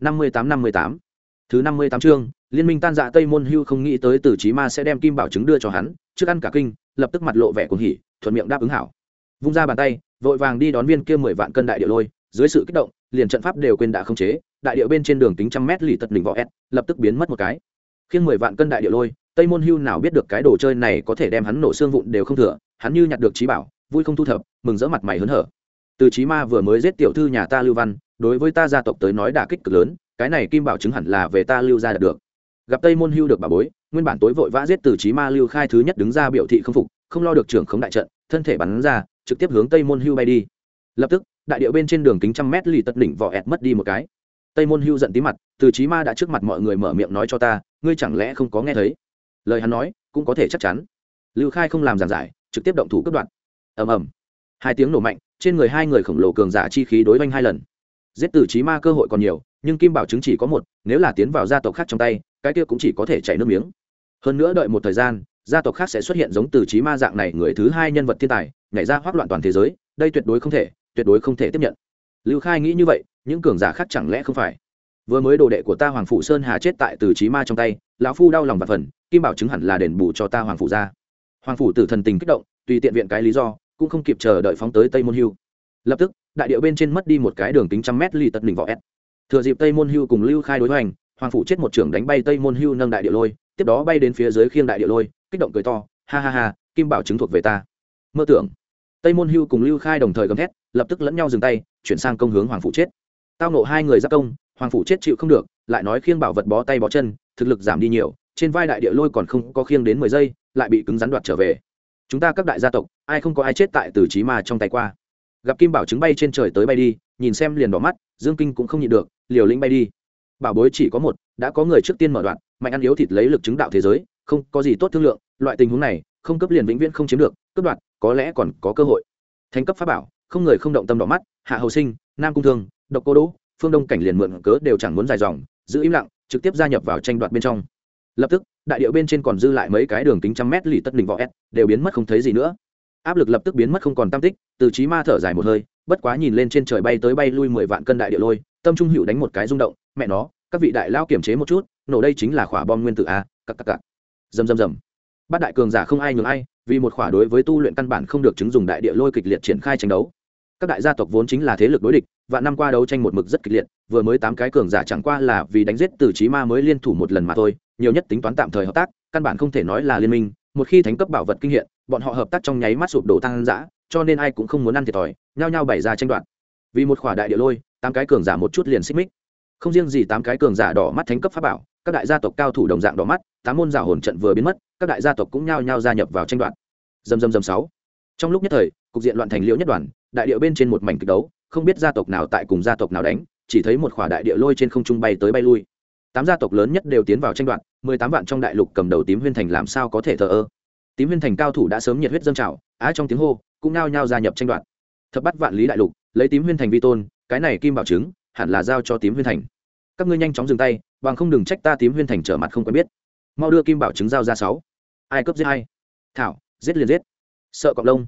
năm mươi tám năm mươi tám. Thứ năm mươi tám chương, liên minh tan dạ tây môn hưu không nghĩ tới từ Chí ma sẽ đem kim bảo chứng đưa cho hắn, trước ăn cả kinh, lập tức mặt lộ vẻ cuồng hỉ, thuận miệng đáp ứng hảo. Vung ra bàn tay, vội vàng đi đón viên kia mười vạn cân đại địa lôi, dưới sự kích động, liền trận pháp đều quên đã không chế, đại địa bên trên đường tính trăm mét lì tật đỉnh võ s lập tức biến mất một cái. Khiêng mười vạn cân đại địa lôi, tây môn hưu nào biết được cái đồ chơi này có thể đem hắn nổ xương vụn đều không thừa, hắn như nhặt được trí bảo, vui không thu thập, mừng rỡ mặt mày hớn hở. Từ trí ma vừa mới giết tiểu thư nhà ta lưu văn đối với ta gia tộc tới nói đả kích cực lớn, cái này kim bảo chứng hẳn là về ta lưu ra được. Gặp tây môn hưu được bà bối, nguyên bản tối vội vã giết từ trí ma lưu khai thứ nhất đứng ra biểu thị không phục, không lo được trưởng khống đại trận, thân thể bắn ra, trực tiếp hướng tây môn hưu bay đi. Lập tức, đại điệu bên trên đường kính trăm mét lì tật đỉnh vỏ ẹt mất đi một cái. Tây môn hưu giận tí mặt, từ trí ma đã trước mặt mọi người mở miệng nói cho ta, ngươi chẳng lẽ không có nghe thấy? Lời hắn nói, cũng có thể chắc chắn. Lưu khai không làm giảng giải, trực tiếp động thủ cướp đoạn ầm ầm. Hai tiếng nổ mạnh, trên người hai người khổng lồ cường giả chi khí đối oanh hai lần giết từ trí ma cơ hội còn nhiều, nhưng kim bảo chứng chỉ có một, nếu là tiến vào gia tộc khác trong tay, cái kia cũng chỉ có thể chảy nước miếng. Hơn nữa đợi một thời gian, gia tộc khác sẽ xuất hiện giống từ trí ma dạng này người thứ hai nhân vật thiên tài, nhảy ra hoác loạn toàn thế giới, đây tuyệt đối không thể, tuyệt đối không thể tiếp nhận. Lưu khai nghĩ như vậy, những cường giả khác chẳng lẽ không phải? Vừa mới đồ đệ của ta hoàng phụ sơn hà chết tại từ trí ma trong tay, lão phu đau lòng và phần, kim bảo chứng hẳn là đền bù cho ta hoàng phụ ra. Hoàng phủ tử thần tình kích động, tùy tiện viện cái lý do, cũng không kịp chờ đợi phóng tới tây môn hưu. Lập tức đại điệu bên trên mất đi một cái đường kính trăm mét ly tật đỉnh vỏ s thừa dịp tây môn hưu cùng lưu khai đối hoành, hoàng phủ chết một trưởng đánh bay tây môn hưu nâng đại điệu lôi, tiếp đó bay đến phía dưới khiêng đại điệu lôi, kích động cười to, ha ha ha, kim bảo chứng thuộc về ta. Mơ tưởng, tây môn hưu cùng lưu khai đồng thời gầm thét, lập tức lẫn nhau dừng tay, chuyển sang công hướng hoàng phủ chết. Tao nộ hai người giáp công, hoàng phủ chết chịu không được, lại nói khiêng bảo vật bó tay bó chân, thực lực giảm đi nhiều, trên vai đại địa lôi còn không có khiêng đến mười giây, lại bị cứng rắn đoạt trở về. Chúng ta các đại gia tộc, ai không có ai chết tại từ trí ma trong tay qua gặp kim bảo chứng bay trên trời tới bay đi, nhìn xem liền đỏ mắt, dương kinh cũng không nhịn được, liều lĩnh bay đi. Bảo bối chỉ có một, đã có người trước tiên mở đoạn, mạnh ăn yếu thịt lấy lực chứng đạo thế giới, không có gì tốt thương lượng, loại tình huống này, không cấp liền vĩnh viễn không chiếm được, cướp đoạt, có lẽ còn có cơ hội. Thành cấp pháp bảo, không người không động tâm đỏ mắt, hạ hầu sinh, nam cung thương, độc cô đỗ, phương đông cảnh liền mượn cớ đều chẳng muốn dài dòng, giữ im lặng, trực tiếp gia nhập vào tranh đoạt bên trong. Lập tức, đại điệu bên trên còn dư lại mấy cái đường kính trăm mét lì tất đỉnh võ s, đều biến mất không thấy gì nữa áp lực lập tức biến mất không còn tam tích, từ trí ma thở dài một hơi, bất quá nhìn lên trên trời bay tới bay lui mười vạn cân đại địa lôi, tâm trung hữu đánh một cái rung động, mẹ nó, các vị đại lao kiểm chế một chút, nổ đây chính là khỏa bom nguyên tử a cặp cặp cặp dầm dầm dầm bát đại cường giả không ai nhường ai, vì một khỏa đối với tu luyện căn bản không được chứng dùng đại địa lôi kịch liệt triển khai tranh đấu. Các đại gia tộc vốn chính là thế lực đối địch và năm qua đấu tranh một mực rất kịch liệt, vừa mới tám cái cường giả chẳng qua là vì đánh giết từ trí ma mới liên thủ một lần mà thôi, nhiều nhất tính toán tạm thời hợp tác, căn bản không thể nói là liên minh, một khi thánh cấp bảo vật kinh hiện bọn họ hợp tác trong nháy mắt sụp đổ tăng dã, cho nên ai cũng không muốn ăn thiệt thòi, nhao nhao bày ra tranh đoạt. Vì một khỏa đại địa lôi, tám cái cường giả một chút liền xích mích. Không riêng gì tám cái cường giả đỏ mắt thánh cấp pháp bảo, các đại gia tộc cao thủ đồng dạng đỏ mắt, tám môn giả hồn trận vừa biến mất, các đại gia tộc cũng nhao nhao gia nhập vào tranh đoạt. Dầm dầm dầm sáu. Trong lúc nhất thời, cục diện loạn thành liễu nhất đoàn, đại địa bên trên một mảnh kịch đấu, không biết gia tộc nào tại cùng gia tộc nào đánh, chỉ thấy một khỏa đại địa lôi trên không trung bay tới bay lui. Tám gia tộc lớn nhất đều tiến vào tranh đoạt, mười tám vạn trong đại lục cầm đầu tím huyên thành làm sao có thể thờ ơ? Tím huyên thành cao thủ đã sớm nhiệt huyết dâng trào, á trong tiếng hô, cũng nao nhao gia nhập tranh đoạt. Thập bắt vạn lý đại lục, lấy tím huyên thành vi tôn, cái này kim bảo chứng, hẳn là giao cho tím huyên thành. Các ngươi nhanh chóng dừng tay, bằng không đừng trách ta tím huyên thành trở mặt không quen biết. Mau đưa kim bảo chứng giao ra sáu. Ai cấp giết hay thảo, giết liền giết. Sợ cọp lông.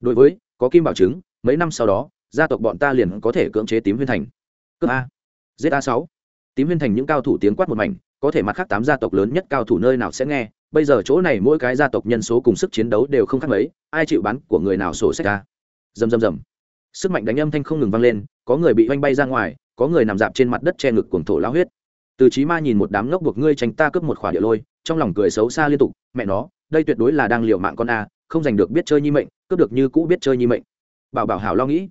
Đối với, có kim bảo chứng, mấy năm sau đó, gia tộc bọn ta liền có thể cưỡng chế tím huyên thành. Cướp a. Giết a sáu. Tím huyên thành những cao thủ tiếng quát một mảnh, có thể mặt khác tám gia tộc lớn nhất cao thủ nơi nào sẽ nghe bây giờ chỗ này mỗi cái gia tộc nhân số cùng sức chiến đấu đều không khác mấy, ai chịu bán của người nào sổ sách ra. Dầm dầm dầm sức mạnh đánh âm thanh không ngừng vang lên, có người bị oanh bay ra ngoài, có người nằm dạp trên mặt đất che ngực cuồng thổ lao huyết. Từ trí ma nhìn một đám ngốc buộc ngươi tránh ta cướp một khỏa địa lôi, trong lòng cười xấu xa liên tục, mẹ nó, đây tuyệt đối là đang liều mạng con a, không giành được biết chơi nhi mệnh, cướp được như cũ biết chơi nhi mệnh. Bảo bảo hảo lo nghĩ.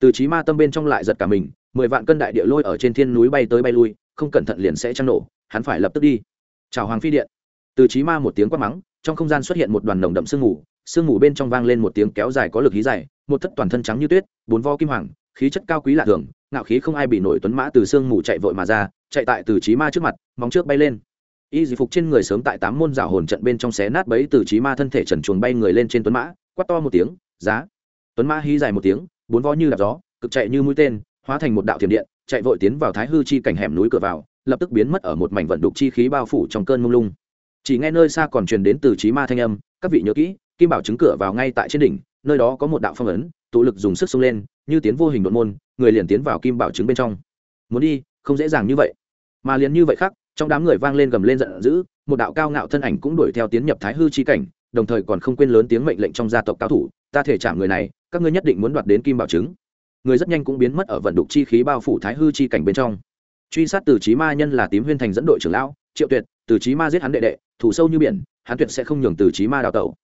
Từ trí ma tâm bên trong lại giật cả mình, mười vạn cân đại địa lôi ở trên thiên núi bay tới bay lui, không cẩn thận liền sẽ trăng nổ, hắn phải lập tức đi. Chào hoàng phi điện từ trí ma một tiếng quát mắng, trong không gian xuất hiện một đoàn nồng đậm sương mù sương mù bên trong vang lên một tiếng kéo dài có lực hí dài, một thất toàn thân trắng như tuyết, bốn vo kim hoàng, khí chất cao quý lạ thường, ngạo khí không ai bị nổi tuấn mã từ sương mù chạy vội mà ra, chạy tại từ trí ma trước mặt, móng trước bay lên. Y dị phục trên người sớm tại tám môn rào hồn trận bên trong xé nát bấy từ trí ma thân thể trần chuồng bay người lên trên tuấn mã, quát to một tiếng, giá! Tuấn mã hí dài một tiếng, bốn vo như đạp gió, cực chạy như mũi tên, hóa thành một đạo thiểm điện, chạy vội tiến vào thái hư chi cảnh hẻm núi cửa vào, lập tức biến mất ở một mảnh vận đục chi khí bao phủ trong cơn mông lung chỉ nghe nơi xa còn truyền đến từ trí ma thanh âm, các vị nhớ kỹ, kim bảo chứng cửa vào ngay tại trên đỉnh, nơi đó có một đạo phong ấn, tụ lực dùng sức xông lên, như tiến vô hình đột môn, người liền tiến vào kim bảo chứng bên trong. Muốn đi, không dễ dàng như vậy. Mà liền như vậy khác, trong đám người vang lên gầm lên giận dữ, một đạo cao ngạo thân ảnh cũng đuổi theo tiến nhập thái hư chi cảnh, đồng thời còn không quên lớn tiếng mệnh lệnh trong gia tộc cao thủ, ta thể chạm người này, các ngươi nhất định muốn đoạt đến kim bảo chứng người rất nhanh cũng biến mất ở vận đục chi khí bao phủ thái hư chi cảnh bên trong. Truy sát từ trí ma nhân là tím huyên thành dẫn đội trưởng lão triệu tuyệt, từ trí ma giết hắn đệ đệ, thủ sâu như biển, hắn tuyệt sẽ không nhường từ trí ma đào tẩu.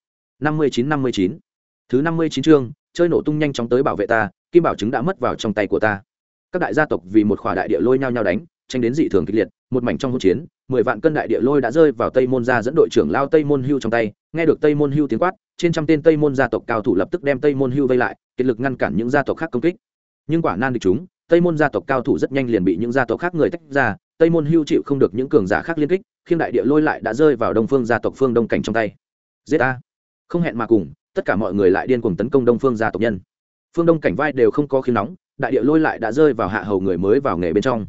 Năm mươi chín năm mươi chín. Thứ năm mươi chín chương, chơi nổ tung nhanh chóng tới bảo vệ ta, kim bảo chứng đã mất vào trong tay của ta. Các đại gia tộc vì một khỏa đại địa lôi nhau nhau đánh, tranh đến dị thường kịch liệt, một mảnh trong hỗn chiến, mười vạn cân đại địa lôi đã rơi vào tây môn gia dẫn đội trưởng lao tây môn hưu trong tay, nghe được tây môn hưu tiếng quát, trên trăm tên tây môn gia tộc cao thủ lập tức đem tây môn hưu vây lại, kiệt lực ngăn cản những gia tộc khác công kích. Nhưng quả nan địch chúng, tây môn gia tộc cao thủ rất nhanh liền bị những gia tộc khác người tách ra tây môn hưu chịu không được những cường giả khác liên kích, khiêng đại địa lôi lại đã rơi vào đông phương gia tộc phương đông cảnh trong tay. Giết a không hẹn mà cùng, tất cả mọi người lại điên cuồng tấn công đông phương gia tộc nhân. Phương đông cảnh vai đều không có khí nóng, đại địa lôi lại đã rơi vào hạ hầu người mới vào nghề bên trong.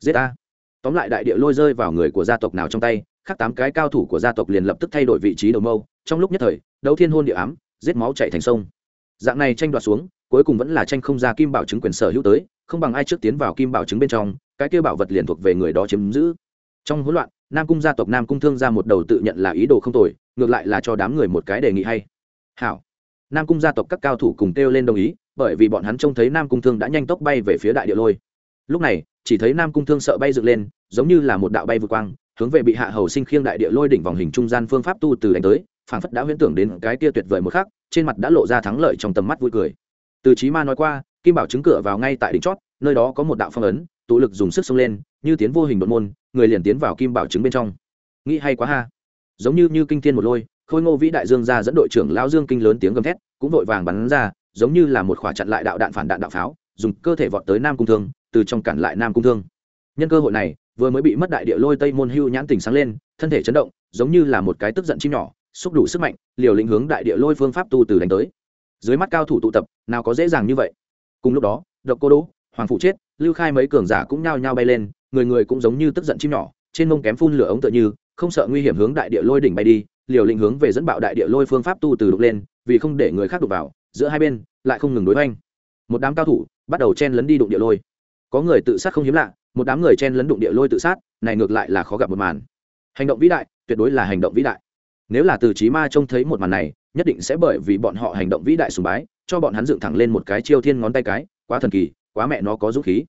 Giết a tóm lại đại địa lôi rơi vào người của gia tộc nào trong tay, khác tám cái cao thủ của gia tộc liền lập tức thay đổi vị trí đầu mâu. Trong lúc nhất thời, đấu thiên hôn địa ám, giết máu chạy thành sông. Dạng này tranh đoạt xuống, cuối cùng vẫn là tranh không ra kim bảo chứng quyền sở hữu tới, không bằng ai trước tiến vào kim bảo chứng bên trong cái kia bảo vật liền thuộc về người đó chiếm giữ. Trong hỗn loạn, nam cung gia tộc nam cung thương ra một đầu tự nhận là ý đồ không tồi, ngược lại là cho đám người một cái đề nghị hay. Hảo. Nam cung gia tộc các cao thủ cùng kêu lên đồng ý, bởi vì bọn hắn trông thấy nam cung thương đã nhanh tốc bay về phía đại địa lôi. Lúc này, chỉ thấy nam cung thương sợ bay dựng lên, giống như là một đạo bay vượt quang, hướng về bị hạ hầu sinh khiêng đại địa lôi đỉnh vòng hình trung gian phương pháp tu từ đánh tới, phảng phất đã huyễn tưởng đến cái kia tuyệt vời một khắc, trên mặt đã lộ ra thắng lợi trong tầm mắt vui cười. Từ trí ma nói qua, kim bảo chứng cửa vào ngay tại đỉnh chót, nơi đó có một đạo phong ấn tụ lực dùng sức xông lên, như tiến vô hình đột môn, người liền tiến vào kim bảo chứng bên trong. Nghĩ hay quá ha. Giống như như kinh thiên một lôi, khôi ngô vĩ đại dương ra dẫn đội trưởng lao dương kinh lớn tiếng gầm thét, cũng vội vàng bắn ra, giống như là một khỏa chặn lại đạo đạn phản đạn đạo pháo, dùng cơ thể vọt tới nam cung thương, từ trong cản lại nam cung thương. Nhân cơ hội này, vừa mới bị mất đại địa lôi tây môn hưu nhãn tỉnh sáng lên, thân thể chấn động, giống như là một cái tức giận chim nhỏ, xúc đủ sức mạnh, liều lĩnh hướng đại địa lôi phương pháp tu từ đánh tới. Dưới mắt cao thủ tụ tập, nào có dễ dàng như vậy. Cùng lúc đó, độc cô đỗ, hoàng phụ chết lưu khai mấy cường giả cũng nhao nhao bay lên, người người cũng giống như tức giận chim nhỏ, trên mông kém phun lửa ống tựa như, không sợ nguy hiểm hướng đại địa lôi đỉnh bay đi, liều lĩnh hướng về dẫn bạo đại địa lôi phương pháp tu từ đục lên, vì không để người khác đục vào, giữa hai bên lại không ngừng đối oanh một đám cao thủ bắt đầu chen lấn đi đụng địa lôi. Có người tự sát không hiếm lạ, một đám người chen lấn đụng địa lôi tự sát, này ngược lại là khó gặp một màn. Hành động vĩ đại, tuyệt đối là hành động vĩ đại. Nếu là từ trí ma trông thấy một màn này, nhất định sẽ bởi vì bọn họ hành động vĩ đại sùng bái, cho bọn hắn dựng thẳng lên một cái chiêu thiên ngón tay cái, quá thần kỳ quá mẹ nó có dũng khí.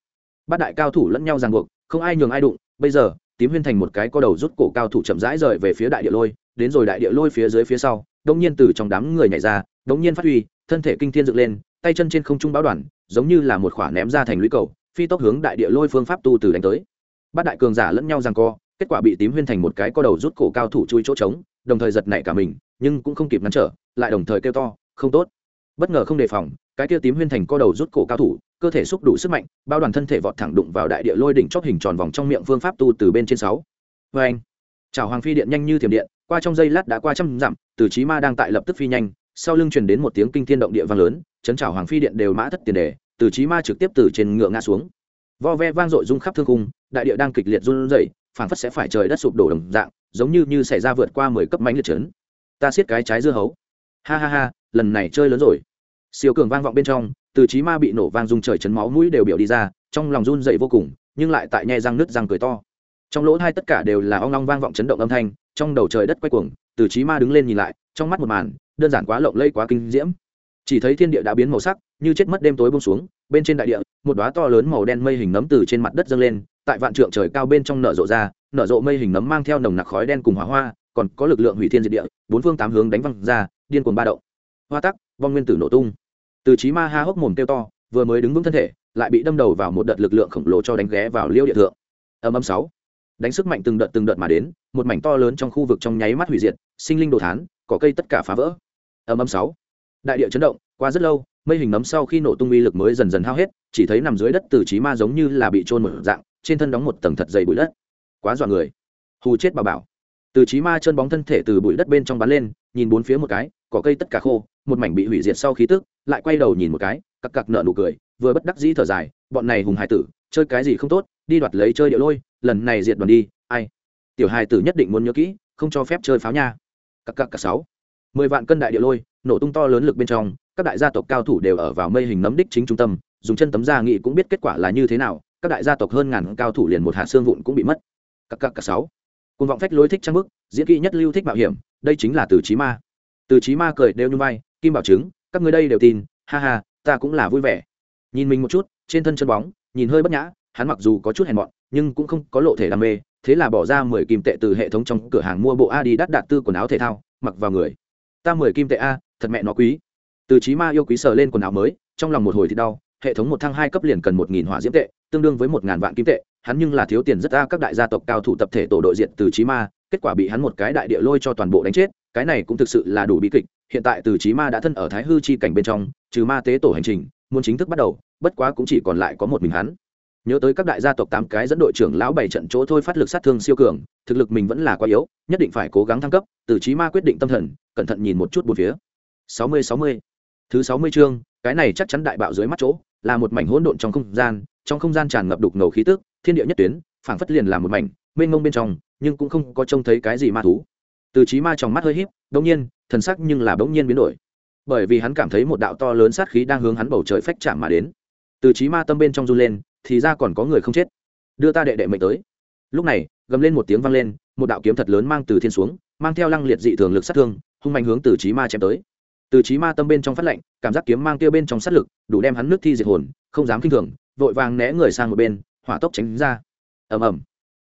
Bát đại cao thủ lẫn nhau ràng buộc, không ai nhường ai đụng, bây giờ, tím huyên thành một cái có đầu rút cổ cao thủ chậm rãi rời về phía đại địa lôi, đến rồi đại địa lôi phía dưới phía sau đông nhiên từ trong đám người nhảy ra đông nhiên phát huy, thân thể kinh thiên dựng lên, tay chân trên không trung báo đoàn, giống như là một khỏa ném ra thành lũy cầu, phi tốc hướng đại địa lôi phương pháp tu từ đánh tới. Bát đại cường giả lẫn nhau rằng co, kết quả bị tím huyên thành một cái có đầu rút cổ cao thủ chui chỗ trống, đồng thời giật nảy cả mình, nhưng cũng không kịp ngăn trở, lại đồng thời kêu to, không tốt. Bất ngờ không đề phòng, cái kia tím huyên thành co đầu rút cổ cao thủ cơ thể xúc đủ sức mạnh, bao đoàn thân thể vọt thẳng đụng vào đại địa lôi đỉnh chóp hình tròn vòng trong miệng phương pháp tu từ bên trên sáu. Vê anh chào hoàng phi điện nhanh như thiểm điện, qua trong giây lát đã qua trăm dặm, từ trí ma đang tại lập tức phi nhanh, sau lưng truyền đến một tiếng kinh thiên động địa vang lớn, chấn chào hoàng phi điện đều mã thất tiền đề, từ trí ma trực tiếp từ trên ngựa ngã xuống. Vo ve vang dội rung khắp thương cung đại địa đang kịch liệt run rẩy, phảng phất sẽ phải trời đất sụp đổ đồng dạng, giống như như xảy ra vượt qua mười cấp mánh liệt chấn. Ta siết cái trái dưa hấu. Ha ha ha, lần này chơi lớn rồi. Siêu cường vang vọng bên trong từ trí ma bị nổ vang dung trời chấn máu mũi đều biểu đi ra, trong lòng run dậy vô cùng, nhưng lại tại nhe răng nứt răng cười to. Trong lỗ hai tất cả đều là ong long vang vọng chấn động âm thanh, trong đầu trời đất quay cuồng, từ trí ma đứng lên nhìn lại, trong mắt một màn, đơn giản quá lộng lây quá kinh diễm. Chỉ thấy thiên địa đã biến màu sắc, như chết mất đêm tối bông xuống, bên trên đại địa, một đoá to lớn màu đen mây hình nấm từ trên mặt đất dâng lên, tại vạn trượng trời cao bên trong nở rộ ra, nở rộ mây hình nấm mang theo nồng nặc khói đen cùng hỏa hoa, còn có lực lượng hủy thiên diệt địa, bốn phương tám hướng đánh văng ra, điên cuồng ba động. Hoa tắc, vong nguyên tử nổ tung từ Chí ma ha hốc mồm kêu to, vừa mới đứng vững thân thể, lại bị đâm đầu vào một đợt lực lượng khổng lồ cho đánh ghé vào liêu địa thượng. Âm âm sáu. Đánh sức mạnh từng đợt từng đợt mà đến, một mảnh to lớn trong khu vực trong nháy mắt hủy diệt, sinh linh đồ thán, cỏ cây tất cả phá vỡ. Âm âm sáu. Đại địa chấn động, qua rất lâu, mây hình nấm sau khi nổ tung uy lực mới dần dần hao hết, chỉ thấy nằm dưới đất từ Chí ma giống như là bị trôn một dạng, trên thân đóng một tầng thật dày bụi đất. Quá dọa người. Hù chết bà bảo. Từ Chí ma chân bóng thân thể từ bụi đất bên trong bắn lên, nhìn bốn phía một cái cỏ cây tất cả khô, một mảnh bị hủy diệt sau khí tức, lại quay đầu nhìn một cái, cặc cặc nợ nụ cười, vừa bất đắc dĩ thở dài, bọn này hùng hải tử, chơi cái gì không tốt, đi đoạt lấy chơi địa lôi, lần này diệt đoàn đi, ai? Tiểu hải tử nhất định muốn nhớ kỹ, không cho phép chơi pháo nha. Cặc cặc cặc sáu. Mười vạn cân đại địa lôi, nổ tung to lớn lực bên trong, các đại gia tộc cao thủ đều ở vào mây hình nấm đích chính trung tâm, dùng chân tấm da nghị cũng biết kết quả là như thế nào, các đại gia tộc hơn ngàn cao thủ liền một hạ xương vụn cũng bị mất. Cặc cặc cặc sáu. Cùng vọng phách lối thích trang bức, diễn kỹ nhất lưu thích mạo hiểm, đây chính là từ trí ma từ trí ma cười đều như vai, kim bảo chứng, các người đây đều tin, ha ha, ta cũng là vui vẻ. Nhìn mình một chút, trên thân chân bóng, nhìn hơi bất nhã, hắn mặc dù có chút hèn mọn, nhưng cũng không có lộ thể đam mê, thế là bỏ ra mười kim tệ từ hệ thống trong cửa hàng mua bộ a đi đắt đạt tư quần áo thể thao, mặc vào người. Ta mười kim tệ a, thật mẹ nó quý. Từ trí ma yêu quý sờ lên quần áo mới, trong lòng một hồi thì đau, hệ thống một thăng hai cấp liền cần một nghìn hỏa diễm tệ, tương đương với một ngàn vạn kim tệ, hắn nhưng là thiếu tiền rất a, các đại gia tộc cao thủ tập thể tổ đội diện từ trí ma, kết quả bị hắn một cái đại địa lôi cho toàn bộ đánh chết cái này cũng thực sự là đủ bi kịch. Hiện tại từ trí ma đã thân ở thái hư chi cảnh bên trong, trừ ma tế tổ hành trình, muốn chính thức bắt đầu, bất quá cũng chỉ còn lại có một mình hắn. Nhớ tới các đại gia tộc tám cái dẫn đội trưởng lão bảy trận chỗ thôi phát lực sát thương siêu cường, thực lực mình vẫn là quá yếu, nhất định phải cố gắng thăng cấp, từ trí ma quyết định tâm thần, cẩn thận nhìn một chút bốn phía. Sáu mươi sáu mươi. Thứ sáu mươi chương, cái này chắc chắn đại bạo dưới mắt chỗ, là một mảnh hỗn độn trong không gian, trong không gian tràn ngập đục ngầu khí tức, thiên địa nhất tuyến, phảng phất liền là một mảnh, mênh mông bên trong, nhưng cũng không có trông thấy cái gì ma thú từ trí ma trong mắt hơi híp đông nhiên, thần sắc nhưng là bỗng nhiên biến đổi. Bởi vì hắn cảm thấy một đạo to lớn sát khí đang hướng hắn bầu trời phách chạm mà đến. Từ trí ma tâm bên trong run lên, thì ra còn có người không chết. Đưa ta đệ đệ mệnh tới. Lúc này, gầm lên một tiếng vang lên, một đạo kiếm thật lớn mang từ thiên xuống, mang theo lăng liệt dị thường lực sát thương, hung mạnh hướng từ trí ma chém tới. Từ trí ma tâm bên trong phát lệnh, cảm giác kiếm mang kia bên trong sát lực, đủ đem hắn nước thi diệt hồn, không dám kinh thường, vội vàng né người sang một bên, hỏa tốc tránh ra. Ầm ầm.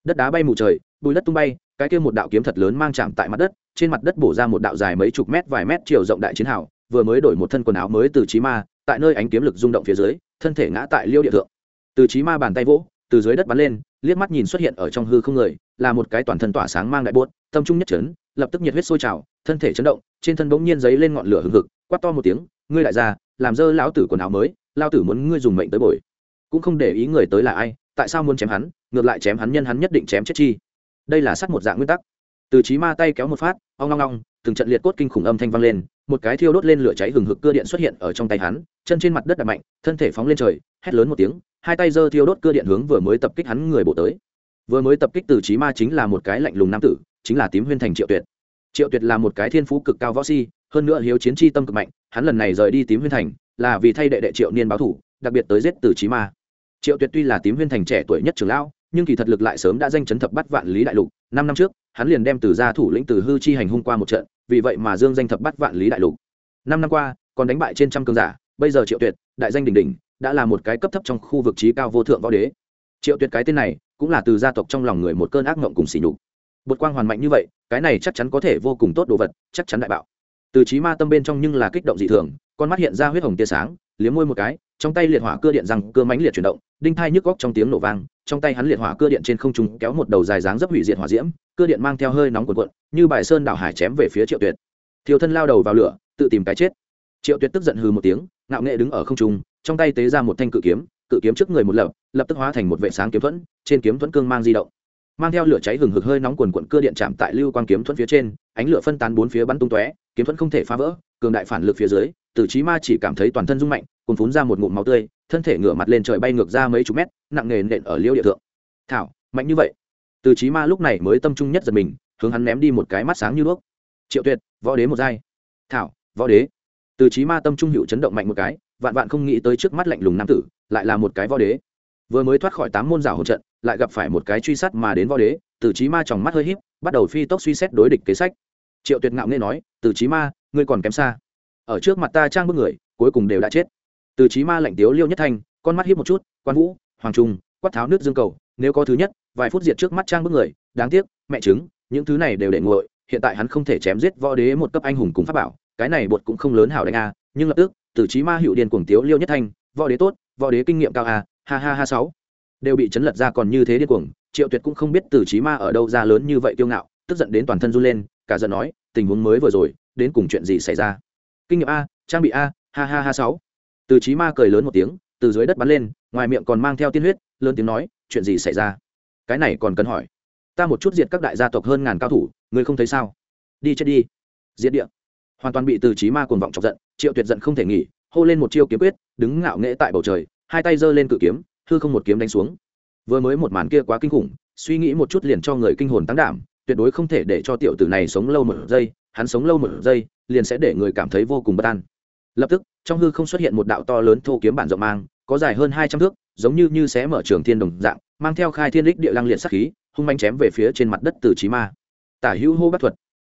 Đất đá bay mù trời, bụi đất tung bay cái kia một đạo kiếm thật lớn mang chạm tại mặt đất, trên mặt đất bổ ra một đạo dài mấy chục mét, vài mét chiều rộng đại chiến hào, vừa mới đổi một thân quần áo mới từ chí ma, tại nơi ánh kiếm lực rung động phía dưới, thân thể ngã tại liêu địa thượng. Từ chí ma bàn tay vỗ, từ dưới đất bắn lên, liếc mắt nhìn xuất hiện ở trong hư không người, là một cái toàn thân tỏa sáng mang đại buốt, tâm trung nhất chấn, lập tức nhiệt huyết sôi trào, thân thể chấn động, trên thân bỗng nhiên giấy lên ngọn lửa hừng hực, quát to một tiếng, ngươi đại gia, làm dơ lão tử quần áo mới lao tử muốn ngươi dùng mệnh tới bồi. Cũng không để ý người tới là ai, tại sao muốn chém hắn, ngược lại chém hắn nhân hắn nhất định chém chết chi đây là sắt một dạng nguyên tắc. Từ trí ma tay kéo một phát, ong long long từng trận liệt cốt kinh khủng âm thanh vang lên, một cái thiêu đốt lên lửa cháy hừng hực cưa điện xuất hiện ở trong tay hắn, chân trên mặt đất đập mạnh, thân thể phóng lên trời, hét lớn một tiếng, hai tay giơ thiêu đốt cưa điện hướng vừa mới tập kích hắn người bộ tới. Vừa mới tập kích từ trí ma chính là một cái lạnh lùng nam tử, chính là tím huyên thành triệu tuyệt. Triệu tuyệt là một cái thiên phú cực cao võ si, hơn nữa hiếu chiến chi tâm cực mạnh, hắn lần này rời đi tím huyên thành, là vì thay đệ đệ triệu niên báo thủ, đặc biệt tới giết từ trí ma. Triệu tuyệt tuy là tím huyên thành trẻ tuổi nhất trưởng lão nhưng kỳ thật lực lại sớm đã danh chấn thập bắt vạn lý đại lục. Năm năm trước, hắn liền đem từ gia thủ lĩnh từ hư chi hành hung qua một trận, vì vậy mà dương danh thập bắt vạn lý đại lục. Năm năm qua, còn đánh bại trên trăm cường giả, bây giờ triệu tuyệt, đại danh đỉnh đỉnh, đã là một cái cấp thấp trong khu vực trí cao vô thượng võ đế. Triệu tuyệt cái tên này, cũng là từ gia tộc trong lòng người một cơn ác mộng cùng xỉ nhục. Bột quang hoàn mạnh như vậy, cái này chắc chắn có thể vô cùng tốt đồ vật, chắc chắn đại bạo. Từ trí ma tâm bên trong nhưng là kích động dị thường, con mắt hiện ra huyết hồng tia sáng, liếm môi một cái, trong tay liệt hỏa cưa điện rằng cưa mánh liệt chuyển động, đinh thai nhức góc trong tiếng nổ vang trong tay hắn liệt hỏa cưa điện trên không trung kéo một đầu dài dáng dấp hủy diệt hỏa diễm, cưa điện mang theo hơi nóng cuộn cuộn, như bài sơn đảo hải chém về phía triệu tuyệt. Thiều thân lao đầu vào lửa, tự tìm cái chết. Triệu tuyệt tức giận hừ một tiếng, ngạo nghệ đứng ở không trung, trong tay tế ra một thanh cự kiếm cự kiếm trước người một lập lập tức hóa thành một vệ sáng kiếm thuẫn, trên kiếm thuẫn cương mang di động. Mang theo lửa cháy hừng hực hơi nóng quần quận cưa điện chạm tại lưu quang kiếm thuẫn phía trên, ánh lửa phân tán bốn phía bắn tung tóe, kiếm thuẫn không thể phá vỡ, cường đại phản lực phía dưới, tử trí ma chỉ cảm thấy toàn thân rung mạnh cùng phún ra một ngụm máu tươi, thân thể ngửa mặt lên trời bay ngược ra mấy chục mét, nặng nề nện ở liêu địa thượng. Thảo, mạnh như vậy. Từ trí ma lúc này mới tâm trung nhất giật mình, hướng hắn ném đi một cái mắt sáng như đuốc. Triệu tuyệt, võ đế một giai. Thảo, võ đế. Từ trí ma tâm trung hữu chấn động mạnh một cái, vạn vạn không nghĩ tới trước mắt lạnh lùng nam tử, lại là một cái võ đế. Vừa mới thoát khỏi tám môn rào hỗn trận, lại gặp phải một cái truy sát mà đến võ đế, từ trí ma tròng mắt hơi híp, bắt đầu phi tốc suy xét đối địch kế sách. Triệu tuyệt ngạo nghe nói, từ trí ma, ngươi còn kém xa. Ở trước mặt ta trang bức người, cuối cùng đều đã chết từ trí ma lạnh tiếu liêu nhất thanh, con mắt hiếp một chút, quan vũ, hoàng trung, quát tháo nước dương cầu, nếu có thứ nhất, vài phút diệt trước mắt trang bức người, đáng tiếc, mẹ chứng, những thứ này đều để nguội, hiện tại hắn không thể chém giết võ đế một cấp anh hùng cùng pháp bảo, cái này bột cũng không lớn hảo đánh a, nhưng lập tức, từ trí ma hiệu điền cuồng tiếu liêu nhất thanh, võ đế tốt, võ đế kinh nghiệm cao a, ha ha ha sáu. Đều bị chấn lật ra còn như thế điên cuồng, triệu tuyệt cũng không biết từ trí ma ở đâu ra lớn như vậy kiêu ngạo, tức giận đến toàn thân run lên, cả giận nói, tình huống mới vừa rồi, đến cùng chuyện gì xảy ra? Kinh nghiệm a, trang bị a, ha ha ha sáu từ trí ma cười lớn một tiếng, từ dưới đất bắn lên, ngoài miệng còn mang theo tiên huyết, lớn tiếng nói, chuyện gì xảy ra? Cái này còn cần hỏi. Ta một chút diệt các đại gia tộc hơn ngàn cao thủ, ngươi không thấy sao? Đi chết đi. Diệt địa. Hoàn toàn bị từ trí ma cuồng vọng chọc giận, triệu tuyệt giận không thể nghỉ, hô lên một chiêu kiếm quyết, đứng ngạo nghễ tại bầu trời, hai tay giơ lên cự kiếm, hư không một kiếm đánh xuống. Vừa mới một màn kia quá kinh khủng, suy nghĩ một chút liền cho người kinh hồn tăng đảm, tuyệt đối không thể để cho tiểu tử này sống lâu một giây, hắn sống lâu một giây, liền sẽ để người cảm thấy vô cùng bất an lập tức, trong hư không xuất hiện một đạo to lớn thô kiếm bản rộng mang, có dài hơn hai trăm thước, giống như như sẽ mở trường thiên đồng dạng, mang theo khai thiên đích địa lăng liệt sắc khí, hung manh chém về phía trên mặt đất từ trí ma. Tả hữu hô bắt thuật.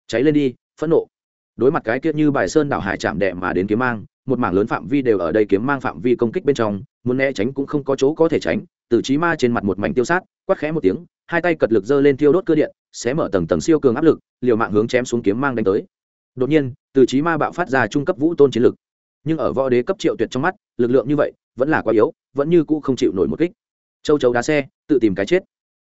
Cháy lên đi, phẫn nộ. Đối mặt cái kia như bài sơn đảo hải chạm đệ mà đến kiếm mang, một mảng lớn phạm vi đều ở đây kiếm mang phạm vi công kích bên trong, muốn né tránh cũng không có chỗ có thể tránh, từ trí ma trên mặt một mảnh tiêu sát, quát khẽ một tiếng, hai tay cật lực giơ lên thiêu đốt cơ điện sẽ mở tầng tầng siêu cường áp lực, liều mạng hướng chém xuống kiếm mang đánh tới. Đột nhiên, từ trí ma bạo phát ra trung cấp vũ tôn chiến lực nhưng ở võ đế cấp triệu tuyệt trong mắt, lực lượng như vậy vẫn là quá yếu, vẫn như cũ không chịu nổi một kích. Châu chấu đá xe, tự tìm cái chết.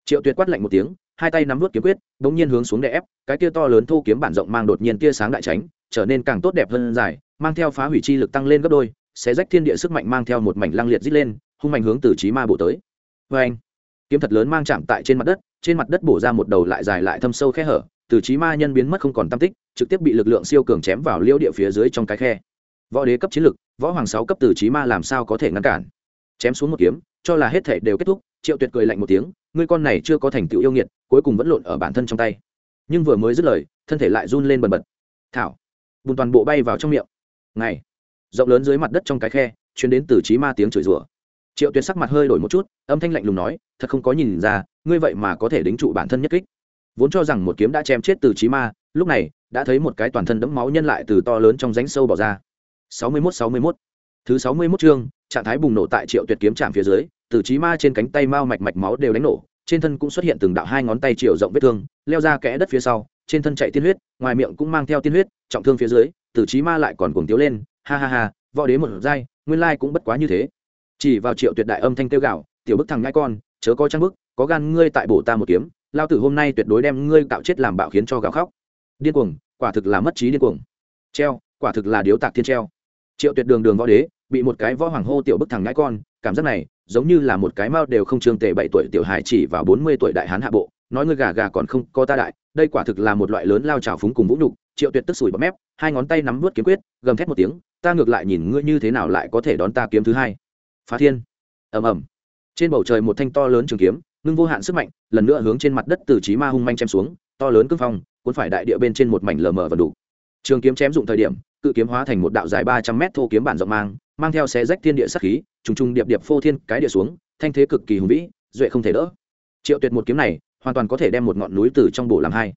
Triệu tuyệt quát lạnh một tiếng, hai tay nắm vút kiếm quyết đ ỗ n g nhiên hướng xuống đè ép, cái tia to lớn thô kiếm bản rộng mang đột nhiên tia sáng đại tránh, trở nên càng tốt đẹp hơn dài, mang theo phá hủy chi lực tăng lên gấp đôi sẽ rách thiên địa sức mạnh mang theo một mảnh lăng liệt d lên, hung mạnh hướng từ trí ma bổ tới. Vê anh kiếm thật lớn mang chạm tại trên mặt đất, trên mặt đất bổ ra một đầu lại dài lại thâm sâu khe hở, từ trí ma nhân biến mất không còn tam tích, trực tiếp bị lực lượng siêu cường chém vào liêu địa phía dưới trong cái khe võ đế cấp chiến lực, võ hoàng sáu cấp từ trí ma làm sao có thể ngăn cản? Chém xuống một kiếm, cho là hết thể đều kết thúc, triệu tuyệt cười lạnh một tiếng, ngươi con này chưa có thành tựu yêu nghiệt, cuối cùng vẫn lộn ở bản thân trong tay. Nhưng vừa mới dứt lời, thân thể lại run lên bần bật. Thảo, bùn toàn bộ bay vào trong miệng. Ngày, rộng lớn dưới mặt đất trong cái khe chuyến đến từ trí ma tiếng chửi rủa. Triệu tuyệt sắc mặt hơi đổi một chút, âm thanh lạnh lùng nói, thật không có nhìn ra, ngươi vậy mà có thể đính trụ bản thân nhất kích. Vốn cho rằng một kiếm đã chém chết từ trí ma, lúc này, đã thấy một cái toàn thân đẫm máu nhân lại từ to lớn trong rãnh sâu bỏ ra sáu mươi mốt, sáu mươi mốt. Thứ sáu mươi mốt chương, trạng thái bùng nổ tại triệu tuyệt kiếm chạm phía dưới, từ trí ma trên cánh tay mao mạch mạch máu đều đánh nổ, trên thân cũng xuất hiện từng đạo hai ngón tay chiều rộng vết thương, leo ra kẽ đất phía sau, trên thân chạy tiên huyết, ngoài miệng cũng mang theo tiên huyết, trọng thương phía dưới, từ trí ma lại còn cuồng tiếu lên, ha ha ha, võ đế một giai, nguyên lai cũng bất quá như thế. Chỉ vào triệu tuyệt đại âm thanh tiêu gạo tiểu bức thằng nhãi con, chớ có trang bức, có gan ngươi tại bổ ta một kiếm, lao tử hôm nay tuyệt đối đem ngươi tạo chết làm bạo khiến cho gào khóc. Điên cuồng, quả thực là mất trí điên cuồng. Treo, quả thực là điếu tạc thiên treo triệu tuyệt đường đường võ đế, bị một cái võ hoàng hô tiểu bức thằng ngãi con, cảm giác này, giống như là một cái mao đều không trương tề bảy tuổi tiểu hài chỉ vào bốn mươi tuổi đại hán hạ bộ, nói ngươi gà gà còn không, có ta đại, đây quả thực là một loại lớn lao trào phúng cùng vũ nhục, triệu tuyệt tức sủi bọt mép, hai ngón tay nắm vớt kiếm quyết, gầm thét một tiếng, ta ngược lại nhìn ngươi như thế nào lại có thể đón ta kiếm thứ hai. Phá thiên. Ầm ầm. Trên bầu trời một thanh to lớn trường kiếm, ngưng vô hạn sức mạnh, lần nữa hướng trên mặt đất từ trí ma hung manh chém xuống, to lớn cương phong, cuốn phải đại địa bên trên một mảnh lờ mờ và đủ. Trường kiếm chém dụng thời điểm cự kiếm hóa thành một đạo dài ba trăm mét thô kiếm bản rộng mang mang theo xé rách thiên địa sắc khí, trùng trùng điệp điệp phô thiên cái địa xuống, thanh thế cực kỳ hùng vĩ, duệ không thể đỡ. Triệu tuyệt một kiếm này, hoàn toàn có thể đem một ngọn núi từ trong bổ làm hai.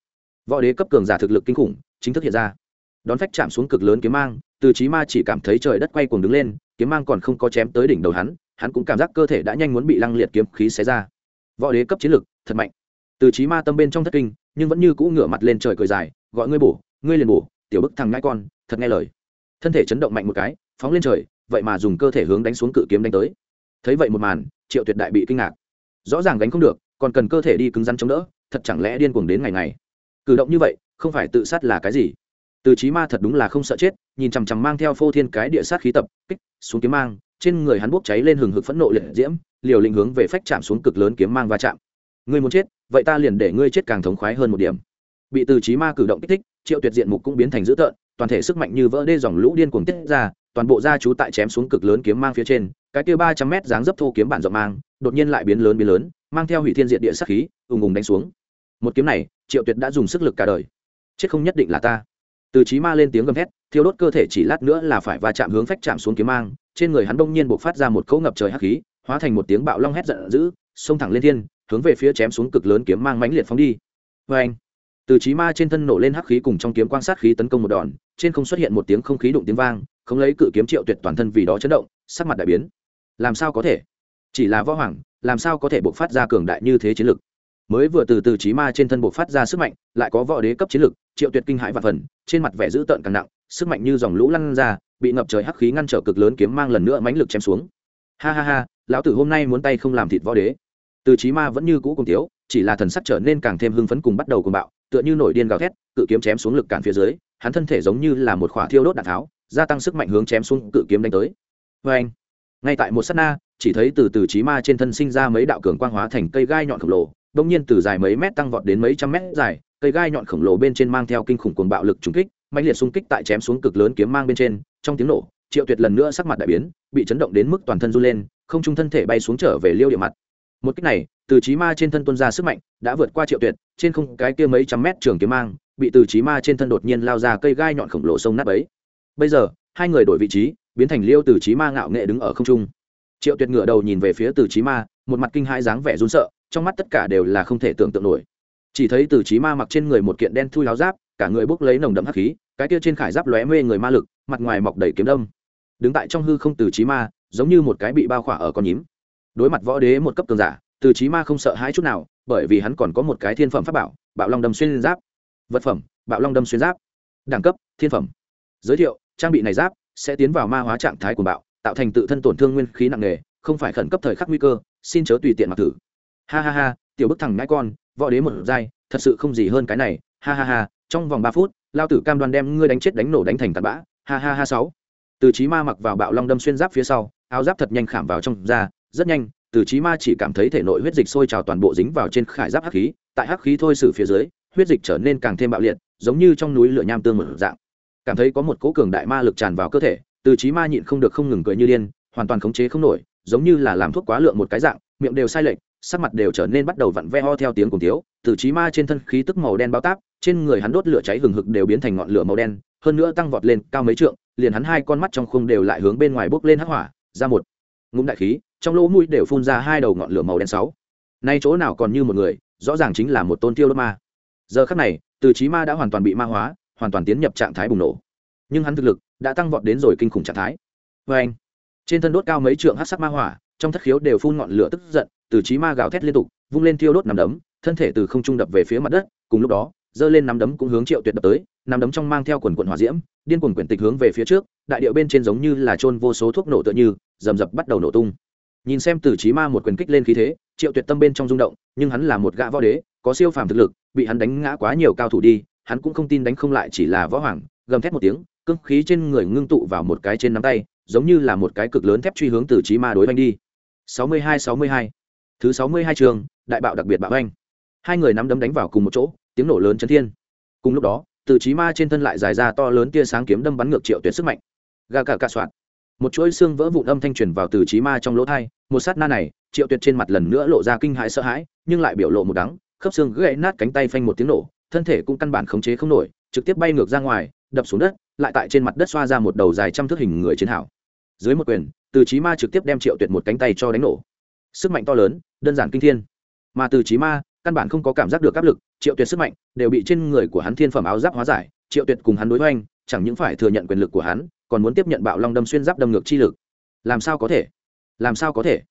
Võ đế cấp cường giả thực lực kinh khủng, chính thức hiện ra. Đón phách chạm xuống cực lớn kiếm mang, từ chí ma chỉ cảm thấy trời đất quay cuồng đứng lên, kiếm mang còn không có chém tới đỉnh đầu hắn hắn cũng cảm giác cơ thể đã nhanh muốn bị lăng liệt kiếm khí xé ra. Võ đế cấp chiến lực, thật mạnh. Từ chí ma tâm bên trong thất kinh, nhưng vẫn như cũ ngửa mặt lên trời cười dài, gọi ngươi bổ, ngươi liền bổ, tiểu bức thằng ngãi con thật nghe lời. Thân thể chấn động mạnh một cái, phóng lên trời, vậy mà dùng cơ thể hướng đánh xuống cự kiếm đánh tới. Thấy vậy một màn, triệu tuyệt đại bị kinh ngạc. Rõ ràng đánh không được, còn cần cơ thể đi cứng rắn chống đỡ, thật chẳng lẽ điên cuồng đến ngày này cử động như vậy, không phải tự sát là cái gì? Từ trí ma thật đúng là không sợ chết, nhìn chằm chằm mang theo phô thiên cái địa sát khí tập, kích, xuống kiếm mang, trên người hắn bốc cháy lên hừng hực phẫn nộ liệt diễm, liều lĩnh hướng về phách chạm xuống cực lớn kiếm mang va chạm. Ngươi muốn chết, vậy ta liền để ngươi chết càng thống khoái hơn một điểm. Bị từ trí ma cử động kích thích triệu tuyệt diện mục cũng biến thành dữ tợn, toàn thể sức mạnh như vỡ đê dòng lũ điên cuồng tiết ra, toàn bộ da chú tại chém xuống cực lớn kiếm mang phía trên, cái kia ba trăm mét dáng dấp thô kiếm bản rộng mang, đột nhiên lại biến lớn biến lớn, mang theo hủy thiên diện địa sắc khí, ùng ùng đánh xuống. Một kiếm này, triệu tuyệt đã dùng sức lực cả đời. Chết không nhất định là ta. Từ trí ma lên tiếng gầm thét, thiêu đốt cơ thể chỉ lát nữa là phải va chạm hướng phách chạm xuống kiếm mang, trên người hắn đông nhiên buộc phát ra một cỗ ngập trời hắc khí, hóa thành một tiếng bạo long hét giận dữ, xông thẳng lên thiên, hướng về phía chém xuống cực lớn kiếm mang mãnh liệt phóng đi. Vê anh từ trí ma trên thân nổ lên hắc khí cùng trong kiếm quan sát khí tấn công một đòn, trên không xuất hiện một tiếng không khí đụng tiếng vang, không lấy cự kiếm triệu tuyệt toàn thân vì đó chấn động, sắc mặt đại biến. Làm sao có thể? Chỉ là võ hoàng, làm sao có thể buộc phát ra cường đại như thế chiến lực? Mới vừa từ từ trí ma trên thân bộc phát ra sức mạnh, lại có võ đế cấp chiến lực, triệu tuyệt kinh hãi và phần, trên mặt vẻ dữ tợn càng nặng, sức mạnh như dòng lũ lăn ra, bị ngập trời hắc khí ngăn trở cực lớn kiếm mang lần nữa mãnh lực chém xuống. Ha ha ha, lão tử hôm nay muốn tay không làm thịt võ đế. Từ trí ma vẫn như cũ cùng tiếu chỉ là thần sắc trở nên càng thêm hưng phấn cùng bắt đầu cùng bạo, tựa như nổi điên gào thét, cự kiếm chém xuống lực cản phía dưới, hắn thân thể giống như là một khỏa thiêu đốt đạn tháo, gia tăng sức mạnh hướng chém xuống cự kiếm đánh tới. Vê anh ngay tại một s á t na, chỉ thấy từ từ trí ma trên thân sinh ra mấy đạo cường quang hóa thành cây gai nhọn khổng lồ, đông nhiên từ dài mấy mét tăng vọt đến mấy trăm mét dài, cây gai nhọn khổng lồ bên trên mang theo kinh khủng cuồng bạo lực trúng kích mạnh liệt xung kích tại chém xuống cực lớn kiếm mang bên trên, trong tiếng nổ, triệu tuyệt lần nữa sắc mặt đại biến, bị chấn động đến mức toàn thân run lên, không trung thân thể bay xuống trở về liêu địa mặt một cách này, từ trí ma trên thân tuân ra sức mạnh, đã vượt qua triệu tuyệt, trên không cái kia mấy trăm mét trường kiếm mang, bị từ trí ma trên thân đột nhiên lao ra cây gai nhọn khổng lồ sông nát ấy bây giờ, hai người đổi vị trí, biến thành liêu từ trí ma ngạo nghệ đứng ở không trung. Triệu tuyệt ngửa đầu nhìn về phía từ trí ma, một mặt kinh hãi dáng vẻ run sợ, trong mắt tất cả đều là không thể tưởng tượng nổi. Chỉ thấy từ trí ma mặc trên người một kiện đen thui láo giáp, cả người bốc lấy nồng đậm hắc khí, cái kia trên khải giáp lóe mê người ma lực, mặt ngoài mọc đầy kiếm đâm. Đứng tại trong hư không từ trí ma, giống như một cái bị bao khỏa ở con nhím đối mặt võ đế một cấp cường giả, từ trí ma không sợ hãi chút nào, bởi vì hắn còn có một cái thiên phẩm pháp bảo, bạo long đâm xuyên giáp. Vật phẩm, bạo long đâm xuyên giáp. Đẳng cấp, thiên phẩm. Giới thiệu, trang bị này giáp sẽ tiến vào ma hóa trạng thái của bạo, tạo thành tự thân tổn thương nguyên khí nặng nề, không phải khẩn cấp thời khắc nguy cơ, xin chớ tùy tiện mặc thử. Ha ha ha, tiểu bức thằng ngãi con, võ đế một giai, thật sự không gì hơn cái này. Ha ha ha, trong vòng ba phút, lao tử cam đoan đem ngươi đánh chết đánh nổ đánh thành tạt bã. Ha ha ha sáu. Từ trí ma mặc vào bạo long đâm xuyên giáp phía sau, áo giáp thật nhanh khảm vào trong da rất nhanh, từ trí ma chỉ cảm thấy thể nội huyết dịch sôi trào toàn bộ dính vào trên khải giáp hắc khí, tại hắc khí thôi xử phía dưới, huyết dịch trở nên càng thêm bạo liệt, giống như trong núi lửa nham tương mở dạng. Cảm thấy có một cố cường đại ma lực tràn vào cơ thể, từ trí ma nhịn không được không ngừng cười như điên, hoàn toàn khống chế không nổi, giống như là làm thuốc quá lượng một cái dạng, miệng đều sai lệch, sắc mặt đều trở nên bắt đầu vặn ve ho theo tiếng cùng thiếu, từ trí ma trên thân khí tức màu đen bao táp, trên người hắn đốt lửa cháy hừng hực đều biến thành ngọn lửa màu đen, hơn nữa tăng vọt lên cao mấy trượng, liền hắn hai con mắt trong khung đều lại hướng bên ngoài bốc lên hắc hỏa, ra một ngụm đại khí trong lỗ mũi đều phun ra hai đầu ngọn lửa màu đen sáu. Nay chỗ nào còn như một người, rõ ràng chính là một tôn tiêu đốt ma. Giờ khắc này, từ trí ma đã hoàn toàn bị ma hóa, hoàn toàn tiến nhập trạng thái bùng nổ. Nhưng hắn thực lực đã tăng vọt đến rồi kinh khủng trạng thái. Vê anh, trên thân đốt cao mấy trượng hát sắc ma hỏa, trong thất khiếu đều phun ngọn lửa tức giận, từ trí ma gào thét liên tục, vung lên thiêu đốt nằm đấm, thân thể từ không trung đập về phía mặt đất, cùng lúc đó, giơ lên nắm đấm cũng hướng triệu tuyệt đập tới, nắm đấm trong mang theo quần quần hỏa diễm, điên quần quyển tịch hướng về phía trước, đại điệu bên trên giống như là trôn vô số thuốc nổ tựa như, rầm rập bắt đầu nổ tung nhìn xem từ trí ma một quyền kích lên khí thế, triệu tuyệt tâm bên trong rung động, nhưng hắn là một gã võ đế, có siêu phàm thực lực, bị hắn đánh ngã quá nhiều cao thủ đi, hắn cũng không tin đánh không lại chỉ là võ hoàng, gầm thét một tiếng, cương khí trên người ngưng tụ vào một cái trên nắm tay, giống như là một cái cực lớn thép truy hướng từ trí ma đối oanh đi. 62-62 thứ 62 trường, đại bạo đặc biệt bạo oanh hai người nắm đấm đánh vào cùng một chỗ, tiếng nổ lớn chấn thiên. Cùng lúc đó từ trí ma trên thân lại dài ra to lớn tia sáng kiếm đâm bắn ngược triệu tuyệt sức mạnh. Ga cả cả soạn một chuỗi xương vỡ vụn âm thanh truyền vào từ trí ma trong lỗ thai, một sát na này, triệu tuyệt trên mặt lần nữa lộ ra kinh hãi sợ hãi, nhưng lại biểu lộ một đắng, khớp xương gãy nát cánh tay phanh một tiếng nổ, thân thể cũng căn bản khống chế không nổi, trực tiếp bay ngược ra ngoài, đập xuống đất, lại tại trên mặt đất xoa ra một đầu dài trăm thước hình người chiến hảo. Dưới một quyền, từ trí ma trực tiếp đem triệu tuyệt một cánh tay cho đánh nổ. Sức mạnh to lớn, đơn giản kinh thiên. Mà từ trí ma, căn bản không có cảm giác được áp lực, triệu tuyệt sức mạnh đều bị trên người của hắn thiên phẩm áo giáp hóa giải, triệu tuyệt cùng hắn đối hoành, chẳng những phải thừa nhận quyền lực của hắn còn muốn tiếp nhận bạo long đâm xuyên giáp đâm ngược chi lực. Làm sao có thể? Làm sao có thể?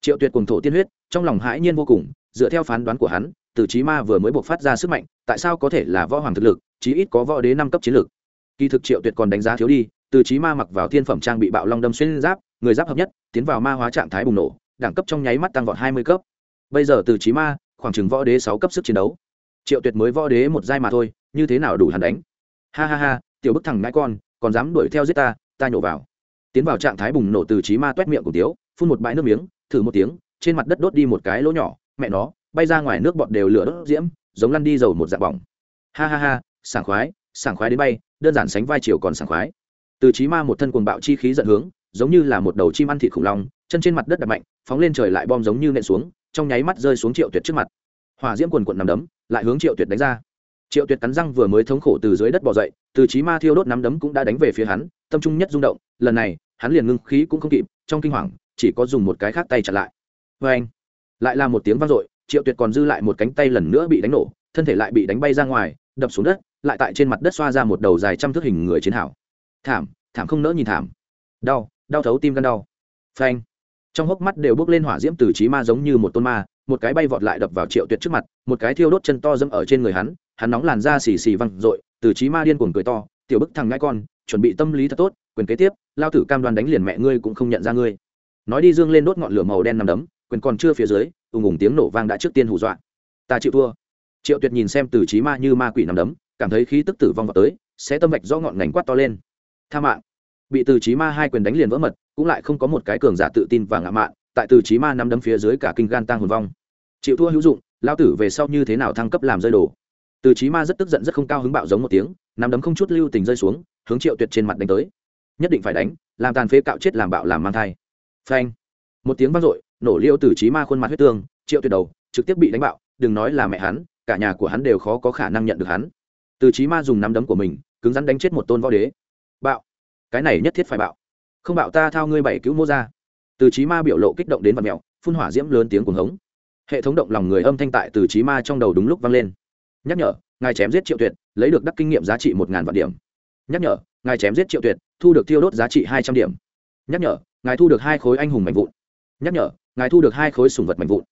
Triệu tuyệt cùng thổ tiên huyết, trong lòng hãi nhiên vô cùng, dựa theo phán đoán của hắn, từ trí ma vừa mới buộc phát ra sức mạnh, tại sao có thể là võ hoàng thực lực, chí ít có võ đế năm cấp chiến lực. Kỳ thực triệu tuyệt còn đánh giá thiếu đi, từ trí ma mặc vào thiên phẩm trang bị bạo long đâm xuyên giáp, người giáp hợp nhất, tiến vào ma hóa trạng thái bùng nổ, đẳng cấp trong nháy mắt tăng vọt hai mươi cấp. Bây giờ từ trí ma, khoảng chừng võ đế sáu cấp sức chiến đấu. Triệu tuyệt mới võ đế một giai mà thôi, như thế nào đủ hắn đánh? Ha ha ha, tiểu bức thằng ngãi con còn dám đuổi theo giết ta ta nhổ vào. Tiến vào trạng thái bùng nổ từ trí ma t miệng của tiếu, phun một bãi nước miếng, thử một tiếng, trên mặt đất đốt đi một cái lỗ nhỏ, mẹ nó, bay ra ngoài nước bọt đều lửa đốt diễm, giống lăn đi dầu một dạng bỏng. Ha ha ha, sảng khoái sảng khoái đến bay, đơn giản sánh vai chiều còn sảng khoái. Từ trí ma một thân cuồng bạo chi khí dẫn hướng, giống như là một đầu chim ăn thịt khủng long, chân trên mặt đất đập mạnh, phóng lên trời lại bom giống như nện xuống, trong nháy mắt rơi xuống triệu tuyệt trước mặt. Hỏa diễm quần quận nằm đấm, lại hướng triệu tuyệt đánh ra triệu tuyệt cắn răng vừa mới thống khổ từ dưới đất bỏ dậy, từ trí ma thiêu đốt nắm đấm cũng đã đánh về phía hắn, tâm trung nhất rung động, lần này, hắn liền ngưng khí cũng không kịp, trong kinh hoàng, chỉ có dùng một cái khác tay chặn lại. Vê anh, lại là một tiếng vang dội, triệu tuyệt còn dư lại một cánh tay lần nữa bị đánh nổ, thân thể lại bị đánh bay ra ngoài, đập xuống đất, lại tại trên mặt đất xoa ra một đầu dài trăm thước hình người chiến hảo thảm thảm không nỡ nhìn thảm. Đau đau thấu tim gan đau. Phanh trong hốc mắt đều bước lên hỏa diễm từ trí ma giống như một tôn ma, một cái bay vọt lại đập vào triệu tuyệt trước mặt, một cái thiêu đốt chân to dẫm ở trên người hắn hắn nóng làn da xì xì văng dội, từ trí ma điên cuồng cười to, tiểu bức thằng ngãi con, chuẩn bị tâm lý thật tốt, quyền kế tiếp, lao tử cam đoan đánh liền mẹ ngươi cũng không nhận ra ngươi. Nói đi dương lên đốt ngọn lửa màu đen nằm đấm, quyền còn chưa phía dưới, ùng ùng tiếng nổ vang đã trước tiên hù dọa. Ta chịu thua. Triệu tuyệt nhìn xem từ trí ma như ma quỷ nằm đấm, cảm thấy khí tức tử vong vào tới, sẽ tâm vạch do ngọn ngành quát to lên. Tha mạng. Bị từ trí ma hai quyền đánh liền vỡ mật, cũng lại không có một cái cường giả tự tin và ngạo mạn, tại từ trí ma nắm đấm phía dưới cả kinh gan tăng hồn vong. Chịu thua hữu dụng, lao tử về sau như thế nào thăng cấp làm rơi đồ? Từ chí ma rất tức giận rất không cao hứng bạo giống một tiếng, nắm đấm không chút lưu tình rơi xuống, hướng triệu tuyệt trên mặt đánh tới. Nhất định phải đánh, làm tàn phế cạo chết làm bạo làm mang thai. Phanh. Một tiếng vang dội, nổ liêu từ chí ma khuôn mặt huyết tương, triệu tuyệt đầu, trực tiếp bị đánh bạo, đừng nói là mẹ hắn, cả nhà của hắn đều khó có khả năng nhận được hắn. Từ chí ma dùng nắm đấm của mình, cứng rắn đánh chết một tôn võ đế. Bạo. Cái này nhất thiết phải bạo. Không bạo ta thao ngươi bảy cứu mô ra. Từ chí ma biểu lộ kích động đến vặn mèo phun hỏa diễm lớn tiếng cuồng hống. Hệ thống động lòng người âm thanh tại từ chí ma trong đầu đúng lúc vang lên nhắc nhở, ngài chém giết triệu tuyệt, lấy được đắc kinh nghiệm giá trị một ngàn vạn điểm. Nhắc nhở, ngài chém giết triệu tuyệt, thu được thiêu đốt giá trị hai trăm điểm. Nhắc nhở, ngài thu được hai khối anh hùng mạnh vụn. Nhắc nhở, ngài thu được hai khối sùng vật mạnh vụn.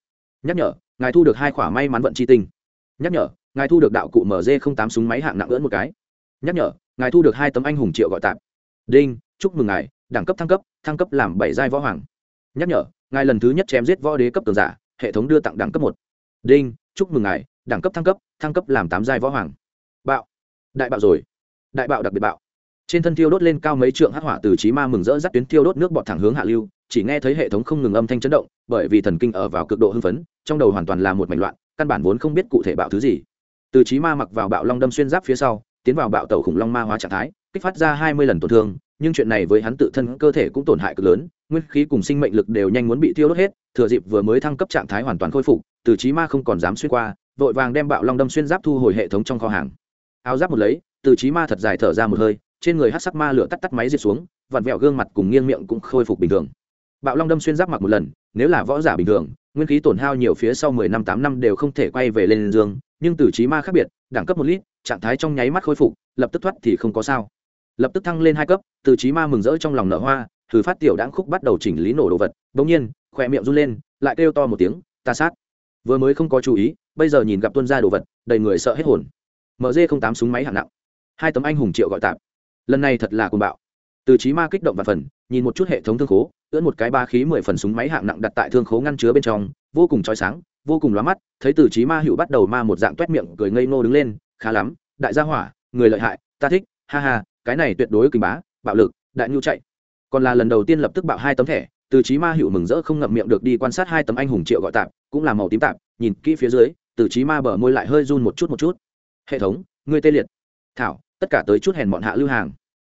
Nhắc nhở, ngài thu được hai khỏa may mắn vận chi tinh. Nhắc nhở, ngài thu được đạo cụ mz tám súng máy hạng nặng ưỡn một cái. Nhắc nhở, ngài thu được hai tấm anh hùng triệu gọi tạm. đinh, chúc mừng ngài, đẳng cấp thăng cấp thăng cấp làm bảy giai võ hoàng. Nhắc nhở, ngài lần thứ nhất chém giết võ đế cấp tường giả, hệ thống đưa tặng đẳng cấp một. Đinh, chúc mừng ngài đẳng cấp thăng cấp thăng cấp làm tám giai võ hoàng. Bạo. Đại bạo rồi. Đại bạo đặc biệt bạo. Trên thân thiêu đốt lên cao mấy trượng hắc hỏa từ trí ma mừng rỡ dắt tuyến thiêu đốt nước bọt thẳng hướng hạ lưu, chỉ nghe thấy hệ thống không ngừng âm thanh chấn động, bởi vì thần kinh ở vào cực độ hưng phấn, trong đầu hoàn toàn là một mảnh loạn, căn bản vốn không biết cụ thể bạo thứ gì. Từ trí ma mặc vào bạo long đâm xuyên giáp phía sau, tiến vào bạo tàu khủng long ma hóa trạng thái, kích phát ra hai mươi lần tổn thương, nhưng chuyện này với hắn tự thân cơ thể cũng tổn hại cực lớn, nguyên khí cùng sinh mệnh lực đều nhanh muốn bị tiêu đốt hết, thừa dịp vừa mới thăng cấp trạng thái hoàn toàn khôi phục, từ trí ma không còn dám xuyên qua vội vàng đem bạo long đâm xuyên giáp thu hồi hệ thống trong kho hàng. Áo giáp một lấy, từ trí ma thật dài thở ra một hơi, trên người hát sắc ma lửa tắt tắt máy diệt xuống, vặn vẹo gương mặt cùng nghiêng miệng cũng khôi phục bình thường. Bạo long đâm xuyên giáp mặc một lần, nếu là võ giả bình thường, nguyên khí tổn hao nhiều phía sau mười năm tám năm đều không thể quay về lên dương, nhưng từ trí ma khác biệt, đẳng cấp một lít, trạng thái trong nháy mắt khôi phục, lập tức thoát thì không có sao. Lập tức thăng lên hai cấp, từ trí ma mừng rỡ trong lòng nở hoa, thử phát tiểu đãng khúc bắt đầu chỉnh lý nổ đồ vật, bỗng nhiên khỏe miệng run lên, lại kêu to một tiếng, ta sát. Vừa mới không có chú ý bây giờ nhìn gặp tuân ra đồ vật, đầy người sợ hết hồn. Mg không tám súng máy hạng nặng. Hai tấm anh hùng triệu gọi tạp. Lần này thật là cuồng bạo. Từ trí ma kích động và phần, nhìn một chút hệ thống thương khố, ưỡn một cái ba khí mười phần súng máy hạng nặng đặt tại thương khố ngăn chứa bên trong, vô cùng trói sáng, vô cùng lóa mắt, thấy từ trí ma hữu bắt đầu ma một dạng t miệng cười ngây ngô đứng lên, khá lắm, đại gia hỏa, người lợi hại, ta thích, ha ha, cái này tuyệt đối kinh bá, bạo lực, đại nhu chạy. Còn là lần đầu tiên lập tức bạo hai tấm thẻ, từ trí ma hữu mừng rỡ không ngậm miệng được đi quan sát hai tấm anh hùng triệu gọi tạm cũng là màu tím tạm nhìn kỹ phía dưới, từ trí ma bờ môi lại hơi run một chút một chút. Hệ thống, ngươi tê liệt. Thảo, tất cả tới chút hèn bọn hạ lưu hàng.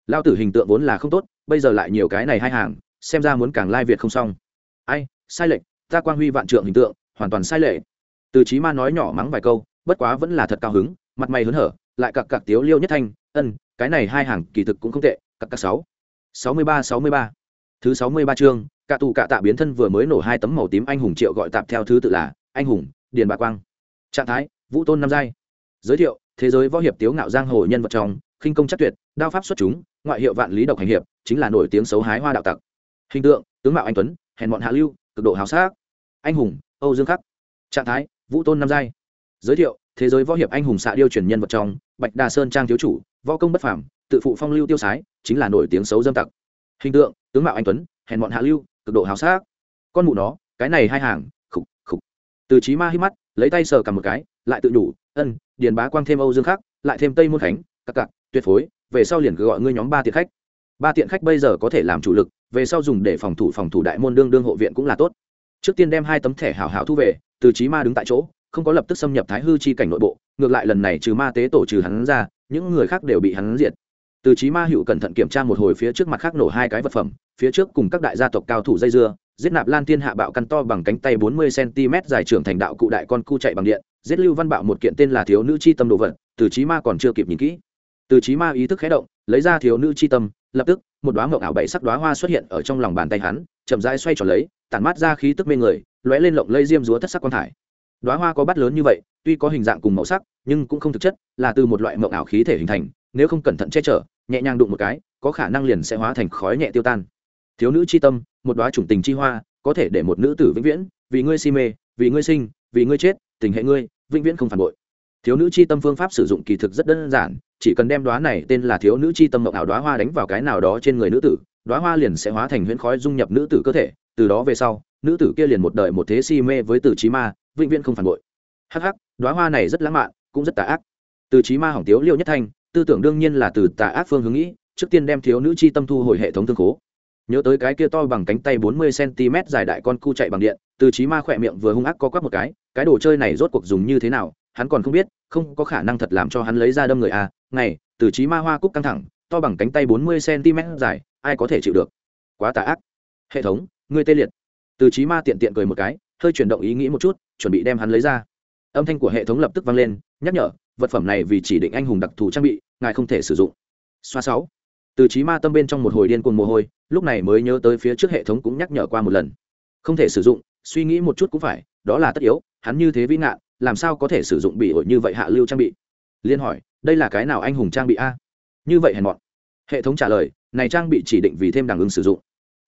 Lao tử hình tượng vốn là không tốt, bây giờ lại nhiều cái này hai hàng, xem ra muốn càng lai việt không xong. Ai, sai lệch, ta quang huy vạn trượng hình tượng, hoàn toàn sai lệ từ trí ma nói nhỏ mắng vài câu, bất quá vẫn là thật cao hứng, mặt mày hớn hở, lại cặc cặc tiếu liêu nhất thanh, ân, cái này hai hàng kỳ thực cũng không tệ, cặc cặc sáu. Sáu mươi ba, sáu mươi ba. Thứ sáu mươi ba chương cả tù cả tạ biến thân vừa mới nổ hai tấm màu tím anh hùng triệu gọi tạp theo thứ tự là anh hùng, điền bà quang. Trạng thái, vũ tôn năm giai. Giới thiệu, thế giới võ hiệp tiếu ngạo giang hồ nhân vật trong, khinh công chắc tuyệt, đao pháp xuất chúng, ngoại hiệu vạn lý độc hành hiệp, chính là nổi tiếng xấu hái hoa đạo tặc. Hình tượng, tướng mạo anh tuấn, hèn bọn hạ lưu, cực độ hào sát anh hùng, âu dương khắc. Trạng thái, vũ tôn năm giai. Giới thiệu, thế giới võ hiệp anh hùng xạ điêu truyền nhân vật trong, bạch đà sơn trang thiếu chủ, võ công bất phàm, tự phụ phong lưu tiêu sái, chính là nổi tiếng xấu dâm tặc. Hình tượng, tướng mạo anh tuấn, hèn bọn hạ lưu, cực độ hào sát con mụ nó, cái này hai hàng từ trí ma hít mắt, lấy tay sờ cầm một cái, lại tự đủ ân, điền bá quang thêm âu dương khắc, lại thêm tây môn khánh, cặc cặc, tuyệt phối, về sau liền cứ gọi ngươi nhóm ba tiện khách. Ba tiện khách bây giờ có thể làm chủ lực, về sau dùng để phòng thủ phòng thủ đại môn đương đương hộ viện cũng là tốt. Trước tiên đem hai tấm thẻ hảo hảo thu về, từ trí ma đứng tại chỗ, không có lập tức xâm nhập thái hư chi cảnh nội bộ, ngược lại lần này trừ ma tế tổ trừ hắn ra, những người khác đều bị hắn diệt. Từ trí ma hữu cẩn thận kiểm tra một hồi phía trước mặt khác nổ hai cái vật phẩm, phía trước cùng các đại gia tộc cao thủ dây dưa giết nạp lan thiên hạ bạo căn to bằng cánh tay bốn mươi cm dài trưởng thành đạo cụ đại con cu chạy bằng điện, giết lưu văn bạo một kiện tên là thiếu nữ chi tâm đồ vật, từ trí ma còn chưa kịp nhìn kỹ. Từ trí ma ý thức khé động, lấy ra thiếu nữ chi tâm, lập tức, một đoá mộng ảo bảy sắc đoá hoa xuất hiện ở trong lòng bàn tay hắn, chậm rãi xoay tròn lấy, tản mát ra khí tức mê người, lóe lên lộng lây diêm rúa thất sắc quan thải. Đoá hoa có bát lớn như vậy, tuy có hình dạng cùng màu sắc, nhưng cũng không thực chất, là từ một loại mộng ảo khí thể hình thành, nếu không cẩn thận che chở, nhẹ nhàng đụng một cái, có khả năng liền sẽ hóa thành khói nhẹ tiêu tan thiếu nữ chi tâm, một đoá chủng tình chi hoa, có thể để một nữ tử vĩnh viễn, vì ngươi si mê, vì ngươi sinh, vì ngươi chết, tình hệ ngươi, vĩnh viễn không phản bội. Thiếu nữ chi tâm phương pháp sử dụng kỳ thực rất đơn giản, chỉ cần đem đoá này tên là thiếu nữ chi tâm mộng ảo đoá hoa đánh vào cái nào đó trên người nữ tử đoá hoa liền sẽ hóa thành huyễn khói dung nhập nữ tử cơ thể, từ đó về sau, nữ tử kia liền một đời một thế si mê với tử trí ma, vĩnh viễn không phản bội. Hắc hắc đoá hoa này rất lãng mạn, cũng rất tà ác. Từ trí ma hỏng tiếu liêu nhất thanh, tư tưởng đương nhiên là từ tà ác phương hướng nghĩ, trước tiên đem thiếu nữ chi tâm thu hồi hệ thống thương khố nhớ tới cái kia to bằng cánh tay bốn mươi cm dài đại con cu chạy bằng điện, từ trí ma khỏe miệng vừa hung ác co quắp một cái cái đồ chơi này rốt cuộc dùng như thế nào, hắn còn không biết, không có khả năng thật làm cho hắn lấy ra đâm người à ngày từ trí ma hoa cúc căng thẳng, to bằng cánh tay bốn mươi cm dài, ai có thể chịu được? Quá tà ác. Hệ thống, ngươi tê liệt. Từ trí ma tiện tiện cười một cái, hơi chuyển động ý nghĩ một chút, chuẩn bị đem hắn lấy ra. Âm thanh của hệ thống lập tức vang lên, nhắc nhở, vật phẩm này vì chỉ định anh hùng đặc thù trang bị, ngài không thể sử dụng. Xoa sáu từ trí ma tâm bên trong một hồi điên cuồng mồ hôi, lúc này mới nhớ tới phía trước hệ thống cũng nhắc nhở qua một lần. Không thể sử dụng, suy nghĩ một chút cũng phải, đó là tất yếu, hắn như thế vĩ ngạn, làm sao có thể sử dụng bị ổi như vậy hạ lưu trang bị? Liên hỏi, đây là cái nào anh hùng trang bị a? Như vậy hèn mọn. Hệ thống trả lời, này trang bị chỉ định vì thêm đẳng ứng sử dụng.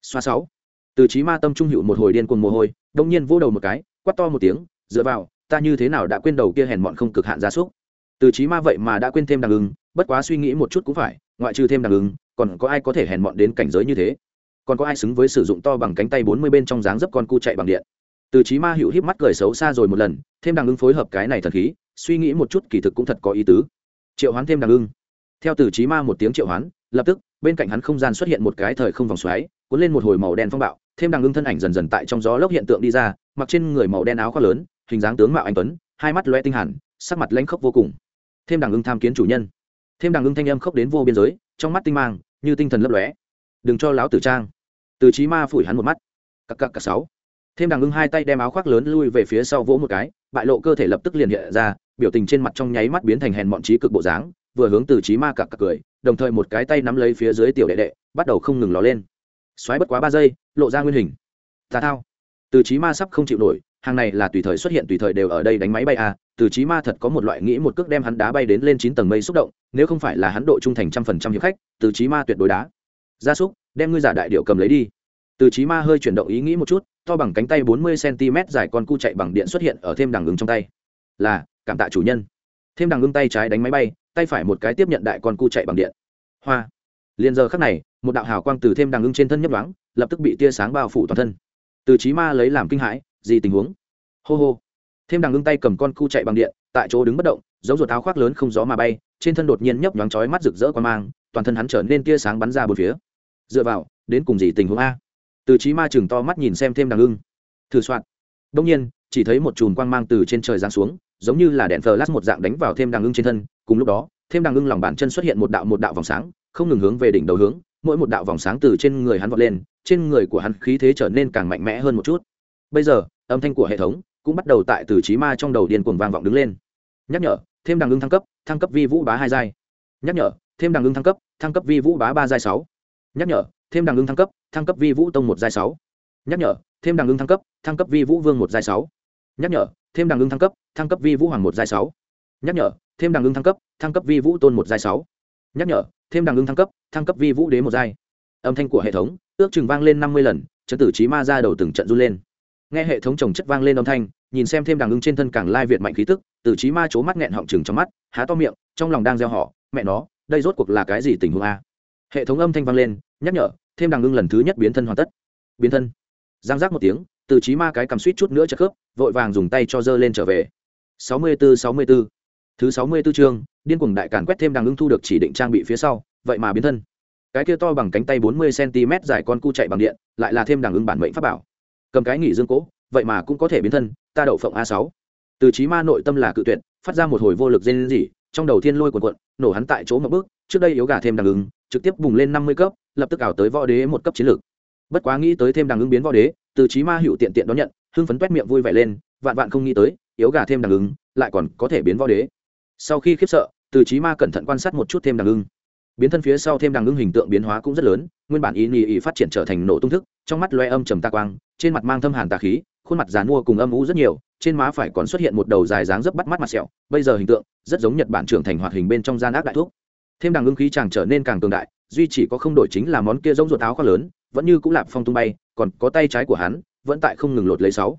Xoa sáu. Từ trí ma tâm trung hữu một hồi điên cuồng mồ hôi, đông nhiên vỗ đầu một cái quắt to một tiếng, dựa vào, ta như thế nào đã quên đầu kia hèn mọn không cực hạn gia súc? Từ trí ma vậy mà đã quên thêm đằng ứng, bất quá suy nghĩ một chút cũng phải ngoại trừ thêm đằng ứng, còn có ai có thể hèn mọn đến cảnh giới như thế? Còn có ai xứng với sử dụng to bằng cánh tay bốn mươi bên trong dáng dấp con cu chạy bằng điện? Từ trí ma hữu híp mắt cười xấu xa rồi một lần, thêm đằng ứng phối hợp cái này thật khí, suy nghĩ một chút kỳ thực cũng thật có ý tứ. Triệu hoán thêm đằng ưng theo từ trí ma một tiếng triệu hoán, lập tức, bên cạnh hắn không gian xuất hiện một cái thời không vòng xoáy, cuốn lên một hồi màu đen phong bạo, thêm đằng ưng thân ảnh dần dần tại trong gió lốc hiện tượng đi ra, mặc trên người màu đen áo khoác lớn, hình dáng tướng mạo anh tuấn, hai mắt loe tinh hẳn, sắc mặt lãnh khốc vô cùng. Thêm đằng ưng tham kiến chủ nhân thêm đằng ưng thanh âm khốc đến vô biên giới, trong mắt tinh mang, như tinh thần lấp lóe. Đừng cho láo tử trang. Từ trí ma phủi hắn một mắt. Cặc cặc cặc sáu. Thêm đằng ưng hai tay đem áo khoác lớn lui về phía sau vỗ một cái, bại lộ cơ thể lập tức liền hiện ra, biểu tình trên mặt trong nháy mắt biến thành hèn mọn trí cực bộ dáng, vừa hướng từ trí ma cặc cặc cười, đồng thời một cái tay nắm lấy phía dưới tiểu đệ đệ, bắt đầu không ngừng ló lên. Xoáy bất quá ba giây, lộ ra nguyên hình. Tà thao. Từ trí ma sắp không chịu nổi, hàng này là tùy thời xuất hiện tùy thời đều ở đây đánh máy bay à từ trí ma thật có một loại nghĩ một cước đem hắn đá bay đến lên chín tầng mây xúc động, nếu không phải là hắn độ trung thành trăm phần trăm hiệp khách, từ trí ma tuyệt đối đá. Gia súc, đem ngươi giả đại điệu cầm lấy đi. Từ trí ma hơi chuyển động ý nghĩ một chút, to bằng cánh tay bốn mươi cm dài con cu chạy bằng điện xuất hiện ở thêm đằng ứng trong tay. Là, cảm tạ chủ nhân. Thêm đằng ứng tay trái đánh máy bay, tay phải một cái tiếp nhận đại con cu chạy bằng điện. Hoa. Liền giờ khắc này, một đạo hào quang từ thêm đằng ứng trên thân nhấp đoáng lập tức bị tia sáng bao phủ toàn thân. Từ trí ma lấy làm kinh hãi, gì tình huống? Hô hô thêm đằng ngưng tay cầm con cu chạy bằng điện, tại chỗ đứng bất động, giống ruột áo khoác lớn không gió mà bay, trên thân đột nhiên nhấp nhoáng chói mắt rực rỡ quan mang, toàn thân hắn trở nên tia sáng bắn ra bốn phía. Dựa vào, đến cùng gì tình huống a? Từ trí ma chừng to mắt nhìn xem thêm đằng ngưng thử soạn. Đông nhiên, chỉ thấy một chùm quang mang từ trên trời giáng xuống, giống như là đèn flash một dạng đánh vào thêm đằng ngưng trên thân. Cùng lúc đó, thêm đằng ngưng lòng bàn chân xuất hiện một đạo một đạo vòng sáng, không ngừng hướng về đỉnh đầu hướng, mỗi một đạo vòng sáng từ trên người hắn vọt lên, trên người của hắn khí thế trở nên càng mạnh mẽ hơn một chút. Bây giờ, âm thanh của hệ thống cũng bắt đầu tại từ trí ma trong đầu điên cuồng vang vọng đứng lên. Nhắc nhở, thêm đằng ưng thăng cấp thăng cấp vi vũ bá hai giai. Nhắc nhở, thêm đằng ưng thăng cấp thăng cấp vi vũ bá ba giai sáu. Nhắc nhở, thêm đằng ưng thăng cấp thăng cấp vi vũ tông một giai sáu. Nhắc nhở, thêm đằng ưng thăng cấp thăng cấp vi vũ vương một giai sáu. Nhắc nhở, thêm đằng ưng thăng cấp thăng cấp vi vũ hoàng một giai sáu. Nhắc nhở, thêm đằng ưng thăng cấp thăng cấp vi vũ tôn một giai sáu. Nhắc nhở, thêm đằng ưng thăng cấp thăng cấp vi vũ đế một giai. Âm thanh của hệ thống, ước chừng vang lên năm mươi lần, chấn tử trí ma ra đầu từng trận run lên nghe hệ thống trồng chất vang lên âm thanh, nhìn xem thêm đằng ưng trên thân càng lai việt mạnh khí tức tử trí ma c mắt nghẹn họng chừng trong mắt, há to miệng, trong lòng đang gieo họ, mẹ nó, đây rốt cuộc là cái gì tình huống a? Hệ thống âm thanh vang lên, nhắc nhở, thêm đằng ưng lần thứ nhất biến thân hoàn tất. Biến thân. Giang giác một tiếng, từ trí ma cái cầm suýt chút nữa chất khớp, vội vàng dùng tay cho dơ lên trở về. Sáu mươi bốn sáu mươi bốn thứ sáu mươi 64 chương, điên cuồng đại càn quét thêm đằng ưng thu được chỉ định trang bị phía sau, vậy mà biến thân. Cái kia to bằng cánh tay bốn mươi cm dài con cu chạy bằng điện, lại là thêm đằng ưng bản mệnh pháp bảo cầm cái nghỉ dương cố vậy mà cũng có thể biến thân, ta đậu phộng a sáu. Từ trí ma nội tâm là cự tuyệt, phát ra một hồi vô lực dên gì trong đầu thiên lôi cuộn cuộn, nổ hắn tại chỗ một bước, trước đây yếu gà thêm đằng ứng, trực tiếp bùng lên năm mươi cấp, lập tức ảo tới võ đế một cấp chiến lược. Bất quá nghĩ tới thêm đằng ứng biến võ đế, từ trí ma hữu tiện tiện đón nhận, hưng phấn toét miệng vui vẻ lên, vạn vạn không nghĩ tới, yếu gà thêm đằng ứng, lại còn có thể biến võ đế. Sau khi khiếp sợ, từ trí ma cẩn thận quan sát một chút thêm đằng ứng biến thân phía sau thêm đằng ngưng hình tượng biến hóa cũng rất lớn, nguyên bản ý nhì ý phát triển trở thành nổ tung thức, trong mắt loe âm trầm ta quang, trên mặt mang thâm hàn tà khí, khuôn mặt dàn mua cùng âm u rất nhiều, trên má phải còn xuất hiện một đầu dài dáng rất bắt mắt mặt sẹo, bây giờ hình tượng rất giống nhật bản trưởng thành hoạt hình bên trong gian ác đại thuốc thêm đằng ngưng khí chàng trở nên càng cường đại, duy chỉ có không đổi chính là món kia giống ruột áo khoác lớn, vẫn như cũng lạp phong tung bay, còn có tay trái của hắn, vẫn tại không ngừng lột lấy sáu.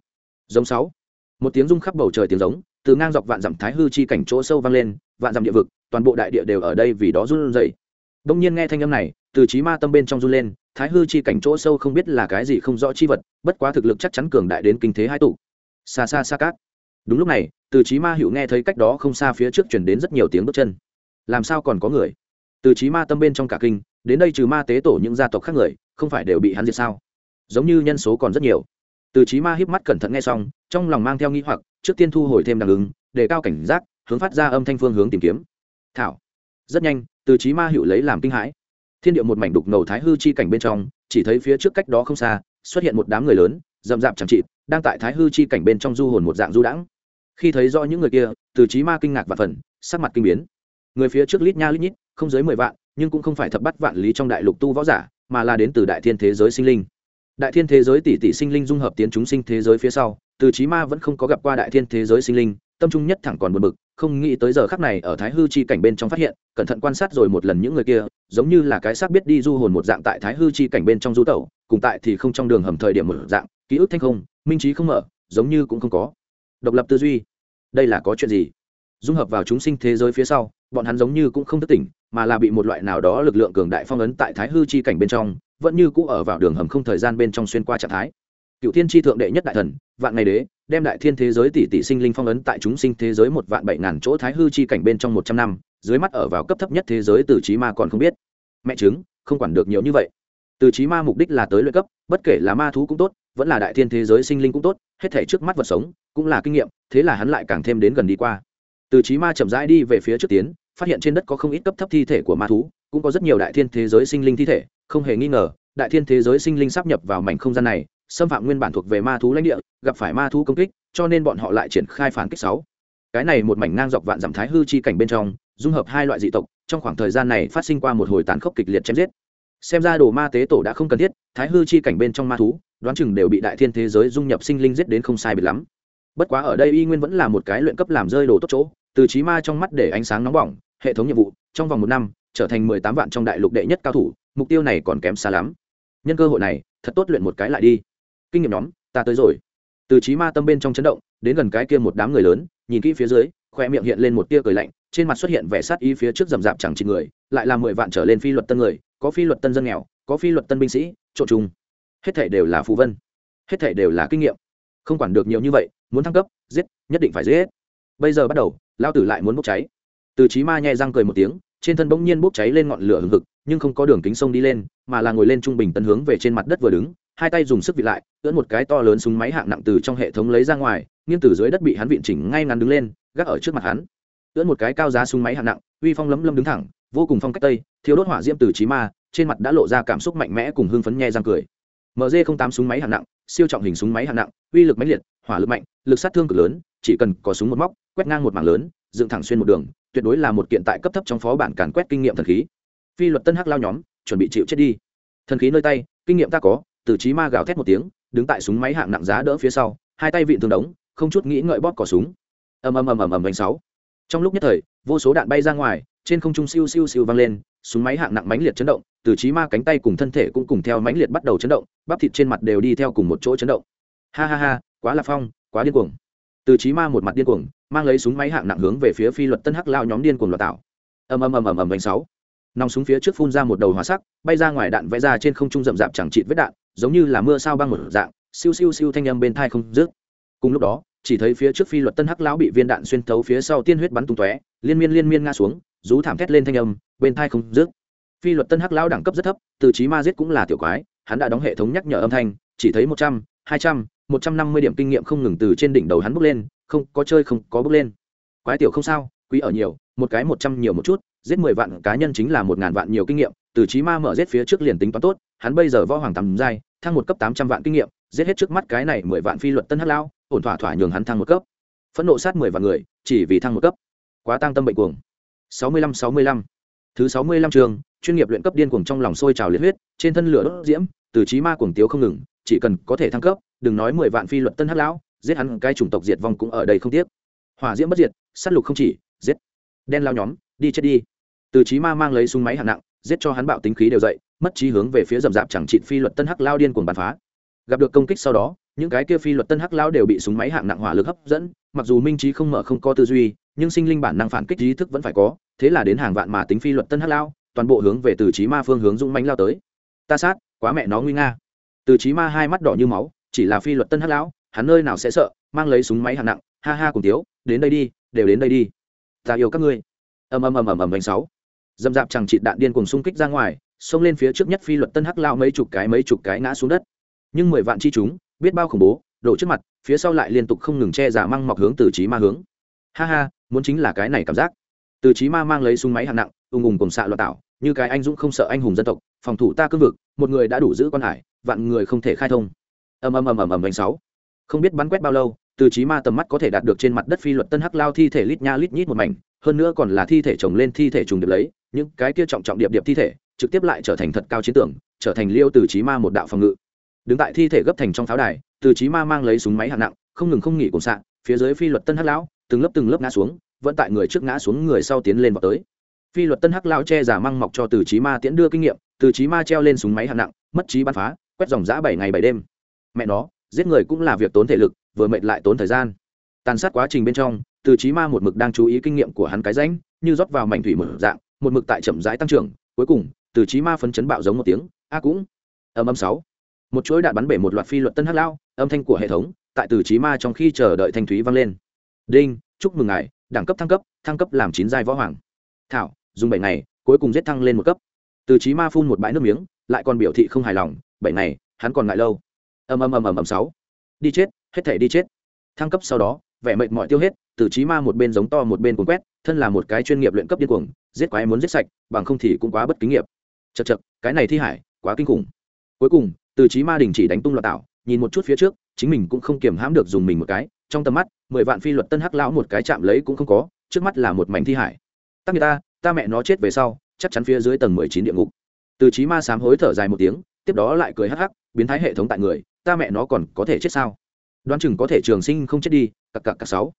Giống sáu. Một tiếng rung khắp bầu trời tiếng giống, từ ngang dọc vạn dặm thái hư chi cảnh chỗ sâu vang lên, vạn dặm địa vực, toàn bộ đại địa đều ở đây vì đó run rẩy đông nhiên nghe thanh âm này, từ trí ma tâm bên trong run lên, thái hư chi cảnh chỗ sâu không biết là cái gì không rõ chi vật, bất quá thực lực chắc chắn cường đại đến kinh thế hai tụ. Xa xa xa cát. Đúng lúc này, từ trí ma hữu nghe thấy cách đó không xa phía trước chuyển đến rất nhiều tiếng bước chân. Làm sao còn có người? Từ trí ma tâm bên trong cả kinh, đến đây trừ ma tế tổ những gia tộc khác người, không phải đều bị hắn diệt sao? Giống như nhân số còn rất nhiều. Từ trí ma híp mắt cẩn thận nghe xong, trong lòng mang theo nghĩ hoặc, trước tiên thu hồi thêm đằng ứng, để cao cảnh giác, hướng phát ra âm thanh phương hướng tìm kiếm. Thảo. Rất nhanh từ trí ma hữu lấy làm kinh hãi. Thiên điệu một mảnh đục ngầu thái hư chi cảnh bên trong chỉ thấy phía trước cách đó không xa xuất hiện một đám người lớn rậm rạp chẳng trị, đang tại thái hư chi cảnh bên trong du hồn một dạng du đãng. Khi thấy rõ những người kia từ trí ma kinh ngạc và phần sắc mặt kinh biến. Người phía trước lít nha lít nhít không dưới mười vạn nhưng cũng không phải thập bắt vạn lý trong đại lục tu võ giả mà là đến từ đại thiên thế giới sinh linh. Đại thiên thế giới tỷ tỷ sinh linh dung hợp tiến chúng sinh thế giới phía sau từ trí ma vẫn không có gặp qua đại thiên thế giới sinh linh tâm trung nhất thẳng còn buồn bực, không nghĩ tới giờ khắc này ở thái hư chi cảnh bên trong phát hiện, cẩn thận quan sát rồi một lần những người kia, giống như là cái xác biết đi du hồn một dạng tại thái hư chi cảnh bên trong du tẩu, cùng tại thì không trong đường hầm thời điểm một dạng, ký ức thanh không, minh trí không mở, giống như cũng không có. Độc lập tư duy, đây là có chuyện gì? Dung hợp vào chúng sinh thế giới phía sau, bọn hắn giống như cũng không thức tỉnh, mà là bị một loại nào đó lực lượng cường đại phong ấn tại thái hư chi cảnh bên trong, vẫn như cũ ở vào đường hầm không thời gian bên trong xuyên qua trạng thái. Cựu thiên Chi thượng đệ nhất đại thần, vạn ngày đế đem đại thiên thế giới tỷ tỷ sinh linh phong ấn tại chúng sinh thế giới một vạn bảy ngàn chỗ thái hư chi cảnh bên trong một trăm năm, dưới mắt ở vào cấp thấp nhất thế giới từ trí ma còn không biết. Mẹ chứng, không quản được nhiều như vậy. Từ trí ma mục đích là tới luyện cấp, bất kể là ma thú cũng tốt, vẫn là đại thiên thế giới sinh linh cũng tốt, hết thể trước mắt vật sống, cũng là kinh nghiệm, thế là hắn lại càng thêm đến gần đi qua. Từ trí ma chậm rãi đi về phía trước tiến, phát hiện trên đất có không ít cấp thấp thi thể của ma thú, cũng có rất nhiều đại thiên thế giới sinh linh thi thể, không hề nghi ngờ, đại thiên thế giới sinh linh sắp nhập vào mảnh không gian này xâm phạm nguyên bản thuộc về ma thú lãnh địa, gặp phải ma thú công kích, cho nên bọn họ lại triển khai phản kích sáu. Cái này một mảnh ngang dọc vạn dặm thái hư chi cảnh bên trong, dung hợp hai loại dị tộc, trong khoảng thời gian này phát sinh qua một hồi tàn khốc kịch liệt chém giết. Xem ra đồ ma tế tổ đã không cần thiết, thái hư chi cảnh bên trong ma thú, đoán chừng đều bị đại thiên thế giới dung nhập sinh linh giết đến không sai biệt lắm. Bất quá ở đây y nguyên vẫn là một cái luyện cấp làm rơi đồ tốt chỗ, từ trí ma trong mắt để ánh sáng nóng bỏng, hệ thống nhiệm vụ, trong vòng một năm, trở thành mười tám vạn trong đại lục đệ nhất cao thủ, mục tiêu này còn kém xa lắm. Nhân cơ hội này, thật tốt luyện một cái lại đi kinh nghiệm nhóm, ta tới rồi. Từ trí ma tâm bên trong chấn động, đến gần cái kia một đám người lớn, nhìn kỹ phía dưới, khoe miệng hiện lên một tia cười lạnh, trên mặt xuất hiện vẻ sát ý phía trước rầm rạp chẳng chỉ người, lại là mười vạn trở lên phi luật tân người, có phi luật tân dân nghèo, có phi luật tân binh sĩ, trộn chung. Hết thể đều là phù vân. Hết thể đều là kinh nghiệm. Không quản được nhiều như vậy, muốn thăng cấp, giết, nhất định phải giết. Bây giờ bắt đầu, lao tử lại muốn bốc cháy. Từ trí ma nhai răng cười một tiếng, trên thân bỗng nhiên bốc cháy lên ngọn lửa hừng hực, nhưng không có đường kính sông đi lên, mà là ngồi lên trung bình tân hướng về trên mặt đất vừa đứng hai tay dùng sức vị lại, ưỡn một cái to lớn súng máy hạng nặng từ trong hệ thống lấy ra ngoài, nghiêng từ dưới đất bị hắn vịn chỉnh ngay ngắn đứng lên, gác ở trước mặt hắn. Ưỡn một cái cao giá súng máy hạng nặng, uy phong lấm lấm đứng thẳng, vô cùng phong cách tây, thiếu đốt hỏa diễm từ trí ma, trên mặt đã lộ ra cảm xúc mạnh mẽ cùng hưng phấn nhe răng cười. Mg tám súng máy hạng nặng, siêu trọng hình súng máy hạng nặng, uy lực mãnh liệt, hỏa lực mạnh, lực sát thương cực lớn, chỉ cần có súng một móc, quét ngang một mảng lớn, dựng thẳng xuyên một đường, tuyệt đối là một kiện tại cấp thấp trong phó bản càn quét kinh nghiệm thần khí. Phi luật tân hắc lao nhóm, chuẩn bị chịu chết đi. Thần khí nơi tay, kinh nghiệm ta có từ trí ma gào thét một tiếng, đứng tại súng máy hạng nặng giá đỡ phía sau, hai tay vịn thường đống, không chút nghĩ ngợi bóp cỏ súng. Ầm ầm ầm ầm ầm bánh sáu. Trong lúc nhất thời, vô số đạn bay ra ngoài, trên không trung siêu siêu siêu vang lên, súng máy hạng nặng mãnh liệt chấn động, từ trí ma cánh tay cùng thân thể cũng cùng theo mãnh liệt bắt đầu chấn động, bắp thịt trên mặt đều đi theo cùng một chỗ chấn động. Ha ha ha, quá là phong, quá điên cuồng. Từ trí ma một mặt điên cuồng, mang lấy súng máy hạng nặng hướng về phía phi luật tân hắc lao nhóm điên cuồng loạt tạo. Ầm ầm ầm ầm ầm bánh sáu. Nòng súng phía trước phun ra một đầu hóa sắc, bay ra ngoài đạn vẽ ra trên không trung rậm rạp chẳng chịt vết đạn giống như là mưa sao băng một dạng, siêu siêu siêu thanh âm bên thai không dứt. Cùng lúc đó, chỉ thấy phía trước phi luật tân hắc lão bị viên đạn xuyên thấu phía sau tiên huyết bắn tung tóe, liên miên liên miên ngã xuống, rú thảm thét lên thanh âm, bên thai không dứt. Phi luật tân hắc lão đẳng cấp rất thấp, từ trí ma giết cũng là tiểu quái, hắn đã đóng hệ thống nhắc nhở âm thanh, chỉ thấy một trăm, hai trăm, một trăm năm mươi điểm kinh nghiệm không ngừng từ trên đỉnh đầu hắn bước lên, không có chơi không có bước lên. Quái tiểu không sao, quý ở nhiều, một cái một trăm nhiều một chút, giết mười vạn cá nhân chính là một ngàn vạn nhiều kinh nghiệm từ trí ma mở giết phía trước liền tính toán tốt, hắn bây giờ võ hoàng tầm giai, thăng một cấp tám trăm vạn kinh nghiệm, giết hết trước mắt cái này mười vạn phi luật tân hắc lao ổn thỏa thỏa nhường hắn thăng một cấp. Phẫn nộ sát mười vạn người, chỉ vì thăng một cấp. Quá tăng tâm bệnh cuồng. Sáu mươi lăm, sáu mươi lăm. Thứ sáu mươi lăm trường, chuyên nghiệp luyện cấp điên cuồng trong lòng sôi trào liệt huyết, trên thân lửa đốt diễm, từ trí ma cuồng tiếu không ngừng, chỉ cần có thể thăng cấp, đừng nói mười vạn phi luật tân hắc lão, giết hắn cái chủng tộc diệt vong cũng ở đây không tiếc. Hỏa diễm bất diệt, sát lục không chỉ, giết. Đen lao nhóm, đi chết đi. Từ trí ma mang lấy súng máy hạng nặng giết cho hắn bạo tính khí đều dậy mất trí hướng về phía rầm rạp chẳng trị phi luật tân hắc lao điên cuồng bắn phá gặp được công kích sau đó những cái kia phi luật tân hắc lao đều bị súng máy hạng nặng hỏa lực hấp dẫn mặc dù minh trí không mở không có tư duy nhưng sinh linh bản năng phản kích trí thức vẫn phải có thế là đến hàng vạn mà tính phi luật tân hắc lao toàn bộ hướng về từ trí ma phương hướng dũng mãnh lao tới ta sát quá mẹ nó nguy nga từ trí ma hai mắt đỏ như máu chỉ là phi luật tân hắc lão hắn nơi nào sẽ sợ mang lấy súng máy hạng nặng ha ha cùng tiếu đến đây đi đều đến đây đi ta yêu các ngươi ầm ầm ầm ầm ầm bánh sáu dầm dạp chẳng chị đạn điên cùng xung kích ra ngoài, xông lên phía trước nhất phi luật tân hắc lao mấy chục cái mấy chục cái ngã xuống đất. Nhưng mười vạn chi chúng, biết bao khủng bố, đổ trước mặt, phía sau lại liên tục không ngừng che giả măng mọc hướng từ trí ma hướng. Ha ha, muốn chính là cái này cảm giác. Từ trí ma mang lấy súng máy hạng nặng ùng ùng cùng xạ loạn tạo, như cái anh dũng không sợ anh hùng dân tộc, phòng thủ ta cương vực, một người đã đủ giữ quan hải, vạn người không thể khai thông. Ầm ầm ầm ầm ầm vành sáu. Không biết bắn quét bao lâu, từ trí ma tầm mắt có thể đạt được trên mặt đất phi luật tân hắc lao thi thể lít nha lít nhít một mảnh hơn nữa còn là thi thể chồng lên thi thể trùng điệp lấy, những cái kia trọng trọng điệp điệp thi thể, trực tiếp lại trở thành thật cao chiến tưởng trở thành liêu từ trí ma một đạo phòng ngự. Đứng tại thi thể gấp thành trong pháo đài, từ trí ma mang lấy súng máy hạng nặng, không ngừng không nghỉ cùng sạn phía dưới phi luật tân hắc lão, từng lớp từng lớp ngã xuống, vẫn tại người trước ngã xuống người sau tiến lên vào tới. Phi luật tân hắc lão che giả măng mọc cho từ trí ma tiễn đưa kinh nghiệm, từ trí ma treo lên súng máy hạng nặng, mất trí bắn phá, quét dòng giã bảy ngày bảy đêm. Mẹ nó, giết người cũng là việc tốn thể lực, vừa mệt lại tốn thời gian tàn sát quá trình bên trong, từ trí ma một mực đang chú ý kinh nghiệm của hắn cái rãnh, như rót vào mảnh thủy mở dạng, một mực tại chậm rãi tăng trưởng, cuối cùng, từ trí ma phấn chấn bạo giống một tiếng, a cũng, âm âm sáu. Một chuỗi đạn bắn bể một loạt phi luật tân hắc lao, âm thanh của hệ thống, tại từ trí ma trong khi chờ đợi thanh thúy vang lên. Đinh, chúc mừng ngài, đẳng cấp thăng cấp thăng cấp làm chín giai võ hoàng. Thảo, dùng bảy ngày, cuối cùng giết thăng lên một cấp. Từ trí ma phun một bãi nước miếng, lại còn biểu thị không hài lòng, bảy ngày, hắn còn ngại lâu. Ầm ầm ầm ầm ầm sáu. Đi chết, hết thể đi chết. Thăng cấp sau đó vẻ mệt mỏi tiêu hết, từ trí ma một bên giống to một bên cuốn quét, thân là một cái chuyên nghiệp luyện cấp điên cuồng, giết quái muốn giết sạch, bằng không thì cũng quá bất kính nghiệp. Chật chật cái này thi hải, quá kinh khủng. Cuối cùng, từ trí ma đình chỉ đánh tung loạt tạo, nhìn một chút phía trước, chính mình cũng không kiềm hãm được dùng mình một cái, trong tầm mắt, mười vạn phi luật tân hắc lão một cái chạm lấy cũng không có, trước mắt là một mảnh thi hải. Tắc người ta ta mẹ nó chết về sau, chắc chắn phía dưới tầng mười chín địa ngục. Từ trí ma sám hối thở dài một tiếng, tiếp đó lại cười hắc hắc, biến thái hệ thống tại người, ta mẹ nó còn có thể chết sao? Đoán chừng có thể trường sinh không chết đi cặp cặp cặp sáu.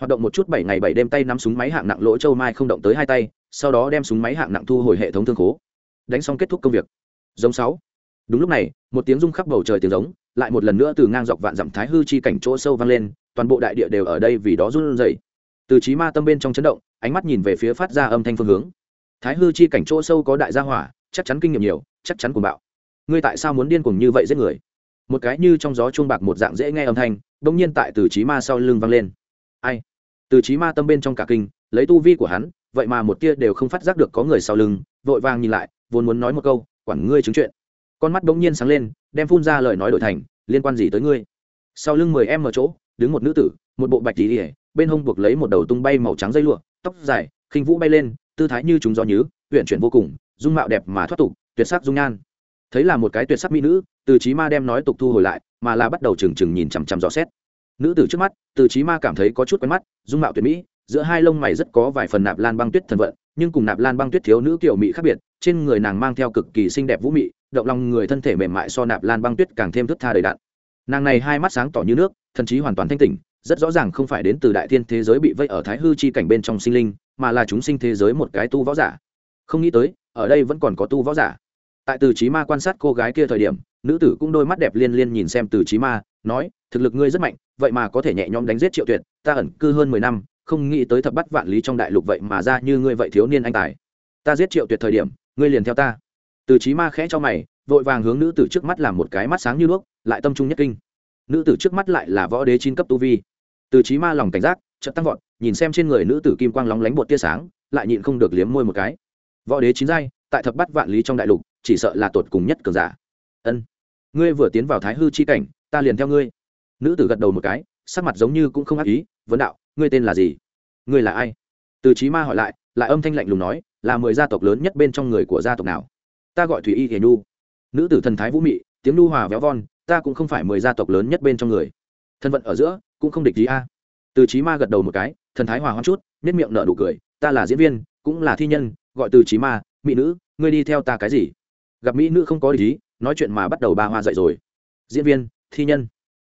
Hoạt động một chút bảy ngày bảy đêm tay nắm súng máy hạng nặng lỗ châu mai không động tới hai tay, sau đó đem súng máy hạng nặng thu hồi hệ thống thương khố. Đánh xong kết thúc công việc. Giống sáu. Đúng lúc này, một tiếng rung khắp bầu trời tiếng giống, lại một lần nữa từ ngang dọc vạn dặm thái hư chi cảnh chỗ sâu vang lên, toàn bộ đại địa đều ở đây vì đó run rẩy. Từ trí ma tâm bên trong chấn động, ánh mắt nhìn về phía phát ra âm thanh phương hướng. Thái hư chi cảnh chỗ sâu có đại gia hỏa, chắc chắn kinh nghiệm nhiều, chắc chắn cuồng bạo. Ngươi tại sao muốn điên cuồng như vậy giết người? Một cái như trong gió chuông bạc một dạng dễ nghe âm thanh bỗng nhiên tại từ trí ma sau lưng vang lên. Ai? Từ trí ma tâm bên trong cả kinh, lấy tu vi của hắn, vậy mà một tia đều không phát giác được có người sau lưng, vội vàng nhìn lại, vốn muốn nói một câu, quản ngươi chứng chuyện. Con mắt bỗng nhiên sáng lên, đem phun ra lời nói đổi thành, liên quan gì tới ngươi? Sau lưng mười em ở chỗ, đứng một nữ tử, một bộ bạch tỉ ỉa bên hông buộc lấy một đầu tung bay màu trắng dây lụa, tóc dài, khinh vũ bay lên, tư thái như chúng gió nhứ huyện chuyển vô cùng, dung mạo đẹp mà thoát tục, tuyệt sắc dung nhan thấy là một cái tuyệt sắc mỹ nữ, từ trí ma đem nói tục thu hồi lại, mà là bắt đầu trừng trừng nhìn chằm chằm dò xét. Nữ tử trước mắt, từ trí ma cảm thấy có chút quen mắt, dung mạo tuyệt mỹ, giữa hai lông mày rất có vài phần nạp lan băng tuyết thần vận, nhưng cùng nạp lan băng tuyết thiếu nữ kiểu mỹ khác biệt, trên người nàng mang theo cực kỳ xinh đẹp vũ mị, động lòng người thân thể mềm mại so nạp lan băng tuyết càng thêm thức tha đầy đạn nàng này hai mắt sáng tỏ như nước, thần trí hoàn toàn thanh tỉnh, rất rõ ràng không phải đến từ đại thiên thế giới bị vây ở thái hư chi cảnh bên trong sinh linh, mà là chúng sinh thế giới một cái tu võ giả. Không nghĩ tới, ở đây vẫn còn có tu võ giả tại từ trí ma quan sát cô gái kia thời điểm, nữ tử cũng đôi mắt đẹp liên liên nhìn xem từ trí ma, nói, thực lực ngươi rất mạnh, vậy mà có thể nhẹ nhõm đánh giết triệu tuyệt, ta ẩn cư hơn mười năm, không nghĩ tới thập bắt vạn lý trong đại lục vậy mà ra như ngươi vậy thiếu niên anh tài. Ta giết triệu tuyệt thời điểm, ngươi liền theo ta. Từ trí ma khẽ cho mày, vội vàng hướng nữ tử trước mắt làm một cái mắt sáng như đuốc, lại tâm trung nhất kinh. Nữ tử trước mắt lại là võ đế chín cấp tu vi. Từ trí ma lòng cảnh giác, chợt tăng vọt, nhìn xem trên người nữ tử kim quang lóng lánh bột tia sáng, lại nhịn không được liếm môi một cái. Võ đế chín giai, tại thập bắt vạn lý trong đại lục chỉ sợ là tột cùng nhất cường giả. Ân, ngươi vừa tiến vào thái hư chi cảnh, ta liền theo ngươi. Nữ tử gật đầu một cái, sắc mặt giống như cũng không ác ý, vấn đạo, ngươi tên là gì? Ngươi là ai? Từ trí ma hỏi lại lại âm thanh lạnh lùng nói, là mười gia tộc lớn nhất bên trong người của gia tộc nào? Ta gọi thủy y hiền nu nữ tử thần thái vũ mị, tiếng nu hòa véo von, ta cũng không phải mười gia tộc lớn nhất bên trong người. Thân vận ở giữa, cũng không địch gì a. Từ trí ma gật đầu một cái, thần thái hòa hoang chút nết miệng nở nụ cười, ta là diễn viên, cũng là thi nhân, gọi từ trí ma mỹ nữ, ngươi đi theo ta cái gì? Gặp mỹ nữ không có ý, nói chuyện mà bắt đầu ba hoa dậy rồi. Diễn viên, thi nhân.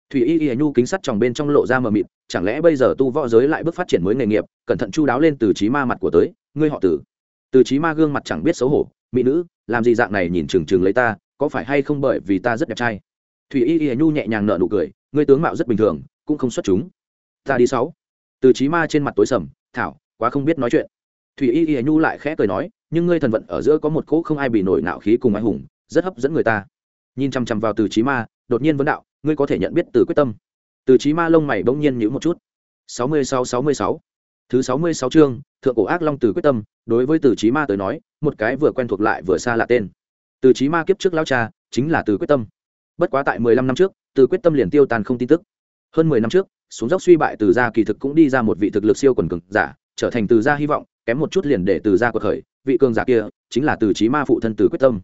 Thủy y y nhu kính sắt tròng bên trong lộ ra mờ mịt, chẳng lẽ bây giờ tu võ giới lại bước phát triển mới nghề nghiệp, cẩn thận chu đáo lên từ trí ma mặt của tới, ngươi họ tử. Từ trí ma gương mặt chẳng biết xấu hổ, mỹ nữ, làm gì dạng này nhìn trừng trừng lấy ta, có phải hay không bởi vì ta rất đẹp trai? Thủy y y nhu nhẹ nhàng nợ nụ cười, ngươi tướng mạo rất bình thường, cũng không xuất chúng. Ta đi sáu. Từ trí ma trên mặt tối sầm, thảo, quá không biết nói chuyện. Thủy y y nhu lại khẽ cười nói nhưng ngươi thần vận ở giữa có một cỗ không ai bị nổi nạo khí cùng anh hùng, rất hấp dẫn người ta. Nhìn chăm chăm vào từ trí ma, đột nhiên vấn đạo, ngươi có thể nhận biết từ quyết tâm. Từ trí ma lông mày bỗng nhiên nhữ một chút. Sáu mươi sáu sáu mươi sáu. Thứ sáu mươi sáu chương, thượng cổ ác long từ quyết tâm, đối với từ trí ma tới nói, một cái vừa quen thuộc lại vừa xa lạ tên. Từ trí ma kiếp trước lao cha, chính là từ quyết tâm. Bất quá tại mười lăm năm trước, từ quyết tâm liền tiêu tan không tin tức. Hơn mười năm trước, xuống dốc suy bại từ gia kỳ thực cũng đi ra một vị thực lực siêu quần cường giả, trở thành từ gia hy vọng kém một chút liền để từ ra cuộc khởi, vị cường giả kia chính là từ trí ma phụ thân từ quyết tâm.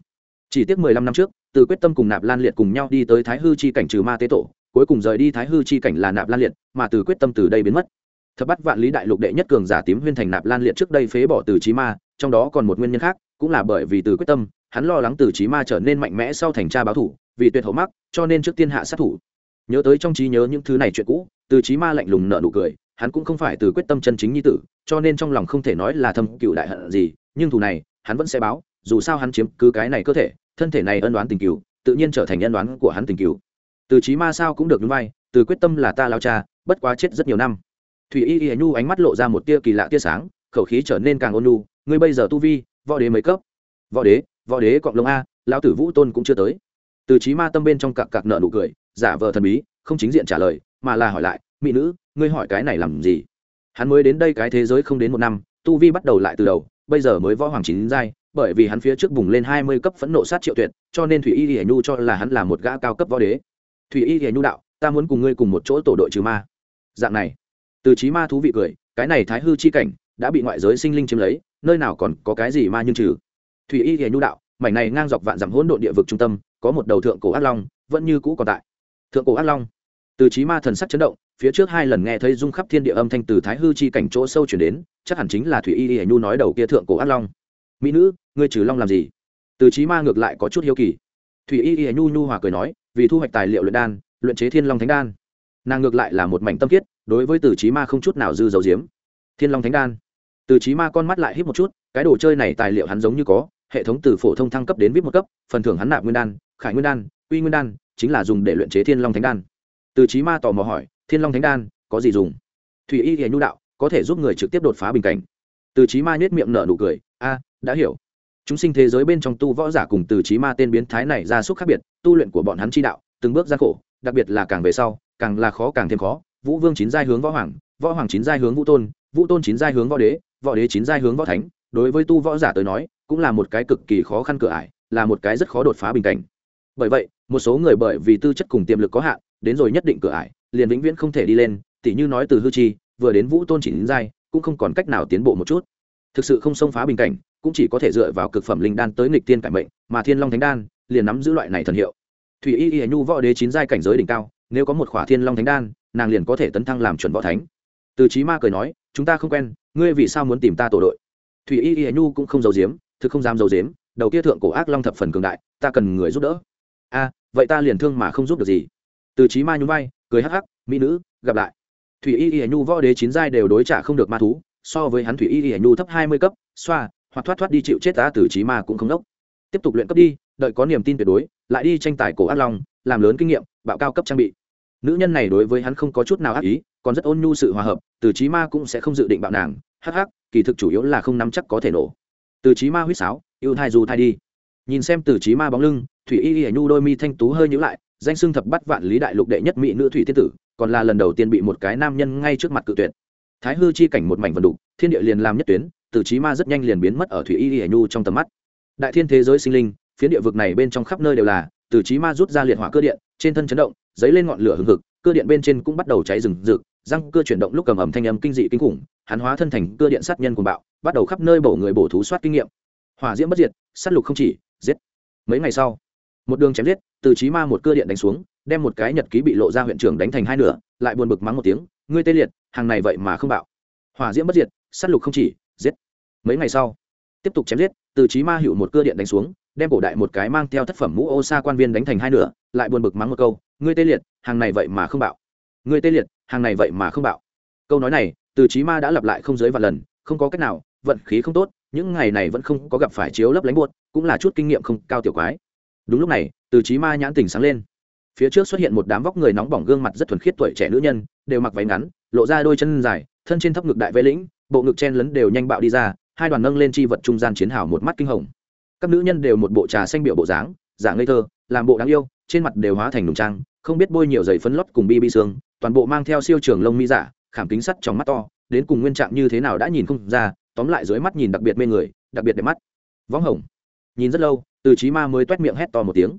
Chỉ tiếc mười lăm năm trước, từ quyết tâm cùng nạp lan liệt cùng nhau đi tới thái hư chi cảnh trừ ma tế tổ, cuối cùng rời đi thái hư chi cảnh là nạp lan liệt, mà từ quyết tâm từ đây biến mất. Thập bắt vạn lý đại lục đệ nhất cường giả tím huyên thành nạp lan liệt trước đây phế bỏ từ trí ma, trong đó còn một nguyên nhân khác, cũng là bởi vì từ quyết tâm, hắn lo lắng từ trí ma trở nên mạnh mẽ sau thành tra báo thủ, vì tuyệt hậu mắc, cho nên trước tiên hạ sát thủ. Nhớ tới trong trí nhớ những thứ này chuyện cũ, từ trí ma lạnh lùng nợ nụ cười hắn cũng không phải từ quyết tâm chân chính như tử, cho nên trong lòng không thể nói là thâm cựu đại hận gì, nhưng thù này, hắn vẫn sẽ báo, dù sao hắn chiếm cứ cái này cơ thể, thân thể này ân đoán tình cựu, tự nhiên trở thành ân đoán của hắn tình cựu. Từ trí ma sao cũng được núi vai, từ quyết tâm là ta lao cha, bất quá chết rất nhiều năm. Thủy y y nhu ánh mắt lộ ra một tia kỳ lạ tia sáng, khẩu khí trở nên càng ôn nhu, ngươi bây giờ tu vi, võ đế mấy cấp? Võ đế võ đế cọng lông a, lão tử vũ tôn cũng chưa tới. Từ trí ma tâm bên trong cặc cặc nợ nụ cười, giả vờ thần bí, không chính diện trả lời, mà là hỏi lại, mỹ nữ ngươi hỏi cái này làm gì? Hắn mới đến đây cái thế giới không đến một năm, tu vi bắt đầu lại từ đầu, bây giờ mới võ hoàng chín giai, bởi vì hắn phía trước bùng lên hai mươi cấp phẫn nộ sát triệu tuyệt, cho nên thủy y hiển nhu cho là hắn là một gã cao cấp võ đế. Thủy y hiển nhu đạo, ta muốn cùng ngươi cùng một chỗ tổ đội trừ ma. Dạng này, từ trí ma thú vị cười, cái này thái hư chi cảnh, đã bị ngoại giới sinh linh chiếm lấy, nơi nào còn có cái gì ma nhưng trừ. Thủy y hiển nhu đạo, mảnh này ngang dọc vạn dặm hỗn độn địa vực trung tâm, có một đầu thượng cổ ác long, vẫn như cũ còn tại. Thượng cổ ác long từ trí ma thần sắc chấn động, phía trước hai lần nghe thấy rung khắp thiên địa âm thanh từ thái hư chi cảnh chỗ sâu chuyển đến, chắc hẳn chính là thủy y y nhu nói đầu kia thượng cổ ác long. Mỹ nữ, ngươi trừ long làm gì? Từ trí ma ngược lại có chút hiếu kỳ. Thủy y y nhu nhu hòa cười nói, vì thu hoạch tài liệu luyện đan, luyện chế thiên long thánh đan. Nàng ngược lại là một mảnh tâm kiết, đối với từ trí ma không chút nào dư dầu diếm thiên long thánh đan? Từ trí ma con mắt lại hít một chút, cái đồ chơi này tài liệu hắn giống như có, hệ thống từ phổ thông thăng cấp đến vip một cấp, phần thưởng hắn nạp nguyên đan, khải nguyên đan, uy nguyên đan, chính là dùng để luyện chế thiên long thánh đan từ trí ma tò mò hỏi, thiên long thánh đan, có gì dùng? Thủy y hiền nhu đạo, có thể giúp người trực tiếp đột phá bình cảnh. Từ trí ma nhếch miệng nở nụ cười, a, đã hiểu. Chúng sinh thế giới bên trong tu võ giả cùng từ trí ma tên biến thái này ra xúc khác biệt, tu luyện của bọn hắn chi đạo, từng bước gian khổ, đặc biệt là càng về sau, càng là khó càng thêm khó. Vũ vương chín giai hướng võ hoàng võ hoàng chín giai hướng vũ tôn vũ tôn chín giai hướng võ đế võ đế chín giai hướng võ thánh. Đối với tu võ giả tới nói, cũng là một cái cực kỳ khó khăn cửa ải, là một cái rất khó đột phá bình cảnh. Bởi vậy, một số người bởi vì tư chất cùng tiềm lực có hạn đến rồi nhất định cửa ải, liền vĩnh viễn không thể đi lên, tỉ như nói từ hư chi, vừa đến vũ tôn chỉ đến giai, cũng không còn cách nào tiến bộ một chút. Thực sự không xông phá bình cảnh, cũng chỉ có thể dựa vào cực phẩm linh đan tới nghịch tiên cải mệnh, mà thiên long thánh đan liền nắm giữ loại này thần hiệu. Thủy y y nhu võ đế chín giai cảnh giới đỉnh cao, nếu có một khỏa thiên long thánh đan, nàng liền có thể tấn thăng làm chuẩn võ thánh. Từ trí ma cười nói, chúng ta không quen, ngươi vì sao muốn tìm ta tổ đội? Thủy y y nhu cũng không giấu giếm, thực không dám giấu giếm, đầu kia thượng cổ ác long thập phần cường đại, ta cần người giúp đỡ. A, vậy ta liền thương mà không giúp được gì từ trí ma nhún vai, cười hắc hắc, mỹ nữ, gặp lại. Thủy y y nhu võ đế chín giai đều đối trả không được ma thú, so với hắn thủy y y nhu thấp hai mươi cấp, xoa, hoặc thoát thoát đi chịu chết ta từ trí ma cũng không đốc. Tiếp tục luyện cấp đi, đợi có niềm tin tuyệt đối, lại đi tranh tài cổ ác long, làm lớn kinh nghiệm, bạo cao cấp trang bị. Nữ nhân này đối với hắn không có chút nào ác ý, còn rất ôn nhu sự hòa hợp, từ trí ma cũng sẽ không dự định bạo nàng, hắc hắc, kỳ thực chủ yếu là không nắm chắc có thể nổ. Từ trí ma huýt sáo, yêu thai dù thai đi. Nhìn xem từ trí ma bóng lưng, thủy y y nhu đôi mi thanh tú hơi nhữ lại danh xưng thập bắt vạn lý đại lục đệ nhất mỹ nữ thủy thiên tử, còn là lần đầu tiên bị một cái nam nhân ngay trước mặt cự tuyệt. Thái hư chi cảnh một mảnh vần đục, thiên địa liền làm nhất tuyến, từ trí ma rất nhanh liền biến mất ở thủy y y nhu trong tầm mắt. Đại thiên thế giới sinh linh, phiến địa vực này bên trong khắp nơi đều là, từ trí ma rút ra liệt hỏa cơ điện, trên thân chấn động, dấy lên ngọn lửa hừng hực, cơ điện bên trên cũng bắt đầu cháy rừng rực, răng cơ chuyển động lúc cầm ầm thanh âm kinh dị kinh khủng, hắn hóa thân thành cơ điện sát nhân cuồng bạo, bắt đầu khắp nơi bổ người bổ thú soát kinh nghiệm. Hỏa diễm bất diệt, sát lục không chỉ, giết. Mấy ngày sau một đường chém giết, từ trí ma một cơ điện đánh xuống, đem một cái nhật ký bị lộ ra huyện trưởng đánh thành hai nửa, lại buồn bực mắng một tiếng, ngươi tê liệt, hàng này vậy mà không bạo. Hỏa diễm bất diệt, sát lục không chỉ, giết. Mấy ngày sau, tiếp tục chém giết, từ trí ma hiệu một cơ điện đánh xuống, đem cổ đại một cái mang theo thất phẩm mũ ô sa quan viên đánh thành hai nửa, lại buồn bực mắng một câu, ngươi tê liệt, hàng này vậy mà không bạo. Ngươi tê liệt, hàng này vậy mà không bạo. Câu nói này, từ trí ma đã lặp lại không dưới vài lần, không có cách nào, vận khí không tốt, những ngày này vẫn không có gặp phải chiếu lấp lánh buốt, cũng là chút kinh nghiệm không cao tiểu quái đúng lúc này, từ trí ma nhãn tỉnh sáng lên. Phía trước xuất hiện một đám vóc người nóng bỏng gương mặt rất thuần khiết tuổi trẻ nữ nhân, đều mặc váy ngắn, lộ ra đôi chân dài, thân trên thấp ngực đại vệ lĩnh, bộ ngực chen lấn đều nhanh bạo đi ra, hai đoàn nâng lên chi vật trung gian chiến hào một mắt kinh hồng. Các nữ nhân đều một bộ trà xanh biểu bộ dáng, giả ngây thơ, làm bộ đáng yêu, trên mặt đều hóa thành nùng trang, không biết bôi nhiều giày phấn lót cùng bi bi xương, toàn bộ mang theo siêu trường lông mi giả, khảm kính sắt trong mắt to, đến cùng nguyên trạng như thế nào đã nhìn không ra, tóm lại dưới mắt nhìn đặc biệt mê người, đặc biệt đẹp mắt. Võng hồng. Nhìn rất lâu từ chí ma mới tuét miệng hét to một tiếng.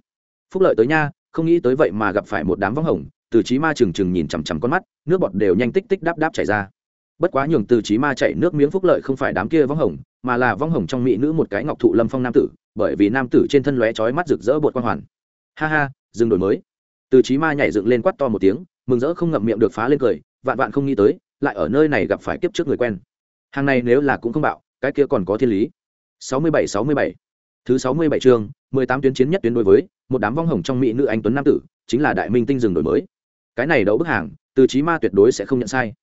Phúc lợi tới nha, không nghĩ tới vậy mà gặp phải một đám vong hồng. Từ chí ma trừng trừng nhìn chằm chằm con mắt, nước bọt đều nhanh tích tích đáp đáp chảy ra. Bất quá nhường từ chí ma chạy nước miếng phúc lợi không phải đám kia vong hồng, mà là vong hồng trong mỹ nữ một cái ngọc thụ lâm phong nam tử, bởi vì nam tử trên thân lóe chói mắt rực rỡ bột quang hoàn. Ha ha, dừng đổi mới. Từ chí ma nhảy dựng lên quát to một tiếng, mừng rỡ không ngậm miệng được phá lên cười, vạn vạn không nghĩ tới, lại ở nơi này gặp phải kiếp trước người quen. Hàng này nếu là cũng không bạo, cái kia còn có thiên lý. Sáu mươi bảy, sáu mươi bảy thứ sáu mươi bảy chương, mười tám tuyến chiến nhất tuyến đối với một đám vong hồng trong mỹ nữ anh tuấn nam tử, chính là đại minh tinh rừng đổi mới. Cái này đấu bức hàng, từ chí ma tuyệt đối sẽ không nhận sai.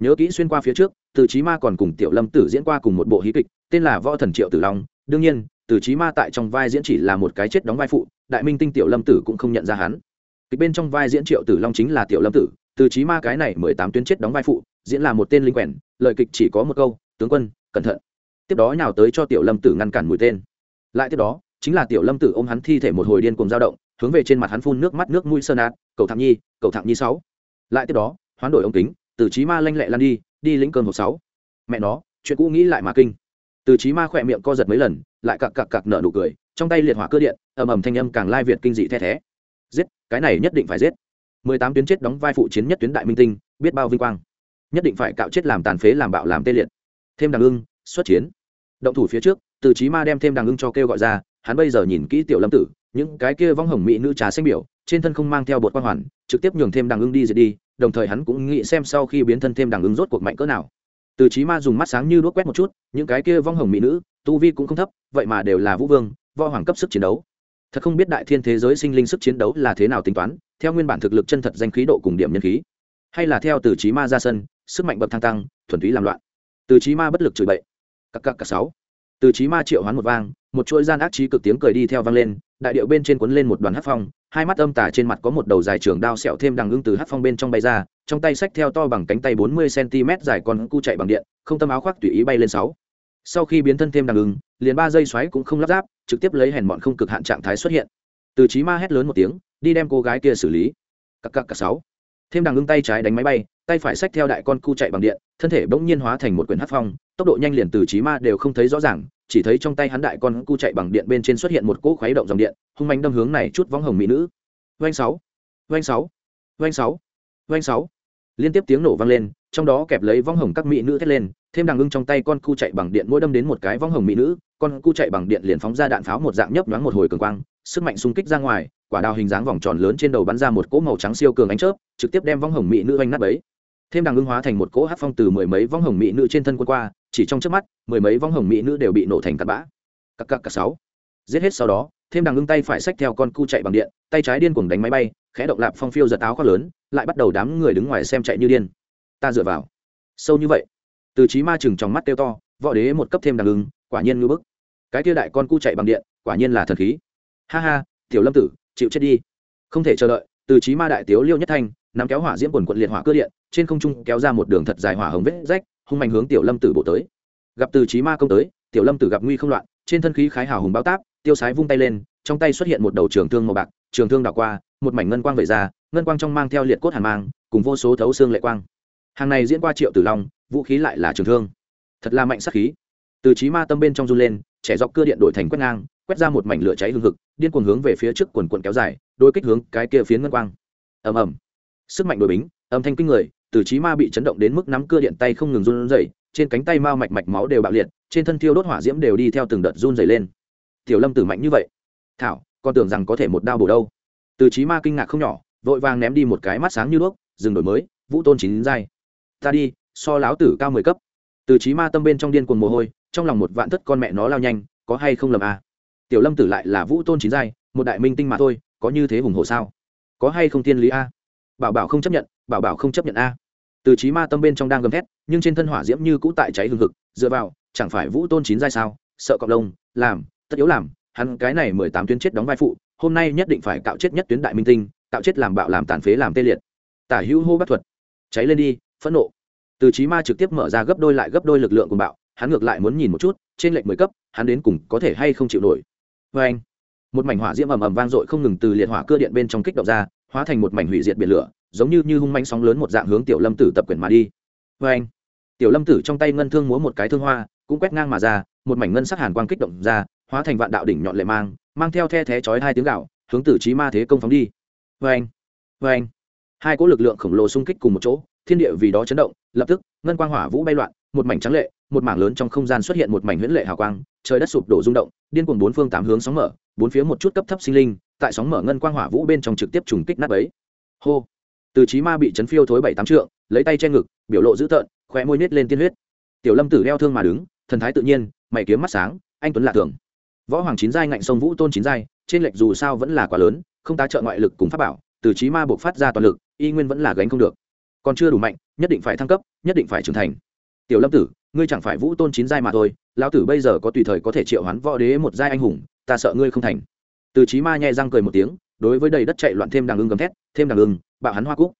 Nhớ kỹ xuyên qua phía trước, từ chí ma còn cùng tiểu lâm tử diễn qua cùng một bộ hí kịch, tên là võ thần triệu tử long. Đương nhiên, từ chí ma tại trong vai diễn chỉ là một cái chết đóng vai phụ, đại minh tinh tiểu lâm tử cũng không nhận ra hắn. Kịch bên trong vai diễn triệu tử long chính là tiểu lâm tử, từ chí ma cái này mười tám tuyến chết đóng vai phụ, diễn là một tên linh quèn, lời kịch chỉ có một câu, tướng quân, cẩn thận. Tiếp đó nhào tới cho tiểu lâm tử ngăn cản mũi tên lại tiếp đó, chính là tiểu lâm tử ôm hắn thi thể một hồi điên cùng dao động, hướng về trên mặt hắn phun nước mắt nước mũi sơn ạt, cầu thạng nhi, cầu thạng nhi sáu. Lại tiếp đó, hoán đổi ống kính, từ trí ma lanh lẹ lăn đi đi lĩnh cơn hộp sáu. Mẹ nó, chuyện cũ nghĩ lại mà kinh. Từ trí ma khỏe miệng co giật mấy lần, lại cặc cặc cặc nở nụ cười, trong tay liệt hỏa cơ điện, ầm ầm thanh âm càng lai việt kinh dị the thé. Giết, cái này nhất định phải giết. Mười tám tuyến chết đóng vai phụ chiến nhất tuyến đại minh tinh, biết bao vinh quang. Nhất định phải cạo chết làm tàn phế làm bạo làm tê liệt. Thêm đằng ưng, xuất chiến. Động thủ phía trước từ chí ma đem thêm đằng ưng cho kêu gọi ra, hắn bây giờ nhìn kỹ tiểu lâm tử, những cái kia vong hồng mỹ nữ trà xanh biểu, trên thân không mang theo bột quan hoàn, trực tiếp nhường thêm đằng ưng đi diệt đi, đồng thời hắn cũng nghĩ xem sau khi biến thân thêm đằng ưng rốt cuộc mạnh cỡ nào. Từ chí ma dùng mắt sáng như đuốc quét một chút, những cái kia vong hồng mỹ nữ, tu vi cũng không thấp, vậy mà đều là vũ vương, võ hoàng cấp sức chiến đấu. Thật không biết đại thiên thế giới sinh linh sức chiến đấu là thế nào tính toán, theo nguyên bản thực lực chân thật danh khí độ cùng điểm nhân khí. Hay là theo từ chí ma ra sân, sức mạnh bậc thang tăng, thuần túy làm loạn. Từ chí ma bất lực chửi bậy. Cặc cặc cặc sáu từ chí ma triệu hoán một vang, một chuỗi gian ác trí cực tiếng cười đi theo vang lên, đại điệu bên trên cuốn lên một đoàn hát phong, hai mắt âm tà trên mặt có một đầu dài trường đao sẹo thêm đằng ưng từ hát phong bên trong bay ra, trong tay sách theo to bằng cánh tay bốn mươi cm dài con cu chạy bằng điện, không tâm áo khoác tùy ý bay lên sáu. Sau khi biến thân thêm đằng ưng, liền ba giây xoáy cũng không lắp ráp, trực tiếp lấy hèn bọn không cực hạn trạng thái xuất hiện. Từ chí ma hét lớn một tiếng, đi đem cô gái kia xử lý. Cặc cặc cặc sáu. Thêm đằng ưng tay trái đánh máy bay, tay phải xách theo đại con cu chạy bằng điện, thân thể bỗng nhiên hóa thành một quyển hát phong, tốc độ nhanh liền từ trí ma đều không thấy rõ ràng chỉ thấy trong tay hắn đại con cu chạy bằng điện bên trên xuất hiện một cỗ khuấy động dòng điện, hung manh đâm hướng này chút võng hồng mỹ nữ. Vanh sáu vanh sáu vanh sáu vanh sáu. Liên tiếp tiếng nổ vang lên, trong đó kẹp lấy vong hồng các mỹ nữ thét lên, thêm đằng ưng trong tay con cu chạy bằng điện mỗi đâm đến một cái vong hồng mỹ nữ, con cu chạy bằng điện liền phóng ra đạn pháo một dạng nhấp nhoáng một hồi cường quang, sức mạnh xung kích ra ngoài, quả đào hình dáng vòng tròn lớn trên đầu bắn ra một cỗ màu trắng siêu cường ánh chớp, trực tiếp đem vong hồng mỹ nữ oanh nát bấy. Thêm đằng ưng hóa thành một cỗ hát phong từ mười mấy vong hồng mỹ nữ trên thân quân qua chỉ trong trước mắt, mười mấy vong hồng mỹ nữ đều bị nổ thành cặn bã. Cặp cặp cặp sáu. Giết hết sau đó, thêm đằng ngưng tay phải xách theo con cu chạy bằng điện, tay trái điên cuồng đánh máy bay, khẽ động lạp phong phiêu giật áo khoác lớn, lại bắt đầu đám người đứng ngoài xem chạy như điên. Ta dựa vào. Sâu như vậy. Từ trí ma chừng trong mắt tiêu to, võ đế một cấp thêm đằng ngưng quả nhiên ngư bức. Cái kia đại con cu chạy bằng điện, quả nhiên là thần khí. Ha ha, tiểu lâm tử, chịu chết đi. Không thể chờ đợi, từ trí ma đại tiếu liêu nhất thanh, nắm kéo hỏa diễm quần quận liệt hỏa cơ điện, trên không trung kéo ra một đường thật dài hỏa hồng vết rách hung mạnh hướng tiểu lâm tử bộ tới. Gặp từ trí ma công tới, tiểu lâm tử gặp nguy không loạn, trên thân khí khái hào hùng bao táp, tiêu sái vung tay lên, trong tay xuất hiện một đầu trường thương màu bạc, trường thương đảo qua, một mảnh ngân quang vẩy ra, ngân quang trong mang theo liệt cốt hàn mang, cùng vô số thấu xương lệ quang. Hàng này diễn qua triệu tử long, vũ khí lại là trường thương. Thật là mạnh sắc khí. Từ trí ma tâm bên trong run lên, trẻ dọc cưa điện đổi thành quét ngang, quét ra một mảnh lửa cháy hương hực, điên cuồng hướng về phía trước quần quần kéo dài, đôi kích hướng cái kia phiến ngân quang. Ầm ầm. Sức mạnh đội bính, âm thanh kinh người từ trí ma bị chấn động đến mức nắm cưa điện tay không ngừng run rẩy, trên cánh tay mao mạch mạch máu đều bạo liệt, trên thân thiêu đốt hỏa diễm đều đi theo từng đợt run rẩy lên. Tiểu lâm tử mạnh như vậy? Thảo, con tưởng rằng có thể một đao bổ đâu. Từ trí ma kinh ngạc không nhỏ, vội vàng ném đi một cái mắt sáng như đuốc, dừng đổi mới, vũ tôn chín giai. Ta đi, so láo tử cao mười cấp. Từ trí ma tâm bên trong điên cuồng mồ hôi, trong lòng một vạn thất con mẹ nó lao nhanh, có hay không lầm à? tiểu lâm tử lại là vũ tôn chín giai, một đại minh tinh mà thôi, có như thế hùng hồ sao? Có hay không thiên lý a? Bảo bảo không chấp nhận, bảo bảo không chấp nhận a từ trí ma tâm bên trong đang gầm thét, nhưng trên thân hỏa diễm như cũ tại cháy hừng hực, dựa vào, chẳng phải vũ tôn chín giai sao? Sợ cộng đồng làm, tất yếu làm, hắn cái này mười tám tuyến chết đóng vai phụ, hôm nay nhất định phải cạo chết nhất tuyến đại minh tinh, cạo chết làm bạo làm tàn phế làm tê liệt. Tả hữu hô bắt thuật, cháy lên đi, phẫn nộ. Từ trí ma trực tiếp mở ra gấp đôi lại gấp đôi lực lượng của bạo, hắn ngược lại muốn nhìn một chút, trên lệnh mười cấp, hắn đến cùng có thể hay không chịu nổi. Vê anh. Một mảnh hỏa diễm ầm ầm vang dội không ngừng từ liệt hỏa cơ điện bên trong kích động ra, hóa thành một mảnh hủy diệt biển lửa giống như như hung manh sóng lớn một dạng hướng tiểu lâm tử tập quyển mà đi. Vê anh, tiểu lâm tử trong tay ngân thương múa một cái thương hoa, cũng quét ngang mà ra, một mảnh ngân sắc hàn quang kích động ra, hóa thành vạn đạo đỉnh nhọn lệ mang mang theo the thé chói hai tiếng gạo, hướng tử trí ma thế công phóng đi. Vê anh vê anh, hai cỗ lực lượng khổng lồ xung kích cùng một chỗ, thiên địa vì đó chấn động, lập tức, ngân quang hỏa vũ bay loạn, một mảnh trắng lệ, một mảng lớn trong không gian xuất hiện một mảnh huyễn lệ hào quang, trời đất sụp đổ rung động, điên cuồng bốn phương tám hướng sóng mở, bốn phía một chút cấp thấp sinh linh, tại sóng mở ngân quang hỏa vũ bên trong trực tiếp trùng kích nát ấy hô từ trí ma bị chấn phiêu thối bảy tám trượng, lấy tay che ngực, biểu lộ dữ tợn, khoe môi nết lên tiên huyết. Tiểu lâm tử đeo thương mà đứng, thần thái tự nhiên, mày kiếm mắt sáng, anh tuấn lạ thường. Võ hoàng chín giai ngạnh sông vũ tôn chín giai, trên lệch dù sao vẫn là quá lớn, không tá trợ ngoại lực cùng pháp bảo, từ trí ma buộc phát ra toàn lực, y nguyên vẫn là gánh không được. Còn chưa đủ mạnh, nhất định phải thăng cấp, nhất định phải trưởng thành. Tiểu lâm tử, ngươi chẳng phải vũ tôn chín giai mà thôi, lão tử bây giờ có tùy thời có thể triệu hoán võ đế một giai anh hùng, ta sợ ngươi không thành. Từ trí ma nhẹ răng cười một tiếng, đối với đầy đất chạy loạn thêm đằng ưng gầm thét, thêm đằng ưng bạo hắn hoa cúc.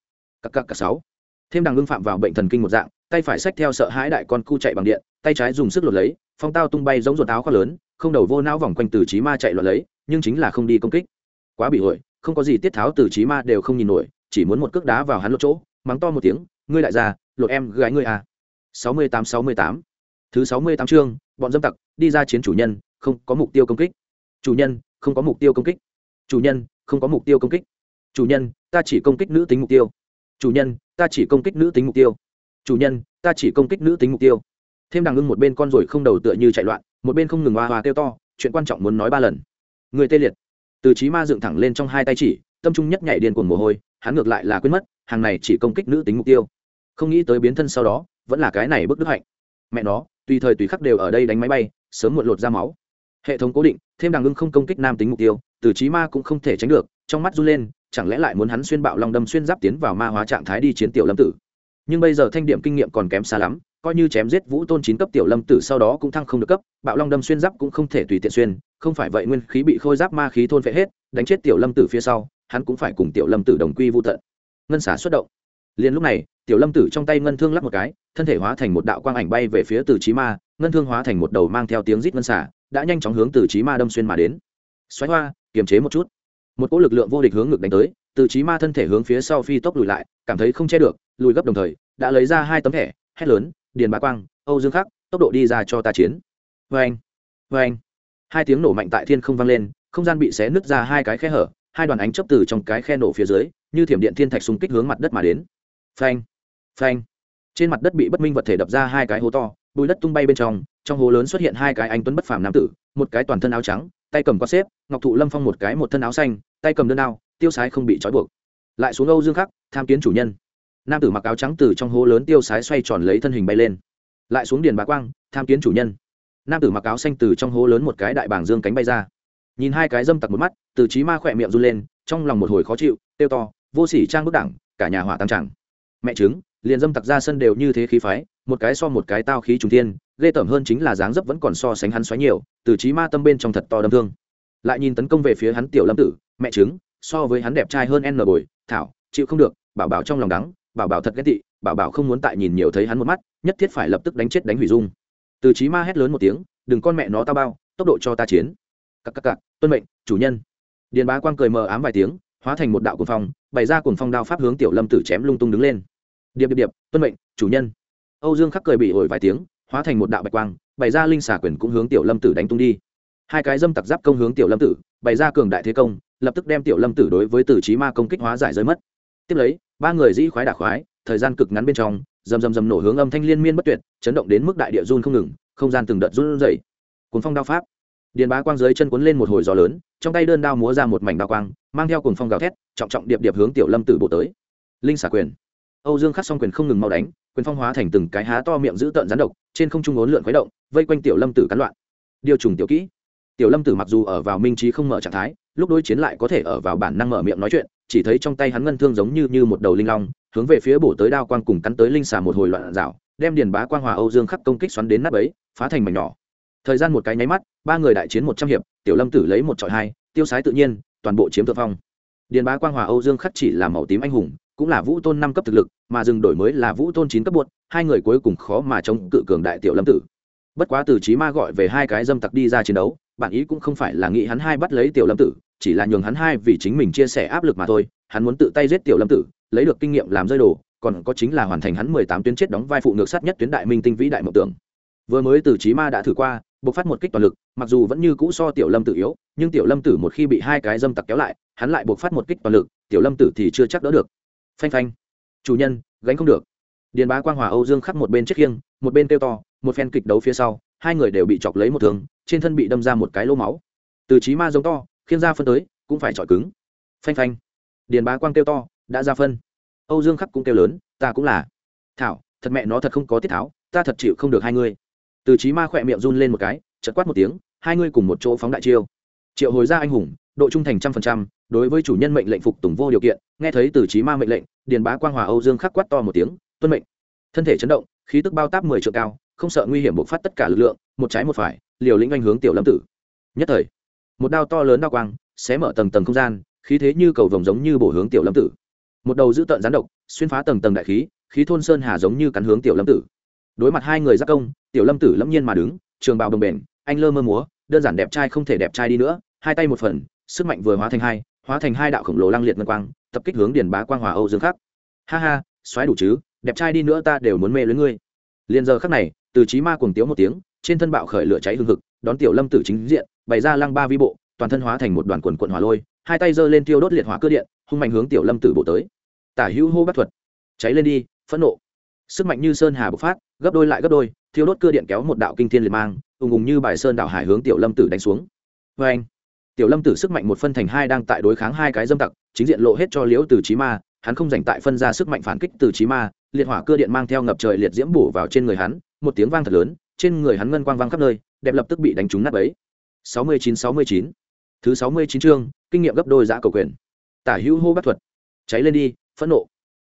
Cặp cặp cặp sáu. Thêm đằng ngưng phạm vào bệnh thần kinh một dạng, tay phải xách theo sợ hãi đại con cu chạy bằng điện, tay trái dùng sức lột lấy, phong tao tung bay giống ruột áo khoác lớn, không đầu vô não vòng quanh từ trí ma chạy lột lấy, nhưng chính là không đi công kích. Quá bị hội, không có gì tiết tháo từ trí ma đều không nhìn nổi, chỉ muốn một cước đá vào hắn lột chỗ, mắng to một tiếng, ngươi lại ra lột em gái ngươi à. Sáu mươi tám, sáu mươi tám. Thứ sáu mươi tám chương, bọn dâm tặc, đi ra chiến chủ nhân, không có mục tiêu công kích. Chủ nhân, không có mục tiêu công kích. Chủ nhân, không có mục tiêu công kích chủ nhân, ta chỉ công kích nữ tính mục tiêu. Chủ nhân, ta chỉ công kích nữ tính mục tiêu. Chủ nhân, ta chỉ công kích nữ tính mục tiêu. Thêm đằng ngưng một bên con rồi không đầu tựa như chạy loạn, một bên không ngừng hoa hoa kêu to, chuyện quan trọng muốn nói ba lần. Người tê liệt. Từ trí ma dựng thẳng lên trong hai tay chỉ, tâm trung nhất nhảy điên cuồng mồ hôi, hắn ngược lại là quên mất, hàng này chỉ công kích nữ tính mục tiêu. Không nghĩ tới biến thân sau đó, vẫn là cái này bức đức hạnh. Mẹ nó, tùy thời tùy khắc đều ở đây đánh máy bay, sớm muộn lột ra máu hệ thống cố định, thêm đằng ngưng không công kích nam tính mục tiêu, từ trí ma cũng không thể tránh được, trong mắt run lên, chẳng lẽ lại muốn hắn xuyên bạo long đâm xuyên giáp tiến vào ma hóa trạng thái đi chiến tiểu lâm tử. Nhưng bây giờ thanh điểm kinh nghiệm còn kém xa lắm, coi như chém giết vũ tôn chín cấp tiểu lâm tử sau đó cũng thăng không được cấp, bạo long đâm xuyên giáp cũng không thể tùy tiện xuyên, không phải vậy nguyên khí bị khôi giáp ma khí thôn phệ hết, đánh chết tiểu lâm tử phía sau, hắn cũng phải cùng tiểu lâm tử đồng quy vô tận. Ngân xả xuất động. Liền lúc này, tiểu lâm tử trong tay ngân thương lắp một cái, thân thể hóa thành một đạo quang ảnh bay về phía từ trí ma, ngân thương hóa thành một đầu mang theo tiếng rít ngân xả đã nhanh chóng hướng từ trí ma đâm xuyên mà đến. Xoáy hoa, kiềm chế một chút. Một cỗ lực lượng vô địch hướng ngực đánh tới, từ trí ma thân thể hướng phía sau phi tốc lùi lại, cảm thấy không che được, lùi gấp đồng thời, đã lấy ra hai tấm thẻ, hét lớn, điền bá quang, âu dương khắc, tốc độ đi ra cho ta chiến. Vê anh vê anh hai tiếng nổ mạnh tại thiên không vang lên, không gian bị xé nứt ra hai cái khe hở, hai đoàn ánh chấp từ trong cái khe nổ phía dưới, như thiểm điện thiên thạch xung kích hướng mặt đất mà đến. Phanh phanh. Trên mặt đất bị bất minh vật thể đập ra hai cái hố to, bùi đất tung bay bên trong trong hố lớn xuất hiện hai cái anh tuấn bất phàm nam tử, một cái toàn thân áo trắng, tay cầm quạt xếp, ngọc thụ lâm phong một cái một thân áo xanh, tay cầm đơn đao, tiêu sái không bị trói buộc. Lại xuống âu dương khắc, tham kiến chủ nhân. Nam tử mặc áo trắng từ trong hố lớn tiêu sái xoay tròn lấy thân hình bay lên. Lại xuống điền bá quang, tham kiến chủ nhân. Nam tử mặc áo xanh từ trong hố lớn một cái đại bảng dương cánh bay ra. Nhìn hai cái dâm tặc một mắt, từ trí ma khỏe miệng run lên, trong lòng một hồi khó chịu, tiêu to, vô sỉ trang bức đẳng, cả nhà hỏa tăng chẳng mẹ chứng liền dâm tặc ra sân đều như thế khí phái, một cái so một cái tao khí trùng thiên ghê tởm hơn chính là dáng dấp vẫn còn so sánh hắn xoáy nhiều, từ trí ma tâm bên trong thật to đâm thương. Lại nhìn tấn công về phía hắn tiểu lâm tử, mẹ chứng so với hắn đẹp trai hơn n bồi, thảo, chịu không được, bảo bảo trong lòng đắng, bảo bảo thật ghét tị, bảo bảo không muốn tại nhìn nhiều thấy hắn một mắt, nhất thiết phải lập tức đánh chết đánh hủy dung. Từ trí ma hét lớn một tiếng, đừng con mẹ nó tao bao, tốc độ cho ta chiến. Cặp cặp cặp tuân mệnh, chủ nhân. Điền bá quang cười mờ ám vài tiếng, hóa thành một đạo cuồng phong, bày ra cuồng phong đao pháp hướng tiểu lâm tử chém lung tung đứng lên. Điệp điệp điệp, tuân mệnh, chủ nhân. Âu dương khắc cười bị ổi vài tiếng hóa thành một đạo bạch quang, bày ra linh xà quyền cũng hướng tiểu lâm tử đánh tung đi. Hai cái dâm tặc giáp công hướng tiểu lâm tử, bày ra cường đại thế công, lập tức đem tiểu lâm tử đối với tử trí ma công kích hóa giải rơi mất. Tiếp lấy, ba người dĩ khoái đả khoái, thời gian cực ngắn bên trong rầm rầm rầm nổ hướng âm thanh liên miên bất tuyệt, chấn động đến mức đại địa run không ngừng, không gian từng đợt run rẩy. Cuốn phong đao pháp. Điền bá quang dưới chân cuốn lên một hồi gió lớn, trong tay đơn đao múa ra một mảnh đao quang, mang theo cuồng phong gào thét, trọng trọng điệp điệp hướng tiểu lâm tử bộ tới. Linh xả quyền. Âu dương khắc song quyền không ngừng mau đánh quyền phong hóa thành từng cái há to miệng giữ tợn rắn độc, trên không trung ốn lượn khuấy động, vây quanh tiểu lâm tử cắn loạn. Điều trùng tiểu kỹ. Tiểu lâm tử mặc dù ở vào minh trí không mở trạng thái, lúc đối chiến lại có thể ở vào bản năng mở miệng nói chuyện, chỉ thấy trong tay hắn ngân thương giống như như một đầu linh long, hướng về phía bổ tới đao quang cùng cắn tới linh xà một hồi loạn rào đem điền bá quang hòa âu dương khắc công kích xoắn đến nắp ấy phá thành mảnh nhỏ. Thời gian một cái nháy mắt, ba người đại chiến một trăm hiệp, tiểu lâm tử lấy một trọi hai, tiêu sái tự nhiên, toàn bộ chiếm thượng phong. Điền bá quang hòa âu dương khắc chỉ là màu tím anh hùng cũng là vũ tôn năm cấp thực lực, mà dừng đổi mới là vũ tôn chín cấp buốt hai người cuối cùng khó mà chống cự cường đại tiểu lâm tử. Bất quá từ trí ma gọi về hai cái dâm tặc đi ra chiến đấu bản ý cũng không phải là nghĩ hắn hai bắt lấy tiểu lâm tử, chỉ là nhường hắn hai vì chính mình chia sẻ áp lực mà thôi, hắn muốn tự tay giết tiểu lâm tử, lấy được kinh nghiệm làm rơi đồ, còn có chính là hoàn thành hắn mười tám tuyến chết đóng vai phụ ngược sát nhất tuyến đại minh tinh vĩ đại mộng tưởng. Vừa mới từ trí ma đã thử qua buộc phát một kích toàn lực, mặc dù vẫn như cũ so tiểu lâm tử yếu, nhưng tiểu lâm tử một khi bị hai cái dâm tặc kéo lại, hắn lại buộc phát một kích toàn lực, tiểu lâm tử thì chưa chắc đỡ được phanh phanh. Chủ nhân, gánh không được. Điền bá quang hòa âu dương khắc một bên chiếc khiêng, một bên kêu to, một phen kịch đấu phía sau, hai người đều bị chọc lấy một thương, trên thân bị đâm ra một cái lỗ máu. Từ trí ma giống to, khiêng ra phân tới, cũng phải chọi cứng. Phanh phanh. Điền bá quang kêu to, đã ra phân. Âu dương khắc cũng kêu lớn, ta cũng là. Thảo, thật mẹ nó thật không có tiết tháo, ta thật chịu không được hai ngươi từ trí ma khỏe miệng run lên một cái chật quát một tiếng, hai ngươi cùng một chỗ phóng đại chiêu. Triệu hồi ra anh hùng độ trung thành trăm phần trăm, đối với chủ nhân mệnh lệnh phục tùng vô điều kiện, nghe thấy từ trí ma mệnh lệnh, điền bá quang hòa âu dương khắc quát to một tiếng, tuân mệnh. Thân thể chấn động, khí tức bao táp mười triệu cao, không sợ nguy hiểm bộc phát tất cả lực lượng, một trái một phải, liều lĩnh anh hướng tiểu lâm tử. Nhất thời, một đao to lớn đao quang xé mở tầng tầng không gian, khí thế như cầu vồng giống như bổ hướng tiểu lâm tử. Một đầu giữ tợn gián độc, xuyên phá tầng tầng đại khí khí thôn sơn hà giống như cắn hướng tiểu lâm tử. Đối mặt hai người giác công, tiểu lâm tử lâm nhiên mà đứng, trường bào đồng bền, anh lơ mơ múa, đơn giản đẹp trai không thể đẹp trai đi nữa, hai tay một phần sức mạnh vừa hóa thành hai, hóa thành hai đạo khổng lồ lăng liệt ngân quang, tập kích hướng điền bá quang hòa âu dương khắc. Ha ha xoáy đủ chứ, đẹp trai đi nữa ta đều muốn mê lưới ngươi. Liền giờ khắc này, từ trí ma cuồng tiếu một tiếng, trên thân bạo khởi lửa cháy hừng hực, đón tiểu lâm tử chính diện, bày ra lăng ba vi bộ, toàn thân hóa thành một đoàn quần quận hỏa lôi, hai tay giơ lên tiêu đốt liệt hỏa cơ điện, hung mạnh hướng tiểu lâm tử bộ tới. Tả hữu hô bắt thuật, cháy lên đi, phẫn nộ. Sức mạnh như sơn hà bộc phát, gấp đôi lại gấp đôi, thiêu đốt cơ điện kéo một đạo kinh thiên liệt mang, ùng ùng như bài sơn đạo hải hướng tiểu lâm tử đánh xuống. Vê anh tiểu lâm tử sức mạnh một phân thành hai đang tại đối kháng hai cái dâm tặc, chính diện lộ hết cho liễu từ trí ma, hắn không dành tại phân ra sức mạnh phản kích từ trí ma, liệt hỏa cơ điện mang theo ngập trời liệt diễm bổ vào trên người hắn, một tiếng vang thật lớn, trên người hắn ngân quang vang khắp nơi, đẹp lập tức bị đánh trúng nát ấy sáu mươi chín, sáu mươi chín. Thứ sáu mươi chín chương, kinh nghiệm gấp đôi giã cầu quyền. Tả hữu hô bắt thuật. Cháy lên đi, phẫn nộ.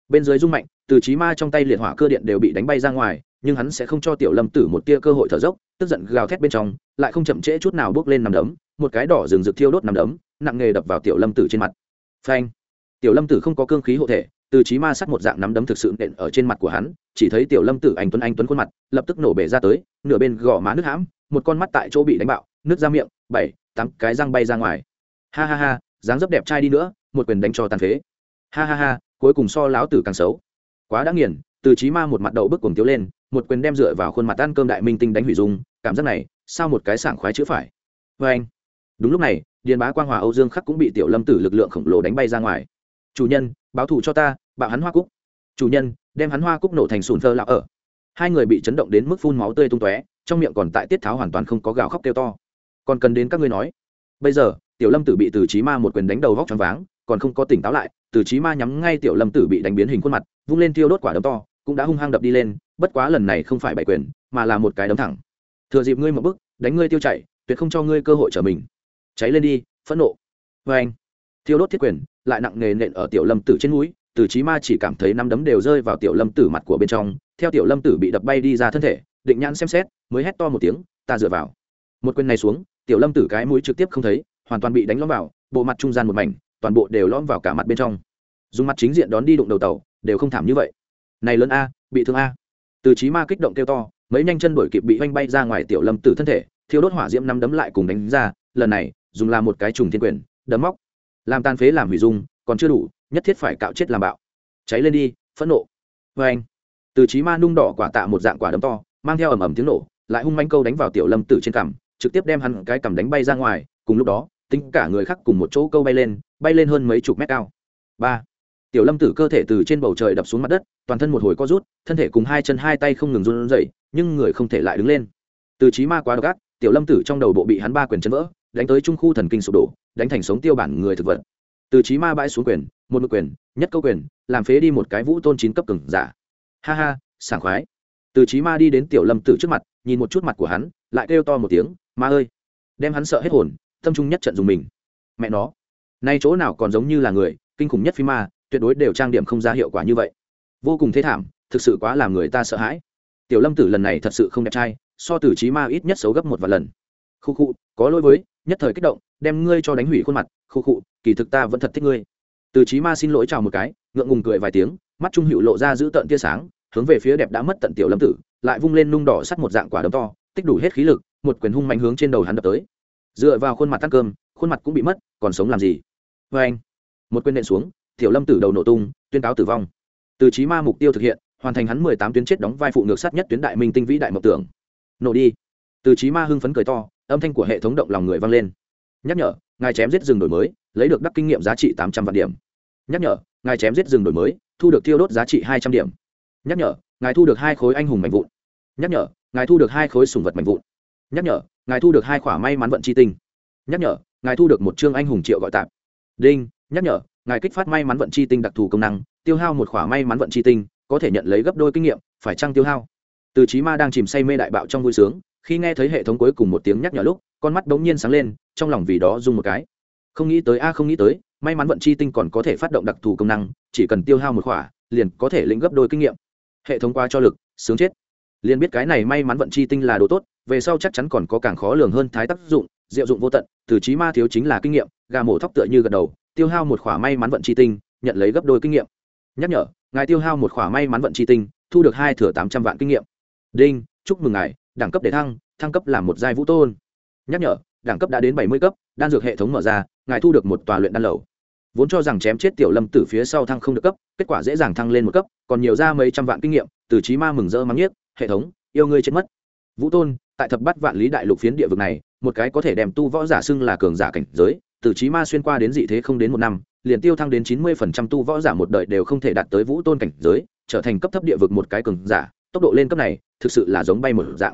Bên dưới rung mạnh, từ trí ma trong tay liệt hỏa cơ điện đều bị đánh bay ra ngoài, nhưng hắn sẽ không cho tiểu lâm tử một tia cơ hội thở dốc, tức giận gào thét bên trong, lại không chậm trễ chút nào bước lên nằm đấm một cái đỏ rừng rực thiêu đốt nằm đấm, nặng nghề đập vào tiểu lâm tử trên mặt. Phanh! Tiểu lâm tử không có cương khí hộ thể, từ trí ma sắt một dạng nắm đấm thực sự nện ở trên mặt của hắn, chỉ thấy tiểu lâm tử anh tuấn anh tuấn khuôn mặt, lập tức nổ bể ra tới, nửa bên gò má nước hãm, một con mắt tại chỗ bị đánh bạo, nước ra miệng, bảy, tám cái răng bay ra ngoài. Ha ha ha, dáng dấp đẹp trai đi nữa, một quyền đánh cho tàn phế. Ha ha ha, cuối cùng so láo tử càng xấu. Quá đã nghiền, từ trí ma một mặt đầu bức cuồng tiếu lên, một quyền đem dựa vào khuôn mặt ăn cơm đại minh tinh đánh hủy dung, cảm giác này, sao một cái sảng khoái chữ phải? Vê anh đúng lúc này, điền bá quang hòa âu dương khắc cũng bị tiểu lâm tử lực lượng khổng lồ đánh bay ra ngoài. Chủ nhân, báo thù cho ta, bạo hắn hoa cúc. Chủ nhân, đem hắn hoa cúc nổ thành sùn thơ lạc ở. Hai người bị chấn động đến mức phun máu tươi tung tóe, trong miệng còn tại tiết tháo hoàn toàn không có gào khóc kêu to. Còn cần đến các ngươi nói. Bây giờ, tiểu lâm tử bị từ trí ma một quyền đánh đầu vóc choáng váng, còn không có tỉnh táo lại, từ trí ma nhắm ngay tiểu lâm tử bị đánh biến hình khuôn mặt, vung lên tiêu đốt quả đấm to, cũng đã hung hăng đập đi lên, bất quá lần này không phải bảy quyền, mà là một cái đấm thẳng. Thừa dịp ngươi một bức đánh ngươi tiêu chảy, tuyệt không cho ngươi cơ hội trở mình cháy lên đi, phẫn nộ. Vê anh, thiêu đốt thiết quyền, lại nặng nề nện ở tiểu lâm tử trên núi, từ trí ma chỉ cảm thấy năm đấm đều rơi vào tiểu lâm tử mặt của bên trong, theo tiểu lâm tử bị đập bay đi ra thân thể, định nhãn xem xét, mới hét to một tiếng, ta dựa vào. Một quyền này xuống, tiểu lâm tử cái mũi trực tiếp không thấy, hoàn toàn bị đánh lõm vào, bộ mặt trung gian một mảnh, toàn bộ đều lõm vào cả mặt bên trong. Dùng mặt chính diện đón đi đụng đầu tàu, đều không thảm như vậy. Này lớn a, bị thương a. Từ trí ma kích động kêu to, mấy nhanh chân đuổi kịp bị oanh bay ra ngoài tiểu lâm tử thân thể, thiêu đốt hỏa diễm năm đấm lại cùng đánh ra, lần này dùng làm một cái trùng thiên quyền, đấm móc. Làm tan phế làm hủy dung, còn chưa đủ, nhất thiết phải cạo chết làm bạo. Cháy lên đi, phẫn nộ. Vê anh. Từ trí ma nung đỏ quả tạ một dạng quả đấm to, mang theo ầm ầm tiếng nổ, lại hung manh câu đánh vào tiểu lâm tử trên cằm, trực tiếp đem hắn cái cằm đánh bay ra ngoài, cùng lúc đó, tính cả người khác cùng một chỗ câu bay lên bay lên hơn mấy chục mét cao. Ba. Tiểu lâm tử cơ thể từ trên bầu trời đập xuống mặt đất, toàn thân một hồi co rút, thân thể cùng hai chân hai tay không ngừng run rẩy, nhưng người không thể lại đứng lên. Từ trí ma quá độc ác, tiểu lâm tử trong đầu bộ bị hắn ba quyền chân vỡ đánh tới trung khu thần kinh sụp đổ, đánh thành sống tiêu bản người thực vật. Từ trí ma bãi xuống quyền, một mực quyền, nhất câu quyền, làm phế đi một cái vũ tôn chín cấp cường giả. Ha ha, sảng khoái. Từ trí ma đi đến tiểu lâm tử trước mặt, nhìn một chút mặt của hắn, lại kêu to một tiếng, ma ơi! Đem hắn sợ hết hồn, tâm trung nhất trận dùng mình. Mẹ nó, nay chỗ nào còn giống như là người, kinh khủng nhất phi ma, tuyệt đối đều trang điểm không ra hiệu quả như vậy. Vô cùng thế thảm, thực sự quá làm người ta sợ hãi. Tiểu lâm tử lần này thật sự không đẹp trai, so từ trí ma ít nhất xấu gấp một vài lần. Khu khu, có lỗi với nhất thời kích động, đem ngươi cho đánh hủy khuôn mặt, khu khụ kỳ thực ta vẫn thật thích ngươi. Từ trí ma xin lỗi chào một cái, ngượng ngùng cười vài tiếng, mắt trung hữu lộ ra giữ tận tia sáng, hướng về phía đẹp đã mất tận tiểu lâm tử, lại vung lên nung đỏ sắt một dạng quả đấm to, tích đủ hết khí lực, một quyền hung mạnh hướng trên đầu hắn đập tới. Dựa vào khuôn mặt tăng cơm, khuôn mặt cũng bị mất, còn sống làm gì? Vê anh, một quyền nện xuống, tiểu lâm tử đầu nổ tung, tuyên cáo tử vong. Từ trí ma mục tiêu thực hiện, hoàn thành hắn mười tám tuyến chết đóng vai phụ ngược sát nhất tuyến đại minh tinh vĩ đại mộng tưởng. Nổ đi. Từ trí ma hưng phấn cười to âm thanh của hệ thống động lòng người vang lên. Nhắc nhở, ngài chém giết rừng đổi mới, lấy được đắc kinh nghiệm giá trị tám trăm vạn điểm. Nhắc nhở, ngài chém giết rừng đổi mới, thu được tiêu đốt giá trị hai trăm điểm. Nhắc nhở, ngài thu được hai khối anh hùng mạnh vụn. Nhắc nhở, ngài thu được hai khối sùng vật mạnh vụn. Nhắc nhở, ngài thu được hai khỏa may mắn vận chi tinh. Nhắc nhở, ngài thu được một chương anh hùng triệu gọi tạp đinh, nhắc nhở, ngài kích phát may mắn vận chi tinh đặc thù công năng, tiêu hao một khỏa may mắn vận chi tinh, có thể nhận lấy gấp đôi kinh nghiệm, phải trăng tiêu hao? Từ trí ma đang chìm say mê đại bạo trong vui sướng khi nghe thấy hệ thống cuối cùng một tiếng nhắc nhở lúc, con mắt bỗng nhiên sáng lên, trong lòng vì đó rung một cái. Không nghĩ tới, a, không nghĩ tới, may mắn vận chi tinh còn có thể phát động đặc thù công năng, chỉ cần tiêu hao một khỏa, liền có thể lĩnh gấp đôi kinh nghiệm. Hệ thống qua cho lực, sướng chết. Liền biết cái này may mắn vận chi tinh là đồ tốt, về sau chắc chắn còn có càng khó lường hơn thái tác dụng, diệu dụng vô tận, từ trí ma thiếu chính là kinh nghiệm, gà mổ thóc tựa như gật đầu, tiêu hao một khỏa may mắn vận chi tinh, nhận lấy gấp đôi kinh nghiệm. Nhắc nhở, ngài tiêu hao một khỏa may mắn vận chi tinh, thu được hai thửa tám trăm vạn kinh nghiệm. Đinh, chúc mừng ngài đẳng cấp để thăng thăng cấp làm một giai vũ tôn. Nhắc nhở, đẳng cấp đã đến bảy mươi cấp, đan dược hệ thống mở ra, ngài thu được một tòa luyện đan lầu. Vốn cho rằng chém chết tiểu lâm từ phía sau thăng không được cấp, kết quả dễ dàng thăng lên một cấp, còn nhiều ra mấy trăm vạn kinh nghiệm, từ trí ma mừng rỡ mắng nhiếc, hệ thống, yêu ngươi chết mất. Vũ tôn, tại thập bát vạn lý đại lục phiến địa vực này, một cái có thể đem tu võ giả xưng là cường giả cảnh giới, từ trí ma xuyên qua đến dị thế không đến một năm, liền tiêu thăng đến chín mươi phần trăm tu võ giả một đời đều không thể đạt tới vũ tôn cảnh giới, trở thành cấp thấp địa vực một cái cường giả, tốc độ lên cấp này, thực sự là giống bay một dạng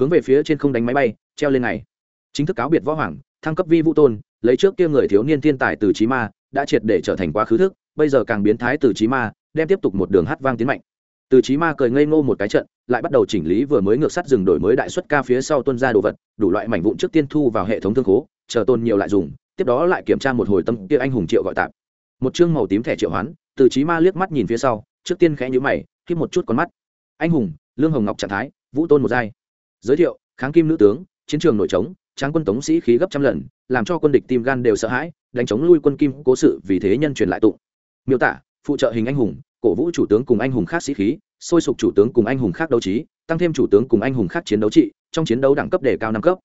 hướng về phía trên không đánh máy bay, treo lên này chính thức cáo biệt võ hoàng, thăng cấp vi vũ tôn, lấy trước kia người thiếu niên thiên tài từ trí ma, đã triệt để trở thành quá khứ thức, bây giờ càng biến thái từ trí ma, đem tiếp tục một đường hát vang tiến mạnh. Từ trí ma cười ngây ngô một cái trận, lại bắt đầu chỉnh lý vừa mới ngược sắt rừng đổi mới đại xuất ca phía sau tuân ra đồ vật, đủ loại mảnh vụn trước tiên thu vào hệ thống thương khố, chờ tôn nhiều lại dùng, tiếp đó lại kiểm tra một hồi tâm kia anh hùng triệu gọi tạp một chương màu tím thẻ triệu hoán, từ trí ma liếc mắt nhìn phía sau, trước tiên khẽ nhữ mày khi một chút con mắt. Anh hùng, lương hồng ngọc trạng thái, vũ tôn một giai giới thiệu, kháng kim nữ tướng, chiến trường nội trống tráng quân tống sĩ khí gấp trăm lần, làm cho quân địch tim gan đều sợ hãi, đánh chống lui quân kim cố sự vì thế nhân truyền lại tụng. Miêu tả, phụ trợ hình anh hùng, cổ vũ chủ tướng cùng anh hùng khác sĩ khí, sôi sục chủ tướng cùng anh hùng khác đấu trí, tăng thêm chủ tướng cùng anh hùng khác chiến đấu trị, trong chiến đấu đẳng cấp đề cao năm cấp.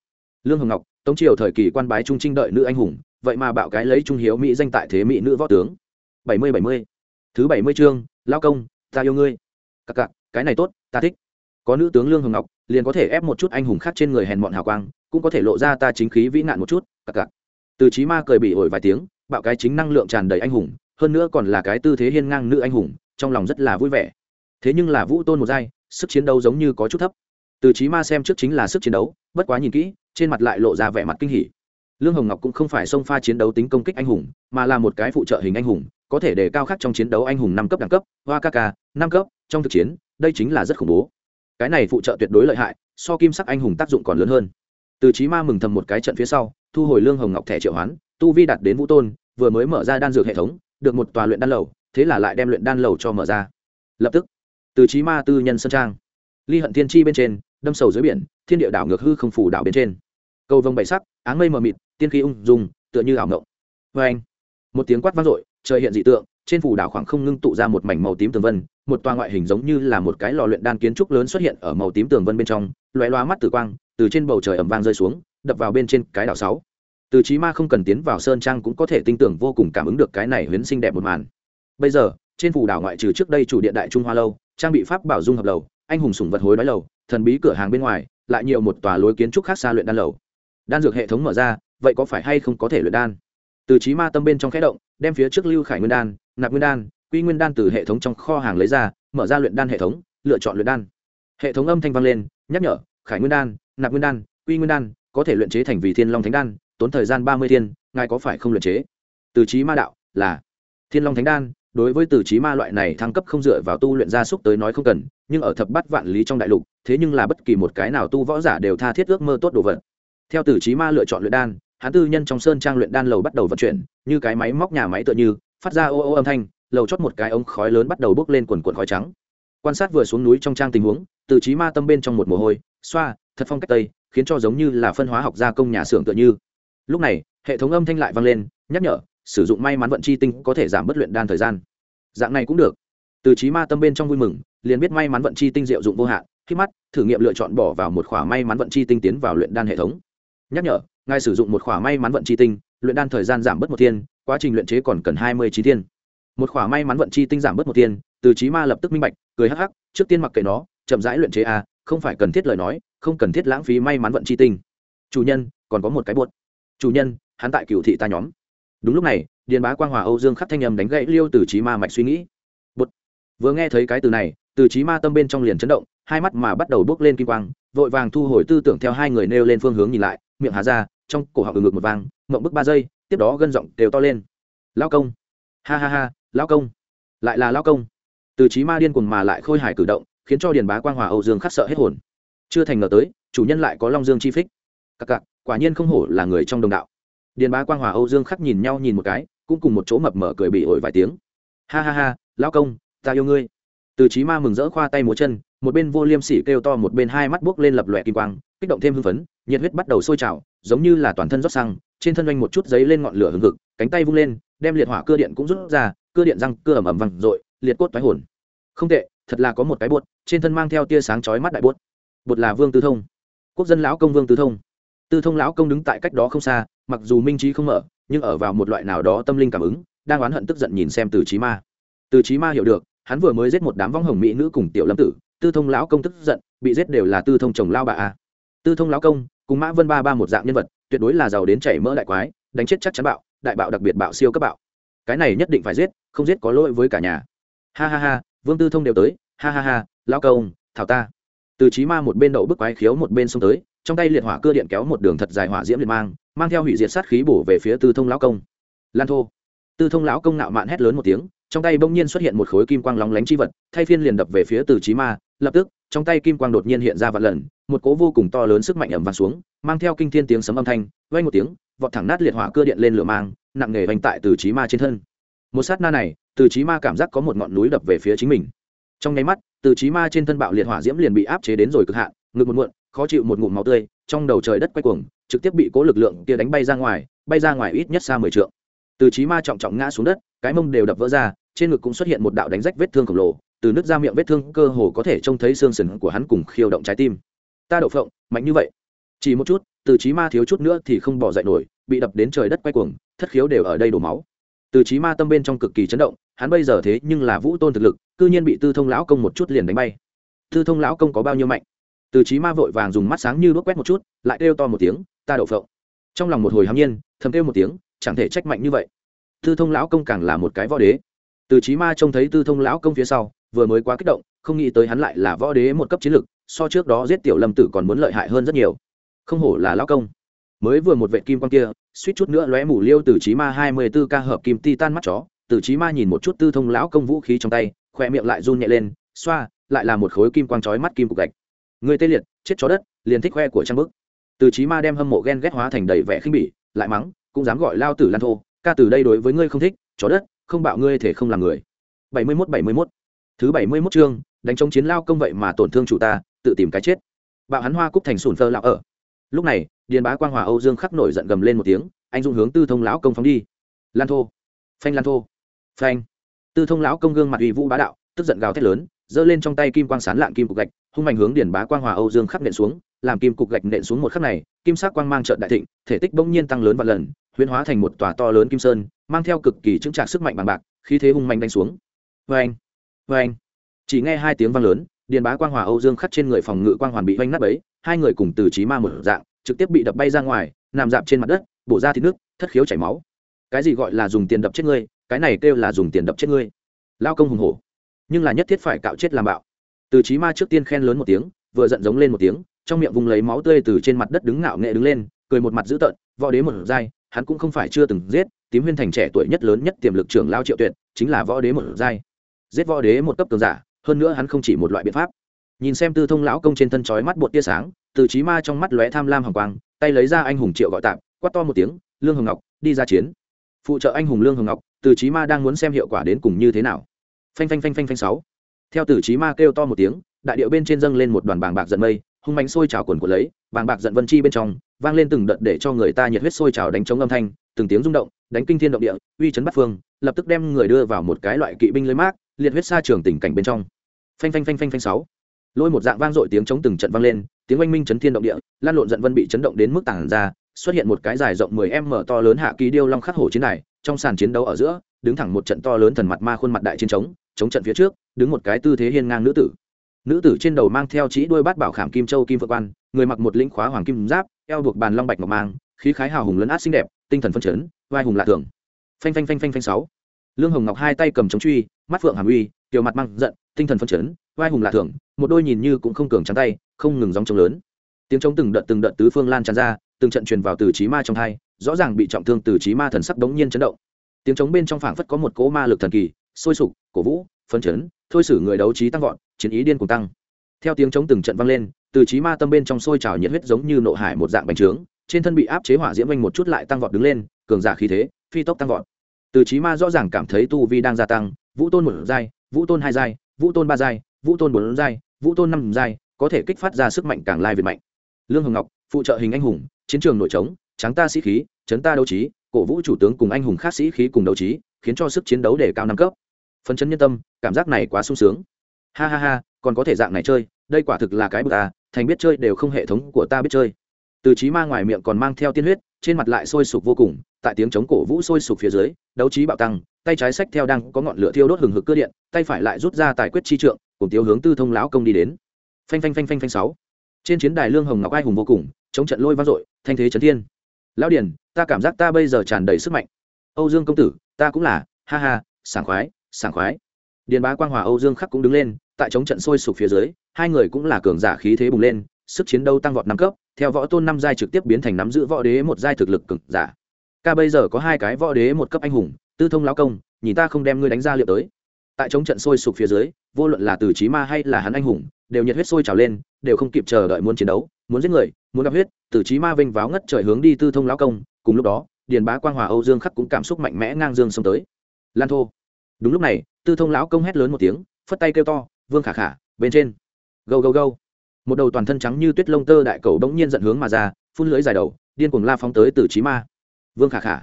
Lương hồng ngọc, tống triều thời kỳ quan bái trung trinh đợi nữ anh hùng, vậy mà bạo cái lấy trung hiếu mỹ danh tại thế mỹ nữ võ tướng. Bảy mươi bảy mươi. Thứ bảy mươi chương, lao công, ta yêu ngươi. Cặc cặc, cái này tốt, ta thích. Có nữ tướng lương hồng ngọc liền có thể ép một chút anh hùng khác trên người hèn mọn hào quang, cũng có thể lộ ra ta chính khí vĩ nạn một chút, cặc cặc. Từ trí ma cười bị ổi vài tiếng, bạo cái chính năng lượng tràn đầy anh hùng, hơn nữa còn là cái tư thế hiên ngang nữ anh hùng, trong lòng rất là vui vẻ. Thế nhưng là vũ tôn một giai, sức chiến đấu giống như có chút thấp. Từ trí ma xem trước chính là sức chiến đấu, bất quá nhìn kỹ, trên mặt lại lộ ra vẻ mặt kinh hỉ. Lương hồng ngọc cũng không phải xông pha chiến đấu tính công kích anh hùng, mà là một cái phụ trợ hình anh hùng, có thể đề cao khác trong chiến đấu anh hùng năm cấp đẳng cấp, hoa ca ca, năm cấp, trong thực chiến, đây chính là rất khủng bố cái này phụ trợ tuyệt đối lợi hại, so kim sắc anh hùng tác dụng còn lớn hơn. Từ trí ma mừng thầm một cái trận phía sau, thu hồi lương hồng ngọc thẻ triệu hoán, tu vi đạt đến vũ tôn, vừa mới mở ra đan dược hệ thống, được một tòa luyện đan lầu, thế là lại đem luyện đan lầu cho mở ra. Lập tức, từ trí ma tư nhân sơn trang. Ly hận thiên chi bên trên, đâm sầu dưới biển, thiên địa đảo ngược hư không phủ đảo bên trên. Cầu vồng bảy sắc, áng mây mờ mịt, tiên khí ung dùng tựa như ảo ngộng vê vâng. anh một tiếng quát vang dội, trời hiện dị tượng trên phủ đảo khoảng không ngưng tụ ra một mảnh màu tím tường vân, một toa ngoại hình giống như là một cái lò luyện đan kiến trúc lớn xuất hiện ở màu tím tường vân bên trong loé loa mắt tử quang, từ trên bầu trời ẩm vang rơi xuống, đập vào bên trên cái đảo sáu. Từ trí ma không cần tiến vào sơn trang cũng có thể tin tưởng vô cùng cảm ứng được cái này huyến sinh đẹp một màn. Bây giờ, trên phủ đảo ngoại trừ trước đây chủ điện đại trung hoa lâu, trang bị pháp bảo dung hợp lầu, anh hùng sủng vật hối đoái lầu, thần bí cửa hàng bên ngoài, lại nhiều một tòa lối kiến trúc khác xa luyện đan lầu. Đan dược hệ thống mở ra, vậy có phải hay không có thể luyện đan? Từ trí ma tâm bên trong khẽ động, đem phía trước lưu khải nguyên đan nạp nguyên đan, quy nguyên đan từ hệ thống trong kho hàng lấy ra, mở ra luyện đan hệ thống, lựa chọn luyện đan. Hệ thống âm thanh vang lên, nhắc nhở, khải nguyên đan, nạp nguyên đan, quy nguyên đan, có thể luyện chế thành vì thiên long thánh đan, tốn thời gian ba mươi thiên, ngài có phải không luyện chế? Từ trí ma đạo, là. Thiên long thánh đan, đối với từ trí ma loại này thăng cấp không dựa vào tu luyện gia súc tới nói không cần, nhưng ở thập bát vạn lý trong đại lục, thế nhưng là bất kỳ một cái nào tu võ giả đều tha thiết ước mơ tốt đồ vật. Theo từ trí ma lựa chọn luyện đan hắn tư nhân trong sơn trang luyện đan lầu bắt đầu vận chuyển, như cái máy móc nhà máy tựa như phát ra ô ô âm thanh, lầu chót một cái ống khói lớn bắt đầu bốc lên quần quần khói trắng. Quan sát vừa xuống núi trong trang tình huống, từ trí ma tâm bên trong một mồ hôi, xoa, thật phong cách tây, khiến cho giống như là phân hóa học gia công nhà xưởng tựa như. Lúc này, hệ thống âm thanh lại vang lên, nhắc nhở, sử dụng may mắn vận chi tinh có thể giảm bất luyện đan thời gian. Dạng này cũng được. Từ trí ma tâm bên trong vui mừng, liền biết may mắn vận chi tinh diệu dụng vô hạn, khi mắt, thử nghiệm lựa chọn bỏ vào một khỏa may mắn vận chi tinh tiến vào luyện đan hệ thống. Nhắc nhở, ngài sử dụng một khỏa may mắn vận chi tinh luyện đan thời gian giảm bớt một thiên, quá trình luyện chế còn cần hai mươi chín thiên. Một khỏa may mắn vận chi tinh giảm bớt một thiên, từ trí ma lập tức minh bạch, cười hắc hắc, trước tiên mặc kệ nó, chậm rãi luyện chế a không phải cần thiết lời nói, không cần thiết lãng phí may mắn vận chi tinh. Chủ nhân, còn có một cái buốt chủ nhân, hắn tại cựu thị ta nhóm. Đúng lúc này, điền bá quang hòa âu dương khắc thanh âm đánh gãy liêu từ trí ma mạch suy nghĩ. Bột vừa nghe thấy cái từ này, từ trí ma tâm bên trong liền chấn động, hai mắt mà bắt đầu bước lên kim quang, vội vàng thu hồi tư tưởng theo hai người nêu lên phương hướng nhìn lại miệng hà ra, trong cổ họng ngực một vang, mộng bức ba giây, tiếp đó gân giọng đều to lên. Lao công. Ha ha ha, lao công. Lại là lao công. Từ trí ma điên cuồng mà lại khôi hài cử động, khiến cho điền bá quang hòa âu dương khắc sợ hết hồn. Chưa thành ngờ tới, chủ nhân lại có long dương chi phích. Cặc cặc, quả nhiên không hổ là người trong đồng đạo. Điền bá quang hòa âu dương khắc nhìn nhau nhìn một cái, cũng cùng một chỗ mập mở cười bị ổi vài tiếng. Ha ha ha lão công, ta yêu ngươi. Từ trí ma mừng rỡ khoa tay múa chân, một bên vô liêm sỉ kêu to, một bên hai mắt buốc lên lập lòe kim quang kích động thêm hưng phấn, nhiệt huyết bắt đầu sôi trào, giống như là toàn thân rót xăng, trên thân doanh một chút giấy lên ngọn lửa hừng hực, cánh tay vung lên, đem liệt hỏa cơ điện cũng rút ra cơ điện răng cơ ẩm ẩm văng r liệt cốt toái hồn. Không tệ, thật là có một cái bột, trên thân mang theo tia sáng chói mắt đại bột. Bột là vương tư thông. Quốc dân lão công vương tư thông. Tư thông lão công đứng tại cách đó không xa, mặc dù minh trí không mở, nhưng ở vào một loại nào đó tâm linh cảm ứng, đang oán hận tức giận nhìn xem từ trí ma. Từ trí ma hiểu được, hắn vừa mới giết một đám vong hồng mỹ nữ cùng tiểu lâm tử, tư thông lão công tức giận, bị giết đều là tư thông chồng lao bà a tư thông lão công, cùng mã vân ba ba một dạng nhân vật, tuyệt đối là giàu đến chảy mỡ đại quái, đánh chết chắc chắn bạo, đại bạo đặc biệt bạo siêu cấp bạo. Cái này nhất định phải giết, không giết có lỗi với cả nhà. Ha ha ha, vương tư thông đều tới, ha ha ha, lão công, thảo ta. Từ trí ma một bên đậu bức quái khiếu một bên xông tới, trong tay liệt hỏa cơ điện kéo một đường thật dài hỏa diễm liệt mang mang theo hủy diệt sát khí bổ về phía tư thông lão công. Lan thô. Tư thông lão công nạo mạn hét lớn một tiếng, trong tay bỗng nhiên xuất hiện một khối kim quang lóng lánh chi vật, thay phiên liền đập về phía từ trí ma, lập tức trong tay kim quang đột nhiên hiện ra vạn lần, một cố vô cùng to lớn sức mạnh ẩm vàng xuống, mang theo kinh thiên tiếng sấm âm thanh vay một tiếng, vọt thẳng nát liệt hỏa cơ điện lên lửa mang, nặng nề vành tại từ trí ma trên thân. Một sát na này, từ trí ma cảm giác có một ngọn núi đập về phía chính mình. Trong nháy mắt, từ trí ma trên thân bạo liệt hỏa diễm liền bị áp chế đến rồi cực hạn, ngực một muộn, khó chịu một ngụm máu tươi, trong đầu trời đất quay cuồng, trực tiếp bị cố lực lượng kia đánh bay ra ngoài, bay ra ngoài ít nhất xa mười trượng. Từ trí ma trọng trọng ngã xuống đất, cái mông đều đập vỡ ra, trên ngực cũng xuất hiện một đạo đánh rách vết thương khổng lồ từ nước ra miệng vết thương cơ hồ có thể trông thấy xương sườn của hắn cùng khiêu động trái tim. Ta đậu phộng, mạnh như vậy. Chỉ một chút, từ trí ma thiếu chút nữa thì không bỏ dậy nổi, bị đập đến trời đất quay cuồng, thất khiếu đều ở đây đổ máu. Từ trí ma tâm bên trong cực kỳ chấn động, hắn bây giờ thế nhưng là vũ tôn thực lực, cư nhiên bị tư thông lão công một chút liền đánh bay. Tư thông lão công có bao nhiêu mạnh? Từ trí ma vội vàng dùng mắt sáng như đuốc quét một chút, lại kêu to một tiếng, ta đậu phộng. Trong lòng một hồi hám nhiên, thầm kêu một tiếng, chẳng thể trách mạnh như vậy. Tư thông lão công càng là một cái võ đế. Từ trí ma trông thấy tư thông lão công phía sau vừa mới quá kích động, không nghĩ tới hắn lại là võ đế một cấp chiến lực, so trước đó giết tiểu lâm tử còn muốn lợi hại hơn rất nhiều. Không hổ là lão công. Mới vừa một vệ kim quan kia, suýt chút nữa lóe mủ liêu từ trí ma hai mươi b ố ca hợp kim ti tan mắt chó, từ trí ma nhìn một chút tư thông lão công vũ khí trong tay khoe miệng lại run nhẹ lên, xoa, lại là một khối kim quang chói mắt kim cục gạch. Người tê liệt, chết chó đất, liền thích khoe của trang bức. Từ trí ma đem hâm mộ ghen ghét hóa thành đầy vẻ khinh bỉ, lại mắng, cũng dám gọi lao tử lan thô, ca từ đây đối với ngươi không thích, chó đất, không bạo ngươi thể không làm người. bảy mươi mốt bảy mươi mốt thứ bảy mươi mốt chương, đánh chống chiến lao công vậy mà tổn thương chủ ta, tự tìm cái chết. Bạo hắn hoa cúc thành sùn phơ lão ở. Lúc này, điền bá quang hòa âu dương khắc nổi giận gầm lên một tiếng, anh dũng hướng tư thông lão công phóng đi. Lan thô. Phanh lan thô. Phanh. Tư thông lão công gương mặt uy vũ bá đạo, tức giận gào thét lớn, giơ lên trong tay kim quang sán lạng kim cục gạch, hung mạnh hướng điền bá quang hòa âu dương khắc nện xuống, làm kim cục gạch nện xuống một khắc này, kim sắc quang mang trợn đại thịnh, thể tích bỗng nhiên tăng lớn và lần, huyễn hóa thành một tòa to lớn kim sơn, mang theo cực kỳ chững trạc sức mạnh bằng bạc, khí thế hung mạnh đánh xuống. Vê anh vê anh. Chỉ nghe hai tiếng vang lớn, điền bá quang hòa âu dương khắc trên người phòng ngự quang hoàn bị oanh nát ấy hai người cùng từ trí ma một dạng, trực tiếp bị đập bay ra ngoài, nằm dạp trên mặt đất, bổ ra thịt nước, thất khiếu chảy máu. Cái gì gọi là dùng tiền đập chết ngươi, cái này kêu là dùng tiền đập chết ngươi. Lao công hùng hổ. Nhưng là nhất thiết phải cạo chết làm bạo. Từ trí ma trước tiên khen lớn một tiếng, vừa giận giống lên một tiếng, trong miệng vùng lấy máu tươi từ trên mặt đất đứng ngạo nghệ đứng lên, cười một mặt dữ tợn, võ đế một giai, hắn cũng không phải chưa từng giết, tím huyên thành trẻ tuổi nhất lớn nhất tiềm lực trưởng lao triệu tuyệt, chính là võ đế một giai giết võ đế một cấp cường giả, hơn nữa hắn không chỉ một loại biện pháp. Nhìn xem tư thông lão công trên thân chói mắt bột tia sáng, từ trí ma trong mắt lóe tham lam hồng quang, tay lấy ra anh hùng triệu gọi tạm, quát to một tiếng, lương hồng ngọc, đi ra chiến. Phụ trợ anh hùng lương hồng ngọc, từ trí ma đang muốn xem hiệu quả đến cùng như thế nào. Phanh phanh phanh phanh phanh sáu. Theo từ trí ma kêu to một tiếng, đại điệu bên trên dâng lên một đoàn bàng bạc giận mây, hung bánh sôi trào quần của lấy, bàng bạc giận vân chi bên trong, vang lên từng đợt để cho người ta nhiệt huyết sôi trào đánh trống âm thanh, từng tiếng rung động, đánh kinh thiên động địa, uy chấn bắt phương, lập tức đem người đưa vào một cái loại kỵ binh lưới mát liệt huyết xa trường tình cảnh bên trong. Phanh phanh phanh phanh phanh sáu. Lôi một dạng vang dội tiếng chống từng trận vang lên, tiếng oanh minh chấn thiên động địa, lan lộn giận vân bị chấn động đến mức tảng ra, xuất hiện một cái dài rộng 10 m to lớn hạ kỳ điêu long khắc hổ chiến này trong sàn chiến đấu ở giữa, đứng thẳng một trận to lớn thần mặt ma khuôn mặt đại chiến trống chống trận phía trước, đứng một cái tư thế hiên ngang nữ tử. Nữ tử trên đầu mang theo chỉ đuôi bát bảo khảm kim châu kim vượng quan, người mặc một lĩnh khóa hoàng kim giáp, eo buộc bàn long bạch ngọc mang, khí khái hào hùng lấn át xinh đẹp, tinh thần phân chấn, vai hùng lạ thường. Phanh phanh phanh phanh phanh sáu. Lương hồng ngọc hai tay cầm chống truy mắt phượng hàm uy, tiểu mặt mang giận, tinh thần phân chấn, vai hùng lạ thường, một đôi nhìn như cũng không cường trắng tay, không ngừng gióng trống lớn. Tiếng trống từng đợt từng đợt tứ phương lan tràn ra, từng trận truyền vào từ trí ma trong thai rõ ràng bị trọng thương từ trí ma thần sắc đống nhiên chấn động. Tiếng trống bên trong phảng phất có một cỗ ma lực thần kỳ, sôi sục, cổ vũ phân chấn, thôi xử người đấu trí tăng vọt, chiến ý điên cùng tăng. Theo tiếng trống từng trận vang lên, từ trí ma tâm bên trong sôi trào nhiệt huyết giống như nộ hải một dạng bành trướng, trên thân bị áp chế hỏa diễm vanh một chút lại tăng vọt đứng lên, cường giả khí thế, phi tốc tăng vọt. Từ trí ma rõ ràng cảm thấy tu vi đang gia tăng vũ tôn một giai, vũ tôn hai giai, vũ tôn ba giai, vũ tôn bốn giai, vũ tôn năm giai, có thể kích phát ra sức mạnh càng lai việt mạnh. Lương hồng ngọc, phụ trợ hình anh hùng, chiến trường nội trống, tráng ta sĩ khí chấn ta đấu trí, cổ vũ chủ tướng cùng anh hùng khác sĩ khí cùng đấu trí, khiến cho sức chiến đấu đề cao năm cấp. Phấn chấn nhân tâm, cảm giác này quá sung sướng. Ha ha ha, còn có thể dạng này chơi, đây quả thực là cái bậc ta à, thành biết chơi đều không hệ thống của ta biết chơi. Từ trí ma ngoài miệng còn mang theo tiên huyết, trên mặt lại sôi sục vô cùng tại tiếng chống cổ vũ sôi sục phía dưới, đấu trí bạo tăng, tay trái sách theo đang có ngọn lửa thiêu đốt hừng hực cơ điện, tay phải lại rút ra tài quyết chi trượng, cùng tiêu hướng tư thông lão công đi đến. Phanh phanh phanh phanh phanh sáu. Trên chiến đài lương hồng ngọc ai hùng vô cùng, chống trận lôi vang dội, thanh thế trấn thiên. Lão điền, ta cảm giác ta bây giờ tràn đầy sức mạnh. Âu dương công tử, ta cũng là, ha ha, sảng khoái sảng khoái. Điền bá quang hòa âu dương khắc cũng đứng lên, tại chống trận sôi sục phía dưới, hai người cũng là cường giả khí thế bùng lên, sức chiến đấu tăng vọt năm cấp, theo võ tôn năm giai trực tiếp biến thành nắm giữ võ đế một giai thực lực cường giả ca bây giờ có hai cái võ đế một cấp anh hùng, tư thông lão công, nhìn ta không đem ngươi đánh ra liệu tới. Tại chống trận sôi sục phía dưới, vô luận là từ trí ma hay là hắn anh hùng, đều nhiệt huyết sôi trào lên, đều không kịp chờ đợi muốn chiến đấu, muốn giết người, muốn gặp huyết, từ trí ma vinh váo ngất trời hướng đi tư thông lão công, cùng lúc đó, điền bá quang hòa âu dương khắc cũng cảm xúc mạnh mẽ ngang dương xông tới. Lan thô. Đúng lúc này, tư thông lão công hét lớn một tiếng, phất tay kêu to, vương khả khả, bên trên. Gâu gâu gâu. Một đầu toàn thân trắng như tuyết lông tơ đại cầu đống nhiên giận hướng mà ra, phun lưới dài đầu, điên cuồng la phóng tới từ trí ma vương khả khả.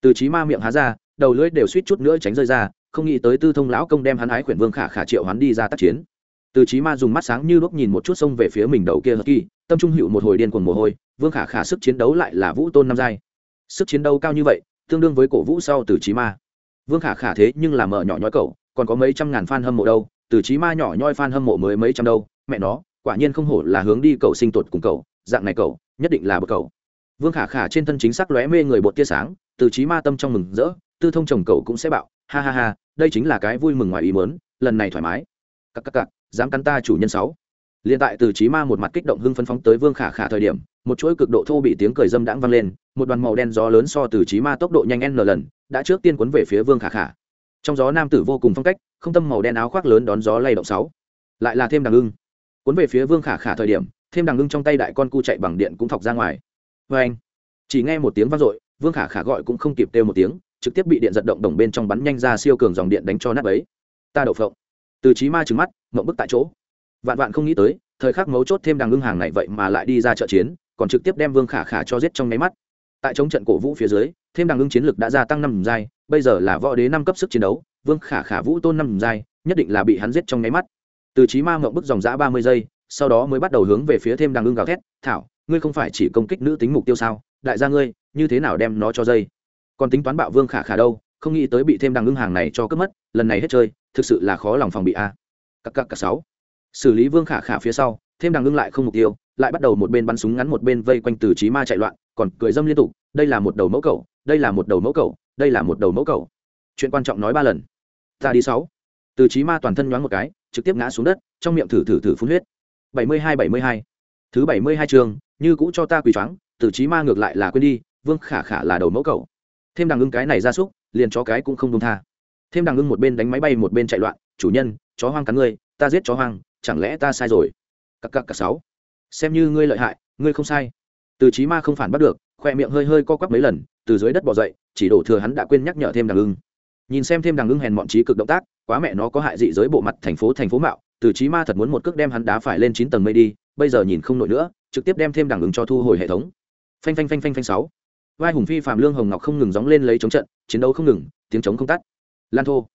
Từ trí ma miệng há ra, đầu lưỡi đều suýt chút nữa tránh rơi ra, không nghĩ tới tư thông lão công đem hắn ái khuyển vương khả khả triệu hắn đi ra tác chiến. Từ trí ma dùng mắt sáng như lúc nhìn một chút xông về phía mình đầu kia hờ kỳ, tâm trung hữu một hồi điên cuồng mồ hôi, vương khả khả sức chiến đấu lại là vũ tôn năm giai. Sức chiến đấu cao như vậy, tương đương với cổ vũ sau từ trí ma. Vương khả khả thế nhưng là mở nhỏ nhói cậu, còn có mấy trăm ngàn fan hâm mộ đâu, từ trí ma nhỏ nhoi fan hâm mộ mới mấy trăm đâu, mẹ nó, quả nhiên không hổ là hướng đi cậu sinh tuột cùng cậu, dạng này cậu, nhất định là bậc cậu vương khả khả trên thân chính xác lóe mê người bột tia sáng từ trí ma tâm trong mừng rỡ tư thông chồng cậu cũng sẽ bạo. Ha ha ha đây chính là cái vui mừng ngoài ý mớn lần này thoải mái. Cặc cặc cặc, dám cắn ta chủ nhân sáu. Liền tại từ trí ma một mặt kích động hưng phấn phóng tới vương khả khả thời điểm một chuỗi cực độ thô bị tiếng cười dâm đãng vang lên một đoàn màu đen gió lớn so từ trí ma tốc độ nhanh n lần đã trước tiên cuốn về phía vương khả khả. Trong gió nam tử vô cùng phong cách không tâm màu đen áo khoác lớn đón gió lay động sáu. Lại là thêm đằng ưng. Cuốn về phía vương khả khả thời điểm thêm đằng ưng trong tay đại con cu chạy bằng điện cũng thọc ra ngoài vê anh. Chỉ nghe một tiếng vang dội, vương khả khả gọi cũng không kịp kêu một tiếng, trực tiếp bị điện giật động đồng bên trong bắn nhanh ra siêu cường dòng điện đánh cho nát ấy ta đậu phộng. Từ trí ma trừng mắt, mộng bức tại chỗ. Vạn vạn không nghĩ tới, thời khắc mấu chốt thêm đằng ngưng hàng này vậy mà lại đi ra trợ chiến, còn trực tiếp đem vương khả khả cho giết trong nháy mắt. Tại chống trận cổ vũ phía dưới, thêm đằng ngưng chiến lực đã gia tăng năm giai, bây giờ là võ đế năm cấp sức chiến đấu, vương khả khả vũ tôn năm giai, nhất định là bị hắn giết trong nháy mắt. Từ trí ma ngậm bức dòng giã ba mươi giây, sau đó mới bắt đầu hướng về phía thêm đằng ngưng gào thét, thảo ngươi không phải chỉ công kích nữ tính mục tiêu sao? Đại gia ngươi, như thế nào đem nó cho dây? Còn tính toán bạo vương khả khả đâu, không nghĩ tới bị thêm đằng ngưng hàng này cho cướp mất, lần này hết chơi, thực sự là khó lòng phòng bị a. Cặp cặp cả sáu. Xử lý vương khả khả phía sau, thêm đằng ngưng lại không mục tiêu, lại bắt đầu một bên bắn súng ngắn một bên vây quanh từ trí ma chạy loạn, còn cười dâm liên tục, đây là một đầu mẫu cầu đây là một đầu mẫu cầu đây là một đầu mẫu cầu chuyện quan trọng nói ba lần. Ta đi sáu. Từ trí ma toàn thân nhoáng một cái, trực tiếp ngã xuống đất, trong miệng thử thử thử phun huyết. Bảy mươi hai, bảy mươi hai. Thứ bảy mươi hai trường như cũ cho ta quỳ choáng từ trí ma ngược lại là quên đi, vương khả khả là đầu mẫu cầu thêm đằng ưng cái này ra súc, liền chó cái cũng không đông tha. Thêm đằng ưng một bên đánh máy bay một bên chạy loạn, chủ nhân, chó hoang cắn ngươi, ta giết chó hoang, chẳng lẽ ta sai rồi? Cặp cặp cặp sáu. Xem như ngươi lợi hại, ngươi không sai. Từ trí ma không phản bắt được, khoe miệng hơi hơi co quắp mấy lần, từ dưới đất bỏ dậy, chỉ đổ thừa hắn đã quên nhắc nhở thêm đằng ưng. Nhìn xem thêm đằng ưng hèn mọn trí cực động tác, quá mẹ nó có hại dị giới bộ mặt thành phố thành phố mạo từ trí ma thật muốn một cước đem hắn đá phải lên chín tầng mây đi bây giờ nhìn không nổi nữa, trực tiếp đem thêm đằng ứng cho thu hồi hệ thống. Phanh phanh phanh phanh phanh sáu. Vai hùng phi phạm lương hồng ngọc không ngừng dóng lên lấy chống trận, chiến đấu không ngừng, tiếng chống không tắt. Lan thô.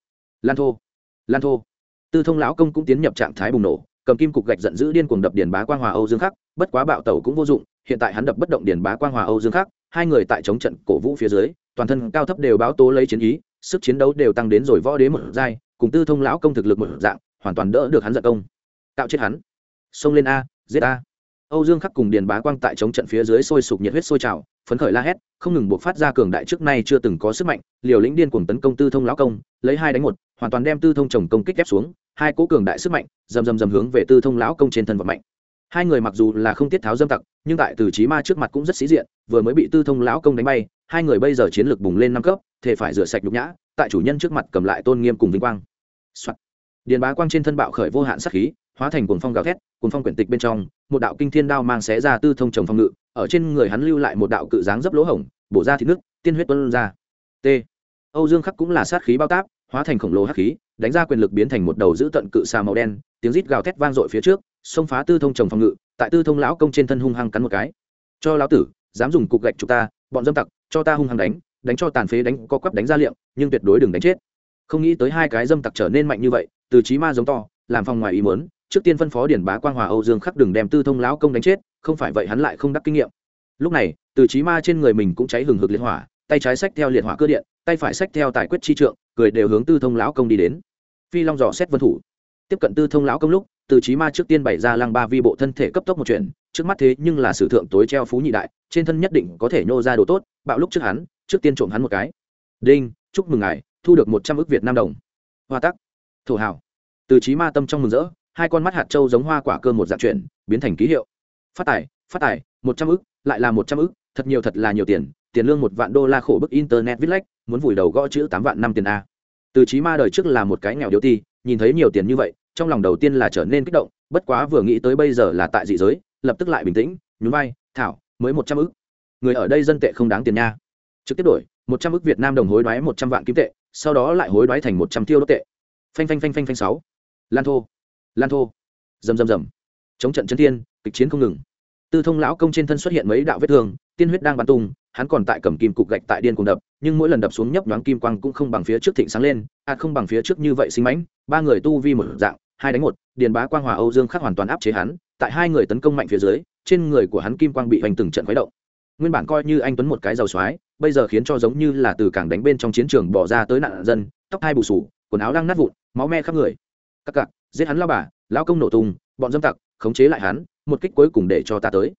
Lan thô. Lan thô. Tư thông lão công cũng tiến nhập trạng thái bùng nổ, cầm kim cục gạch giận dữ điên cuồng đập điền bá quang hòa âu dương khắc, bất quá bạo tẩu cũng vô dụng, hiện tại hắn đập bất động điền bá quang hòa âu dương khắc, hai người tại chống trận cổ vũ phía dưới, toàn thân cao thấp đều báo tố lấy chiến ý, sức chiến đấu đều tăng đến rồi võ đế một giai, cùng tư thông lão công thực lực một dạng, hoàn toàn đỡ được hắn giận công. Tạo chết hắn. Xông lên a giết ta, âu dương khắc cùng điền bá quang tại chống trận phía dưới sôi sục nhiệt huyết sôi trào phấn khởi la hét không ngừng buộc phát ra cường đại trước nay chưa từng có sức mạnh liều lĩnh điên cuồng tấn công tư thông lão công lấy hai đánh một hoàn toàn đem tư thông chồng công kích ép xuống hai cố cường đại sức mạnh dầm dầm dầm hướng về tư thông lão công trên thân vật mạnh hai người mặc dù là không tiết tháo dâm tặc nhưng tại từ trí ma trước mặt cũng rất sĩ diện vừa mới bị tư thông lão công đánh bay hai người bây giờ chiến lược bùng lên năm cấp thể phải rửa sạch nhục nhã tại chủ nhân trước mặt cầm lại tôn nghiêm cùng vinh quang、Soạn. điền bá quang trên thân bạo khởi vô hạn sát khí hóa thành cuồng phong gào thét, cuồng phong quyển tịch bên trong, một đạo kinh thiên đao mang xé ra tư thông trồng phong ngự, ở trên người hắn lưu lại một đạo cự dáng dấp lỗ hổng, bổ ra thịt nước tiên huyết tuôn ra. T. Âu dương khắc cũng là sát khí bao táp, hóa thành khổng lồ hắc khí, đánh ra quyền lực biến thành một đầu giữ tận cự xà màu đen, tiếng rít gào thét vang dội phía trước, xông phá tư thông trồng phòng ngự, tại tư thông lão công trên thân hung hăng cắn một cái. Cho lão tử, dám dùng cục gạch chụp ta, bọn dâm tặc, cho ta hung hăng đánh đánh cho tàn phế đánh, co quắp đánh ra liệm, nhưng tuyệt đối đừng đánh chết. Không nghĩ tới hai cái dâm tặc trở nên mạnh như vậy, từ trí ma giống to, làm phòng ngoài ý muốn trước tiên phân phó điển bá quang hòa âu dương khắc đừng đem tư thông lão công đánh chết, không phải vậy hắn lại không đắc kinh nghiệm. Lúc này, từ trí ma trên người mình cũng cháy hừng hực liệt hỏa, tay trái xách theo liệt hỏa cơ điện, tay phải xách theo tài quyết chi trượng, cười đều hướng tư thông lão công đi đến. Phi long dò xét vân thủ. Tiếp cận tư thông lão công lúc, từ trí ma trước tiên bày ra lăng ba vi bộ thân thể cấp tốc một chuyện trước mắt thế nhưng là sử thượng tối treo phú nhị đại, trên thân nhất định có thể nhô ra đồ tốt, bạo lúc trước hắn, trước tiên trộm hắn một cái. Đinh, chúc mừng ngài, thu được một trăm ước việt nam đồng. Hoa tắc. Thổ hào. Từ trí ma tâm trong mừng rỡ hai con mắt hạt trâu giống hoa quả cơ một dạng chuyển, biến thành ký hiệu. Phát tài phát tài, một trăm ức, lại là một trăm ức, thật nhiều thật là nhiều tiền tiền lương một vạn đô la khổ bức internet viết lách, muốn vùi đầu gõ chữ tám vạn năm tiền a. Từ trí ma đời trước là một cái nghèo điếu ti, nhìn thấy nhiều tiền như vậy, trong lòng đầu tiên là trở nên kích động, bất quá vừa nghĩ tới bây giờ là tại dị giới, lập tức lại bình tĩnh, nhún vai, thảo, mới một trăm ức. Người ở đây dân tệ không đáng tiền nha. Trực tiếp đổi, một trăm ức việt nam đồng hối đoái một trăm vạn kim tệ, sau đó lại hối đoái thành một trăm tiêu đốt tệ. Phanh phanh phanh phanh phanh sáu. Lan thô lan thô. Rầm rầm rầm. Chống trận chân thiên, kịch chiến không ngừng. Tư thông lão công trên thân xuất hiện mấy đạo vết thương, tiên huyết đang bắn tung, hắn còn tại cầm kim cục gạch tại điên cùng đập, nhưng mỗi lần đập xuống nhấp nhoáng kim quang cũng không bằng phía trước thịnh sáng lên à không bằng phía trước như vậy sinh mãnh, ba người tu vi một dạng, hai đánh một, điền bá quang hòa âu dương khắc hoàn toàn áp chế hắn, tại hai người tấn công mạnh phía dưới, trên người của hắn kim quang bị hoành từng trận khuấy động. Nguyên bản coi như anh tuấn một cái giàu soái, bây giờ khiến cho giống như là từ cảng đánh bên trong chiến trường bỏ ra tới nạn dân, tóc hai bù sù, quần áo đang nát vụn, máu me khắp người. Các cặc giết hắn lao bà, lão công nổ tung, bọn dâm tặc khống chế lại hắn, một kích cuối cùng để cho ta tới.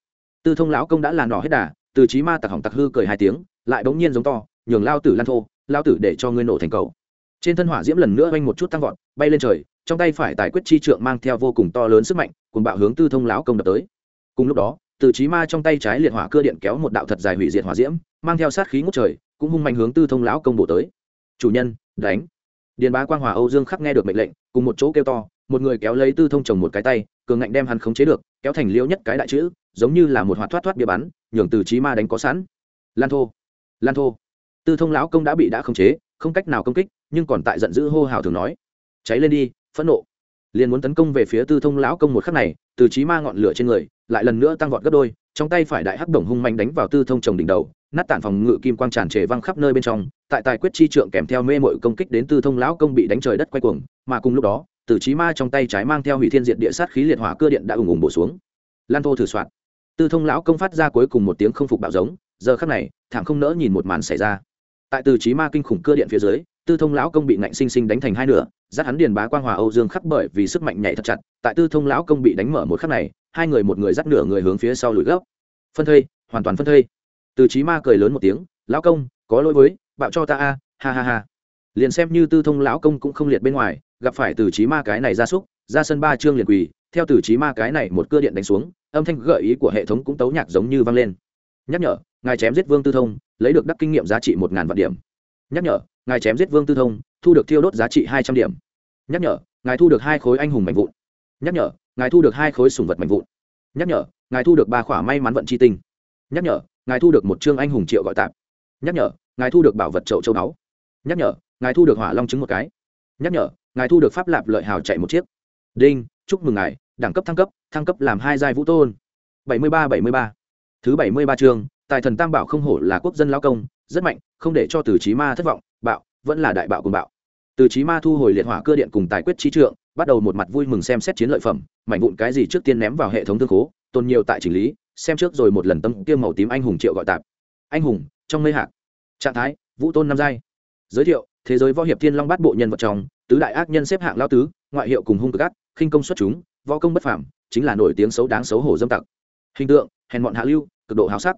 Tư thông lão công đã là nỏ hết đà, từ trí ma tặc hỏng tặc hư cười hai tiếng, lại bỗng nhiên giống to, nhường lao tử lan thô lao tử để cho ngươi nổ thành cầu. Trên thân hỏa diễm lần nữa oanh một chút tăng vọt, bay lên trời, trong tay phải tài quyết chi trượng mang theo vô cùng to lớn sức mạnh cùng bạo hướng tư thông lão công đập tới. Cùng lúc đó, từ trí ma trong tay trái liệt hỏa cơ điện kéo một đạo thật dài hủy diệt hỏa diễm, mang theo sát khí ngút trời, cũng hung mạnh hướng tư thông lão công bổ tới. Chủ nhân, đánh. Điền bá quang hòa âu dương khắc nghe được mệnh lệnh, cùng một chỗ kêu to một người kéo lấy tư thông chồng một cái tay, cường ngạnh đem hắn khống chế được, kéo thành liễu nhất cái đại chữ, giống như là một hoạt thoát thoát bia bắn, nhường từ trí ma đánh có sẵn. Lan thô lan thô. Tư thông lão công đã bị đã khống chế, không cách nào công kích, nhưng còn tại giận dữ hô hào thường nói. Cháy lên đi, phẫn nộ. Liền muốn tấn công về phía tư thông lão công một khắc này, từ trí ma ngọn lửa trên người, lại lần nữa tăng vọt gấp đôi, trong tay phải đại hắc đồng hung mạnh đánh vào tư thông chồng đỉnh đầu, nát tản phòng ngự kim quang tràn trề văng khắp nơi bên trong, tại tài quyết chi trượng kèm theo mê mội công kích đến tư thông lão công bị đánh trời đất quay cuồng, mà cùng lúc đó từ trí ma trong tay trái mang theo hủy thiên diện địa sát khí liệt hỏa cơ điện đã ùng ùng bổ xuống. Lan thô thử soạn. Tư thông lão công phát ra cuối cùng một tiếng không phục bạo giống, giờ khắc này, thảm không nỡ nhìn một màn xảy ra. Tại từ trí ma kinh khủng cơ điện phía dưới, tư thông lão công bị ngạnh sinh sinh đánh thành hai nửa, dắt hắn điền bá quang hòa âu dương khắc bởi vì sức mạnh nhảy thật chặt, tại tư thông lão công bị đánh mở một khắc này, hai người một người dắt nửa người hướng phía sau lùi gấp. Phân thây, hoàn toàn phân thây. Từ trí ma cười lớn một tiếng, lão công, có lỗi với, bạo cho ta a, ha ha ha. Liền xem như tư thông lão công cũng không liệt bên ngoài gặp phải từ trí ma cái này ra súc, ra sân ba chương liền quỳ, theo từ trí ma cái này một cưa điện đánh xuống, âm thanh gợi ý của hệ thống cũng tấu nhạc giống như vang lên. Nhắc nhở, ngài chém giết vương tư thông, lấy được đắc kinh nghiệm giá trị một ngàn vạn điểm. Nhắc nhở, ngài chém giết vương tư thông, thu được thiêu đốt giá trị hai trăm điểm. Nhắc nhở, ngài thu được hai khối anh hùng mạnh vụn. Nhắc nhở, ngài thu được hai khối sùng vật mạnh vụn. Nhắc nhở, ngài thu được ba khỏa may mắn vận c h i tinh. Nhắc nhở, ngài thu được một chương anh hùng triệu gọi tạp. Nhắc nhở, ngài thu được bảo vật trậu châu báu. Nhắc nhở, ngài thu được hỏa long trứng một cái. Nhắc nhở ngài thu được pháp lạp lợi hào chạy một chiếc. Đinh, chúc mừng ngài, đẳng cấp thăng cấp thăng cấp làm hai giai vũ tôn. Bảy mươi ba, bảy mươi ba. Thứ bảy mươi ba chương, tài thần tam bảo không hổ là quốc dân lao công, rất mạnh, không để cho từ trí ma thất vọng, bạo, vẫn là đại bạo cùng bạo. Từ trí ma thu hồi liệt hỏa cơ điện cùng tài quyết trí trượng, bắt đầu một mặt vui mừng xem xét chiến lợi phẩm, mảnh vụn cái gì trước tiên ném vào hệ thống thương khố, tồn nhiều tại chỉnh lý, xem trước rồi một lần tâm kia màu tím anh hùng triệu gọi tạp. Anh hùng, trong mây hạt trạng thái, vũ tôn năm giai. Giới thiệu, thế giới võ hiệp thiên long bát bộ nhân vật trong tứ đại ác nhân xếp hạng lao tứ, ngoại hiệu cùng hung cực ác, khinh công xuất chúng, võ công bất phàm, chính là nổi tiếng xấu đáng xấu hổ dâm tặc. Hình tượng, hèn bọn hạ lưu, cực độ háo sắc.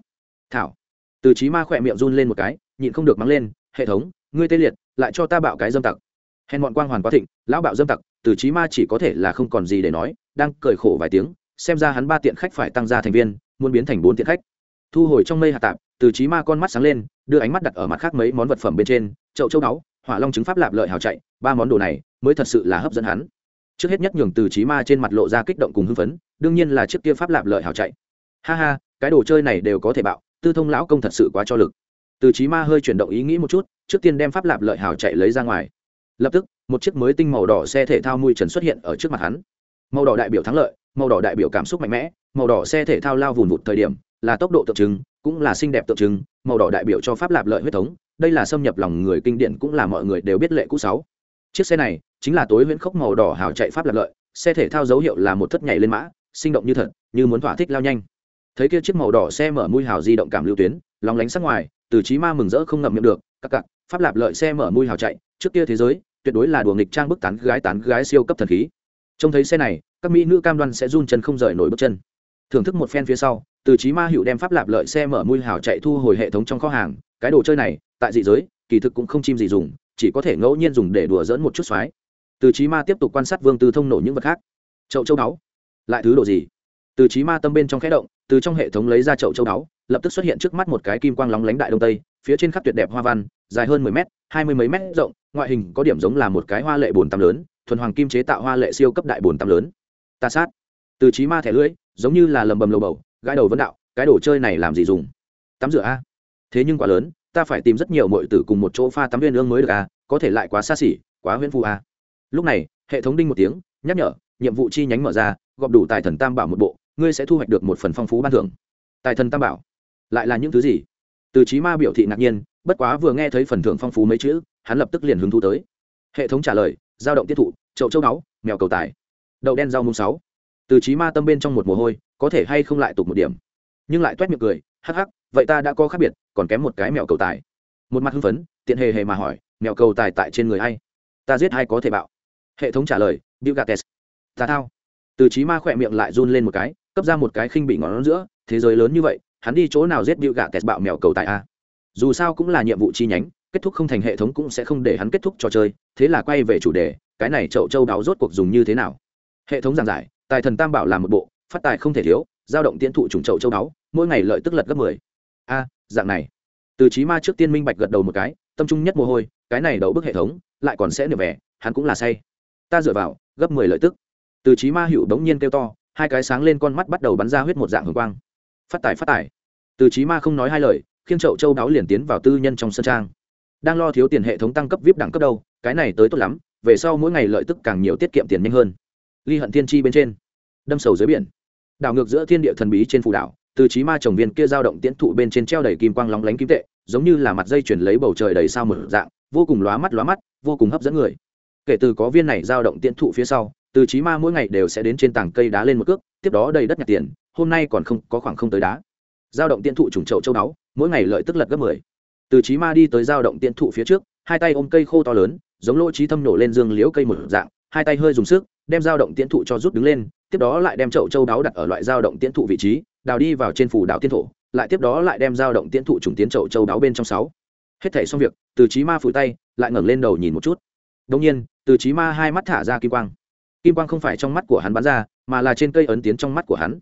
Thảo, từ trí ma khỏe miệng run lên một cái, nhịn không được mắng lên, hệ thống, ngươi tê liệt, lại cho ta bạo cái dâm tặc. Hèn bọn quang hoàn quá thịnh, lão bạo dâm tặc, từ trí ma chỉ có thể là không còn gì để nói, đang cười khổ vài tiếng, xem ra hắn ba tiện khách phải tăng ra thành viên, muốn biến thành bốn tiện khách. Thu hồi trong mây hạ tạp, từ trí ma con mắt sáng lên, đưa ánh mắt đặt ở mặt khác mấy món vật phẩm bên trên, chậu châu đáo hỏa long trứng pháp lạp lợi hào chạy, ba món đồ này mới thật sự là hấp dẫn hắn. Trước hết nhất nhường từ trí ma trên mặt lộ ra kích động cùng hưng phấn, đương nhiên là chiếc kia pháp lạp lợi hào chạy. Ha ha, cái đồ chơi này đều có thể bạo, tư thông lão công thật sự quá cho lực. Từ trí ma hơi chuyển động ý nghĩ một chút, trước tiên đem pháp lạp lợi hào chạy lấy ra ngoài. Lập tức, một chiếc mới tinh màu đỏ xe thể thao mui trần xuất hiện ở trước mặt hắn. Màu đỏ đại biểu thắng lợi, màu đỏ đại biểu cảm xúc mạnh mẽ, màu đỏ xe thể thao lao vùn vụt thời điểm là tốc độ tượng trưng, cũng là xinh đẹp tượng trưng, màu đỏ đại biểu cho pháp lạp lợi huyết thống, đây là xâm nhập lòng người kinh điển cũng là mọi người đều biết lệ cũ sáu. Chiếc xe này chính là tối huyễn khốc màu đỏ hào chạy pháp lạp lợi, xe thể thao dấu hiệu là một thất nhảy lên mã, sinh động như thật, như muốn thỏa thích lao nhanh. Thấy kia chiếc màu đỏ xe mở mũi hào di động cảm lưu tuyến lóng lánh sắc ngoài, từ trí ma mừng rỡ không ngậm miệng được, các cặc pháp lạp lợi xe mở mũi hào chạy, trước kia thế giới, tuyệt đối là đùa nghịch trang bức tán gái tán gái siêu cấp thần khí. Trông thấy xe này, các mỹ nữ cam đoan sẽ run chân không rời nổi bước chân. Thưởng thức một phen phía sau từ trí ma hữu đem pháp lạp lợi xe mở mui hào chạy thu hồi hệ thống trong kho hàng, cái đồ chơi này, tại dị giới, kỳ thực cũng không chim gì dùng, chỉ có thể ngẫu nhiên dùng để đùa dỡn một chút xoái. Từ trí ma tiếp tục quan sát vương tư thông nổ những vật khác. Chậu châu đáo. Lại thứ đồ gì? Từ trí ma tâm bên trong khẽ động, từ trong hệ thống lấy ra chậu châu đáo, lập tức xuất hiện trước mắt một cái kim quang lóng lánh đại đông tây, phía trên khắp tuyệt đẹp hoa văn, dài hơn mười mét, hai mươi mấy mét rộng, ngoại hình có điểm giống là một cái hoa lệ bồn tăm lớn, thuần hoàng kim chế tạo hoa lệ siêu cấp đại bồn tăm lớn. Ta sát. Từ trí ma thẻ lưỡi, giống như là lầm bầm lầu bầu gãi đầu vấn đạo, cái đồ chơi này làm gì dùng? Tắm rửa a. Thế nhưng quá lớn, ta phải tìm rất nhiều mọi tử cùng một chỗ pha tắm viên ương mới được a, có thể lại quá xa xỉ, quá huyễn phu a. Lúc này, hệ thống đinh một tiếng, nhắc nhở, nhiệm vụ chi nhánh mở ra, gọp đủ tài thần tam bảo một bộ, ngươi sẽ thu hoạch được một phần phong phú ban thưởng. Tài thần tam bảo? Lại là những thứ gì? Từ trí ma biểu thị ngạc nhiên, bất quá vừa nghe thấy phần thưởng phong phú mấy chữ, hắn lập tức liền hứng thú tới. Hệ thống trả lời, giao động tiết thụ, chậu châu náu mèo cầu tài. Đậu đen rau mùng sáu. Từ trí ma tâm bên trong một mồ hôi có thể hay không lại tục một điểm. Nhưng lại toét miệng cười, hắc hắc, vậy ta đã có khác biệt, còn kém một cái mèo cầu tài. Một mặt hưng phấn, tiện hề hề mà hỏi mèo cầu tài tại trên người hay ta giết ai có thể bạo. Hệ thống trả lời, bill gates. Ta thao. Từ trí ma khỏe miệng lại run lên một cái, cấp ra một cái khinh bị ngón giữa, thế giới lớn như vậy, hắn đi chỗ nào giết bill gates bạo mèo cầu tài a? Dù sao cũng là nhiệm vụ chi nhánh, kết thúc không thành hệ thống cũng sẽ không để hắn kết thúc trò chơi, thế là quay về chủ đề, cái này chậu châu đáo rốt cuộc dùng như thế nào? Hệ thống giảng giải, tài thần tam bảo làm một bộ phát tài không thể thiếu, giao động tiễn thụ trùng trậu châu đáo mỗi ngày lợi tức lật gấp mười. A, dạng này. Từ trí ma trước tiên minh bạch gật đầu một cái, tâm trung nhất mồ hôi, cái này đậu bức hệ thống, lại còn sẽ nửa vẻ, hắn cũng là say. Ta dựa vào, gấp mười lợi tức. Từ trí ma hữu đống nhiên kêu to, hai cái sáng lên con mắt bắt đầu bắn ra huyết một dạng hồng quang. Phát tài phát tài. Từ trí ma không nói hai lời, khiêng trậu châu đáo liền tiến vào tư nhân trong sân trang. Đang lo thiếu tiền hệ thống tăng cấp vip đẳng cấp đâu, cái này tới tốt lắm, về sau mỗi ngày lợi tức càng nhiều tiết kiệm tiền nhanh hơn. Ly hận thiên chi bên trên. Đâm sầu dưới biển đảo ngược giữa thiên địa thần bí trên phù đảo, từ trí ma trồng viên kia dao động tiễn thụ bên trên treo đầy kim quang lóng lánh kim tệ, giống như là mặt dây chuyển lấy bầu trời đầy sao mở dạng, vô cùng lóa mắt lóa mắt, vô cùng hấp dẫn người. Kể từ có viên này dao động tiễn thụ phía sau, từ trí ma mỗi ngày đều sẽ đến trên tảng cây đá lên một cước, tiếp đó đầy đất nhặt tiền, hôm nay còn không, có khoảng không tới đá. Dao động tiễn thụ trùng trậu châu đáo mỗi ngày lợi tức lật gấp mười. Từ trí ma đi tới dao động tiễn thụ phía trước, hai tay ôm cây khô to lớn, giống lỗ trí thâm nổ lên dương liễu cây một dạng, hai tay hơi dùng sức đem dao động tiễn thụ cho rút đứng lên, tiếp đó lại đem chậu châu đáo đặt ở loại dao động tiễn thụ vị trí, đào đi vào trên phủ đảo tiên thổ, lại tiếp đó lại đem dao động tiễn thụ trùng tiến chậu châu đáo bên trong sáu. Hết thể xong việc, từ trí ma phủ tay, lại ngẩng lên đầu nhìn một chút. Đồng nhiên, từ trí ma hai mắt thả ra kim quang. Kim quang không phải trong mắt của hắn bắn ra, mà là trên cây ấn tiến trong mắt của hắn.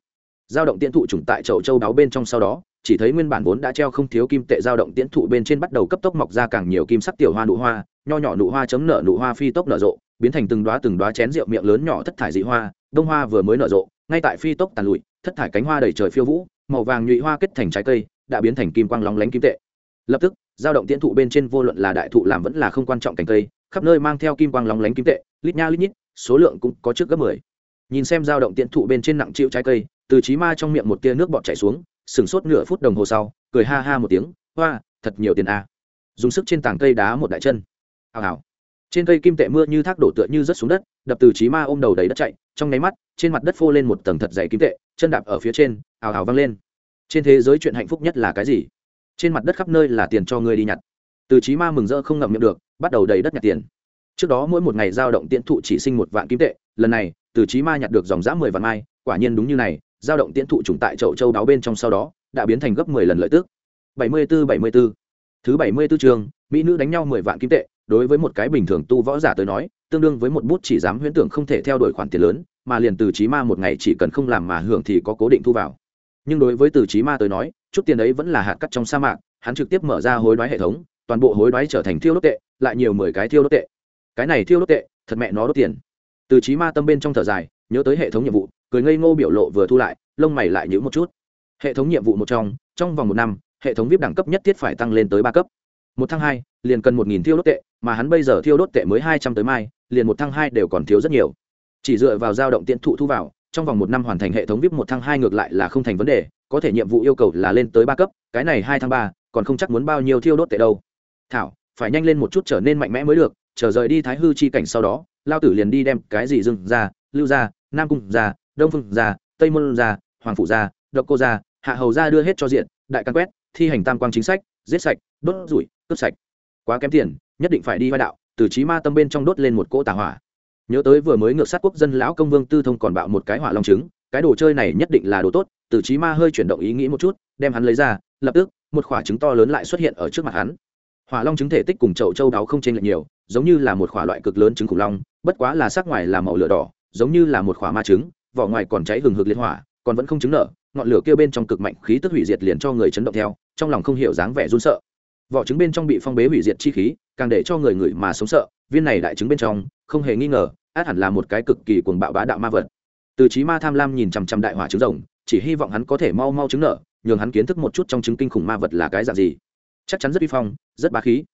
Dao động tiễn thụ trùng tại chậu châu đáo bên trong sau đó, chỉ thấy nguyên bản vốn đã treo không thiếu kim tệ dao động tiễn thụ bên trên bắt đầu cấp tốc mọc ra càng nhiều kim sắc tiểu hoa nụ hoa, nho nhỏ nụ hoa chấm nở nụ hoa phi tốc nở rộ biến thành từng đoá từng đoá chén rượu miệng lớn nhỏ thất thải dị hoa, đông hoa vừa mới nở rộ, ngay tại phi tốc tàn lụi, thất thải cánh hoa đầy trời phiêu vũ, màu vàng nhụy hoa kết thành trái cây, đã biến thành kim quang lóng lánh kim tệ. Lập tức, dao động tiễn thụ bên trên vô luận là đại thụ làm vẫn là không quan trọng cành cây, khắp nơi mang theo kim quang lóng lánh kim tệ, lít nha lít nhít, số lượng cũng có trước gấp mười. Nhìn xem dao động tiễn thụ bên trên nặng chịu trái cây, từ trí ma trong miệng một tia nước bọt chảy xuống, sừng sốt nửa phút đồng hồ sau, cười ha ha một tiếng, hoa, thật nhiều tiền a à. dùng sức trên tảng cây đá một đại chân. Hào hào trên cây kim tệ mưa như thác đổ tựa như rớt xuống đất, đập từ trí ma ôm đầu đầy đất chạy, trong nháy mắt, trên mặt đất phô lên một tầng thật dày kim tệ, chân đạp ở phía trên, ào ào văng lên. Trên thế giới chuyện hạnh phúc nhất là cái gì? Trên mặt đất khắp nơi là tiền cho ngươi đi nhặt. Từ trí ma mừng rỡ không ngậm miệng được, bắt đầu đầy đất nhặt tiền. Trước đó mỗi một ngày giao động tiễn thụ chỉ sinh một vạn kim tệ, lần này, từ trí ma nhặt được dòng giã mười vạn mai, quả nhiên đúng như này, giao động tiễn thụ trùng tại chậu châu đáo bên trong sau đó, đã biến thành gấp mười lần lợi tức. Bảy mươi b ố bảy mươi b ố thứ bảy mươi b ố chương mỹ nữ đánh nhau mười vạn kim tệ đối với một cái bình thường tu võ giả tới nói, tương đương với một bút chỉ dám huyễn tưởng không thể theo đuổi khoản tiền lớn, mà liền từ trí ma một ngày chỉ cần không làm mà hưởng thì có cố định thu vào. Nhưng đối với từ trí ma tới nói, chút tiền ấy vẫn là hạt cắt trong sa mạc, hắn trực tiếp mở ra hối đoái hệ thống, toàn bộ hối đoái trở thành thiêu đốt tệ, lại nhiều mười cái thiêu đốt tệ. Cái này thiêu đốt tệ, thật mẹ nó đốt tiền. Từ trí ma tâm bên trong thở dài, nhớ tới hệ thống nhiệm vụ, cười ngây ngô biểu lộ vừa thu lại, lông mày lại nhữ một chút. Hệ thống nhiệm vụ một trong trong vòng một năm, hệ thống vip đẳng cấp nhất thiết phải tăng lên tới ba cấp một thăng hai, liền cần một nghìn thiêu đốt tệ, mà hắn bây giờ thiêu đốt tệ mới hai trăm tới mai, liền một thăng hai đều còn thiếu rất nhiều. Chỉ dựa vào dao động tiện thụ thu vào, trong vòng một năm hoàn thành hệ thống vip một thăng hai ngược lại là không thành vấn đề, có thể nhiệm vụ yêu cầu là lên tới ba cấp, cái này hai thăng ba, còn không chắc muốn bao nhiêu thiêu đốt tệ đâu. Thảo, phải nhanh lên một chút trở nên mạnh mẽ mới được, chờ rời đi thái hư chi cảnh sau đó, lao tử liền đi đem cái gì dừng ra lưu ra nam cung ra đông phương ra tây môn ra hoàng phủ ra độc cô ra hạ hầu ra đưa hết cho diện, đại căn quét, thi hành tam quang chính sách giết sạch, đốt rủi, cướp sạch. Quá kém tiền, nhất định phải đi vai đạo, từ trí ma tâm bên trong đốt lên một cỗ tà hỏa. Nhớ tới vừa mới ngược sát quốc dân lão công vương tư thông còn bạo một cái hỏa long trứng, cái đồ chơi này nhất định là đồ tốt, từ trí ma hơi chuyển động ý nghĩ một chút, đem hắn lấy ra, lập tức, một quả trứng to lớn lại xuất hiện ở trước mặt hắn. Hỏa long trứng thể tích cùng chậu châu đáo không chênh lệch nhiều, giống như là một quả loại cực lớn trứng khủng long, bất quá là sắc ngoài là màu lửa đỏ, giống như là một quả ma trứng, vỏ ngoài còn cháy hừng hực liên hỏa, còn vẫn không trứng nở ngọn lửa kia bên trong cực mạnh khí tức hủy diệt liền cho người chấn động theo, trong lòng không hiểu dáng vẻ run sợ. Vỏ trứng bên trong bị phong bế hủy diệt chi khí, càng để cho người người mà sống sợ, viên này đại trứng bên trong, không hề nghi ngờ, át hẳn là một cái cực kỳ cuồng bạo bá đạo ma vật. Từ trí ma tham lam nhìn chằm chằm đại hỏa trứng rồng, chỉ hy vọng hắn có thể mau mau trứng nở nhường hắn kiến thức một chút trong trứng kinh khủng ma vật là cái dạng gì. Chắc chắn rất uy phong, rất bá khí.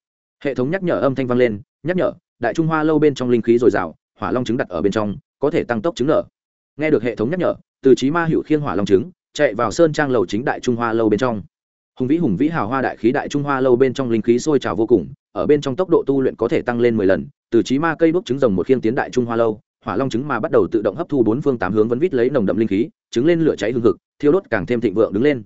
Hệ thống nhắc nhở âm thanh vang lên, nhắc nhở, đại trung hoa lâu bên trong linh khí dồi dào, hỏa long trứng đặt ở bên trong, có thể tăng tốc trứng nở nghe được hệ thống nhắc nhở, từ trí ma hữu khiên hỏa long trứng chạy vào sơn trang lầu chính đại trung hoa lâu bên trong. Hùng vĩ hùng vĩ hào hoa đại khí đại trung hoa lâu bên trong linh khí sôi trào vô cùng, ở bên trong tốc độ tu luyện có thể tăng lên mười lần, từ trí ma cây đuốc trứng rồng một khiên tiến đại trung hoa lâu, hỏa long trứng mà bắt đầu tự động hấp thu bốn phương tám hướng vấn vít lấy nồng đậm linh khí, trứng lên lửa cháy hương hực, thiêu đốt càng thêm thịnh vượng đứng lên.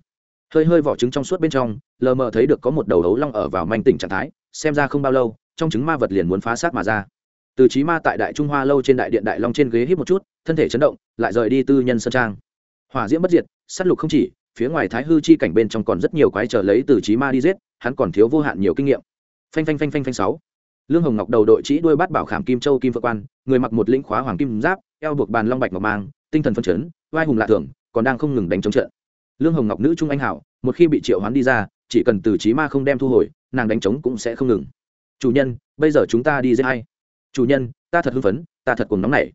Hơi hơi vỏ trứng trong suốt bên trong, lờ mờ thấy được có một đầu hấu long ở vào manh tỉnh trạng thái, xem ra không bao lâu, trong trứng ma vật liền muốn phá sát mà ra. Từ trí ma tại đại trung hoa lâu trên đại điện đại long trên ghế hít một chút, thân thể chấn động, lại rời đi tư nhân sơn trang hỏa diễm bất diệt s á t lục không chỉ, phía ngoài thái hư chi cảnh bên trong còn rất nhiều quái trở lấy từ trí ma đi giết, hắn còn thiếu vô hạn nhiều kinh nghiệm. Phanh phanh phanh phanh phanh sáu. Lương hồng ngọc đầu đội chỉ đuôi bát bảo khảm kim châu kim phượng quan, người mặc một lĩnh khóa hoàng kim giáp, eo buộc bàn long bạch ngọc mang, tinh thần phân chấn vai hùng lạ thường, còn đang không ngừng đánh chống trận. Lương hồng ngọc nữ trung anh hảo, một khi bị triệu hoán đi ra, chỉ cần từ trí ma không đem thu hồi, nàng đánh chống cũng sẽ không ngừng. Chủ nhân, bây giờ chúng ta đi dễ hay chủ nhân, ta thật hưng phấn, ta thật cùng nóng này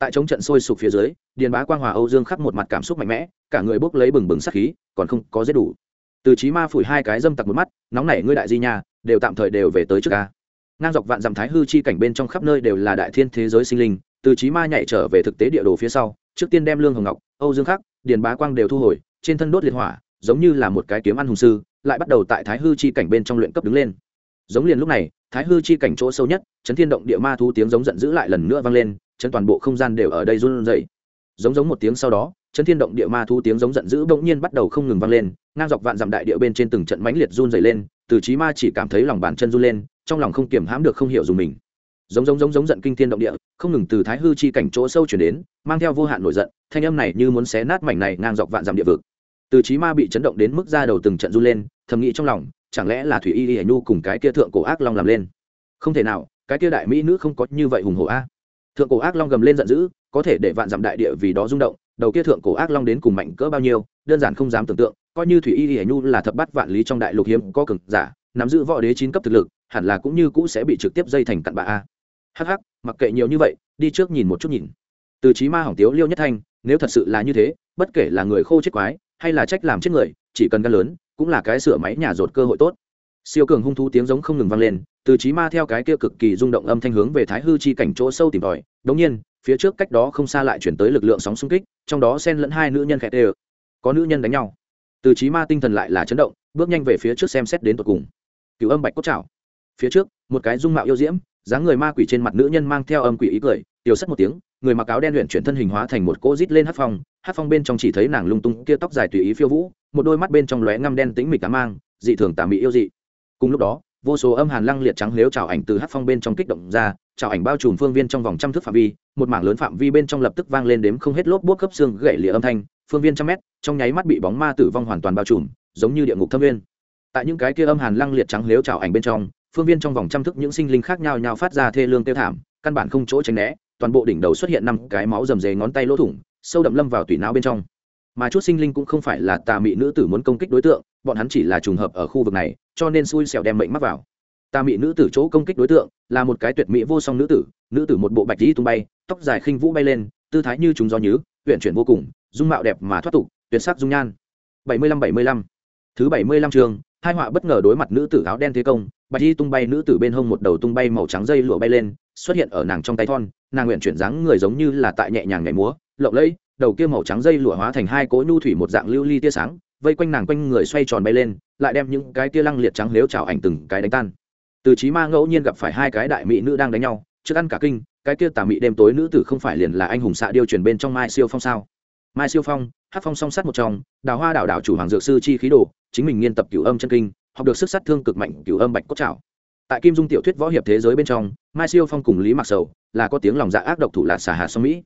tại chống trận sôi sục phía dưới, điền bá quang hòa âu dương khắc một mặt cảm xúc mạnh mẽ, cả người bốc lấy bừng bừng sắc khí, còn không có giết đủ. Từ trí ma phủi hai cái dâm tặc một mắt, nóng nảy ngươi đại di nhà đều tạm thời đều về tới trước ca ngang dọc vạn dặm thái hư chi cảnh bên trong khắp nơi đều là đại thiên thế giới sinh linh, từ trí ma nhảy trở về thực tế địa đồ phía sau, trước tiên đem lương hồng ngọc, âu dương khắc, điền bá quang đều thu hồi, trên thân đốt liệt hỏa, giống như là một cái kiếm ăn hùng sư, lại bắt đầu tại thái hư chi cảnh bên trong luyện cấp đứng lên. Giống liền lúc này, thái hư chi cảnh chỗ sâu nhất, chấn thiên động địa ma thu tiếng giống giận dữ lại lần nữa vang lên chấn toàn bộ không gian đều ở đây run rẩy. Giống giống một tiếng sau đó chấn thiên động địa ma thu tiếng giống giận dữ bỗng nhiên bắt đầu không ngừng vang lên, ngang dọc vạn dặm đại địa bên trên từng trận mãnh liệt run rẩy lên, từ chí ma chỉ cảm thấy lòng bàn chân run lên, trong lòng không kiểm hãm được không hiểu dùng mình. Giống giống giống giống giận kinh thiên động địa, không ngừng từ thái hư chi cảnh chỗ sâu truyền đến, mang theo vô hạn nổi giận, thanh âm này như muốn xé nát mảnh này ngang dọc vạn dặm địa vực. Từ chí ma bị chấn động đến mức da đầu từng trận run lên, thầm nghĩ trong lòng, chẳng lẽ là thủy y y nhu cùng cái kia thượng cổ ác long làm lên? Không thể nào, cái kia đại mỹ nữ không có như vậy hùng hổ a thượng cổ ác long gầm lên giận dữ, có thể để vạn dặm đại địa vì đó rung động, đầu kia thượng cổ ác long đến cùng mạnh cỡ bao nhiêu, đơn giản không dám tưởng tượng, coi như thủy y y nhu là thập bát vạn lý trong đại lục hiếm có cực giả, nắm giữ võ đế chín cấp thực lực, hẳn là cũng như cũ sẽ bị trực tiếp dây thành cặn bạ a. Hh mặc kệ nhiều như vậy, đi trước nhìn một chút nhìn. Từ trí ma hỏng tiếu liêu nhất thanh, nếu thật sự là như thế, bất kể là người khô chết quái, hay là trách làm chết người, chỉ cần gan lớn, cũng là cái sửa máy nhà rột cơ hội tốt. Siêu cường hung thú tiếng giống không ngừng vang lên từ trí ma theo cái kia cực kỳ rung động âm thanh hướng về thái hư chi cảnh chỗ sâu tìm tòi, đống nhiên, phía trước cách đó không xa lại chuyển tới lực lượng sóng xung kích, trong đó xen lẫn hai nữ nhân khẹt đều có nữ nhân đánh nhau. Từ trí ma tinh thần lại là chấn động, bước nhanh về phía trước xem xét đến tận cùng. Cửu âm bạch cốt trào phía trước, một cái dung mạo yêu diễm, dáng người ma quỷ trên mặt nữ nhân mang theo âm quỷ ý cười tiểu sắt một tiếng, người mặc áo đen luyện chuyển thân hình hóa thành một cỗ rít lên hát phong hát phong bên trong chỉ thấy nàng lung tung, kia tóc dài tùy ý phiêu vũ, một đôi mắt bên trong lóe ngăm đen tĩnh mịch cá mang, dị thường tà mị yêu dị. Cùng lúc đó vô số âm hàn lăng liệt trắng nếu chào ảnh từ hát phong bên trong kích động ra chào ảnh bao trùm phương viên trong vòng trăm thước phạm vi, một mảng lớn phạm vi bên trong lập tức vang lên đếm không hết lốp bút cấp xương gậy lìa âm thanh, phương viên trăm mét, trong nháy mắt bị bóng ma tử vong hoàn toàn bao trùm, giống như địa ngục thâm viên. Tại những cái kia âm hàn lăng liệt trắng nếu chào ảnh bên trong, phương viên trong vòng trăm thước những sinh linh khác nhau nhau phát ra thê lương tiêu thảm, căn bản không chỗ tránh né, toàn bộ đỉnh đầu xuất hiện năm cái máu rầm rề ngón tay lỗ thủng, sâu đậm lâm vào tủy não bên trong. Mà chút sinh linh cũng không phải là tà mị nữ tử muốn công kích đối tượng bọn hắn chỉ là trùng hợp ở khu vực này, cho nên xui xẻo đem mệnh mắc vào. Ta mỹ nữ tử chỗ công kích đối tượng, là một cái tuyệt mỹ vô song nữ tử nữ tử một bộ bạch dĩ tung bay, tóc dài khinh vũ bay lên, tư thái như chúng gió nhứ huyện chuyển vô cùng, dung mạo đẹp mà thoát tục, tuyệt sắc dung nhan. Bảy mươi lăm, bảy mươi lăm. Thứ bảy mươi lăm trường hai họa bất ngờ đối mặt nữ tử áo đen thế công, bạch y tung bay nữ tử bên hông một đầu tung bay màu trắng dây lụa bay lên, xuất hiện ở nàng trong tay thon, nàng nguyện chuyển dáng người giống như là tại nhẹ nhàng nhảy múa, lộng lẫy, đầu kia màu trắng dây lụa hóa thành hai cỗ nhu thủy một dạng lưu ly tia sáng vây quanh nàng quanh người xoay tròn bay lên, lại đem những cái tia lăng liệt trắng lếu trào ảnh từng cái đánh tan. Từ trí ma ngẫu nhiên gặp phải hai cái đại mỹ nữ đang đánh nhau, trước ăn cả kinh, cái kia tà mị đêm tối nữ tử không phải liền là anh hùng xạ điêu truyền bên trong mai siêu phong sao? Mai siêu phong hát phong song sát một trong, đào hoa đảo đảo chủ hoàng dược sư chi khí đồ, chính mình nghiên tập cửu âm chân kinh, học được sức sát thương cực mạnh cửu âm bạch cốt trảo. Tại kim dung tiểu thuyết võ hiệp thế giới bên trong, mai siêu phong cùng lý mặc sầu là có tiếng lòng dạ ác độc thủ lạt xả hạ sông mỹ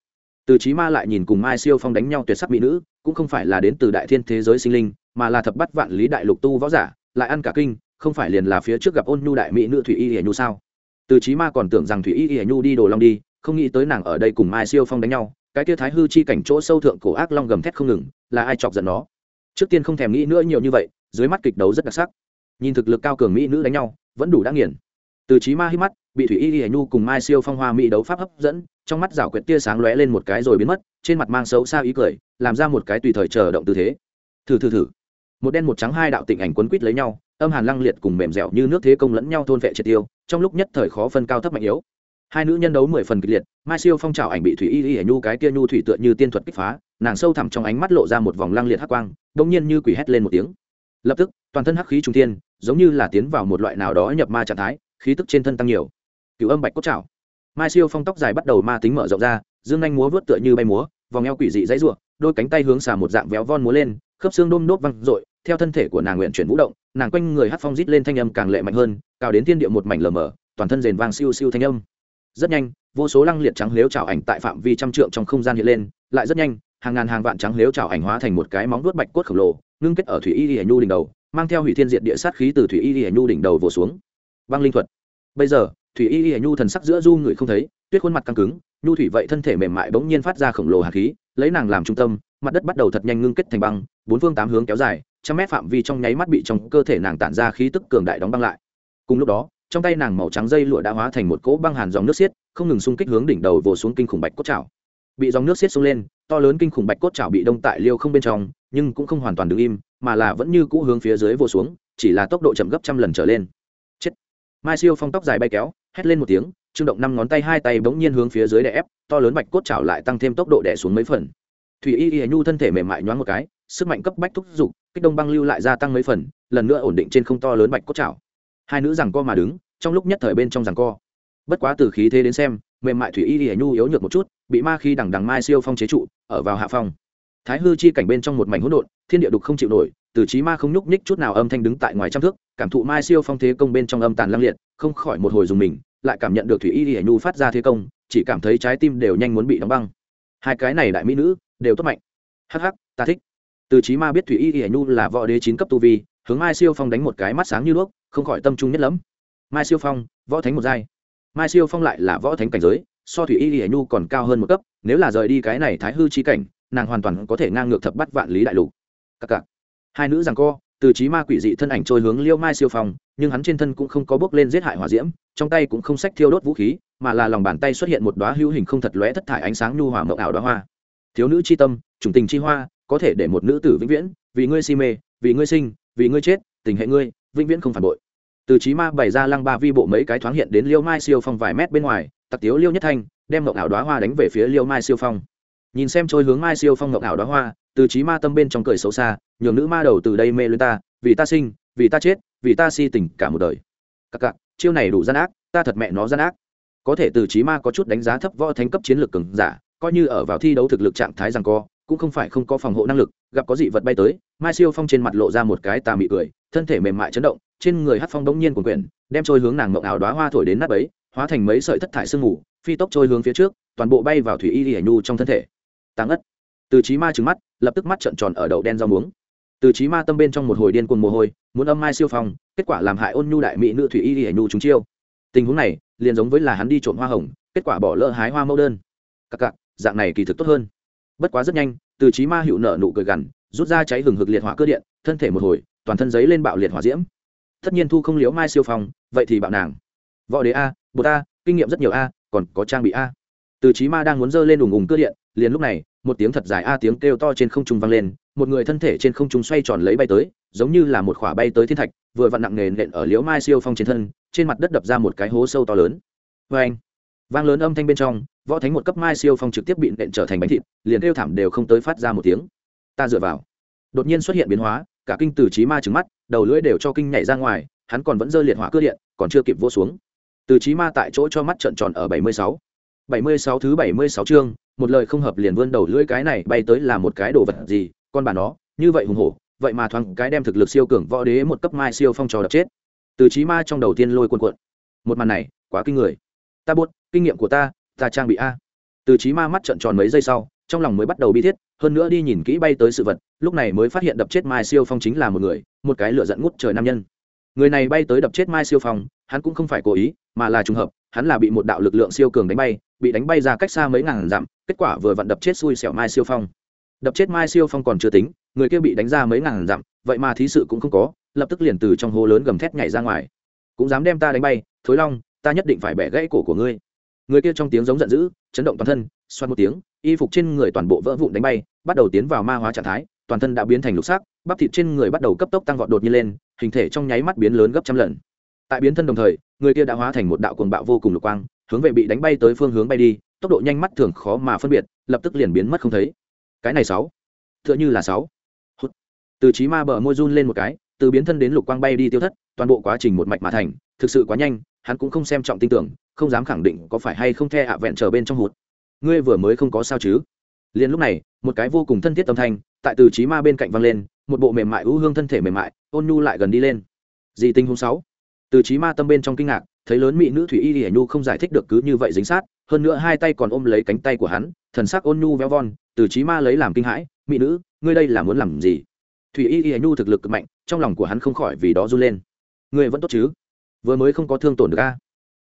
từ trí ma lại nhìn cùng mai siêu phong đánh nhau tuyệt sắc mỹ nữ, cũng không phải là đến từ đại thiên thế giới sinh linh, mà là thập bắt vạn lý đại lục tu võ giả, lại ăn cả kinh, không phải liền là phía trước gặp ôn nhu đại mỹ nữ thủy y hiển nhu sao? Từ trí ma còn tưởng rằng thủy y hiển nhu đi đồ long đi, không nghĩ tới nàng ở đây cùng mai siêu phong đánh nhau, cái kia thái hư chi cảnh chỗ sâu thượng cổ ác long gầm thét không ngừng, là ai chọc giận nó? Trước tiên không thèm nghĩ nữa nhiều như vậy, dưới mắt kịch đấu rất đặc sắc. Nhìn thực lực cao cường mỹ nữ đánh nhau, vẫn đủ đã nghiền từ trí ma hít mắt, bị thủy y y nhu cùng mai siêu phong hoa mỹ đấu pháp hấp dẫn, trong mắt rảo quyệt tia sáng lóe lên một cái rồi biến mất, trên mặt mang xấu xa ý cười, làm ra một cái tùy thời chờ động tư thế. Thử thử thử. Một đen một trắng hai đạo tịnh ảnh quấn quít lấy nhau, âm hàn lăng liệt cùng mềm dẻo như nước thế công lẫn nhau thôn vệ triệt tiêu, trong lúc nhất thời khó phân cao thấp mạnh yếu. Hai nữ nhân đấu mười phần kịch liệt, mai siêu phong trào ảnh bị thủy y y nhu cái kia nhu thủy tựa như tiên thuật kích phá, nàng sâu thẳm trong ánh mắt lộ ra một vòng lăng liệt hắc quang đông nhiên như quỷ hét lên một tiếng. Lập tức, toàn thân hắc khí trung tiên giống như là tiến vào một loại nào đó nhập ma trạng thái khí tức trên thân tăng nhiều. Cựu âm bạch cốt trào mai siêu phong tóc dài bắt đầu ma tính mở rộng ra, dương anh múa vớt tựa như bay múa, vòng eo quỷ dị dãy ruộng đôi cánh tay hướng xà một dạng véo von múa lên, khớp xương đôm đốt văng r theo thân thể của nàng nguyện chuyển vũ động, nàng quanh người hát phong rít lên thanh âm càng lệ mạnh hơn, cào đến thiên địa một mảnh lờ mờ, toàn thân rền vang siêu siêu thanh âm. Rất nhanh, vô số lăng liệt trắng lếu trào ảnh tại phạm vi trăm trượng trong không gian hiện lên, lại rất nhanh, hàng ngàn hàng vạn trắng lếu trào ảnh hóa thành một cái móng vuốt bạch cốt khổng lồ, ngưng kết ở thủy y hải nhu đỉnh đầu, mang theo hủy thiên diệt địa sát khí từ thủy y hải nhu đỉnh đầu vồ xuống băng linh thuật. Bây giờ, thủy y y nhu thần sắc giữa du người không thấy, tuyết khuôn mặt căng cứng, nhu thủy vậy thân thể mềm mại bỗng nhiên phát ra khổng lồ hạt khí, lấy nàng làm trung tâm, mặt đất bắt đầu thật nhanh ngưng kết thành băng, bốn phương tám hướng kéo dài, trăm mét phạm vi trong nháy mắt bị trong cơ thể nàng tản ra khí tức cường đại đóng băng lại. Cùng lúc đó, trong tay nàng màu trắng dây lụa đã hóa thành một cỗ băng hàn dòng nước xiết, không ngừng xung kích hướng đỉnh đầu vồ xuống kinh khủng bạch cốt chảo. Bị dòng nước xiết xông lên, to lớn kinh khủng bạch cốt chảo bị đông tại liêu không bên trong, nhưng cũng không hoàn toàn đứng im, mà là vẫn như cũ hướng phía dưới vồ xuống, chỉ là tốc độ chậm gấp trăm lần trở lên mai siêu phong tóc dài bay kéo, hét lên một tiếng, trương động năm ngón tay hai tay bỗng nhiên hướng phía dưới đè ép, to lớn bạch cốt chảo lại tăng thêm tốc độ đè xuống mấy phần. Thủy y y nhu thân thể mềm mại nhoáng một cái, sức mạnh cấp bách thúc giục, kích đông băng lưu lại gia tăng mấy phần, lần nữa ổn định trên không to lớn bạch cốt chảo. Hai nữ rằng co mà đứng, trong lúc nhất thời bên trong rằng co. Bất quá từ khí thế đến xem, mềm mại thủy y y nhu yếu nhược một chút, bị ma khi đằng đằng mai siêu phong chế trụ, ở vào hạ phong. Thái hư chi cảnh bên trong một mảnh hỗn độn, thiên địa đục không chịu nổi, từ trí ma không nhúc nhích chút nào âm thanh đứng tại ngoài trăm thước cảm thụ mai siêu phong thế công bên trong âm tàn lăng liệt, không khỏi một hồi dùng mình, lại cảm nhận được thủy y hải nhu phát ra thế công, chỉ cảm thấy trái tim đều nhanh muốn bị đóng băng. Hai cái này đại mỹ nữ, đều tốt mạnh. Hắc hắc, ta thích. Từ trí ma biết thủy y hải nhu là võ đế chín cấp tu vi, hướng mai siêu phong đánh một cái mắt sáng như đuốc, không khỏi tâm trung nhất lắm mai siêu phong, võ thánh một giai. Mai siêu phong lại là võ thánh cảnh giới, so thủy y hải nhu còn cao hơn một cấp, nếu là rời đi cái này thái hư chi cảnh, nàng hoàn toàn có thể ngang ngược thập bắt vạn lý đại lục. Cặc cặc. Hai nữ rằng co từ trí ma quỷ dị thân ảnh trôi hướng liêu mai siêu phong, nhưng hắn trên thân cũng không có bước lên giết hại hỏa diễm, trong tay cũng không sách thiêu đốt vũ khí, mà là lòng bàn tay xuất hiện một đoá hữu hình không thật lóe thất thải ánh sáng nhu hòa mộng ảo đoá hoa. Thiếu nữ chi tâm chủng tình chi hoa, có thể để một nữ tử vĩnh viễn, vì ngươi si mê, vì ngươi sinh, vì ngươi chết, tình hệ ngươi, vĩnh viễn không phản bội. Từ trí ma bày ra lăng ba vi bộ mấy cái thoáng hiện đến liêu mai siêu phong vài mét bên ngoài, tặc tiếu liêu nhất thanh, đem mộng ảo đoá hoa đánh về phía liêu mai siêu phong. Nhìn xem trôi hướng mai siêu phong mộng ảo đoá hoa từ trí ma tâm bên trong cười xấu xa, nhường nữ ma đầu từ đây mê lên ta, vì ta sinh, vì ta chết, vì ta si tình cả một đời. Cặc cặc, chiêu này đủ gian ác, ta thật mẹ nó gian ác. Có thể từ trí ma có chút đánh giá thấp võ thánh cấp chiến lược cường giả, coi như ở vào thi đấu thực lực trạng thái rằng co, cũng không phải không có phòng hộ năng lực, gặp có dị vật bay tới, mai siêu phong trên mặt lộ ra một cái tà mị cười, thân thể mềm mại chấn động, trên người hát phong đống nhiên quần quyển đem trôi hướng nàng mộng ảo đoá hoa thổi đến nắp ấy hóa thành mấy sợi thất thải sương mù, phi tốc trôi hướng phía trước, toàn bộ bay vào thủy y hiển nhu trong thân thể. Tăng ất từ trí ma trừng mắt lập tức mắt trợn tròn ở đầu đen rau muống. Từ trí ma tâm bên trong một hồi điên cuồng mồ hôi, muốn âm mai siêu phong, kết quả làm hại ôn nhu đại mỹ nữ thủy y hề nhu chúng chiêu. Tình huống này, liền giống với là hắn đi trộm hoa hồng, kết quả bỏ lỡ hái hoa mẫu đơn. Cặc cặc, dạng này kỳ thực tốt hơn. Bất quá rất nhanh, từ trí ma hiệu nở nụ cười gằn, rút ra cháy hừng hực liệt hỏa cơ điện, thân thể một hồi, toàn thân giấy lên bạo liệt hỏa diễm. Tất nhiên thu không liễu mai siêu phong, vậy thì bạo nàng. Võ đế a bột a, kinh nghiệm rất nhiều a, còn có trang bị a. Từ trí ma đang muốn dơ lên ủng ủng cơ điện liền lúc này, một tiếng thật dài a tiếng kêu to trên không trung vang lên, một người thân thể trên không trung xoay tròn lấy bay tới, giống như là một khỏa bay tới thiên thạch, vừa vặn nặng nề nện ở liễu mai siêu phong trên thân, trên mặt đất đập ra một cái hố sâu to lớn. Vê anh vang lớn âm thanh bên trong, võ thánh một cấp mai siêu phong trực tiếp bị nện trở thành bánh thịt, liền kêu thảm đều không tới phát ra một tiếng. Ta dựa vào. Đột nhiên xuất hiện biến hóa, cả kinh từ trí ma trứng mắt, đầu lưỡi đều cho kinh nhảy ra ngoài, hắn còn vẫn dơ liệt hỏa cưa điện, còn chưa kịp vô xuống. Từ trí ma tại chỗ cho mắt trợn tròn ở bảy mươi sáu bảy mươi sáu thứ bảy mươi sáu chương, một lời không hợp liền vươn đầu lưỡi cái này bay tới là một cái đồ vật gì, con bà nó, như vậy hùng hổ, vậy mà thoáng cái đem thực lực siêu cường võ đế một cấp mai siêu phong trò đập chết. Từ trí ma trong đầu tiên lôi cuộn cuộn. Một màn này, quá kinh người. Ta buốt, kinh nghiệm của ta ta trang bị a. Từ trí ma mắt trợn tròn mấy giây sau, trong lòng mới bắt đầu bi thiết, hơn nữa đi nhìn kỹ bay tới sự vật, lúc này mới phát hiện đập chết mai siêu phong chính là một người, một cái lửa giận ngút trời nam nhân. Người này bay tới đập chết mai siêu phong, hắn cũng không phải cố ý, mà là trùng hợp hắn là bị một đạo lực lượng siêu cường đánh bay, bị đánh bay ra cách xa mấy ngàn dặm, kết quả vừa vặn đập chết xui xẻo mai siêu phong. Đập chết mai siêu phong còn chưa tính, người kia bị đánh ra mấy ngàn dặm, vậy mà thí sự cũng không có, lập tức liền từ trong hố lớn gầm thét nhảy ra ngoài. Cũng dám đem ta đánh bay, thối long, ta nhất định phải bẻ gãy cổ của ngươi. Người kia trong tiếng giống giận dữ, chấn động toàn thân xoan một tiếng, y phục trên người toàn bộ vỡ vụn đánh bay, bắt đầu tiến vào ma hóa trạng thái, toàn thân đã biến thành lục sắc, bắp thịt trên người bắt đầu cấp tốc tăng vọt đột nhiên lên, hình thể trong nháy mắt biến lớn gấp trăm lần. Tại biến thân đồng thời người kia đã hóa thành một đạo cuồng bạo vô cùng lục quang, hướng về bị đánh bay tới phương hướng bay đi, tốc độ nhanh mắt thường khó mà phân biệt, lập tức liền biến mất không thấy. Cái này sáu, tựa như là sáu. Từ trí ma bờ môi run lên một cái, từ biến thân đến lục quang bay đi tiêu thất, toàn bộ quá trình một mạch mà thành, thực sự quá nhanh, hắn cũng không xem trọng tin tưởng, không dám khẳng định có phải hay không the hạ vẹn trở bên trong hụt. Ngươi vừa mới không có sao chứ? Liền lúc này, một cái vô cùng thân thiết âm thanh, tại từ trí ma bên cạnh vang lên, một bộ mềm mại ưu hương thân thể mềm mại, ôn nhu lại gần đi lên. Dị tình hung sáu? Từ trí ma tâm bên trong kinh ngạc, thấy lớn mỹ nữ thủy y hiển nhu không giải thích được cứ như vậy dính sát, hơn nữa hai tay còn ôm lấy cánh tay của hắn, thần sắc ôn nhu véo von, từ trí ma lấy làm kinh hãi, mỹ nữ, ngươi đây là muốn làm gì? Thủy y hiển nhu thực lực cực mạnh, trong lòng của hắn không khỏi vì đó run lên. Ngươi vẫn tốt chứ? Vừa mới không có thương tổn được a?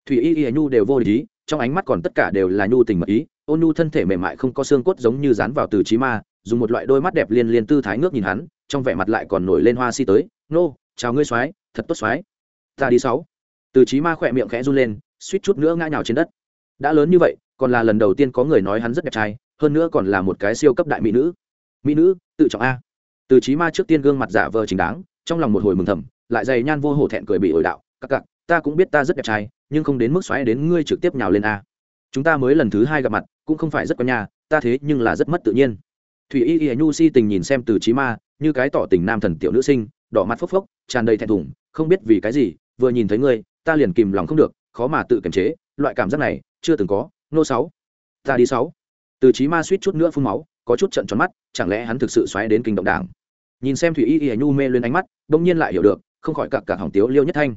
Thủy y hiển nhu đều vô lý, trong ánh mắt còn tất cả đều là nhu tình mật ý, ôn nhu thân thể mềm mại không có xương cốt giống như dán vào từ trí ma, dùng một loại đôi mắt đẹp liên liên tư thái ngước nhìn hắn, trong vẻ mặt lại còn nổi lên hoa si tới, nô, chào ngươi soái, thật tốt soái ta đi sáu. Từ trí ma khỏe miệng khẽ run lên, suýt chút nữa ngã nhào trên đất. Đã lớn như vậy, còn là lần đầu tiên có người nói hắn rất đẹp trai, hơn nữa còn là một cái siêu cấp đại mỹ nữ. Mỹ nữ, tự trọng a. Từ trí ma trước tiên gương mặt giả vờ chính đáng, trong lòng một hồi mừng thầm, lại dày nhan vô hổ thẹn cười bị ổi đạo, các cặc, ta cũng biết ta rất đẹp trai, nhưng không đến mức xoáy đến ngươi trực tiếp nhào lên a. Chúng ta mới lần thứ hai gặp mặt, cũng không phải rất có nhà, ta thế nhưng là rất mất tự nhiên. Thủy y y nhu si tình nhìn xem từ trí ma, như cái tỏ tình nam thần tiểu nữ sinh, đỏ mặt phốc phốc, tràn đầy thẹn thùng không biết vì cái gì, vừa nhìn thấy ngươi, ta liền kìm lòng không được, khó mà tự kiềm chế, loại cảm giác này, chưa từng có, nô sáu. Ta đi sáu. Từ trí ma suýt chút nữa phun máu, có chút trận tròn mắt, chẳng lẽ hắn thực sự xoáy đến kinh động đảng? Nhìn xem thủy y y nhu mê lên ánh mắt, bỗng nhiên lại hiểu được, không khỏi cặc cặc hỏng tiếu liêu nhất thanh.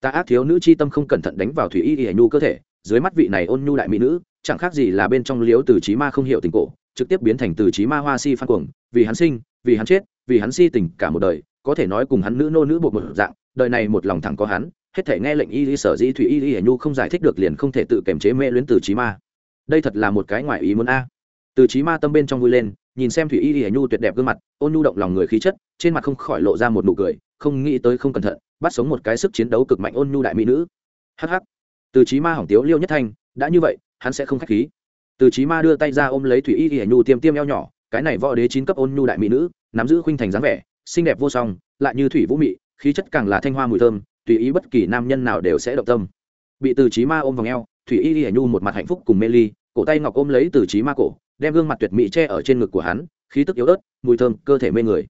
Ta ác thiếu nữ chi tâm không cẩn thận đánh vào thủy y y nhu cơ thể, dưới mắt vị này ôn nhu đại mỹ nữ, chẳng khác gì là bên trong liếu từ trí ma không hiểu tình cổ, trực tiếp biến thành từ trí ma hoa si phan cuồng, vì hắn sinh, vì hắn chết, vì hắn si tình cả một đời có thể nói cùng hắn nữ nô nữ buộc một dạng, đời này một lòng thẳng có hắn, hết thể nghe lệnh y lý sở dĩ thủy y lý nhu không giải thích được liền không thể tự kiềm chế mê luyến từ trí ma. Đây thật là một cái ngoại ý muốn a. Từ trí ma tâm bên trong vui lên, nhìn xem thủy y lý nhu tuyệt đẹp gương mặt, ôn nhu động lòng người khí chất, trên mặt không khỏi lộ ra một nụ cười, không nghĩ tới không cẩn thận, bắt sống một cái sức chiến đấu cực mạnh ôn nhu đại mỹ nữ. Hắc hắc. Từ trí ma hỏng tiếu liêu nhất thanh, đã như vậy, hắn sẽ không khách khí. Từ trí ma đưa tay ra ôm lấy thủy y y nhu tiêm tiêm eo nhỏ, cái này võ đế chín cấp ôn nhu đại mỹ nữ, nắm giữ khuynh thành dáng vẻ xinh đẹp vô song, lại như thủy vũ mị, khí chất càng là thanh hoa mùi thơm, tùy ý bất kỳ nam nhân nào đều sẽ động tâm. Bị từ trí ma ôm vòng eo, thủy y y nhu một mặt hạnh phúc cùng mê ly, cổ tay ngọc ôm lấy từ trí ma cổ, đem gương mặt tuyệt mỹ che ở trên ngực của hắn, khí tức yếu ớt, mùi thơm, cơ thể mê người.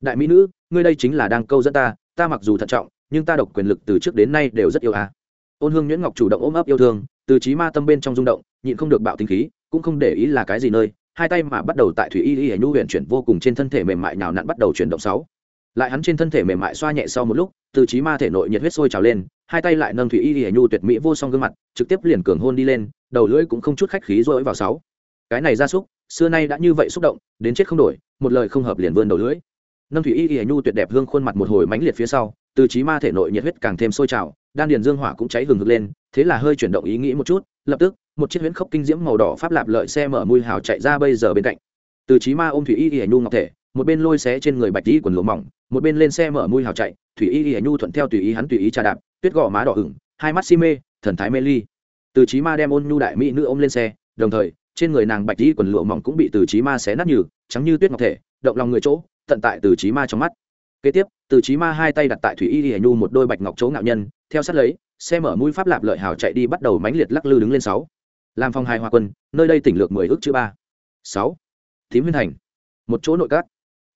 Đại mỹ nữ, ngươi đây chính là đang câu dẫn ta ta mặc dù thận trọng, nhưng ta độc quyền lực từ trước đến nay đều rất yêu à. Ôn hương nhuyễn ngọc chủ động ôm ấp yêu thương, từ trí ma tâm bên trong rung động, nhịn không được bạo tính khí, cũng không để ý là cái gì nơi hai tay mà bắt đầu tại thủy y y nhu huyện chuyển vô cùng trên thân thể mềm mại nhào nặn bắt đầu chuyển động sáu. Lại hắn trên thân thể mềm mại xoa nhẹ sau một lúc, từ trí ma thể nội nhiệt huyết sôi trào lên, hai tay lại nâng thủy y y nhu tuyệt mỹ vô song gương mặt, trực tiếp liền cường hôn đi lên, đầu lưỡi cũng không chút khách khí rối vào sáu. Cái này ra súc, xưa nay đã như vậy xúc động, đến chết không đổi, một lời không hợp liền vươn đầu lưỡi. Nâng thủy y y nhu tuyệt đẹp hương khuôn mặt một hồi mãnh liệt phía sau, từ trí ma thể nội nhiệt huyết càng thêm sôi trào, đan điền dương hỏa cũng cháy hừng hực lên, thế là hơi chuyển động ý nghĩ một chút, lập tức một chiếc huyễn khốc kinh diễm màu đỏ pháp lạp lợi xe mở mùi hào chạy ra bây giờ bên cạnh. Từ trí ma ôm thủy y y nhu ngọc thể, một bên lôi xé trên người bạch y quần lụa mỏng, một bên lên xe mở mùi hào chạy, thủy y y nhu thuận theo tùy ý hắn tùy ý trà đạp, tuyết gò má đỏ hửng hai mắt si mê, thần thái mê ly. Từ trí ma đem ôn nhu đại mỹ nữ ôm lên xe, đồng thời, trên người nàng bạch y quần lụa mỏng cũng bị từ trí ma xé nát nhừ, trắng như tuyết ngọc thể, động lòng người chỗ, tận tại từ trí ma trong mắt. Kế tiếp, từ trí ma hai tay đặt tại thủy y y nhu một đôi bạch ngọc chỗ ngạo nhân, theo sát lấy, xe mở mũi pháp lạp lợi hào chạy đi bắt đầu mãnh liệt lắc lư đứng lên sáu làm phong hai hoa quân, nơi đây tỉnh lược mười ước chữ ba. Sáu. Thím huyên thành. Một chỗ nội các.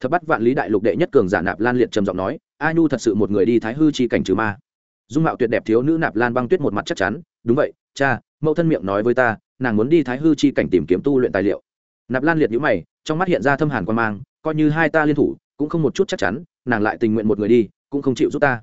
Thập bắt vạn lý đại lục đệ nhất cường giả nạp lan liệt trầm giọng nói, a nhu thật sự một người đi thái hư chi cảnh trừ ma. Dung mạo tuyệt đẹp thiếu nữ nạp lan băng tuyết một mặt chắc chắn, đúng vậy, cha, mẫu thân miệng nói với ta, nàng muốn đi thái hư chi cảnh tìm kiếm tu luyện tài liệu. Nạp lan liệt nhữ mày, trong mắt hiện ra thâm hàn quan mang, coi như hai ta liên thủ, cũng không một chút chắc chắn, nàng lại tình nguyện một người đi, cũng không chịu giúp ta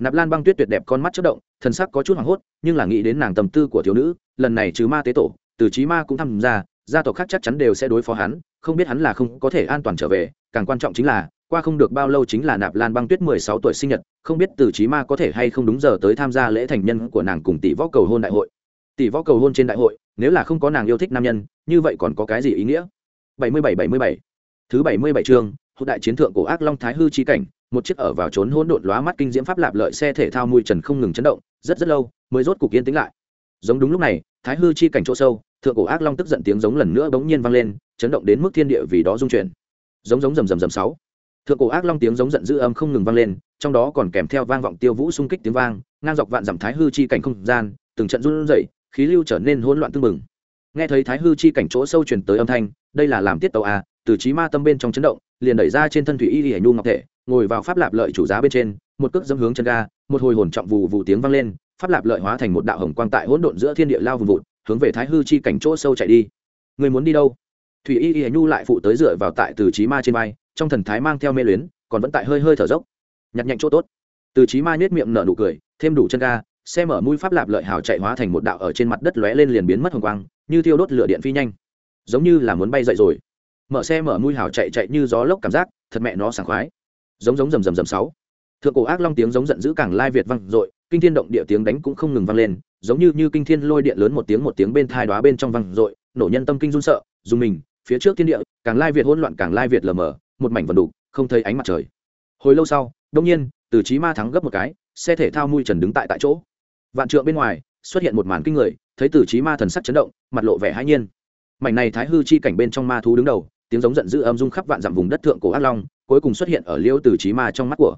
nạp lan băng tuyết tuyệt đẹp con mắt chất động, thần sắc có chút hoảng hốt, nhưng là nghĩ đến nàng tầm tư của thiếu nữ, lần này trừ ma tế tổ, từ trí ma cũng tham gia gia tộc khác chắc chắn đều sẽ đối phó hắn, không biết hắn là không có thể an toàn trở về, càng quan trọng chính là, qua không được bao lâu chính là nạp lan băng tuyết mười sáu tuổi sinh nhật, không biết từ trí ma có thể hay không đúng giờ tới tham gia lễ thành nhân của nàng cùng tỷ võ cầu hôn đại hội. Tỷ võ cầu hôn trên đại hội, nếu là không có nàng yêu thích nam nhân, như vậy còn có cái gì ý nghĩa? Bảy mươi bảy bảy mươi bảy. Thứ bảy mươi bảy chương, hữu đại chiến thượng của ác long thái hư chi cảnh một chiếc ở vào trốn hỗn độn lóa mắt kinh diễm pháp lạp lợi xe thể thao mùi trần không ngừng chấn động, rất rất lâu mới rốt cục yên tĩnh lại. Giống đúng lúc này, thái hư chi cảnh chỗ sâu, thượng cổ ác long tức giận tiếng giống lần nữa bỗng nhiên vang lên, chấn động đến mức thiên địa vì đó rung chuyển. Giống giống rầm rầm rầm sáu. Thượng cổ ác long tiếng giống giận dữ âm không ngừng vang lên, trong đó còn kèm theo vang vọng tiêu vũ xung kích tiếng vang, ngang dọc vạn dặm thái hư chi cảnh không gian, từng trận run rẩy, khí lưu trở nên hỗn loạn tương mừng nghe thấy thái hư chi cảnh chỗ sâu truyền tới âm thanh, đây là làm tiết tàu a à, từ trí ma tâm bên trong chấn động liền đẩy ra trên thân thủy y hải nhu ngọc thể, ngồi vào pháp lạp lợi chủ giá bên trên, một cước dâm hướng chân ga, một hồi hồn trọng vù vù tiếng vang lên, pháp lạp lợi hóa thành một đạo hồng quang tại hỗn độn giữa thiên địa lao vùng vụt, hướng về thái hư chi cảnh chỗ sâu chạy đi. Người muốn đi đâu? Thủy y y nhu lại phụ tới dựa vào tại từ trí ma trên vai, trong thần thái mang theo mê luyến, còn vẫn tại hơi hơi thở dốc. Nhặt nhạnh chỗ tốt. Từ trí ma nhếch miệng nở nụ cười, thêm đủ chân ga, xe mở mũi pháp lạp lợi hào chạy hóa thành một đạo ở trên mặt đất lóe lên liền biến mất hồng quang, như thiêu đốt lửa điện phi nhanh. Giống như là muốn bay dậy rồi mở xe mở mũi hào chạy chạy như gió lốc cảm giác, thật mẹ nó sảng khoái. Giống giống rầm rầm rầm sáu. Thượng cổ ác long tiếng giống giận dữ càng lai việt vang dội, kinh thiên động địa tiếng đánh cũng không ngừng vang lên, giống như như kinh thiên lôi điện lớn một tiếng một tiếng bên thai đóa bên trong vang dội, nổ nhân tâm kinh run sợ, dùng mình, phía trước thiên địa, càng lai việt hỗn loạn càng lai việt lờ mờ, một mảnh vần đủ, không thấy ánh mặt trời. Hồi lâu sau, đông nhiên, từ trí ma thắng gấp một cái, xe thể thao mui trần đứng tại tại chỗ. Vạn trượng bên ngoài, xuất hiện một màn kinh người, thấy từ trí ma thần sắc chấn động, mặt lộ vẻ hãi nhiên. Mảnh này thái hư chi cảnh bên trong ma thú đứng đầu tiếng giống giận dữ âm dung khắp vạn dặm vùng đất thượng cổ ác long, cuối cùng xuất hiện ở liêu từ trí ma trong mắt của.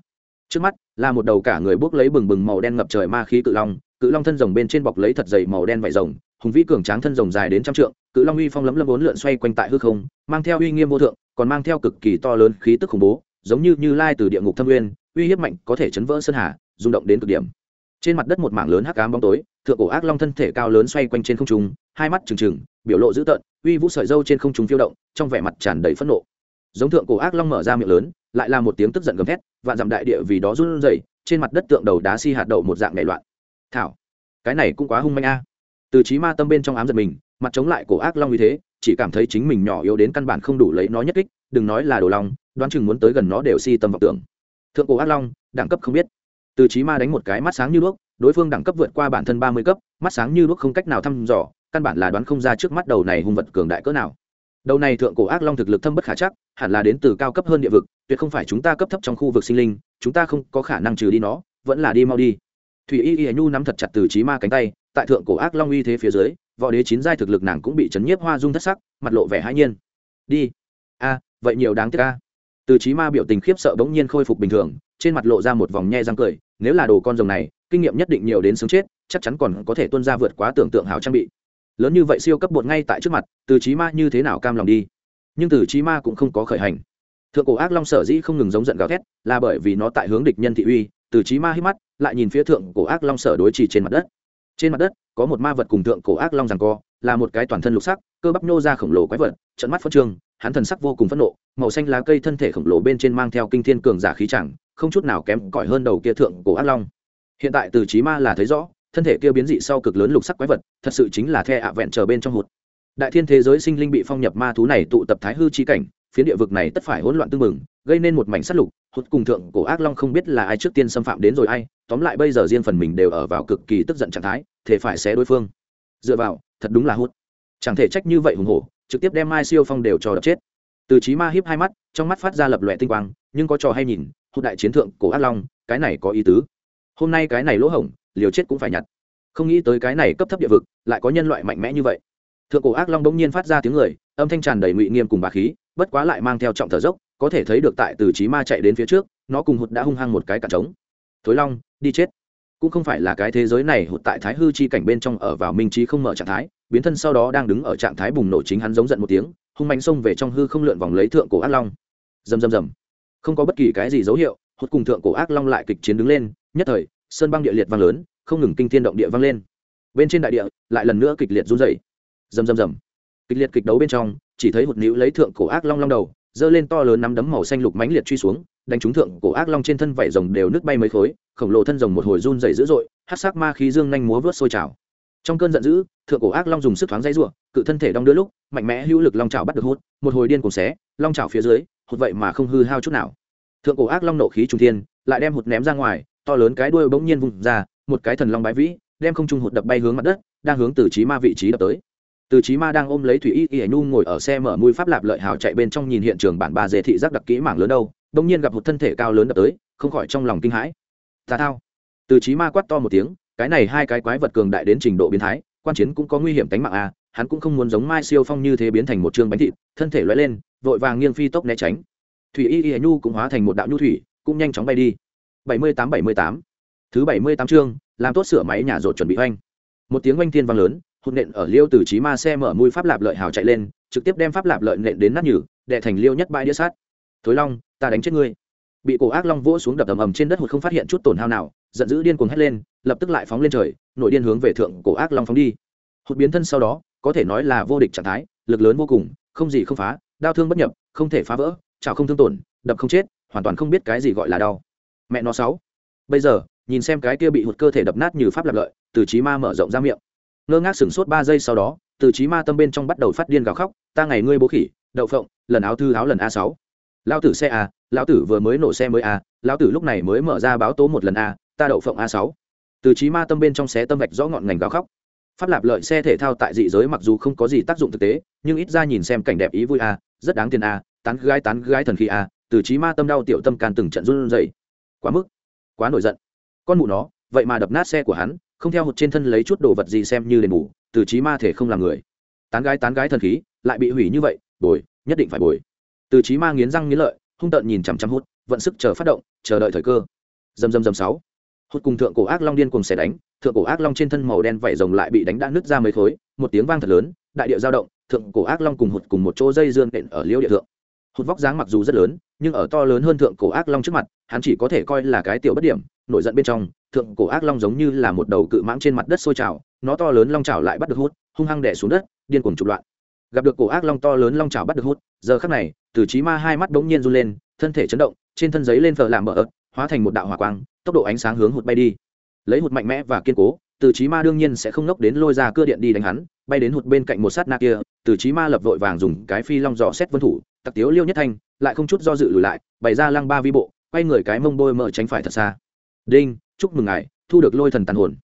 Trước mắt, là một đầu cả người bốc lấy bừng bừng màu đen ngập trời ma khí cự long cự long thân rồng bên trên bọc lấy thật dày màu đen vải rồng, hùng vĩ cường tráng thân rồng dài đến trăm trượng, cự long uy phong lấm lấm bốn lượn xoay quanh tại hư không, mang theo uy nghiêm vô thượng, còn mang theo cực kỳ to lớn khí tức khủng bố, giống như như lai từ địa ngục thâm uyên uy hiếp mạnh có thể chấn vỡ sơn hà, rung động đến cực điểm. Trên mặt đất một mảng lớn hắc ám bóng tối, thượng cổ ác long thân thể cao lớn xoay quanh trên không trung, hai mắt trừng trừng biểu lộ dữ tợn, uy vũ sợi dâu trên không trung phiêu động, trong vẻ mặt tràn đầy phẫn nộ. Giống thượng cổ ác long mở ra miệng lớn, lại là một tiếng tức giận gầm thét, vạn dặm đại địa vì đó run rẩy, trên mặt đất tượng đầu đá si hạt đậu một dạng nảy loạn. Thảo, cái này cũng quá hung manh a. Từ trí ma tâm bên trong ám giật mình, mặt chống lại cổ ác long như thế, chỉ cảm thấy chính mình nhỏ yếu đến căn bản không đủ lấy nó nhất kích, đừng nói là đồ long, đoán chừng muốn tới gần nó đều si tâm vọng tưởng. Thượng cổ ác long, đẳng cấp không biết. Từ trí ma đánh một cái mắt sáng như đuốc, đối phương đẳng cấp vượt qua bản thân ba mươi cấp, mắt sáng như đuốc không cách nào thăm dò căn bản là đoán không ra trước mắt đầu này hung vật cường đại cỡ nào. Đầu này thượng cổ ác long thực lực thâm bất khả chắc, hẳn là đến từ cao cấp hơn địa vực, tuyệt không phải chúng ta cấp thấp trong khu vực sinh linh, chúng ta không có khả năng trừ đi nó, vẫn là đi mau đi. Thủy y y nhu nắm thật chặt từ trí ma cánh tay, tại thượng cổ ác long uy thế phía dưới, võ đế chín giai thực lực nàng cũng bị chấn nhiếp hoa dung thất sắc, mặt lộ vẻ hãi nhiên. Đi. A, vậy nhiều đáng tiếc a. Từ trí ma biểu tình khiếp sợ bỗng nhiên khôi phục bình thường, trên mặt lộ ra một vòng nhe răng cười, nếu là đồ con rồng này, kinh nghiệm nhất định nhiều đến sướng chết, chắc chắn còn có thể tuân ra vượt quá tưởng tượng hào trang bị lớn như vậy siêu cấp bột ngay tại trước mặt, từ trí ma như thế nào cam lòng đi? Nhưng từ trí ma cũng không có khởi hành. Thượng cổ ác long sở dĩ không ngừng giống giận gào thét, là bởi vì nó tại hướng địch nhân thị uy, từ trí ma hít mắt, lại nhìn phía thượng cổ ác long sở đối trì trên mặt đất. Trên mặt đất, có một ma vật cùng thượng cổ ác long rằng co, là một cái toàn thân lục sắc, cơ bắp nhô ra khổng lồ quái vật, trận mắt phân trương, hắn thần sắc vô cùng phẫn nộ, màu xanh lá cây thân thể khổng lồ bên trên mang theo kinh thiên cường giả khí chẳng, không chút nào kém cỏi hơn đầu kia thượng cổ ác long. Hiện tại từ trí ma là thấy rõ thân thể kia biến dị sau cực lớn lục sắc quái vật, thật sự chính là the ạ vẹn chờ bên trong hụt. Đại thiên thế giới sinh linh bị phong nhập ma thú này tụ tập thái hư chi cảnh, phiến địa vực này tất phải hỗn loạn tương mừng gây nên một mảnh sát lục, hụt cùng thượng cổ ác long không biết là ai trước tiên xâm phạm đến rồi ai, tóm lại bây giờ riêng phần mình đều ở vào cực kỳ tức giận trạng thái thể phải xé đối phương. Dựa vào, thật đúng là hút chẳng thể trách như vậy hùng hổ, trực tiếp đem mai siêu phong đều cho đập chết. Từ trí ma hiếp hai mắt, trong mắt phát ra lập lòe tinh quang, nhưng có trò hay nhìn, hụt đại chiến thượng cổ ác long, cái này có ý tứ. Hôm nay cái này lỗ hổng liều chết cũng phải nhặt. Không nghĩ tới cái này cấp thấp địa vực lại có nhân loại mạnh mẽ như vậy. Thượng cổ ác long bỗng nhiên phát ra tiếng người, âm thanh tràn đầy ngụy nghiêm cùng bà khí, bất quá lại mang theo trọng thở dốc, có thể thấy được tại từ trí ma chạy đến phía trước, nó cùng hụt đã hung hăng một cái cản trống. Thối long, đi chết. Cũng không phải là cái thế giới này hụt tại thái hư chi cảnh bên trong ở vào minh trí không mở trạng thái, biến thân sau đó đang đứng ở trạng thái bùng nổ chính hắn giống giận một tiếng, hung mạnh xông về trong hư không lượn vòng lấy thượng cổ ác long. Rầm rầm rầm. Không có bất kỳ cái gì dấu hiệu, hụt cùng thượng cổ ác long lại kịch chiến đứng lên, nhất thời sơn băng địa liệt vang lớn, không ngừng kinh thiên động địa vang lên. Bên trên đại địa lại lần nữa kịch liệt run dày rầm rầm rầm. Kịch liệt kịch đấu bên trong, chỉ thấy hụt níu lấy thượng cổ ác long long đầu, giơ lên to lớn nắm đấm màu xanh lục mãnh liệt truy xuống, đánh trúng thượng cổ ác long trên thân vảy rồng đều nứt bay mấy khối, khổng lồ thân rồng một hồi run dày dữ dội hát sắc ma khí dương nhanh múa vớt sôi trào. Trong cơn giận dữ, thượng cổ ác long dùng sức thoáng dây rủa cự thân thể đong đưa lúc, mạnh mẽ hữu lực long trào bắt được hút một hồi điên cùng xé, long trào phía dưới, hụt vậy mà không hư hao chút nào. Thượng cổ ác long nộ khí trung thiên, lại đem hụt ném ra ngoài to lớn cái đuôi bỗng nhiên vùng ra, một cái thần long bái vĩ, đem không trung hụt đập bay hướng mặt đất, đang hướng từ trí ma vị trí đập tới. Từ trí ma đang ôm lấy thủy y y nhu ngồi ở xe mở mũi pháp lạp lợi hào chạy bên trong nhìn hiện trường bản bà dễ thị giác đặc kỹ mảng lớn đâu, bỗng nhiên gặp một thân thể cao lớn đập tới, không khỏi trong lòng kinh hãi. Tà thao. Từ trí ma quát to một tiếng, cái này hai cái quái vật cường đại đến trình độ biến thái, quan chiến cũng có nguy hiểm tính mạng à hắn cũng không muốn giống mai siêu phong như thế biến thành một chương bánh thịt, thân thể lóe lên, vội vàng nghiêng phi tốc né tránh. Thủy y y nhu cũng hóa thành một đạo nhu thủy, cũng nhanh chóng bay đi bảy mươi tám, bảy mươi tám. Thứ bảy mươi tám chương, làm tốt sửa máy nhà rột chuẩn bị oanh. Một tiếng oanh thiên vang lớn, hụt nện ở liêu từ trí ma xe mở mũi pháp lạp lợi hào chạy lên, trực tiếp đem pháp lạp lợi nện đến nát nhử đệ thành liêu nhất bãi đĩa sát. Thối long, ta đánh chết ngươi. Bị cổ ác long vỗ xuống đập ầm ầm trên đất hụt không phát hiện chút tổn hao nào, giận dữ điên cuồng hét lên, lập tức lại phóng lên trời nội điên hướng về thượng cổ ác long phóng đi. Hụt biến thân sau đó, có thể nói là vô địch trạng thái, lực lớn vô cùng, không gì không phá, đau thương bất nhập, không thể phá vỡ, chảo không thương tổn, đập không chết, hoàn toàn không biết cái gì gọi là đau mẹ nó sáu. Bây giờ, nhìn xem cái kia bị hụt cơ thể đập nát như pháp lập lợi, từ trí ma mở rộng ra miệng. Ngơ ngác sửng sốt ba giây sau đó, từ trí ma tâm bên trong bắt đầu phát điên gào khóc, ta ngày ngươi bố khỉ, đậu phộng, lần áo thư áo lần a sáu. Lao tử xe a, lão tử vừa mới nổ xe mới a, lão tử lúc này mới mở ra báo tố một lần a, ta đậu phộng a sáu. Từ trí ma tâm bên trong xé tâm vạch rõ ngọn ngành gào khóc. Pháp lạp lợi xe thể thao tại dị giới mặc dù không có gì tác dụng thực tế, nhưng ít ra nhìn xem cảnh đẹp ý vui a, rất đáng tiền a, tán gái tán gái thần khí a, từ trí ma tâm đau tiểu tâm can từng trận run rẩy quá mức, quá nổi giận. Con mụ nó, vậy mà đập nát xe của hắn, không theo hụt trên thân lấy chút đồ vật gì xem như đền bù, từ trí ma thể không làm người. Tán gái tán gái thần khí, lại bị hủy như vậy, bồi, nhất định phải bồi. Từ trí ma nghiến răng nghiến lợi, hung tợn nhìn chằm chằm hút vận sức chờ phát động, chờ đợi thời cơ. Dầm dầm dầm sáu. Hút cùng thượng cổ ác long điên cùng xẻ đánh, thượng cổ ác long trên thân màu đen vảy rồng lại bị đánh đã nứt ra mấy khối, một tiếng vang thật lớn, đại địa giao động, thượng cổ ác long cùng hụt cùng một chỗ dây dương nện ở liễu địa thượng hụt vóc dáng mặc dù rất lớn, nhưng ở to lớn hơn thượng cổ ác long trước mặt, hắn chỉ có thể coi là cái tiểu bất điểm, nổi giận bên trong, thượng cổ ác long giống như là một đầu cự mãng trên mặt đất sôi trào, nó to lớn long trào lại bắt được hút, hung hăng đẻ xuống đất, điên cuồng trục loạn. Gặp được cổ ác long to lớn long trào bắt được hút, giờ khắc này, từ trí ma hai mắt bỗng nhiên run lên, thân thể chấn động, trên thân giấy lên phở làm mở ớt hóa thành một đạo hỏa quang, tốc độ ánh sáng hướng hụt bay đi. Lấy hụt mạnh mẽ và kiên cố, từ trí ma đương nhiên sẽ không ngốc đến lôi ra cưa điện đi đánh hắn, bay đến hụt bên cạnh một sát na kia, từ trí ma lập vội vàng dùng cái phi long dò xét vân thủ tặc tiếu liêu nhất thanh, lại không chút do dự lùi lại, bày ra lăng ba vi bộ, quay người cái mông bôi mở tránh phải thật xa. Đinh, chúc mừng ngài, thu được lôi thần tàn hồn.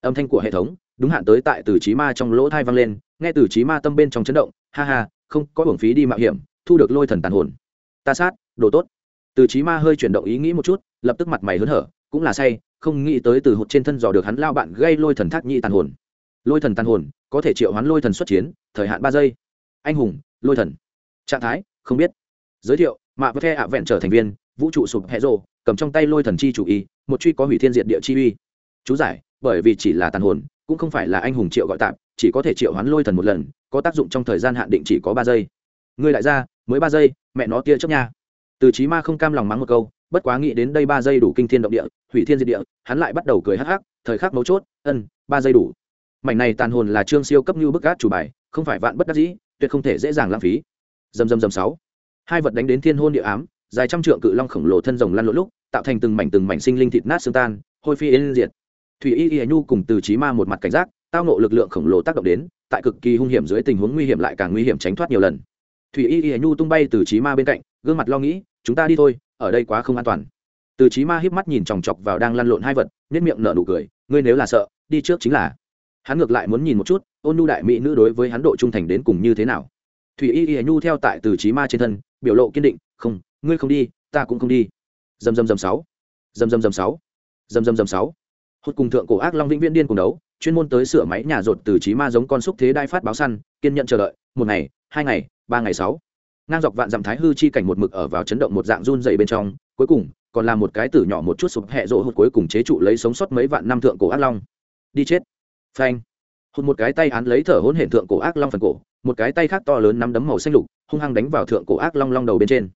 Âm thanh của hệ thống, đúng hạn tới tại từ trí ma trong lỗ thai vang lên, nghe từ trí ma tâm bên trong chấn động, ha ha, không có hưởng phí đi mạo hiểm, thu được lôi thần tàn hồn. Ta sát, đồ tốt. Từ trí ma hơi chuyển động ý nghĩ một chút, lập tức mặt mày hớn hở, cũng là say, không nghĩ tới từ hụt trên thân dò được hắn lao bạn gây lôi thần thác nhị tàn hồn. Lôi thần tàn hồn, có thể triệu hoán lôi thần xuất chiến, thời hạn ba giây. Anh hùng, lôi thần. Trạng thái không biết. Giới thiệu, mạ vật the ạ vẹn trở thành viên, vũ trụ sụp hẹ rồ, cầm trong tay lôi thần chi chủ y, một truy có hủy thiên diệt địa chi uy. Chú giải, bởi vì chỉ là tàn hồn, cũng không phải là anh hùng triệu gọi tạm, chỉ có thể triệu hoán lôi thần một lần, có tác dụng trong thời gian hạn định chỉ có ba giây. Người đại gia mới ba giây, mẹ nó tia chấp nha. Từ trí ma không cam lòng mắng một câu, bất quá nghĩ đến đây ba giây đủ kinh thiên động địa, hủy thiên diệt địa, hắn lại bắt đầu cười hắc hắc, thời khắc mấu chốt, ân, ba giây đủ. Mảnh này tàn hồn là trương siêu cấp như bức gác chủ bài, không phải vạn bất đắc dĩ, tuyệt không thể dễ dàng lãng phí dầm dầm dầm sáu. Hai vật đánh đến thiên hôn địa ám, dài trăm trượng cự long khổng lồ thân rồng lăn lộn lúc, tạo thành từng mảnh từng mảnh sinh linh thịt nát xương tan, hôi phi yên diệt. Thủy y y nhu cùng từ trí ma một mặt cảnh giác, tao nộ lực lượng khổng lồ tác động đến, tại cực kỳ hung hiểm dưới tình huống nguy hiểm lại càng nguy hiểm tránh thoát nhiều lần. Thủy y y nhu tung bay từ trí ma bên cạnh, gương mặt lo nghĩ, chúng ta đi thôi, ở đây quá không an toàn. Từ trí ma híp mắt nhìn chòng chọc vào đang lăn lộn hai vật nhất miệng nở nụ cười, ngươi nếu là sợ, đi trước chính là. Hắn ngược lại muốn nhìn một chút, ôn nhu đại mỹ nữ đối với hắn độ trung thành đến cùng như thế nào thủy y y nhu theo tại từ trí ma trên thân, biểu lộ kiên định, không, ngươi không đi, ta cũng không đi. Dầm dầm dầm sáu. Dầm dầm dầm sáu. Dầm dầm dầm sáu. Hút cùng thượng cổ ác long vĩnh viễn điên cùng đấu, chuyên môn tới sửa máy nhà rột từ trí ma giống con xúc thế đai phát báo săn, kiên nhận chờ đợi, một ngày, hai ngày, ba ngày sáu. Ngang dọc vạn dặm thái hư chi cảnh một mực ở vào chấn động một dạng run dày bên trong, cuối cùng, còn là một cái tử nhỏ một chút sụp hẹ rộ hụt cuối cùng chế trụ lấy sống sót mấy vạn năm thượng cổ ác long. Đi chết. Phanh. Hụt một cái tay án lấy thở hỗn hển thượng cổ ác long phần cổ một cái tay khác to lớn nắm đấm màu xanh lục, hung hăng đánh vào thượng cổ ác long long đầu bên trên.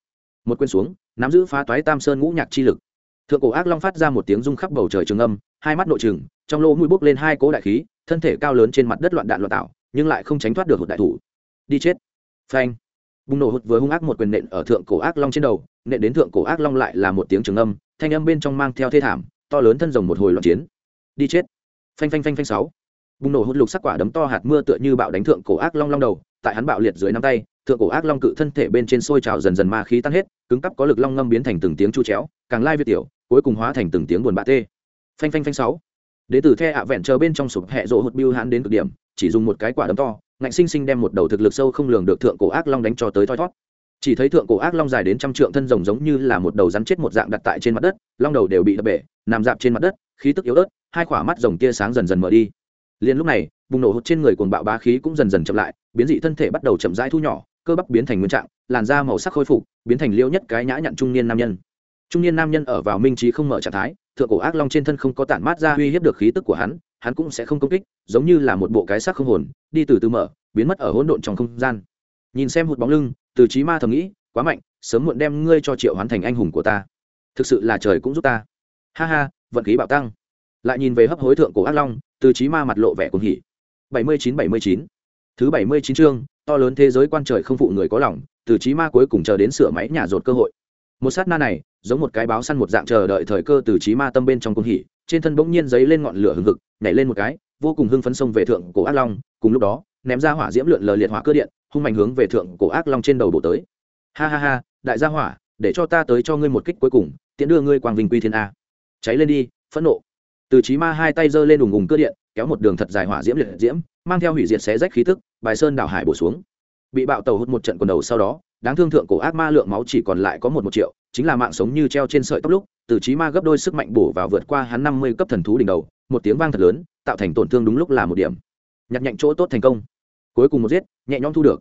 Một quên xuống, nắm giữ phá toái tam sơn ngũ nhạc chi lực. Thượng cổ ác long phát ra một tiếng rung khắp bầu trời trường âm, hai mắt nội trừng, trong lỗ mũi bốc lên hai cỗ đại khí, thân thể cao lớn trên mặt đất loạn đạn loạn tạo, nhưng lại không tránh thoát được hụt đại thủ. Đi chết. Phanh. Bùng nổ hụt vừa hung ác một quyền nện ở thượng cổ ác long trên đầu, nện đến thượng cổ ác long lại là một tiếng trường âm, thanh âm bên trong mang theo thê thảm, to lớn thân rồng một hồi loạn chiến. Đi chết. Phanh phanh phanh phanh sáu bùng nổ hút lục sắc quả đấm to hạt mưa tựa như bạo đánh thượng cổ ác long long đầu, tại hắn bạo liệt dưới năm tay, thượng cổ ác long cự thân thể bên trên sôi trào dần dần ma khí tan hết, cứng cắp có lực long ngâm biến thành từng tiếng chu chéo, càng lai việt tiểu, cuối cùng hóa thành từng tiếng buồn bã tê. Phanh phanh phanh sáu. Đế tử the ạ vẹn chờ bên trong sụp hẹ rộ hụt biêu hãn đến cực điểm, chỉ dùng một cái quả đấm to, ngạnh sinh sinh đem một đầu thực lực sâu không lường được thượng cổ ác long đánh cho tới thoi thót. Chỉ thấy thượng cổ ác long dài đến trăm trượng thân rồng giống như là một đầu rắn chết một dạng đặt tại trên mặt đất, long đầu đều bị đập bể, nằm dạp trên mặt đất, khí tức yếu ớt, hai khỏa mắt rồng tia sáng dần dần mở đi liền lúc này, bùng nổ hụt trên người cuồng bạo bá khí cũng dần dần chậm lại, biến dị thân thể bắt đầu chậm rãi thu nhỏ, cơ bắp biến thành nguyên trạng, làn da màu sắc khôi phục, biến thành liêu nhất cái nhã nhặn trung niên nam nhân. Trung niên nam nhân ở vào minh trí không mở trạng thái, thượng cổ ác long trên thân không có tản mát ra uy hiếp được khí tức của hắn hắn cũng sẽ không công kích, giống như là một bộ cái xác không hồn, đi từ từ mở, biến mất ở hỗn độn trong không gian. Nhìn xem hụt bóng lưng, từ trí ma thầm nghĩ, quá mạnh, sớm muộn đem ngươi cho triệu hoàn thành anh hùng của ta. Thực sự là trời cũng giúp ta. Ha ha, vận khí bạo tăng. Lại nhìn về hấp hối thượng cổ ác long từ trí ma mặt lộ vẻ cuồng hỉ. Bảy mươi chín, bảy mươi chín. Thứ bảy mươi chín chương, to lớn thế giới quan trời không phụ người có lòng, từ trí ma cuối cùng chờ đến sửa máy nhà rột cơ hội. Một sát na này, giống một cái báo săn một dạng chờ đợi thời cơ từ trí ma tâm bên trong cuồng hỉ, trên thân bỗng nhiên giấy lên ngọn lửa hừng hực, nhảy lên một cái, vô cùng hưng phấn sông về thượng cổ ác long, cùng lúc đó, ném ra hỏa diễm lượn lờ liệt hỏa cơ điện, hung mạnh hướng về thượng cổ ác long trên đầu bộ tới. Ha ha ha, đại gia hỏa, để cho ta tới cho ngươi một kích cuối cùng tiện đưa ngươi quang vinh quy thiên a. Cháy lên đi, phẫn nộ từ trí ma hai tay giơ lên đùng ùng cơ điện, kéo một đường thật dài hỏa diễm liệt diễm, mang theo hủy diệt xé rách khí tức, bài sơn đảo hải bổ xuống. Bị bạo tàu hút một trận quần đầu sau đó, đáng thương thượng cổ ác ma lượng máu chỉ còn lại có một một triệu, chính là mạng sống như treo trên sợi tóc lúc, từ trí ma gấp đôi sức mạnh bổ vào vượt qua hắn năm mươi cấp thần thú đỉnh đầu, một tiếng vang thật lớn, tạo thành tổn thương đúng lúc là một điểm. Nhặt nhạnh chỗ tốt thành công. Cuối cùng một giết, nhẹ nhõm thu được.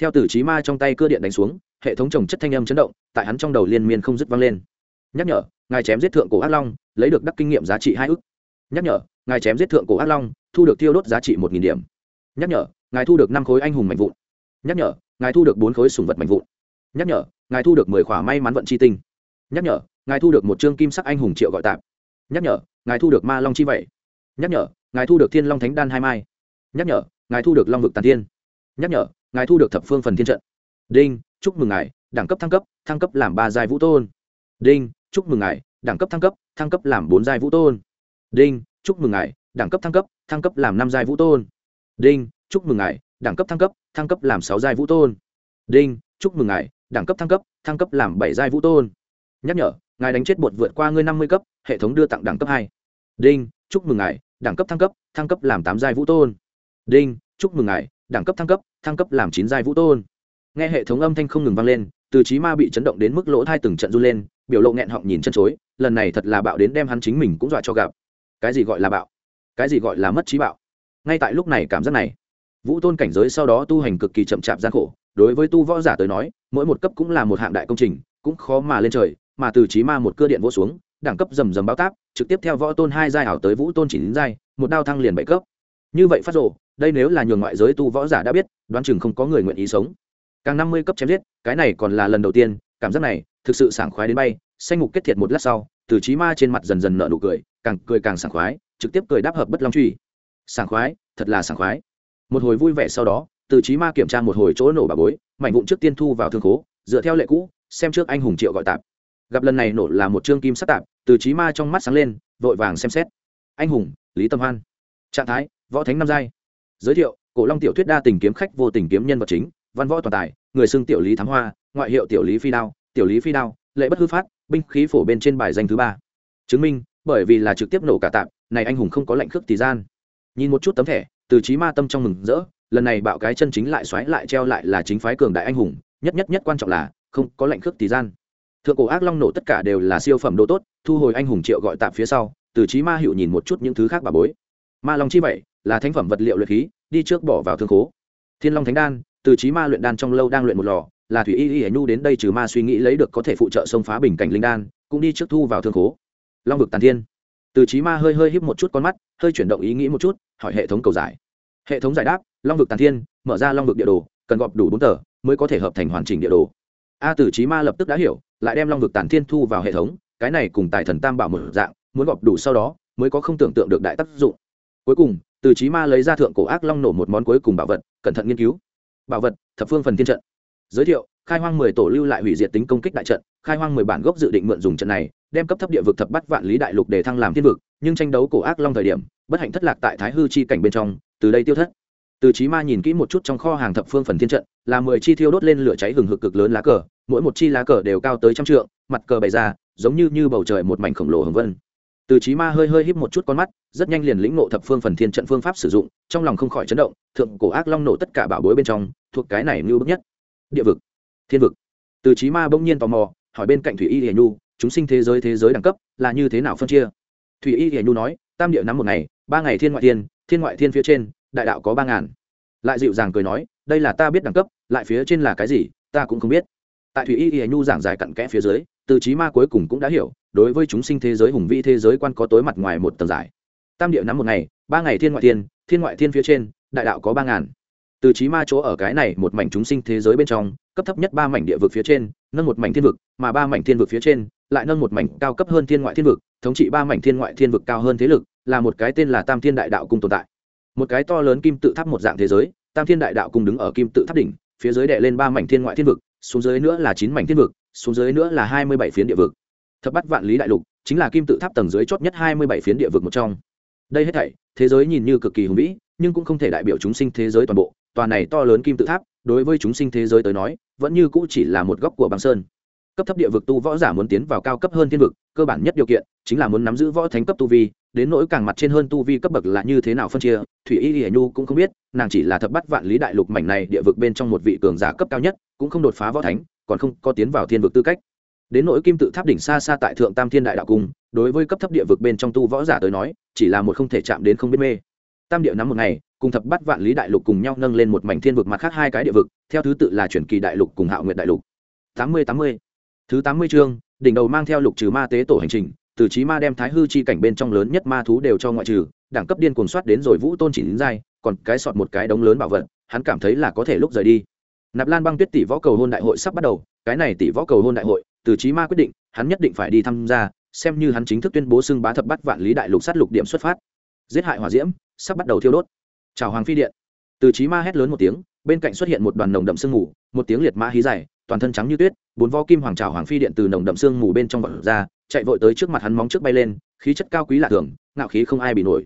Theo từ trí ma trong tay cưa điện đánh xuống, hệ thống trồng chất thanh âm chấn động, tại hắn trong đầu liên miên không dứt vang lên. Nhắc nhở ngài chém giết thượng cổ ác long, lấy được đắc kinh nghiệm giá trị hai ức. Nhắc nhở, ngài chém giết thượng cổ ác long, thu được tiêu đốt giá trị một nghìn điểm. Nhắc nhở, ngài thu được năm khối anh hùng mạnh vụn. Nhắc nhở, ngài thu được bốn khối sùng vật mạnh vụn. Nhắc nhở, ngài thu được mười khỏa may mắn vận chi tinh. Nhắc nhở, ngài thu được một chương kim sắc anh hùng triệu gọi tạp nhắc nhở, ngài thu được ma long chi vậy. Nhắc nhở, ngài thu được thiên long thánh đan hai mai. Nhắc nhở, ngài thu được long vực tàn thiên. Nhắc nhở, ngài thu được thập phương phần thiên trận. Đinh, chúc mừng ngài, đẳng cấp thăng cấp thăng cấp làm ba giai vũ tôn. Đinh chúc mừng ngài, đẳng cấp thăng cấp thăng cấp làm bốn giai vũ tôn. Đinh, chúc mừng ngài, đẳng cấp thăng cấp thăng cấp làm năm giai vũ tôn. Đinh, chúc mừng ngài, đẳng cấp thăng cấp thăng cấp làm sáu giai vũ tôn. Đinh, chúc mừng ngài, đẳng cấp thăng cấp thăng cấp làm bảy giai vũ tôn. Nhắc nhở, ngài đánh chết bột vượt qua ngươi năm mươi cấp, hệ thống đưa tặng đẳng cấp hai. Đinh, chúc mừng ngài, đẳng cấp thăng cấp thăng cấp làm tám giai vũ tôn. Đinh, chúc mừng ngài, đẳng cấp thăng cấp thăng cấp làm chín giai vũ tôn. Nghe hệ thống âm thanh không ngừng vang lên, từ trí ma bị chấn động đến mức lỗ thai từng trận run lên biểu lộ nghẹn họng nhìn chân chối, lần này thật là bạo đến đem hắn chính mình cũng dọa cho gặp. Cái gì gọi là bạo? Cái gì gọi là mất trí bạo? Ngay tại lúc này cảm giác này, vũ tôn cảnh giới sau đó tu hành cực kỳ chậm chạp gian khổ, đối với tu võ giả tới nói, mỗi một cấp cũng là một hạng đại công trình, cũng khó mà lên trời, mà từ trí ma một cơ điện vỗ xuống, đẳng cấp rầm rầm bao táp trực tiếp theo võ tôn hai giai ảo tới vũ tôn chỉ đến giai, một đao thăng liền bảy cấp. Như vậy phát rộ đây nếu là nhường ngoại giới tu võ giả đã biết, đoán chừng không có người nguyện ý sống. Càng năm mươi cấp chém giết, cái này còn là lần đầu tiên, cảm giác này thực sự sảng khoái đến bay, xanh mục kết thiệt một lát sau, từ trí ma trên mặt dần dần nở nụ cười, càng cười càng sảng khoái, trực tiếp cười đáp hợp bất long truy. Sảng khoái, thật là sảng khoái. Một hồi vui vẻ sau đó, từ trí ma kiểm tra một hồi chỗ nổ bà bối, mảnh vụn trước tiên thu vào thương khố, dựa theo lệ cũ, xem trước anh hùng triệu gọi tạp. Gặp lần này nổ là một chương kim sắc tạp, từ trí ma trong mắt sáng lên, vội vàng xem xét. Anh hùng, lý tâm hoan. Trạng thái, võ thánh năm giai. Giới thiệu, cổ long tiểu thuyết đa tình kiếm khách vô tình kiếm nhân vật chính, văn võ toàn tài, người xưng tiểu lý thám hoa, ngoại hiệu tiểu lý phi đao tiểu lý phi đao lệ bất hư phát binh khí phổ bên trên bài danh thứ ba. Chứng minh bởi vì là trực tiếp nổ cả tạm, này anh hùng không có lệnh khước tỷ gian. Nhìn một chút tấm thẻ từ trí ma tâm trong mừng rỡ lần này bạo cái chân chính lại xoáy lại treo lại là chính phái cường đại anh hùng nhất nhất nhất quan trọng là không có lệnh khước tỷ gian. Thượng cổ ác long nổ tất cả đều là siêu phẩm đồ tốt thu hồi anh hùng triệu gọi tạm phía sau từ trí ma hiệu nhìn một chút những thứ khác bà bối. Ma long chi vậy là thánh phẩm vật liệu luyện khí đi trước bỏ vào thương khố. Thiên long thánh đan từ trí ma luyện đan trong lâu đang luyện một lò là thủy y y nhu đến đây trừ ma suy nghĩ lấy được có thể phụ trợ xông phá bình cảnh linh đan, cũng đi trước thu vào thương khố. Long vực tàn thiên. Từ trí ma hơi hơi híp một chút con mắt, hơi chuyển động ý nghĩ một chút, hỏi hệ thống cầu giải. Hệ thống giải đáp, long vực tàn thiên, mở ra long vực địa đồ, cần gọp đủ bốn tờ, mới có thể hợp thành hoàn chỉnh địa đồ. A từ trí ma lập tức đã hiểu, lại đem long vực tàn thiên thu vào hệ thống, cái này cùng tài thần tam bảo một dạng, muốn gọp đủ sau đó, mới có không tưởng tượng được đại tác dụng. Cuối cùng, từ trí ma lấy ra thượng cổ ác long nổ một món cuối cùng bảo vật, cẩn thận nghiên cứu. Bảo vật, thập phương phần thiên trận giới thiệu, khai hoang mười tổ lưu lại hủy diệt tính công kích đại trận, khai hoang mười bản gốc dự định mượn dùng trận này, đem cấp thấp địa vực thập bắt vạn lý đại lục để thăng làm thiên vực, nhưng tranh đấu cổ ác long thời điểm, bất hạnh thất lạc tại thái hư chi cảnh bên trong, từ đây tiêu thất. Từ trí ma nhìn kỹ một chút trong kho hàng thập phương phần thiên trận, là mười chi thiêu đốt lên lửa cháy hừng hực cực lớn lá cờ, mỗi một chi lá cờ đều cao tới trăm trượng, mặt cờ bày ra, giống như như bầu trời một mảnh khổng lồ hồng vân. Từ trí ma hơi hơi híp một chút con mắt, rất nhanh liền lĩnh ngộ thập phương phần thiên trận phương pháp sử dụng, trong lòng không khỏi chấn động, thượng cổ ác long nổ tất cả bảo bối bên trong, thuộc cái này lưu bức nhất địa vực. Thiên vực. Từ trí ma bỗng nhiên tò mò, hỏi bên cạnh thủy y hiền nhu, chúng sinh thế giới thế giới đẳng cấp là như thế nào phân chia? Thủy y hiền nhu nói, tam địa nắm một ngày, ba ngày thiên ngoại thiên thiên ngoại thiên phía trên, đại đạo có ba ngàn. Lại dịu dàng cười nói, đây là ta biết đẳng cấp, lại phía trên là cái gì, ta cũng không biết. Tại thủy y hiền nhu giảng giải cặn kẽ phía dưới, từ trí ma cuối cùng cũng đã hiểu, đối với chúng sinh thế giới hùng vĩ thế giới quan có tối mặt ngoài một tầng giải. Tam địa nắm một ngày, ba ngày thiên ngoại thiên thiên ngoại thiên phía trên, đại đạo có ba ngàn từ trí ma chỗ ở cái này một mảnh chúng sinh thế giới bên trong, cấp thấp nhất ba mảnh địa vực phía trên, nâng một mảnh thiên vực, mà ba mảnh thiên vực phía trên lại nâng một mảnh cao cấp hơn thiên ngoại thiên vực, thống trị ba mảnh thiên ngoại thiên vực cao hơn thế lực, là một cái tên là tam thiên đại đạo cung tồn tại. Một cái to lớn kim tự tháp một dạng thế giới, tam thiên đại đạo cung đứng ở kim tự tháp đỉnh, phía dưới đệ lên ba mảnh thiên ngoại thiên vực, xuống dưới nữa là chín mảnh thiên vực, xuống dưới nữa là hai mươi bảy phiến địa vực. Thập bắt vạn lý đại lục chính là kim tự tháp tầng dưới chót nhất hai mươi bảy phiến địa vực một trong. Đây hết thảy, thế giới nhìn như cực kỳ hùng vĩ, nhưng cũng không thể đại biểu chúng sinh thế giới toàn bộ tòa này to lớn kim tự tháp, đối với chúng sinh thế giới tới nói, vẫn như cũ chỉ là một góc của băng sơn. Cấp thấp địa vực tu võ giả muốn tiến vào cao cấp hơn thiên vực, cơ bản nhất điều kiện chính là muốn nắm giữ võ thánh cấp tu vi, đến nỗi càng mặt trên hơn tu vi cấp bậc là như thế nào phân chia, thủy y hiển nhu cũng không biết, nàng chỉ là thập bắt vạn lý đại lục mảnh này địa vực bên trong một vị cường giả cấp cao nhất, cũng không đột phá võ thánh, còn không có tiến vào thiên vực tư cách. Đến nỗi kim tự tháp đỉnh xa xa tại thượng tam thiên đại đạo cung, đối với cấp thấp địa vực bên trong tu võ giả tới nói, chỉ là một không thể chạm đến không biết mê tam địa nắm một ngày, cùng thập bắt vạn lý đại lục cùng nhau nâng lên một mảnh thiên vực mặt khác hai cái địa vực, theo thứ tự là chuyển kỳ đại lục cùng hạo nguyện đại lục. Tám mươi tám mươi. Thứ tám mươi chương, đỉnh đầu mang theo lục trừ ma tế tổ hành trình, từ trí ma đem thái hư chi cảnh bên trong lớn nhất ma thú đều cho ngoại trừ, đẳng cấp điên cuồng soát đến rồi vũ tôn chỉ đến dai còn cái sọt một cái đống lớn bảo vật, hắn cảm thấy là có thể lúc rời đi. Nạp lan băng tuyết tỷ võ cầu hôn đại hội sắp bắt đầu, cái này tỷ võ cầu hôn đại hội, từ trí ma quyết định, hắn nhất định phải đi tham gia, xem như hắn chính thức tuyên bố xưng bá thập bắt vạn lý đại lục sát lục điểm xuất phát. Giết hại hỏa diễm sắp bắt đầu thiêu đốt. Chào hoàng phi điện. Từ trí ma hét lớn một tiếng, bên cạnh xuất hiện một đoàn nồng đậm sương mù, một tiếng liệt mã hí dài, toàn thân trắng như tuyết, bốn vo kim hoàng trào hoàng phi điện từ nồng đậm sương mù bên trong vật ra, chạy vội tới trước mặt hắn móng trước bay lên, khí chất cao quý lạ thường, ngạo khí không ai bị nổi.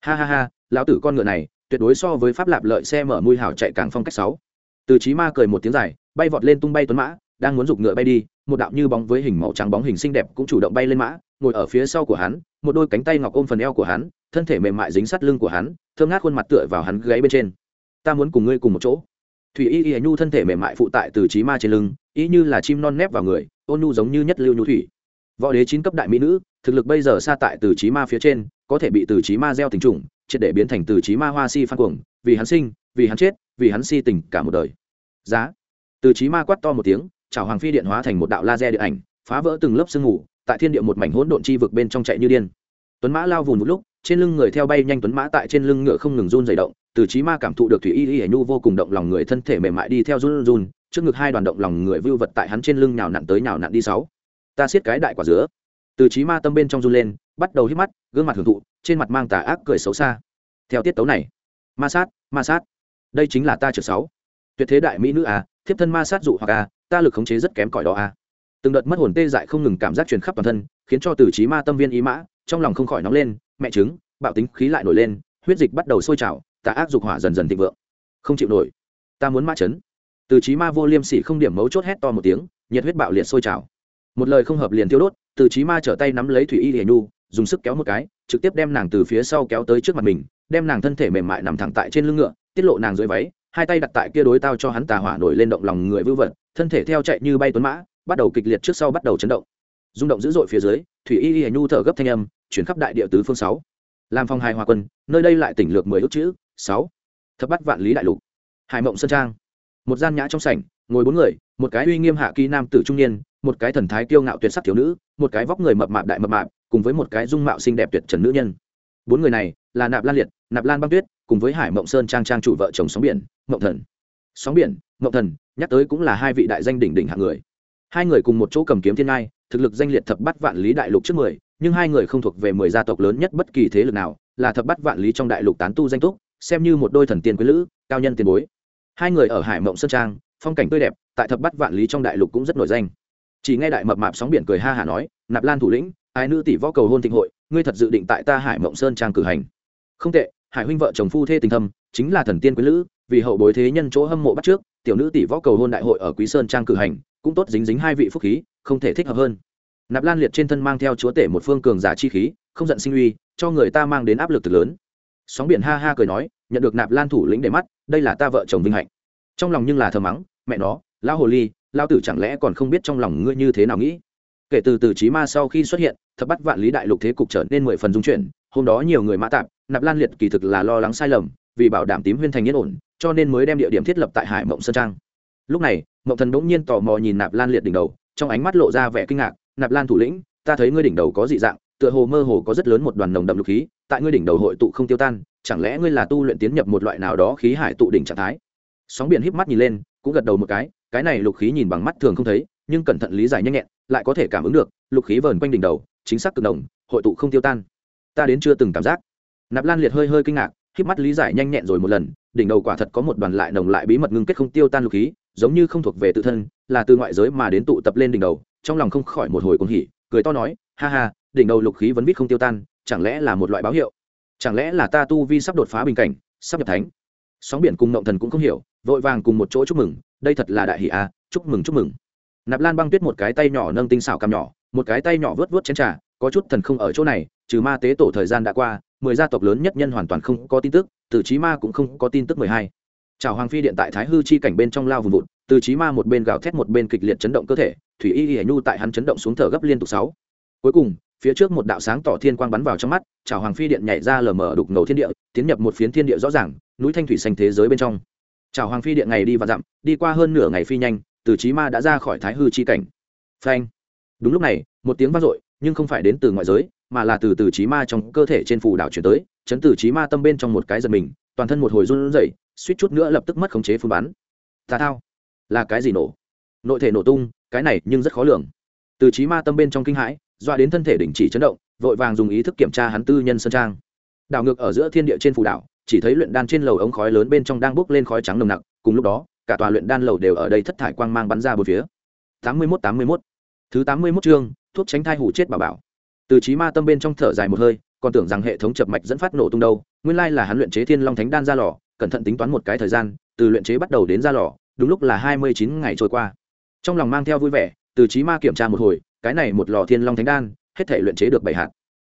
Ha ha ha, lão tử con ngựa này, tuyệt đối so với pháp lạp lợi xe mở mui hào chạy càng phong cách sáu. Từ trí ma cười một tiếng dài, bay vọt lên tung bay tuấn mã, đang muốn giục ngựa bay đi, một đạo như bóng với hình màu trắng bóng hình xinh đẹp cũng chủ động bay lên mã, ngồi ở phía sau của hắn, một đôi cánh tay ngọc ôm phần eo của hắn thân thể mềm mại dính sát lưng của hắn, thơm ngát khuôn mặt tựa vào hắn gáy bên trên. Ta muốn cùng ngươi cùng một chỗ. Thủy y y nhu thân thể mềm mại phụ tại từ trí ma trên lưng y như là chim non nép vào người, ôn nhu giống như nhất lưu nhu thủy. Võ đế chín cấp đại mỹ nữ, thực lực bây giờ xa tại từ trí ma phía trên, có thể bị từ trí ma gieo tình trùng, triệt để biến thành từ trí ma hoa si phan cuồng, vì hắn sinh, vì hắn chết, vì hắn si tình cả một đời. Giá. Từ trí ma quát to một tiếng chào hoàng phi điện hóa thành một đạo laser điện ảnh, phá vỡ từng lớp sương ngủ. tại thiên địa một mảnh hỗn độn chi vực bên trong chạy như điên tuấn mã lao vùn một lúc, trên lưng người theo bay nhanh tuấn mã tại trên lưng ngựa không ngừng run dày động, từ trí ma cảm thụ được thủy y y hải nhu vô cùng động lòng người thân thể mềm mại đi theo run run, trước ngực hai đoàn động lòng người vưu vật tại hắn trên lưng nhào nặn tới nhào nặn đi sáu. Ta siết cái đại quả dứa. Từ trí ma tâm bên trong run lên, bắt đầu hít mắt, gương mặt hưởng thụ, trên mặt mang tà ác cười xấu xa. Theo tiết tấu này, ma sát ma sát. Đây chính là ta trượt sáu. Tuyệt thế đại mỹ nữ à thiếp thân ma sát dụ hoặc à ta lực khống chế rất kém cỏi đó à. Từng đợt mất hồn tê dại không ngừng cảm giác truyền khắp toàn thân, khiến cho từ trí ma tâm viên ý mã trong lòng không khỏi nóng lên, mẹ chứng bạo tính khí lại nổi lên, huyết dịch bắt đầu sôi trào, tà ác dục hỏa dần dần thịnh vượng. Không chịu nổi. Ta muốn mã chấn. Từ trí ma vô liêm sỉ không điểm mấu chốt hét to một tiếng, nhiệt huyết bạo liệt sôi trào. Một lời không hợp liền thiêu đốt, từ trí ma trở tay nắm lấy thủy y hiền nhu, dùng sức kéo một cái, trực tiếp đem nàng từ phía sau kéo tới trước mặt mình, đem nàng thân thể mềm mại nằm thẳng tại trên lưng ngựa, tiết lộ nàng dưới váy, hai tay đặt tại kia đối tao cho hắn tà hỏa nổi lên động lòng người vư vật, thân thể theo chạy như bay tuấn mã, bắt đầu kịch liệt trước sau bắt đầu chấn động rung động dữ dội phía dưới, thủy y y nhu thở gấp thanh âm, chuyển khắp đại địa tứ phương sáu. Làm phong hai hòa quân, nơi đây lại tỉnh lược mười ước chữ, sáu. Thập bắt vạn lý đại lục. Hải mộng sơn trang. Một gian nhã trong sảnh, ngồi bốn người, một cái uy nghiêm hạ kỳ nam tử trung niên, một cái thần thái kiêu ngạo tuyệt sắc thiếu nữ, một cái vóc người mập mạp đại mập mạp, cùng với một cái dung mạo xinh đẹp tuyệt trần nữ nhân. Bốn người này là nạp lan liệt, nạp lan băng tuyết, cùng với hải mộng sơn trang trang chủ vợ chồng sóng biển, mộng thần. Sóng biển, mộng thần, nhắc tới cũng là hai vị đại danh đỉnh đỉnh hạng người. Hai người cùng một chỗ cầm kiếm thiên ngai thực lực danh liệt thập bát vạn lý đại lục trước mười, nhưng hai người không thuộc về mười gia tộc lớn nhất bất kỳ thế lực nào, là thập bát vạn lý trong đại lục tán tu danh túc, xem như một đôi thần tiên quý lữ, cao nhân tiền bối. Hai người ở hải mộng sơn trang, phong cảnh tươi đẹp, tại thập bát vạn lý trong đại lục cũng rất nổi danh. Chỉ nghe đại mập mạp sóng biển cười ha hả nói, nạp lan thủ lĩnh ai nữ tỷ võ cầu hôn thịnh hội, ngươi thật dự định tại ta hải mộng sơn trang cử hành. Không tệ, hải huynh vợ chồng phu thê tình thâm, chính là thần tiên quý lữ, vì hậu bối thế nhân chỗ hâm mộ bắt trước, tiểu nữ tỷ võ cầu hôn đại hội ở quý sơn trang cử hành, cũng tốt dính dính hai vị phúc khí không thể thích hợp hơn. Nạp lan liệt trên thân mang theo chúa tể một phương cường giả chi khí, không giận sinh uy, cho người ta mang đến áp lực từ lớn. Sóng biển ha ha cười nói, nhận được nạp lan thủ lĩnh để mắt, đây là ta vợ chồng vinh hạnh. Trong lòng nhưng là thờ mắng, mẹ nó, lão hồ ly lao tử chẳng lẽ còn không biết trong lòng ngươi như thế nào nghĩ? Kể từ từ trí ma sau khi xuất hiện, thập bắt vạn lý đại lục thế cục trở nên mười phần dung chuyển, hôm đó nhiều người mã tạp, nạp lan liệt kỳ thực là lo lắng sai lầm, vì bảo đảm tím huyên thành yên ổn, cho nên mới đem địa điểm thiết lập tại hải mộng sơn trang. Lúc này, mộng thần bỗng nhiên tò mò nhìn nạp lan liệt đỉnh đầu trong ánh mắt lộ ra vẻ kinh ngạc, nạp lan thủ lĩnh, ta thấy ngươi đỉnh đầu có dị dạng, tựa hồ mơ hồ có rất lớn một đoàn nồng đậm lục khí, tại ngươi đỉnh đầu hội tụ không tiêu tan, chẳng lẽ ngươi là tu luyện tiến nhập một loại nào đó khí hải tụ đỉnh trạng thái? Sóng biển híp mắt nhìn lên, cũng gật đầu một cái cái này lục khí nhìn bằng mắt thường không thấy, nhưng cẩn thận lý giải nhanh nhẹn, lại có thể cảm ứng được, lục khí vờn quanh đỉnh đầu, chính xác cực đồng hội tụ không tiêu tan. Ta đến chưa từng cảm giác. Nạp lan liệt hơi hơi kinh ngạc, híp mắt lý giải nhanh nhẹn rồi một lần, đỉnh đầu quả thật có một đoàn lại nồng lại bí mật ngưng kết không tiêu tan lục khí giống như không thuộc về tự thân, là từ ngoại giới mà đến tụ tập lên đỉnh đầu, trong lòng không khỏi một hồi cuồng hỉ, cười to nói, ha ha, đỉnh đầu lục khí vẫn biết không tiêu tan, chẳng lẽ là một loại báo hiệu? Chẳng lẽ là ta tu vi sắp đột phá bình cảnh, sắp nhập thánh? Sóng biển cùng ngộng thần cũng không hiểu, vội vàng cùng một chỗ chúc mừng, đây thật là đại hỷ a, chúc mừng chúc mừng. Nạp lan băng tuyết một cái tay nhỏ nâng tinh xảo cằm nhỏ, một cái tay nhỏ vớt vớt chén trà, có chút thần không ở chỗ này, trừ ma tế tổ thời gian đã qua, mười gia tộc lớn nhất nhân hoàn toàn không có tin tức, từ trí ma cũng không có tin tức mười hai chào hoàng phi điện tại thái hư chi cảnh bên trong lao vùng vụt, từ trí ma một bên gào thét một bên kịch liệt chấn động cơ thể, thủy y hải nhu tại hắn chấn động xuống thở gấp liên tục sáu. Cuối cùng, phía trước một đạo sáng tỏ thiên quang bắn vào trong mắt chào hoàng phi điện nhảy ra lờ mờ đục ngầu thiên địa, tiến nhập một phiến thiên địa rõ ràng, núi thanh thủy xanh thế giới bên trong. Chào hoàng phi điện ngày đi và dặm, đi qua hơn nửa ngày phi nhanh, từ trí ma đã ra khỏi thái hư chi cảnh. Phanh. Đúng lúc này, một tiếng vang dội, nhưng không phải đến từ ngoại giới, mà là từ từ trí ma trong cơ thể trên phù đảo chuyển tới, chấn từ trí ma tâm bên trong một cái giật mình, toàn thân một hồi run rẩy suýt chút nữa lập tức mất khống chế phun bắn. Tà thao. Là cái gì nổ? Nội thể nổ tung, cái này nhưng rất khó lường. Từ trí ma tâm bên trong kinh hãi doa đến thân thể đình chỉ chấn động, vội vàng dùng ý thức kiểm tra hắn tư nhân sơn trang. Đảo ngược ở giữa thiên địa trên phù đảo, chỉ thấy luyện đan trên lầu ống khói lớn bên trong đang bốc lên khói trắng nồng nặc, cùng lúc đó, cả tòa luyện đan lầu đều ở đây thất thải quang mang bắn ra bốn phía. Tám mươi mốt, tám mươi mốt. Thứ tám mươi mốt chương, thuốc tránh thai hủ chết bà bảo. Từ trí ma tâm bên trong thở dài một hơi, còn tưởng rằng hệ thống chập mạch dẫn phát nổ tung đâu, nguyên lai là hắn luyện chế thiên long thánh đan ra lò cẩn thận tính toán một cái thời gian, từ luyện chế bắt đầu đến ra lò, đúng lúc là hai mươi chín ngày trôi qua. Trong lòng mang theo vui vẻ, từ trí ma kiểm tra một hồi, cái này một lò thiên long thánh đan, hết thể luyện chế được bảy hạt.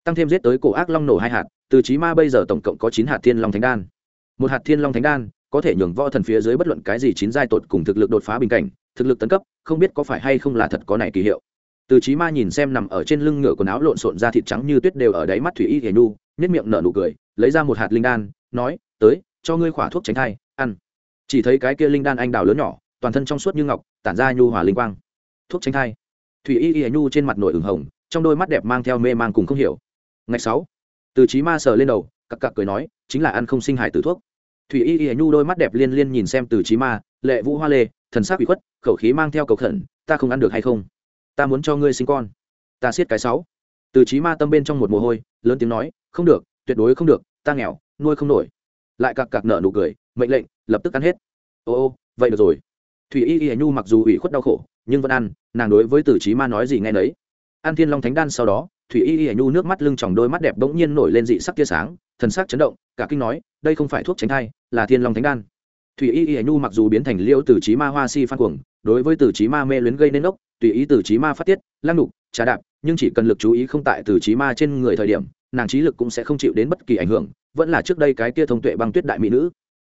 Tăng thêm giết tới cổ ác long nổ hai hạt, từ trí ma bây giờ tổng cộng có chín hạt thiên long thánh đan. Một hạt thiên long thánh đan, có thể nhường võ thần phía dưới bất luận cái gì chín giai tột cùng thực lực đột phá bình cảnh, thực lực tấn cấp, không biết có phải hay không là thật có này kỳ hiệu. Từ trí ma nhìn xem nằm ở trên lưng ngựa quần áo lộn xộn ra thịt trắng như tuyết đều ở đáy mắt thủy y hề nhu nhất miệng nở nụ cười, lấy ra một hạt linh đan, nói, tới cho ngươi khỏa thuốc tránh thai, ăn. Chỉ thấy cái kia linh đan anh đào lớn nhỏ, toàn thân trong suốt như ngọc, tản ra nhu hòa linh quang. Thuốc tránh thai. Thủy y y nhu trên mặt nổi ửng hồng, trong đôi mắt đẹp mang theo mê mang cùng không hiểu. Ngày sáu, từ trí ma sờ lên đầu, cặc cặc cười nói, chính là ăn không sinh hải tử thuốc. Thủy y y nhu đôi mắt đẹp liên liên nhìn xem từ trí ma, lệ vũ hoa lê, thần sắc bị khuất, khẩu khí mang theo cầu khẩn, ta không ăn được hay không? Ta muốn cho ngươi sinh con. Ta siết cái sáu. Từ trí ma tâm bên trong một mồ hôi, lớn tiếng nói, không được, tuyệt đối không được, ta nghèo, nuôi không nổi lại cặc cặc nợ nụ cười, mệnh lệnh, lập tức ăn hết. Ô ô, vậy được rồi. Thủy y y nhu mặc dù ủy khuất đau khổ, nhưng vẫn ăn, nàng đối với tử trí ma nói gì nghe nấy. Ăn thiên long thánh đan sau đó, thủy y y nhu nước mắt lưng tròng đôi mắt đẹp bỗng nhiên nổi lên dị sắc tia sáng, thần sắc chấn động, cả kinh nói, đây không phải thuốc tránh thai, là thiên long thánh đan. Thủy y y nhu mặc dù biến thành liễu tử trí ma hoa si phan cuồng, đối với tử trí ma mê luyến gây nên ốc, tùy ý tử trí ma phát tiết, lăng đục trà đạp, nhưng chỉ cần lực chú ý không tại tử trí ma trên người thời điểm, nàng trí lực cũng sẽ không chịu đến bất kỳ ảnh hưởng vẫn là trước đây cái kia thông tuệ băng tuyết đại mỹ nữ.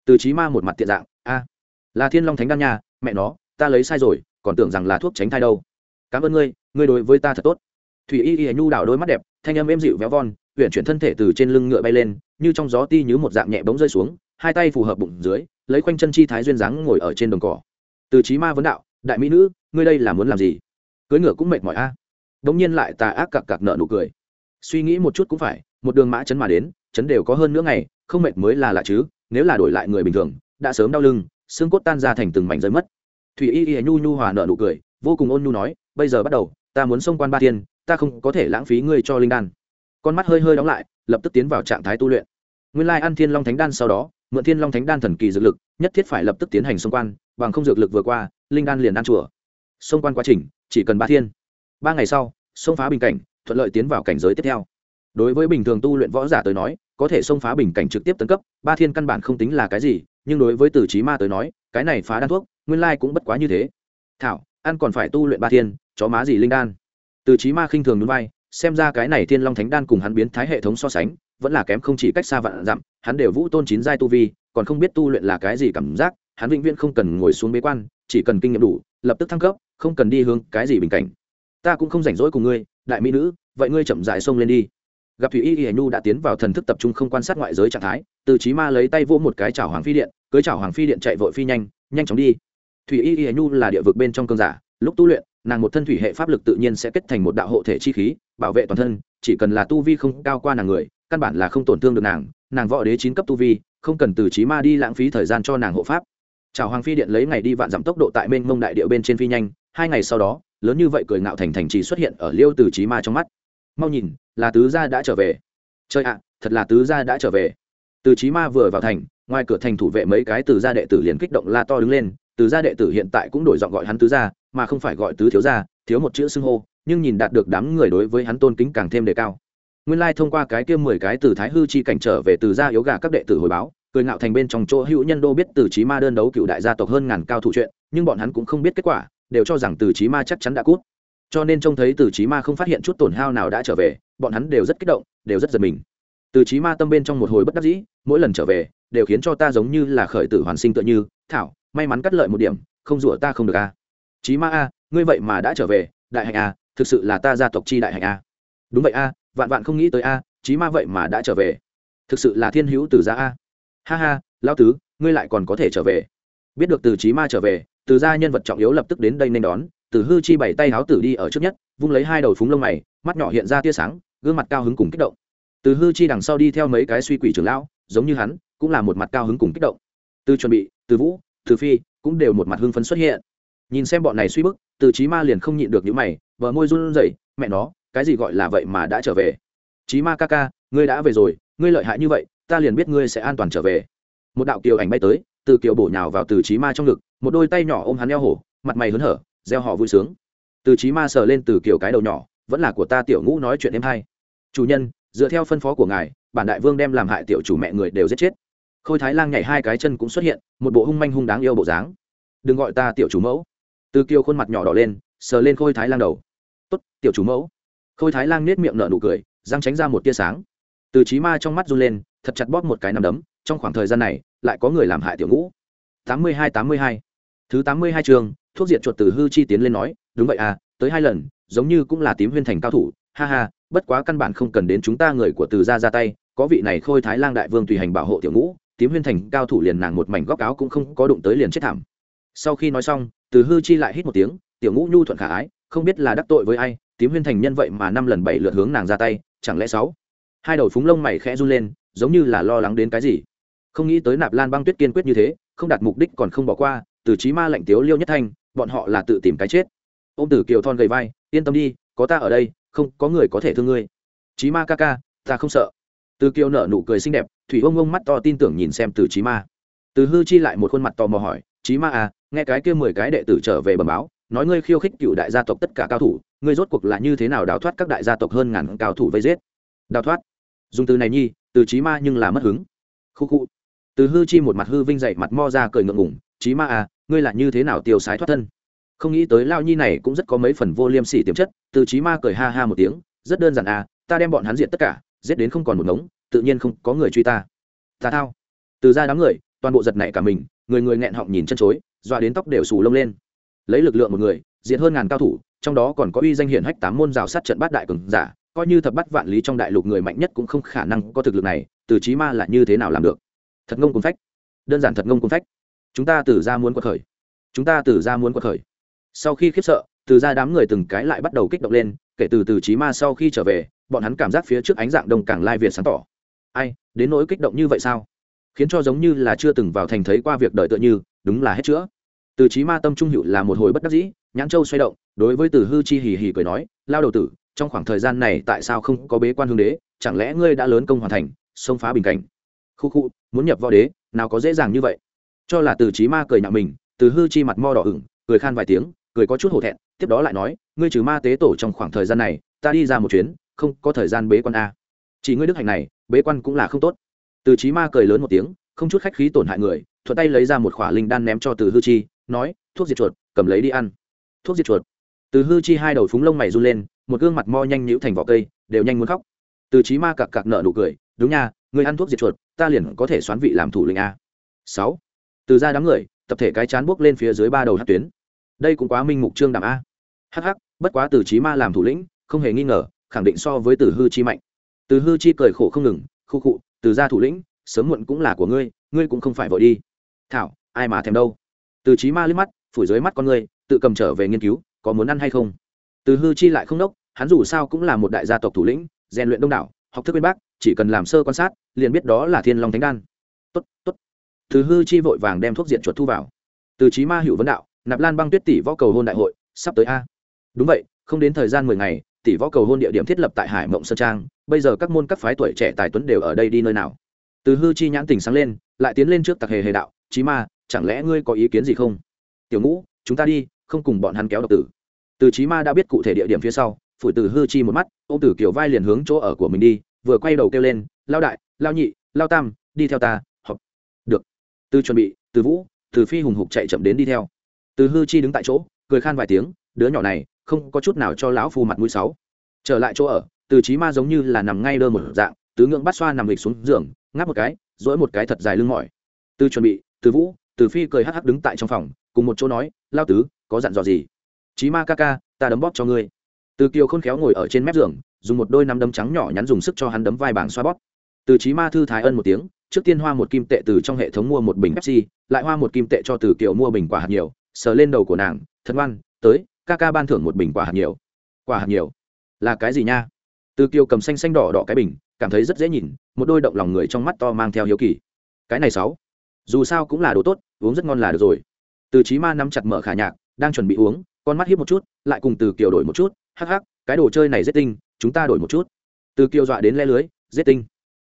Từ trí ma một mặt tiện dạng, a, là thiên long thánh đan nha, mẹ nó, ta lấy sai rồi, còn tưởng rằng là thuốc tránh thai đâu. Cảm ơn ngươi ngươi đối với ta thật tốt. Thủy y y nhu đảo đôi mắt đẹp, thanh âm êm dịu véo von huyện chuyển thân thể từ trên lưng ngựa bay lên, như trong gió ti như một dạng nhẹ bóng rơi xuống, hai tay phù hợp bụng dưới, lấy quanh chân chi thái duyên dáng ngồi ở trên đồng cỏ. Từ trí ma vấn đạo, đại mỹ nữ, ngươi đây là muốn làm gì? Cưới ngựa cũng mệt mỏi a. À. đống nhiên lại tà ác cặc cặc nợ nụ cười. Suy nghĩ một chút cũng phải, một đường mã chấn mà đến chấn đều có hơn nữa ngày, không mệt mới là lạ chứ, nếu là đổi lại người bình thường, đã sớm đau lưng, xương cốt tan ra thành từng mảnh rơi mất. Thủy y y nhu nhu hòa nợ nụ cười, vô cùng ôn nhu nói, bây giờ bắt đầu, ta muốn xông quan ba thiên, ta không có thể lãng phí ngươi cho linh đan. Con mắt hơi hơi đóng lại, lập tức tiến vào trạng thái tu luyện. Nguyên lai ăn thiên long thánh đan sau đó, mượn thiên long thánh đan thần kỳ dược lực, nhất thiết phải lập tức tiến hành xông quan, bằng không dược lực vừa qua, linh đan liền ăn chùa. Xông quan quá trình, chỉ cần ba thiên. Ba ngày sau, xông phá bình cảnh, thuận lợi tiến vào cảnh giới tiếp theo. Đối với bình thường tu luyện võ giả tới nói có thể xông phá bình cảnh trực tiếp tấn cấp, ba thiên căn bản không tính là cái gì, nhưng đối với tử trí ma tới nói, cái này phá đan thuốc, nguyên lai cũng bất quá như thế. Thảo, ăn còn phải tu luyện ba thiên, chó má gì linh đan. Từ trí ma khinh thường núi vai, xem ra cái này thiên long thánh đan cùng hắn biến thái hệ thống so sánh, vẫn là kém không chỉ cách xa vạn dặm, hắn đều vũ tôn chín giai tu vi, còn không biết tu luyện là cái gì cảm giác, hắn vĩnh viễn không cần ngồi xuống bế quan, chỉ cần kinh nghiệm đủ, lập tức thăng cấp, không cần đi hướng cái gì bình cảnh. Ta cũng không rảnh rỗi cùng ngươi, đại mỹ nữ, vậy ngươi chậm dại xông lên đi gặp thủy y y nhu đã tiến vào thần thức tập trung không quan sát ngoại giới trạng thái, từ trí ma lấy tay vỗ một cái chảo hoàng phi điện, cưới chảo hoàng phi điện chạy vội phi nhanh nhanh chóng đi. Thủy y y nhu là địa vực bên trong cơn giả, lúc tu luyện, nàng một thân thủy hệ pháp lực tự nhiên sẽ kết thành một đạo hộ thể chi khí, bảo vệ toàn thân, chỉ cần là tu vi không cao qua nàng người, căn bản là không tổn thương được nàng nàng võ đế chín cấp tu vi, không cần từ trí ma đi lãng phí thời gian cho nàng hộ pháp. Chào hoàng phi điện lấy ngày đi vạn giảm tốc độ tại mênh mông đại điệu bên trên phi nhanh, hai ngày sau đó, lớn như vậy cười ngạo thành thành trì xuất hiện ở liêu từ trí ma trong mắt mau nhìn, là tứ gia đã trở về. Chơi ạ, thật là tứ gia đã trở về. Từ trí ma vừa vào thành, ngoài cửa thành thủ vệ mấy cái từ gia đệ tử liền kích động la to đứng lên từ gia đệ tử hiện tại cũng đổi giọng gọi hắn tứ gia, mà không phải gọi tứ thiếu gia, thiếu một chữ xưng hô, nhưng nhìn đạt được đám người đối với hắn tôn kính càng thêm đề cao. Nguyên lai thông qua cái kia mười cái từ thái hư chi cảnh trở về từ gia yếu gà các đệ tử hồi báo, cười ngạo thành bên trong chỗ hữu nhân đô biết từ trí ma đơn đấu cựu đại gia tộc hơn ngàn cao thủ chuyện, nhưng bọn hắn cũng không biết kết quả, đều cho rằng từ trí ma chắc chắn đã cút cho nên trông thấy từ trí ma không phát hiện chút tổn hao nào đã trở về, bọn hắn đều rất kích động, đều rất giật mình. Từ trí ma tâm bên trong một hồi bất đắc dĩ, mỗi lần trở về, đều khiến cho ta giống như là khởi tử hoàn sinh tựa như, thảo, may mắn cắt lợi một điểm, không rủa ta không được a. Trí ma a, ngươi vậy mà đã trở về, đại hạnh a, thực sự là ta gia tộc chi đại hạnh a. Đúng vậy a, vạn vạn không nghĩ tới a trí ma vậy mà đã trở về. Thực sự là thiên hữu từ gia a. Ha ha lao tứ, ngươi lại còn có thể trở về. Biết được từ trí ma trở về, từ gia nhân vật trọng yếu lập tức đến đây nên đón từ hư chi bảy tay háo tử đi ở trước nhất, vung lấy hai đầu phúng lông mày, mắt nhỏ hiện ra tia sáng, gương mặt cao hứng cùng kích động. Từ hư chi đằng sau đi theo mấy cái suy quỷ trưởng lão, giống như hắn, cũng là một mặt cao hứng cùng kích động. Từ chuẩn bị, từ vũ, từ phi, cũng đều một mặt hưng phấn xuất hiện. Nhìn xem bọn này suy bức, từ trí ma liền không nhịn được những mày vợ môi run rẩy, mẹ nó, cái gì gọi là vậy mà đã trở về? Trí ma ca ca, ngươi đã về rồi, ngươi lợi hại như vậy, ta liền biết ngươi sẽ an toàn trở về. Một đạo kiều ảnh bay tới, từ kiều bổ nhào vào từ trí ma trong ngực, một đôi tay nhỏ ôm hắn eo hổ, mặt mày hớn hở gieo họ vui sướng. Từ trí ma sờ lên từ kiều cái đầu nhỏ, vẫn là của ta tiểu ngũ nói chuyện em hay. Chủ nhân, dựa theo phân phó của ngài, bản đại vương đem làm hại tiểu chủ mẹ người đều giết chết. Khôi thái lang nhảy hai cái chân cũng xuất hiện, một bộ hung manh hung đáng yêu bộ dáng. Đừng gọi ta tiểu chủ mẫu. Từ kiều khuôn mặt nhỏ đỏ lên, sờ lên khôi thái lang đầu. Tốt, tiểu chủ mẫu. Khôi thái lang nết miệng nở nụ cười, răng tránh ra một tia sáng. Từ trí ma trong mắt run lên, thật chặt bóp một cái nằm đấm, trong khoảng thời gian này, lại có người làm hại tiểu ngũ. Tám mươi hai tám mươi hai. Thứ tám mươi hai trường thuốc diệt chuột từ hư chi tiến lên nói, đúng vậy à tới hai lần, giống như cũng là tím huyên thành cao thủ, ha ha, bất quá căn bản không cần đến chúng ta người của từ gia ra tay, có vị này khôi thái lang đại vương tùy hành bảo hộ tiểu ngũ, tím huyên thành cao thủ liền nàng một mảnh góc áo cũng không có đụng tới liền chết thảm. Sau khi nói xong, từ hư chi lại hít một tiếng, tiểu ngũ nhu thuận khả ái, không biết là đắc tội với ai, tím huyên thành nhân vậy mà năm lần bảy lượt hướng nàng ra tay, chẳng lẽ sáu? Hai đầu phúng lông mày khẽ run lên, giống như là lo lắng đến cái gì. Không nghĩ tới nạp lan băng tuyết kiên quyết như thế, không đạt mục đích còn không bỏ qua, từ trí ma lệnh tiếu liêu nhất thanh bọn họ là tự tìm cái chết. Ô m tử kiều thon gầy vai, yên tâm đi, có ta ở đây, không có người có thể thương ngươi. Trí ma ca ca, ta không sợ. Từ kiều nở nụ cười xinh đẹp, thủy ông ông mắt to tin tưởng nhìn xem từ trí ma. Từ hư chi lại một khuôn mặt tò mò hỏi trí ma à nghe cái kia mười cái đệ tử trở về bẩm báo, nói ngươi khiêu khích cựu đại gia tộc tất cả cao thủ, ngươi rốt cuộc là như thế nào đào thoát các đại gia tộc hơn ngàn cao thủ vây giết? Đào thoát? Dùng từ này nhi từ trí ma nhưng là mất hứng. Khu khu từ hư chi một mặt hư vinh dậy mặt mo ra cười ngượng ngủng trí ma à ngươi là như thế nào tiêu sái thoát thân? Không nghĩ tới lao nhi này cũng rất có mấy phần vô liêm sỉ tiềm chất, từ trí ma cười ha ha một tiếng, rất đơn giản à ta đem bọn hắn diện tất cả, giết đến không còn một ngống, tự nhiên không có người truy ta. Ta thao. Từ ra đám người, toàn bộ giật nảy cả mình, người người nghẹn họng nhìn chân chối, dọa đến tóc đều xù lông lên. Lấy lực lượng một người, diệt hơn ngàn cao thủ, trong đó còn có uy danh hiển hách tám môn rào sát trận bát đại cường giả, coi như thập bắt vạn lý trong đại lục người mạnh nhất cũng không khả năng có thực lực này, từ trí ma là như thế nào làm được? Thật ngông cuốn phách. Đơn giản thật ngông cuốn phách chúng ta từ ra muốn quật khởi. Chúng ta từ ra muốn quật khởi. Sau khi khiếp sợ, từ ra đám người từng cái lại bắt đầu kích động lên, kể từ từ trí ma sau khi trở về, bọn hắn cảm giác phía trước ánh dạng đông càng lai việt sáng tỏ. Ai, đến nỗi kích động như vậy sao? Khiến cho giống như là chưa từng vào thành thấy qua việc đợi tựa như, đúng là hết chữa. Từ trí ma tâm trung hữu là một hồi bất đắc dĩ, nhãn châu xoay động, đối với từ hư chi hì hì cười nói, lao đầu tử, trong khoảng thời gian này tại sao không có bế quan hương đế? Chẳng lẽ ngươi đã lớn công hoàn thành, xông phá bình cảnh? Khu khu, muốn nhập võ đế, nào có dễ dàng như vậy cho là từ trí ma cười nhạo mình, từ hư chi mặt mo đỏ ửng, cười khan vài tiếng, cười có chút hổ thẹn, tiếp đó lại nói, ngươi trừ ma tế tổ trong khoảng thời gian này, ta đi ra một chuyến, không có thời gian bế quan a. Chỉ ngươi đức hạnh này, bế quan cũng là không tốt. Từ trí ma cười lớn một tiếng, không chút khách khí tổn hại người, thuận tay lấy ra một khỏa linh đan ném cho từ hư chi, nói, thuốc diệt chuột, cầm lấy đi ăn. Thuốc diệt chuột. Từ hư chi hai đầu phúng lông mày run lên, một gương mặt mo nhanh nhũ thành vỏ cây, đều nhanh muốn khóc. Từ trí ma cặc cặc nợ nụ cười, đúng nha người ăn thuốc diệt chuột, ta liền có thể xoán vị làm thủ lĩnh a. Sáu từ ra đám người, tập thể cái chán buốc lên phía dưới ba đầu hát tuyến. Đây cũng quá minh mục trương đạm a. Hh bất quá từ trí ma làm thủ lĩnh, không hề nghi ngờ, khẳng định so với từ hư chi mạnh. Từ hư chi cười khổ không ngừng, khu khụ từ gia thủ lĩnh, sớm muộn cũng là của ngươi ngươi cũng không phải vội đi. Thảo, ai mà thèm đâu? Từ trí ma liếc mắt, phủi dưới mắt con ngươi, tự cầm trở về nghiên cứu, có muốn ăn hay không? Từ hư chi lại không đốc hắn dù sao cũng là một đại gia tộc thủ lĩnh, rèn luyện đông đảo, học thức bên bác chỉ cần làm sơ quan sát, liền biết đó là thiên long thánh đan. Tốt tốt từ hư chi vội vàng đem thuốc diện chuột thu vào. Từ trí ma hữu vấn đạo, nạp lan băng tuyết tỷ võ cầu hôn đại hội, sắp tới a. Đúng vậy, không đến thời gian mười ngày, tỷ võ cầu hôn địa điểm thiết lập tại hải mộng sơn trang, bây giờ các môn các phái tuổi trẻ tài tuấn đều ở đây đi nơi nào? Từ hư chi nhãn tình sáng lên, lại tiến lên trước tặc hề hề đạo, Chí ma, chẳng lẽ ngươi có ý kiến gì không? Tiểu ngũ, chúng ta đi, không cùng bọn hắn kéo độc tử. Từ Chí ma đã biết cụ thể địa điểm phía sau, phủi từ hư chi một mắt ô tử kiểu vai liền hướng chỗ ở của mình đi, vừa quay đầu kêu lên, lao đại, lao nhị, lao tam, đi theo ta từ chuẩn bị, từ vũ, từ phi hùng hục chạy chậm đến đi theo. Từ hư chi đứng tại chỗ, cười khan vài tiếng, đứa nhỏ này, không có chút nào cho lão phu mặt mũi sáu trở lại chỗ ở, từ trí ma giống như là nằm ngay đơ một dạng, tứ ngưỡng bắt xoa nằm lịch xuống giường, ngáp một cái dỗi một cái thật dài lưng mỏi. Từ chuẩn bị, từ vũ, từ phi cười hắc hắc đứng tại trong phòng, cùng một chỗ nói, lao tứ, có dặn dò gì? Trí ma ca ca, ta đấm bóp cho ngươi. Từ kiều khôn khéo ngồi ở trên mép giường, dùng một đôi nắm đấm trắng nhỏ nhắn dùng sức cho hắn đấm vai bảng xoa bóp. Từ trí ma thư thái ân một tiếng trước tiên hoa một kim tệ từ trong hệ thống mua một bình pepsi, lại hoa một kim tệ cho từ kiều mua bình quả hạt nhiều. Sờ lên đầu của nàng thân ngoan, tới, ca ca ban thưởng một bình quả hạt nhiều. Quả hạt nhiều? Là cái gì nha? Từ kiều cầm xanh xanh đỏ đỏ cái bình, cảm thấy rất dễ nhìn, một đôi động lòng người trong mắt to mang theo hiếu kỳ. Cái này sáu, dù sao cũng là đồ tốt, uống rất ngon là được rồi. Từ chí ma nắm chặt mở khả nhạc, đang chuẩn bị uống, con mắt hiếp một chút, lại cùng từ kiều đổi một chút. Hắc hắc, cái đồ chơi này rất tinh, chúng ta đổi một chút. Từ kiều dọa đến le lưới giết tinh.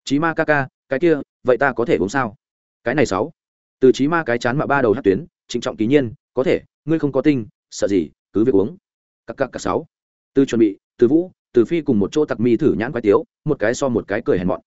Chí ma ca ca, cái kia vậy ta có thể uống sao? Cái này sáu. Từ trí ma cái chán mà ba đầu hát tuyến, trịnh trọng ký nhiên, có thể, ngươi không có tinh, sợ gì, cứ việc uống. Cặc cặc cặc sáu. Từ chuẩn bị, từ vũ, từ phi cùng một chỗ tặc mi thử nhãn quái tiếu, một cái so một cái cười hèn mọn.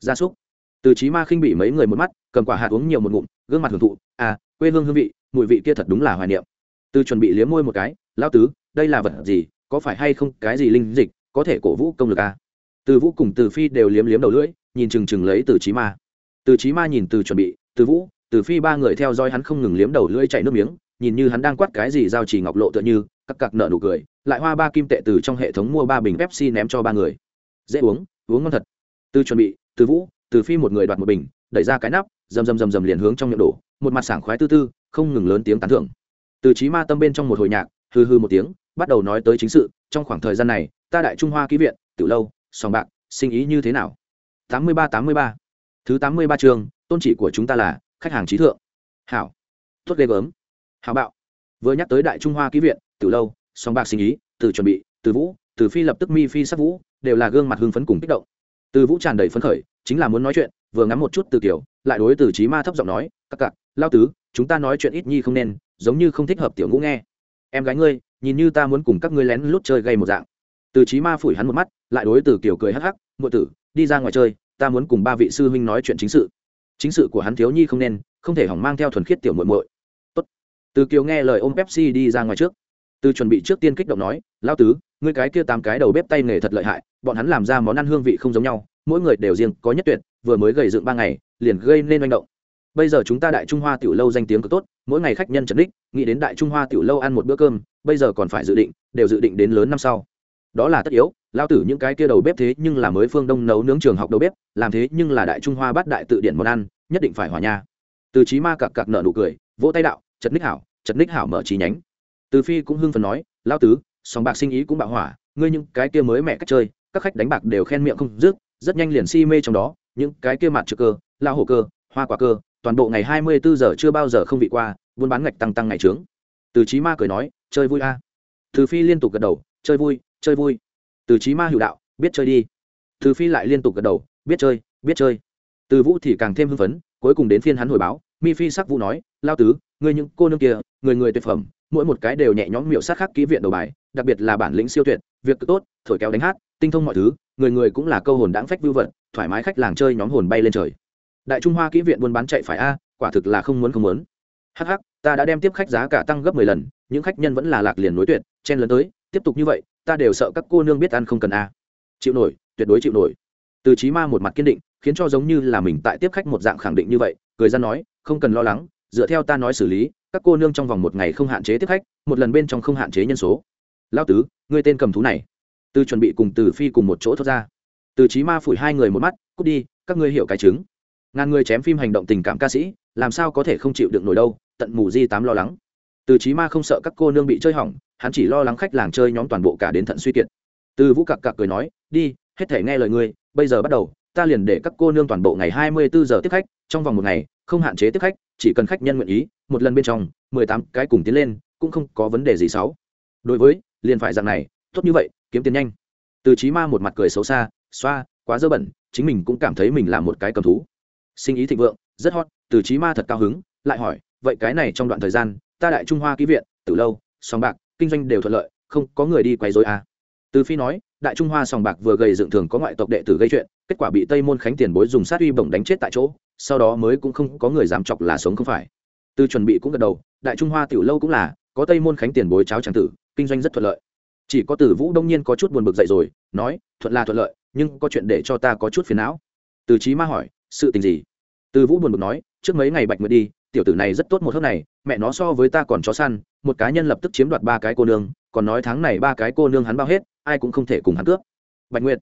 Gia súc. Từ trí ma khinh bị mấy người một mắt, cầm quả hạt uống nhiều một ngụm, gương mặt hưởng thụ à quê hương hương vị, mùi vị kia thật đúng là hoài niệm. Từ chuẩn bị liếm môi một cái lao tứ, đây là vật gì, có phải hay không cái gì linh dịch, có thể cổ vũ công lực à? từ vũ cùng từ phi đều liếm liếm đầu lưỡi, nhìn chừng chừng lấy từ trí ma từ trí ma nhìn từ chuẩn bị, từ vũ, từ phi ba người theo dõi hắn không ngừng liếm đầu lưỡi chạy nước miếng, nhìn như hắn đang quát cái gì giao chỉ ngọc lộ tựa như, cặc cặc nợ nụ cười, lại hoa ba kim tệ từ trong hệ thống mua ba bình pepsi ném cho ba người. Dễ uống uống ngon thật. Từ chuẩn bị, từ vũ, từ phi một người đoạt một bình, đẩy ra cái nắp, rầm rầm rầm rầm liền hướng trong miệng đổ, một mặt sảng khoái tư tư, không ngừng lớn tiếng tán thưởng. Từ trí ma tâm bên trong một hồi nhạc hư hư một tiếng, bắt đầu nói tới chính sự, trong khoảng thời gian này, ta đại trung hoa ký viện, tiểu lâu, sòng bạc, sinh ý như thế nào? Tám mươi ba, tám mươi ba thứ tám mươi ba chương, tôn trị của chúng ta là khách hàng trí thượng. Hảo. Tốt ghê gớm. Hảo bạo. Vừa nhắc tới đại trung hoa ký viện từ lâu, song bạc sinh ý, từ chuẩn bị, từ vũ, từ phi lập tức mi phi sắc vũ, đều là gương mặt hưng phấn cùng kích động. Từ vũ tràn đầy phấn khởi, chính là muốn nói chuyện, vừa ngắm một chút từ kiểu lại đối từ trí ma thấp giọng nói, các cặc lao tứ, chúng ta nói chuyện ít nhi không nên, giống như không thích hợp tiểu ngũ nghe. Em gái ngươi, nhìn như ta muốn cùng các ngươi lén lút chơi gây một dạng. Từ trí ma phủi hắn một mắt, lại đối từ kiểu cười hắc hắc ngụ tử, đi ra ngoài chơi ta muốn cùng ba vị sư huynh nói chuyện chính sự. Chính sự của hắn thiếu nhi không nên, không thể hỏng mang theo thuần khiết tiểu muội muội. Tốt. Từ kiều nghe lời ôm pepsi đi ra ngoài trước. Từ chuẩn bị trước tiên kích động nói lao tứ, ngươi cái kia tám cái đầu bếp tay nghề thật lợi hại, bọn hắn làm ra món ăn hương vị không giống nhau, mỗi người đều riêng có nhất tuyệt, vừa mới gầy dựng ba ngày, liền gây nên manh động. Bây giờ chúng ta đại trung hoa tiểu lâu danh tiếng cực tốt, mỗi ngày khách nhân trần đích nghĩ đến đại trung hoa tiểu lâu ăn một bữa cơm, bây giờ còn phải dự định, đều dự định đến lớn năm sau đó là tất yếu lao tử những cái kia đầu bếp thế nhưng là mới phương đông nấu nướng trường học đầu bếp, làm thế nhưng là đại trung hoa bắt đại tự điển món ăn, nhất định phải hòa nha. Từ trí ma cặc cặc nợ nụ cười, vỗ tay đạo, chật ních hảo, chật ních hảo mở trí nhánh. Từ phi cũng hưng phần nói lao tứ sòng bạc sinh ý cũng bạo hỏa, ngươi những cái kia mới mẹ cách chơi, các khách đánh bạc đều khen miệng không dứt, rất nhanh liền si mê trong đó, những cái kia mặt trực cơ, lao hổ cơ, hoa quả cơ, toàn bộ ngày hai mươi bốn giờ chưa bao giờ không bị qua, buôn bán ngạch tăng tăng ngày trướng. Từ trí ma cười nói, chơi vui a. À. từ phi liên tục gật đầu, chơi vui chơi vui. Từ trí ma hữu đạo biết chơi đi. Từ phi lại liên tục gật đầu biết chơi biết chơi. Từ vũ thì càng thêm hưng phấn cuối cùng đến phiên hắn hồi báo mi phi sắc vũ nói lao tứ người những cô nương kia người người tuyệt phẩm mỗi một cái đều nhẹ nhõm miệu sát khắc kỹ viện đầu bài đặc biệt là bản lĩnh siêu tuyệt việc cực tốt thổi kéo đánh hát tinh thông mọi thứ người người cũng là câu hồn đáng phách vưu vận, thoải mái khách làng chơi nhóm hồn bay lên trời. Đại trung hoa kỹ viện buôn bán chạy phải a quả thực là không muốn không muốn. Hắc hắc, ta đã đem tiếp khách giá cả tăng gấp mười lần những khách nhân vẫn là lạc liền nối tuyệt chen lớn tới tiếp tục như vậy, ta đều sợ các cô nương biết ăn không cần a. Chịu nổi, tuyệt đối chịu nổi. Từ trí ma một mặt kiên định, khiến cho giống như là mình tại tiếp khách một dạng khẳng định như vậy, cười ra nói, không cần lo lắng, dựa theo ta nói xử lý, các cô nương trong vòng một ngày không hạn chế tiếp khách, một lần bên trong không hạn chế nhân số. Lao tứ, ngươi tên cầm thú này. Từ chuẩn bị cùng từ phi cùng một chỗ thoát ra. Từ trí ma phủi hai người một mắt, cút đi, các ngươi hiểu cái chứng. Ngàn người chém phim hành động tình cảm ca sĩ, làm sao có thể không chịu được nổi đâu, tận mù di tám lo lắng. Từ trí ma không sợ các cô nương bị chơi hỏng hắn chỉ lo lắng khách làng chơi nhóm toàn bộ cả đến thận suy kiệt. Từ vũ cặc cặc cười nói, đi, hết thể nghe lời ngươi, bây giờ bắt đầu, ta liền để các cô nương toàn bộ ngày hai mươi bốn giờ tiếp khách, trong vòng một ngày, không hạn chế tiếp khách, chỉ cần khách nhân nguyện ý, một lần bên trong, mười tám cái cùng tiến lên, cũng không có vấn đề gì xấu. Đối với, liền phải dạng này, tốt như vậy, kiếm tiền nhanh. Từ trí ma một mặt cười xấu xa, xoa, quá dơ bẩn, chính mình cũng cảm thấy mình là một cái cầm thú. Sinh ý thịnh vượng, rất hot, từ trí ma thật cao hứng, lại hỏi, vậy cái này trong đoạn thời gian, ta đại trung hoa ký viện, từ lâu, song bạc kinh doanh đều thuận lợi, không có người đi quấy rối à. từ phi nói, đại trung hoa sòng bạc vừa gầy dựng thường có ngoại tộc đệ tử gây chuyện, kết quả bị tây môn khánh tiền bối dùng sát uy bổng đánh chết tại chỗ, sau đó mới cũng không có người dám chọc là sống không phải. Từ chuẩn bị cũng gật đầu, đại trung hoa tiểu lâu cũng là, có tây môn khánh tiền bối cháo tràng tử, kinh doanh rất thuận lợi. Chỉ có tử vũ đông nhiên có chút buồn bực dậy rồi, nói, thuận là thuận lợi, nhưng có chuyện để cho ta có chút phiền não. Từ trí ma hỏi, sự tình gì? Từ vũ buồn bực nói, trước mấy ngày bạch nguyệt đi, tiểu tử này rất tốt một hôm này, mẹ nó so với ta còn chó săn một cá nhân lập tức chiếm đoạt ba cái cô nương, còn nói tháng này ba cái cô nương hắn bao hết, ai cũng không thể cùng hắn cướp. Bạch nguyệt,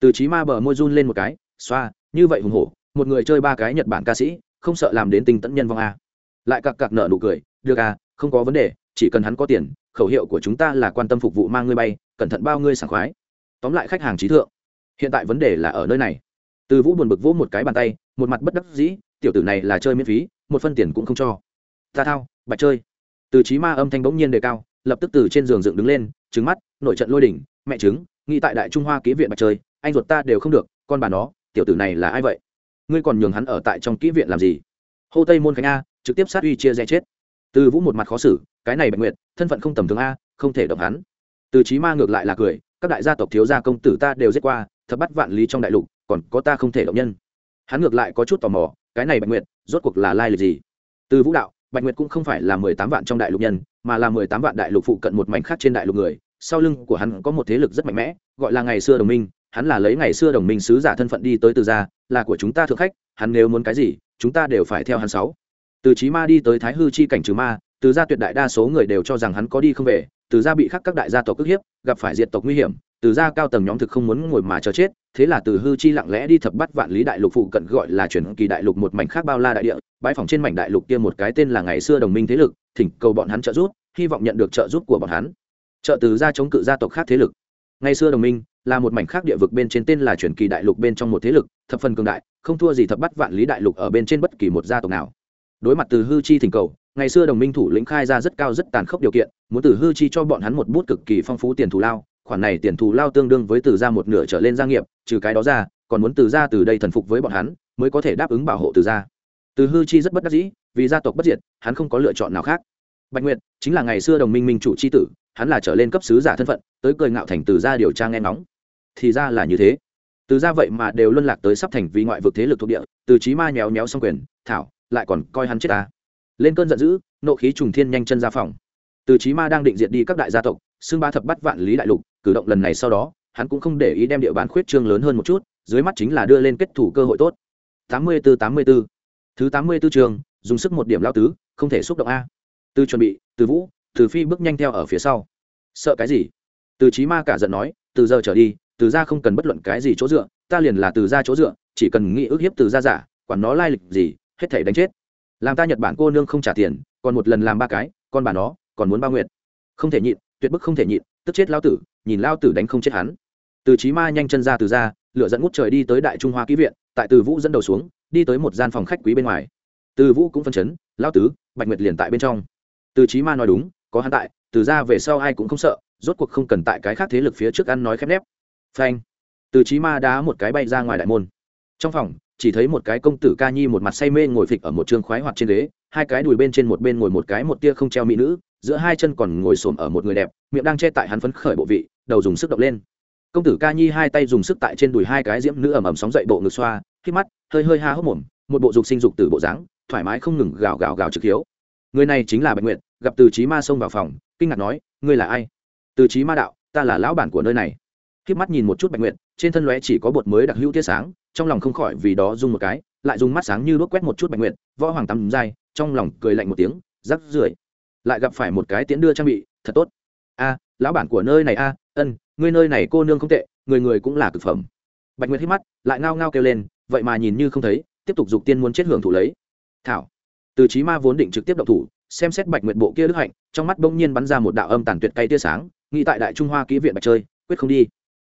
từ trí ma bờ môi run lên một cái, xoa, như vậy hùng hổ, một người chơi ba cái nhật bản ca sĩ, không sợ làm đến tinh tẫn nhân vong a lại cặc cặc nợ nụ cười, được à không có vấn đề, chỉ cần hắn có tiền, khẩu hiệu của chúng ta là quan tâm phục vụ mang ngươi bay, cẩn thận bao ngươi sảng khoái. Tóm lại khách hàng trí thượng, hiện tại vấn đề là ở nơi này. Từ vũ buồn bực vỗ một cái bàn tay, một mặt bất đắc dĩ, tiểu tử này là chơi miễn phí, một phân tiền cũng không cho. Ta thao, bạch chơi từ trí ma âm thanh bỗng nhiên đề cao lập tức từ trên giường dựng đứng lên trứng mắt nội trận lôi đỉnh mẹ trứng nghĩ tại đại trung hoa kỹ viện mặt trời, anh ruột ta đều không được con bà nó tiểu tử này là ai vậy? Ngươi còn nhường hắn ở tại trong kỹ viện làm gì? Hô tây môn khánh a trực tiếp sát uy chia rẽ chết. Từ vũ một mặt khó xử cái này bạch nguyệt thân phận không tầm thường a không thể động hắn. Từ trí ma ngược lại là cười các đại gia tộc thiếu gia công tử ta đều giết qua thập bắt vạn lý trong đại lục còn có ta không thể động nhân. Hắn ngược lại có chút tò mò cái này bạch nguyệt rốt cuộc là lai lịch gì? Từ vũ đạo bạch nguyệt cũng không phải là mười tám vạn trong đại lục nhân, mà là mười tám vạn đại lục phụ cận một mảnh khác trên đại lục người. Sau lưng của hắn có một thế lực rất mạnh mẽ, gọi là ngày xưa đồng minh. Hắn là lấy ngày xưa đồng minh sứ giả thân phận đi tới từ gia, là của chúng ta thượng khách. Hắn nếu muốn cái gì, chúng ta đều phải theo hắn sáu. Từ trí ma đi tới thái hư chi cảnh trừ ma từ gia tuyệt đại đa số người đều cho rằng hắn có đi không về, từ gia bị khắc các đại gia tộc ức hiếp, gặp phải diệt tộc nguy hiểm, từ gia cao tầng nhóm thực không muốn ngồi mà chờ chết, thế là từ hư chi lặng lẽ đi thập bắt vạn lý đại lục phụ cận gọi là chuyển kỳ đại lục một mảnh khác bao la đại địa bãi phòng trên mảnh đại lục kia một cái tên là ngày xưa đồng minh thế lực, thỉnh cầu bọn hắn trợ giúp, hy vọng nhận được trợ giúp của bọn hắn. Trợ từ gia chống cự gia tộc khác thế lực. Ngày xưa đồng minh là một mảnh khác địa vực bên trên tên là chuyển kỳ đại lục bên trong một thế lực, thập phần cường đại, không thua gì thập bắt vạn lý đại lục ở bên trên bất kỳ một gia tộc nào. Đối mặt từ hư chi thỉnh cầu ngày xưa đồng minh thủ lĩnh khai ra rất cao rất tàn khốc điều kiện, muốn từ hư chi cho bọn hắn một bút cực kỳ phong phú tiền thù lao, khoản này tiền thù lao tương đương với từ ra một nửa trở lên gia nghiệp, trừ cái đó ra, còn muốn từ ra từ đây thần phục với bọn hắn, mới có thể đáp ứng bảo hộ từ ra. Từ hư chi rất bất đắc dĩ, vì gia tộc bất diệt, hắn không có lựa chọn nào khác. Bạch nguyệt chính là ngày xưa đồng minh minh chủ c h i tử, hắn là trở lên cấp sứ giả thân phận, tới cười ngạo thành từ ra điều tra nghe ngóng. Thì ra là như thế. Từ ra vậy mà đều luân lạc tới sắp thành vì ngoại vực thế lực thuộc địa, từ trí ma nhéo nhéo xong quyền, thảo, lại còn coi hắn chết ta lên cơn giận dữ, nộ khí trùng thiên nhanh chân ra phòng. Từ trí ma đang định diệt đi các đại gia tộc, xưng ba thập bắt vạn lý đại lục, cử động lần này sau đó, hắn cũng không để ý đem địa bàn khuyết trương lớn hơn một chút, dưới mắt chính là đưa lên kết thủ cơ hội tốt. Tám mươi bốn tám mươi bốn thứ tám mươi 84 trường, dùng sức một điểm lao tứ, không thể xúc động a. Từ chuẩn bị, từ vũ, từ phi bước nhanh theo ở phía sau. Sợ cái gì? Từ trí ma cả giận nói, từ giờ trở đi, từ gia không cần bất luận cái gì chỗ dựa, ta liền là từ gia chỗ dựa, chỉ cần nghĩ ước hiếp từ gia giả, quản nó lai lịch gì, hết thảy đánh chết làm ta nhật bản cô nương không trả tiền, còn một lần làm ba cái, con bà nó, còn muốn ba nguyện không thể nhịn, tuyệt bức không thể nhịn, tức chết lao tử, nhìn lao tử đánh không chết hắn. Từ trí ma nhanh chân ra từ ra lựa dẫn ngút trời đi tới đại trung hoa ký viện, tại từ vũ dẫn đầu xuống, đi tới một gian phòng khách quý bên ngoài. Từ vũ cũng phân chấn lao tứ, bạch nguyệt liền tại bên trong. Từ trí ma nói đúng, có hắn tại, từ ra về sau ai cũng không sợ, rốt cuộc không cần tại cái khác thế lực phía trước ăn nói khép nép. Phanh. Từ trí ma đá một cái bay ra ngoài đại môn. Trong phòng chỉ thấy một cái công tử ca nhi một mặt say mê ngồi phịch ở một trường khoái hoạt trên ghế, hai cái đùi bên trên một bên ngồi một cái một tia không treo mỹ nữ, giữa hai chân còn ngồi xổm ở một người đẹp, miệng đang che tại hắn phấn khởi bộ vị, đầu dùng sức động lên. Công tử ca nhi hai tay dùng sức tại trên đùi hai cái diễm nữ ầm ầm sóng dậy bộ ngực xoa, khi mắt, hơi hơi ha hốc mồm, một bộ dục sinh dục từ bộ dáng, thoải mái không ngừng gào gào gào trực hiếu. Người này chính là bạch nguyện gặp từ trí ma xông vào phòng, kinh ngạc nói, ngươi là ai? Từ trí ma đạo, ta là lão bản của nơi này. Khi mắt nhìn một chút bạch nguyện trên thân lóe chỉ có bột mới đặc hữu tia sáng, trong lòng không khỏi vì đó dùng một cái, lại dùng mắt sáng như đốt quét một chút bạch nguyện võ hoàng tắm dai trong lòng cười lạnh một tiếng, rắc rưởi. Lại gặp phải một cái tiễn đưa trang bị, thật tốt. A, lão bản của nơi này a, ân ngươi nơi này cô nương không tệ, người người cũng là cực phẩm. Bạch nguyệt hít mắt, lại ngao ngao kêu lên, vậy mà nhìn như không thấy, tiếp tục dục tiên muốn chết hưởng thụ lấy. Thảo, từ trí ma vốn định trực tiếp động thủ, xem xét bạch nguyệt bộ kia đức hạnh, trong mắt bỗng nhiên bắn ra một đạo âm tàn tuyệt cay tia sáng, nghĩ tại đại trung hoa ký viện bạch chơi, quyết không đi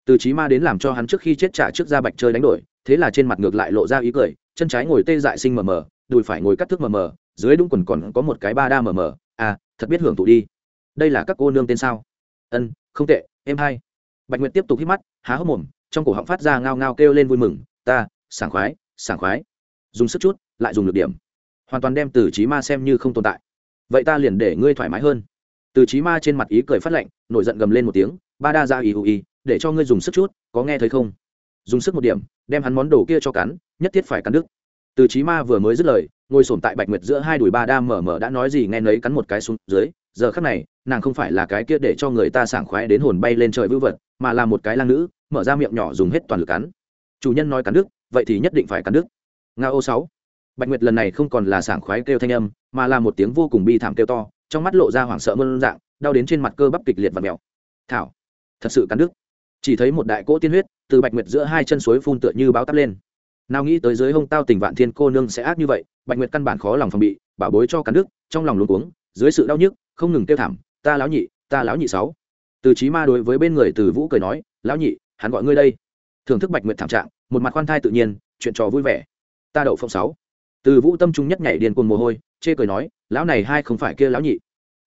từ trí ma đến làm cho hắn trước khi chết trả trước ra bạch chơi đánh đổi, thế là trên mặt ngược lại lộ ra ý cười, chân trái ngồi tê dại sinh mờ mờ, đùi phải ngồi cắt thước mờ mờ, dưới đúng quần còn có một cái ba đa mờ mờ. À thật biết hưởng thụ đi. Đây là các cô nương tên sao? Ân, không tệ, em hai. Bạch nguyệt tiếp tục hít mắt, há hốc mồm, trong cổ họng phát ra ngao ngao kêu lên vui mừng, ta, sảng khoái sảng khoái. Dùng sức chút, lại dùng lực điểm. Hoàn toàn đem từ trí ma xem như không tồn tại. Vậy ta liền để ngươi thoải mái hơn. Từ trí ma trên mặt ý cười phát lạnh, nổi giận gầm lên một tiếng, ba đa ra ý hụ ý để cho ngươi dùng sức chút có nghe thấy không? Dùng sức một điểm đem hắn món đồ kia cho cắn nhất thiết phải cắn đứt. Từ trí ma vừa mới dứt lời ngồi sồn tại bạch nguyệt giữa hai đùi ba đa mở mở đã nói gì nghe nấy cắn một cái xuống dưới giờ khắc này nàng không phải là cái kia để cho người ta sảng khoái đến hồn bay lên trời vư vật mà là một cái lang nữ mở ra miệng nhỏ dùng hết toàn lực cắn. Chủ nhân nói cắn đứt, vậy thì nhất định phải cắn đứt. nga ô sáu. Bạch nguyệt lần này không còn là sảng khoái kêu thanh âm mà là một tiếng vô cùng bi thảm kêu to trong mắt lộ ra hoảng sợ mơn dạng đau đến trên mặt cơ bắp kịch liệt và mèo. Thảo thật sự cắn đứt chỉ thấy một đại cỗ tiên huyết, từ bạch nguyệt giữa hai chân suối phun tựa như báo tắp lên. Nào nghĩ tới dưới hông tao tình vạn thiên cô nương sẽ ác như vậy, bạch nguyệt căn bản khó lòng phòng bị, bảo bối cho cắn đức trong lòng luống cuống, dưới sự đau nhức, không ngừng kêu thảm, ta lão nhị, ta lão nhị sáu. Từ trí ma đối với bên người từ vũ cười nói, lão nhị, hắn gọi ngươi đây. Thưởng thức bạch nguyệt thảm trạng, một mặt khoan thai tự nhiên, chuyện trò vui vẻ. Ta đậu phong sáu. Từ vũ tâm trung nhất nhảy điền cuồng mồ hôi, chê cười nói, lão này hai không phải kia lão nhị.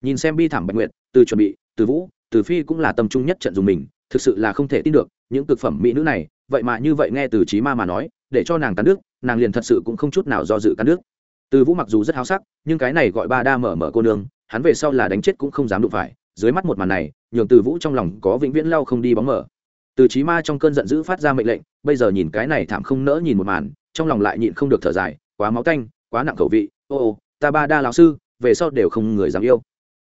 Nhìn xem bi thảm bạch nguyệt, từ chuẩn bị, từ vũ, từ phi cũng là tâm trung nhất trận dùng mình thực sự là không thể tin được, những thực phẩm mỹ nữ này, vậy mà như vậy nghe từ trí ma mà nói, để cho nàng cắn nước, nàng liền thật sự cũng không chút nào do dự cắn nước. Từ vũ mặc dù rất háo sắc, nhưng cái này gọi ba đa mở mở cô nương, hắn về sau là đánh chết cũng không dám đụng phải, dưới mắt một màn này, nhường từ vũ trong lòng có vĩnh viễn lau không đi bóng mở từ trí ma trong cơn giận dữ phát ra mệnh lệnh, bây giờ nhìn cái này thảm không nỡ nhìn một màn, trong lòng lại nhịn không được thở dài, quá máu tanh, quá nặng khẩu vị, ô ô, ta ba đa lão sư, về sau đều không người dám yêu.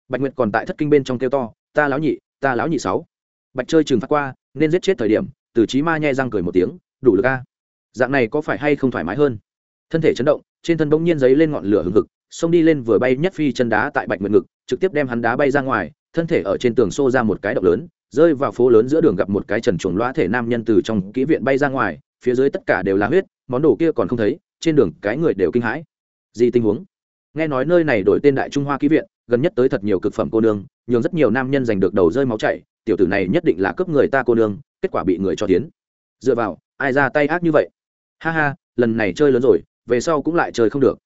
Bạch nguyệt còn tại thất kinh bên trong kêu to, ta lão nhị, ta lão nhị sáu bạch chơi trừng phạt qua, nên giết chết thời điểm, từ trí ma nhẹ răng cười một tiếng, đủ lực a. Dạng này có phải hay không thoải mái hơn? Thân thể chấn động, trên thân bỗng nhiên giấy lên ngọn lửa hừng hực, xông đi lên vừa bay nhất phi chân đá tại bạch nguyệt ngực, trực tiếp đem hắn đá bay ra ngoài, thân thể ở trên tường xô ra một cái động lớn, rơi vào phố lớn giữa đường gặp một cái trần chuồng loa thể nam nhân từ trong kỹ viện bay ra ngoài, phía dưới tất cả đều là huyết, món đồ kia còn không thấy, trên đường cái người đều kinh hãi. Gì tình huống? Nghe nói nơi này đổi tên đại trung hoa kỹ viện, gần nhất tới thật nhiều cực phẩm cô nương, nhường rất nhiều nam nhân giành được đầu rơi máu chảy tiểu tử này nhất định là cướp người ta cô nương, kết quả bị người cho tiến. Dựa vào, ai ra tay ác như vậy? Ha ha, lần này chơi lớn rồi, về sau cũng lại chơi không được.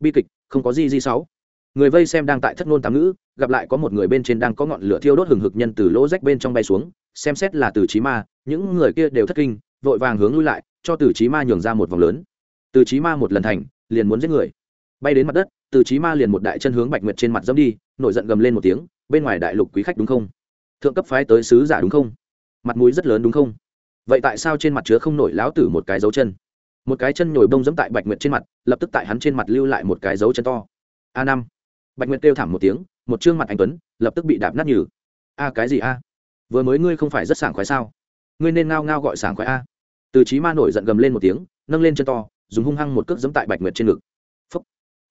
Bi kịch, không có gì gì sáu. Người vây xem đang tại thất ngôn tám ngữ, gặp lại có một người bên trên đang có ngọn lửa thiêu đốt hừng hực nhân từ lỗ rách bên trong bay xuống, xem xét là từ trí ma, những người kia đều thất kinh, vội vàng hướng lui lại, cho từ trí ma nhường ra một vòng lớn. Từ trí ma một lần thành, liền muốn giết người. Bay đến mặt đất, từ trí ma liền một đại chân hướng bạch nguyệt trên mặt dẫm đi, nổi giận gầm lên một tiếng, bên ngoài đại lục quý khách đúng không? Thượng cấp phái tới sứ giả đúng không? Mặt mũi rất lớn đúng không? Vậy tại sao trên mặt chứa không nổi lão tử một cái dấu chân? Một cái chân nhồi bông dẫm tại bạch nguyệt trên mặt, lập tức tại hắn trên mặt lưu lại một cái dấu chân to. A năm. Bạch nguyệt kêu thảm một tiếng, một chương mặt anh tuấn, lập tức bị đạp nát nhừ. A cái gì a? Vừa mới ngươi không phải rất sảng khoái sao? Ngươi nên ngao ngao gọi sảng khoái a. Từ trí ma nổi giận gầm lên một tiếng, nâng lên chân to, dùng hung hăng một cước dẫm tại bạch nguyệt trên ngực. Phúc.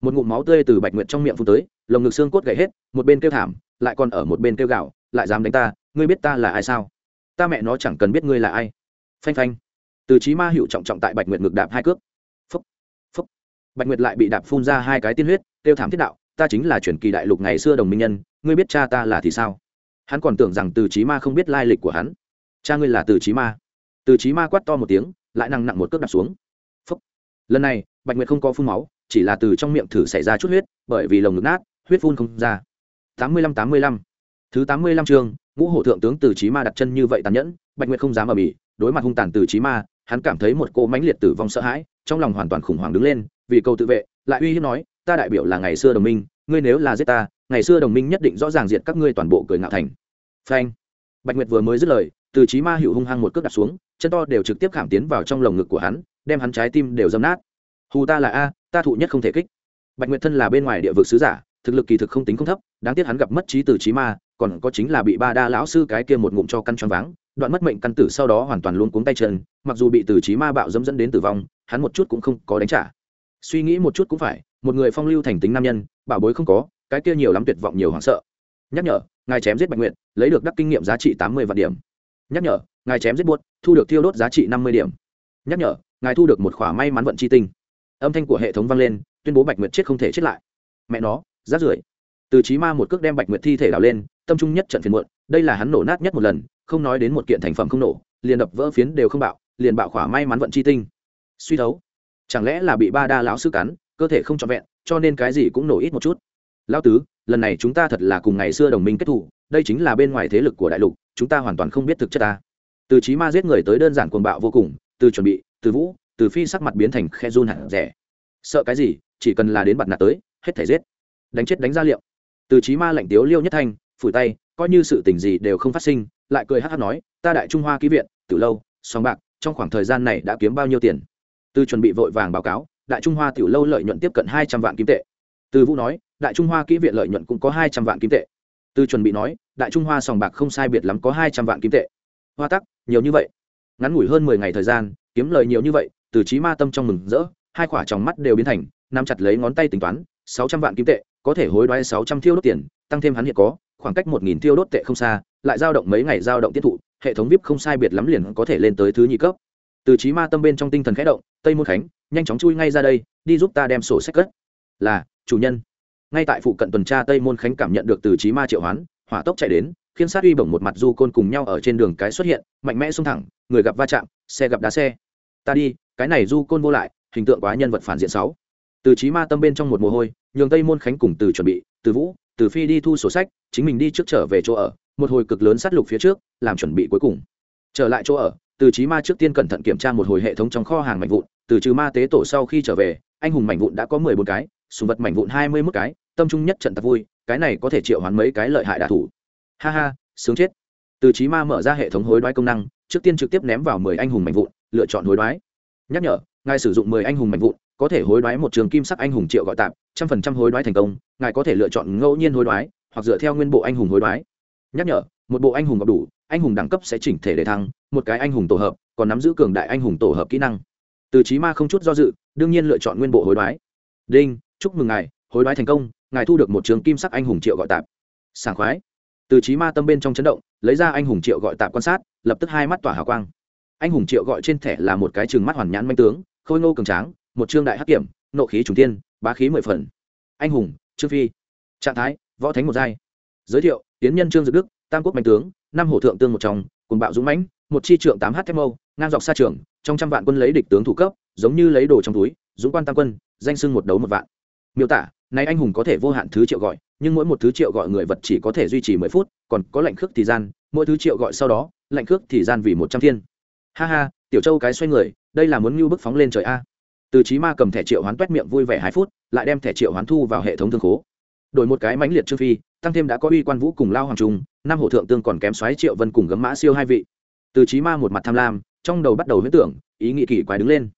Một ngụm máu tươi từ bạch nguyệt trong miệng phun tới, lồng ngực xương cốt gãy hết, một bên kêu thảm, lại còn ở một bên kêu gạo lại dám đánh ta, ngươi biết ta là ai sao? Ta mẹ nó chẳng cần biết ngươi là ai. Phanh phanh. Từ trí ma hiệu trọng trọng tại bạch nguyệt ngược đạp hai cước. Phúc phúc. Bạch nguyệt lại bị đạp phun ra hai cái tiên huyết, kêu thảm thiết đạo, ta chính là truyền kỳ đại lục ngày xưa đồng minh nhân, ngươi biết cha ta là thì sao? Hắn còn tưởng rằng từ trí ma không biết lai lịch của hắn. Cha ngươi là từ trí ma. Từ trí ma quát to một tiếng, lại nặng nặng một cước đạp xuống. Phúc. lần này, bạch nguyệt không có phun máu, chỉ là từ trong miệng thử xảy ra chút huyết, bởi vì lồng ngực nát, huyết phun không ra. Tám mươi lăm tám mươi lăm thứ tám mươi lăm chương, ngũ hổ thượng tướng từ trí ma đặt chân như vậy tàn nhẫn, bạch nguyệt không dám ở bỉ, đối mặt hung tàn từ trí ma, hắn cảm thấy một cô mãnh liệt tử vong sợ hãi, trong lòng hoàn toàn khủng hoảng đứng lên, vì câu tự vệ, lại uy hiếp nói, ta đại biểu là ngày xưa đồng minh, ngươi nếu là giết ta, ngày xưa đồng minh nhất định rõ ràng diệt các ngươi toàn bộ cười ngạo thành. Phanh. Bạch nguyệt vừa mới dứt lời, từ trí ma hữu hung hăng một cước đặt xuống, chân to đều trực tiếp khảm tiến vào trong lồng ngực của hắn, đem hắn trái tim đều dâm nát. Hù ta là a, ta thụ nhất không thể kích. Bạch nguyệt thân là bên ngoài địa vực sứ giả thực lực kỳ thực không tính không thấp, đáng tiếc hắn gặp mất trí từ trí ma, còn có chính là bị ba đa lão sư cái kia một ngụm cho căn choáng váng, đoạn mất mệnh căn tử sau đó hoàn toàn luôn cuống tay chân, mặc dù bị từ trí ma bạo dẫm dẫn đến tử vong, hắn một chút cũng không có đánh trả. Suy nghĩ một chút cũng phải, một người phong lưu thành tính nam nhân, bảo bối không có, cái kia nhiều lắm tuyệt vọng nhiều hoảng sợ. Nhắc nhở, ngài chém giết bạch nguyện lấy được đắc kinh nghiệm giá trị tám mươi vạn điểm. Nhắc nhở, ngài chém giết buốt, thu được thiêu đốt giá trị năm mươi điểm. Nhắc nhở, ngài thu được một khoả may mắn vận chi tinh. Âm thanh của hệ thống vang lên, tuyên bố bạch nguyệt chết không thể chết lại. Mẹ nó rát rưởi. Từ trí ma một cước đem bạch nguyệt thi thể đào lên, tâm trung nhất trận phiền muộn, đây là hắn nổ nát nhất một lần, không nói đến một kiện thành phẩm không nổ, liền đập vỡ phiến đều không bạo, liền bạo khỏa may mắn vận chi tinh. Suy thấu, chẳng lẽ là bị ba đa lão sư cắn, cơ thể không trọn vẹn, cho nên cái gì cũng nổ ít một chút. Lão tứ, lần này chúng ta thật là cùng ngày xưa đồng minh kết thủ, đây chính là bên ngoài thế lực của đại lục, chúng ta hoàn toàn không biết thực chất ta. Từ trí ma giết người tới đơn giản cuồng bạo vô cùng, từ chuẩn bị, từ vũ, từ phi sắc mặt biến thành khe run hẳn rẻ. Sợ cái gì, chỉ cần là đến bặt nạt tới, hết thể giết đánh chết đánh ra liệu. Từ trí ma lạnh tiếu liêu nhất thanh, phủi tay, coi như sự tình gì đều không phát sinh, lại cười hát hát nói, ta đại trung hoa ký viện từ lâu, song bạc, trong khoảng thời gian này đã kiếm bao nhiêu tiền? Từ chuẩn bị vội vàng báo cáo, đại trung hoa tiểu lâu lợi nhuận tiếp cận hai trăm vạn kim tệ. Từ vũ nói, đại trung hoa kỹ viện lợi nhuận cũng có hai trăm vạn kim tệ. Từ chuẩn bị nói, đại trung hoa sòng bạc không sai biệt lắm có hai trăm vạn kim tệ. Hoa tắc, nhiều như vậy. Ngắn ngủi hơn mười ngày thời gian, kiếm lời nhiều như vậy, từ trí ma tâm trong mừng rỡ, hai quả tròng mắt đều biến thành, nắm chặt lấy ngón tay tính toán sáu trăm vạn kim tệ, có thể hối đoái sáu trăm thiêu đốt tiền, tăng thêm hắn hiện có, khoảng cách một nghìn thiêu đốt tệ không xa, lại dao động mấy ngày dao động tiết thụ, hệ thống vip không sai biệt lắm liền có thể lên tới thứ nhị cấp. Từ trí ma tâm bên trong tinh thần khẽ động, tây môn khánh, nhanh chóng chui ngay ra đây, đi giúp ta đem sổ sách cất. Là, chủ nhân. Ngay tại phụ cận tuần tra tây môn khánh cảm nhận được từ trí ma triệu hoán, hỏa tốc chạy đến, khiến sát uy bổng một mặt du côn cùng nhau ở trên đường cái xuất hiện, mạnh mẽ xung thẳng, người gặp va chạm, xe gặp đá xe. Ta đi, cái này du côn vô lại, hình tượng quá nhân vật phản diện sáu từ trí ma tâm bên trong một mồ hôi, nhường tây môn khánh cùng từ chuẩn bị, từ vũ, từ phi đi thu sổ sách, chính mình đi trước trở về chỗ ở, một hồi cực lớn sát lục phía trước, làm chuẩn bị cuối cùng. Trở lại chỗ ở, từ trí ma trước tiên cẩn thận kiểm tra một hồi hệ thống trong kho hàng mảnh vụn, từ trừ ma tế tổ sau khi trở về, anh hùng mảnh vụn đã có mười bốn cái, sùng vật mảnh vụn hai mươi mốt cái, tâm trung nhất trận tập vui, cái này có thể triệu hoán mấy cái lợi hại đạ thủ. Ha ha, sướng chết. Từ trí ma mở ra hệ thống hối đoái công năng, trước tiên trực tiếp ném vào mười anh hùng mảnh vụn, lựa chọn hối đoái. Nhắc nhở, ngài sử dụng mười anh hùng mảnh vụn có thể hối đoái một trường kim sắc anh hùng triệu gọi tạm, trăm phần trăm hối đoái thành công, ngài có thể lựa chọn ngẫu nhiên hối đoái, hoặc dựa theo nguyên bộ anh hùng hối đoái. Nhắc nhở, một bộ anh hùng gặp đủ, anh hùng đẳng cấp sẽ chỉnh thể để thăng, một cái anh hùng tổ hợp, còn nắm giữ cường đại anh hùng tổ hợp kỹ năng. Từ trí ma không chút do dự, đương nhiên lựa chọn nguyên bộ hối đoái. Đinh, chúc mừng ngài, hối đoái thành công, ngài thu được một trường kim sắc anh hùng triệu gọi tạp sảng khoái. Từ trí ma tâm bên trong chấn động, lấy ra anh hùng triệu gọi tạp quan sát, lập tức hai mắt tỏa hào quang. Anh hùng triệu gọi trên thẻ là một cái chừng mắt hoàn nhãn manh tướng, khôi ngô cường tráng một trương đại hắc kiểm, nộ khí trùng tiên bá khí mười phần. Anh hùng, trương phi. Trạng thái, võ thánh một giai. Giới thiệu, tiến nhân trương dực đức, tam quốc mạnh tướng, năm hổ thượng tương một trong cùng bạo dũng mãnh, một chi trượng tám h thép mâu, ngang dọc xa trường, trong trăm vạn quân lấy địch tướng thủ cấp, giống như lấy đồ trong túi, dũng quan tam quân, danh sưng một đấu một vạn. Miêu tả, nay anh hùng có thể vô hạn thứ triệu gọi, nhưng mỗi một thứ triệu gọi người vật chỉ có thể duy trì mười phút, còn có lệnh khước thì gian, mỗi thứ triệu gọi sau đó lệnh khước thì gian vì một trăm thiên. Ha ha, tiểu châu cái xoay người, đây là muốn mưu bức phóng lên trời a từ trí ma cầm thẻ triệu hoán toét miệng vui vẻ hai phút, lại đem thẻ triệu hoán thu vào hệ thống thương khố. Đổi một cái mãnh liệt trương phi, tăng thêm đã có uy quan vũ cùng lao hoàng trung, năm hổ thượng tương còn kém xoáy triệu vân cùng gấm mã siêu hai vị. Từ trí ma một mặt tham lam, trong đầu bắt đầu huyết tưởng, ý nghĩ kỳ quái đứng lên.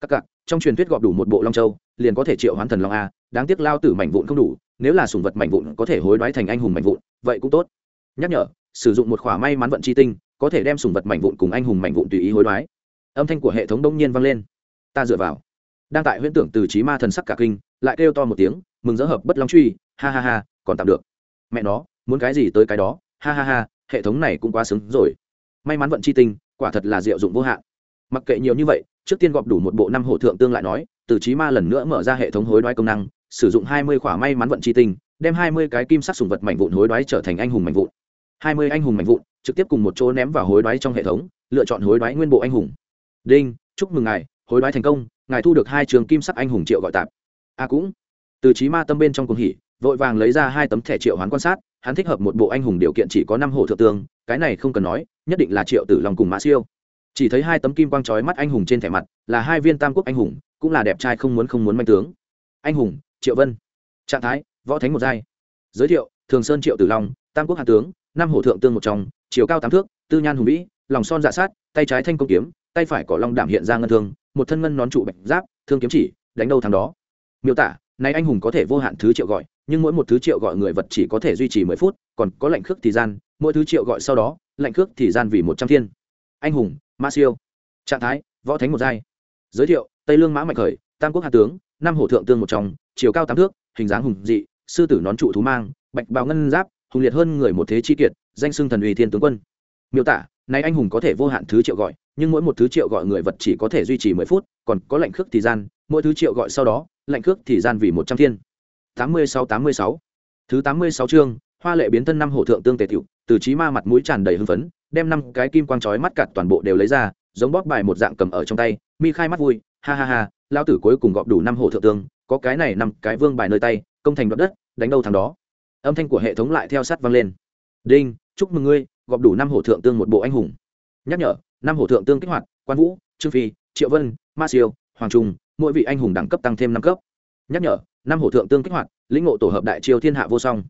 Các cặc trong truyền thuyết gọp đủ một bộ long châu, liền có thể triệu hoán thần long a, đáng tiếc lao tử mảnh vụn không đủ, nếu là sùng vật mảnh vụn có thể hối đoái thành anh hùng mảnh vụn, vậy cũng tốt. Nhắc nhở, sử dụng một khỏa may mắn vận chi tinh, có thể đem sùng vật mảnh vụn cùng anh hùng mảnh vụn tùy ý hối đoái. Âm thanh của hệ thống đông nhiên vang lên. Ta dựa vào đang tại huyễn tưởng từ trí ma thần sắc cả kinh, lại kêu to một tiếng, mừng dỡ hợp bất long truy, ha ha ha, còn tạm được. Mẹ nó, muốn cái gì tới cái đó, ha ha ha, hệ thống này cũng quá xứng rồi. May mắn vận chi tinh, quả thật là diệu dụng vô hạn. Mặc kệ nhiều như vậy, trước tiên gọp đủ một bộ năm hổ thượng tương lại nói, từ trí ma lần nữa mở ra hệ thống hối đoái công năng, sử dụng hai mươi khỏa may mắn vận chi tinh, đem hai mươi cái kim sắc sùng vật mảnh vụn hối đoái trở thành anh hùng mảnh vụn. Hai mươi anh hùng mảnh vụn, trực tiếp cùng một chỗ ném vào hối đoái trong hệ thống, lựa chọn hối đoái nguyên bộ anh hùng. Đinh, chúc mừng ngài, hối đoái thành công ngài thu được hai trường kim sắc anh hùng triệu gọi tạp. A cũng. Từ trí ma tâm bên trong cùng hỉ, vội vàng lấy ra hai tấm thẻ triệu hoán quan sát, hắn thích hợp một bộ anh hùng điều kiện chỉ có năm hổ thượng tương, cái này không cần nói, nhất định là triệu tử long cùng mã siêu. Chỉ thấy hai tấm kim quang trói mắt anh hùng trên thẻ mặt, là hai viên tam quốc anh hùng, cũng là đẹp trai không muốn không muốn manh tướng. Anh hùng, triệu vân. Trạng thái, võ thánh một giai. Giới thiệu, thường sơn triệu tử long, tam quốc hạ tướng, năm hổ thượng tương một trong, chiều cao tám thước, tư nhan hùng vĩ, lòng son dạ sát, tay trái thanh công kiếm, tay phải cỏ long đảm hiện ra ngân thương một thân ngân nón trụ bạch giáp, thương kiếm chỉ, đánh đâu thằng đó. Miêu tả, nay anh hùng có thể vô hạn thứ triệu gọi, nhưng mỗi một thứ triệu gọi người vật chỉ có thể duy trì mười phút, còn có lệnh khước thì gian, mỗi thứ triệu gọi sau đó lệnh khước thì gian vì một trăm thiên. Anh hùng, ma siêu. Trạng thái, võ thánh một giai. Giới thiệu, tây lương mã mạnh khởi, tam quốc hạ tướng năm hổ thượng tương một trong, chiều cao tám thước, hình dáng hùng dị, sư tử nón trụ thú mang, bạch bào ngân giáp, hùng liệt hơn người một thế chi kiệt, danh xưng thần uy thiên tướng quân. Miêu tả, nay anh hùng có thể vô hạn thứ triệu gọi nhưng mỗi một thứ triệu gọi người vật chỉ có thể duy trì mười phút, còn có lệnh khước thì gian, mỗi thứ triệu gọi sau đó, lệnh khước thì gian vì một trăm thiên. Tám mươi sáu, tám mươi sáu. Thứ tám mươi sáu chương, hoa lệ biến thân năm hổ thượng tương tề tiểu, từ trí ma mặt mũi tràn đầy hưng phấn, đem năm cái kim quang chói mắt cặt toàn bộ đều lấy ra, giống bóp bài một dạng cầm ở trong tay, mi khai mắt vui, ha ha ha, lão tử cuối cùng gọp đủ năm hổ thượng tương, có cái này năm cái vương bài nơi tay, công thành đoạt đất, đánh đâu thằng đó. Âm thanh của hệ thống lại theo sát vang lên. Đinh, chúc mừng ngươi, gọp đủ năm hổ thượng tương một bộ anh hùng. Nhắc nhở năm hổ thượng tương kích hoạt, quan vũ, trương phi, triệu vân, ma siêu, hoàng trung, mỗi vị anh hùng đẳng cấp tăng thêm năm cấp. Nhắc nhở năm hổ thượng tương kích hoạt, lĩnh ngộ tổ hợp đại triều thiên hạ vô song.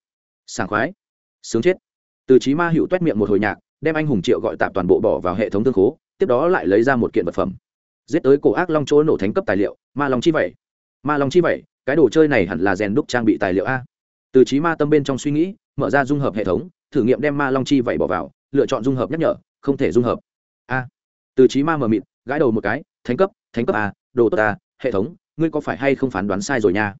Sảng khoái. Sướng chết. Từ trí ma hữu t miệng một hồi nhạc, đem anh hùng triệu gọi tạm toàn bộ bỏ vào hệ thống tương khố, tiếp đó lại lấy ra một kiện vật phẩm. Giết tới cổ ác long chỗ nổ thánh cấp tài liệu, ma long chi vậy ma long chi vậy cái đồ chơi này hẳn là rèn đúc trang bị tài liệu a. Từ trí ma tâm bên trong suy nghĩ, mở ra dung hợp hệ thống, thử nghiệm đem ma long chi vậy bỏ vào, lựa chọn dung hợp nhắc nhở, không thể dung hợp từ trí ma mờ mịt gãi đầu một cái thánh cấp thánh cấp à, đồ tốt à, hệ thống ngươi có phải hay không phán đoán sai rồi nha?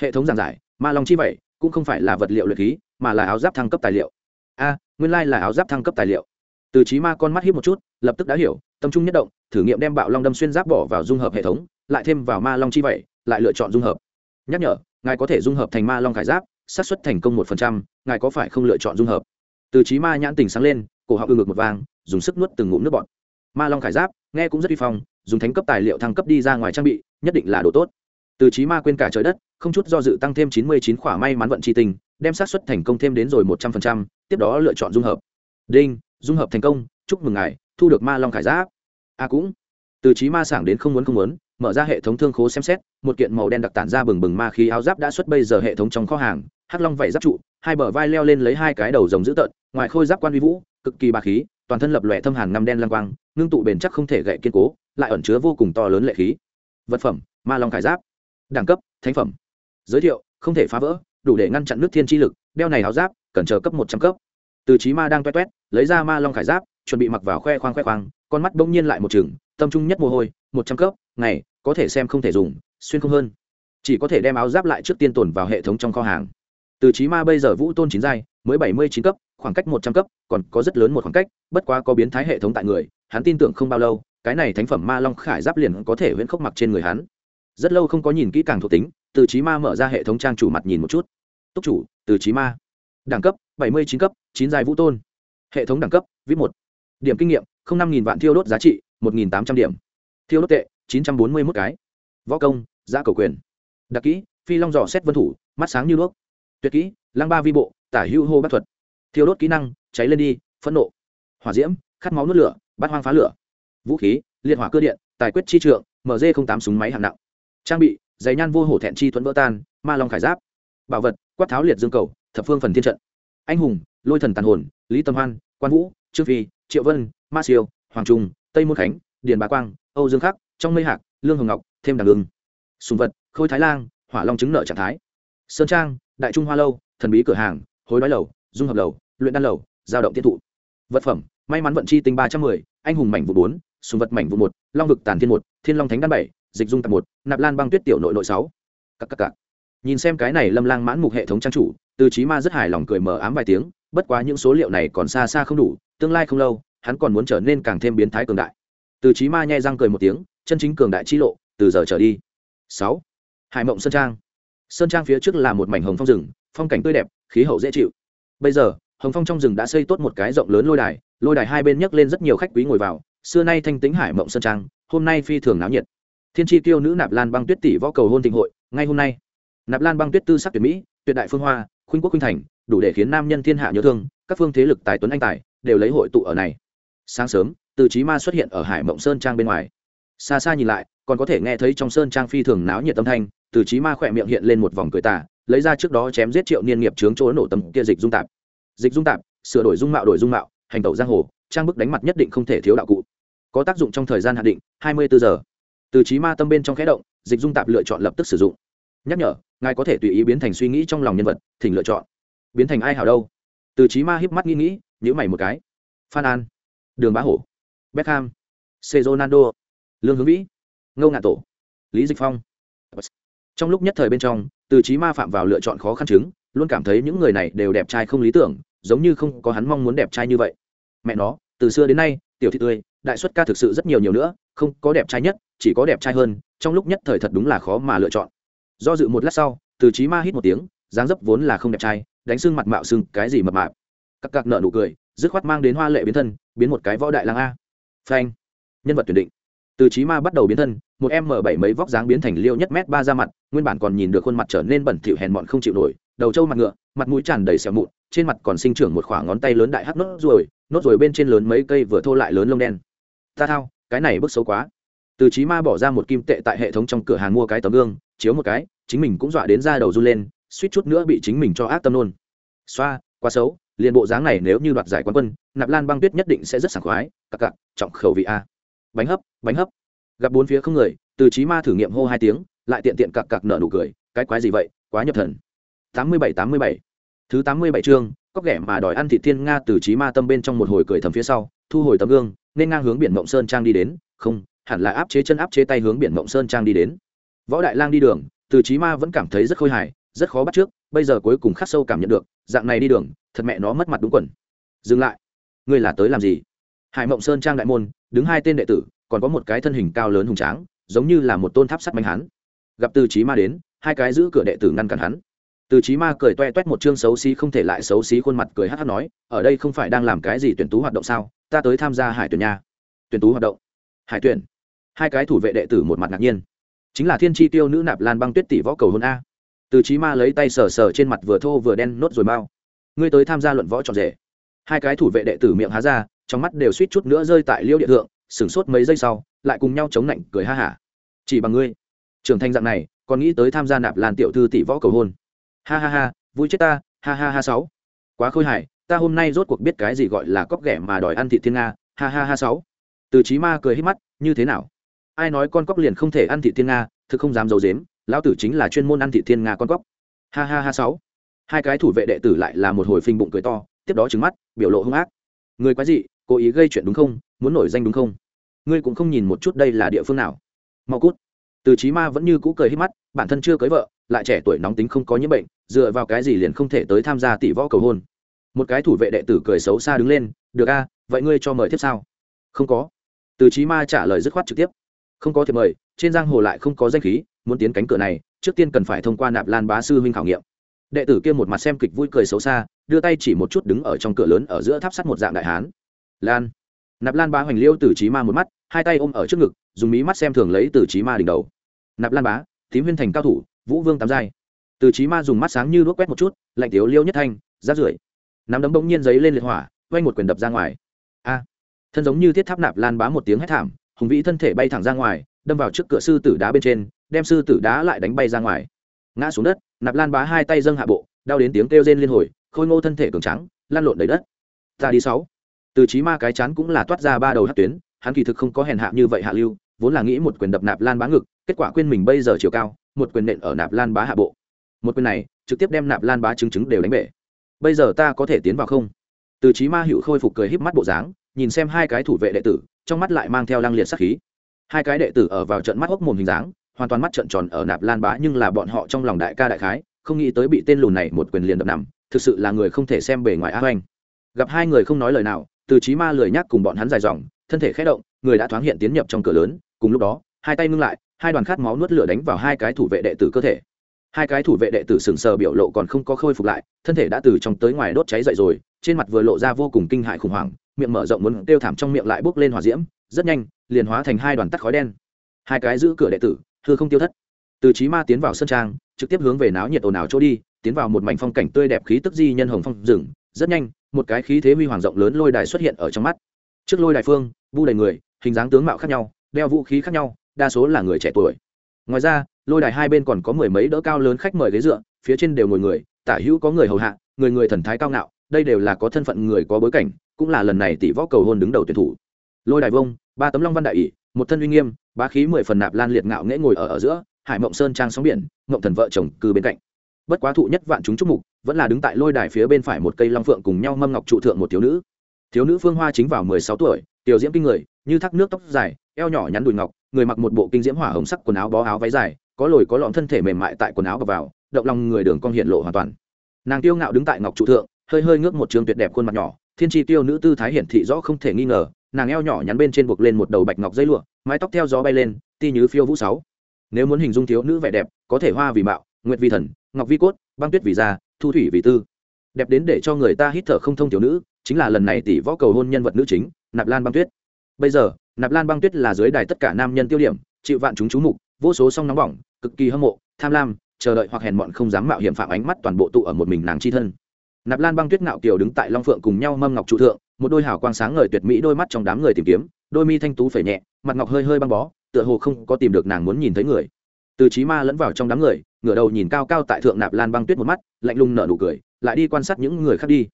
Hệ thống giảng giải ma long chi vậy cũng không phải là vật liệu luyện khí mà là áo giáp thăng cấp tài liệu. A nguyên lai là áo giáp thăng cấp tài liệu. Từ trí ma con mắt hiếp một chút lập tức đã hiểu tâm trung nhất động thử nghiệm đem bạo long đâm xuyên giáp bỏ vào dung hợp hệ thống lại thêm vào ma long chi vậy lại lựa chọn dung hợp. Nhắc nhở ngài có thể dung hợp thành ma long khải giáp xác suất thành công một phần trăm ngài có phải không lựa chọn dung hợp? Từ trí ma nhãn tình sáng lên cổ họng ư ngực một vang dùng sức nuốt từng ngụm nước bọt ma long khải giáp, nghe cũng rất vi phong, dùng thánh cấp tài liệu thăng cấp đi ra ngoài trang bị, nhất định là đồ tốt. Từ trí ma quên cả trời đất, không chút do dự tăng thêm chín mươi chín khỏa may mắn vận tri tình đem xác suất thành công thêm đến rồi một trăm phần trăm, tiếp đó lựa chọn dung hợp. Đinh, dung hợp thành công, chúc mừng ngài, thu được ma long khải giáp. A à cũng. Từ trí ma sảng đến không muốn không muốn, mở ra hệ thống thương khố xem xét, một kiện màu đen đặc tản ra bừng bừng ma khí áo giáp đã xuất bây giờ hệ thống trong kho hàng, hắc long vảy giáp trụ, hai bờ vai leo lên lấy hai cái đầu rồng dữ tợn, ngoài khôi giáp quan vi vũ, cực kỳ bà khí toàn thân lập lòe thâm hàn ngăm đen lăng quang, ngưng tụ bền chắc không thể gậy kiên cố, lại ẩn chứa vô cùng to lớn lệ khí. Vật phẩm, ma long khải giáp. Đẳng cấp, thánh phẩm. Giới thiệu, không thể phá vỡ, đủ để ngăn chặn nước thiên chi lực, đeo này áo giáp, cần chờ cấp một trăm cấp. Từ trí ma đang toét toét, lấy ra ma long khải giáp, chuẩn bị mặc vào khoe khoang khoe khoang, con mắt bỗng nhiên lại một chừng tâm trung nhất mồ hôi, một trăm cấp, ngày, có thể xem không thể dùng, xuyên không hơn. Chỉ có thể đem áo giáp lại trước tiên tồn vào hệ thống trong kho hàng từ trí ma bây giờ vũ tôn chín giai, mới bảy mươi chín cấp, khoảng cách một trăm cấp, còn có rất lớn một khoảng cách, bất quá có biến thái hệ thống tại người, hắn tin tưởng không bao lâu, cái này thánh phẩm ma long khải giáp liền có thể huyễn khốc mặc trên người hắn. Rất lâu không có nhìn kỹ càng thuộc tính, từ trí ma mở ra hệ thống trang chủ mặt nhìn một chút. Túc chủ, từ trí ma. Đẳng cấp, bảy mươi chín cấp, chín dài vũ tôn. Hệ thống đẳng cấp vip một. Điểm kinh nghiệm năm nghìn vạn thiêu đốt giá trị, một nghìn tám trăm điểm. Thiêu đốt tệ, chín trăm bốn mươi mốt cái. Võ công, giã cầu quyền. Đặc kỹ, phi long dò xét vân thủ, mắt sáng như đuốc tuyệt kỹ, lăng ba vi bộ, tả hưu hô bắt thuật. Thiêu đốt kỹ năng, cháy lên đi, phẫn nộ. Hỏa diễm, khát máu nuốt lửa bắt hoang phá lửa. Vũ khí, liệt hỏa cơ điện, tài quyết chi trượng mg tám súng máy hạng nặng. Trang bị, giày nhan vô hổ thẹn chi thuẫn vỡ tan, ma long khải giáp. Bảo vật, quát tháo liệt dương cầu, thập phương phần thiên trận. Anh hùng, lôi thần tàn hồn, lý tâm hoan, quan vũ, trương phi, triệu vân, ma siêu, hoàng trung, tây môn khánh, điền bá quang, âu dương khắc, trong mây hạc, lương hồng ngọc, thêm đằng ưng. Sùng vật, khôi thái lang, hỏa long chứng nợ trạng thái. Sơn trang đại trung hoa lâu, thần bí cửa hàng, hối đói lầu, dung hợp lầu, luyện đan lầu, giao động tiêu thụ vật phẩm, may mắn vận chi tinh ba trăm mười, anh hùng mảnh vụ bốn, sùng vật mảnh vụ một, long vực tàn thiên một, thiên long thánh đan bảy, dịch dung tạp một, nạp lan băng tuyết tiểu nội nội sáu. Cặp cặp cặp nhìn xem cái này lâm lang mãn mục hệ thống trang chủ, từ trí ma rất hài lòng cười mờ ám vài tiếng, bất quá những số liệu này còn xa xa không đủ, tương lai không lâu, hắn còn muốn trở nên càng thêm biến thái cường đại. Từ trí ma nhai răng cười một tiếng, chân chính cường đại chi lộ, từ giờ trở đi. Sáu. Hải mộng sơn trang sơn trang phía trước là một mảnh hồng phong rừng, phong cảnh tươi đẹp, khí hậu dễ chịu. Bây giờ, hồng phong trong rừng đã xây tốt một cái rộng lớn lôi đài lôi đài hai bên nhấc lên rất nhiều khách quý ngồi vào, xưa nay thanh tính hải mộng sơn trang, hôm nay phi thường náo nhiệt. Thiên tri tiêu nữ nạp lan băng tuyết tỷ võ cầu hôn thịnh hội, ngay hôm nay, nạp lan băng tuyết tư sắc tuyệt mỹ, tuyệt đại phương hoa, khuynh quốc khuynh thành, đủ để khiến nam nhân thiên hạ nhớ thương, các phương thế lực tài tuấn anh tài đều lấy hội tụ ở này. Sáng sớm, từ trí ma xuất hiện ở hải mộng sơn trang bên ngoài. Xa xa nhìn lại, còn có thể nghe thấy trong sơn trang phi thường náo nhiệt âm thanh từ trí ma khỏe miệng hiện lên một vòng cười tà, lấy ra trước đó chém giết triệu niên nghiệp trướng chỗ nổ tầm kia dịch dung tạp. Dịch dung tạp, sửa đổi dung mạo đổi dung mạo, hành tẩu giang hồ, trang bức đánh mặt nhất định không thể thiếu đạo cụ. Có tác dụng trong thời gian hạn định, hai mươi bốn giờ. Từ trí ma tâm bên trong khẽ động, dịch dung tạp lựa chọn lập tức sử dụng. Nhắc nhở, ngài có thể tùy ý biến thành suy nghĩ trong lòng nhân vật, thỉnh lựa chọn. Biến thành ai hảo đâu? Từ trí ma híp mắt nghĩ nghĩ nhữ mày một cái. Phan an, đường bá hổ, beckham c ronaldo lương hướng vĩ, ngô ngạn tổ, lý dịch phong trong lúc nhất thời bên trong, từ trí ma phạm vào lựa chọn khó khăn chứng, luôn cảm thấy những người này đều đẹp trai không lý tưởng, giống như không có hắn mong muốn đẹp trai như vậy. Mẹ nó, từ xưa đến nay, tiểu thị tươi, đại xuất ca thực sự rất nhiều nhiều nữa, không có đẹp trai nhất, chỉ có đẹp trai hơn, trong lúc nhất thời thật đúng là khó mà lựa chọn. Do dự một lát sau, từ trí ma hít một tiếng, dáng dấp vốn là không đẹp trai, đánh xương mặt mạo xương, cái gì mập mạp. Các cặc nợ nụ cười, dứt khoát mang đến hoa lệ biến thân, biến một cái võ đại lang a. Phanh. Nhân vật tuyển định từ trí ma bắt đầu biến thân, một em m bảy mấy vóc dáng biến thành liêu nhất mét ba ra mặt, nguyên bản còn nhìn được khuôn mặt trở nên bẩn thỉu hèn mọn không chịu nổi, đầu trâu mặt ngựa, mặt mũi tràn đầy sẹo mụn, trên mặt còn sinh trưởng một khoảng ngón tay lớn đại hắc nốt ruồi nốt ruồi bên trên lớn mấy cây vừa thô lại lớn lông đen. Ta thao, cái này bức xấu quá. Từ trí ma bỏ ra một kim tệ tại hệ thống trong cửa hàng mua cái tấm gương, chiếu một cái, chính mình cũng dọa đến ra đầu run lên, suýt chút nữa bị chính mình cho ác tâm nôn xoa, quá xấu, liền bộ dáng này nếu như đoạt giải quán quân, nạp lan băng tuyết nhất định sẽ rất sảng khoái, cặc cặc, trọng khẩu vị a bánh hấp bánh hấp. Gặp bốn phía không người, từ trí ma thử nghiệm hô hai tiếng, lại tiện tiện cặc cặc nở nụ cười, cái quái gì vậy? Quá nhập thần. Tám mươi bảy, tám mươi bảy. Thứ tám mươi bảy chương cóc ghẻ mà đòi ăn thị thiên nga từ trí ma tâm bên trong một hồi cười thầm phía sau, thu hồi tấm gương, nên ngang hướng biển mộng sơn trang đi đến. Không, hẳn là áp chế chân áp chế tay hướng biển mộng sơn trang đi đến. Võ đại lang đi đường, từ trí ma vẫn cảm thấy rất khôi hài, rất khó bắt trước, bây giờ cuối cùng khắc sâu cảm nhận được, dạng này đi đường, thật mẹ nó mất mặt đúng quần. Dừng lại. Ngươi là tới làm gì? Hải mộng sơn trang đại môn, đứng hai tên đệ tử, còn có một cái thân hình cao lớn hùng tráng, giống như là một tôn tháp sắt manh hắn. Gặp từ trí ma đến, hai cái giữ cửa đệ tử ngăn cản hắn. Từ trí ma cười toe toét một chương xấu xí không thể lại xấu xí khuôn mặt cười hát hát nói, ở đây không phải đang làm cái gì tuyển tú hoạt động sao? Ta tới tham gia hải tuyển nha. Tuyển tú hoạt động? Hải tuyển? Hai cái thủ vệ đệ tử một mặt ngạc nhiên. Chính là thiên tri tiêu nữ nạp lan băng tuyết tỷ võ cầu hôn a. Từ trí ma lấy tay sờ sờ trên mặt vừa thô vừa đen nốt rồi mau. Ngươi tới tham gia luận võ trọn rể hai cái thủ vệ đệ tử miệng há ra trong mắt đều suýt chút nữa rơi tại liêu địa thượng, sửng sốt mấy giây sau, lại cùng nhau chống lạnh cười ha hả. Chỉ bằng ngươi. Trưởng thành dạng này, còn nghĩ tới tham gia nạp lan tiểu thư tỷ võ cầu hôn. Ha ha ha, vui chết ta, ha ha ha sáu. Quá khôi hài, ta hôm nay rốt cuộc biết cái gì gọi là cóc ghẻ mà đòi ăn thị thiên nga, ha ha ha sáu. Từ trí ma cười hết mắt, như thế nào? Ai nói con cóc liền không thể ăn thị thiên nga, thực không dám giấu dếm lão tử chính là chuyên môn ăn thị thiên nga con cóc. Ha ha ha sáu. Hai cái thủ vệ đệ tử lại là một hồi phình bụng cười to, tiếp đó trứng mắt, biểu lộ hung ác. Người quái dị cố ý gây chuyện đúng không? Muốn nổi danh đúng không? Ngươi cũng không nhìn một chút đây là địa phương nào. Mau cút. Từ trí ma vẫn như cũ cười hết mắt, bản thân chưa cưới vợ, lại trẻ tuổi nóng tính không có nhiễm bệnh, dựa vào cái gì liền không thể tới tham gia tỷ võ cầu hôn? Một cái thủ vệ đệ tử cười xấu xa đứng lên, được a, vậy ngươi cho mời tiếp sao? Không có. Từ trí ma trả lời dứt khoát trực tiếp. Không có thiệp mời, trên giang hồ lại không có danh khí, muốn tiến cánh cửa này, trước tiên cần phải thông qua nạp lan bá sư huynh khảo nghiệm. Đệ tử kia một mặt xem kịch vui cười xấu xa, đưa tay chỉ một chút đứng ở trong cửa lớn ở giữa tháp sắt một dạng đại hán lan nạp lan bá hoành liêu từ trí ma một mắt hai tay ôm ở trước ngực dùng mí mắt xem thường lấy từ trí ma đỉnh đầu nạp lan bá tím huyên thành cao thủ vũ vương tám giai từ trí ma dùng mắt sáng như đuốc quét một chút lạnh tiếu liêu nhất thanh rát rưởi nắm đấm bỗng nhiên giấy lên liệt hỏa quay một quyền đập ra ngoài a thân giống như thiết tháp nạp lan bá một tiếng hét thảm hùng vĩ thân thể bay thẳng ra ngoài đâm vào trước cửa sư tử đá bên trên đem sư tử đá lại đánh bay ra ngoài ngã xuống đất nạp lan bá hai tay dâng hạ bộ đau đến tiếng kêu rên liên hồi khôi ngô thân thể cường trắng lan lộn đầy đất ta đi sáu từ trí ma cái chán cũng là toát ra ba đầu hát tuyến, hắn kỳ thực không có hèn hạ như vậy hạ lưu, vốn là nghĩ một quyền đập nạp lan bá ngực, kết quả quên mình bây giờ chiều cao, một quyền nện ở nạp lan bá hạ bộ. Một quyền này, trực tiếp đem nạp lan bá chứng chứng đều đánh bể. Bây giờ ta có thể tiến vào không? Từ trí ma hữu khôi phục cười híp mắt bộ dáng, nhìn xem hai cái thủ vệ đệ tử, trong mắt lại mang theo lăng liệt sắc khí. Hai cái đệ tử ở vào trận mắt hốc mồm hình dáng, hoàn toàn mắt trận tròn ở nạp lan bá, nhưng là bọn họ trong lòng đại ca đại khái, không nghĩ tới bị tên lùn này một quyền liền đập nằm, thực sự là người không thể xem bề ngoài á hoành. Gặp hai người không nói lời nào từ trí ma lười nhác cùng bọn hắn dài dòng, thân thể khẽ động, người đã thoáng hiện tiến nhập trong cửa lớn, cùng lúc đó, hai tay ngưng lại, hai đoàn khát máu nuốt lửa đánh vào hai cái thủ vệ đệ tử cơ thể. Hai cái thủ vệ đệ tử sừng sờ biểu lộ còn không có khôi phục lại, thân thể đã từ trong tới ngoài đốt cháy dậy rồi, trên mặt vừa lộ ra vô cùng kinh hại khủng hoảng, miệng mở rộng muốn kêu thảm trong miệng lại bốc lên hỏa diễm, rất nhanh, liền hóa thành hai đoàn tắt khói đen. Hai cái giữ cửa đệ tử thưa không tiêu thất. Từ trí ma tiến vào sân trang, trực tiếp hướng về náo nhiệt ồn ào chỗ đi, tiến vào một mảnh phong cảnh tươi đẹp khí tức di nhân hồng phong rừng, rất nhanh một cái khí thế huy hoàng rộng lớn lôi đài xuất hiện ở trong mắt. Trước lôi đài phương, bu đầy người, hình dáng tướng mạo khác nhau, đeo vũ khí khác nhau, đa số là người trẻ tuổi. Ngoài ra, lôi đài hai bên còn có mười mấy đỡ cao lớn khách mời ghế dựa, phía trên đều ngồi người, tả hữu có người hầu hạ, người người thần thái cao ngạo, đây đều là có thân phận người có bối cảnh, cũng là lần này tỷ võ cầu hôn đứng đầu tuyển thủ. Lôi đài vông, ba tấm long văn đại ỷ, một thân uy nghiêm, bá khí mười phần nạp lan liệt ngạo nghễ ngồi ở ở giữa, hải mộng sơn trang sóng biển mộng thần vợ chồng cư bên cạnh bất quá thụ nhất vạn chúng chúc mục, vẫn là đứng tại lôi đài phía bên phải một cây long phượng cùng nhau mâm ngọc trụ thượng một thiếu nữ. Thiếu nữ phương hoa chính vào mười sáu tuổi, tiểu diễm kinh người, như thác nước tóc dài, eo nhỏ nhắn đùi ngọc, người mặc một bộ kinh diễm hỏa hồng sắc quần áo bó áo váy dài, có lồi có lõm thân thể mềm mại tại quần áo bọc vào, động lòng người đường cong hiện lộ hoàn toàn. Nàng tiêu ngạo đứng tại ngọc trụ thượng, hơi hơi ngước một trường tuyệt đẹp khuôn mặt nhỏ, thiên tri tiêu nữ tư thái hiển thị rõ không thể nghi ngờ, nàng eo nhỏ nhắn bên trên buộc lên một đầu bạch ngọc dây lụa, mái tóc theo gió bay lên, ti như phiêu vũ sáu. Nếu muốn hình dung thiếu nữ vẻ đẹp, có thể hoa vì mạo, nguyệt vì thần ngọc vi cốt, băng tuyết vì da thu thủy vì tư. Đẹp đến để cho người ta hít thở không thông thiếu nữ, chính là lần này tỷ võ cầu hôn nhân vật nữ chính, nạp lan băng tuyết. Bây giờ, nạp lan băng tuyết là dưới đài tất cả nam nhân tiêu điểm, chịu vạn chúng chú mục, vô số song nóng bỏng, cực kỳ hâm mộ, tham lam, chờ đợi hoặc hèn mọn không dám mạo hiểm phạm ánh mắt toàn bộ tụ ở một mình nàng chi thân. Nạp lan băng tuyết ngạo kiều đứng tại long phượng cùng nhau mâm ngọc trụ thượng, một đôi hào quang sáng ngời tuyệt mỹ đôi mắt trong đám người tìm kiếm, đôi mi thanh tú phẩy nhẹ, mặt ngọc hơi hơi băng bó, tựa hồ không có tìm được nàng muốn nhìn thấy người từ trí ma lẫn vào trong đám người, ngửa đầu nhìn cao cao tại thượng nạp lan băng tuyết một mắt, lạnh lùng nở nụ cười, lại đi quan sát những người khác đi.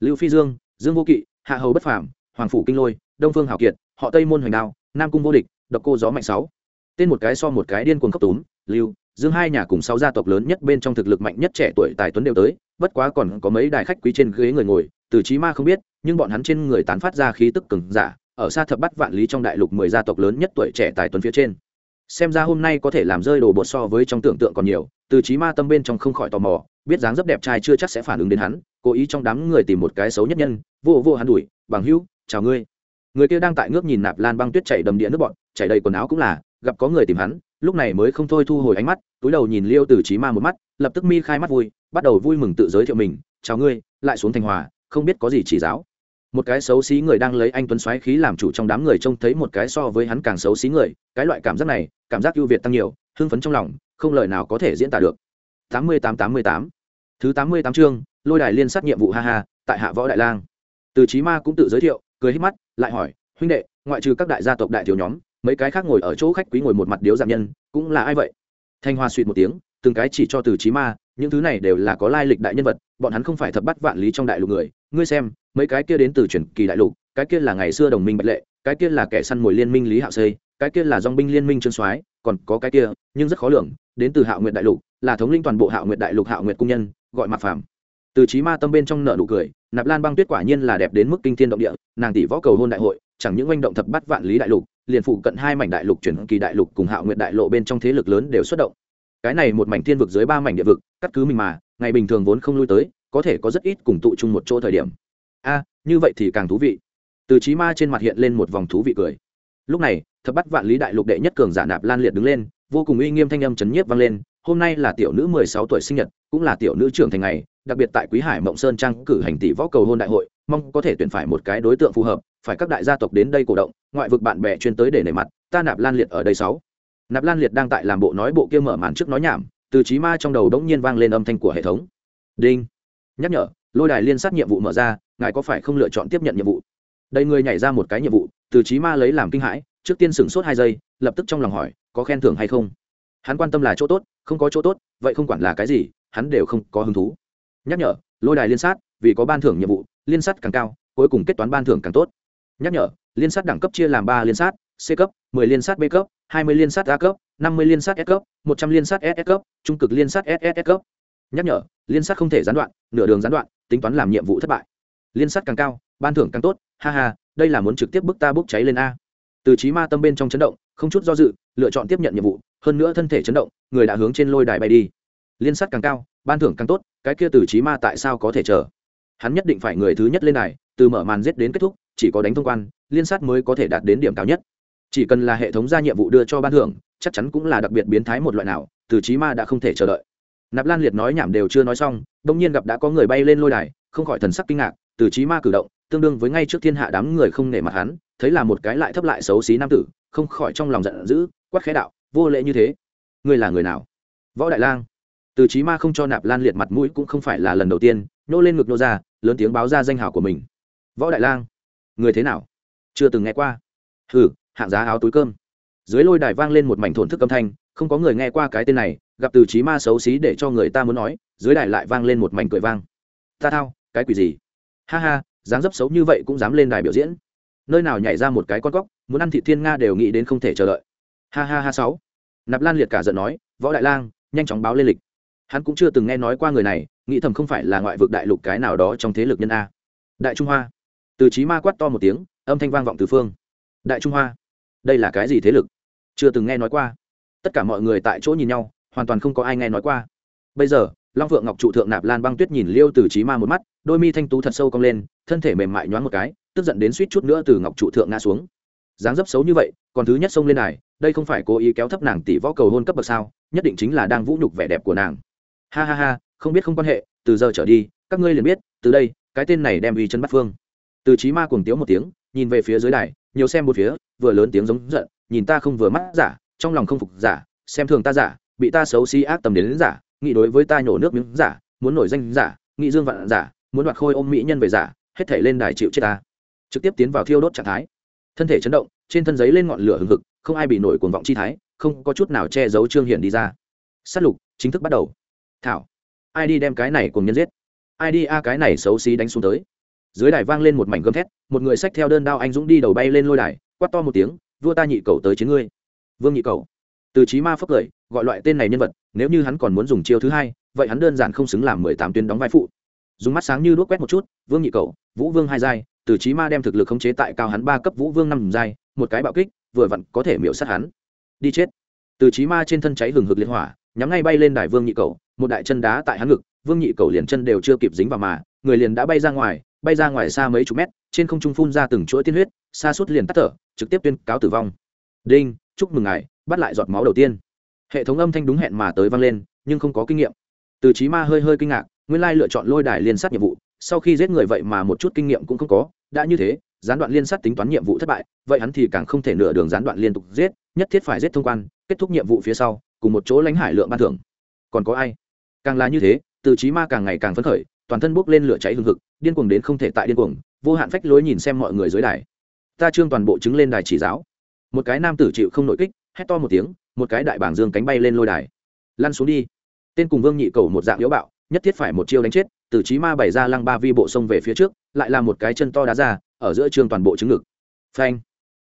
Lưu phi dương dương vô kỵ, hạ hầu bất phàm, hoàng phủ kinh lôi, đông phương hào kiệt, họ tây môn hoành đao, nam cung vô địch, độc cô gió mạnh sáu. Tên một cái so một cái điên cuồng cấp túm, lưu, dương hai nhà cùng sáu gia tộc lớn nhất bên trong thực lực mạnh nhất trẻ tuổi tài tuấn đều tới, bất quá còn có mấy đại khách quý trên ghế người ngồi, từ trí ma không biết, nhưng bọn hắn trên người tán phát ra khí tức cường giả, ở xa thập bắt vạn lý trong đại lục mười gia tộc lớn nhất tuổi trẻ tài tuấn phía trên xem ra hôm nay có thể làm rơi đồ bột so với trong tưởng tượng còn nhiều, từ trí ma tâm bên trong không khỏi tò mò, biết dáng dấp đẹp trai chưa chắc sẽ phản ứng đến hắn, cố ý trong đám người tìm một cái xấu nhất nhân, vô vô hắn đuổi, bằng hữu, chào ngươi. Người kia đang tại ngước nhìn nạp lan băng tuyết chảy đầm địa nước bọn, chảy đầy quần áo cũng là, gặp có người tìm hắn, lúc này mới không thôi thu hồi ánh mắt, túi đầu nhìn liêu từ trí ma một mắt, lập tức mi khai mắt vui, bắt đầu vui mừng tự giới thiệu mình, chào ngươi, lại xuống thành hòa, không biết có gì chỉ giáo một cái xấu xí người đang lấy anh tuấn xoáy khí làm chủ trong đám người trông thấy một cái so với hắn càng xấu xí người, cái loại cảm giác này, cảm giác ưu việt tăng nhiều, hưng phấn trong lòng, không lời nào có thể diễn tả được. Tám mươi tám tám mươi tám. Thứ tám mươi tám chương, lôi đài liên sát nhiệm vụ ha ha, tại hạ võ đại lang. Từ chí ma cũng tự giới thiệu, cười hít mắt, lại hỏi, huynh đệ, ngoại trừ các đại gia tộc đại thiếu nhóm, mấy cái khác ngồi ở chỗ khách quý ngồi một mặt điếu giảm nhân, cũng là ai vậy? Thanh hoa suỵt một tiếng, từng cái chỉ cho từ chí ma, những thứ này đều là có lai lịch đại nhân vật, bọn hắn không phải thập bắt vạn lý trong đại lục người, ngươi xem mấy cái kia đến từ truyền kỳ đại lục, cái kia là ngày xưa đồng minh bạch lệ, cái kia là kẻ săn mồi liên minh lý hạo xây cái kia là dong binh liên minh trương soái, còn có cái kia, nhưng rất khó lường, đến từ hạo nguyệt đại lục, là thống linh toàn bộ hạo nguyệt đại lục hạo nguyệt cung nhân, gọi mặt phàm. Từ trí ma tâm bên trong nợ nụ cười, nạp lan băng tuyết quả nhiên là đẹp đến mức kinh thiên động địa, nàng tỷ võ cầu hôn đại hội, chẳng những oanh động thập bắt vạn lý đại lục, liền phụ cận hai mảnh đại lục chuyển kỳ đại lục cùng hạo nguyệt đại lộ bên trong thế lực lớn đều xuất động. Cái này một mảnh thiên vực dưới ba mảnh địa vực, cắt cứ mình mà, ngày bình thường vốn không lui tới, có thể có rất ít cùng tụ chung một chỗ thời điểm a, như vậy thì càng thú vị. Từ trí ma trên mặt hiện lên một vòng thú vị cười. Lúc này, thập bắt vạn lý đại lục đệ nhất cường giả nạp lan liệt đứng lên, vô cùng uy nghiêm thanh âm chấn nhiếp vang lên, hôm nay là tiểu nữ mười sáu tuổi sinh nhật, cũng là tiểu nữ trưởng thành ngày, đặc biệt tại quý hải mộng sơn trang cử hành tỷ võ cầu hôn đại hội, mong có thể tuyển phải một cái đối tượng phù hợp, phải các đại gia tộc đến đây cổ động, ngoại vực bạn bè chuyên tới để nể mặt, ta nạp lan liệt ở đây sáu. Nạp lan liệt đang tại làm bộ nói bộ kia mở màn trước nói nhảm, từ trí ma trong đầu đống nhiên vang lên âm thanh của hệ thống. Đinh. Nhắc nhở, lôi đài liên sát nhiệm vụ mở ra ngài có phải không lựa chọn tiếp nhận nhiệm vụ? Đây người nhảy ra một cái nhiệm vụ, từ trí ma lấy làm kinh hãi, trước tiên sửng sốt hai giây, lập tức trong lòng hỏi, có khen thưởng hay không? Hắn quan tâm là chỗ tốt, không có chỗ tốt, vậy không quản là cái gì, hắn đều không có hứng thú. Nhắc nhở, lôi đài liên sát, vì có ban thưởng nhiệm vụ, liên sát càng cao, cuối cùng kết toán ban thưởng càng tốt. Nhắc nhở, liên sát đẳng cấp chia làm ba liên sát, c cấp 10 liên sát b cấp 20 liên sát a cấp 50 liên sát s cấp 100 liên sát ss cấp, trung cực liên sát ss cấp. Nhắc nhở, liên sát không thể gián đoạn, nửa đường gián đoạn, tính toán làm nhiệm vụ thất bại liên sát càng cao, ban thưởng càng tốt, ha ha, đây là muốn trực tiếp bức ta bốc cháy lên a. Từ trí ma tâm bên trong chấn động, không chút do dự, lựa chọn tiếp nhận nhiệm vụ, hơn nữa thân thể chấn động, người đã hướng trên lôi đài bay đi. Liên sắt càng cao, ban thưởng càng tốt, cái kia từ trí ma tại sao có thể chờ? Hắn nhất định phải người thứ nhất lên đài, từ mở màn giết đến kết thúc, chỉ có đánh thông quan, liên sát mới có thể đạt đến điểm cao nhất. Chỉ cần là hệ thống ra nhiệm vụ đưa cho ban thưởng, chắc chắn cũng là đặc biệt biến thái một loại nào, từ trí ma đã không thể chờ đợi. Nạp lan liệt nói nhảm đều chưa nói xong, đông nhiên gặp đã có người bay lên lôi đài, không khỏi thần sắc kinh ngạc từ trí ma cử động, tương đương với ngay trước thiên hạ đám người không nể mặt hắn, thấy là một cái lại thấp lại xấu xí nam tử, không khỏi trong lòng giận dữ, quát khẽ đạo, vô lễ như thế, ngươi là người nào? Võ đại lang. Từ trí ma không cho nạp lan liệt mặt mũi cũng không phải là lần đầu tiên nô lên ngực nô ra, lớn tiếng báo ra danh hào của mình. Võ đại lang, người thế nào? Chưa từng nghe qua. Hừ, hạng giá áo túi cơm. Dưới lôi đài vang lên một mảnh thổn thức âm thanh, không có người nghe qua cái tên này, gặp từ trí ma xấu xí để cho người ta muốn nói, dưới đài lại vang lên một mảnh cười vang. Ta thao, cái quỷ gì? Ha ha, dáng dấp xấu như vậy cũng dám lên đài biểu diễn. Nơi nào nhảy ra một cái con cóc muốn ăn thị thiên nga đều nghĩ đến không thể chờ đợi. Ha ha ha sáu. Nạp lan liệt cả giận nói, võ đại lang, nhanh chóng báo lên lịch. Hắn cũng chưa từng nghe nói qua người này, nghĩ thầm không phải là ngoại vực đại lục cái nào đó trong thế lực nhân a. Đại trung hoa. Từ trí ma quát to một tiếng, âm thanh vang vọng từ phương. Đại trung hoa. Đây là cái gì thế lực? Chưa từng nghe nói qua. Tất cả mọi người tại chỗ nhìn nhau, hoàn toàn không có ai nghe nói qua. Bây giờ long phượng ngọc trụ thượng nạp lan băng tuyết nhìn liêu từ trí ma một mắt đôi mi thanh tú thật sâu cong lên thân thể mềm mại nhoáng một cái tức giận đến suýt chút nữa từ ngọc trụ thượng ngã xuống. Dáng dấp xấu như vậy còn thứ nhất xông lên này đây không phải cố ý kéo thấp nàng tỷ võ cầu hôn cấp bậc sao nhất định chính là đang vũ nhục vẻ đẹp của nàng. Ha ha ha không biết không quan hệ từ giờ trở đi các ngươi liền biết từ đây cái tên này đem uy chân bắt phương. Từ trí ma cuồng tiếu một tiếng nhìn về phía dưới đài nhiều xem một phía vừa lớn tiếng giống giận nhìn ta không vừa mắt giả trong lòng không phục giả xem thường ta giả bị ta xấu xí ác tầm đến, đến giả nghĩ đối với ta nhổ nước miếng giả, muốn nổi danh giả, nghĩ dương vạn giả, muốn đoạt khôi ôm mỹ nhân về giả, hết thể lên đài chịu chết ta. Trực tiếp tiến vào thiêu đốt trạng thái. Thân thể chấn động, trên thân giấy lên ngọn lửa hừng hực, không ai bị nổi cuồng vọng chi thái, không có chút nào che giấu trương hiển đi ra. Sát lục, chính thức bắt đầu. Thảo. Ai đi đem cái này cùng nhân giết? Ai đi a cái này xấu xí đánh xuống tới? Dưới đài vang lên một mảnh gầm thét, một người xách theo đơn đao anh dũng đi đầu bay lên lôi đài, quát to một tiếng, vua ta nhị cầu tới chiến ngươi. Vương nhị cầu. Từ trí ma phấp cười gọi loại tên này nhân vật, nếu như hắn còn muốn dùng chiêu thứ hai, vậy hắn đơn giản không xứng làm mười tám tuyến đóng vai phụ. Dùng mắt sáng như đuốc quét một chút, vương nhị cầu vũ vương hai giai, từ trí ma đem thực lực khống chế tại cao hắn ba cấp vũ vương năm giai, một cái bạo kích, vừa vặn có thể miễu sát hắn. Đi chết. Từ trí ma trên thân cháy hừng hực liên hỏa, nhắm ngay bay lên đài vương nhị cầu một đại chân đá tại hắn ngực, vương nhị cầu liền chân đều chưa kịp dính vào mà, người liền đã bay ra ngoài, bay ra ngoài xa mấy chục mét, trên không trung phun ra từng chuỗi tiên huyết, xa suốt liền tắt thở, trực tiếp tuyên cáo tử vong. Đinh, chúc mừng ngài, bắt lại giọt máu đầu tiên hệ thống âm thanh đúng hẹn mà tới vang lên, nhưng không có kinh nghiệm. Từ trí ma hơi hơi kinh ngạc, nguyên lai lựa chọn lôi đài liên sát nhiệm vụ, sau khi giết người vậy mà một chút kinh nghiệm cũng không có, đã như thế, gián đoạn liên sát tính toán nhiệm vụ thất bại, vậy hắn thì càng không thể nửa đường gián đoạn liên tục giết, nhất thiết phải giết thông quan, kết thúc nhiệm vụ phía sau, cùng một chỗ lãnh hải lượng ban thưởng. Còn có ai? Càng là như thế, từ trí ma càng ngày càng phấn khởi, toàn thân bốc lên lửa cháy hừng hực, điên cuồng đến không thể tại điên cuồng, vô hạn phách lối nhìn xem mọi người dưới đài. Ta trương toàn bộ chứng lên đài chỉ giáo. Một cái nam tử chịu không nội kích, hét to một tiếng một cái đại bảng dương cánh bay lên lôi đài. Lăn xuống đi. Tên cùng vương nhị cầu một dạng yếu bạo, nhất thiết phải một chiêu đánh chết, từ trí ma bày ra lăng ba vi bộ sông về phía trước, lại là một cái chân to đá ra, ở giữa trương toàn bộ trứng ngực. Phanh.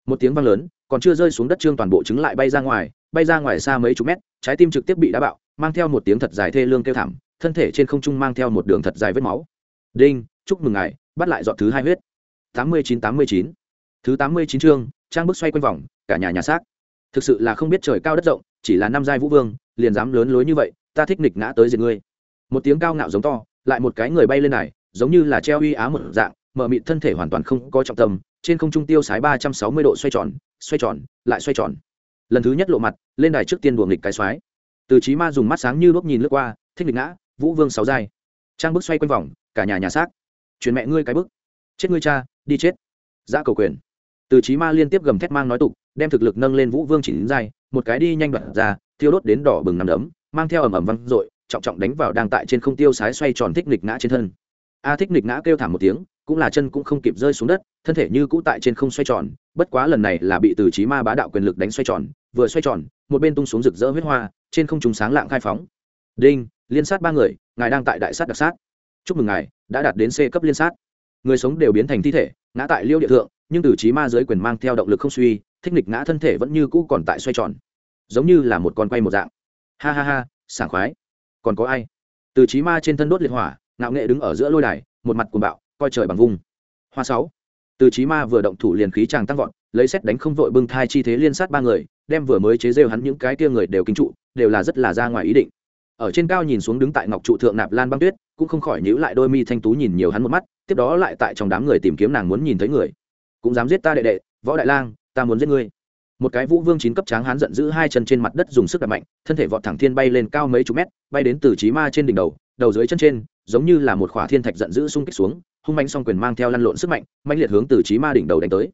Một tiếng vang lớn, còn chưa rơi xuống đất trương toàn bộ trứng lại bay ra ngoài, bay ra ngoài xa mấy chục mét, trái tim trực tiếp bị đá bạo, mang theo một tiếng thật dài thê lương kêu thảm, thân thể trên không trung mang theo một đường thật dài vết máu. Đinh, chúc mừng ngài, bắt lại dọn thứ hai huyết. Tám mươi chín tám mươi chín. Thứ tám mươi chín chương, trang bước xoay quanh vòng, cả nhà nhà xác thực sự là không biết trời cao đất rộng, chỉ là năm giai vũ vương, liền dám lớn lối như vậy, ta thích nịch ngã tới diệt ngươi. Một tiếng cao ngạo giống to, lại một cái người bay lên này, giống như là treo uy á một dạng, mở mịt thân thể hoàn toàn không có trọng tâm, trên không trung tiêu sái ba trăm sáu mươi độ xoay tròn xoay tròn, lại xoay tròn. Lần thứ nhất lộ mặt, lên đài trước tiên đùa nghịch cái xoái. Từ trí ma dùng mắt sáng như lúc nhìn lướt qua, thích nghịch ngã, vũ vương sáu giai. Trang bức xoay quanh vòng, cả nhà nhà xác. Chuyển mẹ ngươi cái bức chết ngươi cha, đi chết. Giã cầu quyền từ trí ma liên tiếp gầm thét mang nói tục đem thực lực nâng lên vũ vương chỉ đến dài, một cái đi nhanh đoạn ra thiêu đốt đến đỏ bừng nằm đấm mang theo ầm ầm văng r trọng trọng đánh vào đang tại trên không tiêu sái xoay tròn thích nghịch ngã trên thân. A thích nghịch ngã kêu thảm một tiếng cũng là chân cũng không kịp rơi xuống đất thân thể như cũ tại trên không xoay tròn bất quá lần này là bị từ trí ma bá đạo quyền lực đánh xoay tròn vừa xoay tròn một bên tung xuống rực rỡ huyết hoa trên không trùng sáng lạng khai phóng. Đinh liên sát ba người ngài đang tại đại sát đặc sát. Chúc mừng ngài đã đạt đến c cấp liên sát người sống đều biến thành thi thể, ngã tại liêu địa thượng, nhưng từ trí ma dưới quyền mang theo động lực không suy, thích nghịch ngã thân thể vẫn như cũ còn tại xoay tròn. Giống như là một con quay một dạng. Ha ha ha, sảng khoái. Còn có ai? Từ trí ma trên thân đốt liệt hỏa, ngạo nghệ đứng ở giữa lôi đài, một mặt cuồng bạo, coi trời bằng vung. Hoa sáu. Từ trí ma vừa động thủ liền khí tràng tăng vọt, lấy xét đánh không vội bưng thai chi thế liên sát ba người, đem vừa mới chế rêu hắn những cái kia người đều kinh trụ, đều là rất là ra ngoài ý định. Ở trên cao nhìn xuống đứng tại ngọc trụ thượng nạp lan băng tuyết, cũng không khỏi nhíu lại đôi mi thanh tú nhìn nhiều hắn một mắt tiếp đó lại tại trong đám người tìm kiếm nàng muốn nhìn thấy người. Cũng dám giết ta đệ đệ, võ đại lang, ta muốn giết ngươi. Một cái vũ vương chín cấp tráng hán giận dữ hai chân trên mặt đất dùng sức đập mạnh, thân thể vọt thẳng thiên bay lên cao mấy chục mét, bay đến từ trí ma trên đỉnh đầu đầu dưới chân trên, giống như là một khỏa thiên thạch giận dữ xung kích xuống, hung manh song quyền mang theo lăn lộn sức mạnh mạnh liệt hướng từ trí ma đỉnh đầu đánh tới.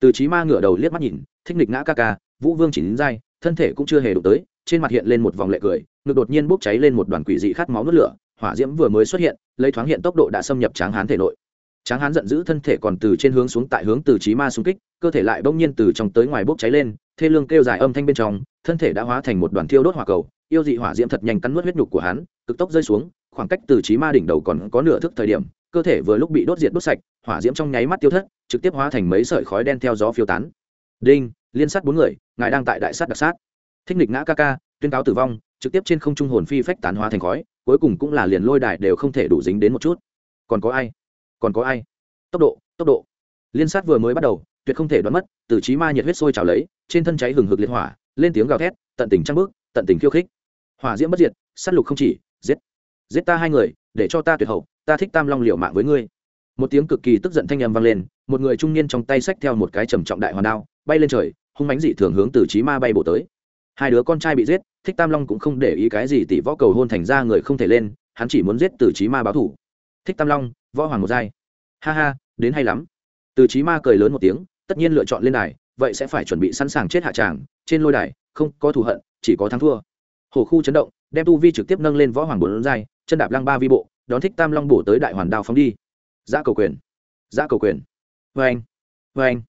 Từ trí ma ngửa đầu liếc mắt nhìn, thích nghịch ngã ca ca, vũ vương chỉ đến dai thân thể cũng chưa hề đụng tới, trên mặt hiện lên một vòng lệ cười, ngực đột nhiên bốc cháy lên một đoàn quỷ dị khát máu nước lửa hỏa diễm vừa mới xuất hiện, lấy thoáng hiện tốc độ đã xâm nhập tráng hán thể nội. Tráng hán giận dữ thân thể còn từ trên hướng xuống tại hướng từ trí ma xung kích, cơ thể lại bỗng nhiên từ trong tới ngoài bốc cháy lên, thê lương kêu dài âm thanh bên trong, thân thể đã hóa thành một đoàn thiêu đốt hỏa cầu, yêu dị hỏa diễm thật nhanh cắn nuốt huyết nhục của hắn, cực tốc rơi xuống, khoảng cách từ trí ma đỉnh đầu còn có nửa thức thời điểm, cơ thể vừa lúc bị đốt diệt đốt sạch, hỏa diễm trong nháy mắt tiêu thất, trực tiếp hóa thành mấy sợi khói đen theo gió phiêu tán. Đinh, liên sát bốn người, ngài đang tại đại sát đặc sát. Thích nghịch ngã ca ca, tuyên cáo tử vong trực tiếp trên không trung hồn phi phách tán hóa thành khói, cuối cùng cũng là liền lôi đài đều không thể đủ dính đến một chút. Còn có ai? Còn có ai? Tốc độ tốc độ. Liên sát vừa mới bắt đầu, tuyệt không thể đoán mất, từ trí ma nhiệt huyết sôi trào lấy, trên thân cháy hừng hực liệt hỏa, lên tiếng gào thét, tận tình trăng bước, tận tình khiêu khích. Hỏa diễm bất diệt, sát lục không chỉ, giết. Giết ta hai người, để cho ta tuyệt hậu, ta thích tam long liều mạng với ngươi. Một tiếng cực kỳ tức giận thanh âm vang lên, một người trung niên trong tay xách theo một cái trầm trọng đại hoàn đao, bay lên trời, hung mánh dị thường hướng từ trí ma bay bổ tới. Hai đứa con trai bị giết thích tam long cũng không để ý cái gì tỷ võ cầu hôn thành ra người không thể lên, hắn chỉ muốn giết từ trí ma báo thủ. Thích tam long, võ hoàng một giai. Ha ha, đến hay lắm. Từ trí ma cười lớn một tiếng, tất nhiên lựa chọn lên đài, vậy sẽ phải chuẩn bị sẵn sàng chết hạ tràng, trên lôi đài, không có thù hận, chỉ có thắng thua. Hồ khu chấn động, đem tu vi trực tiếp nâng lên võ hoàng bốn giai, chân đạp lăng ba vi bộ, đón thích tam long bổ tới đại hoàn đao phóng đi. Giã cầu quyền, giã cầu quyền. Vê anh vê anh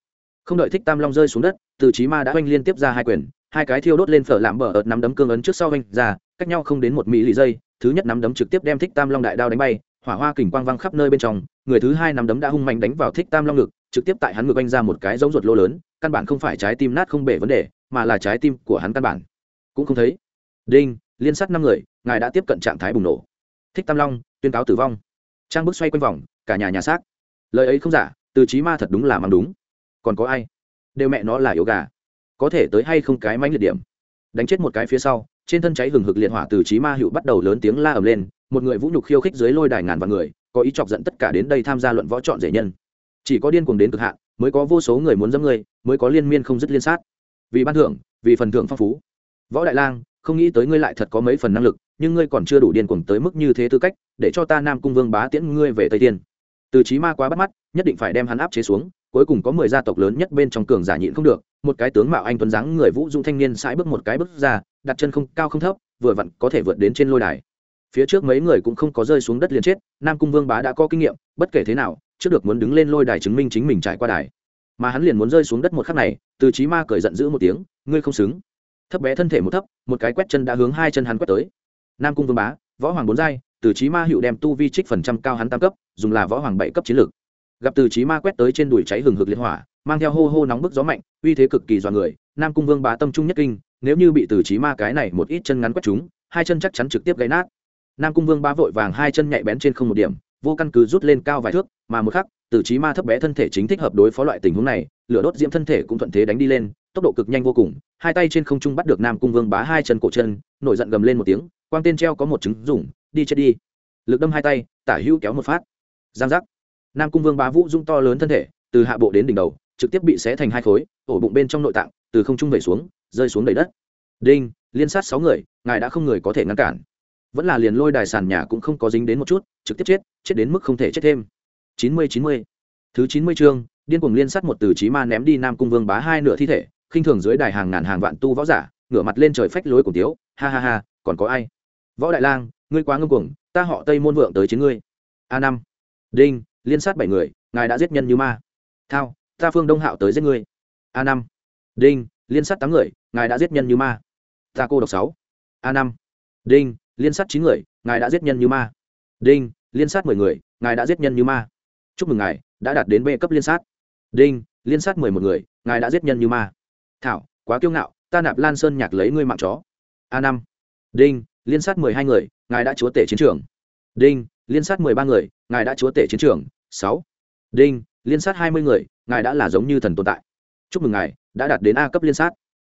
không đợi thích tam long rơi xuống đất, từ trí ma đã oanh liên tiếp ra hai quyền hai cái thiêu đốt lên phở làm bờ ợt nắm đấm cương ấn trước sau anh ra, cách nhau không đến một mỹ lì giây, thứ nhất nắm đấm trực tiếp đem thích tam long đại đao đánh bay, hỏa hoa kình quang văng khắp nơi bên trong, người thứ hai nắm đấm đã hung mạnh đánh vào thích tam long ngực, trực tiếp tại hắn ngực anh ra một cái giống ruột lô lớn, căn bản không phải trái tim nát không bể vấn đề, mà là trái tim của hắn căn bản. Cũng không thấy. Đinh, liên sát năm người, ngài đã tiếp cận trạng thái bùng nổ. Thích tam long, tuyên cáo tử vong. Trang bước xoay quanh vòng, cả nhà nhà xác. Lời ấy không giả, từ trí ma thật đúng là mang đúng. Còn có ai? Đều mẹ nó là yếu gà có thể tới hay không cái mánh liệt điểm. Đánh chết một cái phía sau, trên thân cháy hừng hực liệt hỏa từ trí ma hữu bắt đầu lớn tiếng la ầm lên, một người vũ nhục khiêu khích dưới lôi đài ngàn vạn người, có ý chọc giận tất cả đến đây tham gia luận võ chọn rể nhân. Chỉ có điên cuồng đến cực hạn, mới có vô số người muốn dẫm người, mới có liên miên không dứt liên sát. Vì ban thưởng, vì phần thưởng phong phú. Võ đại lang, không nghĩ tới ngươi lại thật có mấy phần năng lực, nhưng ngươi còn chưa đủ điên cuồng tới mức như thế tư cách, để cho ta nam cung vương bá tiễn ngươi về tây tiên từ trí ma quá bắt mắt, nhất định phải đem hắn áp chế xuống, cuối cùng có mười gia tộc lớn nhất bên trong cường giả nhịn không được một cái tướng mạo anh tuấn dáng người vũ dung thanh niên sải bước một cái bước ra, đặt chân không cao không thấp, vừa vặn có thể vượt đến trên lôi đài. Phía trước mấy người cũng không có rơi xuống đất liền chết, nam cung vương bá đã có kinh nghiệm, bất kể thế nào, trước được muốn đứng lên lôi đài chứng minh chính mình trải qua đài. Mà hắn liền muốn rơi xuống đất một khắc này, từ trí ma cởi giận dữ một tiếng, ngươi không xứng. Thấp bé thân thể một thấp, một cái quét chân đã hướng hai chân hắn quét tới. Nam cung vương bá, võ hoàng bốn giai, từ trí ma hiệu đem tu vi trích phần trăm cao hắn tam cấp, dùng là võ hoàng bảy cấp chiến lược. Gặp từ trí ma quét tới trên đùi cháy hừng hực liệt hỏa mang theo hô hô nóng bức gió mạnh, uy thế cực kỳ dọa người, nam cung vương bá tâm trung nhất kinh, nếu như bị từ trí ma cái này một ít chân ngắn quét chúng, hai chân chắc chắn trực tiếp gãy nát. Nam cung vương bá vội vàng hai chân nhạy bén trên không một điểm, vô căn cứ rút lên cao vài thước, mà một khắc, từ trí ma thấp bé thân thể chính thích hợp đối phó loại tình huống này, lửa đốt diễm thân thể cũng thuận thế đánh đi lên, tốc độ cực nhanh vô cùng, hai tay trên không trung bắt được nam cung vương bá hai chân cổ chân, nổi giận gầm lên một tiếng, quang tên treo có một trứng dùng đi chết đi. Lực đâm hai tay, tả hữu kéo một phát. Giang giác. Nam cung vương bá vũ dung to lớn thân thể, từ hạ bộ đến đỉnh đầu trực tiếp bị xé thành hai khối, ổ bụng bên trong nội tạng, từ không trung vẩy xuống, rơi xuống đầy đất. Đinh, liên sát sáu người, ngài đã không người có thể ngăn cản. Vẫn là liền lôi đài sàn nhà cũng không có dính đến một chút, trực tiếp chết chết đến mức không thể chết thêm. Chín mươi chín mươi. Thứ chín mươi chương, điên cuồng liên sát một từ trí ma ném đi nam cung vương bá hai nửa thi thể, khinh thường dưới đài hàng ngàn hàng vạn tu võ giả, ngửa mặt lên trời phách lối cùng tiếu, ha ha ha, còn có ai? Võ đại lang, ngươi quá ngưng cuồng, ta họ tây môn vượng tới chín ngươi. A năm. Đinh, liên sát bảy người, ngài đã giết nhân như ma. Thao ta phương đông hạo tới giết ngươi. A năm. Đinh, liên sát tám người, ngài đã giết nhân như ma. Ta cô độc sáu. A năm. Đinh, liên sát chín người, ngài đã giết nhân như ma. Đinh, liên sát mười người, ngài đã giết nhân như ma. Chúc mừng ngài đã đạt đến b cấp liên sát. Đinh, liên sát mười một người, ngài đã giết nhân như ma. Thảo, quá kiêu ngạo, ta nạp lan sơn nhạc lấy ngươi mạng chó. A năm. Đinh, liên sát mười hai người, ngài đã chúa tể chiến trường. Đinh, liên sát mười ba người, ngài đã chúa tể chiến trường. Sáu. Đinh liên sát hai mươi người, ngài đã là giống như thần tồn tại. Chúc mừng ngài đã đạt đến a cấp liên sát.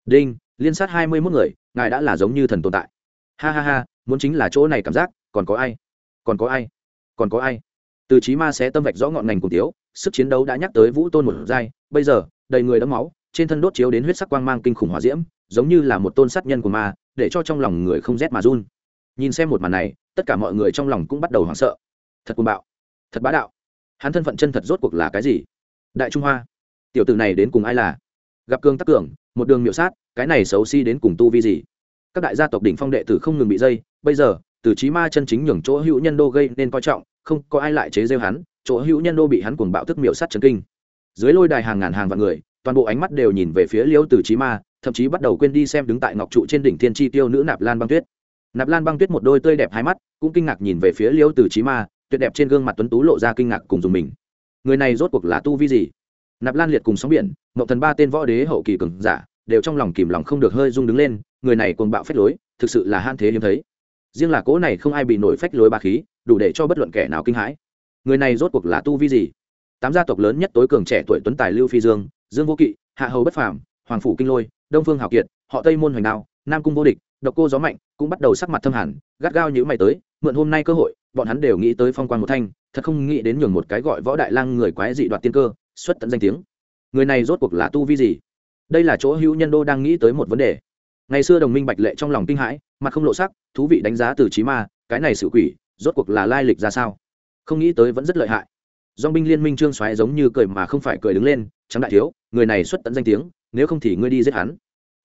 Đinh, liên sát hai mươi mốt người, ngài đã là giống như thần tồn tại. Ha ha ha, muốn chính là chỗ này cảm giác, còn có ai? Còn có ai? Còn có ai? Từ trí ma sẽ tâm vạch rõ ngọn ngành cùng tiếu, sức chiến đấu đã nhắc tới vũ tôn một giai, bây giờ, đầy người đẫm máu, trên thân đốt chiếu đến huyết sắc quang mang kinh khủng hỏa diễm, giống như là một tôn sát nhân của ma, để cho trong lòng người không rét mà run. Nhìn xem một màn này, tất cả mọi người trong lòng cũng bắt đầu hoảng sợ. Thật cuồng bạo. Thật bá đạo hắn thân phận chân thật rốt cuộc là cái gì? Đại trung hoa. Tiểu tử này đến cùng ai là? Gặp cương tắc cường, một đường miệu sát, cái này xấu xi si đến cùng tu vi gì? Các đại gia tộc đỉnh phong đệ tử không ngừng bị dây, bây giờ, từ trí ma chân chính nhường chỗ hữu nhân đô gây nên coi trọng, không có ai lại chế rêu hắn, chỗ hữu nhân đô bị hắn cuồng bạo thức miệu sát chấn kinh. Dưới lôi đài hàng ngàn hàng vạn người, toàn bộ ánh mắt đều nhìn về phía liêu từ trí ma, thậm chí bắt đầu quên đi xem đứng tại ngọc trụ trên đỉnh thiên chi tiêu nữ nạp lan băng tuyết. Nạp lan băng tuyết một đôi tươi đẹp hai mắt, cũng kinh ngạc nhìn về phía liêu từ trí ma tuyệt đẹp trên gương mặt tuấn tú lộ ra kinh ngạc cùng dùng mình. Người này rốt cuộc là tu vi gì? Nạp lan liệt cùng sóng biển mậu thần ba tên võ đế hậu kỳ cường giả, đều trong lòng kìm lòng không được hơi rung đứng lên, người này cuồng bạo phách lối, thực sự là han thế hiếm thấy. Riêng là cỗ này không ai bị nổi phách lối ba khí, đủ để cho bất luận kẻ nào kinh hãi. Người này rốt cuộc là tu vi gì? Tám gia tộc lớn nhất tối cường trẻ tuổi tuấn tài lưu phi dương dương vô kỵ, hạ hầu bất phàm, hoàng phủ kinh lôi, đông phương hào kiệt, họ tây môn hoành đao, nam cung vô địch độc cô gió mạnh, cũng bắt đầu sắc mặt thâm hẳn, gắt gao như mày tới, mượn hôm nay cơ hội, bọn hắn đều nghĩ tới phong quan một thanh, thật không nghĩ đến nhường một cái gọi võ đại lang người quái dị đoạt tiên cơ, xuất tận danh tiếng. Người này rốt cuộc là tu vi gì? Đây là chỗ hữu nhân đô đang nghĩ tới một vấn đề. Ngày xưa đồng minh bạch lệ trong lòng kinh hãi, mặt không lộ sắc, thú vị đánh giá từ trí ma, cái này sự quỷ, rốt cuộc là lai lịch ra sao? Không nghĩ tới vẫn rất lợi hại. Dong binh liên minh trương xoáy giống như cười mà không phải cười đứng lên, trắng đại thiếu, người này xuất tận danh tiếng, nếu không thì ngươi đi giết hắn.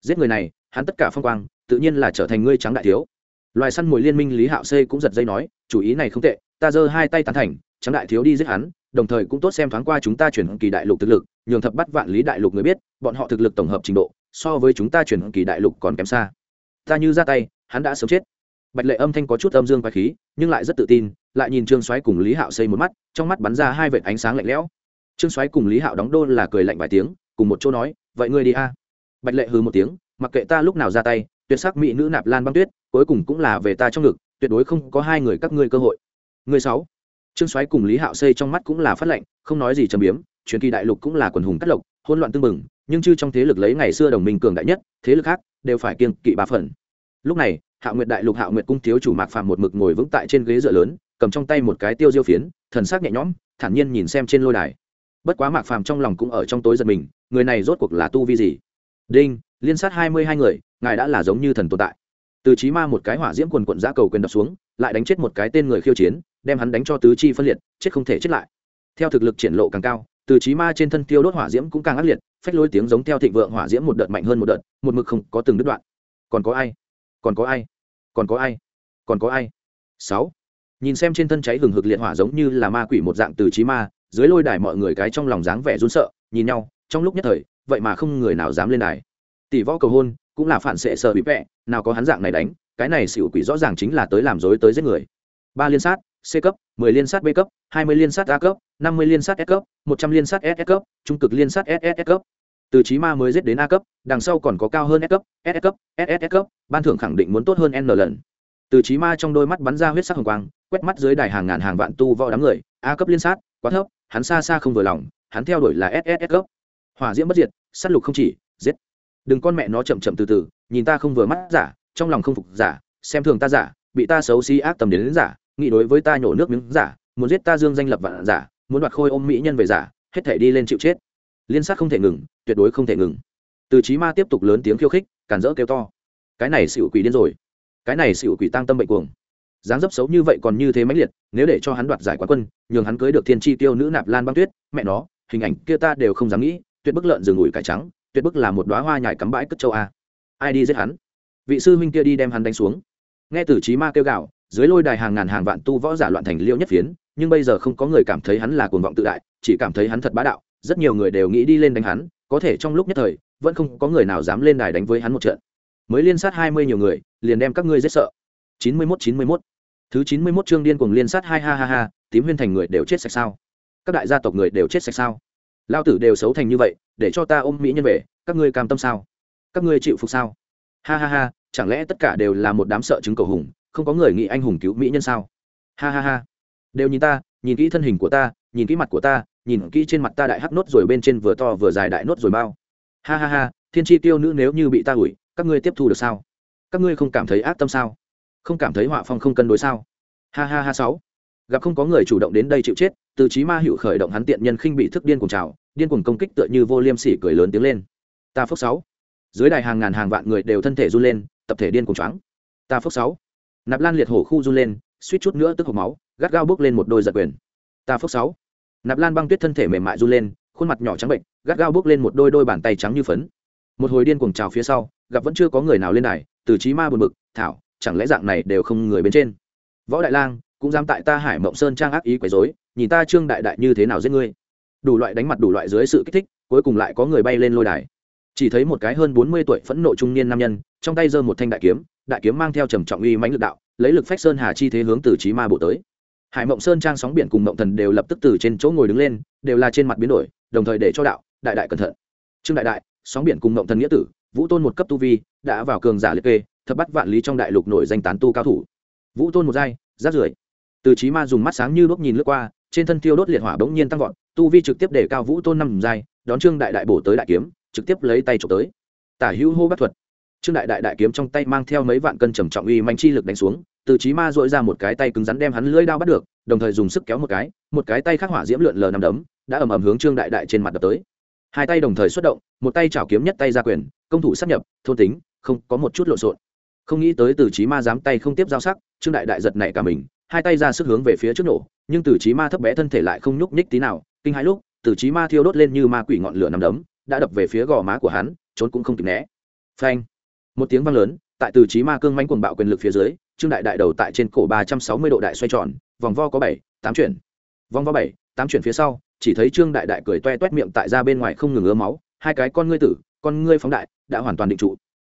Giết người này, hắn tất cả phong quang tự nhiên là trở thành ngươi trắng đại thiếu. Loài săn mồi liên minh lý hạo xê cũng giật dây nói, chủ ý này không tệ, ta giơ hai tay tán thành, trắng đại thiếu đi giết hắn, đồng thời cũng tốt xem thoáng qua chúng ta chuyển kỳ đại lục thực lực, nhường thập bắt vạn lý đại lục người biết, bọn họ thực lực tổng hợp trình độ, so với chúng ta chuyển kỳ đại lục còn kém xa. Ta như ra tay, hắn đã sớm chết. Bạch lệ âm thanh có chút âm dương quái khí, nhưng lại rất tự tin, lại nhìn trương xoáy cùng lý hạo xây một mắt, trong mắt bắn ra hai vệt ánh sáng lạnh lẽo. Trương xoáy cùng lý hạo đóng đô là cười lạnh vài tiếng, cùng một chỗ nói, vậy ngươi đi a. Bạch lệ hừ một tiếng, mặc kệ ta lúc nào ra tay tuyệt sắc mỹ nữ nạp lan băng tuyết, cuối cùng cũng là về ta trong ngực, tuyệt đối không có hai người các ngươi cơ hội. Người sáu. Trương soái cùng lý hạo xây trong mắt cũng là phát lệnh, không nói gì trầm biếm, truyền kỳ đại lục cũng là quần hùng cắt lộc, hỗn loạn tương mừng nhưng chư trong thế lực lấy ngày xưa đồng minh cường đại nhất, thế lực khác đều phải kiêng kỵ ba phần. Lúc này hạ nguyệt đại lục hạ nguyệt cung thiếu chủ mạc phàm một mực ngồi vững tại trên ghế dựa lớn, cầm trong tay một cái tiêu diêu phiến, thần sắc nhẹ nhõm, thản nhiên nhìn xem trên lôi đài. Bất quá mạc phàm trong lòng cũng ở trong tối giật mình, người này rốt cuộc là tu vi gì? Đinh liên sát hai mươi hai người, ngài đã là giống như thần tồn tại. Từ trí ma một cái hỏa diễm quần quận giã cầu quyền đập xuống, lại đánh chết một cái tên người khiêu chiến, đem hắn đánh cho tứ chi phân liệt, chết không thể chết lại. Theo thực lực triển lộ càng cao, từ trí ma trên thân tiêu đốt hỏa diễm cũng càng ác liệt, phách lối tiếng giống theo thịnh vượng hỏa diễm một đợt mạnh hơn một đợt, một mực không có từng đứt đoạn. Còn có ai? Còn có ai? Còn có ai? Còn có ai? Sáu. Nhìn xem trên thân cháy hừng hực liệt hỏa giống như là ma quỷ một dạng từ trí ma, dưới lôi đài mọi người cái trong lòng dáng vẻ run sợ, nhìn nhau, trong lúc nhất thời, vậy mà không người nào dám lên đài tỷ võ cầu hôn, cũng là phản xệ sợ bị vẹ, nào có hắn dạng này đánh, cái này xỉu quỷ rõ ràng chính là tới làm dối tới giết người. Ba liên sát, c cấp, mười liên sát b cấp, hai mươi liên sát a cấp, năm mươi liên sát s cấp, một trăm liên sát ss cấp, trung cực liên sát ss cấp. Từ trí ma mới giết đến a cấp, đằng sau còn có cao hơn s cấp ss cấp ss cấp, ban thưởng khẳng định muốn tốt hơn n lần. Từ trí ma trong đôi mắt bắn ra huyết sắc hồng quang, quét mắt dưới đài hàng ngàn hàng vạn tu võ đám người, a cấp liên sát, quá thấp, hắn xa xa không vừa lòng, hắn theo đuổi là ss cấp. Hỏa diễm bất diệt, sát lục không chỉ, giết đừng con mẹ nó chậm chậm từ từ nhìn ta không vừa mắt giả trong lòng không phục giả xem thường ta giả bị ta xấu xí ác tầm đến, đến giả nghĩ đối với ta nhổ nước miếng giả muốn giết ta dương danh lập vạn giả muốn đoạt khôi ôm mỹ nhân về giả hết thể đi lên chịu chết. Liên sát không thể ngừng tuyệt đối không thể ngừng. Từ trí ma tiếp tục lớn tiếng khiêu khích cản rỡ kêu to. Cái này xịu quỷ điên rồi. Cái này xịu quỷ tăng tâm bệnh cuồng. Dáng dấp xấu như vậy còn như thế mãnh liệt nếu để cho hắn đoạt giải quán quân nhường hắn cưới được thiên tri tiêu nữ nạp lan băng tuyết mẹ nó hình ảnh kia ta đều không dám nghĩ tuyệt bức lợn rừng ủi cải trắng tuyệt bức là một đoá hoa nhải cắm bãi cất châu a. Ai đi giết hắn? Vị sư huynh kia đi đem hắn đánh xuống. Nghe từ trí ma kêu gạo dưới lôi đài hàng ngàn hàng vạn tu võ giả loạn thành liêu nhất phiến, nhưng bây giờ không có người cảm thấy hắn là cuồng vọng tự đại, chỉ cảm thấy hắn thật bá đạo, rất nhiều người đều nghĩ đi lên đánh hắn, có thể trong lúc nhất thời, vẫn không có người nào dám lên đài đánh với hắn một trận. Mới liên sát hai mươi nhiều người, liền đem các ngươi giết sợ. chín mươi mốt, chín mươi mốt. Thứ chín mươi mốt chương điên cùng liên sát hai ha ha ha, tím huyên thành người đều chết sạch sao? Các đại gia tộc người đều chết sạch sao? Lao tử đều xấu thành như vậy, để cho ta ôm mỹ nhân về, các ngươi cam tâm sao? Các ngươi chịu phục sao? Ha ha ha, chẳng lẽ tất cả đều là một đám sợ chứng cầu hùng, không có người nghĩ anh hùng cứu mỹ nhân sao? Ha ha ha. Đều nhìn ta, nhìn kỹ thân hình của ta, nhìn kỹ mặt của ta, nhìn kỹ trên mặt ta đại hắc nốt rồi bên trên vừa to vừa dài đại nốt rồi bao. Ha ha ha, thiên tri tiêu nữ nếu như bị ta ủi, các ngươi tiếp thu được sao? Các ngươi không cảm thấy ác tâm sao? Không cảm thấy họa phong không cân đối sao? Ha ha ha sáu gặp không có người chủ động đến đây chịu chết, từ chí ma hữu khởi động hắn tiện nhân khinh bị thức điên cuồng trào, điên cuồng công kích tựa như vô liêm sỉ cười lớn tiếng lên. Ta phước sáu. Dưới đài hàng ngàn hàng vạn người đều thân thể run lên, tập thể điên cuồng choáng. Ta phước sáu. Nạp lan liệt hổ khu run lên, suýt chút nữa tức hộc máu, gắt gao bước lên một đôi giật quyền. Ta phước sáu. Nạp lan băng tuyết thân thể mềm mại run lên, khuôn mặt nhỏ trắng bệnh, gắt gao bước lên một đôi đôi bàn tay trắng như phấn. Một hồi điên cuồng trào phía sau, gặp vẫn chưa có người nào lên đài, từ chí ma buồn bực, thảo, chẳng lẽ dạng này đều không người bên trên? Võ đại lang cũng dám tại ta hải mộng sơn trang ác ý quấy rối, nhìn ta trương đại đại như thế nào giết ngươi. Đủ loại đánh mặt, đủ loại dưới sự kích thích, cuối cùng lại có người bay lên lôi đài. Chỉ thấy một cái hơn bốn mươi tuổi phẫn nộ trung niên nam nhân, trong tay giơ một thanh đại kiếm đại kiếm mang theo trầm trọng uy mãnh lực đạo, lấy lực phách sơn hà chi thế hướng từ trí ma bộ tới. Hải mộng sơn trang sóng biển cùng mộng thần đều lập tức từ trên chỗ ngồi đứng lên, đều là trên mặt biến đổi, đồng thời để cho đạo, đại đại cẩn thận. Trương đại đại, sóng biển cùng mộng thần nghĩa tử, vũ tôn một cấp tu vi, đã vào cường giả liệt kê, thập bắt vạn lý trong đại lục nổi danh tán tu cao thủ. Vũ tôn một giai rát rưởi từ trí ma dùng mắt sáng như đốt nhìn lướt qua, trên thân thiêu đốt liệt hỏa bỗng nhiên tăng vọt, tu vi trực tiếp để cao vũ tôn năm giai, đón trương đại đại bổ tới đại kiếm, trực tiếp lấy tay trộm tới. Tả hữu hô bắt thuật. Trương đại đại đại kiếm trong tay mang theo mấy vạn cân trầm trọng uy manh chi lực đánh xuống, từ trí ma dội ra một cái tay cứng rắn đem hắn lưỡi đao bắt được, đồng thời dùng sức kéo một cái một cái tay khắc hỏa diễm lượn lờ nằm đấm, đã ầm ầm hướng trương đại đại trên mặt đập tới. Hai tay đồng thời xuất động, một tay chảo kiếm nhất tay ra quyền, công thủ sắp nhập, thôn tính, không có một chút lộn xộn. Không nghĩ tới từ trí ma dám tay không tiếp giao sắc, trương đại đại giật nảy cả mình hai tay ra sức hướng về phía trước nổ, nhưng từ trí ma thấp bé thân thể lại không nhúc nhích tí nào, kinh hãi lúc, từ trí ma thiêu đốt lên như ma quỷ ngọn lửa nằm đấm, đã đập về phía gò má của hắn, trốn cũng không kịp né. Phanh! Một tiếng vang lớn, tại từ trí ma cương mánh cuồng bạo quyền lực phía dưới, trương đại đại đầu tại trên cổ ba trăm sáu mươi độ đại xoay tròn, vòng vo có bảy, tám chuyển. Vòng vo bảy, tám chuyển phía sau, chỉ thấy trương đại đại cười toe toét miệng tại ra bên ngoài không ngừng ứa máu, hai cái con ngươi tử, con ngươi phóng đại, đã hoàn toàn định trụ.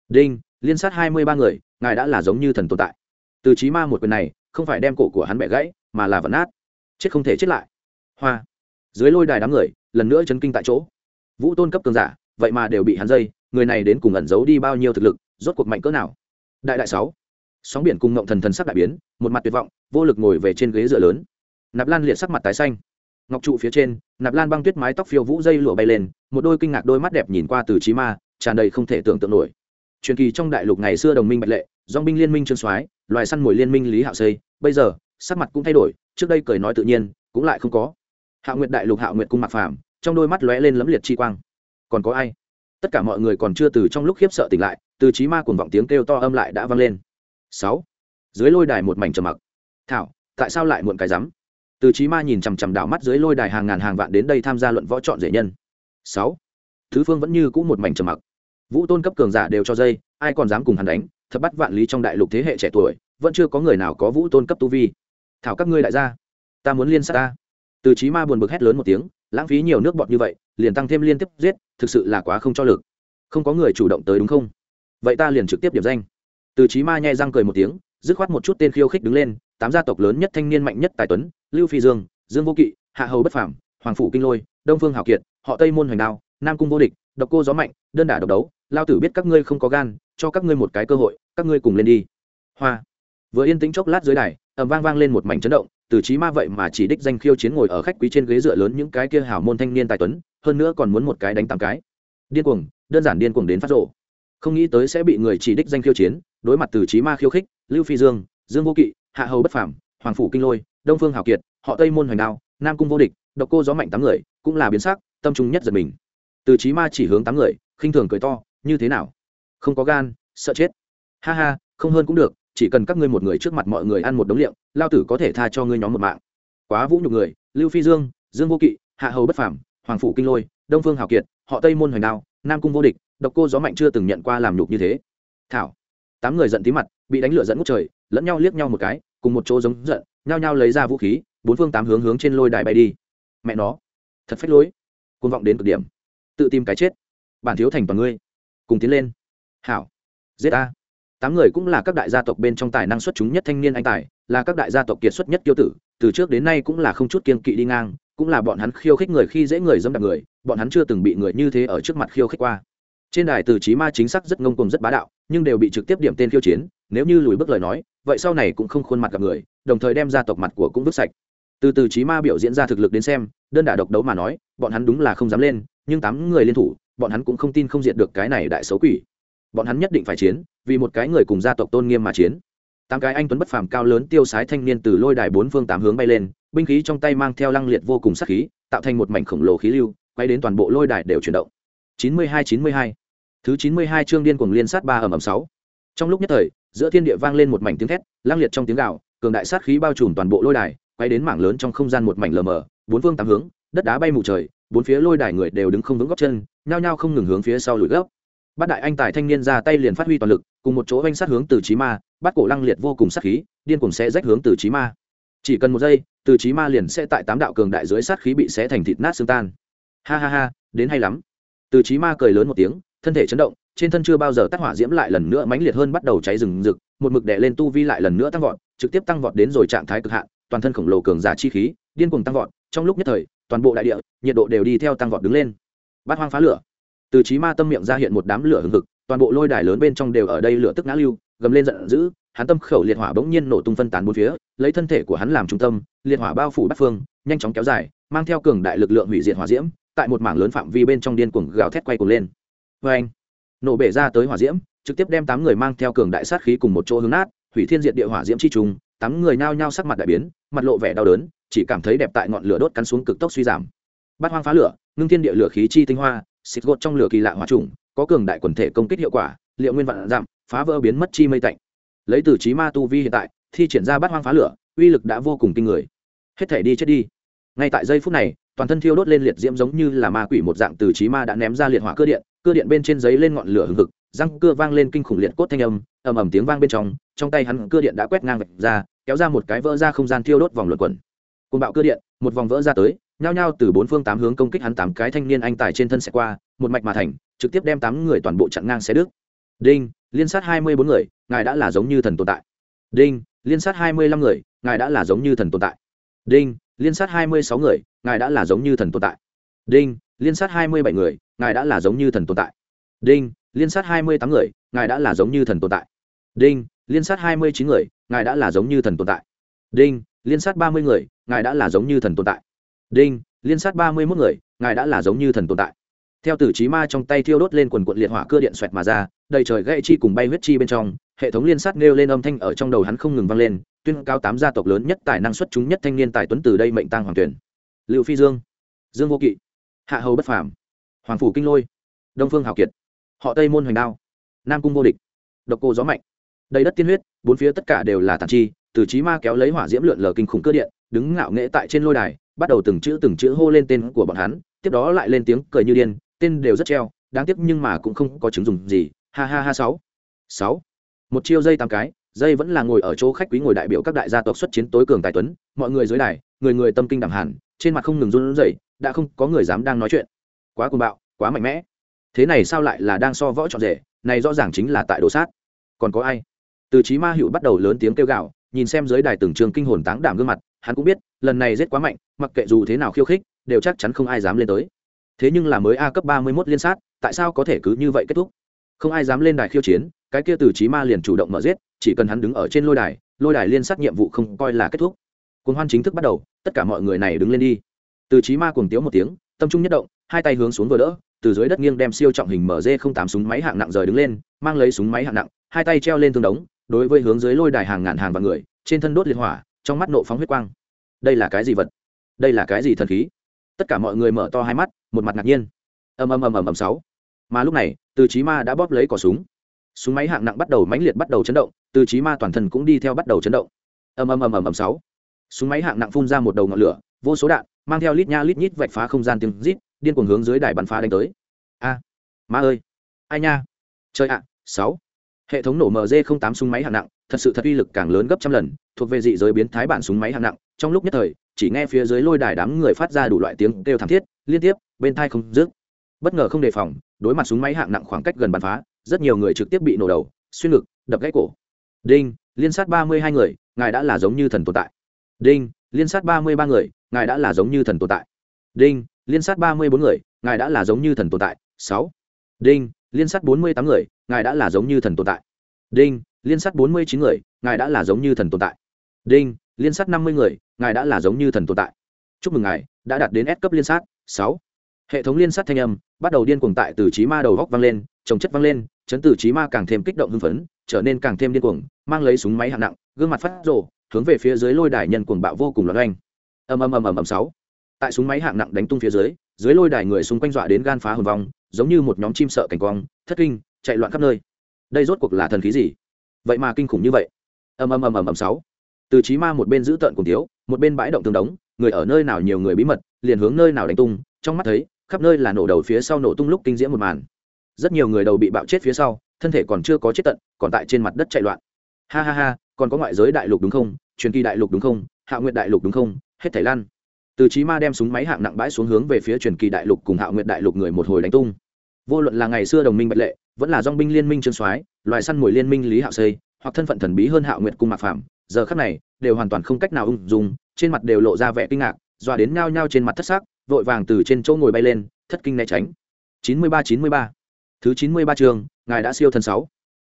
Đinh, liên sát hai mươi ba người, ngài đã là giống như thần tồn tại từ trí ma một quyền này, không phải đem cổ của hắn bẻ gãy, mà là vẫn nát. Chết không thể chết lại. Hoa. Dưới lôi đài đám người, lần nữa chấn kinh tại chỗ. Vũ tôn cấp cường giả, vậy mà đều bị hắn dây, người này đến cùng ẩn giấu đi bao nhiêu thực lực, rốt cuộc mạnh cỡ nào? Đại đại sáu. Sóng biển cùng ngộng thần thần sắc đại biến, một mặt tuyệt vọng, vô lực ngồi về trên ghế dựa lớn. Nạp lan liệt sắc mặt tái xanh. Ngọc trụ phía trên, nạp lan băng tuyết mái tóc phiêu vũ dây lụa bay lên, một đôi kinh ngạc đôi mắt đẹp nhìn qua từ trí ma, tràn đầy không thể tưởng tượng nổi. Truyền kỳ trong đại lục ngày xưa đồng minh bạch lệ dong binh liên minh trương soái loài săn mồi liên minh lý hạo xây bây giờ, sắc mặt cũng thay đổi, trước đây cười nói tự nhiên, cũng lại không có. Hạ nguyệt đại lục hạ nguyệt cung mặc phàm, trong đôi mắt lóe lên lấm liệt chi quang. Còn có ai? Tất cả mọi người còn chưa từ trong lúc khiếp sợ tỉnh lại, từ trí ma cuồng vọng tiếng kêu to âm lại đã vang lên. Sáu. Dưới lôi đài một mảnh trầm mặc. Thảo, tại sao lại muộn cái rắm? Từ trí ma nhìn chằm chằm đảo mắt dưới lôi đài hàng ngàn hàng vạn đến đây tham gia luận võ chọn rể nhân. Sáu. Thứ phương vẫn như cũ một mảnh trầm mặc. Vũ tôn cấp cường giả đều cho dây, ai còn dám cùng hắn đánh? Thập bắt vạn lý trong đại lục thế hệ trẻ tuổi, vẫn chưa có người nào có vũ tôn cấp tu vi. Thảo các ngươi đại gia, ta muốn liên sát ta. Từ trí ma buồn bực hét lớn một tiếng, lãng phí nhiều nước bọt như vậy, liền tăng thêm liên tiếp giết, thực sự là quá không cho lực. Không có người chủ động tới đúng không? Vậy ta liền trực tiếp điểm danh. Từ trí ma nhai răng cười một tiếng, dứt khoát một chút tên khiêu khích đứng lên, tám gia tộc lớn nhất thanh niên mạnh nhất tài tuấn, lưu phi dương dương vô kỵ, hạ hầu bất phàm, hoàng phủ kinh lôi, đông phương hào kiệt, họ tây môn hoành đao, nam cung vô địch, độc cô gió mạnh, đơn đả độc đấu, lao tử biết các ngươi không có gan, cho các ngươi một cái cơ hội các ngươi cùng lên đi. Hoa. Vừa yên tĩnh chốc lát dưới đài ẩm vang vang lên một mảnh chấn động, từ trí ma vậy mà chỉ đích danh khiêu chiến ngồi ở khách quý trên ghế dựa lớn những cái kia hảo môn thanh niên tài tuấn, hơn nữa còn muốn một cái đánh tám cái. Điên cuồng, đơn giản điên cuồng đến phát rộ không nghĩ tới sẽ bị người chỉ đích danh khiêu chiến, đối mặt từ trí ma khiêu khích, lưu phi dương dương vô kỵ, hạ hầu bất phảm hoàng phủ kinh lôi, đông phương hảo kiệt, họ tây môn hoành đao, nam cung vô địch, độc cô gió mạnh tám người, cũng là biến sắc, tâm trung nhất giật mình. Từ trí ma chỉ hướng tám người, khinh thường cười to, như thế nào? Không có gan, sợ chết ha ha, không hơn cũng được, chỉ cần các ngươi một người trước mặt mọi người ăn một đống liệu lao tử có thể tha cho ngươi nhóm một mạng. Quá vũ nhục người, lưu phi dương dương vô kỵ, hạ hầu bất phảm hoàng phủ kinh lôi, đông phương hào kiệt, họ tây môn hoành đao, nam cung vô địch, độc cô gió mạnh chưa từng nhận qua làm nhục như thế. Thảo, tám người giận tí mặt, bị đánh lửa dẫn ngút trời, lẫn nhau liếc nhau một cái, cùng một chỗ giống giận, nhao nhao lấy ra vũ khí, bốn phương tám hướng hướng trên lôi đài bay đi. Mẹ nó, thật phách lối. Côn vọng đến cực điểm. Tự tìm cái chết. Bản thiếu thành toàn ngươi. Cùng tiến lên. Hảo. Giết a tám người cũng là các đại gia tộc bên trong tài năng xuất chúng nhất thanh niên anh tài, là các đại gia tộc kiệt xuất nhất kiêu tử, từ trước đến nay cũng là không chút kiên kỵ đi ngang, cũng là bọn hắn khiêu khích người khi dễ người dâm đạp người, bọn hắn chưa từng bị người như thế ở trước mặt khiêu khích qua. Trên đài từ trí ma chính xác rất ngông cùng rất bá đạo, nhưng đều bị trực tiếp điểm tên khiêu chiến, nếu như lùi bước lời nói, vậy sau này cũng không khuôn mặt gặp người, đồng thời đem ra tộc mặt của cũng vứt sạch. Từ từ trí ma biểu diễn ra thực lực đến xem, đơn đả độc đấu mà nói, bọn hắn đúng là không dám lên, nhưng tám người liên thủ, bọn hắn cũng không tin không diệt được cái này đại xấu quỷ bọn hắn nhất định phải chiến, vì một cái người cùng gia tộc tôn nghiêm mà chiến. Tám cái anh tuấn bất phàm cao lớn tiêu sái thanh niên từ lôi đài bốn phương tám hướng bay lên, binh khí trong tay mang theo lăng liệt vô cùng sắc khí, tạo thành một mảnh khổng lồ khí lưu, quay đến toàn bộ lôi đài đều chuyển động. 92-92 thứ 92 chương điên cuồng liên sát ba ầm ầm sáu. Trong lúc nhất thời, giữa thiên địa vang lên một mảnh tiếng thét, lăng liệt trong tiếng gạo cường đại sát khí bao trùm toàn bộ lôi đài, quay đến mảng lớn trong không gian một mảnh lờ mờ, bốn phương tám hướng, đất đá bay mù trời, bốn phía lôi đài người đều đứng không vững góc chân, nhao nhao không ngừng hướng phía sau lùi gấp bát đại anh tài thanh niên ra tay liền phát huy toàn lực, cùng một chỗ oanh sát hướng từ trí ma, bắt cổ lăng liệt vô cùng sát khí, điên cuồng sẽ rách hướng từ trí ma. Chỉ cần một giây, từ trí ma liền sẽ tại tám đạo cường đại dưới sát khí bị xé thành thịt nát xương tan. Ha ha ha, đến hay lắm. Từ trí ma cười lớn một tiếng, thân thể chấn động, trên thân chưa bao giờ tắt hỏa diễm lại lần nữa mãnh liệt hơn bắt đầu cháy rừng rực, một mực đè lên tu vi lại lần nữa tăng vọt, trực tiếp tăng vọt đến rồi trạng thái cực hạn, toàn thân khổng lồ cường giả chi khí, điên cuồng tăng vọt, trong lúc nhất thời, toàn bộ đại địa, nhiệt độ đều đi theo tăng vọt đứng lên. Bát hoang phá lửa từ trí ma tâm miệng ra hiện một đám lửa hừng hực, toàn bộ lôi đài lớn bên trong đều ở đây lửa tức ngã lưu, gầm lên giận dữ, hắn tâm khẩu liệt hỏa bỗng nhiên nổ tung phân tán bốn phía, lấy thân thể của hắn làm trung tâm, liệt hỏa bao phủ bát phương, nhanh chóng kéo dài, mang theo cường đại lực lượng hủy diệt hỏa diễm, tại một mảng lớn phạm vi bên trong điên cuồng gào thét quay cuồng lên. Vê anh nổ bể ra tới hỏa diễm, trực tiếp đem tám người mang theo cường đại sát khí cùng một chỗ hướng nát, hủy thiên diệt địa hỏa diễm chi trùng, tám người nao nhao sắc mặt đại biến, mặt lộ vẻ đau đớn, chỉ cảm thấy đẹp tại ngọn lửa đốt cắn xuống cực tốc suy giảm. Bát hoang phá lửa, ngưng thiên địa lửa khí chi tinh hoa xịt gột trong lửa kỳ lạ hòa trùng, có cường đại quần thể công kích hiệu quả, liệu nguyên vạn giảm, phá vỡ biến mất chi mây tạnh. Lấy từ trí ma tu vi hiện tại, thi triển ra bát hoang phá lửa, uy lực đã vô cùng kinh người. Hết thể đi chết đi. Ngay tại giây phút này, toàn thân thiêu đốt lên liệt diễm giống như là ma quỷ một dạng từ trí ma đã ném ra liệt hỏa cơ điện cơ điện bên trên giấy lên ngọn lửa hừng hực, răng cưa vang lên kinh khủng liệt cốt thanh âm, ầm ầm tiếng vang bên trong trong tay hắn cơ điện đã quét ngang vạch ra, kéo ra một cái vỡ ra không gian thiêu đốt vòng luẩn quẩn. Côn bạo cơ điện, một vòng vỡ ra tới nhao nhao từ bốn phương tám hướng công kích hắn tám cái thanh niên anh tài trên thân sẽ qua, một mạch mà thành, trực tiếp đem tám người toàn bộ chặn ngang xe đức đinh, liên sát hai mươi bốn người, ngài đã là giống như thần tồn tại. Đinh, liên sát hai mươi lăm người, ngài đã là giống như thần tồn tại. Đinh, liên sát hai mươi sáu người, ngài đã là giống như thần tồn tại. Đinh, liên sát hai mươi bảy người, ngài đã là giống như thần tồn tại. Đinh, liên sát hai mươi tám người, ngài đã là giống như thần tồn tại. Đinh, liên sát hai mươi chín người, ngài đã là giống như thần tồn tại. Đinh, liên sát ba mươi người, ngài đã là giống như thần tồn tại đinh, liên sát ba mươi mốt người, ngài đã là giống như thần tồn tại. Theo tử trí ma trong tay thiêu đốt lên quần quận liệt hỏa cơ điện xoẹt mà ra, đầy trời gãy chi cùng bay huyết chi bên trong, hệ thống liên sát nêu lên âm thanh ở trong đầu hắn không ngừng vang lên, tuyên cao tám gia tộc lớn nhất tài năng xuất chúng nhất thanh niên tài tuấn từ đây mệnh tăng hoàng tuyển. Liệu phi dương dương vô kỵ, hạ hầu bất phàm, hoàng phủ kinh lôi, đông phương hào kiệt, họ tây môn hoành đao, nam cung vô địch, độc cô gió mạnh. Đầy đất tiên huyết, bốn phía tất cả đều là tàn chi từ trí ma kéo lấy hỏa diễm lượn lờ kinh khủng cơ điện, đứng ngạo nghễ tại trên lôi đài bắt đầu từng chữ từng chữ hô lên tên của bọn hắn, tiếp đó lại lên tiếng cười như điên, tên đều rất treo, đáng tiếc nhưng mà cũng không có chứng dùng gì. Ha ha ha, sáu. Sáu. Một chiêu dây tám cái, dây vẫn là ngồi ở chỗ khách quý ngồi đại biểu các đại gia tộc xuất chiến tối cường tài tuấn, mọi người dưới đài, người người tâm kinh đẳng hẳn, trên mặt không ngừng run rẩy, đã không có người dám đang nói chuyện. Quá cuồng bạo, quá mạnh mẽ. Thế này sao lại là đang so võ trọn rể, này rõ ràng chính là tại đồ sát. Còn có ai? Từ trí ma hữu bắt đầu lớn tiếng kêu gào nhìn xem dưới đài từng trường kinh hồn táng đảm gương mặt, hắn cũng biết, lần này giết quá mạnh, mặc kệ dù thế nào khiêu khích, đều chắc chắn không ai dám lên tới. Thế nhưng là mới a cấp ba mươi mốt liên sát, tại sao có thể cứ như vậy kết thúc? Không ai dám lên đài khiêu chiến, cái kia từ trí ma liền chủ động mở giết, chỉ cần hắn đứng ở trên lôi đài lôi đài liên sát nhiệm vụ không coi là kết thúc. Cuồng hoan chính thức bắt đầu, tất cả mọi người này đứng lên đi. Từ trí ma cuồng tiếu một tiếng, tâm trung nhất động, hai tay hướng xuống vừa đỡ, từ dưới đất nghiêng đem siêu trọng hình mz không tám súng máy hạng nặng rời đứng lên, mang lấy súng máy hạng nặng, hai tay treo lên thương đống đối với hướng dưới lôi đài hàng ngàn hàng vạn người, trên thân đốt liên hỏa, trong mắt nộ phóng huyết quang. Đây là cái gì vật? Đây là cái gì thần khí? Tất cả mọi người mở to hai mắt, một mặt ngạc nhiên. Ầm ầm ầm ầm ầm, sáu. Mà lúc này, từ chí ma đã bóp lấy cò súng. Súng máy hạng nặng bắt đầu mãnh liệt bắt đầu chấn động, từ chí ma toàn thân cũng đi theo bắt đầu chấn động. Ầm ầm ầm ầm ầm, sáu. Súng máy hạng nặng phun ra một đầu ngọn lửa, vô số đạn, mang theo lít nha lít nhít vạch phá không gian tiếng rít, điên cuồng hướng dưới đài bắn phá đánh tới. A. Ma ơi. Ai nha. Trời ạ, sáu hệ thống nổ mg tám súng máy hạng nặng, thật sự thật uy lực càng lớn gấp trăm lần, thuộc về dị giới biến thái bản súng máy hạng nặng. Trong lúc nhất thời, chỉ nghe phía dưới lôi đài đám người phát ra đủ loại tiếng kêu thảm thiết, liên tiếp, bên thai không dứt. Bất ngờ không đề phòng, đối mặt súng máy hạng nặng khoảng cách gần bắn phá, rất nhiều người trực tiếp bị nổ đầu, xuyên ngực, đập gãy cổ. Đinh, liên sát ba mươi hai người, ngài đã là giống như thần tồn tại. Đinh, liên sát ba mươi ba người, ngài đã là giống như thần tồn tại. Đinh, liên sát ba mươi bốn người, ngài đã là giống như thần tồn tại. Sáu. Đinh liên sát bốn mươi tám người, ngài đã là giống như thần tồn tại. Đinh, liên sát bốn mươi chín người, ngài đã là giống như thần tồn tại. Đinh, liên sát năm mươi người, ngài đã là giống như thần tồn tại. Chúc mừng ngài, đã đạt đến S cấp liên sát. Sáu. Hệ thống liên sát thanh âm, bắt đầu điên cuồng tại từ trí ma đầu góc vang lên, trồng chất vang lên, chấn từ trí ma càng thêm kích động hưng phấn, trở nên càng thêm điên cuồng, mang lấy súng máy hạng nặng, gương mặt phát rồ, hướng về phía dưới lôi đài nhân cuồng bạo vô cùng loạn oanh. Ầm ầm ầm ầm ầm sáu. Tại súng máy hạng nặng đánh tung phía dưới dưới lôi đài người xung quanh dọa đến gan phá hồn vong giống như một nhóm chim sợ cảnh quang, thất kinh, chạy loạn khắp nơi. Đây rốt cuộc là thần khí gì? Vậy mà kinh khủng như vậy. Ầm ầm ầm ầm ầm sáu. Từ trí ma một bên giữ tợn cùng thiếu, một bên bãi động tương đống, người ở nơi nào nhiều người bí mật, liền hướng nơi nào đánh tung, trong mắt thấy, khắp nơi là nổ đầu phía sau nổ tung lúc kinh diễm một màn. Rất nhiều người đầu bị bạo chết phía sau, thân thể còn chưa có chết tận, còn tại trên mặt đất chạy loạn. Ha ha ha, còn có ngoại giới đại lục đúng không? Truyền kỳ đại lục đúng không? Hạ nguyện đại lục đúng không? Hết thảy lan. Từ trí ma đem súng máy hạng nặng bãi xuống hướng về phía truyền kỳ đại lục cùng hạ nguyện đại lục người một hồi đánh tung vô luận là ngày xưa đồng minh bạch lệ, vẫn là dong binh liên minh trương soái, loài săn mồi liên minh lý hạo xây hoặc thân phận thần bí hơn hạo nguyệt cung mạc phạm giờ khắc này, đều hoàn toàn không cách nào ung dung, trên mặt đều lộ ra vẻ kinh ngạc dọa đến nhao nhao trên mặt thất xác vội vàng từ trên chỗ ngồi bay lên, thất kinh né tránh. Chín mươi ba, chín mươi ba. Thứ chín mươi ba chương, ngài đã siêu thần sáu.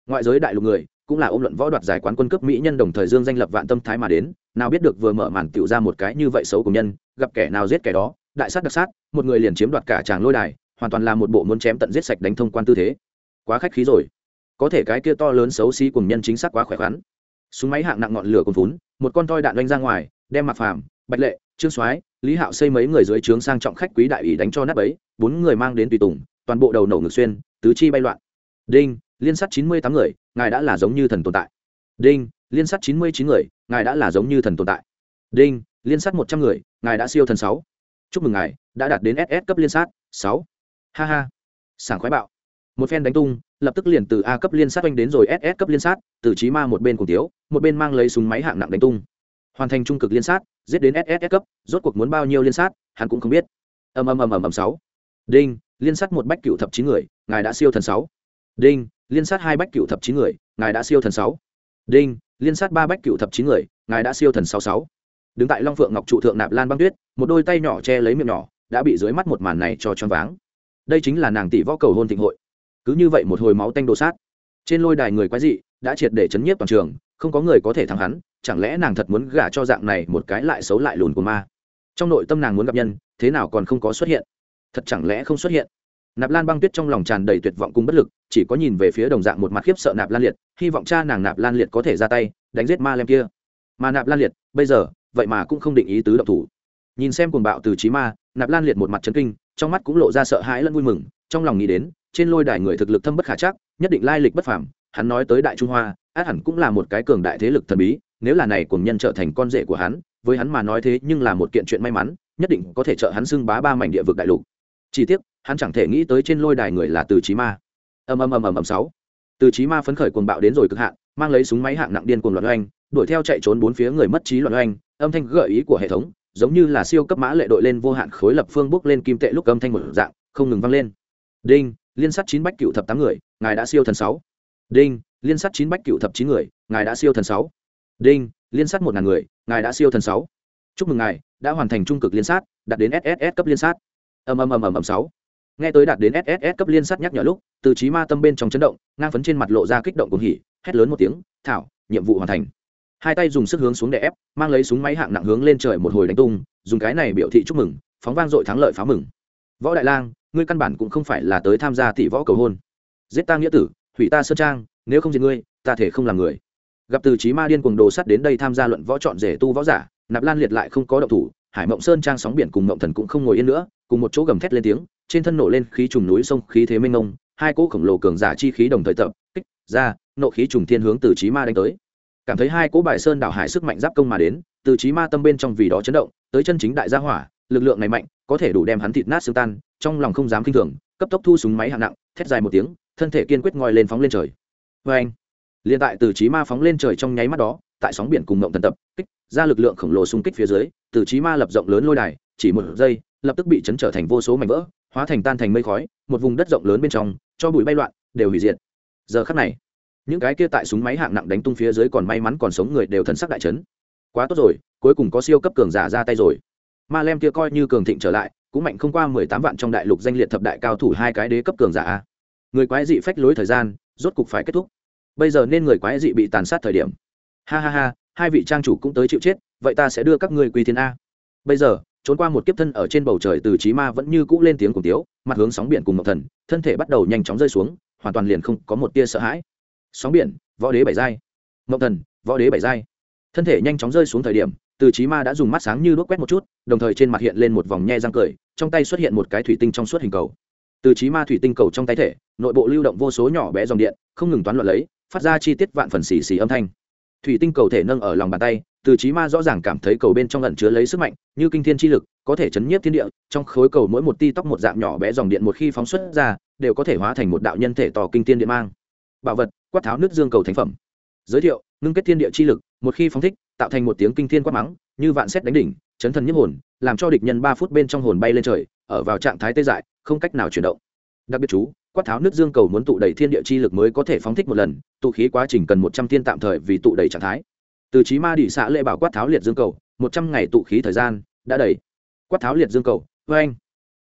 Ngoại giới đại lục người, cũng là ôm luận võ đoạt giải quán quân cấp mỹ nhân đồng thời dương danh lập vạn tâm thái mà đến, nào biết được vừa mở màn tiểu ra một cái như vậy xấu của nhân, gặp kẻ nào giết kẻ đó, đại sát đặc sát, một người liền chiếm đoạt cả chàng lôi đài hoàn toàn là một bộ muốn chém tận giết sạch đánh thông quan tư thế. Quá khách khí rồi. Có thể cái kia to lớn xấu xí cùng nhân chính xác quá khỏe khoắn. Súng máy hạng nặng ngọn lửa cồn vốn một con toi đạn đánh ra ngoài, đem mặc phàm, bạch lệ, trương soái, lý hạo xây mấy người dưới trướng sang trọng khách quý đại ủy đánh cho nắp ấy bốn người mang đến tùy tùng, toàn bộ đầu nổ ngực xuyên, tứ chi bay loạn. Đinh, liên sát chín mươi tám người, ngài đã là giống như thần tồn tại. Đinh, liên sát chín mươi chín người, ngài đã là giống như thần tồn tại. Đinh, liên sát một trăm người, ngài đã siêu thần sáu. Chúc mừng ngài, đã đạt đến ss cấp liên sát sáu ha ha. Sảng khoái bạo. Một phen đánh tung, lập tức liền từ a cấp liên sát oanh đến rồi ss cấp liên sát, từ trí ma một bên cùng tiếu, một bên mang lấy súng máy hạng nặng đánh tung. Hoàn thành trung cực liên sát, giết đến ss cấp, rốt cuộc muốn bao nhiêu liên sát, hắn cũng không biết. Ầm ầm ầm ầm ầm sáu. Đinh, liên sát một bách cựu thập chín người, ngài đã siêu thần sáu. Đinh, liên sát hai bách cựu thập chín người, ngài đã siêu thần sáu. Đinh, liên sát ba bách cựu thập chín người, ngài đã siêu thần sáu sáu. Đứng tại long phượng ngọc trụ thượng nạp lan băng tuyết, một đôi tay nhỏ che lấy miệng nhỏ, đã bị dưới mắt một màn này cho choáng váng đây chính là nàng tỷ võ cầu hôn thịnh hội. Cứ như vậy một hồi máu tanh đồ sát. Trên lôi đài người quái dị đã triệt để chấn nhiếp toàn trường, không có người có thể thắng hắn, chẳng lẽ nàng thật muốn gả cho dạng này một cái lại xấu lại lùn của ma? Trong nội tâm nàng muốn gặp nhân, thế nào còn không có xuất hiện? Thật chẳng lẽ không xuất hiện? Nạp lan băng tuyết trong lòng tràn đầy tuyệt vọng cùng bất lực, chỉ có nhìn về phía đồng dạng một mặt khiếp sợ nạp lan liệt, hy vọng cha nàng nạp lan liệt có thể ra tay, đánh giết ma lem kia. Mà nạp lan liệt, bây giờ, vậy mà cũng không định ý tứ động thủ. Nhìn xem cuồng bạo từ trí ma, nạp lan liệt một mặt chấn kinh trong mắt cũng lộ ra sợ hãi lẫn vui mừng, trong lòng nghĩ đến, trên lôi đài người thực lực thâm bất khả chắc, nhất định lai lịch bất phàm, hắn nói tới đại trung hoa, át hẳn cũng là một cái cường đại thế lực thần bí, nếu là này cùng nhân trở thành con rể của hắn, với hắn mà nói thế nhưng là một kiện chuyện may mắn, nhất định có thể trợ hắn xưng bá ba mảnh địa vực đại lục. Chỉ tiếc, hắn chẳng thể nghĩ tới trên lôi đài người là từ trí ma. Ầm ầm ầm ầm ầm sáu. Từ trí ma phấn khởi cuồng bạo đến rồi cực hạn, mang lấy súng máy hạng nặng điên cuồng loạn oanh, đuổi theo chạy trốn bốn phía người mất trí loạn oanh, âm thanh gợi ý của hệ thống giống như là siêu cấp mã lệ đội lên vô hạn khối lập phương bước lên kim tệ lúc âm thanh một dạng, không ngừng vang lên. Đinh, liên sát chín bách cựu thập tám người, ngài đã siêu thần sáu. Đinh, liên sát chín bách cựu thập chín người, ngài đã siêu thần sáu. Đinh, liên sát một ngàn người, ngài đã siêu thần sáu. Chúc mừng ngài, đã hoàn thành trung cực liên sát, đạt đến sss cấp liên sát. Ầm ầm ầm ầm ầm sáu. Nghe tới đạt đến sss cấp liên sát nhắc nhở lúc, từ trí ma tâm bên trong chấn động, ngang phấn trên mặt lộ ra kích động cùng hỉ, hét lớn một tiếng, thảo, nhiệm vụ hoàn thành hai tay dùng sức hướng xuống để ép, mang lấy súng máy hạng nặng hướng lên trời một hồi đánh tung, dùng cái này biểu thị chúc mừng, phóng vang dội thắng lợi phá mừng. Võ đại lang, ngươi căn bản cũng không phải là tới tham gia tỷ võ cầu hôn. Giết ta nghĩa tử, hủy ta sơn trang, nếu không diệt ngươi, ta thể không làm người. Gặp từ trí ma điên cùng đồ sắt đến đây tham gia luận võ chọn rể tu võ giả, nạp lan liệt lại không có động thủ, hải mộng sơn trang sóng biển cùng mộng thần cũng không ngồi yên nữa, cùng một chỗ gầm thét lên tiếng, trên thân nổ lên khí trùng núi sông, khí thế mênh mông, hai cỗ khổng lồ cường giả chi khí đồng thời tập, kích, ra, nộ khí trùng thiên hướng từ trí ma đánh tới cảm thấy hai cỗ bài sơn đảo hải sức mạnh giáp công mà đến, từ trí ma tâm bên trong vì đó chấn động, tới chân chính đại gia hỏa, lực lượng này mạnh, có thể đủ đem hắn thịt nát xương tan, trong lòng không dám kinh thường, cấp tốc thu súng máy hạng nặng, thét dài một tiếng, thân thể kiên quyết ngoi lên phóng lên trời. Vê anh, liền tại từ trí ma phóng lên trời trong nháy mắt đó, tại sóng biển cùng mộng thần tập, kích, ra lực lượng khổng lồ xung kích phía dưới, từ trí ma lập rộng lớn lôi đài, chỉ một giây, lập tức bị chấn trở thành vô số mảnh vỡ, hóa thành tan thành mây khói, một vùng đất rộng lớn bên trong, cho bụi bay loạn, đều hủy diệt. Giờ khắc này những cái kia tại súng máy hạng nặng đánh tung phía dưới còn may mắn còn sống người đều thần sắc đại chấn. Quá tốt rồi, cuối cùng có siêu cấp cường giả ra tay rồi. Ma lem kia coi như cường thịnh trở lại, cũng mạnh không qua mười tám vạn trong đại lục danh liệt thập đại cao thủ hai cái đế cấp cường giả người quái dị phách lối thời gian, rốt cục phải kết thúc. Bây giờ nên người quái dị bị tàn sát thời điểm. Ha ha ha, hai vị trang chủ cũng tới chịu chết, vậy ta sẽ đưa các ngươi quy thiên a. Bây giờ, trốn qua một kiếp thân ở trên bầu trời từ trí ma vẫn như cũ lên tiếng cùng tiếu, mặt hướng sóng biển cùng mộc thần, thân thể bắt đầu nhanh chóng rơi xuống, hoàn toàn liền không có một tia sợ hãi sóng biển, võ đế bảy giai. Mộng thần, võ đế bảy giai. Thân thể nhanh chóng rơi xuống thời điểm, từ chí ma đã dùng mắt sáng như đuốc quét một chút, đồng thời trên mặt hiện lên một vòng nhe răng cười, trong tay xuất hiện một cái thủy tinh trong suốt hình cầu. Từ chí ma thủy tinh cầu trong tay thể, nội bộ lưu động vô số nhỏ bé dòng điện, không ngừng toán loạn lấy, phát ra chi tiết vạn phần xì xì âm thanh. Thủy tinh cầu thể nâng ở lòng bàn tay, từ chí ma rõ ràng cảm thấy cầu bên trong ẩn chứa lấy sức mạnh, như kinh thiên chi lực, có thể chấn nhiếp thiên địa, trong khối cầu mỗi một ti tóc một dạng nhỏ bé dòng điện một khi phóng xuất ra, đều có thể hóa thành một đạo nhân thể tỏ kinh thiên điện mang. Bảo vật quát tháo nước dương cầu thánh phẩm. Giới thiệu, ngưng kết thiên địa chi lực, một khi phóng thích, tạo thành một tiếng kinh thiên quát mắng, như vạn xét đánh đỉnh, chấn thần nhiếp hồn, làm cho địch nhân ba phút bên trong hồn bay lên trời, ở vào trạng thái tê dại, không cách nào chuyển động. Đặc biệt chú, quát tháo nước dương cầu muốn tụ đẩy thiên địa chi lực mới có thể phóng thích một lần, tụ khí quá trình cần một trăm thiên tạm thời vì tụ đẩy trạng thái. Từ trí ma đỉ xạ lệ bảo quát tháo liệt dương cầu, một trăm ngày tụ khí thời gian, đã đầy. Quát tháo liệt dương cầu vê anh.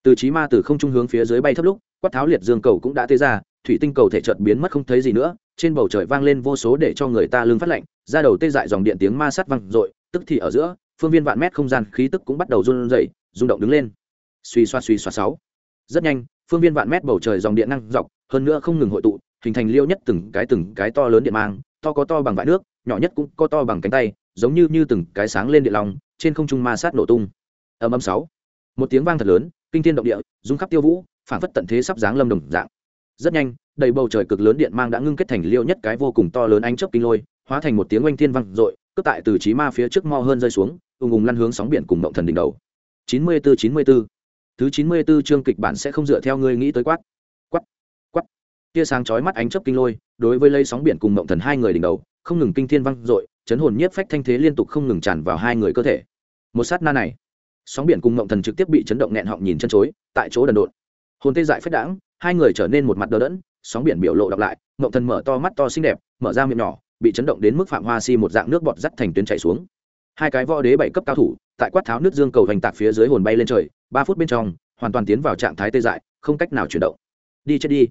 Từ trí ma từ không trung hướng phía dưới bay thấp lúc, quát tháo liệt dương cầu cũng đã tê ra, thủy tinh cầu thể chợt biến mất không thấy gì nữa trên bầu trời vang lên vô số để cho người ta lưng phát lạnh ra đầu tê dại dòng điện tiếng ma sát vang rội, tức thì ở giữa phương viên vạn mét không gian khí tức cũng bắt đầu run rẩy rung động đứng lên. Suy xoa suy xoa sáu. Rất nhanh phương viên vạn mét bầu trời dòng điện năng dọc hơn nữa không ngừng hội tụ hình thành liêu nhất từng cái từng cái to lớn điện mang to có to bằng vải nước nhỏ nhất cũng có to bằng cánh tay giống như như từng cái sáng lên điện lòng trên không trung ma sát nổ tung. Âm âm sáu. Một tiếng vang thật lớn kinh thiên động địa rung khắp tiêu vũ phản phất tận thế sắp giáng lâm đồng dạng. Rất nhanh đầy bầu trời cực lớn điện mang đã ngưng kết thành liêu nhất cái vô cùng to lớn ánh chớp kinh lôi, hóa thành một tiếng oanh thiên vang dội, cướp tại từ trí ma phía trước mo hơn rơi xuống, ùng ùng lăn hướng sóng biển cùng động thần đỉnh đầu. Chín mươi bốn chín mươi bốn thứ chín mươi 94 chương kịch bản sẽ không dựa theo ngươi nghĩ tới quát. Quát quát. Tia sáng chói mắt ánh chớp kinh lôi, đối với lây sóng biển cùng động thần hai người đỉnh đầu, không ngừng kinh thiên vang dội, chấn hồn nhiếp phách thanh thế liên tục không ngừng tràn vào hai người cơ thể. Một sát na này, sóng biển cùng mộng thần trực tiếp bị chấn động nghẹn họng nhìn chân chối, tại chỗ đần độn. Hồn tê dại phách đãng, hai người trở nên một mặt đờ đẫn sóng biển biểu lộ đọc lại mộng thần mở to mắt to xinh đẹp, mở ra miệng nhỏ, bị chấn động đến mức phạm hoa si một dạng nước bọt dắt thành tuyến chảy xuống. Hai cái võ đế bảy cấp cao thủ, tại quát tháo nước dương cầu hành tạc phía dưới hồn bay lên trời, ba phút bên trong, hoàn toàn tiến vào trạng thái tê dại, không cách nào chuyển động. Đi chết đi.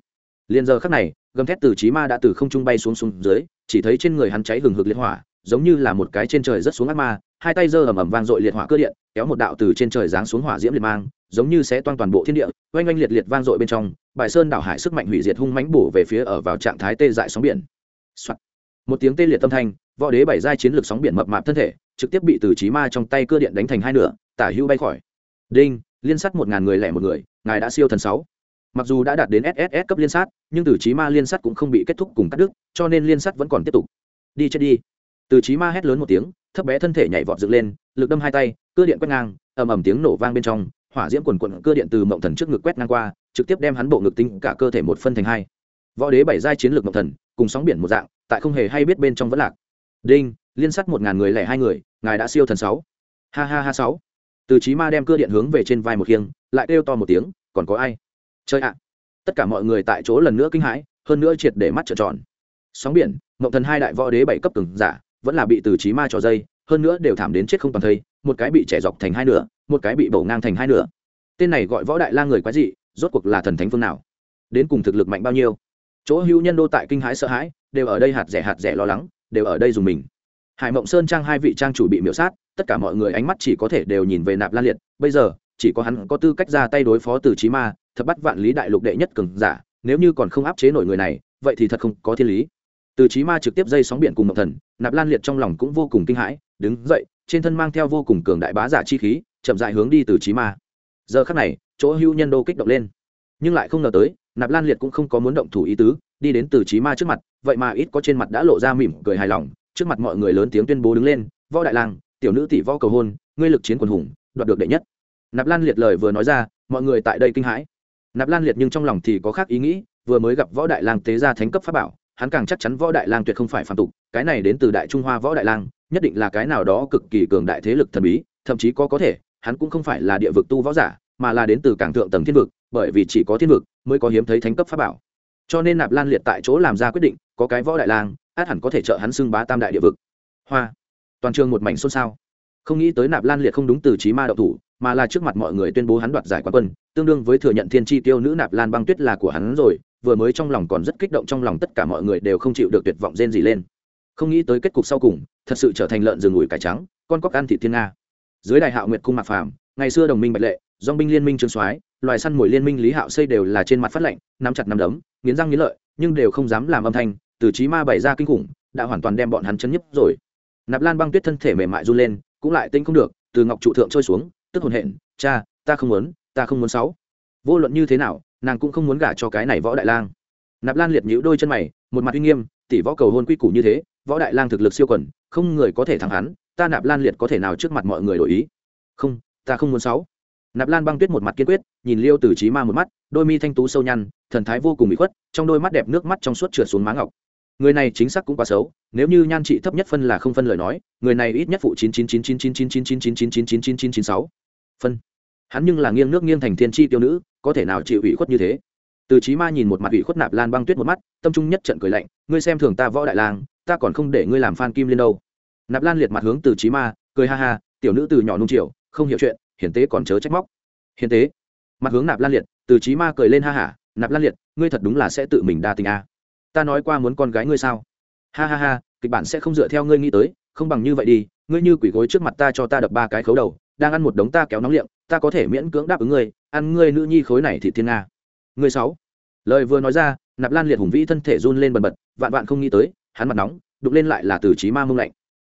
Liền giờ khắc này, gầm thét từ trí ma đã từ không trung bay xuống xuống dưới, chỉ thấy trên người hắn cháy hừng hực liệt hỏa, giống như là một cái trên trời rất xuống ác ma, hai tay giơ ầm ầm vang dội liệt hỏa cơ điện, kéo một đạo từ trên trời giáng xuống hỏa diễm liệt mang, giống như sẽ toan toàn bộ thiên địa, oanh oanh liệt liệt vang dội bên trong bài sơn đảo hải sức mạnh hủy diệt hung mãnh bổ về phía ở vào trạng thái tê dại sóng biển、Soạn. một tiếng tê liệt tâm thanh, võ đế bảy giai chiến lược sóng biển mập mạp thân thể, trực tiếp bị từ trí ma trong tay cơ điện đánh thành hai nửa, tả hữu bay khỏi. Đinh, liên sát một ngàn người lẻ một người, ngài đã siêu thần sáu. Mặc dù đã đạt đến sss cấp liên sát, nhưng từ trí ma liên sát cũng không bị kết thúc cùng cắt đứt, cho nên liên sát vẫn còn tiếp tục. Đi chết đi. Từ trí ma hét lớn một tiếng, thấp bé thân thể nhảy vọt dựng lên, lực đâm hai tay cơ điện quét ngang, ầm ầm tiếng nổ vang bên trong, hỏa diễm quần quận cơ điện từ mộng thần trước ngực quét ngang qua trực tiếp đem hắn bộ ngực tính cả cơ thể một phân thành hai. Võ đế bảy giai chiến lược ngọc thần, cùng sóng biển một dạng, tại không hề hay biết bên trong vẫn lạc. Đinh, liên sát một ngàn người lẻ hai người, ngài đã siêu thần sáu. Ha ha ha sáu. Từ trí ma đem cơ điện hướng về trên vai một khiêng, lại kêu to một tiếng, còn có ai? Chơi ạ. Tất cả mọi người tại chỗ lần nữa kinh hãi, hơn nữa triệt để mắt trợn tròn. Sóng biển ngọc thần hai đại võ đế bảy cấp từng giả, vẫn là bị từ trí ma trò dây, hơn nữa đều thảm đến chết không toàn thây, một cái bị trẻ dọc thành hai nửa, một cái bị bổ ngang thành hai nửa. Tên này gọi võ đại la người quái dị rốt cuộc là thần thánh phương nào? Đến cùng thực lực mạnh bao nhiêu? Chỗ hữu nhân đô tại kinh hãi sợ hãi, đều ở đây hạt rẻ hạt rẻ lo lắng, đều ở đây dùng mình. Hải mộng sơn trang hai vị trang chủ bị miễu sát, tất cả mọi người ánh mắt chỉ có thể đều nhìn về nạp lan liệt. Bây giờ, chỉ có hắn có tư cách ra tay đối phó từ trí ma, thật bắt vạn lý đại lục đệ nhất cường giả, nếu như còn không áp chế nổi người này, vậy thì thật không có thiên lý. Từ trí ma trực tiếp dây sóng biển cùng mộng thần, nạp lan liệt trong lòng cũng vô cùng kinh hãi, đứng dậy, trên thân mang theo vô cùng cường đại bá giả chi khí, chậm dại hướng đi từ trí ma giờ khắc này, chỗ hưu nhân đô kích động lên. Nhưng lại không ngờ tới, nạp lan liệt cũng không có muốn động thủ ý tứ, đi đến từ trí ma trước mặt, vậy mà ít có trên mặt đã lộ ra mỉm cười hài lòng, trước mặt mọi người lớn tiếng tuyên bố đứng lên, võ đại lang tiểu nữ tỷ võ cầu hôn, ngươi lực chiến quần hùng, đoạt được đệ nhất. Nạp lan liệt lời vừa nói ra, mọi người tại đây kinh hãi. Nạp lan liệt nhưng trong lòng thì có khác ý nghĩ, vừa mới gặp võ đại lang tế ra thánh cấp pháp bảo, hắn càng chắc chắn võ đại lang tuyệt không phải phạm tục, cái này đến từ đại trung hoa võ đại lang nhất định là cái nào đó cực kỳ cường đại thế lực thần bí, thậm chí có có thể hắn cũng không phải là địa vực tu võ giả, mà là đến từ cảng thượng tầng thiên vực, bởi vì chỉ có thiên vực mới có hiếm thấy thánh cấp pháp bảo. Cho nên nạp lan liệt tại chỗ làm ra quyết định, có cái võ đại lang, át hẳn có thể trợ hắn xưng bá tam đại địa vực. Hoa! Toàn trường một mảnh xôn xao. Không nghĩ tới nạp lan liệt không đúng từ trí ma đậu thủ, mà là trước mặt mọi người tuyên bố hắn đoạt giải quán quân, tương đương với thừa nhận thiên tri tiêu nữ nạp lan băng tuyết là của hắn rồi, vừa mới trong lòng còn rất kích động trong lòng tất cả mọi người đều không chịu được tuyệt vọng rên gì lên. Không nghĩ tới kết cục sau cùng, thật sự trở thành lợn rừng ủi cải trắng, con cóc ăn thị thiên nga dưới đại hạo nguyệt cung mạc phàm, ngày xưa đồng minh bạch lệ dong binh liên minh trương soái, loài săn mồi liên minh lý hạo xây đều là trên mặt phát lệnh, nắm chặt nắm đấm, nghiến răng nghiến lợi, nhưng đều không dám làm âm thanh, từ trí ma bày ra kinh khủng, đã hoàn toàn đem bọn hắn chấn nhấp rồi. Nạp lan băng tuyết thân thể mềm mại run lên, cũng lại tinh không được, từ ngọc trụ thượng trôi xuống, tức hồn hện, cha, ta không muốn, ta không muốn sáu. Vô luận như thế nào, nàng cũng không muốn gả cho cái này võ đại lang. Nạp lan liệt nhíu đôi chân mày, một mặt uy nghiêm, tỷ võ cầu hôn quy củ như thế, võ đại lang thực lực siêu quần, không người có thể thắng hắn ta nạp lan liệt có thể nào trước mặt mọi người đổi ý không ta không muốn sáu nạp lan băng tuyết một mặt kiên quyết nhìn liêu từ trí ma một mắt đôi mi thanh tú sâu nhăn thần thái vô cùng bị khuất trong đôi mắt đẹp nước mắt trong suốt trượt xuống má ngọc người này chính xác cũng quá xấu nếu như nhan trị thấp nhất phân là không phân lời nói người này ít nhất phụ chín chín chín chín chín chín chín chín chín chín chín chín chín chín chín sáu phân hắn nhưng là nghiêng nước nghiêng thành thiên tri tiêu nữ có thể nào chịu ủy khuất như thế từ trí ma nhìn một mặt ủy khuất nạp lan băng tuyết một mắt tâm trung nhất trận cười lạnh ngươi xem thường ta võ đại lang ta còn không để ngươi làm phan kim liên đâu nạp lan liệt mặt hướng từ trí ma, cười ha ha, tiểu nữ từ nhỏ nung chiều, không hiểu chuyện, hiển tế còn chớ trách móc. Hiển tế, mặt hướng nạp lan liệt, từ trí ma cười lên ha hả nạp lan liệt, ngươi thật đúng là sẽ tự mình đa tình a. À. ta nói qua muốn con gái ngươi sao? Ha ha ha, kịch bản sẽ không dựa theo ngươi nghĩ tới, không bằng như vậy đi, ngươi như quỷ gối trước mặt ta cho ta đập ba cái khấu đầu, đang ăn một đống ta kéo nóng liệm, ta có thể miễn cưỡng đáp ứng ngươi, ăn ngươi nữ nhi khối này thì thiên nga. Ngươi sáu. Lời vừa nói ra, nạp lan liệt hùng vĩ thân thể run lên bần bật, vạn vạn không nghĩ tới, hắn mặt nóng đục lên lại là từ trí ma mông lạnh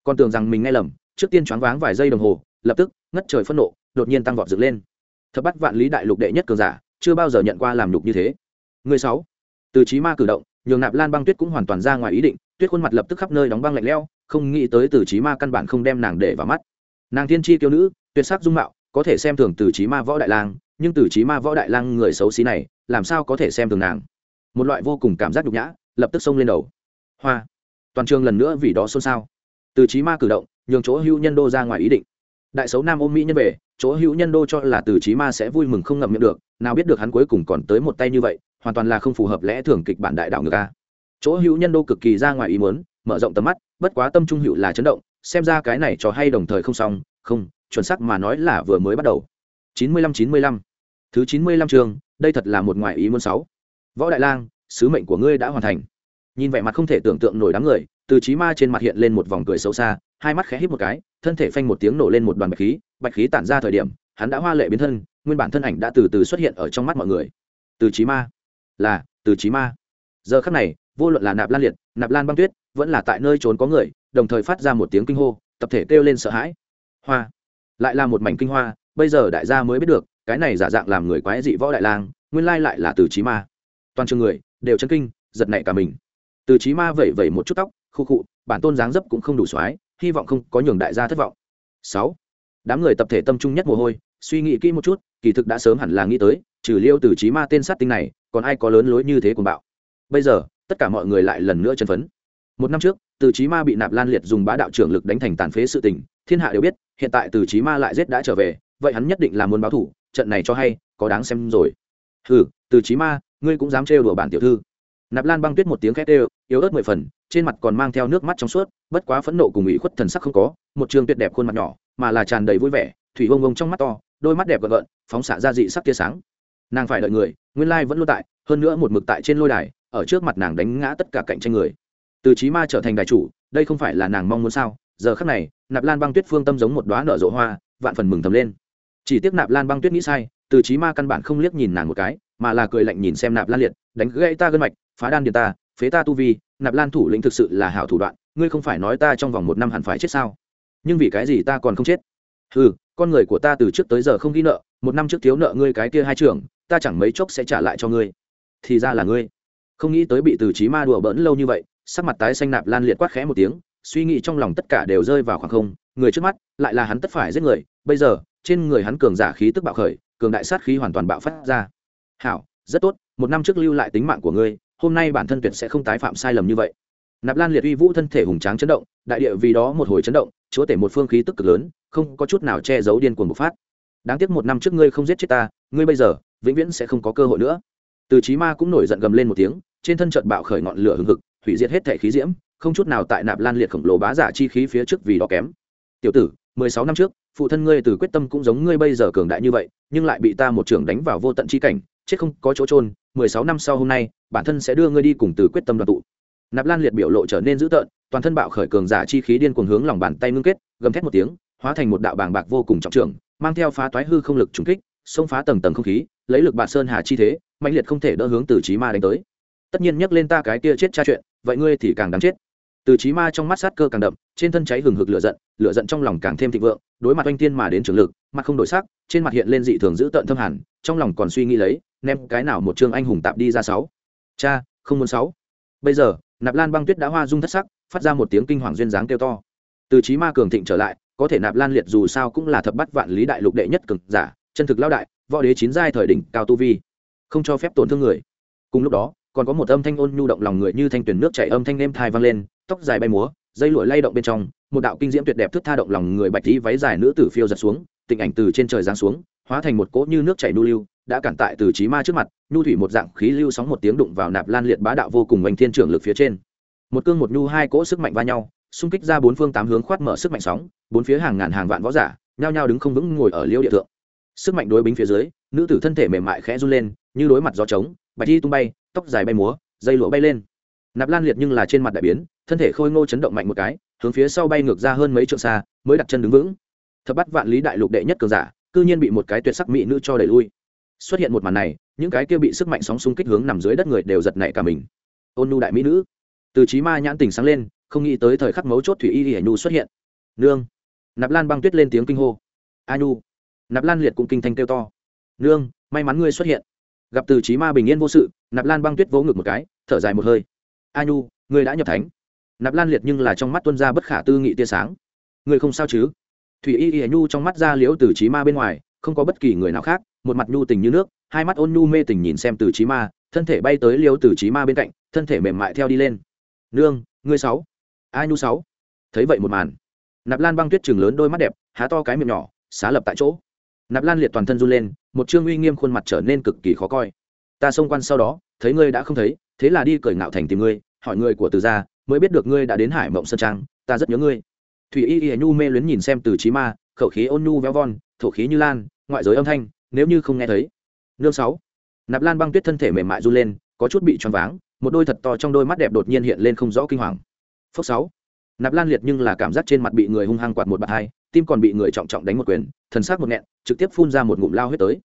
còn tưởng rằng mình nghe lầm, trước tiên choáng váng vài giây đồng hồ, lập tức, ngất trời phẫn nộ, đột nhiên tăng vọt dựng lên. Thập bắt vạn lý đại lục đệ nhất cường giả, chưa bao giờ nhận qua làm nhục như thế. Người sáu, từ trí ma cử động, nhường nạp lan băng tuyết cũng hoàn toàn ra ngoài ý định, tuyết khuôn mặt lập tức khắp nơi đóng băng lạnh lẽo, không nghĩ tới từ trí ma căn bản không đem nàng để vào mắt. Nàng thiên tri kiêu nữ, tuyệt sắc dung mạo, có thể xem thường từ trí ma võ đại lang, nhưng từ trí ma võ đại lang người xấu xí này, làm sao có thể xem thường nàng? Một loại vô cùng cảm giác nhục nhã, lập tức xông lên đầu. Hoa, toàn trường lần nữa vì đó xôn xao từ trí ma cử động, nhường chỗ hữu nhân đô ra ngoài ý định. Đại xấu nam ôm mỹ nhân về, chỗ hữu nhân đô cho là từ trí ma sẽ vui mừng không ngậm miệng được, nào biết được hắn cuối cùng còn tới một tay như vậy, hoàn toàn là không phù hợp lẽ thường kịch bản đại đạo ngược a. Chỗ hữu nhân đô cực kỳ ra ngoài ý muốn, mở rộng tầm mắt, bất quá tâm trung hữu là chấn động, xem ra cái này cho hay đồng thời không xong, không, chuẩn xác mà nói là vừa mới bắt đầu. Chín mươi lăm, chín mươi lăm. Thứ chín mươi lăm chương, đây thật là một ngoại ý muốn sáu. Võ đại lang, sứ mệnh của ngươi đã hoàn thành nhìn vẻ mặt không thể tưởng tượng nổi đám người, từ trí ma trên mặt hiện lên một vòng cười xấu xa, hai mắt khẽ hít một cái, thân thể phanh một tiếng nổ lên một đoàn bạch khí bạch khí tản ra thời điểm, hắn đã hoa lệ biến thân, nguyên bản thân ảnh đã từ từ xuất hiện ở trong mắt mọi người. Từ trí ma? Là, từ trí ma. Giờ khắc này, vô luận là nạp lan liệt, nạp lan băng tuyết, vẫn là tại nơi trốn có người, đồng thời phát ra một tiếng kinh hô, tập thể kêu lên sợ hãi. Hoa. Lại là một mảnh kinh hoa, bây giờ đại gia mới biết được, cái này giả dạng làm người quái dị võ đại lang, nguyên lai lại là từ trí ma. Toàn trường người, đều chân kinh, giật nảy cả mình từ trí ma vẩy vẩy một chút tóc, khu khụ bản tôn dáng dấp cũng không đủ soái, hy vọng không có nhường đại gia thất vọng. Sáu. Đám người tập thể tâm trung nhất mồ hôi, suy nghĩ kỹ một chút, kỳ thực đã sớm hẳn là nghĩ tới, trừ liêu từ trí ma tên sát tinh này, còn ai có lớn lối như thế cùng bạo. Bây giờ, tất cả mọi người lại lần nữa chân phấn. Một năm trước, từ trí ma bị nạp lan liệt dùng bá đạo trưởng lực đánh thành tàn phế sự tình, thiên hạ đều biết, hiện tại từ trí ma lại giết đã trở về, vậy hắn nhất định là muốn báo thủ, trận này cho hay, có đáng xem rồi. Hừ, từ trí ma, ngươi cũng dám trêu đùa bản tiểu thư. Nạp lan băng tuyết một tiếng khét đều yếu ớt mười phần, trên mặt còn mang theo nước mắt trong suốt, bất quá phẫn nộ cùng ủy khuất thần sắc không có, một trường tuyệt đẹp khuôn mặt nhỏ, mà là tràn đầy vui vẻ, thủy vông vông trong mắt to, đôi mắt đẹp gợn gợn, phóng xạ ra dị sắc tia sáng. Nàng phải đợi người, nguyên lai vẫn luôn tại, hơn nữa một mực tại trên lôi đài, ở trước mặt nàng đánh ngã tất cả cạnh tranh người. Từ trí ma trở thành đài chủ, đây không phải là nàng mong muốn sao? Giờ khắc này, nạp lan băng tuyết phương tâm giống một đoá nở rộ hoa, vạn phần mừng thầm lên. Chỉ tiếc nạp lan băng tuyết nghĩ sai, từ trí ma căn bản không liếc nhìn nàng một cái, mà là cười lạnh nhìn xem nạp lan liệt, đánh gãy ta gân mạch, phá đan điện ta phế ta tu vi, nạp lan thủ lĩnh thực sự là hảo thủ đoạn, ngươi không phải nói ta trong vòng một năm hẳn phải chết sao? Nhưng vì cái gì ta còn không chết? Ừ con người của ta từ trước tới giờ không ghi nợ, một năm trước thiếu nợ ngươi cái kia hai trưởng, ta chẳng mấy chốc sẽ trả lại cho ngươi. Thì ra là ngươi. Không nghĩ tới bị từ trí ma đùa bỡn lâu như vậy, sắc mặt tái xanh nạp lan liệt quát khẽ một tiếng, suy nghĩ trong lòng tất cả đều rơi vào khoảng không, người trước mắt, lại là hắn tất phải giết người, bây giờ, trên người hắn cường giả khí tức bạo khởi, cường đại sát khí hoàn toàn bạo phát ra. Hảo, rất tốt, một năm trước lưu lại tính mạng của ngươi hôm nay bản thân tuyệt sẽ không tái phạm sai lầm như vậy. Nạp lan liệt uy vũ thân thể hùng tráng chấn động, đại địa vì đó một hồi chấn động, chúa tể một phương khí tức cực lớn, không có chút nào che giấu điên cuồng bộc phát. Đáng tiếc một năm trước ngươi không giết chết ta, ngươi bây giờ, vĩnh viễn sẽ không có cơ hội nữa. Từ trí ma cũng nổi giận gầm lên một tiếng, trên thân trận bạo khởi ngọn lửa hừng hực, hủy diệt hết thể khí diễm, không chút nào tại nạp lan liệt khổng lồ bá giả chi khí phía trước vì đó kém. Tiểu tử, mười sáu năm trước, phụ thân ngươi từ quyết tâm cũng giống ngươi bây giờ cường đại như vậy, nhưng lại bị ta một trưởng đánh vào vô tận chi cảnh, chết không có chỗ trôn mười sáu năm sau hôm nay, bản thân sẽ đưa ngươi đi cùng từ quyết tâm đoàn tụ. Nạp lan liệt biểu lộ trở nên dữ tợn, toàn thân bạo khởi cường giả chi khí điên cuồng hướng lòng bàn tay ngưng kết, gầm thét một tiếng, hóa thành một đạo bàng bạc vô cùng trọng trưởng, mang theo phá toái hư không lực trùng kích, xông phá tầng tầng không khí, lấy lực bạt sơn hà chi thế mạnh liệt không thể đỡ hướng từ trí ma đánh tới. Tất nhiên nhắc lên ta cái kia chết tra chuyện, vậy ngươi thì càng đáng chết. Từ trí ma trong mắt sát cơ càng đậm, trên thân cháy hừng hực lửa giận lửa giận trong lòng càng thêm thịnh vượng, đối mặt oanh tiên mà đến trường lực, mặt không đổi sắc, trên mặt hiện lên dị thường dữ tợn thâm hẳn, trong lòng còn suy nghĩ lấy nem cái nào một chương anh hùng tạm đi ra sáu. Cha, không muốn sáu. Bây giờ, nạp lan băng tuyết đã hoa dung thất sắc, phát ra một tiếng kinh hoàng duyên dáng kêu to. Từ trí ma cường thịnh trở lại, có thể nạp lan liệt dù sao cũng là thập bắt vạn lý đại lục đệ nhất cường giả, chân thực lao đại, võ đế chín giai thời đỉnh, cao tu vi. Không cho phép tổn thương người. Cùng lúc đó, còn có một âm thanh ôn nhu động lòng người như thanh tuyển nước chảy âm thanh êm thai vang lên, tóc dài bay múa, dây lụa lay động bên trong, một đạo kinh diễm tuyệt đẹp thức tha động lòng người bạch tí váy dài nữ tử phiêu giật xuống, tình ảnh từ trên trời giáng xuống, hóa thành một cỗ như nước chảy nu lưu đã cản tại từ trí ma trước mặt, nhu thủy một dạng khí lưu sóng một tiếng đụng vào nạp lan liệt bá đạo vô cùng oanh thiên trưởng lực phía trên. Một cương một nhu hai cỗ sức mạnh va nhau, xung kích ra bốn phương tám hướng khoát mở sức mạnh sóng, bốn phía hàng ngàn hàng vạn võ giả, nhao nhao đứng không vững ngồi ở liêu địa thượng. Sức mạnh đối bính phía dưới, nữ tử thân thể mềm mại khẽ run lên, như đối mặt gió trống, bạch thi tung bay, tóc dài bay múa, dây lụa bay lên. Nạp lan liệt nhưng là trên mặt đại biến, thân thể khôi ngô chấn động mạnh một cái, hướng phía sau bay ngược ra hơn mấy trượng xa, mới đặt chân đứng vững. Thập bắt vạn lý đại lục đệ nhất cường giả, cư nhiên bị một cái tuyệt sắc mỹ nữ cho đẩy lui xuất hiện một màn này, những cái kia bị sức mạnh sóng xung kích hướng nằm dưới đất người đều giật nảy cả mình. Ôn nu đại mỹ nữ. Từ trí ma nhãn tình sáng lên, không nghĩ tới thời khắc mấu chốt thủy y hiển nu xuất hiện. Nương. Nạp lan băng tuyết lên tiếng kinh hô. A nu nạp lan liệt cũng kinh thanh kêu to. Nương, may mắn ngươi xuất hiện. Gặp từ trí ma bình yên vô sự, nạp lan băng tuyết vỗ ngực một cái, thở dài một hơi. A nhu, ngươi đã nhập thánh. Nạp lan liệt nhưng là trong mắt tuân ra bất khả tư nghị tia sáng. Ngươi không sao chứ? Thủy y y nhu trong mắt ra liễu từ trí ma bên ngoài, không có bất kỳ người nào khác một mặt nhu tình như nước, hai mắt ôn nhu mê tình nhìn xem từ trí ma, thân thể bay tới liêu từ trí ma bên cạnh, thân thể mềm mại theo đi lên. Nương, ngươi sáu. A nhu sáu. Thấy vậy một màn, nạp lan băng tuyết chừng lớn đôi mắt đẹp, há to cái miệng nhỏ, xá lập tại chỗ. Nạp lan liệt toàn thân run lên, một chương uy nghiêm khuôn mặt trở nên cực kỳ khó coi. Ta xông quan sau đó, thấy ngươi đã không thấy, thế là đi cởi ngạo thành tìm ngươi, hỏi người của từ gia, mới biết được ngươi đã đến hải mộng sơn trang, ta rất nhớ ngươi. Thủy y y nhu mê luyến nhìn xem từ trí ma, khẩu khí ôn nhu véo von, thổ khí như lan, ngoại giới âm thanh nếu như không nghe thấy. Nương sáu. Nạp lan băng tuyết thân thể mềm mại run lên, có chút bị choáng váng, một đôi thật to trong đôi mắt đẹp đột nhiên hiện lên không rõ kinh hoàng. Phốc sáu. Nạp lan liệt nhưng là cảm giác trên mặt bị người hung hăng quạt một bạt hai, tim còn bị người trọng trọng đánh một quyền, thần sắc một nghẹn, trực tiếp phun ra một ngụm lao huyết tới.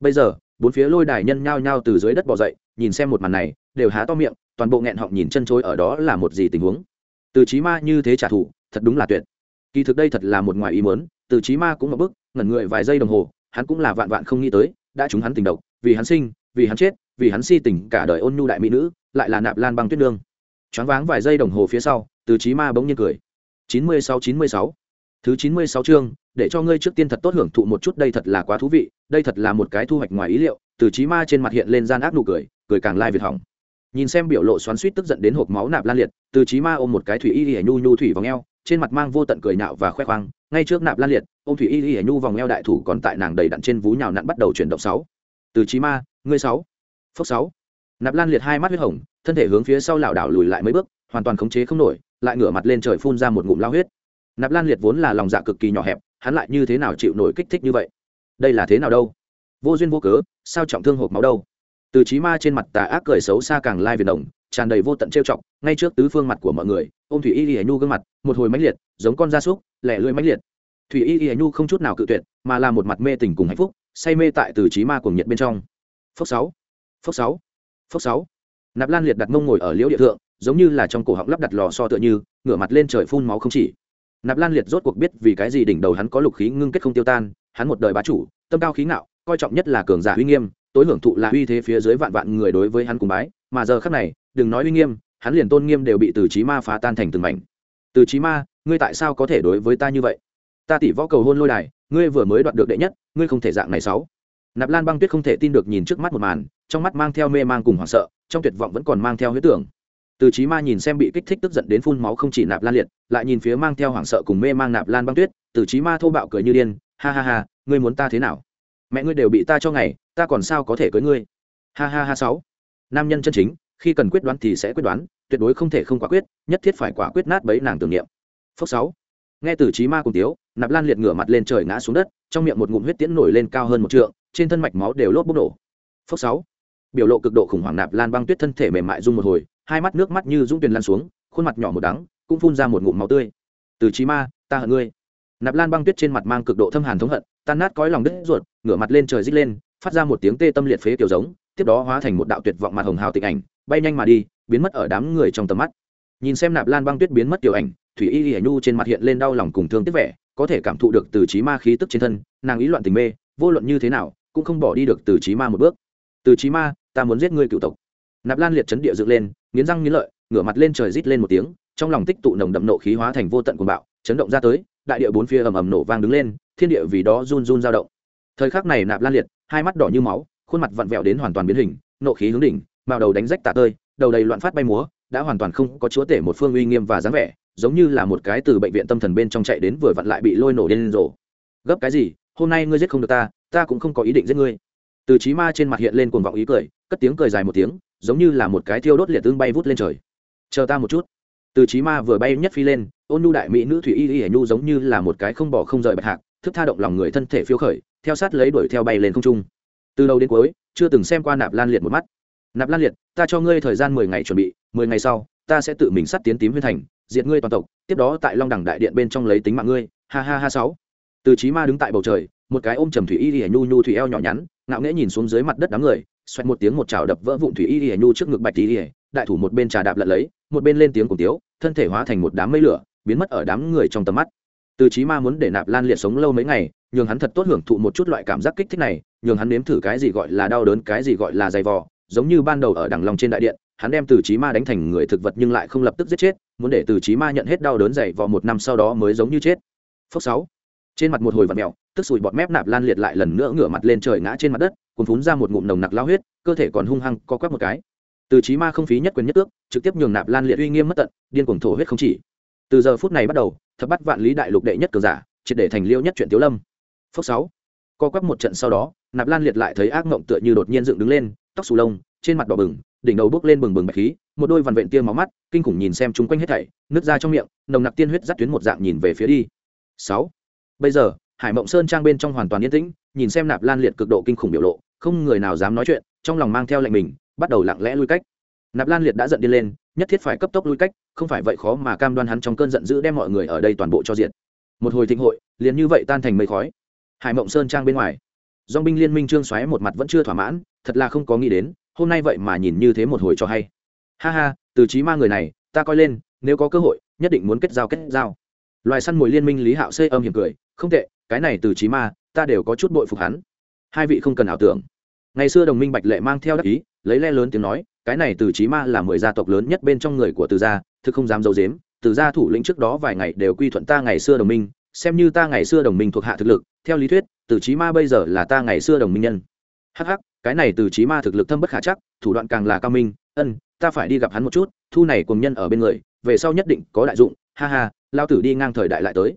Bây giờ, bốn phía lôi đài nhân nhao nhao từ dưới đất bò dậy, nhìn xem một màn này, đều há to miệng, toàn bộ nghẹn họng nhìn chân chối ở đó là một gì tình huống. Từ chí ma như thế trả thù, thật đúng là tuyệt. Kỳ thực đây thật là một ngoài ý muốn, từ chí ma cũng ngập bức, ngẩn người vài giây đồng hồ hắn cũng là vạn vạn không nghĩ tới, đã chúng hắn tình độc, vì hắn sinh, vì hắn chết, vì hắn si tình cả đời ôn nhu đại mỹ nữ, lại là nạp lan băng tuyết nương. Choáng váng vài giây đồng hồ phía sau, từ trí ma bỗng nhiên cười. Chín mươi sáu, chín mươi sáu. Thứ chín mươi sáu chương, để cho ngươi trước tiên thật tốt hưởng thụ một chút, đây thật là quá thú vị, đây thật là một cái thu hoạch ngoài ý liệu. Từ trí ma trên mặt hiện lên gian ác nụ cười cười càng lai việt hỏng. Nhìn xem biểu lộ xoắn suýt tức giận đến hộp máu nạp lan liệt, từ trí ma ôm một cái thủy y y nhu nhu thủy vòng eo, trên mặt mang vô tận cười nạo và khoe khoang, ngay trước nạp lan liệt ô m thủy y y nhu vòng eo đại thủ còn tại nàng đầy đặn trên vú nhào nặn bắt đầu chuyển động sáu. Từ trí ma, ngươi sáu. Phốc sáu. Nạp lan liệt hai mắt huyết hồng, thân thể hướng phía sau lảo đảo lùi lại mấy bước, hoàn toàn khống chế không nổi, lại ngửa mặt lên trời phun ra một ngụm lao huyết. Nạp lan liệt vốn là lòng dạ cực kỳ nhỏ hẹp, hắn lại như thế nào chịu nổi kích thích như vậy? Đây là thế nào đâu? Vô duyên vô cớ, sao trọng thương hộp máu đâu? Từ trí ma trên mặt tà ác cười xấu xa càng lai việt đồng tràn đầy vô tận trêu chọc, ngay trước tứ phương mặt của mọi người ôm thủy y y nhu gương mặt, một hồi mãnh liệt, giống con da súc, lẻ lưỡi mãnh liệt thủy y y nhu không chút nào cự tuyệt, mà là một mặt mê tình cùng hạnh phúc, say mê tại từ trí ma cùng nhiệt bên trong. Phốc sáu phốc sáu phốc sáu. Nạp lan liệt đặt mông ngồi ở liễu địa thượng, giống như là trong cổ họng lắp đặt lò so tựa như, ngửa mặt lên trời phun máu không chỉ. Nạp lan liệt rốt cuộc biết vì cái gì đỉnh đầu hắn có lục khí ngưng kết không tiêu tan, hắn một đời bá chủ, tâm cao khí ngạo, coi trọng nhất là cường giả uy nghiêm, tối hưởng thụ là uy thế phía dưới vạn vạn người đối với hắn cùng bái, mà giờ khắc này, đừng nói uy nghiêm, hắn liền tôn nghiêm đều bị từ trí ma phá tan thành từng mảnh. Từ trí ma, ngươi tại sao có thể đối với ta như vậy? Ta tỷ võ cầu hôn lôi đài, ngươi vừa mới đoạt được đệ nhất, ngươi không thể dạng này sáu. Nạp lan băng tuyết không thể tin được nhìn trước mắt một màn, trong mắt mang theo mê mang cùng hoảng sợ, trong tuyệt vọng vẫn còn mang theo huyết tưởng. Từ trí ma nhìn xem bị kích thích tức giận đến phun máu không chỉ nạp lan liệt, lại nhìn phía mang theo hoảng sợ cùng mê mang nạp lan băng tuyết, từ trí ma thô bạo cười như điên, ha ha ha, ngươi muốn ta thế nào? Mẹ ngươi đều bị ta cho ngày, ta còn sao có thể cưới ngươi? Ha ha ha sáu. Nam nhân chân chính, khi cần quyết đoán thì sẽ quyết đoán, tuyệt đối không thể không quả quyết, nhất thiết phải quả quyết nát bấy nàng tưởng niệm. Phúc sáu. Nghe từ trí ma cùng tiếu nạp lan liệt ngửa mặt lên trời ngã xuống đất, trong miệng một ngụm huyết tiễn nổi lên cao hơn một trượng, trên thân mạch máu đều lốp bốc nổ. Phốc sáu, biểu lộ cực độ khủng hoảng nạp lan băng tuyết thân thể mềm mại rung một hồi, hai mắt nước mắt như dũng tuyền lan xuống, khuôn mặt nhỏ một đắng, cũng phun ra một ngụm máu tươi. Từ trí ma, ta hận ngươi. Nạp lan băng tuyết trên mặt mang cực độ thâm hàn thống hận, tan nát cõi lòng đứt ruột, ngửa mặt lên trời rít lên, phát ra một tiếng tê tâm liệt phế kiểu giống, tiếp đó hóa thành một đạo tuyệt vọng mặt hồng hào tịch ảnh, bay nhanh mà đi, biến mất ở đám người trong tầm mắt. Nhìn xem nạp lan băng tuyết biến mất tiểu ảnh, thủy y y nhu trên mặt hiện lên đau lòng cùng thương tiếc vẻ có thể cảm thụ được từ trí ma khí tức trên thân, nàng ý loạn tình mê, vô luận như thế nào, cũng không bỏ đi được từ trí ma một bước. Từ trí ma, ta muốn giết ngươi cựu tộc. Nạp lan liệt chấn địa dựng lên, nghiến răng nghiến lợi, ngửa mặt lên trời rít lên một tiếng, trong lòng tích tụ nồng đậm nộ khí hóa thành vô tận cuồng bạo, chấn động ra tới, đại địa bốn phía ầm ầm nổ vang đứng lên, thiên địa vì đó run run dao động. Thời khắc này nạp lan liệt, hai mắt đỏ như máu, khuôn mặt vặn vẹo đến hoàn toàn biến hình, nộ khí hướng đỉnh, mao đầu đánh rách tạ tơi, đầu đầy loạn phát bay múa, đã hoàn toàn không có chúa tể một phương uy nghiêm và dáng vẻ giống như là một cái từ bệnh viện tâm thần bên trong chạy đến vừa vặn lại bị lôi nổ điên rồ. Gấp cái gì? Hôm nay ngươi giết không được ta ta cũng không có ý định giết ngươi. Từ trí ma trên mặt hiện lên cuồng vọng ý cười, cất tiếng cười dài một tiếng, giống như là một cái thiêu đốt liệt tương bay vút lên trời. Chờ ta một chút. Từ trí ma vừa bay nhất phi lên, ôn nhu đại mỹ nữ thủy y y hải nhu giống như là một cái không bỏ không rời bạch hạc, thức tha động lòng người thân thể phiêu khởi, theo sát lấy đuổi theo bay lên không trung. Từ đầu đến cuối, chưa từng xem qua nạp lan liệt một mắt. Nạp lan liệt, ta cho ngươi thời gian mười ngày chuẩn bị, mười ngày sau, ta sẽ tự mình sắt tiến tím huyên thành diệt ngươi toàn tộc, tiếp đó tại long đẳng đại điện bên trong lấy tính mạng ngươi, ha ha ha sáu. Từ trí ma đứng tại bầu trời, một cái ôm trầm thủy y lìa nhu nhu thủy eo nhỏ nhắn, ngạo nghễ nhìn xuống dưới mặt đất đám người, xoẹt một tiếng một chảo đập vỡ vụn thủy y lìa nhu trước ngực bạch y đại thủ một bên trà đạp lật lấy, một bên lên tiếng cùng tiếu, thân thể hóa thành một đám mây lửa, biến mất ở đám người trong tầm mắt. Từ trí ma muốn để nạp lan liệt sống lâu mấy ngày, nhường hắn thật tốt hưởng thụ một chút loại cảm giác kích thích này, nhường hắn nếm thử cái gì gọi là đau đớn, cái gì gọi là dày vò, giống như ban đầu ở đằng lòng trên đại điện, hắn đem từ trí ma đánh thành người thực vật nhưng lại không lập tức giết chết muốn để từ trí ma nhận hết đau đớn dày vò một năm sau đó mới giống như chết. Phước sáu. Trên mặt một hồi vật mèo, tức sùi bọt mép nạp lan liệt lại lần nữa ngửa mặt lên trời ngã trên mặt đất, cuốn phún ra một ngụm nồng nặc lao huyết, cơ thể còn hung hăng co quắp một cái. Từ trí ma không phí nhất quyền nhất ước trực tiếp nhường nạp lan liệt uy nghiêm mất tận, điên cuồng thổ huyết không chỉ. Từ giờ phút này bắt đầu, thập bắt vạn lý đại lục đệ nhất cường giả, triệt để thành liêu nhất chuyện tiếu lâm. Phước sáu. Co quắp một trận sau đó, nạp lan liệt lại thấy ác mộng tựa như đột nhiên dựng đứng lên, tóc xù lông, trên mặt đỏ bừng, đỉnh đầu bước lên bừng bừng bạch khí một đôi vằn vện tia máu mắt, kinh khủng nhìn xem chung quanh hết thảy nước ra trong miệng, nồng nặc tiên huyết dắt tuyến một dạng nhìn về phía đi. Sáu. Bây giờ, hải mộng sơn trang bên trong hoàn toàn yên tĩnh, nhìn xem nạp lan liệt cực độ kinh khủng biểu lộ, không người nào dám nói chuyện, trong lòng mang theo lệnh mình, bắt đầu lặng lẽ lui cách. Nạp lan liệt đã giận đi lên, nhất thiết phải cấp tốc lui cách, không phải vậy khó mà cam đoan hắn trong cơn giận dữ đem mọi người ở đây toàn bộ cho diện một hồi thịnh hội, liền như vậy tan thành mây khói. Hải mộng sơn trang bên ngoài dong binh liên minh trương xoáy một mặt vẫn chưa thỏa mãn, thật là không có nghĩ đến, hôm nay vậy mà nhìn như thế một hồi cho hay ha ha, từ trí ma người này, ta coi lên, nếu có cơ hội, nhất định muốn kết giao kết giao. Loài săn mồi liên minh lý hạo xê âm hiểm cười, không tệ, cái này từ trí ma, ta đều có chút bội phục hắn. Hai vị không cần ảo tưởng. Ngày xưa đồng minh bạch lệ mang theo đắc ý, lấy le lớn tiếng nói, cái này từ trí ma là mười gia tộc lớn nhất bên trong người của từ gia, thực không dám d i ấ u dếm từ gia thủ lĩnh trước đó vài ngày đều quy thuận ta ngày xưa đồng minh, xem như ta ngày xưa đồng minh thuộc hạ thực lực, theo lý thuyết, từ trí ma bây giờ là ta ngày xưa đồng minh nhân. Hh cái này từ trí ma thực lực thâm bất khả chắc, thủ đoạn càng là cao minh, ân, ta phải đi gặp hắn một chút, thu này cùng nhân ở bên người, về sau nhất định có đại dụng, ha ha, lao tử đi ngang thời đại lại tới.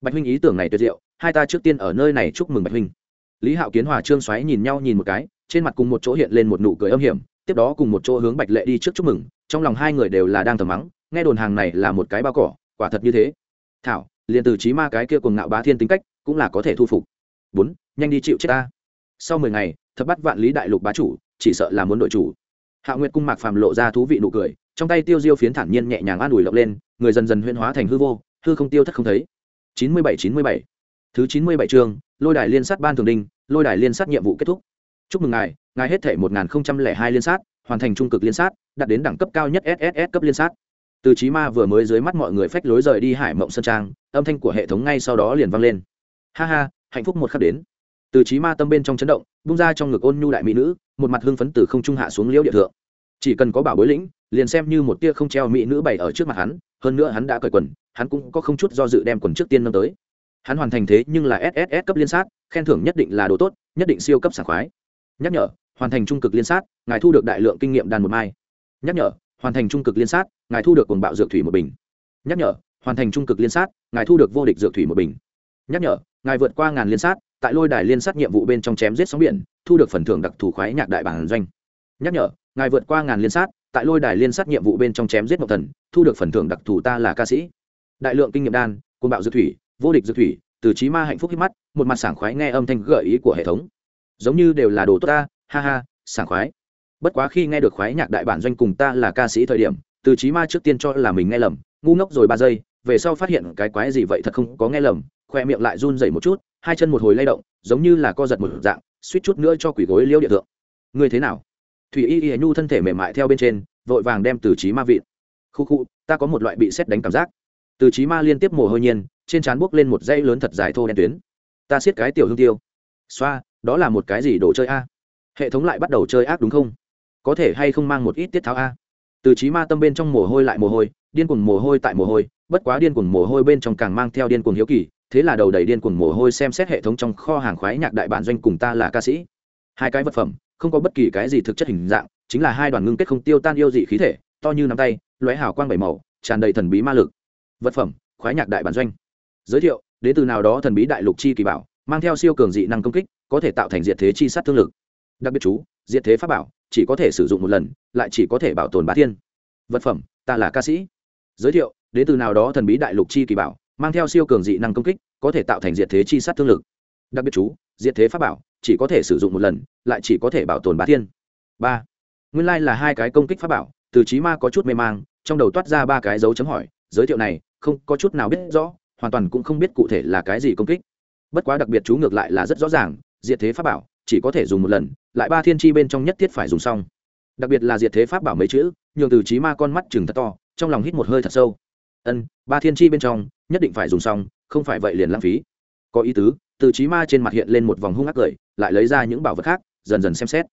Bạch huynh ý tưởng này tuyệt diệu, hai ta trước tiên ở nơi này chúc mừng bạch huynh. Lý hạo kiến hòa, trương xoáy nhìn nhau nhìn một cái, trên mặt cùng một chỗ hiện lên một nụ cười âm hiểm, tiếp đó cùng một chỗ hướng bạch lệ đi trước chúc mừng, trong lòng hai người đều là đang thầm mắng, nghe đồn hàng này là một cái bao cỏ, quả thật như thế. Thảo, liền từ trí ma cái kia cùng ngạo bá thiên tính cách, cũng là có thể thu phục. Bốn, nhanh đi chịu chết ta. Sau mười ngày thập bắt vạn lý đại lục bá chủ, chỉ sợ là muốn đội chủ. Hạ nguyệt cung mạc phàm lộ ra thú vị nụ cười, trong tay tiêu diêu phiến thản nhiên nhẹ nhàng an ủi lộng lên, người dần dần huyên hóa thành hư vô, hư không tiêu thất không thấy. Chín mươi bảy, chín mươi bảy. Thứ chín mươi bảy chương, lôi đài liên sát ban thường đinh, lôi đài liên sát nhiệm vụ kết thúc. Chúc mừng ngài ngài hết thể một nghìn hai liên sát, hoàn thành trung cực liên sát, đạt đến đẳng cấp cao nhất sss cấp liên sát. Từ trí ma vừa mới dưới mắt mọi người phách lối rời đi hải mộng sơn trang, âm thanh của hệ thống ngay sau đó liền vang lên. Ha ha, hạnh phúc một khắc đến từ trí ma tâm bên trong chấn động, bung ra trong ngực ôn nhu đại mỹ nữ, một mặt hưng phấn từ không trung hạ xuống liễu địa thượng. Chỉ cần có bảo bối lĩnh, liền xem như một tia không treo mỹ nữ bày ở trước mặt hắn, hơn nữa hắn đã cởi quần, hắn cũng có không chút do dự đem quần trước tiên nâng tới. Hắn hoàn thành thế nhưng là sss cấp liên sát, khen thưởng nhất định là đồ tốt, nhất định siêu cấp sảng khoái. Nhắc nhở, hoàn thành trung cực liên sát, ngài thu được đại lượng kinh nghiệm đàn một mai. Nhắc nhở, hoàn thành trung cực liên sát, ngài thu được cuồng bạo dược thủy một bình. Nhắc nhở, hoàn thành trung cực liên sát, ngài thu được vô địch dược thủy một bình. Nhắc nhở, ngài vượt qua ngàn liên sát tại lôi đài liên sát nhiệm vụ bên trong chém giết sóng biển, thu được phần thưởng đặc thù khoái nhạc đại bản doanh. Nhắc nhở, ngài vượt qua ngàn liên sát, tại lôi đài liên sát nhiệm vụ bên trong chém giết mộc thần, thu được phần thưởng đặc thù ta là ca sĩ. Đại lượng kinh nghiệm đan côn bạo dược thủy, vô địch dược thủy, từ trí ma hạnh phúc hít mắt, một mặt sảng khoái nghe âm thanh gợi ý của hệ thống. Giống như đều là đồ tốt ta, ha ha, sảng khoái. Bất quá khi nghe được khoái nhạc đại bản doanh cùng ta là ca sĩ thời điểm, từ trí ma trước tiên cho là mình nghe lầm, ngu ngốc rồi ba giây, về sau phát hiện cái quái gì vậy thật không có nghe lầm, khoe miệng lại run dày một chút hai chân một hồi lay động, giống như là co giật một dạng, suýt chút nữa cho quỷ gối liêu địa thượng. Ngươi thế nào? Thủy y y nhu thân thể mềm mại theo bên trên, vội vàng đem từ trí ma vịn. Khu khu, ta có một loại bị xét đánh cảm giác. Từ trí ma liên tiếp mồ hôi nhiên, trên trán buốc lên một dây lớn thật dài thô đen tuyến. Ta siết cái tiểu hương tiêu. Xoa, đó là một cái gì đồ chơi a? Hệ thống lại bắt đầu chơi ác đúng không? Có thể hay không mang một ít tiết tháo a? Từ trí ma tâm bên trong mồ hôi lại mồ hôi, điên cuồng mồ hôi tại mồ hôi, bất quá điên cuồng mồ hôi bên trong càng mang theo điên cuồng hiếu kỳ thế là đầu đầy điên cuồng mồ hôi xem xét hệ thống trong kho hàng khoái nhạc đại bản doanh cùng ta là ca sĩ. Hai cái vật phẩm, không có bất kỳ cái gì thực chất hình dạng, chính là hai đoàn ngưng kết không tiêu tan yêu dị khí thể, to như nắm tay, lóe hào quang bảy màu, tràn đầy thần bí ma lực. Vật phẩm, khoái nhạc đại bản doanh. Giới thiệu, đến từ nào đó thần bí đại lục chi kỳ bảo, mang theo siêu cường dị năng công kích, có thể tạo thành diệt thế chi sát thương lực. Đặc biệt chú, diệt thế pháp bảo, chỉ có thể sử dụng một lần, lại chỉ có thể bảo tồn bá thiên. Vật phẩm, ta là ca sĩ. Giới thiệu, đến từ nào đó thần bí đại lục chi kỳ bảo mang theo siêu cường dị năng công kích, có thể tạo thành diệt thế chi sát thương lực. Đặc biệt chú, diệt thế pháp bảo, chỉ có thể sử dụng một lần, lại chỉ có thể bảo tồn bá thiên. Ba, nguyên lai、like、là hai cái công kích pháp bảo, từ trí ma có chút mê mang, trong đầu toát ra ba cái dấu chấm hỏi, giới thiệu này, không có chút nào biết rõ, hoàn toàn cũng không biết cụ thể là cái gì công kích. Bất quá đặc biệt chú ngược lại là rất rõ ràng, diệt thế pháp bảo, chỉ có thể dùng một lần, lại ba thiên tri bên trong nhất thiết phải dùng xong. Đặc biệt là diệt thế pháp bảo mấy chữ, nhường từ trí ma con mắt chừng thật to, trong lòng hít một hơi thật sâu. Ân, ba thiên tri bên trong nhất định phải dùng xong, không phải vậy liền lãng phí. Có ý tứ, từ trí ma trên mặt hiện lên một vòng hung ác cười, lại lấy ra những bảo vật khác, dần dần xem xét.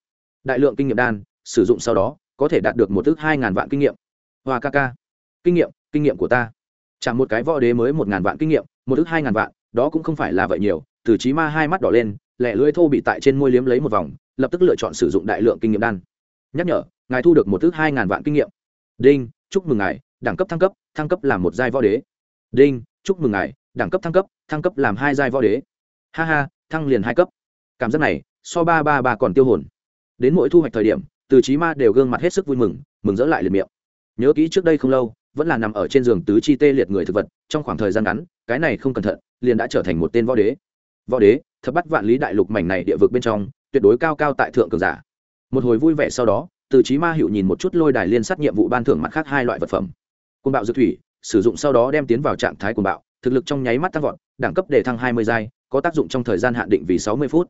Đại lượng kinh nghiệm đan, sử dụng sau đó, có thể đạt được một thước hai ngàn vạn kinh nghiệm. Hoa ca ca. Kinh nghiệm kinh nghiệm của ta. Chẳng một cái võ đế mới một ngàn vạn kinh nghiệm, một thước hai ngàn vạn, đó cũng không phải là vậy nhiều. Từ trí ma hai mắt đỏ lên, lẻ lưỡi thô bị tại trên môi liếm lấy một vòng, lập tức lựa chọn sử dụng đại lượng kinh nghiệm đan. Nhắc nhở, ngài thu được một thước hai ngàn vạn kinh nghiệm. Đinh, chúc mừng ngài, đẳng cấp thăng cấp thăng cấp làm một giai võ đế đinh, chúc mừng ngài, đẳng cấp thăng cấp thăng cấp làm hai giai võ đế. Ha ha, thăng liền hai cấp. Cảm giác này, so ba ba ba còn tiêu hồn. Đến mỗi thu hoạch thời điểm, từ trí ma đều gương mặt hết sức vui mừng mừng rỡ lại liền miệng. Nhớ kỹ trước đây không lâu, vẫn là nằm ở trên giường tứ chi tê liệt người thực vật, trong khoảng thời gian ngắn, cái này không cẩn thận, liền đã trở thành một tên võ đế. Võ đế, thập bắt vạn lý đại lục mảnh này địa vực bên trong, tuyệt đối cao cao tại thượng cường giả. Một hồi vui vẻ sau đó, từ trí ma hiệu nhìn một chút lôi đài liên sát nhiệm vụ ban thưởng mặt khác hai loại vật phẩm. Côn bạo dược thủy sử dụng sau đó đem tiến vào trạng thái cuồng bạo, thực lực trong nháy mắt tăng vọt, đẳng cấp để thăng hai mươi giai, có tác dụng trong thời gian hạn định vì sáu mươi phút.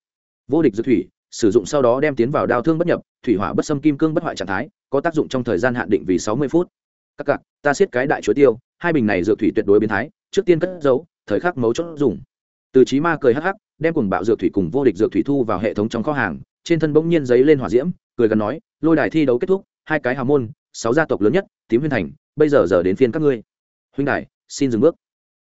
Vô địch dược thủy, sử dụng sau đó đem tiến vào đao thương bất nhập, thủy hỏa bất xâm kim cương bất hoại trạng thái, có tác dụng trong thời gian hạn định vì sáu mươi phút. Các cặp ta siết cái đại chuối tiêu, hai bình này dược thủy tuyệt đối biến thái, trước tiên cất giấu, thời khắc mấu chốt dùng. Từ trí ma cười hắc hắc, đem cùng bạo dược thủy cùng vô địch dược thủy thu vào hệ thống trong kho hàng, trên thân bỗng nhiên giấy lên hỏa diễm, cười gần nói, lôi đài thi đấu kết thúc, hai cái hào môn, sáu gia tộc lớn nhất, tím huyên thành, bây giờ giờ đến phiên các ngươi huynh đài, xin dừng bước.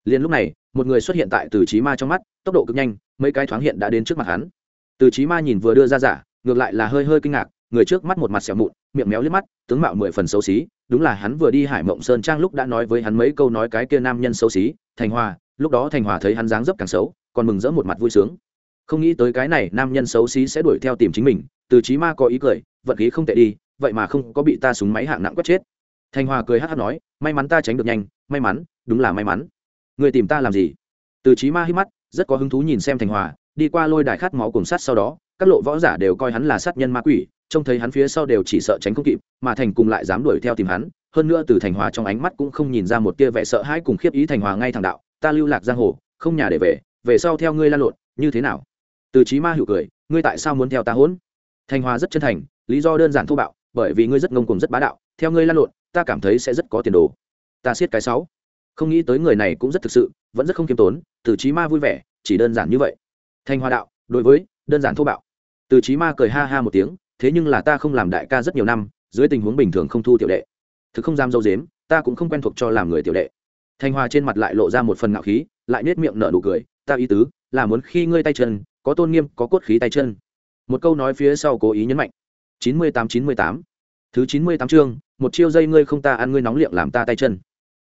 Liền lúc này, một người xuất hiện tại từ trí ma trong mắt, tốc độ cực nhanh, mấy cái thoáng hiện đã đến trước mặt hắn. Từ trí ma nhìn vừa đưa ra giả, ngược lại là hơi hơi kinh ngạc, người trước mắt một mặt xẻo mụn, miệng méo liếc mắt, tướng mạo mười phần xấu xí, đúng là hắn vừa đi hải mộng sơn trang lúc đã nói với hắn mấy câu nói cái kia nam nhân xấu xí, thành hòa, lúc đó thành hòa thấy hắn dáng dấp càng xấu, còn mừng rỡ một mặt vui sướng. Không nghĩ tới cái này nam nhân xấu xí sẽ đuổi theo tìm chính mình, từ trí ma có ý cười, vận khí không tệ đi, vậy mà không có bị ta súng máy hạng nặng quất chết. Thanh hòa cười hát hát nói, may mắn ta tránh được nhanh, may mắn, đúng là may mắn. Người tìm ta làm gì? Từ trí ma hít mắt, rất có hứng thú nhìn xem Thanh hòa đi qua lôi đài khát máu cùng sát sau đó, các lộ võ giả đều coi hắn là sát nhân ma quỷ, trông thấy hắn phía sau đều chỉ sợ tránh không kịp, mà thành cùng lại dám đuổi theo tìm hắn, hơn nữa từ thành hòa trong ánh mắt cũng không nhìn ra một tia vẻ sợ hãi cùng khiếp ý thành hòa ngay thẳng đạo, ta lưu lạc giang hồ, không nhà để về về sau theo ngươi lan lộn, như thế nào? Từ trí ma hữu cười, ngươi tại sao muốn theo ta hỗn thành hòa rất chân thành, lý do đơn giản thô bạo, bởi vì ngươi rất ngông cùng rất bá đạo, theo ngươi lan lộn ta cảm thấy sẽ rất có tiền đồ. Ta siết cái sáu. Không nghĩ tới người này cũng rất thực sự, vẫn rất không kiêm tốn, từ trí ma vui vẻ, chỉ đơn giản như vậy. Thanh Hoa đạo, đối với, đơn giản thô bạo. Từ trí ma cười ha ha một tiếng, thế nhưng là ta không làm đại ca rất nhiều năm, dưới tình huống bình thường không thu tiểu đệ. Thực không dám dâu dếm, ta cũng không quen thuộc cho làm người tiểu đệ. Thanh hoa trên mặt lại lộ ra một phần ngạo khí, lại nết miệng nở nụ cười, ta ý tứ, là muốn khi ngươi tay chân, có tôn nghiêm, có cốt khí tay chân. Một câu nói phía sau cố ý nhấn mạnh. Chín mươi tám, chín mươi tám thứ chín mươi tám chương, một chiêu dây ngươi không ta ăn ngươi nóng liệng làm ta tay chân.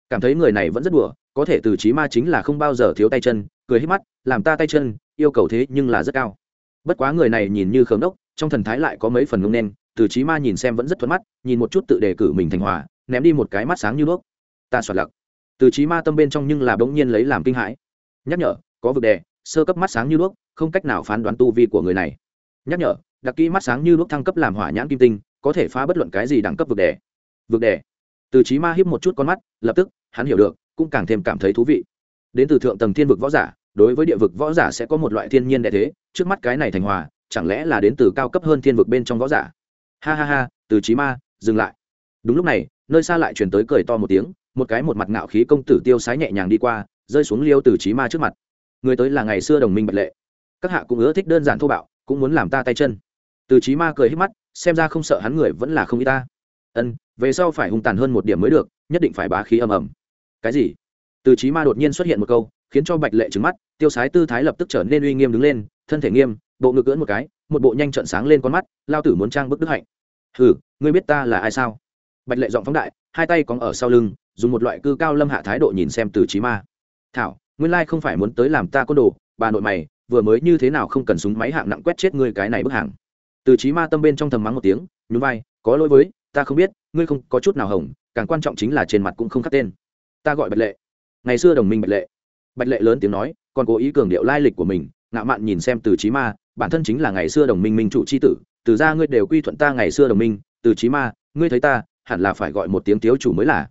Cảm thấy người này vẫn rất đùa, có thể từ trí ma chính là không bao giờ thiếu tay chân, cười hết mắt, làm ta tay chân, yêu cầu thế nhưng là rất cao. Bất quá người này nhìn như khớm đốc, trong thần thái lại có mấy phần ngông đen từ trí ma nhìn xem vẫn rất thuận mắt, nhìn một chút tự đề cử mình thành hòa, ném đi một cái mắt sáng như đuốc. Ta soạt lặc. Từ trí ma tâm bên trong nhưng là bỗng nhiên lấy làm kinh hãi. Nhắc nhở, có vực đề, sơ cấp mắt sáng như đuốc, không cách nào phán đoán tu vi của người này. Nhắc nhở, đặc kỹ mắt sáng như đuốc thăng cấp làm hỏa nhãn kim tinh có thể phá bất luận cái gì đẳng cấp vực đề vực đề từ trí ma hiếp một chút con mắt, lập tức, hắn hiểu được, cũng càng thêm cảm thấy thú vị. Đến từ thượng tầng thiên vực võ giả, đối với địa vực võ giả sẽ có một loại thiên nhiên đệ thế, trước mắt cái này thành hòa, chẳng lẽ là đến từ cao cấp hơn thiên vực bên trong võ giả? Ha ha ha, từ trí ma, dừng lại. Đúng lúc này, nơi xa lại truyền tới cười to một tiếng, một cái một mặt ngạo khí công tử tiêu sái nhẹ nhàng đi qua, rơi xuống liêu từ trí ma trước mặt. Người tới là ngày xưa đồng minh bạch lệ. Các hạ cũng ưa thích đơn giản thô bạo, cũng muốn làm ta tay chân. Từ trí ma cười hết mắt xem ra không sợ hắn người vẫn là không y ta. Ân, về sau phải hung tàn hơn một điểm mới được, nhất định phải bá khí ầm ầm. Cái gì? Từ trí ma đột nhiên xuất hiện một câu, khiến cho bạch lệ trứng mắt, tiêu sái tư thái lập tức trở nên uy nghiêm đứng lên, thân thể nghiêm, bộ ngực cưỡn một cái, một bộ nhanh trận sáng lên con mắt, lao tử muốn trang bức đức hạnh. Hừ, ngươi biết ta là ai sao? Bạch lệ giọng phóng đại, hai tay cóng ở sau lưng, dùng một loại cư cao lâm hạ thái độ nhìn xem từ trí ma. Thảo, nguyên lai không phải muốn tới làm ta côn đồ, bà nội mày, vừa mới như thế nào không cần súng máy hạng nặng quét chết ngươi cái này bức hàng từ trí ma tâm bên trong thầm mắng một tiếng, nhún vai, có lỗi với, ta không biết, ngươi không có chút nào hồng, càng quan trọng chính là trên mặt cũng không khắc tên. Ta gọi bạch lệ. Ngày xưa đồng minh bạch lệ. Bạch lệ lớn tiếng nói, còn cố ý cường điệu lai lịch của mình, ngạo mạn nhìn xem từ trí ma, bản thân chính là ngày xưa đồng minh minh Chủ c h i tử, từ ra ngươi đều quy thuận ta ngày xưa đồng minh, từ trí ma, ngươi thấy ta, hẳn là phải gọi một tiếng tiếu chủ mới là.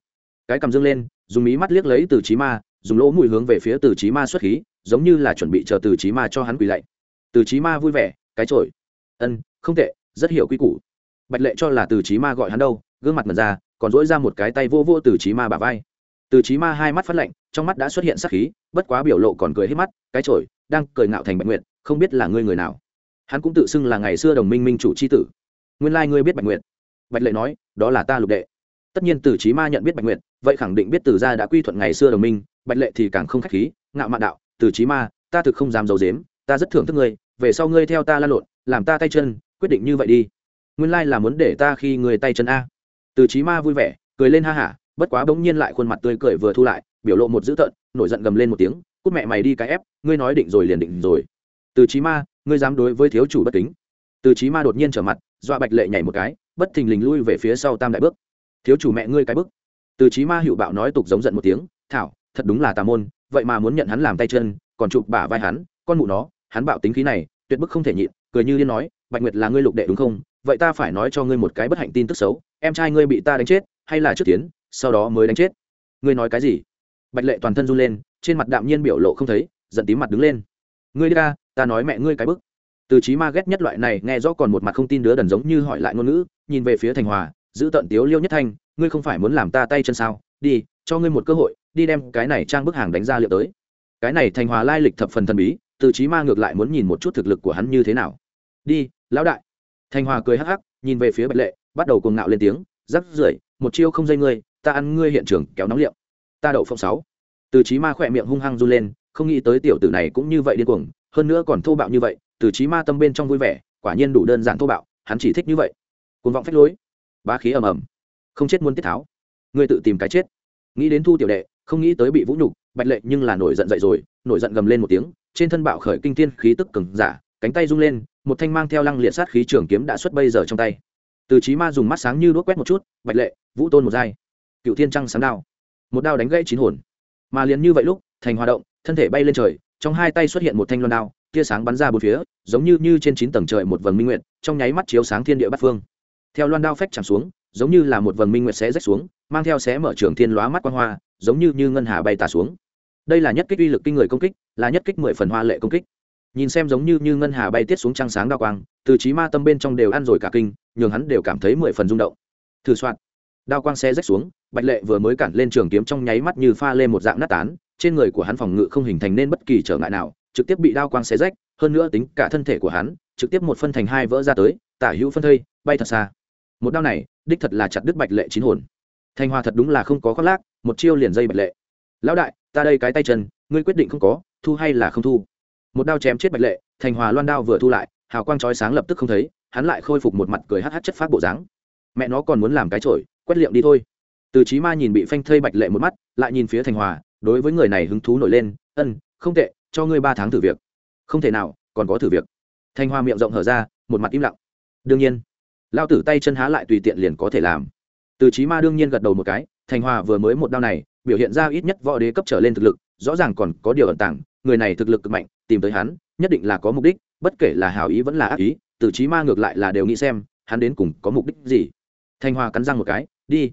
Cái cầm dương lên, dùng mí mắt liếc lấy từ trí ma, dùng lỗ mùi hướng về phía từ trí ma xuất khí, giống như là chuẩn bị chờ từ trí ma cho hắn quỳ lạy. Từ trí ma vui vẻ, cái trội ân không tệ, rất hiểu quy củ. Bạch lệ cho là từ trí ma gọi hắn đâu, gương mặt mật ra, còn dỗi ra một cái tay vô vô từ trí ma bà vai. Từ trí ma hai mắt phát lạnh, trong mắt đã xuất hiện sắc khí, bất quá biểu lộ còn cười hết mắt, cái trội đang cười ngạo thành bạch nguyệt, không biết là ngươi người nào. Hắn cũng tự xưng là ngày xưa đồng minh minh chủ c h i tử. Nguyên lai、like、ngươi biết bạch nguyệt. Bạch lệ nói, đó là ta lục đệ. Tất nhiên từ trí ma nhận biết bạch nguyệt, vậy khẳng định biết từ gia đã quy thuận ngày xưa đồng minh, bạch lệ thì càng không k h á c h khí, ngạo mạn đạo, từ trí ma, ta thực không dám d i ấ u dếm ta rất thưởng thức ngươi, về sau ngươi theo ta la lộn, làm ta tay chân quyết định như vậy đi. Nguyên lai là muốn để ta khi người tay chân a. Từ trí ma vui vẻ, cười lên ha hả, bất quá bỗng nhiên lại khuôn mặt tươi cười vừa thu lại, biểu lộ một dữ tợn, nổi giận gầm lên một tiếng, cút mẹ mày đi cái ép, ngươi nói định rồi liền định rồi. Từ trí ma, ngươi dám đối với thiếu chủ bất kính? Từ trí ma đột nhiên trở mặt, dọa bạch lệ nhảy một cái, bất thình lình lui về phía sau tam đại bước. Thiếu chủ mẹ ngươi cái bức. Từ trí ma hiệu bạo nói tục giống giận một tiếng, thảo, thật đúng là tà môn, vậy mà muốn nhận hắn làm tay chân, còn chụp bả vai hắn, con mụ nó, hắn bạo tính khí này, tuyệt bức không thể nhịn, cười như liên nói bạch nguyệt là ngươi lục đệ đúng không? Vậy ta phải nói cho ngươi một cái bất hạnh tin tức xấu. Em trai ngươi bị ta đánh chết, hay là trước tiến, sau đó mới đánh chết? Ngươi nói cái gì? Bạch lệ toàn thân run lên, trên mặt đạm nhiên biểu lộ không thấy, giận tím mặt đứng lên. Ngươi đi ra ta nói mẹ ngươi cái bức. Từ trí ma ghét nhất loại này, nghe rõ còn một mặt không tin đứa đần giống như hỏi lại ngôn ngữ, nhìn về phía thành hòa, giữ tận tiếu liêu nhất thanh, ngươi không phải muốn làm ta tay chân sao? Đi, cho ngươi một cơ hội, đi đem cái này trang bức hàng đánh ra liệu tới. Cái này thành hòa lai lịch thập phần thần bí, từ trí ma ngược lại muốn nhìn một chút thực lực của hắn như thế nào đi, lão đại. Thành hòa cười hắc hắc, nhìn về phía bạch lệ, bắt đầu cuồng ngạo lên tiếng, rắc rưởi, một chiêu không dây ngươi, ta ăn ngươi hiện trường, kéo nóng liệu. Ta đậu phong sáu. Từ trí ma khỏe miệng hung hăng run lên, không nghĩ tới tiểu tử này cũng như vậy điên cuồng, hơn nữa còn thô bạo như vậy, từ trí ma tâm bên trong vui vẻ, quả nhiên đủ đơn giản thô bạo, hắn chỉ thích như vậy. Cuồng vọng phách lối. Bá khí ầm ầm. Không chết muốn tiết tháo. Ngươi tự tìm cái chết. Nghĩ đến thu tiểu đệ, không nghĩ tới bị vũ nhục, bạch lệ nhưng là nổi giận dậy rồi, nổi giận gầm lên một tiếng, trên thân bạo khởi kinh thiên khí tức cường giả cánh tay rung lên, một thanh mang theo lăng liệt sát khí trường kiếm đã xuất bây giờ trong tay. Từ trí ma dùng mắt sáng như đuốc quét một chút, bạch lệ, vũ tôn một giai. Cựu thiên trăng sáng đao. Một đao đánh gãy chín hồn. Mà liền như vậy lúc, thành hoạt động, thân thể bay lên trời, trong hai tay xuất hiện một thanh loan đao, tia sáng bắn ra bốn phía, giống như như trên chín tầng trời một vầng minh nguyện trong nháy mắt chiếu sáng thiên địa bát phương. Theo loan đao phách chạm xuống, giống như là một vầng minh nguyệt sẽ rách xuống, mang theo sẽ mở trường thiên lóa mắt quan hoa, giống như như ngân hà bay tà xuống. Đây là nhất kích uy lực kinh người công kích, là nhất kích mười phần hoa lệ công kích nhìn xem giống như như ngân hà bay tiết xuống trăng sáng đao quang, từ trí ma tâm bên trong đều ăn rồi cả kinh, nhường hắn đều cảm thấy mười phần rung động. Thử soạn. Đao quang xe rách xuống, bạch lệ vừa mới cản lên trường kiếm trong nháy mắt như pha lên một dạng nát tán, trên người của hắn phòng ngự không hình thành nên bất kỳ trở ngại nào, trực tiếp bị đao quang xé rách, hơn nữa tính cả thân thể của hắn, trực tiếp một phân thành hai vỡ ra tới, tả hữu phân thây, bay thật xa. Một đao này, đích thật là chặt đứt bạch lệ chín hồn. Thanh hoa thật đúng là không có khoác lác, một chiêu liền dây bạch lệ. Lão đại, ta đây cái tay chân, ngươi quyết định không có, thu hay là không thu? Một đao chém chết bạch lệ, thành hòa loan đao vừa thu lại, hào quang chói sáng lập tức không thấy, hắn lại khôi phục một mặt cười hắt hắt chất phát bộ dáng. Mẹ nó còn muốn làm cái trội quét liệm đi thôi. Từ trí ma nhìn bị phanh thây bạch lệ một mắt, lại nhìn phía thành hòa, đối với người này hứng thú nổi lên, ân, không tệ, cho ngươi ba tháng thử việc. Không thể nào, còn có thử việc. Thanh hoa miệng rộng hở ra, một mặt im lặng. Đương nhiên. Lao tử tay chân há lại tùy tiện liền có thể làm. Từ trí ma đương nhiên gật đầu một cái, thành hòa vừa mới một đao này, biểu hiện ra ít nhất võ đế cấp trở lên thực lực, rõ ràng còn có điều ẩn tàng người này thực lực cực mạnh, tìm tới hắn, nhất định là có mục đích, bất kể là hảo ý vẫn là ác ý, từ trí ma ngược lại là đều nghĩ xem, hắn đến cùng có mục đích gì. Thanh hoa cắn răng một cái, đi,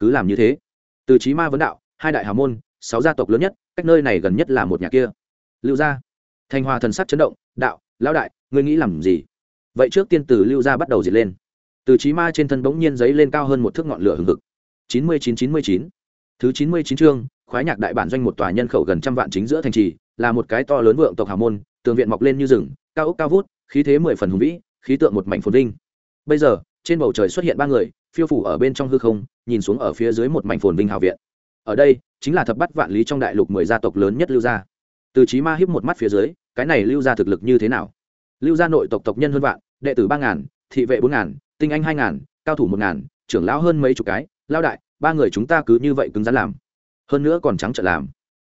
cứ làm như thế. Từ trí ma vấn đạo, hai đại hào môn, sáu gia tộc lớn nhất, cách nơi này gần nhất là một nhà kia. Lưu gia. Thanh hoa thần sắc chấn động, đạo, lão đại, ngươi nghĩ làm gì? Vậy trước tiên từ lưu gia bắt đầu diệt lên. Từ trí ma trên thân bỗng nhiên giấy lên cao hơn một thước ngọn lửa hừng hực. Chín mươi chín chín mươi chín. Thứ chín mươi chín chương, khoái nhạc đại bản doanh một tòa nhân khẩu gần trăm vạn chính giữa thành trì là một cái to lớn vượng tộc hào môn, tường viện mọc lên như rừng, cao ốc cao vút, khí thế mười phần hùng vĩ, khí tượng một mảnh phồn vinh. Bây giờ, trên bầu trời xuất hiện ba người, phiêu phủ ở bên trong hư không, nhìn xuống ở phía dưới một mảnh phồn vinh hào viện. Ở đây, chính là thập bắt vạn lý trong đại lục mười gia tộc lớn nhất lưu gia. Từ trí ma hiếp một mắt phía dưới, cái này lưu gia thực lực như thế nào? Lưu gia nội tộc tộc nhân hơn vạn, đệ tử ba ngàn, thị vệ bốn ngàn, tinh anh hai ngàn, cao thủ một ngàn, trưởng lão hơn mấy chục cái lao đại, ba người chúng ta cứ như vậy cứng rắn làm. Hơn nữa còn trắng trợn làm.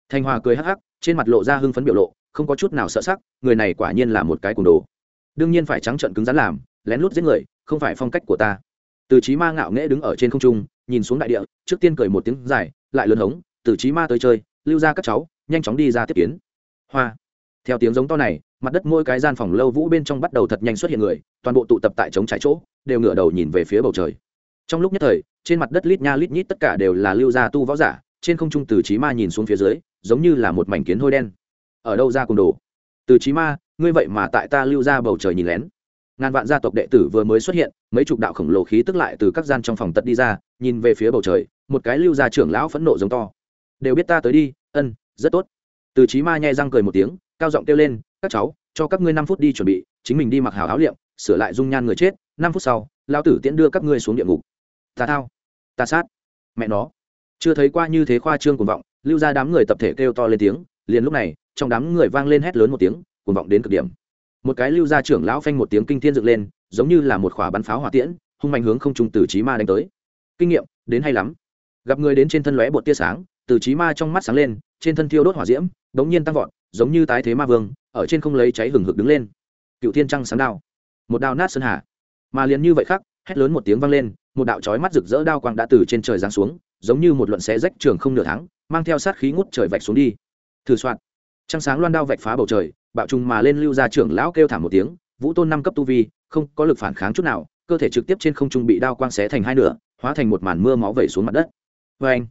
Thanh hòa cười hắc hắc trên mặt lộ ra hưng phấn biểu lộ, không có chút nào sợ sắc, người này quả nhiên là một cái cùn đồ. Đương nhiên phải trắng trợn cứng rắn làm, lén lút giết người, không phải phong cách của ta. Từ trí ma ngạo nghễ đứng ở trên không trung, nhìn xuống đại địa, trước tiên cười một tiếng dài, lại lớn hống, từ trí ma tới chơi, lưu ra các cháu, nhanh chóng đi ra tiếp kiến. Hoa. Theo tiếng giống to này, mặt đất mỗi cái gian phòng lâu vũ bên trong bắt đầu thật nhanh xuất hiện người, toàn bộ tụ tập tại trống trái chỗ, đều ngửa đầu nhìn về phía bầu trời. Trong lúc nhất thời, trên mặt đất lít nha lít nhít tất cả đều là lưu gia tu võ giả, trên không trung từ trí ma nhìn xuống phía dưới giống như là một mảnh kiến hôi đen. Ở đâu ra cùng đồ? Từ trí ma, ngươi vậy mà tại ta lưu ra bầu trời nhìn lén. Ngàn vạn gia tộc đệ tử vừa mới xuất hiện, mấy chục đạo khổng lồ khí tức lại từ các gian trong phòng tật đi ra, nhìn về phía bầu trời, một cái lưu gia trưởng lão phẫn nộ giống to. Đều biết ta tới đi, ân, rất tốt. Từ trí ma nhai răng cười một tiếng, cao giọng kêu lên, các cháu, cho các ngươi năm phút đi chuẩn bị, chính mình đi mặc hào áo liệm, sửa lại dung nhan người chết, năm phút sau, lão tử tiễn đưa các ngươi xuống địa ngục. Ta thao, ta sát. Mẹ nó. Chưa thấy qua như thế khoa trương cuồng vọng lưu ra đám người tập thể kêu to lên tiếng, liền lúc này, trong đám người vang lên hét lớn một tiếng, cuồng vọng đến cực điểm. Một cái lưu ra trưởng lão phanh một tiếng kinh thiên dựng lên, giống như là một khỏa bắn pháo hỏa tiễn, hung mạnh hướng không trung từ trí ma đánh tới. Kinh nghiệm, đến hay lắm. Gặp người đến trên thân lóe bột tia sáng, từ trí ma trong mắt sáng lên, trên thân thiêu đốt hỏa diễm, đống nhiên tăng vọt, giống như tái thế ma vương, ở trên không lấy cháy hừng hực đứng lên. Cựu thiên trăng sáng đao. Một đao nát sơn hà. Mà liền như vậy khác hét lớn một tiếng vang lên, một đạo chói mắt rực rỡ đao quang đã từ trên trời giáng xuống, giống như một luận xé rách trường không nửa tháng mang theo sát khí ngút trời vạch xuống đi. Thử soạn. Trăng sáng loan đao vạch phá bầu trời, bạo trùng mà lên lưu ra trưởng lão kêu thảm một tiếng, vũ tôn năm cấp tu vi, không có lực phản kháng chút nào, cơ thể trực tiếp trên không trung bị đao quang xé thành hai nửa, hóa thành một màn mưa máu vẩy xuống mặt đất. Vê anh,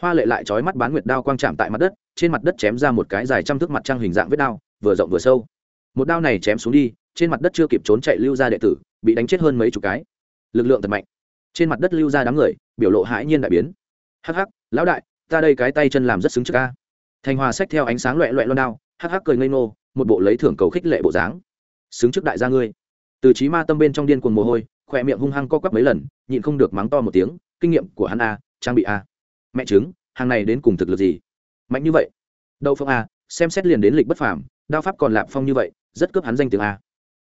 hoa lệ lại chói mắt bán nguyệt đao quang chạm tại mặt đất, trên mặt đất chém ra một cái dài trăm thước mặt trăng hình dạng vết đao, vừa rộng vừa sâu. Một đao này chém xuống đi, trên mặt đất chưa kịp trốn chạy lưu ra đệ tử, bị đánh chết hơn mấy chục cái. Lực lượng thật mạnh. Trên mặt đất lưu ra đám người, biểu lộ hãi nhiên đại biến. Hắc hắc, lão đại ta đây cái tay chân làm rất xứng trước ca. Thành hòa xách theo ánh sáng loẹ loẹ loan đao, hắc hắc cười ngây ngô, một bộ lấy thưởng cầu khích lệ bộ dáng. Xứng trước đại gia ngươi. Từ trí ma tâm bên trong điên cuồng mồ hôi, khỏe miệng hung hăng co quắp mấy lần, nhịn không được mắng to một tiếng, kinh nghiệm của hắn a, trang bị a. Mẹ chứng hàng này đến cùng thực lực gì? Mạnh như vậy. Đậu phong a, xem xét liền đến lịch bất phàm, đao pháp còn lạp phong như vậy, rất cướp hắn danh tiếng a.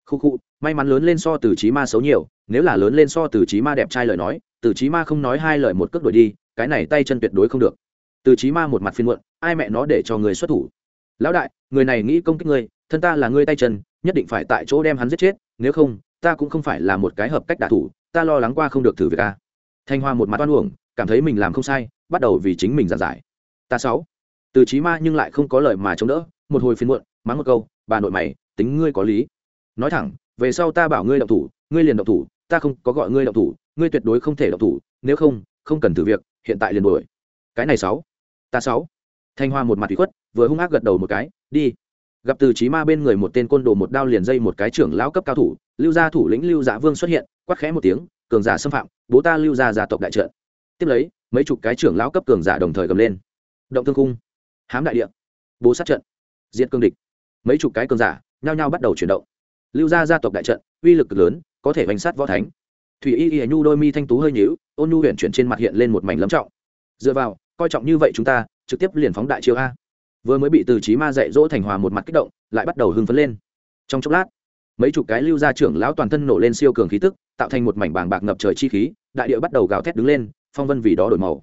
Khu khu, may mắn lớn lên so từ trí ma xấu nhiều, nếu là lớn lên so từ trí ma đẹp trai lời nói, từ trí ma không nói hai lời một cước đuổi đi, cái này tay chân tuyệt đối không được từ trí ma một mặt phiên muộn, ai mẹ nó để cho người xuất thủ? Lão đại, người này nghĩ công kích ngươi, thân ta là ngươi tay chân, nhất định phải tại chỗ đem hắn giết chết, nếu không, ta cũng không phải là một cái hợp cách đả thủ, ta lo lắng qua không được thử việc a. Thanh hoa một mặt oan uổng, cảm thấy mình làm không sai, bắt đầu vì chính mình giản giải. Ta sáu. Từ trí ma nhưng lại không có lời mà chống đỡ, một hồi phiên muộn, mắng một câu, bà nội mày, tính ngươi có lý. Nói thẳng, về sau ta bảo ngươi động thủ, ngươi liền động thủ, ta không có gọi ngươi động thủ, ngươi tuyệt đối không thể động thủ, nếu không không cần thử việc, hiện tại liền đuổi. Cái này sáu ta sáu. Thanh hoa một mặt bị khuất, vừa hung ác gật đầu một cái, đi. Gặp từ trí ma bên người một tên côn đồ một đao liền dây một cái trưởng lão cấp cao thủ, lưu gia thủ lĩnh lưu dạ vương xuất hiện, quát khẽ một tiếng, cường giả xâm phạm, bố ta lưu gia gia tộc đại trận. Tiếp lấy, mấy chục cái trưởng lão cấp cường giả đồng thời gầm lên. Động thương cung hám đại địa. Bố sát trận. Diện cương địch. Mấy chục cái cường giả nhao nhao bắt đầu chuyển động. Lưu gia gia tộc đại trận, uy lực cực lớn, có thể bánh sát võ thánh. Thủy y y nhu đôi mi thanh tú hơi nhíu, ôn nhu huyện chuyển trên mặt hiện lên một mảnh lâm trọng. Dựa vào coi trọng như vậy chúng ta, trực tiếp liền phóng đại chiêu a. Vừa mới bị từ trí ma dạy dỗ thành hòa một mặt kích động, lại bắt đầu hưng phấn lên. Trong chốc lát, mấy chục cái lưu gia trưởng lão toàn thân nổ lên siêu cường khí tức, tạo thành một mảnh bàng bạc ngập trời chi khí, đại địa bắt đầu gào thét đứng lên, phong vân vì đó đổi màu.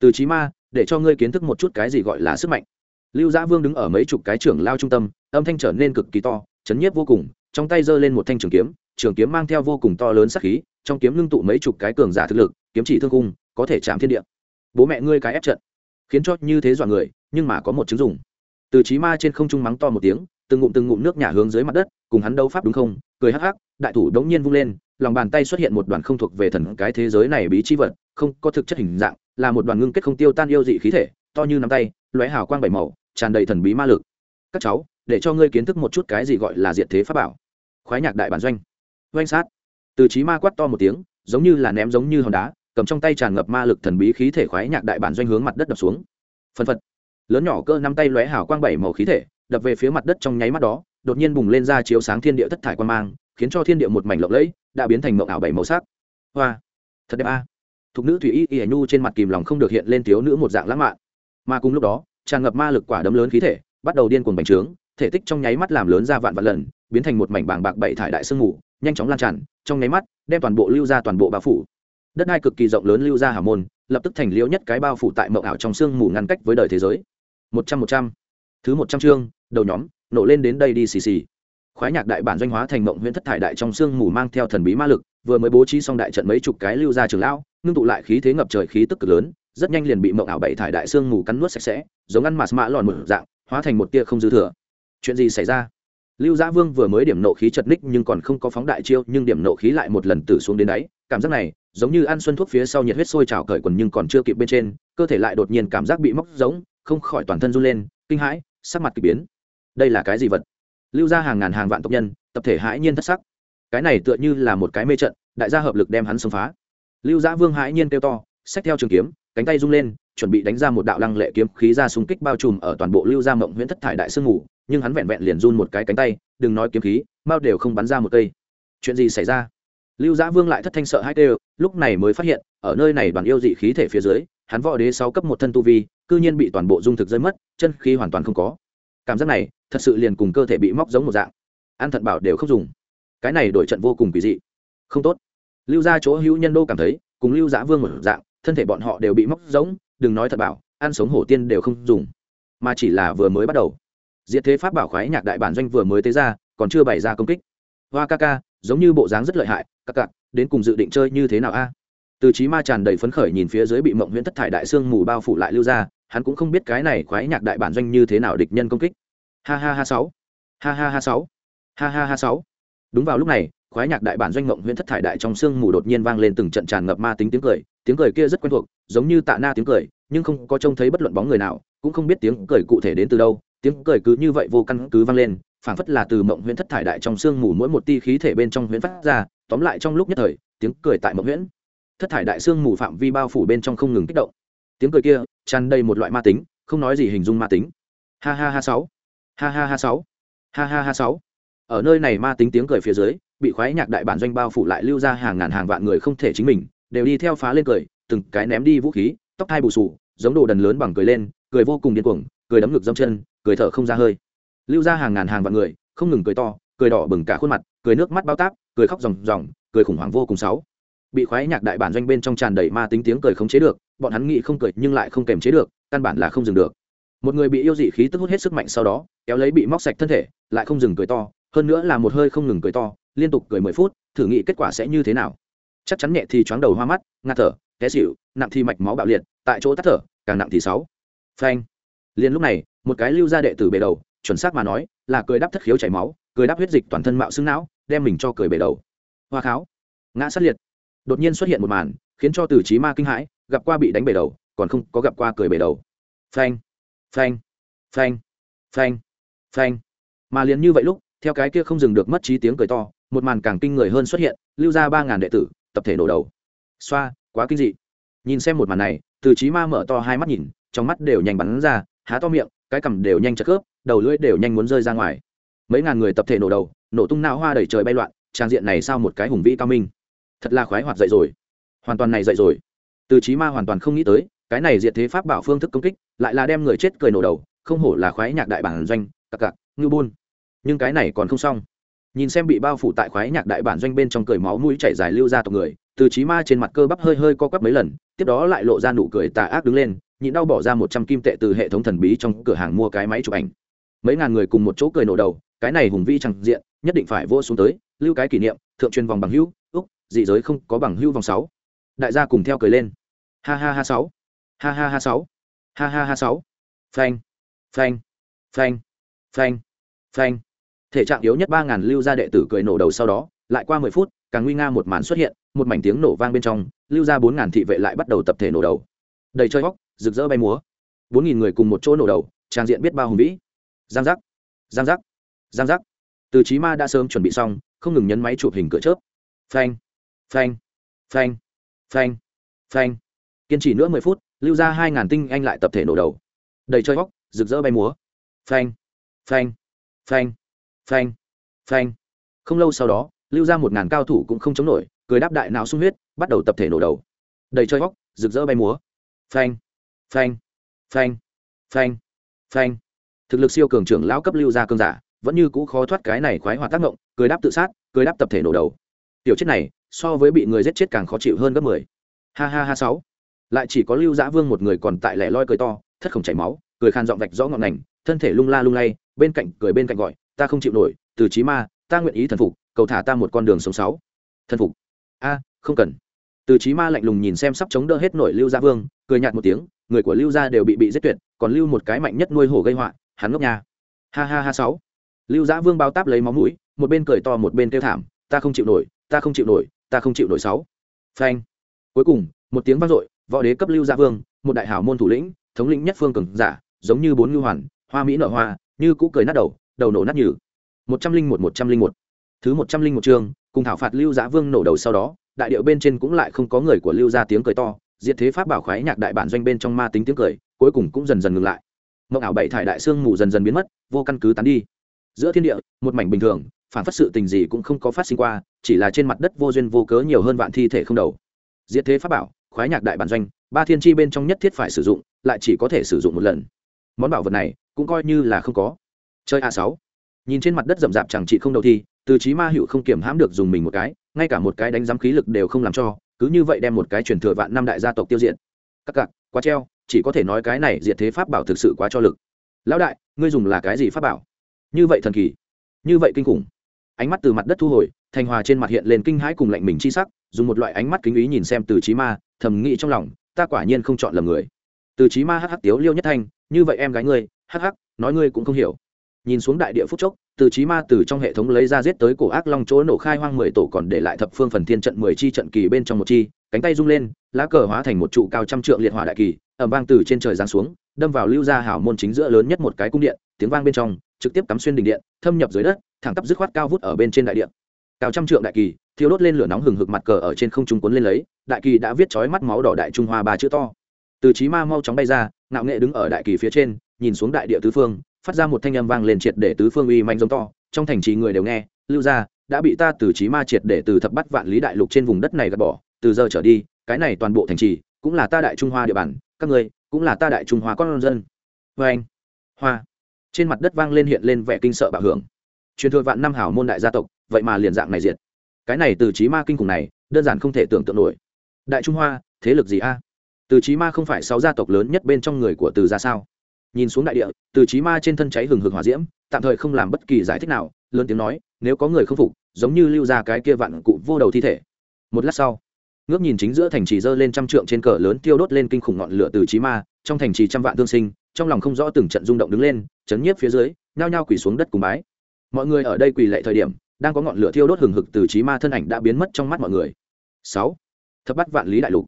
Từ trí ma, để cho ngươi kiến thức một chút cái gì gọi là sức mạnh. Lưu gia vương đứng ở mấy chục cái trưởng lao trung tâm, âm thanh trở nên cực kỳ to, chấn nhiếp vô cùng, trong tay giơ lên một thanh trường kiếm trường kiếm mang theo vô cùng to lớn sắc khí, trong kiếm ngưng tụ mấy chục cái cường giả thực lực, kiếm chỉ thương cung có thể chạm thiên địa bố mẹ ngươi cái ép trận. Khiến cho như thế dọa người, nhưng mà có một chứng dùng. Từ trí ma trên không trung mắng to một tiếng, từng ngụm từng ngụm nước nhả hướng dưới mặt đất, cùng hắn đấu pháp đúng không? Cười hắc hắc, đại thủ đống nhiên vung lên, lòng bàn tay xuất hiện một đoàn không thuộc về thần cái thế giới này bí chi vật, không có thực chất hình dạng, là một đoàn ngưng kết không tiêu tan yêu dị khí thể, to như nắm tay, lóe hào quang bảy màu, tràn đầy thần bí ma lực. Các cháu, để cho ngươi kiến thức một chút cái gì gọi là diệt thế pháp bảo. Khoái nhạc đại bản doanh. Doanh sát. Từ trí ma quát to một tiếng, giống như là ném giống như hòn đá cầm trong tay tràn ngập ma lực thần bí khí thể khoái nhạc đại bản doanh hướng mặt đất đập xuống. Phân phật. Lớn nhỏ cơ năm tay lóe hào quang bảy màu khí thể, đập về phía mặt đất trong nháy mắt đó, đột nhiên bùng lên ra chiếu sáng thiên địa thất thải quan mang, khiến cho thiên địa một mảnh lộng lẫy, đã biến thành mộng ảo bảy màu sắc. Hoa. Thật đẹp a. Thục nữ thủy y y nhu trên mặt kìm lòng không được hiện lên thiếu nữ một dạng lãng mạn. Mà cùng lúc đó, tràn ngập ma lực quả đấm lớn khí thể, bắt đầu điên cuồng bành trướng, thể tích trong nháy mắt làm lớn ra vạn vạn lần, biến thành một mảnh bảng bạc bảy thải đại sương mù, nhanh chóng lan tràn, trong nháy mắt, đem toàn bộ lưu ra toàn bộ bao phủ đất đai cực kỳ rộng lớn lưu ra hào môn, lập tức thành liễu nhất cái bao phủ tại mộng ảo trong sương mù ngăn cách với đời thế giới. Một trăm một trăm. Thứ một trăm chương, đầu nhóm, nổ lên đến đây đi xì xì. Khoái nhạc đại bản doanh hóa thành mộng huyện thất thải đại trong sương mù mang theo thần bí ma lực, vừa mới bố trí xong đại trận mấy chục cái lưu ra trường lão, ngưng tụ lại khí thế ngập trời khí tức cực lớn, rất nhanh liền bị mộng ảo bảy thải đại sương mù cắn nuốt sạch sẽ, giống ăn mạt mã lòn một dạng, hóa thành một tia không dư thừa. Chuyện gì xảy ra? Lưu giã vương vừa mới điểm nộ khí chật ních nhưng còn không có phóng đại chiêu, nhưng điểm nộ khí lại một lần tử xuống đến đáy, cảm giác này giống như ăn xuân thuốc phía sau nhiệt huyết sôi trào cởi quần nhưng còn chưa kịp bên trên, cơ thể lại đột nhiên cảm giác bị móc giống không khỏi toàn thân run lên, kinh hãi, sắc mặt k ỳ biến. Đây là cái gì vật? Lưu ra hàng ngàn hàng vạn tộc nhân, tập thể hãi nhiên thất sắc. Cái này tựa như là một cái mê trận, đại gia hợp lực đem hắn xông phá. Lưu giã vương hãi nhiên kêu to, xách theo trường kiếm, cánh tay rung lên, chuẩn bị đánh ra một đạo lăng lệ kiếm khí ra xung kích bao trùm ở toàn bộ lưu gia mộng huyện thất thải đại sương ngủ nhưng hắn vẹn vẹn liền run một cái cánh tay, đừng nói kiếm khí bao đều không bắn ra một cây. Chuyện gì xảy ra? Lưu giã vương lại thất thanh sợ hai tê lúc này mới phát hiện, ở nơi này đoàn yêu dị khí thể phía dưới, hắn võ đế sáu cấp một thân tu vi, cư nhiên bị toàn bộ dung thực rơi mất, chân khí hoàn toàn không có. Cảm giác này, thật sự liền cùng cơ thể bị móc giống một dạng. An thận bảo đều không dùng. Cái này đổi trận vô cùng kỳ dị. Không tốt. Lưu ra chỗ hữu nhân đô cảm thấy, cùng lưu giã vương một dạng, thân thể bọn họ đều bị móc giống, đừng nói thật bảo, ăn sống hổ tiên đều không dùng. Mà chỉ là vừa mới bắt đầu. Diệt thế pháp bảo khoái nhạc đại bản doanh vừa mới tế ra, còn chưa bày ra công kích. Hoa ca ca giống như bộ dáng rất lợi hại, các cặc đến cùng dự định chơi như thế nào a? Từ trí ma tràn đầy phấn khởi nhìn phía dưới bị mộng huyễn thất thải đại sương mù bao phủ lại lưu ra, hắn cũng không biết cái này khoái nhạc đại bản doanh như thế nào địch nhân công kích. Ha ha ha sáu. Ha ha ha sáu. Ha ha ha sáu. Đúng vào lúc này, khoái nhạc đại bản doanh mộng huyễn thất thải đại trong sương mù đột nhiên vang lên từng trận tràn ngập ma tính tiếng cười tiếng cười kia rất quen thuộc, giống như tạ na tiếng cười, nhưng không có trông thấy bất luận bóng người nào, cũng không biết tiếng cười cụ thể đến từ đâu, tiếng cười cứ như vậy vô căn cứ vang lên phảng phất là từ mộng huyễn thất thải đại trong sương mù mỗi một tia khí thể bên trong huyễn phát ra, tóm lại trong lúc nhất thời, tiếng cười tại mộng huyễn, thất thải đại sương mù phạm vi bao phủ bên trong không ngừng kích động. Tiếng cười kia tràn đầy một loại ma tính, không nói gì hình dung ma tính. Ha ha ha sáu, ha ha ha sáu, ha ha ha sáu. Ở nơi này ma tính tiếng cười phía dưới, bị khoái nhạc đại bản doanh bao phủ lại lưu ra hàng ngàn hàng vạn người không thể chính mình, đều đi theo phá lên cười, từng cái ném đi vũ khí, tóc hai bù sù, giống đồ đần lớn bằng cười lên, cười vô cùng điên cuồng, cười đấm ngực dâm chân, cười thở không ra hơi lưu ra hàng ngàn hàng vạn người, không ngừng cười to, cười đỏ bừng cả khuôn mặt, cười nước mắt bao táp, cười khóc ròng ròng, cười khủng hoảng vô cùng sáu. Bị khoái nhạc đại bản doanh bên trong tràn đầy ma tính tiếng cười không chế được, bọn hắn nghĩ không cười nhưng lại không kềm chế được, căn bản là không dừng được. Một người bị yêu dị khí tức hút hết sức mạnh sau đó, kéo lấy bị móc sạch thân thể, lại không dừng cười to, hơn nữa là một hơi không ngừng cười to, liên tục cười mười phút, thử nghĩ kết quả sẽ như thế nào. Chắc chắn nhẹ thì chóng đầu hoa mắt, ngạt thở, té xỉu, nặng thì mạch máu bạo liệt, tại chỗ tắt thở, càng nặng thì sáu. Phanh. Liền lúc này, một cái lưu ra đệ tử bề đầu chuẩn xác mà nói, là cười đắp thất khiếu chảy máu, cười đắp huyết dịch toàn thân mạo xương não, đem mình cho cười bể đầu. Hoa kháo. Ngã sát liệt. Đột nhiên xuất hiện một màn, khiến cho từ trí ma kinh hãi, gặp qua bị đánh bể đầu, còn không có gặp qua cười bể đầu. Phanh. Phanh. Phanh. Phanh. Phanh. Mà liền như vậy lúc, theo cái kia không dừng được mất trí tiếng cười to, một màn càng kinh người hơn xuất hiện, lưu ra ba ngàn đệ tử, tập thể nổ đầu. Xoa, quá kinh dị. Nhìn xem một màn này, từ trí ma mở to hai mắt nhìn, trong mắt đều nhanh bắn ra, há to miệng, cái cằm đều nhanh chật khớp đầu lưỡi đều nhanh muốn rơi ra ngoài. Mấy ngàn người tập thể nổ đầu, nổ tung nao hoa đầy trời bay loạn, trang diện này sao một cái hùng vĩ cao minh. Thật là khoái hoạt dậy rồi. Hoàn toàn này dậy rồi. Từ trí ma hoàn toàn không nghĩ tới, cái này diệt thế pháp bảo phương thức công kích, lại là đem người chết cười nổ đầu, không hổ là khoái nhạc đại bản doanh, cặc cặc ngư buôn. Nhưng cái này còn không xong. Nhìn xem bị bao phủ tại khoái nhạc đại bản doanh bên trong cười máu mũi chảy dài lưu ra tộc người, từ trí ma trên mặt cơ bắp hơi hơi co quắp mấy lần, tiếp đó lại lộ ra nụ cười tà ác đứng lên, nhịn đau bỏ ra một trăm kim tệ từ hệ thống thần bí trong cửa hàng mua cái máy chụp ảnh mấy ngàn người cùng một chỗ cười nổ đầu, cái này hùng vĩ chẳng diện, nhất định phải vô xuống tới, lưu cái kỷ niệm, thượng truyền vòng bằng hữu, úc, dị giới không có bằng hữu vòng sáu. Đại gia cùng theo cười lên. Ha ha ha sáu. Ha ha ha sáu. Ha ha ha sáu. Phanh phanh phanh phanh phanh. Thể trạng yếu nhất ba ngàn lưu gia đệ tử cười nổ đầu sau đó, lại qua mười phút, càng nguy nga một màn xuất hiện, một mảnh tiếng nổ vang bên trong, lưu ra bốn ngàn thị vệ lại bắt đầu tập thể nổ đầu. Đầy chơi góc rực rỡ bay múa. Bốn nghìn người cùng một chỗ nổ đầu, trang diện biết bao hùng vĩ giang giác giang giác giang giác từ trí ma đã sớm chuẩn bị xong không ngừng nhấn máy chụp hình cửa chớp phanh phanh phanh phanh phanh kiên trì nữa mười phút lưu ra hai ngàn tinh anh lại tập thể nổ đầu đầy chơi góc rực rỡ bay múa phanh phanh phanh phanh phanh không lâu sau đó lưu ra một ngàn cao thủ cũng không chống nổi cười đáp đại não sung huyết bắt đầu tập thể nổ đầu đầy chơi góc rực rỡ bay múa phanh phanh phanh phanh phanh thực lực siêu cường trưởng lão cấp lưu gia cương giả, vẫn như cũ khó thoát cái này khoái hoạt tác động cười đáp tự sát, cười đáp tập thể nổ đầu. Tiểu chết này, so với bị người giết chết càng khó chịu hơn gấp mười. Ha ha ha sáu. Lại chỉ có lưu giã vương một người còn tại lẻ loi cười to, thất không chảy máu, cười khan giọng vạch rõ ngọn ngành thân thể lung la lung lay, bên cạnh cười bên cạnh gọi, ta không chịu nổi, từ trí ma, ta nguyện ý thần phục, cầu thả ta một con đường sống sáu. Thần phục. A, không cần. Từ trí ma lạnh lùng nhìn xem sắp chống đỡ hết nổi lưu gia vương, cười nhạt một tiếng, người của lưu gia đều bị bị giết tuyệt, còn lưu một cái mạnh nhất nuôi hổ gây họa hắn ngốc nha. Ha ha ha sáu. Lưu gia vương bao táp lấy máu mũi, một bên cười to, một bên kêu thảm, ta không chịu nổi, ta không chịu nổi, ta không chịu nổi sáu. Phanh. Cuối cùng, một tiếng vang dội, võ đế cấp lưu gia vương, một đại hảo môn thủ lĩnh, thống lĩnh nhất phương cường giả, giống như bốn ngư hoàn, hoa mỹ nở hoa, như cũ cười nát đầu đầu nổ nát nhừ. Một trăm linh một một trăm linh một. Thứ một trăm linh một chương, cùng thảo phạt lưu giã vương nổ đầu sau đó, đại điệu bên trên cũng lại không có người của lưu gia tiếng cười to, diệt thế pháp bảo khoái nhạc đại bản doanh bên trong ma tính tiếng cười, cuối cùng cũng dần dần ngừng lại mộng ảo bảy thải đại xương mù dần dần biến mất, vô căn cứ tán đi. Giữa thiên địa, một mảnh bình thường, phản phát sự tình gì cũng không có phát sinh qua, chỉ là trên mặt đất vô duyên vô cớ nhiều hơn vạn thi thể không đầu. Diệt thế pháp bảo, khoái nhạc đại bản doanh, ba thiên chi bên trong nhất thiết phải sử dụng, lại chỉ có thể sử dụng một lần. Món bảo vật này, cũng coi như là không có. Chơi a sáu. Nhìn trên mặt đất rậm rạp chẳng chị không đầu thi từ trí ma hữu không kiểm hãm được dùng mình một cái, ngay cả một cái đánh giám khí lực đều không làm cho, cứ như vậy đem một cái truyền thừa vạn năm đại gia tộc tiêu diệt. Các cặc quá treo chỉ có thể nói cái này diệt thế pháp bảo thực sự quá cho lực. Lão đại, ngươi dùng là cái gì pháp bảo? Như vậy thần kỳ, như vậy kinh khủng. Ánh mắt từ mặt đất thu hồi, thành hòa trên mặt hiện lên kinh hãi cùng lạnh mình chi sắc, dùng một loại ánh mắt kính ý nhìn xem từ trí ma, thầm nghĩ trong lòng, ta quả nhiên không chọn lầm người. Từ trí ma hắc hắc tiếu liêu nhất thanh, như vậy em gái ngươi, hắc hắc, nói ngươi cũng không hiểu. Nhìn xuống đại địa phúc chốc, từ trí ma từ trong hệ thống lấy ra giết tới cổ ác long chỗ nổ khai hoang mười tổ còn để lại thập phương phần thiên trận mười chi trận kỳ bên trong một chi, cánh tay rung lên, lá cờ hóa thành một trụ cao trăm trượng liệt hỏa đại kỳ ẩm vang từ trên trời giáng xuống, đâm vào lưu gia hảo môn chính giữa lớn nhất một cái cung điện, tiếng vang bên trong, trực tiếp cắm xuyên đỉnh điện, thâm nhập dưới đất, thẳng tắp dứt khoát cao vút ở bên trên đại điện. Cao trăm trượng đại kỳ, thiêu đốt lên lửa nóng hừng hực mặt cờ ở trên không trung cuốn lên lấy, đại kỳ đã viết chói mắt máu đỏ đại trung hoa ba chữ to. Từ trí ma mau chóng bay ra, ngạo nghệ đứng ở đại kỳ phía trên, nhìn xuống đại địa tứ phương, phát ra một thanh âm vang lên triệt để tứ phương uy mạnh giống to, trong thành trì người đều nghe, lưu gia, đã bị ta từ trí ma triệt để từ thập bắt vạn lý đại lục trên vùng đất này gạt bỏ, từ giờ trở đi, cái này toàn bộ thành trì cũng là ta đại trung hoa địa bàn, các người cũng là ta đại trung hoa con dân. Vê anh, hoa, trên mặt đất vang lên hiện lên vẻ kinh sợ bạo hưởng. Truyền thừa vạn năm hảo môn đại gia tộc, vậy mà liền dạng này diệt. Cái này từ trí ma kinh khủng này, đơn giản không thể tưởng tượng nổi. Đại trung hoa, thế lực gì a? Từ trí ma không phải sáu gia tộc lớn nhất bên trong người của từ gia sao? Nhìn xuống đại địa, từ trí ma trên thân cháy hừng hực hỏa diễm, tạm thời không làm bất kỳ giải thích nào, lớn tiếng nói, nếu có người không phục, giống như lưu ra cái kia vạn cụ vô đầu thi thể. Một lát sau ngước nhìn chính giữa thành trì dơ lên trăm trượng trên cờ lớn tiêu đốt lên kinh khủng ngọn lửa từ trí ma, trong thành trì trăm vạn thương sinh, trong lòng không rõ từng trận rung động đứng lên, chấn nhiếp phía dưới, nhao nhao quỳ xuống đất cùng bái. Mọi người ở đây quỳ lệ thời điểm, đang có ngọn lửa thiêu đốt hừng hực từ trí ma thân ảnh đã biến mất trong mắt mọi người. Sáu. Thập bắt vạn lý đại lục.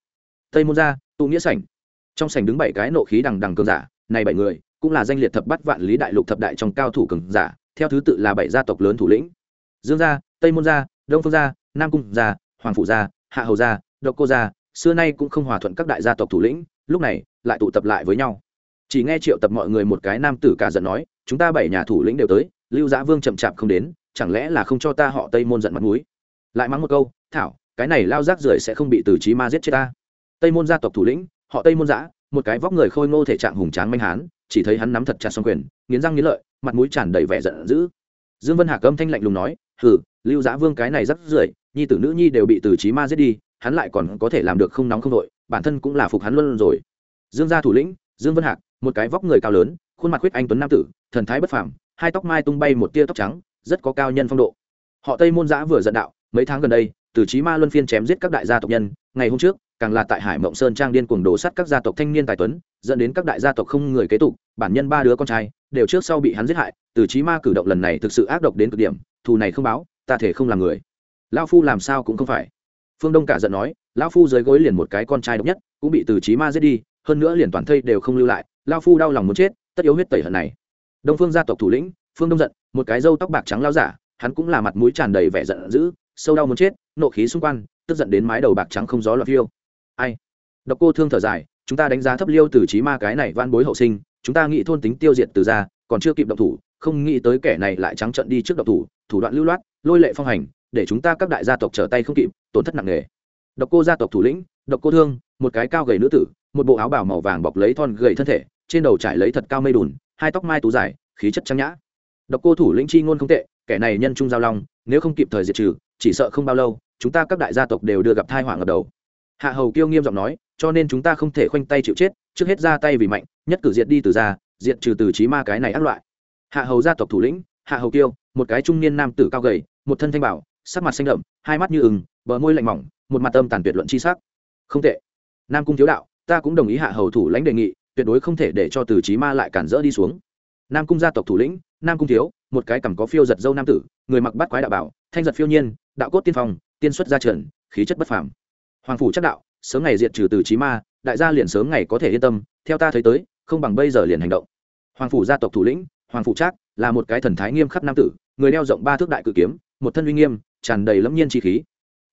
Tây môn gia, tụ nghĩa sảnh. Trong sảnh đứng bảy cái nộ khí đằng đằng cường giả, này bảy người, cũng là danh liệt thập bắt vạn lý đại lục thập đại trong cao thủ cường giả, theo thứ tự là bảy gia tộc lớn thủ lĩnh. Dương gia, tây môn gia, đông phương gia, nam cung gia, hoàng phụ gia, hạ hầu gia độc cô gia, xưa nay cũng không hòa thuận các đại gia tộc thủ lĩnh, lúc này, lại tụ tập lại với nhau. Chỉ nghe triệu tập mọi người một cái nam tử cả giận nói, chúng ta bảy nhà thủ lĩnh đều tới, lưu giã vương chậm chạp không đến, chẳng lẽ là không cho ta họ tây môn giận mặt mũi? Lại mắng một câu, thảo, cái này lao rác rưởi sẽ không bị từ trí ma giết chết ta. Tây môn gia tộc thủ lĩnh, họ tây môn giã, một cái vóc người khôi ngô thể trạng hùng tráng manh hán, chỉ thấy hắn nắm thật chặt xong quyền, nghiến răng nghiến lợi, mặt mũi tràn đầy vẻ giận dữ. Dương vân hạc âm thanh lạnh lùng nói, hừ, lưu giã vương cái này rất rưởi, nhi tử nữ nhi đều bị từ trí ma giết đi hắn lại còn có thể làm được không nóng không đội, bản thân cũng là phục hắn luôn rồi. Dương gia thủ lĩnh, dương vân hạc, một cái vóc người cao lớn, khuôn mặt huyết anh tuấn nam tử, thần thái bất phàm, hai tóc mai tung bay một tia tóc trắng, rất có cao nhân phong độ. Họ tây môn giã vừa giận đạo, mấy tháng gần đây, từ trí ma luân phiên chém giết các đại gia tộc nhân, ngày hôm trước, càng là tại hải mộng sơn trang điên cuồng đổ sắt các gia tộc thanh niên tài tuấn, dẫn đến các đại gia tộc không người kế tục, bản nhân ba đứa con trai, đều trước sau bị hắn giết hại, từ trí ma cử động lần này thực sự ác độc đến cực điểm, thù này không báo, ta thể không làm người. Lao phu làm sao cũng không phải phương đông cả giận nói lao phu dưới gối liền một cái con trai độc nhất, cũng bị từ trí ma giết đi, hơn nữa liền toàn thây đều không lưu lại lao phu đau lòng muốn chết, tất yếu huyết tẩy hận này. Đông phương gia tộc thủ lĩnh, phương đông giận, một cái râu tóc bạc trắng lao giả, hắn cũng là mặt mũi tràn đầy vẻ giận dữ, sâu đau muốn chết, nộ khí xung quanh, tức giận đến mái đầu bạc trắng không gió lọt phiêu. Ai? Độc cô thương thở dài, chúng ta đánh giá thấp liêu từ trí ma cái này van bối hậu sinh, chúng ta nghĩ thôn tính tiêu diệt từ ra còn chưa kịp động thủ, không nghĩ tới kẻ này lại trắng trận đi trước động thủ thủ đoạn lưu loát, lôi lệ phong hành để chúng ta các đại gia tộc trở tay không kịp, tổn thất nặng nề. Độc cô gia tộc thủ lĩnh, độc cô thương, một cái cao gầy nữ tử, một bộ áo bào màu vàng bọc lấy thon gầy thân thể, trên đầu trải lấy thật cao mây đùn, hai tóc mai tú dài, khí chất trang nhã. Độc cô thủ lĩnh chi ngôn không tệ, kẻ này nhân trung giao long, nếu không kịp thời diệt trừ, chỉ sợ không bao lâu, chúng ta các đại gia tộc đều đưa gặp thai họa ở đầu. Hạ hầu kiêu nghiêm giọng nói, cho nên chúng ta không thể khoanh tay chịu chết, trước hết ra tay vì mạnh, nhất cử diệt đi từ ra diệt trừ từ trí ma cái này ác loại. Hạ hầu gia tộc thủ lĩnh, hạ hầu kiêu, một cái trung niên nam tử cao gầy, một thân thanh bảo sắc mặt xanh đậm, hai mắt như ừng bờ môi lạnh mỏng, một mặt âm tàn tuyệt luận chi sắc. Không tệ. Nam cung thiếu đạo, ta cũng đồng ý hạ hầu thủ lãnh đề nghị, tuyệt đối không thể để cho từ trí ma lại cản rỡ đi xuống. Nam cung gia tộc thủ lĩnh, nam cung thiếu, một cái cằm có phiêu giật dâu nam tử, người mặc bắt quái đạo bảo, thanh giật phiêu nhiên, đạo cốt tiên phong, tiên xuất gia trần, khí chất bất phàm. Hoàng phủ chắc đạo, sớm ngày diệt trừ từ trí ma, đại gia liền sớm ngày có thể yên tâm, theo ta thấy tới, không bằng bây giờ liền hành động. Hoàng phủ gia tộc thủ lĩnh, hoàng phủ trác, là một cái thần thái nghiêm khắc nam tử, người đeo rộng ba thước đại cự kiếm, một thân uy nghiêm tràn đầy lẫm nhiên chi khí.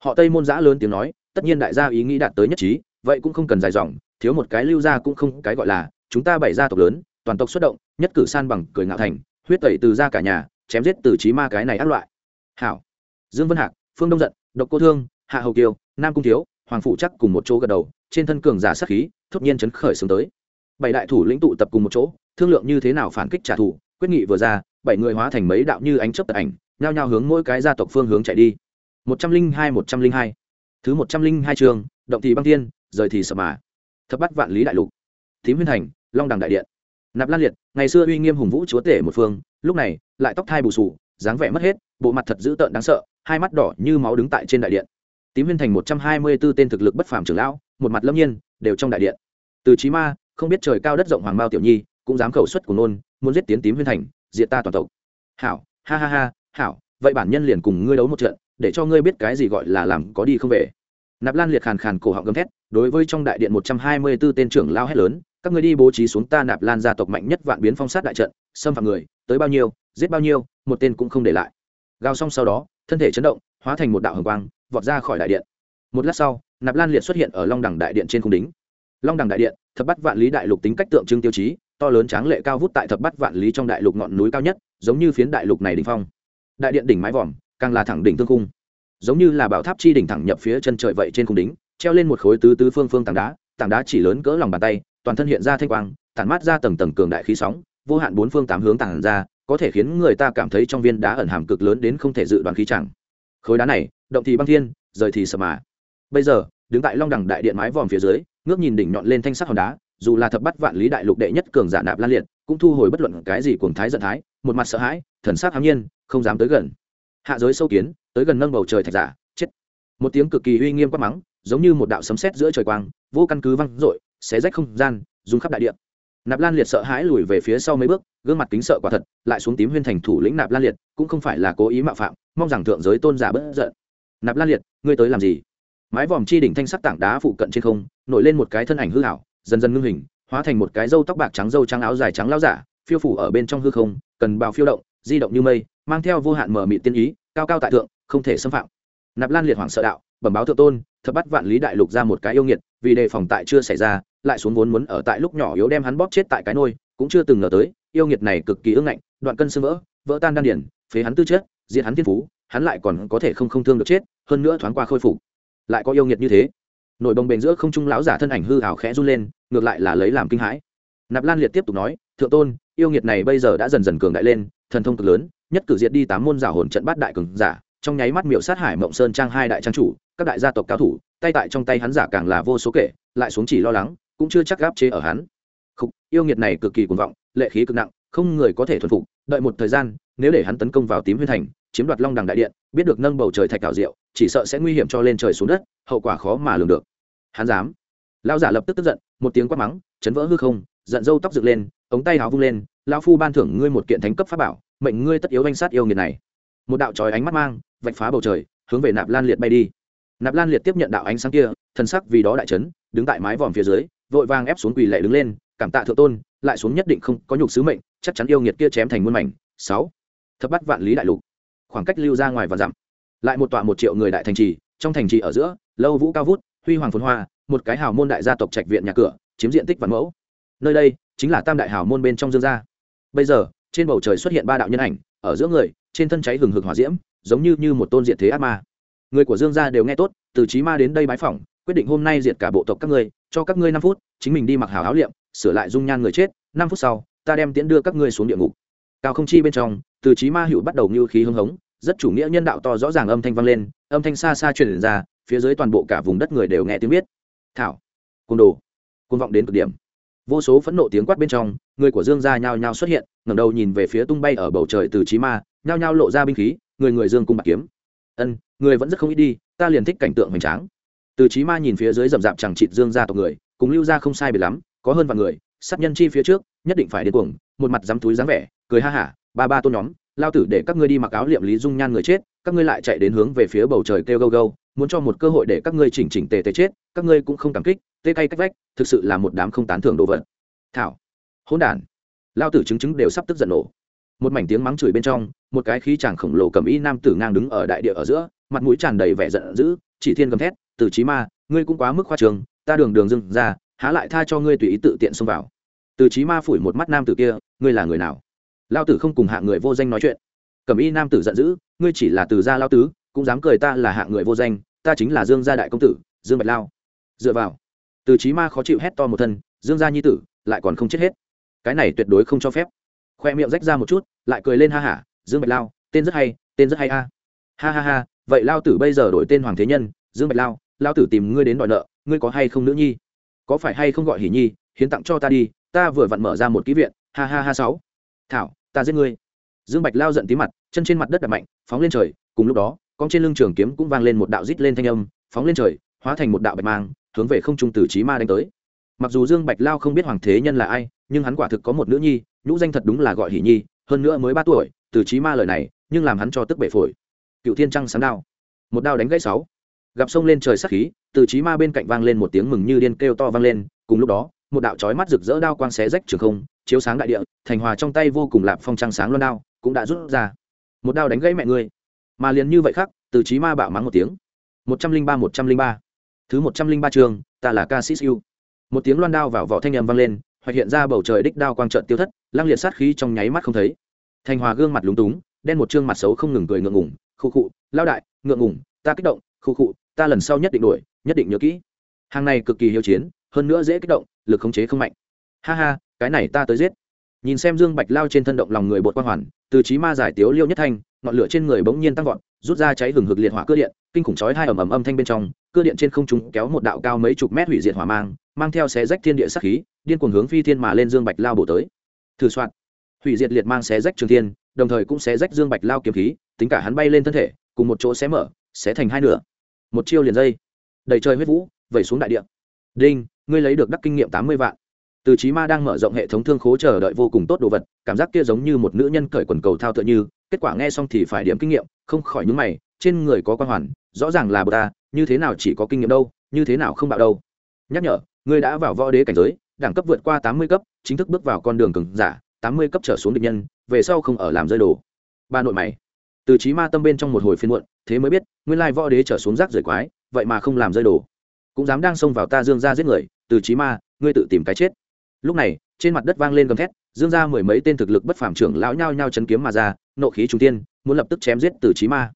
Họ tây môn giã lớn tiếng nói, tất nhiên đại gia ý nghĩ đạt tới nhất trí, vậy cũng không cần dài dòng, thiếu một cái lưu gia cũng không cái gọi là, chúng ta bảy gia tộc lớn, toàn tộc xuất động, nhất cử san bằng cười ngạo thành, huyết tẩy từ ra cả nhà, chém giết từ trí ma cái này ác loại. Hảo. Dương vân hạc, phương đông giận, độc cô thương, hạ hầu kiều nam cung thiếu, hoàng phụ chắc cùng một chỗ gật đầu, trên thân cường giả sát khí, thốt nhiên chấn khởi xuống tới. Bảy đại thủ lĩnh tụ tập cùng một chỗ, thương lượng như thế nào phản kích trả thù, quyết nghị vừa ra, bảy người hóa thành mấy đạo như ánh chớp tật ảnh nhao nhao hướng mỗi cái gia tộc phương hướng chạy đi. Một trăm linh hai, một trăm linh hai. Thứ một trăm linh hai trường, động thì băng thiên, rời thì sập mà. Thập bắt vạn lý đại lục. Thím huyên thành, long đằng đại điện. Nạp lan liệt, ngày xưa uy nghiêm hùng vũ chúa tể một phương, lúc này, lại tóc thai bù sù, dáng vẻ mất hết, bộ mặt thật dữ tợn đáng sợ, hai mắt đỏ như máu đứng tại trên đại điện. Tím huyên thành một trăm hai mươi b ố tên thực lực bất phàm trưởng lão, một mặt lâm nhiên, đều trong đại điện. Từ trí ma, không biết trời cao đất rộng hoàng mao tiểu nhi, cũng dám khẩu xuất của nôn, muốn giết tiến tím huyên thành, diệt ta toàn tộc. Hảo, ha ha ha hảo, vậy bản nhân liền cùng ngươi đấu một trận, để cho ngươi biết cái gì gọi là làm có đi không về. Nạp lan liệt khàn khàn cổ họng gầm thét, đối với trong đại điện một trăm hai mươi b ố tên trưởng lao hét lớn, các ngươi đi bố trí xuống ta nạp lan gia tộc mạnh nhất vạn biến phong sát đại trận, xâm phạm người, tới bao nhiêu, giết bao nhiêu, một tên cũng không để lại. Gào xong sau đó, thân thể chấn động, hóa thành một đạo hồng quang, vọt ra khỏi đại điện. Một lát sau, nạp lan liệt xuất hiện ở long đẳng đại điện trên cung đính. Long đẳng đại điện, thập bắt vạn lý đại lục tính cách tượng trưng tiêu chí, to lớn tráng lệ cao vút tại thập bắt vạn lý trong đại lục ngọn núi cao nhất, giống như phiến đại lục này đỉnh phong đại điện đỉnh mái vòm, càng là thẳng đỉnh thương cung giống như là bảo tháp chi đỉnh thẳng nhập phía chân trời vậy trên cung đính treo lên một khối tứ tứ phương phương tảng đá tảng đá chỉ lớn cỡ lòng bàn tay, toàn thân hiện ra thanh quang, tản mát ra tầng tầng cường đại khí sóng, vô hạn bốn phương tám hướng tản ra, có thể khiến người ta cảm thấy trong viên đá ẩn hàm cực lớn đến không thể dự đoán khí chẳng. Khối đá này, động thì băng thiên, rời thì sập mà. Bây giờ, đứng tại long đẳng đại điện mái vòm phía dưới, ngước nhìn đỉnh nhọn lên thanh sắc hòn đá, dù là thập bắt vạn lý đại lục đệ nhất cường giả nạp lan liệt, cũng thu hồi bất luận cái gì cuồng thái giận thái, một mặt sợ hãi, thần sắc hám nhiên không dám tới gần. Hạ giới sâu kiến, tới gần nâng bầu trời thạch giả, chết. Một tiếng cực kỳ uy nghiêm quát mắng, giống như một đạo sấm sét giữa trời quang, vô căn cứ văng rội xé rách không gian rung khắp đại điện nạp lan liệt sợ hãi lùi về phía sau mấy bước, gương mặt kính sợ quả thật, lại xuống tím huyên thành thủ lĩnh nạp lan liệt, cũng không phải là cố ý mạo phạm, mong rằng thượng giới tôn giả bất giận. Nạp lan liệt, ngươi tới làm gì? Mái vòm chi đỉnh thanh sắc tảng đá phụ cận trên không, nổi lên một cái thân ảnh hư hảo dần dần ngưng hình, hóa thành một cái râu tóc bạc trắng râu trắng áo dài trắng lao giả, phiêu phủ ở bên trong hư không, cần bào phiêu động, di động như mây mang theo vô hạn mở mị tiên ý, cao cao tại thượng, không thể xâm phạm. Nạp lan liệt hoảng sợ đạo, bẩm báo thượng tôn, thập bắt vạn lý đại lục ra một cái yêu nghiệt, vì đề phòng tại chưa xảy ra, lại xuống vốn muốn ở tại lúc nhỏ yếu đem hắn bóp chết tại cái nôi, cũng chưa từng ngờ tới, yêu nghiệt này cực kỳ ưng ngạnh, đoạn cân xương vỡ vỡ tan đan điển, phế hắn tư chết diệt hắn thiên phú, hắn lại còn có thể không không thương được chết, hơn nữa thoáng qua khôi phục. Lại có yêu nghiệt như thế. Nội bồng bềnh giữa không trung lão giả thân ảnh hư hào khẽ run lên, ngược lại là lấy làm kinh hãi. Nạp lan liệt tiếp tục nói, thượng tôn, yêu nghiệt này bây giờ đã dần dần cường đại lên, thần thông cực lớn nhất cử diệt đi tám môn giả hồn trận bát đại cường giả trong nháy mắt miệu sát hải mộng sơn trang hai đại trang chủ các đại gia tộc cao thủ tay tại trong tay hắn giả càng là vô số kể lại xuống chỉ lo lắng cũng chưa chắc gáp chế ở hắn. Khúc, yêu nghiệt này cực kỳ cuồng vọng lệ khí cực nặng không người có thể thuần phục đợi một thời gian nếu để hắn tấn công vào tím huyên thành chiếm đoạt long đằng đại điện biết được nâng bầu trời thạch cảo diệu chỉ sợ sẽ nguy hiểm cho lên trời xuống đất hậu quả khó mà lường được. Hắn dám. Lão giả lập tức tức giận một tiếng quát mắng chấn vỡ hư không giận dâu tóc dựng lên ống tay áo vung lên lão phu ban thưởng ngươi một kiện thánh cấp pháp bảo mệnh ngươi tất yếu danh sát yêu nghiệt này. Một đạo trói ánh mắt mang, vạch phá bầu trời, hướng về nạp lan liệt bay đi. Nạp lan liệt tiếp nhận đạo ánh sáng kia thân sắc vì đó đại trấn đứng tại mái vòm phía dưới, vội vàng ép xuống quỳ lệ đứng lên, cảm tạ thượng tôn, lại xuống nhất định không có nhục sứ mệnh, chắc chắn yêu nghiệt kia chém thành muôn mảnh. Sáu. Thập bắt vạn lý đại lục. Khoảng cách lưu ra ngoài và dặm. Lại một tọa một triệu người đại thành trì, trong thành trì ở giữa, lâu vũ cao vút, huy hoàng phồn hoa, một cái hào môn đại gia tộc trạch viện nhà cửa, chiếm diện tích vạn mẫu. Nơi đây chính là tam đại hào môn bên trong dương gia. Bây giờ trên bầu trời xuất hiện ba đạo nhân ảnh, ở giữa người, trên thân cháy hừng hực hỏa diễm, giống như như một tôn diện thế ác ma. Người của dương gia đều nghe tốt, từ trí ma đến đây bái phỏng, quyết định hôm nay diệt cả bộ tộc các ngươi, cho các ngươi năm phút, chính mình đi mặc hào áo liệm, sửa lại dung nhan người chết, năm phút sau, ta đem tiễn đưa các ngươi xuống địa ngục. Cao không chi bên trong, từ trí ma hữu bắt đầu như khí hưng hống, rất chủ nghĩa nhân đạo to rõ ràng âm thanh vang lên, âm thanh xa xa truyền ra, phía dưới toàn bộ cả vùng đất người đều nghe tiếng biết. Thảo, côn đồ, côn vọng đến cực điểm vô số phẫn nộ tiếng quát bên trong, người của dương gia nhao nhao xuất hiện, ngẩng đầu nhìn về phía tung bay ở bầu trời từ trí ma, nhao nhao lộ ra binh khí, người người dương cung bạc kiếm. Ân, người vẫn rất không ít đi, ta liền thích cảnh tượng hoành tráng. Từ trí ma nhìn phía dưới rậm rạp chẳng trịt dương gia tộc người, cùng lưu gia không sai biệt lắm, có hơn vài người, sát nhân chi phía trước, nhất định phải điên cuồng, một mặt dám túi dáng vẻ, cười ha hả, ba ba tôn nhóm, lao tử để các ngươi đi mặc áo liệm lý dung nhan người chết, các ngươi lại chạy đến hướng về phía bầu trời kêu gâu gâu, muốn cho một cơ hội để các ngươi chỉnh chỉnh tề tề chết, các ngươi cũng không cảm kích tê cay cách vách, thực sự là một đám không tán thưởng đồ vật. Thảo, hỗn đản. Lao tử chứng chứng đều sắp tức giận nổ. Một mảnh tiếng mắng chửi bên trong, một cái khí chàng khổng lồ cầm y nam tử ngang đứng ở đại địa ở giữa, mặt mũi tràn đầy vẻ giận dữ, chỉ thiên gầm thét từ trí ma, ngươi cũng quá mức khoa trường ta đường đường dừng ra, há lại tha cho ngươi tùy ý tự tiện xông vào. Từ trí ma phủi một mắt nam tử kia, ngươi là người nào? Lao tử không cùng hạ người vô danh nói chuyện. Cầm y nam tử giận dữ, ngươi chỉ là từ gia lao tứ, cũng dám cười ta là hạ người vô danh, ta chính là dương gia đại công tử, dương bạch lao. Dựa vào từ trí ma khó chịu hét to một thân, dương gia nhi tử, lại còn không chết hết. Cái này tuyệt đối không cho phép. Khoe miệng rách ra một chút, lại cười lên ha hả, dương bạch lao, tên rất hay, tên rất hay a. Ha ha ha, vậy lao tử bây giờ đổi tên hoàng thế nhân, dương bạch lao lao tử tìm ngươi đến đòi nợ, ngươi có hay không nữ nhi? Có phải hay không gọi hỉ nhi, hiến tặng cho ta đi, ta vừa vặn mở ra một ký viện, ha ha ha sáu. Thảo, ta giết ngươi. Dương bạch lao giận tí mặt, chân trên mặt đất đập mạnh, phóng lên trời, cùng lúc đó, con trên lưng trường kiếm cũng vang lên một đạo rít lên thanh âm, phóng lên trời, hóa thành một đạo bạch mang hướng về không trung tử trí ma đánh tới. Mặc dù dương bạch lao không biết hoàng thế nhân là ai, nhưng hắn quả thực có một nữ nhi, nhũ danh thật đúng là gọi hỷ nhi, hơn nữa mới ba tuổi, từ trí ma lời này, nhưng làm hắn cho tức bể phổi. Cựu thiên trăng sáng đao. Một đao đánh gãy sáu. Gặp sông lên trời sắc khí, từ trí ma bên cạnh vang lên một tiếng mừng như điên kêu to vang lên, cùng lúc đó, một đạo chói mắt rực rỡ đao quang xé rách trường không, chiếu sáng đại địa, thành hòa trong tay vô cùng lạp phong trăng sáng loan đao, cũng đã rút ra. Một đao đánh gãy mẹ ngươi. Mà liền như vậy khác, từ trí ma bạo mắng một tiếng. Một trăm linh ba, một trăm linh ba thứ một trăm linh ba trường ta là ca sĩ siêu. Một tiếng loan đao vào vỏ thanh âm vang lên hoặc hiện ra bầu trời đích đao quang trợn tiêu thất, lăng liệt sát khí trong nháy mắt không thấy. Thành hòa gương mặt lúng túng, đen một trương mặt xấu không ngừng cười ngượng ngủng khu khụ lao đại, ngượng ngủng ta kích động khu khụ, ta lần sau nhất định đuổi, nhất định nhớ kỹ. Hàng này cực kỳ hiếu chiến, hơn nữa dễ kích động, lực khống chế không mạnh. Ha ha, cái này ta tới giết. Nhìn xem dương bạch lao trên thân động lòng người bột quang hoàn, từ trí ma giải tiếu liêu nhất thanh, ngọn lửa trên người bỗng nhiên tăng vọt, rút ra cháy hừng hực liệt hỏa cơ điện, kinh khủng chói hai ầm ầm âm thanh bên trong cơ điện trên không trung kéo một đạo cao mấy chục mét hủy diệt hỏa mang mang theo xé rách thiên địa sát khí, điên cuồng hướng phi thiên mà lên dương bạch lao bổ tới. Thử soạn. Hủy diệt liệt mang xé rách trường thiên, đồng thời cũng xé rách dương bạch lao kiếm khí, tính cả hắn bay lên thân thể, cùng một chỗ xé mở, xé thành hai nửa. Một chiêu liền dây. Đầy trời huyết vũ, vẩy xuống đại địa. Đinh, ngươi lấy được đắc kinh nghiệm tám mươi vạn. Từ chí ma đang mở rộng hệ thống thương khố chờ đợi vô cùng tốt đồ vật, cảm giác kia giống như một nữ nhân cởi quần cầu thao tựa như, kết quả nghe xong thì phải điểm kinh nghiệm, không khỏi nhúng mày trên người có quan hoàn, rõ ràng là bờ ta, như thế nào chỉ có kinh nghiệm đâu, như thế nào không bạo đâu. Nhắc nhở, ngươi đã vào võ đế cảnh giới, đẳng cấp vượt qua tám mươi cấp, chính thức bước vào con đường cường giả, tám mươi cấp trở xuống địch nhân, về sau không ở làm rơi đồ. Ba nội mày. Từ chí ma tâm bên trong một hồi phiên muộn, thế mới biết, nguyên lai võ đế trở xuống rác rưởi quái, vậy mà không làm rơi đồ. Cũng dám đang xông vào ta dương gia giết người, từ chí ma, ngươi tự tìm cái chết. Lúc này, trên mặt đất vang lên gầm thét, dương gia mười mấy tên thực lực bất phàm trưởng lão nhao nhao chấn kiếm mà ra, nộ khí trung tiên muốn lập tức chém giết từ chí ma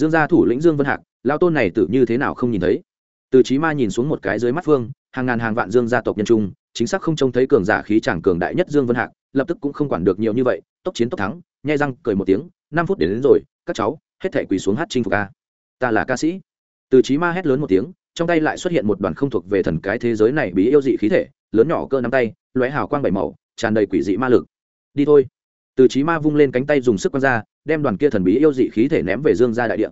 dương gia thủ lĩnh dương vân hạc lão tôn này tự như thế nào không nhìn thấy? Từ chí ma nhìn xuống một cái dưới mắt phương hàng ngàn hàng vạn dương gia tộc nhân trung chính xác không trông thấy cường giả khí chàng cường đại nhất dương vân hạc lập tức cũng không quản được nhiều như vậy tốc chiến tốc thắng nhai răng cười một tiếng năm phút đến, đến rồi các cháu hết thể quỳ xuống hát chinh phục ca ta là ca sĩ. Từ chí ma hét lớn một tiếng trong tay lại xuất hiện một đoàn không thuộc về thần cái thế giới này bí yêu dị khí thể lớn nhỏ cơ nắm tay lóe hào quang bảy màu tràn đầy quỷ dị ma lực. Đi thôi từ chí ma vung lên cánh tay dùng sức quăng ra, đem đoàn kia thần bí yêu dị khí thể ném về dương gia đại địa.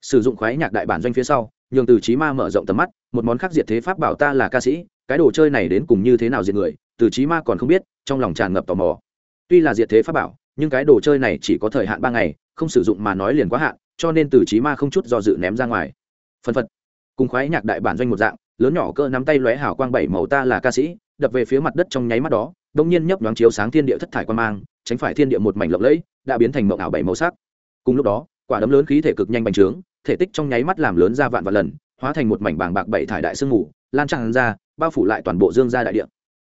Sử dụng khoái nhạc đại bản doanh phía sau, nhường từ chí ma mở rộng tầm mắt, một món khác diệt thế pháp bảo ta là ca sĩ, cái đồ chơi này đến cùng như thế nào diệt người, từ chí ma còn không biết, trong lòng tràn ngập tò mò. Tuy là diệt thế pháp bảo, nhưng cái đồ chơi này chỉ có thời hạn ba ngày, không sử dụng mà nói liền quá hạn, cho nên từ chí ma không chút do dự ném ra ngoài. Phân phật. Cùng khoái nhạc đại bản doanh một dạng, lớn nhỏ cơ nắm tay lóe hào quang bảy màu ta là ca sĩ đập về phía mặt đất trong nháy mắt đó đông nhiên nhấp nhoáng chiếu sáng thiên địa thất thải quan mang, tránh phải thiên địa một mảnh lộng lẫy, đã biến thành mộng ảo bảy màu sắc. Cùng lúc đó, quả đấm lớn khí thể cực nhanh bành trướng, thể tích trong nháy mắt làm lớn ra vạn vạn lần, hóa thành một mảnh bàng bạc bảy thải đại sương mù, lan tràn ra, bao phủ lại toàn bộ dương gia đại địa.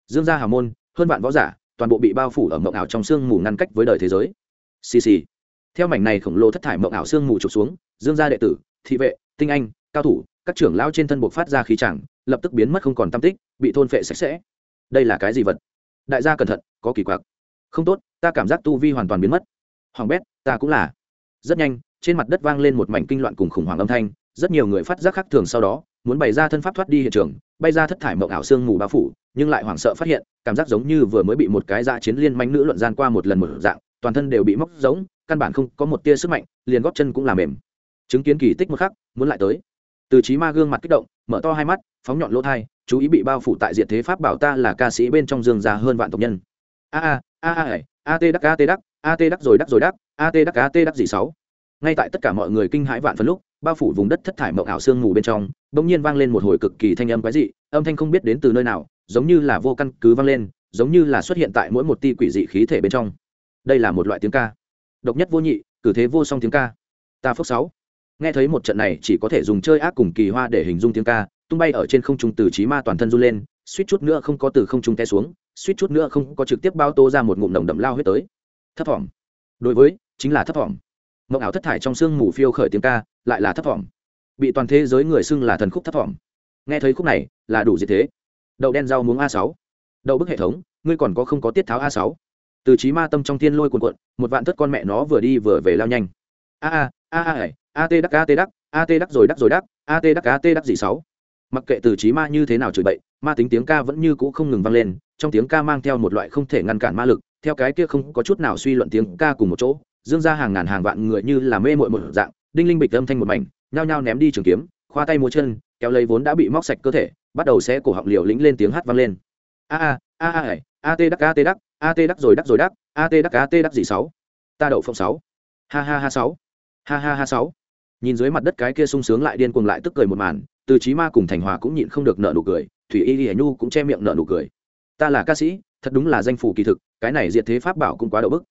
Dương gia hào môn, hơn vạn võ giả, toàn bộ bị bao phủ ở mộng ảo trong sương mù ngăn cách với đời thế giới. Xì xì. Theo mảnh này khổng lồ thất thải mộng ảo sương mù trục xuống, dương gia đệ tử, thị vệ, tinh anh, cao thủ, các trưởng lao trên thân buộc phát ra khí chẳng lập tức biến mất không còn tam tích, bị thôn phệ sạch sẽ. Đây là cái gì vật? Đại gia cẩn thận, có kỳ quặc. Không tốt, ta cảm giác tu vi hoàn toàn biến mất. Hoàng bét, ta cũng là. Rất nhanh, trên mặt đất vang lên một mảnh kinh loạn cùng khủng hoảng âm thanh. Rất nhiều người phát giác khác thường sau đó, muốn bày ra thân pháp thoát đi hiện trường, bay ra thất thải mộng ảo sương mù bao phủ, nhưng lại hoảng sợ phát hiện, cảm giác giống như vừa mới bị một cái dạ chiến liên manh nữ luận gian qua một lần một dạng, toàn thân đều bị móc giống, căn bản không có một tia sức mạnh, liền góp chân cũng làm mềm. Chứng kiến kỳ tích một khắc, muốn lại tới từ trí ma gương mặt kích động, mở to hai mắt, phóng nhọn lỗ thai, chú ý bị bao phủ tại diện thế pháp bảo ta là ca sĩ bên trong dương già hơn vạn tộc nhân. A a a a a t đắc, a t đắc, a t đắc rồi đắc rồi đắc, a t đắc, a t đắc gì sáu. Ngay tại tất cả mọi người kinh hãi vạn phần lúc, bao phủ vùng đất thất thải mộng ảo sương mù bên trong, bỗng nhiên vang lên một hồi cực kỳ thanh âm quái dị, âm thanh không biết đến từ nơi nào, giống như là vô căn cứ vang lên, giống như là xuất hiện tại mỗi một ti quỷ dị khí thể bên trong. Đây là một loại tiếng ca. Độc nhất vô nhị, cử thế vô song tiếng ca. Ta phước sáu nghe thấy một trận này, chỉ có thể dùng chơi ác cùng kỳ hoa để hình dung tiếng ca, tung bay ở trên không trung từ trí ma toàn thân run lên, suýt chút nữa không có từ không trung té xuống, suýt chút nữa không có trực tiếp bao tô ra một ngụm nồng đậm lao huyết tới. Thấp thỏm. Đối với, chính là thấp thỏm. Mộng ảo thất thải trong sương mù phiêu khởi tiếng ca, lại là thấp thỏm. Bị toàn thế giới người xưng là thần khúc thấp thỏm. Nghe thấy khúc này, là đủ gì thế. Đậu đen rau muống a sáu. Đậu bức hệ thống, ngươi còn có không có tiết tháo a sáu? Từ trí ma tâm trong thiên lôi cuộn cuộn, một vạn thất con mẹ nó vừa đi vừa về lao nhanh. A a a a. At đắc a t đắc at đắc rồi đắc rồi đắc at đắc a t đắc gì sáu mặc kệ từ trí ma như thế nào chửi bậy ma tính tiếng ca vẫn như cũ không ngừng vang lên trong tiếng ca mang theo một loại không thể ngăn cản ma lực theo cái kia không có chút nào suy luận tiếng ca cùng một chỗ dương ra hàng ngàn hàng vạn người như là mê mội một dạng đinh linh bịch âm thanh một mảnh nhao nhao ném đi trường kiếm khoa tay múa chân kéo lấy vốn đã bị móc sạch cơ thể bắt đầu sẽ cổ họng liều lĩnh lên tiếng hát vang lên a a a a a t đắc a t đắc a t đắc rồi đắc rồi đắc a t đắc a t đắc gì sáu ta đậu phong sáu ha ha ha sáu ha ha ha sáu nhìn dưới mặt đất cái kia sung sướng lại điên cuồng lại tức cười một màn, từ trí ma cùng thành hòa cũng nhịn không được nợ nụ cười, thủy y hải nhu cũng che miệng nợ nụ cười. Ta là ca sĩ, thật đúng là danh phủ kỳ thực, cái này diệt thế pháp bảo cũng quá đậu bức.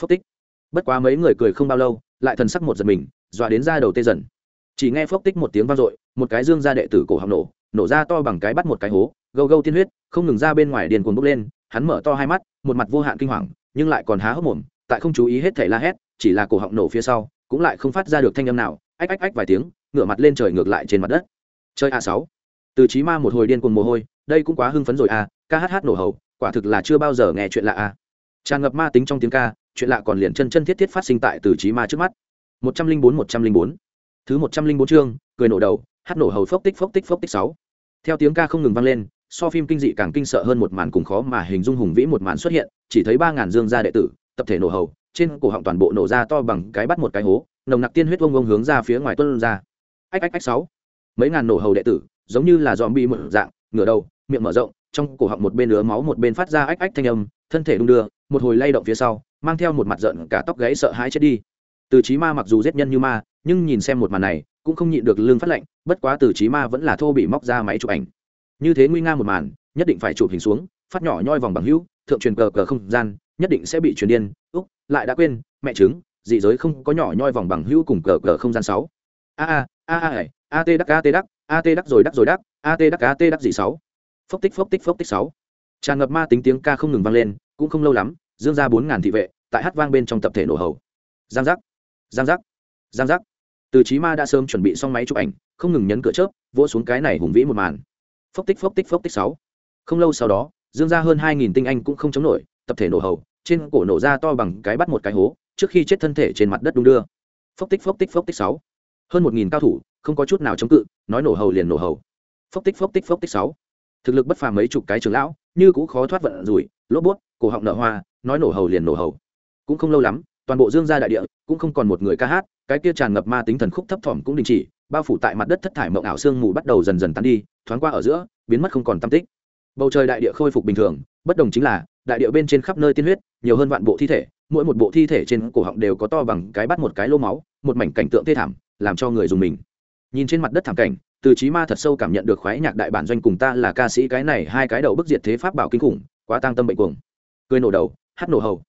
Phốc tích. Bất quá mấy người cười không bao lâu, lại thần sắc một giật mình, dọa đến ra đầu tê dần. Chỉ nghe phốc tích một tiếng vang dội, một cái dương ra đệ tử cổ họng nổ nổ ra to bằng cái bắt một cái hố, gâu gâu tiên huyết, không ngừng ra bên ngoài điền cuồng bốc lên, hắn mở to hai mắt, một mặt vô hạn kinh hoàng, nhưng lại còn há hốc mồm, tại không chú ý hết thảy la hét, chỉ là cổ họng nổ phía sau, cũng lại không phát ra được thanh âm nào ách ách ách vài tiếng, ngửa mặt lên trời ngược lại trên mặt đất. Chơi a sáu. Từ trí ma một hồi điên cuồng mồ hôi, đây cũng quá hưng phấn rồi a, ca hát hát nổ hầu quả thực là chưa bao giờ nghe chuyện lạ a. Tràn ngập ma tính trong tiếng ca, chuyện lạ còn liền chân chân thiết thiết phát sinh tại từ trí ma trước mắt. Một trăm linh bốn, một trăm linh bốn. Thứ một trăm linh bốn chương, cười nổ đầu, hát nổ hầu phốc tích phốc tích phốc tích sáu. Theo tiếng ca không ngừng vang lên, so phim kinh dị càng kinh sợ hơn một màn cùng khó mà hình dung hùng vĩ một màn xuất hiện, chỉ thấy ba ngàn dương gia đệ tử, tập thể nổ hầu, trên cổ họng toàn bộ nổ ra to bằng cái bắt một cái hố nồng nặc tiên huyết vông vông hướng ra phía ngoài tuân ra. Ách ách ách, sáu. Mấy ngàn nổ hầu đệ tử, giống như là dòm bi một dạng, ngửa đầu, miệng mở rộng, trong cổ họng một bên lứa máu một bên phát ra ách ách thanh âm, thân thể đung đưa, một hồi lay động phía sau, mang theo một mặt giận, cả tóc gáy sợ hãi chết đi. Từ chí ma mặc dù giết nhân như ma, nhưng nhìn xem một màn này, cũng không nhịn được lương phát lệnh bất quá từ chí ma vẫn là thô bị móc ra máy chụp ảnh. Như thế nguy nga một màn, nhất định phải chụp hình xuống, phát nhỏ nhoi vòng bằng hữu, thượng truyền cờ cờ không gian, nhất định sẽ bị truyền điên, úc, lại đã quên, mẹ chứng dị giới không có nhỏ nhoi vòng bằng hữu cùng cờ cờ không gian sáu. A a a a a t đắc, a t đắc, a t đắc rồi đắc rồi đắc, a t đắc, a t đắc dị sáu. Phốc tích phốc tích phốc tích sáu. Tràn ngập ma tính tiếng ca không ngừng vang lên, cũng không lâu lắm, dương ra bốn ngàn thị vệ, tại hát vang bên trong tập thể nổ hầu. Giang giác giang giác giang giác. Từ chí ma đã sớm chuẩn bị xong máy chụp ảnh, không ngừng nhấn cửa chớp, vỗ xuống cái này hùng vĩ một màn. Phốc tích phốc tích phốc tích sáu. Không lâu sau đó, dương ra hơn hai nghìn tinh anh cũng không chống nổi, tập thể nổ hầu, trên cổ nổ ra to bằng cái bắt một cái hố trước khi chết thân thể trên mặt đất đung đưa. Phốc tích phốc tích phốc tích sáu. Hơn một nghìn cao thủ, không có chút nào chống cự, nói nổ hầu liền nổ hầu. Phốc tích phốc tích phốc tích sáu. Thực lực bất phàm mấy chục cái trường lão, như cũng khó thoát vận rủi, lốp bút, cổ họng nở hoa, nói nổ hầu liền nổ hầu. Cũng không lâu lắm, toàn bộ dương gia đại địa, cũng không còn một người ca hát, cái kia tràn ngập ma tính thần khúc thấp thỏm cũng đình chỉ, bao phủ tại mặt đất thất thải mộng ảo sương mù bắt đầu dần dần tán đi, thoáng qua ở giữa, biến mất không còn tâm tích. Bầu trời đại địa khôi phục bình thường, bất đồng chính là, đại địa bên trên khắp nơi tiên huyết, nhiều hơn vạn bộ thi thể mỗi một bộ thi thể trên cổ họng đều có to bằng cái bắt một cái lô máu, một mảnh cảnh tượng thê thảm, làm cho người dùng mình. Nhìn trên mặt đất thảm cảnh, từ trí ma thật sâu cảm nhận được khoái nhạc đại bản doanh cùng ta là ca sĩ cái này hai cái đầu bức diệt thế pháp bảo kinh khủng, quá tăng tâm bệnh cuồng. Cười nổ đầu, hát nổ hầu.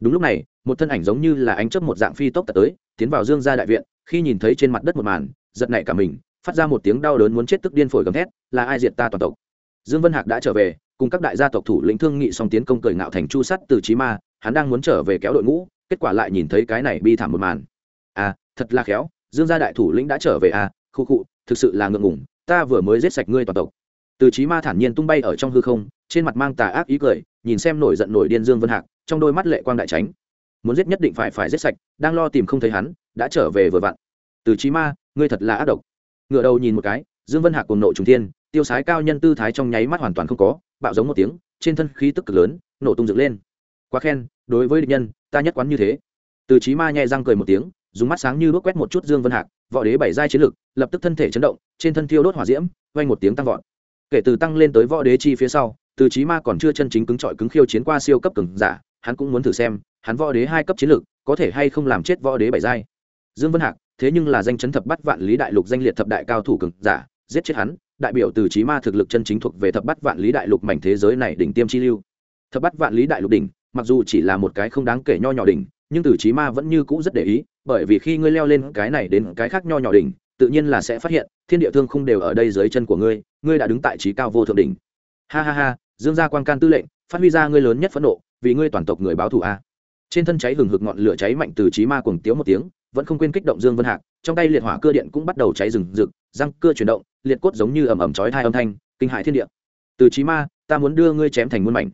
Đúng lúc này, một thân ảnh giống như là ánh chớp một dạng phi tốc tật tới, tiến vào dương gia đại viện, khi nhìn thấy trên mặt đất một màn, giật nảy cả mình, phát ra một tiếng đau đớn muốn chết tức điên phổi gầm thét, là ai diệt ta toàn tộc? Dương vân hạc đã trở về, cùng các đại gia tộc thủ lĩnh thương nghị xong tiến công cười ngạo thành chu sắt từ trí ma hắn đang muốn trở về kéo đội ngũ, kết quả lại nhìn thấy cái này bi thảm một màn. À thật là khéo, dương gia đại thủ lĩnh đã trở về à khu cụ thực sự là ngượng ngùng, ta vừa mới giết sạch ngươi toàn tộc. Từ trí ma thản nhiên tung bay ở trong hư không, trên mặt mang tà ác ý cười, nhìn xem nổi giận nổi điên dương vân hạc, trong đôi mắt lệ quang đại tránh. Muốn giết nhất định phải phải giết sạch, đang lo tìm không thấy hắn, đã trở về vừa vặn. Từ trí ma, ngươi thật là ác độc. Ngựa đầu nhìn một cái, dương vân hạc cùng nộ trùng thiên, tiêu sái cao nhân tư thái trong nháy mắt hoàn toàn không có, bạo giống một tiếng, trên thân khí tức cực lớn, nổ tung dựng lên quá khen, đối với địch nhân, ta nhất quán như thế. Từ trí ma nhẹ răng cười một tiếng, dùng mắt sáng như đuốc quét một chút dương vân hạc, võ đế bảy giai chiến lực, lập tức thân thể chấn động, trên thân thiêu đốt hỏa diễm, vang một tiếng tăng vọt. Kể từ tăng lên tới võ đế chi phía sau, từ trí ma còn chưa chân chính cứng trọi cứng khiêu chiến qua siêu cấp cường giả, hắn cũng muốn thử xem, hắn võ đế hai cấp chiến lực, có thể hay không làm chết võ đế bảy giai. Dương vân hạc, thế nhưng là danh chấn thập bắt vạn lý đại lục danh liệt thập đại cao thủ cường giả, giết chết hắn, đại biểu từ trí ma thực lực chân chính thuộc về thập bắt vạn lý đại lục mảnh thế giới này đỉnh tiêm chi lưu. Thập bắt vạn lý đại lục đỉnh mặc dù chỉ là một cái không đáng kể nho nhỏ đỉnh, nhưng từ trí ma vẫn như cũ rất để ý, bởi vì khi ngươi leo lên cái này đến cái khác nho nhỏ đỉnh, tự nhiên là sẽ phát hiện, thiên địa thương không đều ở đây dưới chân của ngươi ngươi đã đứng tại trí cao vô thượng đỉnh. Ha ha ha, dương gia quan can tư lệnh, phát huy ra ngươi lớn nhất phẫn nộ, vì ngươi toàn tộc người báo thù a. Trên thân cháy hừng hực ngọn lửa cháy mạnh từ trí ma cuồng tiếu một tiếng, vẫn không quên kích động dương vân hạc, trong tay liệt hỏa cơ điện cũng bắt đầu cháy rừng rực, răng cưa chuyển động, liệt cốt giống như ầm ầm chói tai âm thanh, kinh hại thiên địa. Từ trí ma, ta muốn đưa ngươi chém thành muôn mảnh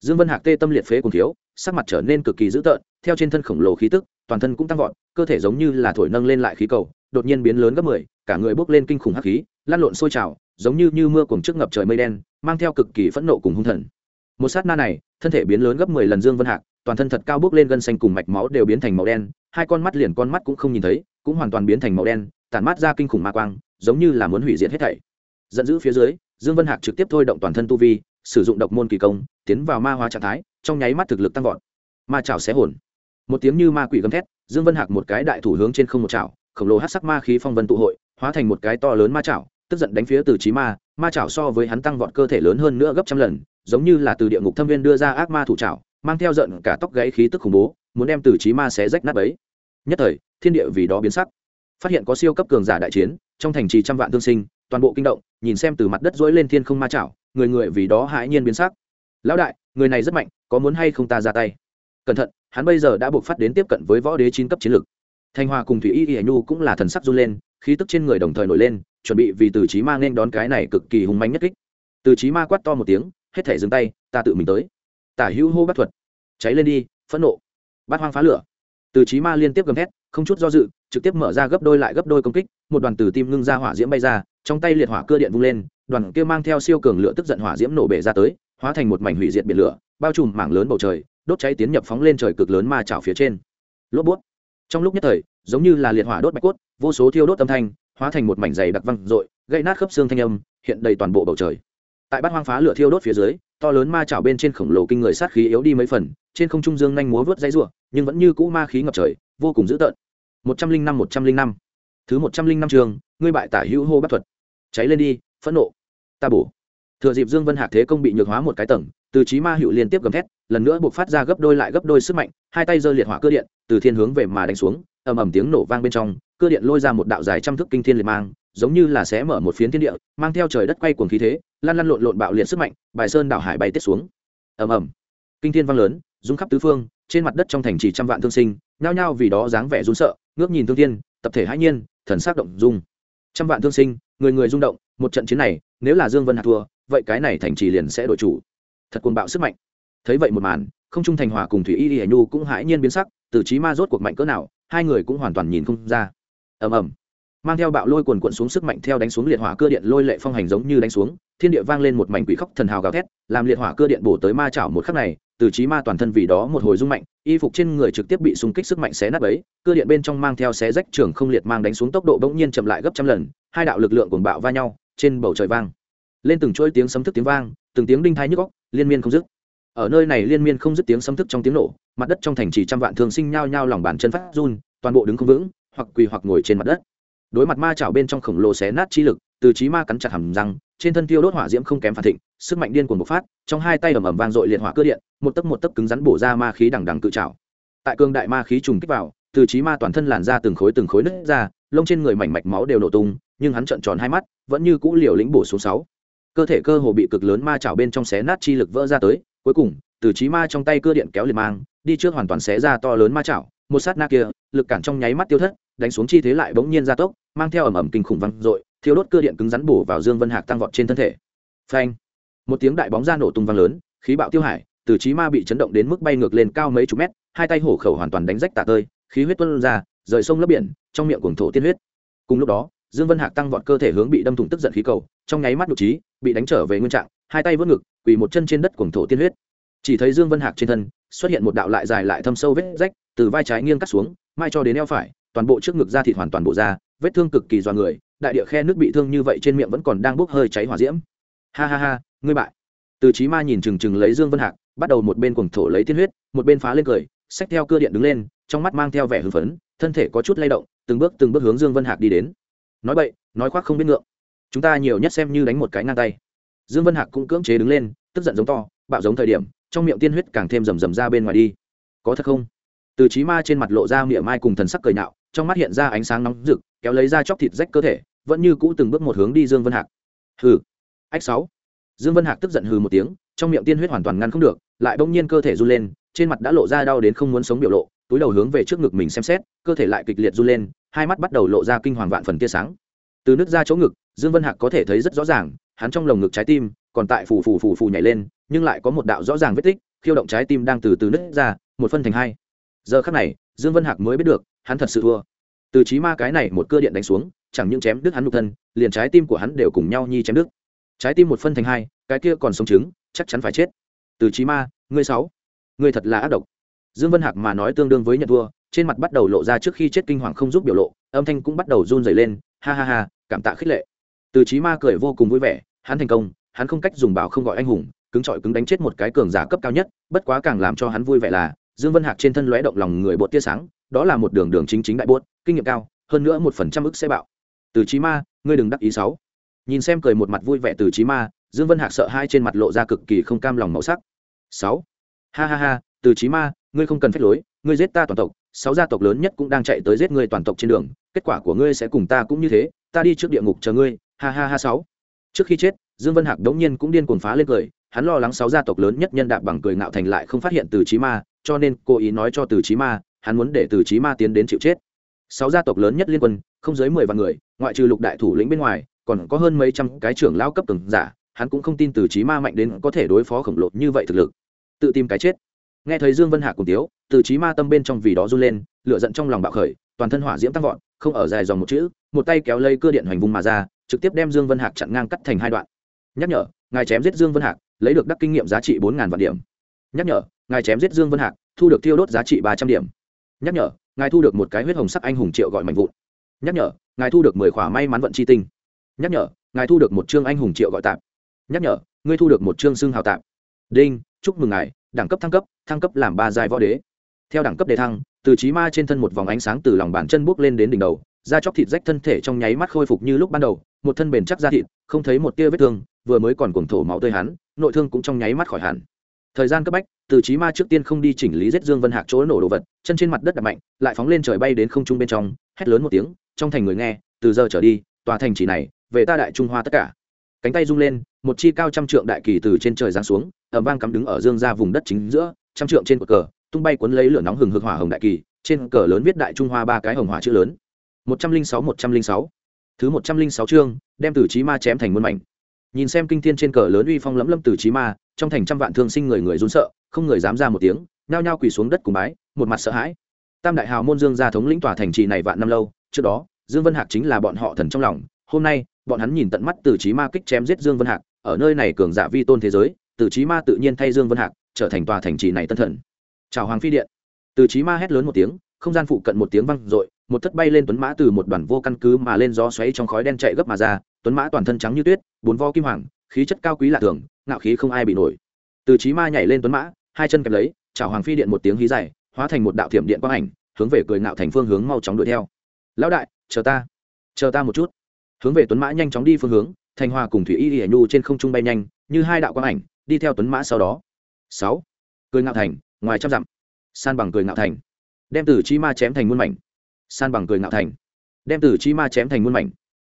dương vân hạc tê tâm liệt phế cùng thiếu, sắc mặt trở nên cực kỳ dữ tợn, theo trên thân khổng lồ khí tức, toàn thân cũng tăng vọt, cơ thể giống như là thổi nâng lên lại khí cầu, đột nhiên biến lớn gấp mười, cả người bốc lên kinh khủng hắc khí lan lộn sôi trào, giống như như mưa cuồng trước ngập trời mây đen, mang theo cực kỳ phẫn nộ cùng hung thần. Một sát na này, thân thể biến lớn gấp mười lần dương vân hạc, toàn thân thật cao bước lên gân xanh cùng mạch máu đều biến thành màu đen, hai con mắt liền con mắt cũng không nhìn thấy, cũng hoàn toàn biến thành màu đen, tản mát ra kinh khủng ma quang, giống như là muốn hủy diệt hết thảy. Giận dữ phía dưới, dương vân hạc trực tiếp thôi động toàn thân tu vi sử dụng độc môn kỳ công, tiến vào ma hóa trạng thái, trong nháy mắt thực lực tăng vọt. Ma chảo xé hồn. Một tiếng như ma quỷ gầm thét, dương vân hạc một cái đại thủ hướng trên không một chảo, khổng lồ hắc sắc ma khí phong vân tụ hội, hóa thành một cái to lớn ma chảo, tức giận đánh phía từ trí ma ma chảo so với hắn tăng vọt cơ thể lớn hơn nữa gấp trăm lần, giống như là từ địa ngục thâm viên đưa ra ác ma thủ chảo, mang theo giận cả tóc gáy khí tức khủng bố, muốn đem từ trí ma xé rách nát ấy nhất thời, thiên địa vì đó biến sắc. Phát hiện có siêu cấp cường giả đại chiến, trong thành trì trăm vạn thương sinh, toàn bộ kinh động, nhìn xem từ mặt đất dối lên thiên không ma chảo người người vì đó hãi nhiên biến sắc. Lão đại, người này rất mạnh, có muốn hay không ta ra tay? Cẩn thận, hắn bây giờ đã buộc phát đến tiếp cận với võ đế chín cấp chiến lực. Thanh hoa cùng thủy y y nhu cũng là thần sắc run lên, khí tức trên người đồng thời nổi lên, chuẩn bị vì từ trí ma nên đón cái này cực kỳ hùng mạnh nhất kích. Từ trí ma quát to một tiếng, hết thể dừng tay, ta tự mình tới. Tả hữu hô bắt thuật. Cháy lên đi, phẫn nộ. Bát hoang phá lửa. Từ trí ma liên tiếp gầm thét, không chút do dự, trực tiếp mở ra gấp đôi lại gấp đôi công kích, một đoàn từ tim ngưng ra hỏa diễm bay ra, trong tay liệt hỏa cơ điện vung lên đoàn kia mang theo siêu cường lửa tức giận hỏa diễm nổ bể ra tới, hóa thành một mảnh hủy diệt biển lửa, bao trùm mảng lớn bầu trời, đốt cháy tiến nhập phóng lên trời cực lớn ma chảo phía trên. Lốp bút. Trong lúc nhất thời, giống như là liệt hỏa đốt bạch cốt, vô số thiêu đốt âm thanh, hóa thành một mảnh dày đặc văng rội gây nát khớp xương thanh âm, hiện đầy toàn bộ bầu trời. Tại bát hoang phá lửa thiêu đốt phía dưới, to lớn ma chảo bên trên khổng lồ kinh người sát khí yếu đi mấy phần, trên không trung dương nhanh múa vớt dãy rủa, nhưng vẫn như cũ ma khí ngập trời, vô cùng dữ tợn. Một trăm linh năm, một trăm linh năm. Thứ một trăm linh năm trường ngươi bại tả hữu hô bắt thuật. Cháy lên đi, phẫn nộ ta bổ. Thừa dịp dương vân hạc thế công bị nhược hóa một cái tầng, từ trí ma hữu liên tiếp gầm thét, lần nữa buộc phát ra gấp đôi lại gấp đôi sức mạnh, hai tay giơ liệt hỏa cơ điện, từ thiên hướng về mà đánh xuống, ầm ầm tiếng nổ vang bên trong, cơ điện lôi ra một đạo dài trăm thước kinh thiên liệt mang, giống như là sẽ mở một phiến thiên địa, mang theo trời đất quay cuồng khí thế, lăn lăn lộn lộn bạo liệt sức mạnh, bài sơn đảo hải bay tiết xuống. Ầm ầm. Kinh thiên vang lớn, rung khắp tứ phương, trên mặt đất trong thành trì trăm vạn thương sinh, nhao nhao vì đó dáng vẻ run sợ, ngước nhìn thương thiên, tập thể hãi nhiên, thần sắc động dung. Trăm vạn thương sinh người người rung động, một trận chiến này, nếu là dương vân hạc thua, vậy cái này thành trì liền sẽ đổi chủ. Thật cuồng bạo sức mạnh. Thấy vậy một màn, không trung thành hòa cùng thủy y y nhu cũng hãi nhiên biến sắc, từ trí ma rốt cuộc mạnh cỡ nào, hai người cũng hoàn toàn nhìn không ra. Ầm ầm. Mang theo bạo lôi quần quận xuống sức mạnh theo đánh xuống liệt hỏa cơ điện lôi lệ phong hành giống như đánh xuống, thiên địa vang lên một mảnh quỷ khóc thần hào gào thét, làm liệt hỏa cơ điện bổ tới ma chảo một khắc này từ trí ma toàn thân vì đó một hồi rung mạnh, y phục trên người trực tiếp bị xung kích sức mạnh xé nát ấy, cơ điện bên trong mang theo xé rách trường không liệt mang đánh xuống tốc độ bỗng nhiên chậm lại gấp trăm lần, hai đạo lực lượng cuồng bạo va nhau, trên bầu trời vang. Lên từng chuỗi tiếng sấm thức tiếng vang, từng tiếng đinh thai nhức góc liên miên không dứt. Ở nơi này liên miên không dứt tiếng sấm thức trong tiếng nổ, mặt đất trong thành chỉ trăm vạn thương sinh nhao nhao lòng bàn chân phát run, toàn bộ đứng không vững, hoặc quỳ hoặc ngồi trên mặt đất. Đối mặt ma chảo bên trong khổng lồ xé nát chi lực, từ trí ma cắn chặt hầm răng trên thân tiêu đốt hỏa diễm không kém phản thịnh, sức mạnh điên cuồng bộc phát, trong hai tay ầm ầm vang dội liệt hỏa cơ điện, một tấc một tấc cứng rắn bổ ra ma khí đằng đằng cự trào tại cương đại ma khí trùng kích vào, từ trí ma toàn thân làn ra từng khối từng khối nứt ra, lông trên người mảnh mạch máu đều nổ tung, nhưng hắn trợn tròn hai mắt, vẫn như cũ liều lĩnh bổ xuống sáu. Cơ thể cơ hồ bị cực lớn ma chảo bên trong xé nát chi lực vỡ ra tới, cuối cùng, từ trí ma trong tay cơ điện kéo liệt mang, đi trước hoàn toàn xé ra to lớn ma chảo một sát na kia, lực cản trong nháy mắt tiêu thất, đánh xuống chi thế lại bỗng nhiên gia tốc, mang theo ẩm ẩm kinh khủng văng dội thiếu đốt cơ điện cứng rắn bổ vào dương vân hạc tăng vọt trên thân thể. Phanh! Một tiếng đại bóng ra nổ tung vang lớn, khí bạo tiêu hải, từ trí ma bị chấn động đến mức bay ngược lên cao mấy chục mét, hai tay hổ khẩu hoàn toàn đánh rách tả tơi, khí huyết tuôn ra, rời sông lấp biển, trong miệng cuồng thổ tiên huyết. Cùng lúc đó, dương vân hạc tăng vọt cơ thể hướng bị đâm thủng tức giận khí cầu, trong nháy mắt nhục trí, bị đánh trở về nguyên trạng, hai tay vớt ngực, quỳ một chân trên đất cuồng thổ tiên huyết. Chỉ thấy dương vân hạc trên thân xuất hiện một đạo lại dài lại thâm sâu vết rách, từ vai trái nghiêng cắt xuống, mai cho đến eo phải, toàn bộ trước ngực da thịt hoàn toàn bộ ra, vết thương cực kỳ do người đại địa khe nước bị thương như vậy trên miệng vẫn còn đang bốc hơi cháy hỏa diễm. Ha ha ha, ngươi bại. Từ trí ma nhìn chừng chừng lấy dương vân hạc, bắt đầu một bên cuồng thổ lấy tiên huyết, một bên phá lên cười, xách theo cưa điện đứng lên, trong mắt mang theo vẻ hưng phấn, thân thể có chút lay động, từng bước từng bước hướng dương vân hạc đi đến. Nói bậy, nói khoác không biết ngượng. Chúng ta nhiều nhất xem như đánh một cái ngang tay. Dương vân hạc cũng cưỡng chế đứng lên, tức giận giống to, bạo giống thời điểm, trong miệng tiên huyết càng thêm rầm rầm ra bên ngoài đi. Có thật không? Từ trí ma trên mặt lộ ra miệng mai cùng thần sắc cười nạo trong mắt hiện ra ánh sáng nóng rực, kéo lấy ra chóc thịt rách cơ thể vẫn như cũ từng bước một hướng đi dương vân hạc. Hừ. Ách sáu. Dương vân hạc tức giận hừ một tiếng, trong miệng tiên huyết hoàn toàn ngăn không được, lại bỗng nhiên cơ thể run lên, trên mặt đã lộ ra đau đến không muốn sống biểu lộ, túi đầu hướng về trước ngực mình xem xét, cơ thể lại kịch liệt run lên, hai mắt bắt đầu lộ ra kinh hoàng vạn phần tia sáng. Từ nước ra chỗ ngực, dương vân hạc có thể thấy rất rõ ràng, hắn trong lồng ngực trái tim còn tại phù phù phù phù nhảy lên, nhưng lại có một đạo rõ ràng vết tích, khiêu động trái tim đang từ từ nứt ra, một phân thành hai. Giờ khắc này, dương vân hạc mới biết được, hắn thật sự thua. Từ trí ma cái này một cơ điện đánh xuống chẳng những chém đứt hắn nhục thân, liền trái tim của hắn đều cùng nhau nhi chém đứt. Trái tim một phân thành hai, cái kia còn sống chứng chắc chắn phải chết. Từ trí ma, ngươi sáu, ngươi thật là ác độc. Dương vân hạc mà nói tương đương với nhận thua, trên mặt bắt đầu lộ ra trước khi chết kinh hoàng không giúp biểu lộ, âm thanh cũng bắt đầu run rẩy lên, ha ha ha, cảm tạ khích lệ. Từ trí ma cười vô cùng vui vẻ, hắn thành công, hắn không cách dùng bảo không gọi anh hùng, cứng trọi cứng đánh chết một cái cường giả cấp cao nhất, bất quá càng làm cho hắn vui vẻ là, dương vân hạc trên thân lóe động lòng người bột tia sáng, đó là một đường đường chính chính đại bốt kinh nghiệm cao, hơn nữa một phần trăm ức sẽ bạo từ trí ma, ngươi đừng đắc ý sáu. Nhìn xem cười một mặt vui vẻ từ trí ma, dương vân hạc sợ hai trên mặt lộ ra cực kỳ không cam lòng màu sắc. Sáu. Ha ha ha, từ trí ma, ngươi không cần phép lối, ngươi giết ta toàn tộc, sáu gia tộc lớn nhất cũng đang chạy tới giết ngươi toàn tộc trên đường, kết quả của ngươi sẽ cùng ta cũng như thế, ta đi trước địa ngục chờ ngươi, ha ha ha sáu. Trước khi chết, dương vân hạc đống nhiên cũng điên cuồng phá lên cười, hắn lo lắng sáu gia tộc lớn nhất nhân đạp bằng cười ngạo thành lại không phát hiện từ trí ma, cho nên cố ý nói cho từ trí ma, hắn muốn để từ trí ma tiến đến chịu chết sáu gia tộc lớn nhất liên quân, không dưới mười vạn người, ngoại trừ lục đại thủ lĩnh bên ngoài, còn có hơn mấy trăm cái trưởng lao cấp từng giả, hắn cũng không tin từ trí ma mạnh đến có thể đối phó khổng lồ như vậy thực lực. Tự tìm cái chết. Nghe thấy dương vân hạ cùng tiếu, từ trí ma tâm bên trong vì đó run lên, lửa giận trong lòng bạo khởi, toàn thân hỏa diễm tăng vọt, không ở dài dòng một chữ, một tay kéo lây cưa điện hoành vùng mà ra, trực tiếp đem dương vân hạc chặn ngang cắt thành hai đoạn. Nhắc nhở, ngài chém giết dương vân hạc, lấy được đắc kinh nghiệm giá trị bốn vạn điểm. Nhắc nhở, ngài chém giết dương vân hạc, thu được tiêu đốt giá trị ba trăm điểm. Nhắc nhở ngài thu được một cái huyết hồng sắc anh hùng triệu gọi mạnh vụn. Nhắc nhở, ngài thu được mười khỏa may mắn vận chi tinh. Nhắc nhở, ngài thu được một chương anh hùng triệu gọi tạp. Nhắc nhở, ngươi thu được một chương xương hào tạp. Đinh, chúc mừng ngài, đẳng cấp thăng cấp thăng cấp làm ba giai võ đế. Theo đẳng cấp đề thăng, từ trí ma trên thân một vòng ánh sáng từ lòng bàn chân buốc lên đến đỉnh đầu, da chóc thịt rách thân thể trong nháy mắt khôi phục như lúc ban đầu, một thân bền chắc da thịt, không thấy một tia vết thương, vừa mới còn cuồng thổ máu tươi hắn, nội thương cũng trong nháy mắt khỏi hẳn thời gian cấp bách, từ trí ma trước tiên không đi chỉnh lý giết dương vân hạc chỗ nổ đồ vật, chân trên mặt đất đập mạnh, lại phóng lên trời bay đến không trung bên trong, hét lớn một tiếng, trong thành người nghe, từ giờ trở đi, tòa thành chỉ này, về ta đại trung hoa tất cả. Cánh tay rung lên, một chi cao trăm trượng đại kỳ từ trên trời giáng xuống ở vang cắm đứng ở dương ra vùng đất chính giữa, trăm trượng trên cột cờ, tung bay cuốn lấy lửa nóng hừng hực hỏa hồng đại kỳ, trên cờ lớn viết đại trung hoa ba cái hồng hỏa chữ lớn. Một trăm linh sáu, một trăm linh sáu. Thứ một trăm linh sáu chương, đem từ trí ma chém thành muôn mảnh nhìn xem kinh thiên trên cờ lớn uy phong lẫm lâm từ trí ma, trong thành trăm vạn thương sinh người người run sợ, không người dám ra một tiếng, nhao nhao quỳ xuống đất cùng bái, một mặt sợ hãi. Tam đại hào môn dương gia thống lĩnh tòa thành trì này vạn năm lâu, trước đó, dương vân hạc chính là bọn họ thần trong lòng, hôm nay, bọn hắn nhìn tận mắt từ trí ma kích chém giết dương vân hạc, ở nơi này cường giả vi tôn thế giới, từ trí ma tự nhiên thay dương vân hạc trở thành tòa thành trì này tân thần. Chào hoàng phi điện. Từ trí ma hét lớn một tiếng không gian phụ cận một tiếng văng r một thất bay lên tuấn mã từ một đoàn vô căn cứ mà lên gió xoáy trong khói đen chạy gấp mà ra, tuấn mã toàn thân trắng như tuyết, bốn vo kim hoàng, khí chất cao quý lạ thường, ngạo khí không ai bị nổi. Từ trí ma nhảy lên tuấn mã, hai chân kẹp lấy chào hoàng phi điện một tiếng hí dài, hóa thành một đạo thiểm điện quang ảnh, hướng về cười ngạo thành phương hướng mau chóng đuổi theo. Lão đại, chờ ta chờ ta một chút. Hướng về tuấn mã nhanh chóng đi phương hướng, thành hoa cùng thủy y hiển nhu trên không trung bay nhanh, như hai đạo quang ảnh, đi theo tuấn mã sau đó. Sáu, cười ngạo thành, ngoài trăm dặm. San bằng cười ngạo thành đem tử chi ma chém thành muôn mảnh. San bằng cười ngạo thành. Đem tử chi ma chém thành muôn mảnh.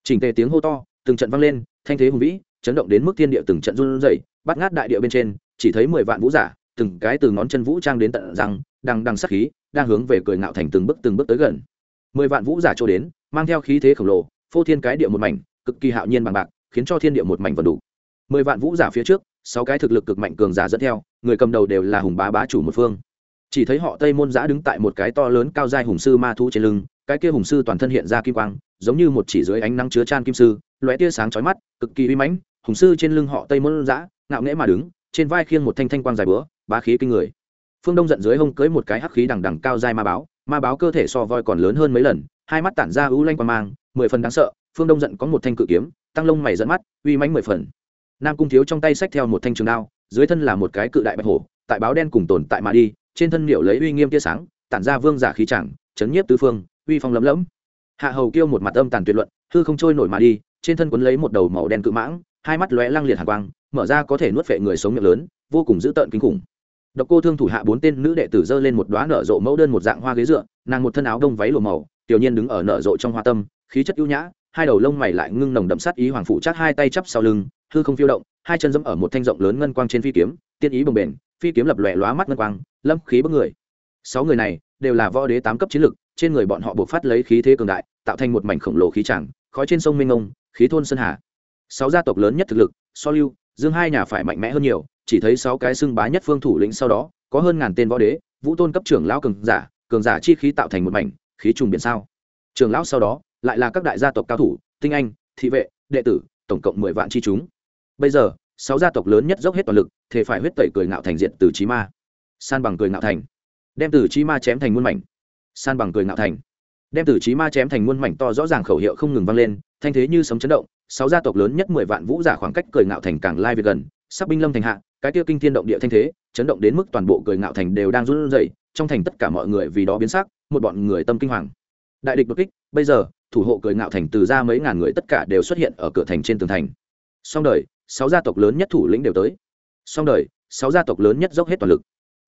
Chỉnh tề tiếng hô to, từng trận vang lên, thanh thế hùng vĩ, chấn động đến mức thiên địa từng trận run rẩy, bắt ngát đại địa bên trên, chỉ thấy mười vạn vũ giả, từng cái từ ngón chân vũ trang đến tận răng đang đằng sắc khí, đang hướng về cười ngạo thành từng bước từng bước tới gần. Mười vạn vũ giả trôi đến, mang theo khí thế khổng lồ, phô thiên cái địa một mảnh, cực kỳ hạo nhiên bằng bạc, khiến cho thiên địa một mảnh vần đủ. Mười vạn vũ giả phía trước, sáu cái thực lực cực mạnh cường giả dẫn theo, người cầm đầu đều là hùng bá bá chủ một phương chỉ thấy họ tây môn giã đứng tại một cái to lớn cao dài hùng sư ma thú trên lưng, cái kia hùng sư toàn thân hiện ra kim quang, giống như một chỉ dưới ánh nắng chứa chan kim sư, lóe tia sáng chói mắt, cực kỳ uy mãnh. Hùng sư trên lưng họ tây môn giã, ngạo nghễ mà đứng, trên vai khiêng một thanh thanh quang dài bữa bá khí kinh người. Phương đông giận dưới hông cưới một cái hắc khí đằng đằng cao dài ma báo ma báo cơ thể so voi còn lớn hơn mấy lần, hai mắt tản ra ưu lanh qua mang, mười phần đáng sợ. Phương đông giận có một thanh cự kiếm, tăng lông mày dẫn mắt, uy mãnh mười phần. Nam cung thiếu trong tay xách theo một thanh trường đao, dưới thân là một cái cự đại bạch hổ, tại báo đen cùng tồn tại mà đi trên thân liệu lấy uy nghiêm tia sáng, tản ra vương giả khí chẳng, chấn nhiếp tứ phương, uy phong lấm lẫm. Hạ hầu kêu một mặt âm tàn tuyệt luận, hư không trôi nổi mà đi, trên thân quấn lấy một đầu màu đen cự mãng, hai mắt lóe lăng liệt hàn quang, mở ra có thể nuốt vệ người sống miệng lớn, vô cùng dữ tợn kinh khủng. Độc cô thương thủ hạ bốn tên nữ đệ tử dơ lên một đoá nở rộ mẫu đơn một dạng hoa ghế dựa, nàng một thân áo đông váy lùa màu, tiểu nhiên đứng ở nở rộ trong hoa tâm, khí chất ưu nhã, hai đầu lông mày lại ngưng nồng đậm sát ý hoàng phụ chát hai tay chắp sau lưng, hư không phiêu động hai chân dẫm ở một thanh rộng lớn ngân quang trên phi kiếm, tiên ý bồng bềnh, phi kiếm lập lòe lóa mắt ngân quang, lâm khí bức người. Sáu người này đều là võ đế tám cấp chiến lực, trên người bọn họ buộc phát lấy khí thế cường đại, tạo thành một mảnh khổng lồ khí tràng, khói trên sông minh ông khí thôn sơn hà. Sáu gia tộc lớn nhất thực lực, so lưu, dương hai nhà phải mạnh mẽ hơn nhiều, chỉ thấy sáu cái xưng bá nhất phương thủ lĩnh sau đó, có hơn ngàn tên võ đế, vũ tôn cấp trưởng lão cường giả cường giả chi khí tạo thành một mảnh, khí trùng biển sao. Trưởng lão sau đó, lại là các đại gia tộc cao thủ, tinh anh, thị vệ, đệ tử, tổng cộng mười vạn chi chúng bây giờ, sáu gia tộc lớn nhất dốc hết toàn lực thể phải huyết tẩy cười ngạo thành diện từ trí ma. San bằng cười ngạo thành. Đem từ trí ma chém thành muôn mảnh. San bằng cười ngạo thành. Đem từ trí ma chém thành muôn mảnh to rõ ràng khẩu hiệu không ngừng vang lên, thanh thế như sấm chấn động, sáu gia tộc lớn nhất mười vạn vũ giả khoảng cách cười ngạo thành càng lai việt gần, sắc binh lâm thành hạ, cái tiêu kinh thiên động địa thanh thế, chấn động đến mức toàn bộ cười ngạo thành đều đang run rẩy, trong thành tất cả mọi người vì đó biến sắc, một bọn người tâm kinh hoàng. Đại địch đột kích, bây giờ, thủ hộ cười ngạo thành từ ra mấy ngàn người tất cả đều xuất hiện ở cửa thành trên tường thành. Song đời sáu gia tộc lớn nhất thủ lĩnh đều tới. Song đời, sáu gia tộc lớn nhất dốc hết toàn lực.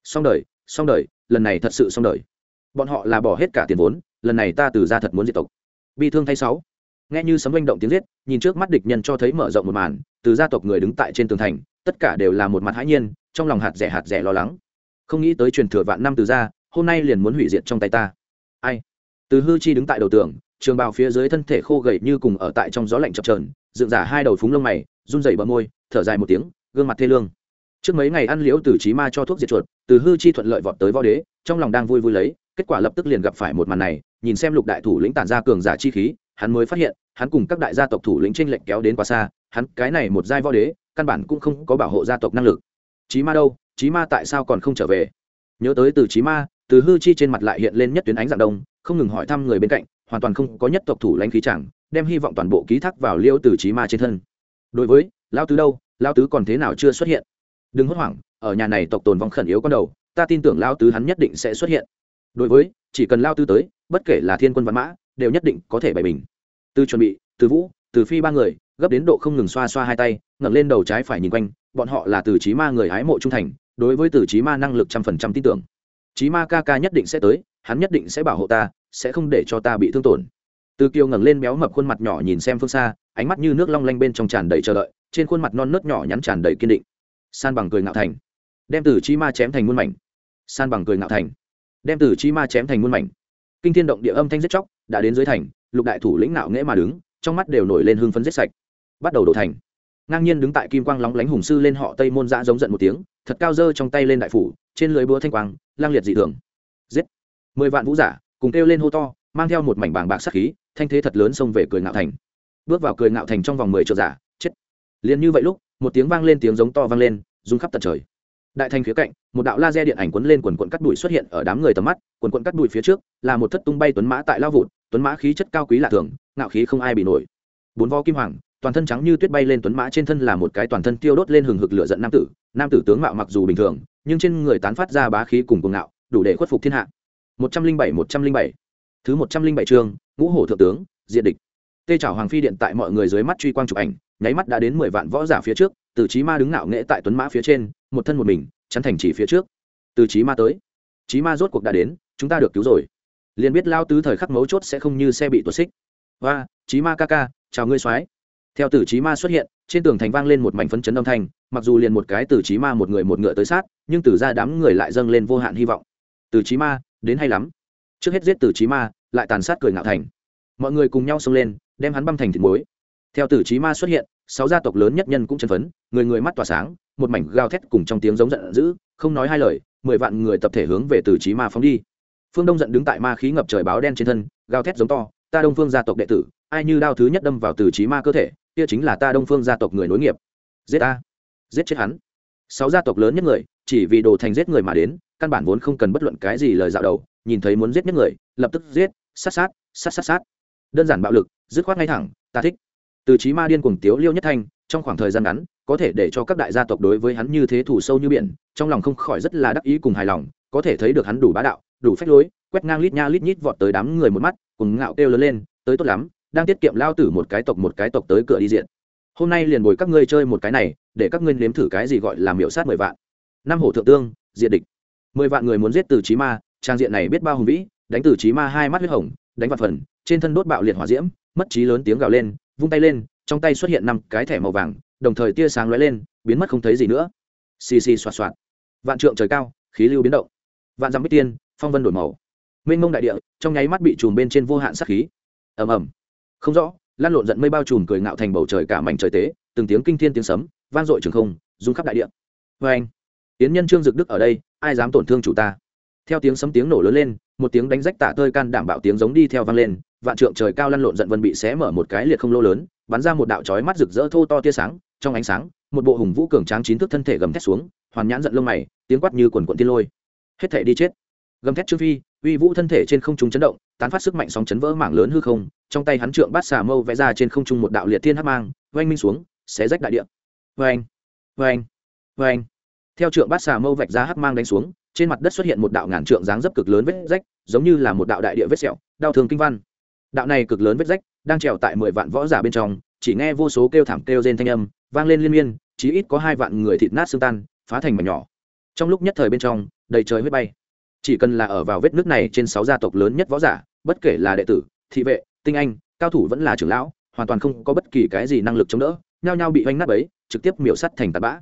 Song đời song đời, lần này thật sự song đời. Bọn họ là bỏ hết cả tiền vốn, lần này ta từ ra thật muốn diệt tộc. Bi thương thay sáu. Nghe như sấm manh động tiếng giết, nhìn trước mắt địch nhân cho thấy mở rộng một màn, từ gia tộc người đứng tại trên tường thành, tất cả đều là một mặt hãi nhiên, trong lòng hạt rẻ hạt rẻ lo lắng. Không nghĩ tới truyền thừa vạn năm từ gia, hôm nay liền muốn hủy diệt trong tay ta. Ai? Từ hư chi đứng tại đầu tường, trường bào phía dưới thân thể khô gầy như cùng ở tại trong gió lạnh chập trờn dựng giả hai đầu phúng lông mày run rẩy bờ môi, thở dài một tiếng, gương mặt thê lương. Trước mấy ngày ăn liễu từ trí ma cho thuốc diệt chuột, từ hư chi thuận lợi vọt tới võ đế, trong lòng đang vui vui lấy, kết quả lập tức liền gặp phải một màn này, nhìn xem lục đại thủ lĩnh tản ra cường giả chi khí, hắn mới phát hiện, hắn cùng các đại gia tộc thủ lĩnh tranh lệnh kéo đến quá xa, hắn, cái này một giai võ đế, căn bản cũng không có bảo hộ gia tộc năng lực. Trí ma đâu? Trí ma tại sao còn không trở về? Nhớ tới từ trí ma, từ hư chi trên mặt lại hiện lên nhất tuyến ánh dạng đông, không ngừng hỏi thăm người bên cạnh, hoàn toàn không có nhất tộc thủ lãnh khí chẳng, đem hy vọng toàn bộ ký thác vào liêu từ trí ma trên thân đối với lao tứ đâu lao tứ còn thế nào chưa xuất hiện? Đừng hốt hoảng, ở nhà này tộc tồn vong khẩn yếu con đầu, ta tin tưởng lao tứ hắn nhất định sẽ xuất hiện. Đối với, chỉ cần lao tứ tới, bất kể là thiên quân văn mã, đều nhất định có thể bày bình. Từ chuẩn bị, từ vũ, từ phi ba người, gấp đến độ không ngừng xoa xoa hai tay, ngẩng lên đầu trái phải nhìn quanh, bọn họ là từ trí ma người hái mộ trung thành, đối với từ trí ma năng lực trăm phần trăm tin tưởng. Trí ma ca ca nhất định sẽ tới, hắn nhất định sẽ bảo hộ ta, sẽ không để cho ta bị thương tổn từ kiều ngẩng lên béo mập khuôn mặt nhỏ nhìn xem phương xa, ánh mắt như nước long lanh bên trong tràn đầy chờ đợi, trên khuôn mặt non nớt nhỏ nhắn tràn đầy kiên định. San bằng cười ngạo thành. Đem từ chi ma chém thành muôn mảnh. San bằng cười ngạo thành. Đem từ chi ma chém thành muôn mảnh. Kinh thiên động địa âm thanh giết chóc đã đến dưới thành, lục đại thủ lĩnh nạo nghễ mà đứng, trong mắt đều nổi lên hương phấn giết sạch. Bắt đầu đổ thành. Ngang nhiên đứng tại kim quang lóng lánh hùng sư lên họ tây môn dã giống giận một tiếng, thật cao dơ trong tay lên đại phủ, trên lưới búa thanh quang, lang liệt dị thường. Giết. Mười vạn vũ giả cùng kêu lên hô to, mang theo một mảnh bàng bạc sắc khí thanh thế thật lớn xông về cười ngạo thành. Bước vào cười ngạo thành trong vòng mười triệu giả, chết. Liền như vậy lúc, một tiếng vang lên tiếng giống to vang lên, rung khắp tận trời. Đại thành phía cạnh, một đạo laser điện ảnh quấn lên quần quận cắt đùi xuất hiện ở đám người tầm mắt, quần quận cắt đùi phía trước, là một thất tung bay tuấn mã tại lao vụt, tuấn mã khí chất cao quý lạ thường, ngạo khí không ai bị nổi. Bốn vo kim hoàng, toàn thân trắng như tuyết bay lên tuấn mã trên thân là một cái toàn thân tiêu đốt lên hừng hực lửa giận nam tử nam tử tướng mạo mặc dù bình thường, nhưng trên người tán phát ra bá khí cùng cuồng ngạo, đủ để khuất phục thiên hạ. Một trăm linh bảy, một trăm linh bảy thứ một trăm linh bảy chương, ngũ hổ thượng tướng diện địch. Tê chảo hoàng phi điện tại mọi người dưới mắt truy quang chụp ảnh, nháy mắt đã đến mười vạn võ giả phía trước, từ trí ma đứng ngạo nghễ tại tuấn mã phía trên, một thân một mình, chắn thành chỉ phía trước. Từ trí ma tới trí ma rốt cuộc đã đến, chúng ta được cứu rồi. Liền biết lao tứ thời khắc mấu chốt sẽ không như xe bị tuột xích. Và trí ma ca ca, chào ngươi soái. Theo tử trí ma xuất hiện, trên tường thành vang lên một mảnh phấn chấn âm thanh, mặc dù liền một cái tử trí ma một người một ngựa tới sát, nhưng từ ra đám người lại dâng lên vô hạn hy vọng. Tử trí ma, đến hay lắm? Trước hết giết tử trí ma, lại tàn sát cười ngạo thành. Mọi người cùng nhau xông lên, đem hắn băm thành thịt muối. Theo tử trí ma xuất hiện, sáu gia tộc lớn nhất nhân cũng chân phấn, người người mắt tỏa sáng, một mảnh gào thét cùng trong tiếng giống giận dữ, không nói hai lời, mười vạn người tập thể hướng về tử trí ma phóng đi. Phương đông giận đứng tại ma khí ngập trời báo đen trên thân, gào thét giống to, ta đông phương gia tộc đệ tử, ai như đao thứ nhất đâm vào tử trí ma cơ thể, kia chính là ta đông phương gia tộc người nối nghiệp. Giết ta, giết chết hắn. Sáu gia tộc lớn nhất người, chỉ vì đồ thành giết người mà đến, căn bản vốn không cần bất luận cái gì lời dạo đầu nhìn thấy muốn giết nhất người, lập tức giết, sát sát sát sát sát. Đơn giản bạo lực, dứt khoát ngay thẳng, ta thích. Từ trí ma điên cuồng tiếu liêu nhất thanh, trong khoảng thời gian ngắn, có thể để cho các đại gia tộc đối với hắn như thế thủ sâu như biển, trong lòng không khỏi rất là đắc ý cùng hài lòng, có thể thấy được hắn đủ bá đạo, đủ phách lối, quét ngang lít nha lít nhít vọt tới đám người một mắt cùng ngạo kêu lớn lên, tới tốt lắm, đang tiết kiệm lao tử một cái tộc một cái tộc tới cửa đi diện. Hôm nay liền bồi các ngươi chơi một cái này, để các ngươi nếm thử cái gì gọi là miểu sát mười vạn. Năm hổ thượng tương, diện địch. Mười vạn người muốn giết từ trí ma trang diện này biết bao hùng vĩ, đánh từ trí ma hai mắt huyết hồng, đánh vặt phần, trên thân đốt bạo liệt hỏa diễm, mất trí lớn tiếng gào lên, vung tay lên, trong tay xuất hiện năm cái thẻ màu vàng, đồng thời tia sáng lóe lên, biến mất không thấy gì nữa. Xì xì xoạt xoạt. Vạn trượng trời cao, khí lưu biến động. Vạn dặm bích tiên, phong vân đổi màu. Mênh mông đại địa, trong nháy mắt bị chùm bên trên vô hạn sắc khí. Ầm ầm. Không rõ lan lộn giận mây bao trùm cười ngạo thành bầu trời cả mảnh trời tế, từng tiếng kinh thiên tiếng sấm, vang dội trường không, rung khắp đại địa. Vê anh tiến nhân trương dực đức ở đây, ai dám tổn thương chủ ta? Theo tiếng sấm tiếng nổ lớn lên, một tiếng đánh rách tả tơi can đảm bảo tiếng giống đi theo vang lên, vạn trượng trời cao lăn lộn giận vân bị xé mở một cái liệt không lô lớn, bắn ra một đạo chói mắt rực rỡ thô to tia sáng, trong ánh sáng, một bộ hùng vũ cường tráng chín thước thân thể gầm thét xuống, hoàn nhãn giận lông mày, tiếng quát như quần quận tiên lôi. Hết thể đi chết. Gầm thét trương phi, uy vũ thân thể trên không trung chấn động, tán phát sức mạnh sóng chấn vỡ mảng lớn hư không, trong tay hắn trượng bát xà mâu vẽ ra trên không trung một đạo liệt thiên hắc mang, oanh minh xuống, xé rách đại địa. Oanh oanh oanh. Theo trượng bát xà mâu vạch ra hắc mang đánh xuống trên mặt đất xuất hiện một đạo ngàn trượng dáng dấp cực lớn vết rách, giống như là một đạo đại địa vết sẹo, đau thương kinh văn. Đạo này cực lớn vết rách đang trèo tại mười vạn võ giả bên trong, chỉ nghe vô số kêu thảm kêu rên thanh âm vang lên liên miên, chí ít có hai vạn người thịt nát xương tan, phá thành mảnh nhỏ. Trong lúc nhất thời bên trong, đầy trời huyết bay. Chỉ cần là ở vào vết nước này trên sáu gia tộc lớn nhất võ giả, bất kể là đệ tử, thị vệ, tinh anh, cao thủ vẫn là trưởng lão, hoàn toàn không có bất kỳ cái gì năng lực chống đỡ, nhao nhao bị oanh nát ấy trực tiếp miểu sắt thành tạt bã.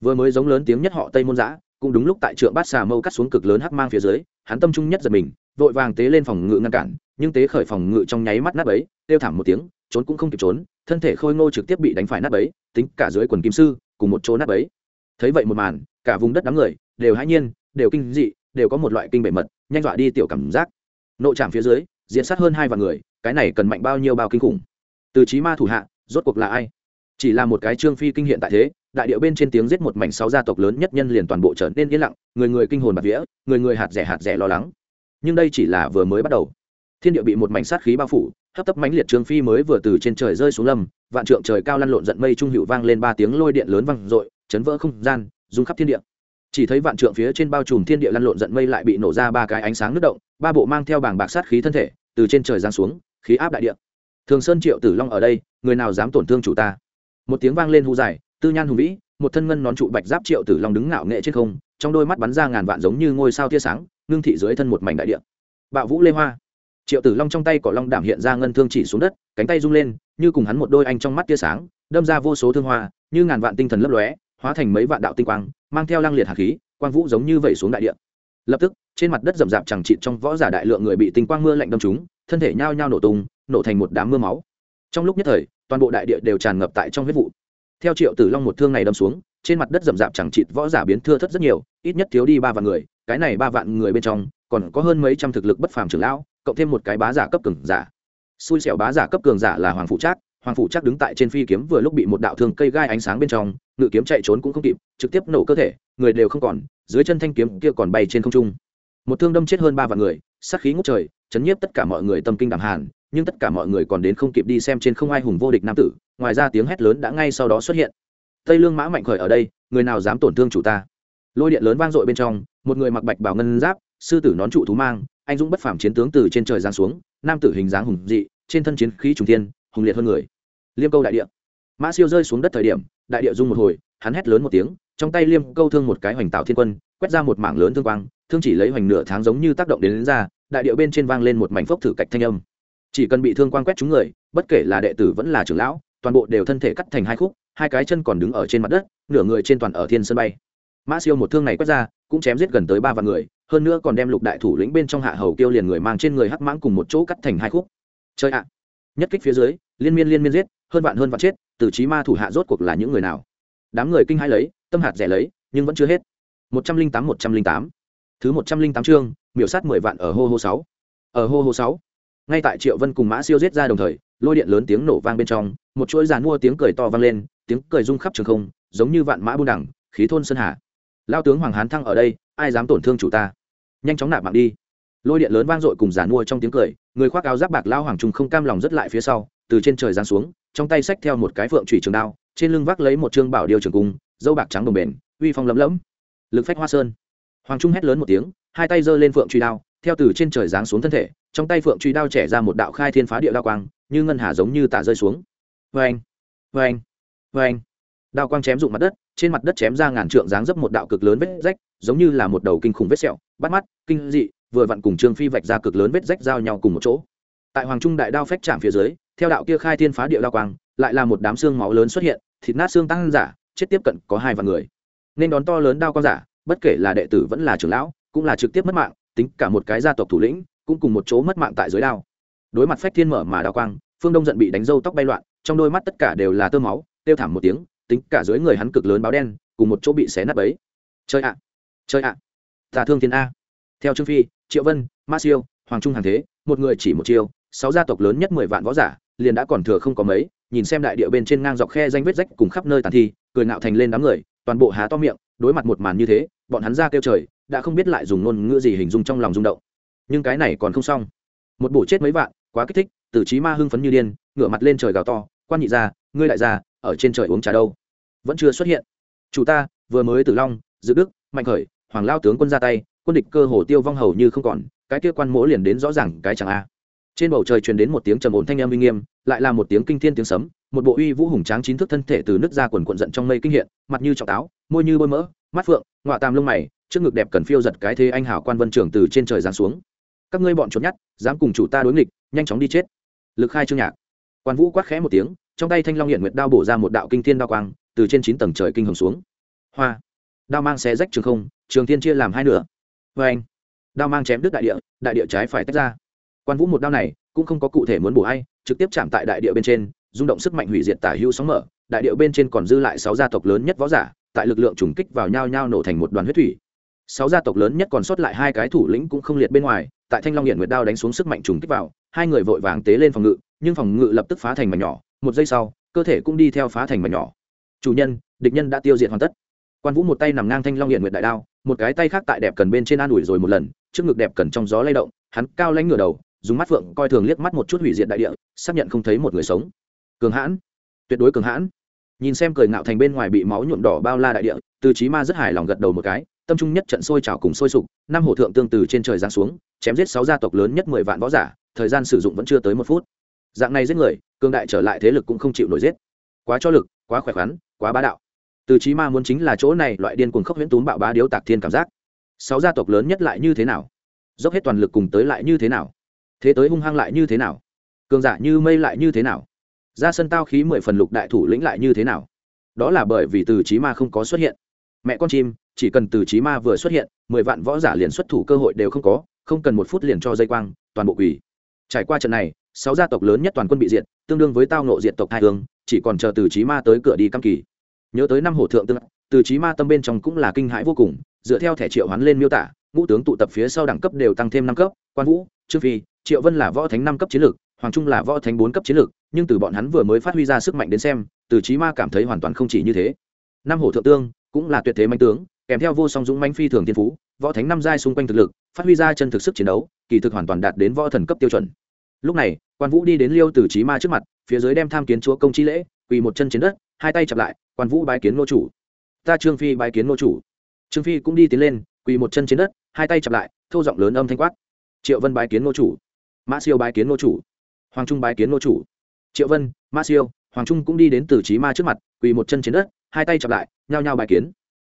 Vừa mới giống lớn tiếng nhất họ tây môn giã cũng đúng lúc tại trượng bát xà mâu cắt xuống cực lớn hắc mang phía dưới, hắn tâm trung nhất giật mình, vội vàng tế lên phòng ngự ngăn cản, nhưng tế khởi phòng ngự trong nháy mắt nát ấy têu thảm một tiếng, trốn cũng không kịp trốn, thân thể khôi ngô trực tiếp bị đánh phải nát ấy tính cả dưới quần kim sư, cùng một chỗ nát ấy thấy vậy một màn, cả vùng đất đám người, đều hãi nhiên, đều kinh dị, đều có một loại kinh bệ mật, nhanh dọa đi tiểu cảm giác. Nộ trảm phía dưới diện sát hơn hai vạn người, cái này cần mạnh bao nhiêu bao kinh khủng. Từ trí ma thủ hạ, rốt cuộc là ai? Chỉ là một cái trương phi kinh hiện tại thế, đại điệu bên trên tiếng giết một mảnh sáu gia tộc lớn nhất nhân liền toàn bộ trở nên yên lặng, người người kinh hồn bạc vía, người người hạt rẻ hạt rẻ lo lắng. Nhưng đây chỉ là vừa mới bắt đầu. Thiên địa bị một mảnh sát khí bao phủ, hấp tấp mãnh liệt trương phi mới vừa từ trên trời rơi xuống lâm, vạn trượng trời cao lăn lộn giận mây trung hữu vang lên ba tiếng lôi điện lớn vang dội, chấn vỡ không gian, rung khắp thiên địa. Chỉ thấy vạn trượng phía trên bao trùm thiên địa lăn lộn giận mây lại bị nổ ra ba cái ánh sáng nước động, ba bộ mang theo bảng bạc sát khí thân thể, từ trên trời giáng xuống, khí áp đại địa. Thường sơn triệu tử long ở đây, người nào dám tổn thương chủ ta? Một tiếng vang lên hú dài, tư nhan hùng vĩ, một thân ngân nón trụ bạch giáp triệu tử long đứng ngạo nghệ trên không, trong đôi mắt bắn ra ngàn vạn giống như ngôi sao tia sáng, ngưng thị dưới thân một mảnh đại địa. Bạo vũ lê hoa. Triệu tử long trong tay cỏ long đảm hiện ra ngân thương chỉ xuống đất, cánh tay rung lên, như cùng hắn một đôi anh trong mắt tia sáng, đâm ra vô số thương hoa, như ngàn vạn tinh thần lấp lóe, hóa thành mấy vạn đạo tinh quang, mang theo lăng liệt hạt khí, quang vũ giống như vẩy xuống đại địa. Lập tức, trên mặt đất rậm rạp chẳng chịt trong võ giả đại lượng người bị tinh quang mưa lạnh đâm trúng, thân thể nhao nhao nổ tung, nổ thành một đám mưa máu trong lúc nhất thời, toàn bộ đại địa đều tràn ngập tại trong huyết vụ. Theo triệu tử long một thương này đâm xuống, trên mặt đất rậm rạp chẳng chịt võ giả biến thưa thất rất nhiều, ít nhất thiếu đi ba vạn người, cái này ba vạn người bên trong, còn có hơn mấy trăm thực lực bất phàm trưởng lão, cộng thêm một cái bá giả cấp cường giả. Xui xẻo bá giả cấp cường giả là hoàng phụ trác, hoàng phụ trác đứng tại trên phi kiếm vừa lúc bị một đạo thương cây gai ánh sáng bên trong, ngự kiếm chạy trốn cũng không kịp, trực tiếp nổ cơ thể, người đều không còn, dưới chân thanh kiếm kia còn bay trên không trung. Một thương đâm chết hơn ba vạn người, sát khí ngút trời, chấn nhiếp tất cả mọi người tâm kinh đảm hàn nhưng tất cả mọi người còn đến không kịp đi xem trên không ai hùng vô địch nam tử ngoài ra tiếng hét lớn đã ngay sau đó xuất hiện. Tây lương mã mạnh khởi ở đây người nào dám tổn thương chủ ta? Lôi điện lớn vang dội bên trong một người mặc bạch bảo ngân giáp sư tử nón trụ thú mang anh dũng bất phàm chiến tướng từ trên trời giáng xuống nam tử hình dáng hùng dị trên thân chiến khí trùng thiên hùng liệt hơn người. Liêm câu đại địa. Mã siêu rơi xuống đất thời điểm đại địa rung một hồi hắn hét lớn một tiếng trong tay liêm câu thương một cái hoành tạo thiên quân quét ra một mảng lớn thương quang thương chỉ lấy hoành nửa tháng giống như tác động đến, đến ra đại địa bên trên vang lên một mảnh phốc thử cạch thanh âm chỉ cần bị thương quang quét chúng người, bất kể là đệ tử vẫn là trưởng lão, toàn bộ đều thân thể cắt thành hai khúc, hai cái chân còn đứng ở trên mặt đất, nửa người trên toàn ở thiên sân bay. Mã siêu một thương này quét ra, cũng chém giết gần tới ba vạn người, hơn nữa còn đem lục đại thủ lĩnh bên trong hạ hầu kêu liền người mang trên người hắc mãng cùng một chỗ cắt thành hai khúc. Chơi ạ! Nhất kích phía dưới, liên miên liên miên giết, hơn vạn hơn vạn chết, từ trí ma thủ hạ rốt cuộc là những người nào? Đám người kinh hãi lấy, tâm hạt rẻ lấy, nhưng vẫn chưa hết. Một trăm linh tám, một trăm linh tám. Thứ một trăm linh tám chương, miểu sát mười vạn ở hô hô sáu. Ở hô hô sáu ngay tại triệu vân cùng mã siêu giết ra đồng thời, lôi điện lớn tiếng nổ vang bên trong, một chuỗi giàn mua tiếng cười to vang lên, tiếng cười rung khắp trường không, giống như vạn mã buôn đẳng, khí thôn sơn hà. Lao tướng hoàng hán thăng ở đây, ai dám tổn thương chủ ta? Nhanh chóng nạp mạng đi. Lôi điện lớn vang dội cùng giàn mua trong tiếng cười, người khoác áo giáp bạc lao hoàng trung không cam lòng rất lại phía sau, từ trên trời giáng xuống, trong tay xách theo một cái phượng trụy trường đao, trên lưng vác lấy một trương bảo điêu trường cung, dâu bạc trắng đồng bền uy phong lấm lẫm. Lực phách hoa sơn. Hoàng trung hét lớn một tiếng, hai tay giơ lên phượng truy đao, theo từ trên trời giáng xuống thân thể trong tay phượng truy đao trẻ ra một đạo khai thiên phá địa đao quang, như ngân hà giống như tạ rơi xuống. Vê anh vê anh vê anh đao quang chém rụng mặt đất, trên mặt đất chém ra ngàn trượng dáng dấp một đạo cực lớn vết rách, giống như là một đầu kinh khủng vết sẹo, bắt mắt, kinh dị, vừa vặn cùng trương phi vạch ra cực lớn vết rách giao nhau cùng một chỗ. Tại hoàng trung đại đao phách chạm phía dưới, theo đạo kia khai thiên phá địa đao quang, lại là một đám xương máu lớn xuất hiện, thịt nát xương tăng giả, chết tiếp cận có hai vạn người. Nên đón to lớn đao quang giả, bất kể là đệ tử vẫn là trưởng lão, cũng là trực tiếp mất mạng, tính cả một cái gia tộc thủ lĩnh cũng cùng một chỗ mất mạng tại dưới đao. Đối mặt phách thiên mở mà đao quang, phương đông giận bị đánh râu tóc bay loạn, trong đôi mắt tất cả đều là tơ máu tiêu thảm một tiếng, tính cả dưới người hắn cực lớn báo đen, cùng một chỗ bị xé nát ấy chơi ạ! Chơi ạ! Tà thương thiên a. Theo trương phi, triệu vân, ma siêu, hoàng trung hàng thế, một người chỉ một chiêu, sáu gia tộc lớn nhất mười vạn võ giả, liền đã còn thừa không có mấy, nhìn xem đại địa bên trên ngang dọc khe danh vết rách cùng khắp nơi tàn thi, cười nạo thành lên đám người, toàn bộ há to miệng, đối mặt một màn như thế, bọn hắn ra kêu trời, đã không biết lại dùng ngôn ngữ gì hình dung trong lòng rung động nhưng cái này còn không xong. Một bổ chết mấy vạn, quá kích thích, tử trí ma hưng phấn như điên, ngửa mặt lên trời gào to, quan nhị ra ngươi đại gia, ở trên trời uống trà đâu? Vẫn chưa xuất hiện. Chủ ta, vừa mới tử long, dự đức, mạnh khởi, hoàng lao tướng quân ra tay, quân địch cơ hồ tiêu vong hầu như không còn, cái kia quan mỗ liền đến rõ ràng cái chẳng a. Trên bầu trời truyền đến một tiếng trầm ổn thanh em uy nghiêm, lại là một tiếng kinh thiên tiếng sấm, một bộ uy vũ hùng tráng chín thước thân thể từ nước ra quần quận giận trong mây kinh hiện, mặt như trọng táo, môi như bôi mỡ, mắt phượng, ngọa tam lông mày, trước ngực đẹp cần phiêu giật cái thế anh hảo quan vân trưởng từ trên trời giáng xuống các ngươi bọn trốn nhát dám cùng chủ ta đối nghịch, nhanh chóng đi chết. Lực khai trương nhạc. Quan vũ quát khẽ một tiếng, trong tay thanh long hiện nguyệt đao bổ ra một đạo kinh thiên đao quang, từ trên chín tầng trời kinh hồng xuống. Hoa. Đao mang xé rách trường không, trường thiên chia làm hai nửa. Vê anh, đao mang chém đứt đại địa đại địa trái phải tách ra. Quan vũ một đao này, cũng không có cụ thể muốn bổ hay trực tiếp chạm tại đại địa bên trên, rung động sức mạnh hủy diệt tả hữu sóng mở, đại địa bên trên còn dư lại sáu gia tộc lớn nhất võ giả, tại lực lượng trùng kích vào nhau nhau nổ thành một đoàn huyết thủy sáu gia tộc lớn nhất còn sót lại hai cái thủ lĩnh cũng không liệt bên ngoài, tại thanh long hiện nguyệt đao đánh xuống sức mạnh trùng kích vào, hai người vội vàng tế lên phòng ngự, nhưng phòng ngự lập tức phá thành mảnh nhỏ, một giây sau, cơ thể cũng đi theo phá thành mảnh nhỏ. Chủ nhân, địch nhân đã tiêu diệt hoàn tất. Quan vũ một tay nằm ngang thanh long hiện nguyệt đại đao, một cái tay khác tại đẹp cần bên trên an ủi rồi một lần, trước ngực đẹp cần trong gió lay động, hắn cao lãnh ngửa đầu, dùng mắt phượng coi thường liếc mắt một chút hủy diệt đại địa, xác nhận không thấy một người sống. Cường hãn, tuyệt đối cường hãn. Nhìn xem cười ngạo thành bên ngoài bị máu nhuộm đỏ bao la đại địa, từ trí ma rất hài lòng gật đầu một cái tâm trung nhất trận sôi trào cùng sôi sục, năm hổ thượng tương từ trên trời giáng xuống, chém giết sáu gia tộc lớn nhất mười vạn võ giả, thời gian sử dụng vẫn chưa tới một phút. Dạng này giết người cương đại trở lại thế lực cũng không chịu nổi giết. Quá cho lực, quá khỏe khoắn, quá bá đạo. Từ trí ma muốn chính là chỗ này loại điên cuồng khốc huyễn túm bạo bá điếu tạc thiên cảm giác. Sáu gia tộc lớn nhất lại như thế nào? Dốc hết toàn lực cùng tới lại như thế nào? Thế tới hung hăng lại như thế nào? Cường giả như mây lại như thế nào? Ra sân tao khí mười phần lục đại thủ lĩnh lại như thế nào? Đó là bởi vì từ trí ma không có xuất hiện. Mẹ con chim chỉ cần từ trí ma vừa xuất hiện, mười vạn võ giả liền xuất thủ cơ hội đều không có, không cần một phút liền cho dây quang, toàn bộ quỷ. trải qua trận này, sáu gia tộc lớn nhất toàn quân bị diệt, tương đương với tao nộ diệt tộc hai hương chỉ còn chờ từ trí ma tới cửa đi căm kỳ nhớ tới năm hổ thượng tương, từ trí ma tâm bên trong cũng là kinh hãi vô cùng, dựa theo thẻ triệu hoán lên miêu tả, ngũ tướng tụ tập phía sau đẳng cấp đều tăng thêm năm cấp, quan vũ, trương phi, triệu vân là võ thánh năm cấp chiến lược, hoàng trung là võ thánh bốn cấp chiến lược, nhưng từ bọn hắn vừa mới phát huy ra sức mạnh đến xem, từ trí ma cảm thấy hoàn toàn không chỉ như thế năm hổ thượng tương cũng là tuyệt thế manh tướng kèm theo vô song dũng mãnh phi thường thiên phú, võ thánh năm giai xung quanh thực lực, phát huy ra chân thực sức chiến đấu, kỳ thực hoàn toàn đạt đến võ thần cấp tiêu chuẩn. Lúc này, quan vũ đi đến liêu từ trí ma trước mặt, phía dưới đem tham kiến chúa công chi lễ, quỳ một chân trên đất, hai tay chặp lại, quan vũ bái kiến nô chủ. Ta trương phi bái kiến nô chủ. Trương phi cũng đi tiến lên, quỳ một chân trên đất, hai tay chặp lại thâu giọng lớn âm thanh quát. Triệu vân bái kiến nô chủ. Mã siêu bái kiến nô chủ. Hoàng trung bái kiến nô chủ. Triệu vân, mã siêu. Hoàng trung cũng đi đến từ trí ma trước mặt, quỳ một chân trên đất, hai tay chặp lại, nhao nhao bái kiến.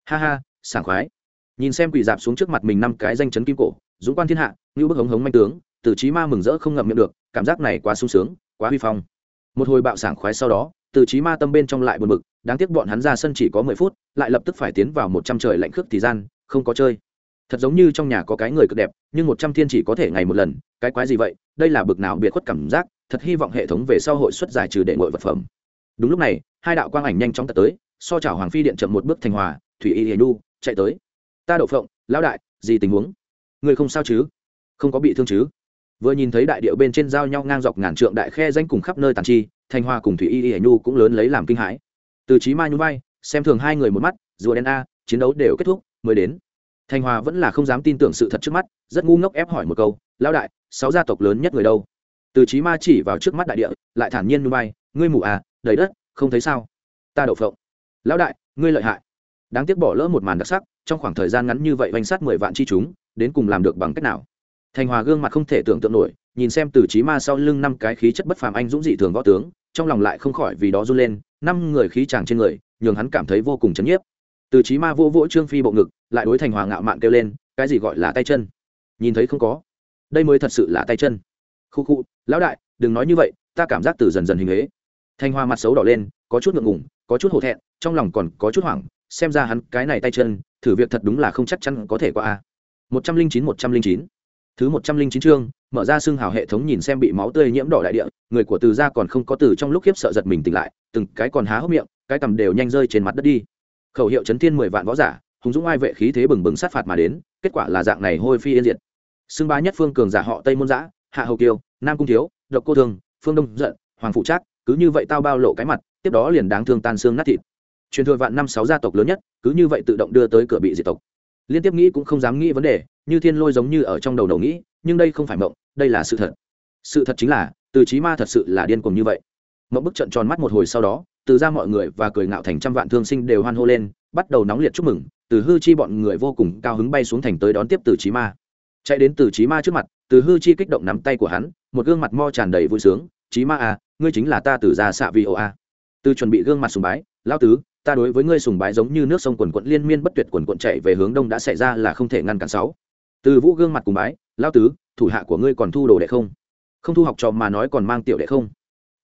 Ha ha sảng khoái. Nhìn xem quỳ dạp xuống trước mặt mình năm cái danh chấn kim cổ, dũng quan thiên hạ như bức hống hống manh tướng từ trí ma mừng rỡ không ngậm miệng được, cảm giác này quá sung sướng, quá huy phong. Một hồi bạo sảng khoái sau đó từ trí ma tâm bên trong lại buồn bực, đáng tiếc bọn hắn ra sân chỉ có mười phút, lại lập tức phải tiến vào một trăm trời lạnh khước thì gian, không có chơi. Thật giống như trong nhà có cái người cực đẹp, nhưng một trăm thiên chỉ có thể ngày một lần, cái quái gì vậy? Đây là bực nào biệt khuất cảm giác, thật hy vọng hệ thống về sau hội xuất giải trừ để ngội vật phẩm. Đúng lúc này, hai đạo quang ảnh nhanh chóng tật tới, so chảo hoàng phi điện chậm một bước thành hòa, thủy y hiền nu chạy tới. Ta đậu phộng, lão đại, gì tình huống? Người không sao chứ? Không có bị thương chứ? Vừa nhìn thấy đại điệu bên trên giao nhau ngang dọc ngàn trượng đại khe danh cùng khắp nơi tàn chi thanh hoa cùng thủy y y nhu cũng lớn lấy làm kinh hãi. Từ trí ma nhún vai, xem thường hai người một mắt, rùa đen a, chiến đấu đều kết thúc, mới đến. Thanh hoa vẫn là không dám tin tưởng sự thật trước mắt, rất ngu ngốc ép hỏi một câu, lão đại, sáu gia tộc lớn nhất người đâu? Từ trí ma chỉ vào trước mắt đại địa, lại thản nhiên nhún vai, ngươi mù à đầy đất, không thấy sao? Ta đậu phộng. Lão đại, ngươi lợi hại đáng tiếc bỏ lỡ một màn đặc sắc, trong khoảng thời gian ngắn như vậy oanh sát mười vạn chi chúng, đến cùng làm được bằng cách nào? Thành hòa gương mặt không thể tưởng tượng nổi, nhìn xem từ trí ma sau lưng năm cái khí chất bất phàm anh dũng dị thường võ tướng, trong lòng lại không khỏi vì đó run lên, năm người khí chàng trên người, nhường hắn cảm thấy vô cùng chấn nhiếp. Từ trí ma vô vỗ trương phi bộ ngực, lại đối thành hòa ngạo mạn kêu lên, cái gì gọi là tay chân? Nhìn thấy không có. Đây mới thật sự là tay chân. Khu khu, lão đại, đừng nói như vậy, ta cảm giác từ dần dần hình ế. Thanh hoa mặt xấu đỏ lên, có chút ngượng ngùng, có chút hổ thẹn, trong lòng còn có chút hoảng xem ra hắn cái này tay chân, thử việc thật đúng là không chắc chắn có thể qua a. một trăm linh chín, một trăm linh chín. Thứ một trăm linh chín chương, mở ra xương hào hệ thống nhìn xem bị máu tươi nhiễm đỏ đại địa, người của từ gia còn không có từ trong lúc khiếp sợ giật mình tỉnh lại, từng cái còn há hốc miệng, cái cầm đều nhanh rơi trên mặt đất đi. Khẩu hiệu chấn thiên mười vạn võ giả, hùng dũng ai vệ khí thế bừng bừng sát phạt mà đến, kết quả là dạng này hôi phi yên diệt. Xưng bá nhất phương cường giả họ tây môn giã, hạ hầu kiêu, nam cung thiếu, độc cô thương, phương đông giận, hoàng phụ trác, cứ như vậy tao bao lộ cái mặt, tiếp đó liền đáng thương tan xương nát thịt truyền thừa vạn năm sáu gia tộc lớn nhất, cứ như vậy tự động đưa tới cửa bị diệt tộc. Liên tiếp nghĩ cũng không dám nghĩ vấn đề, như thiên lôi giống như ở trong đầu đầu nghĩ, nhưng đây không phải mộng, đây là sự thật. Sự thật chính là, từ trí ma thật sự là điên cuồng như vậy. Mộng bức trận tròn mắt một hồi sau đó, từ ra mọi người và cười ngạo thành trăm vạn thương sinh đều hoan hô lên, bắt đầu nóng liệt chúc mừng, từ hư chi bọn người vô cùng cao hứng bay xuống thành tới đón tiếp từ trí ma. Chạy đến từ trí ma trước mặt, từ hư chi kích động nắm tay của hắn, một gương mặt mo tràn đầy vui sướng trí ma à ngươi chính là ta từ ra xạ vi ô a. Từ chuẩn bị gương mặt sùng bái lao tứ ta đối với ngươi sùng bái giống như nước sông quần quận liên miên bất tuyệt quần quận chạy về hướng đông đã xảy ra là không thể ngăn cản sáu. Từ vũ gương mặt cùng bái lao tứ thủ hạ của ngươi còn thu đồ đệ không? Không thu học trò mà nói còn mang tiểu đệ không?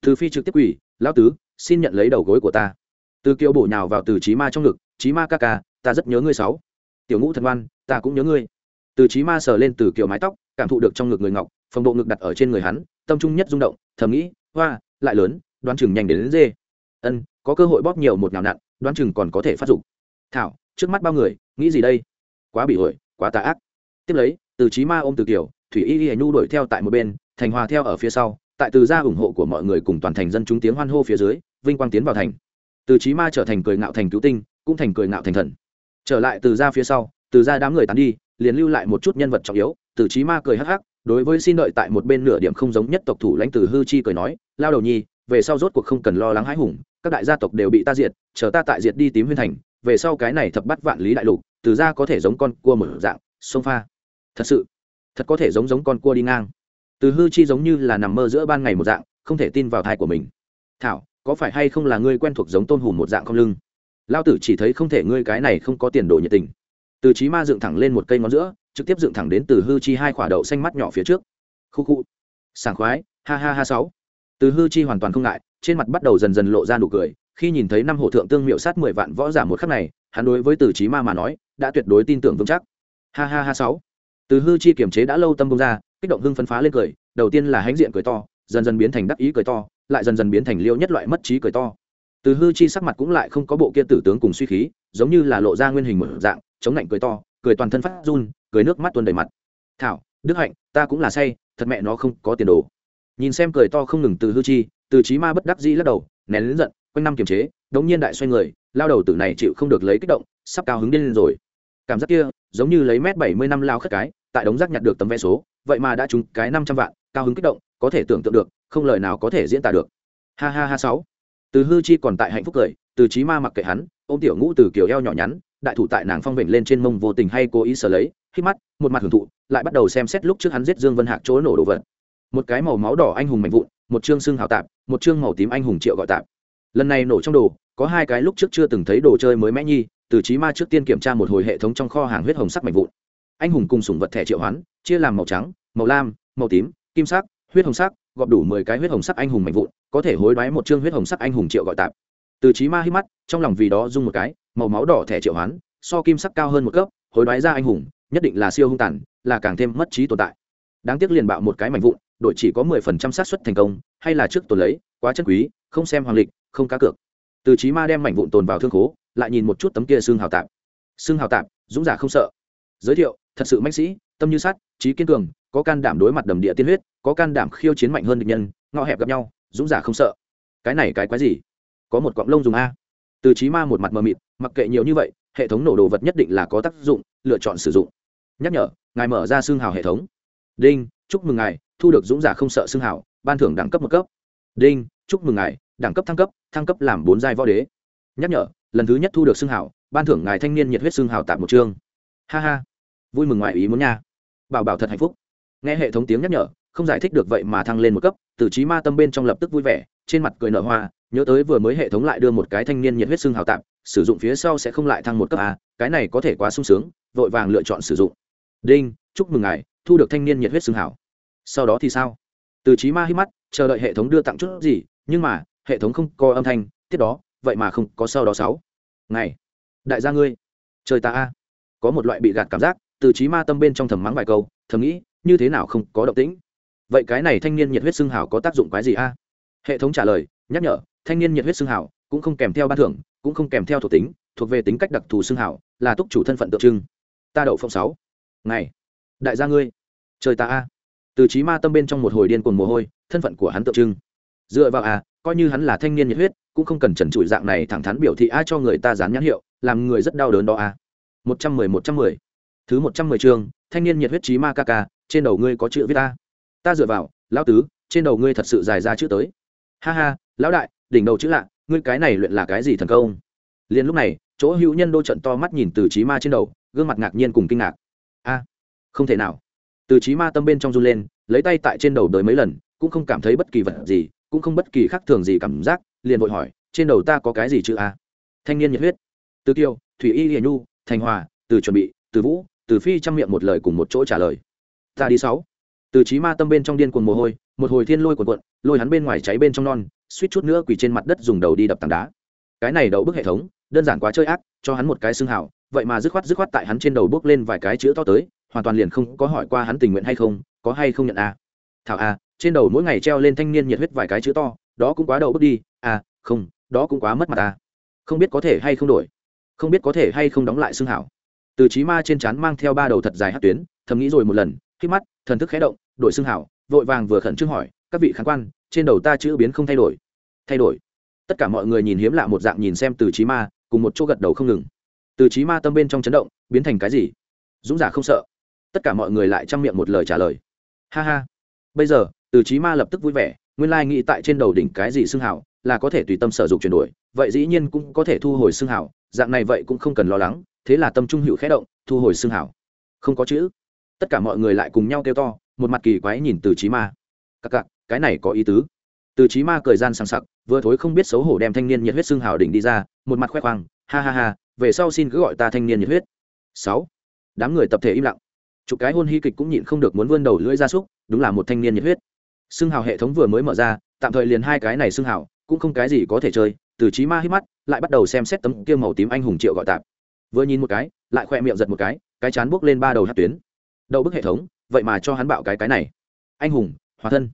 Từ phi trực tiếp quỷ lao tứ xin nhận lấy đầu gối của ta. Từ kiều bổ nhào vào từ trí ma trong ngực trí ma ca ca ta rất nhớ ngươi sáu. Tiểu ngũ thần văn ta cũng nhớ ngươi. Từ trí ma sờ lên từ kiều mái tóc cảm thụ được trong ngực người ngọc phong bộ ngực đặt ở trên người hắn tâm trung nhất rung động thầm nghĩ hoa lại lớn đoán chừng nhanh đến, đến dê. Ân có cơ hội bóp nhiều một nhào nặn đoán chừng còn có thể phát dụng thảo, trước mắt bao người, nghĩ gì đây? Quá bị ổi quá tà ác. Tiếp lấy, từ trí ma ôm từ kiều, thủy y y nhu đuổi theo tại một bên, thành hòa theo ở phía sau, tại từ gia ủng hộ của mọi người cùng toàn thành dân chúng tiếng hoan hô phía dưới, vinh quang tiến vào thành. Từ trí ma trở thành cười ngạo thành cứu tinh, cũng thành cười ngạo thành thần. Trở lại từ gia phía sau, từ gia đám người tán đi, liền lưu lại một chút nhân vật trọng yếu, từ trí ma cười hắc hắc, đối với xin đợi tại một bên nửa điểm không giống nhất tộc thủ lãnh từ hư chi cười nói, lao đầu nhi, về sau rốt cuộc không cần lo lắng hãi hùng, các đại gia tộc đều bị ta diệt chờ ta tại diệt đi tím huyên thành, về sau cái này thập bắt vạn lý đại lục, từ ra có thể giống con cua mở dạng, sông pha. Thật sự, thật có thể giống giống con cua đi ngang. Từ hư chi giống như là nằm mơ giữa ban ngày một dạng, không thể tin vào thai của mình. Thảo, có phải hay không là ngươi quen thuộc giống tôn hùm một dạng không lưng? Lao tử chỉ thấy không thể ngươi cái này không có tiền đồ nhiệt tình. Từ trí ma dựng thẳng lên một cây ngón giữa, trực tiếp dựng thẳng đến từ hư chi hai quả đậu xanh mắt nhỏ phía trước. Khu khu. Sảng khoái, ha ha ha sáu. Từ hư chi hoàn toàn không ngại, trên mặt bắt đầu dần dần lộ ra nụ cười khi nhìn thấy năm hộ thượng tương miệu sát mười vạn võ giả một khắc này, hắn đối với từ trí ma mà nói, đã tuyệt đối tin tưởng vững chắc. Ha ha ha sáu. Từ hư chi kiềm chế đã lâu tâm công ra, kích động hưng phấn phá lên cười, đầu tiên là hãnh diện cười to, dần dần biến thành đắc ý cười to, lại dần dần biến thành liêu nhất loại mất trí cười to. Từ hư chi sắc mặt cũng lại không có bộ kia tử tướng cùng suy khí, giống như là lộ ra nguyên hình một dạng, chống lạnh cười to, cười toàn thân phát run, cười nước mắt tuôn đầy mặt. Thảo, đức hạnh, ta cũng là say, thật mẹ nó không có tiền đồ. Nhìn xem cười to không ngừng từ hư chi, từ trí ma bất đắc dĩ lắc đầu, nén lớn giận quanh năm kiềm chế, đống nhiên đại xoay người, lao đầu tử này chịu không được lấy kích động, sắp cao hứng điên lên rồi. Cảm giác kia, giống như lấy mét bảy mươi năm lao khất cái, tại đống rác nhặt được tấm vé số, vậy mà đã trúng cái năm trăm vạn, cao hứng kích động, có thể tưởng tượng được, không lời nào có thể diễn tả được. Ha ha ha sáu. Từ hư chi còn tại hạnh phúc cười, từ trí ma mặc kệ hắn, ôm tiểu ngũ từ kiểu eo nhỏ nhắn, đại thủ tại nàng phong vịnh lên trên mông vô tình hay cố ý sờ lấy hít mắt, một mặt hưởng thụ, lại bắt đầu xem xét lúc trước hắn giết dương vân hạc chỗ nổ đồ vật. Một cái màu máu đỏ anh hùng mạnh vụn, một chương xương hào tạp, một chương màu tím anh hùng triệu gọi tạp lần này nổ trong đồ, có hai cái lúc trước chưa từng thấy đồ chơi mới mẽ nhi, từ trí ma trước tiên kiểm tra một hồi hệ thống trong kho hàng huyết hồng sắc mạnh vụn. Anh hùng cùng sủng vật thẻ triệu hoán, chia làm màu trắng, màu lam, màu tím, kim sắc, huyết hồng sắc, gọp đủ mười cái huyết hồng sắc anh hùng mạnh vụn, có thể hối đoái một chương huyết hồng sắc anh hùng triệu gọi tạp. Từ trí ma hít mắt, trong lòng vì đó dung một cái, màu máu đỏ thẻ triệu hoán, so kim sắc cao hơn một cấp, hối đoái ra anh hùng, nhất định là siêu hung tàn, là càng thêm mất trí tồn tại. Đáng tiếc liền bạo một cái mạnh vụn, đội chỉ có mười phần trăm xác suất thành công, hay là trước tồn lấy, quá chân quý, không xem hoàng lịch không cá cược. Từ trí ma đem mảnh vụn tồn vào thương khố, lại nhìn một chút tấm kia xương hào tạp. Xương hào tạp, dũng giả không sợ. Giới thiệu, thật sự mạnh sĩ, tâm như sắt, trí kiên cường, có can đảm đối mặt đầm địa tiên huyết, có can đảm khiêu chiến mạnh hơn địch nhân, ngọ hẹp gặp nhau, dũng giả không sợ. Cái này cái quái gì? Có một cọng lông dùng a. Từ trí ma một mặt mờ mịt, mặc kệ nhiều như vậy, hệ thống nổ đồ vật nhất định là có tác dụng, lựa chọn sử dụng. Nhắc nhở, ngài mở ra xương hào hệ thống. Đinh, chúc mừng ngài, thu được dũng giả không sợ xương hào, ban thưởng đẳng cấp một cấp. Đinh, chúc mừng ngài đẳng cấp thăng cấp thăng cấp làm bốn giai võ đế. Nhắc nhở, lần thứ nhất thu được xương hào ban thưởng ngài thanh niên nhiệt huyết xương hào tạm một chương. Ha ha. Vui mừng ngoại ý muốn nha. Bảo bảo thật hạnh phúc. Nghe hệ thống tiếng nhắc nhở, không giải thích được vậy mà thăng lên một cấp, từ trí ma tâm bên trong lập tức vui vẻ, trên mặt cười nở hoa, nhớ tới vừa mới hệ thống lại đưa một cái thanh niên nhiệt huyết xương hào tạm sử dụng phía sau sẽ không lại thăng một cấp a, cái này có thể quá sung sướng, vội vàng lựa chọn sử dụng. Đinh, chúc mừng ngài, thu được thanh niên nhiệt huyết xương hào sau đó thì sao? Từ trí ma hít mắt, chờ đợi hệ thống đưa tặng chút gì, nhưng mà hệ thống không có âm thanh, tiếp đó, vậy mà không có sau đó sáu. Ngày, đại gia ngươi, trời ta a. Có một loại bị gạt cảm giác, từ trí ma tâm bên trong thầm mắng vài câu, thầm nghĩ, như thế nào không có động tĩnh. Vậy cái này thanh niên nhiệt huyết xương hào có tác dụng cái gì a? Hệ thống trả lời, nhắc nhở, thanh niên nhiệt huyết xương hào cũng không kèm theo ban thưởng, cũng không kèm theo thuộc tính, thuộc về tính cách đặc thù xương hào, là túc chủ thân phận tượng trưng. Ta đậu phong sáu. Ngày, đại gia ngươi, trời ta a. Từ trí ma tâm bên trong một hồi điên cuồng mồ hôi, thân phận của hắn tượng trưng. Dựa vào à coi như hắn là thanh niên nhiệt huyết, cũng không cần trần trụi dạng này thẳng thắn biểu thị ai cho người ta dán nhãn hiệu, làm người rất đau đớn đó a. Một trăm mười, một trăm mười. Thứ một trăm mười chương, thanh niên nhiệt huyết trí ma ca ca, trên đầu ngươi có chữ viết ta ta dựa vào, lão tứ, trên đầu ngươi thật sự dài ra chữ tới. Ha ha, lão đại, đỉnh đầu chữ lạ, ngươi cái này luyện là cái gì thần công? Liền lúc này, chỗ hữu nhân đô trận to mắt nhìn từ trí ma trên đầu, gương mặt ngạc nhiên cùng kinh ngạc. A, không thể nào. Từ trí ma tâm bên trong run lên, lấy tay tại trên đầu đời mấy lần, cũng không cảm thấy bất kỳ vật gì cũng không bất kỳ khác thường gì cảm giác, liền vội hỏi, trên đầu ta có cái gì chữ a? Thanh niên nhiệt huyết. Từ kiều, thủy y hiền nhu, thành hòa, từ chuẩn bị, từ vũ, từ phi chăm miệng một lời cùng một chỗ trả lời. Ta đi sáu. Từ trí ma tâm bên trong điên cuồng mồ hôi, một hồi thiên lôi cuộn cuộn, lôi hắn bên ngoài cháy bên trong non, suýt chút nữa quỳ trên mặt đất dùng đầu đi đập tảng đá. Cái này đậu bức hệ thống, đơn giản quá chơi ác, cho hắn một cái xương hảo vậy mà dứt khoát dứt khoát tại hắn trên đầu bước lên vài cái chữ to tới, hoàn toàn liền không có hỏi qua hắn tình nguyện hay không, có hay không nhận a. Thảo a trên đầu mỗi ngày treo lên thanh niên nhiệt huyết vài cái chữ to, đó cũng quá đậu bước đi à không, đó cũng quá mất mặt ta. Không biết có thể hay không đổi, không biết có thể hay không đóng lại xương hảo. Từ trí ma trên trán mang theo ba đầu thật dài hát tuyến, thầm nghĩ rồi một lần, khi mắt, thần thức khé động, đổi xương hảo, vội vàng vừa khẩn trương hỏi, các vị khán quan, trên đầu ta chữ biến không thay đổi? Thay đổi. Tất cả mọi người nhìn hiếm lạ một dạng nhìn xem từ trí ma, cùng một chỗ gật đầu không ngừng. Từ trí ma tâm bên trong chấn động, biến thành cái gì? Dũng giả không sợ. Tất cả mọi người lại chăm miệng một lời trả lời. Ha ha, bây giờ từ chí ma lập tức vui vẻ nguyên lai nghĩ tại trên đầu đỉnh cái gì xương hào là có thể tùy tâm sở dục chuyển đổi vậy dĩ nhiên cũng có thể thu hồi xương hào, dạng này vậy cũng không cần lo lắng thế là tâm trung hữu khẽ động thu hồi xương hào. không có chữ. Tất cả mọi người lại cùng nhau kêu to một mặt kỳ quái nhìn từ chí ma. Cặc cặc cái này có ý tứ. Từ chí ma cười gian sảng sặc vừa thối không biết xấu hổ đem thanh niên nhiệt huyết xương hào đỉnh đi ra một mặt khoe khoang ha ha ha về sau xin cứ gọi ta thanh niên nhiệt huyết. Sáu. Đám người tập thể im lặng. Chụp cái hôn hy kịch cũng nhịn không được muốn vươn đầu lưỡi ra súc đúng là một thanh niên nhiệt huyết xưng hào hệ thống vừa mới mở ra, tạm thời liền hai cái này xưng hào, cũng không cái gì có thể chơi, từ trí ma hít mắt, lại bắt đầu xem xét tấm kia màu tím anh hùng triệu gọi tạp vừa nhìn một cái, lại khoe miệng giật một cái cái chán buốc lên ba đầu hát tuyến. Đậu bức hệ thống, vậy mà cho hắn bạo cái cái này. Anh hùng Hóa thân.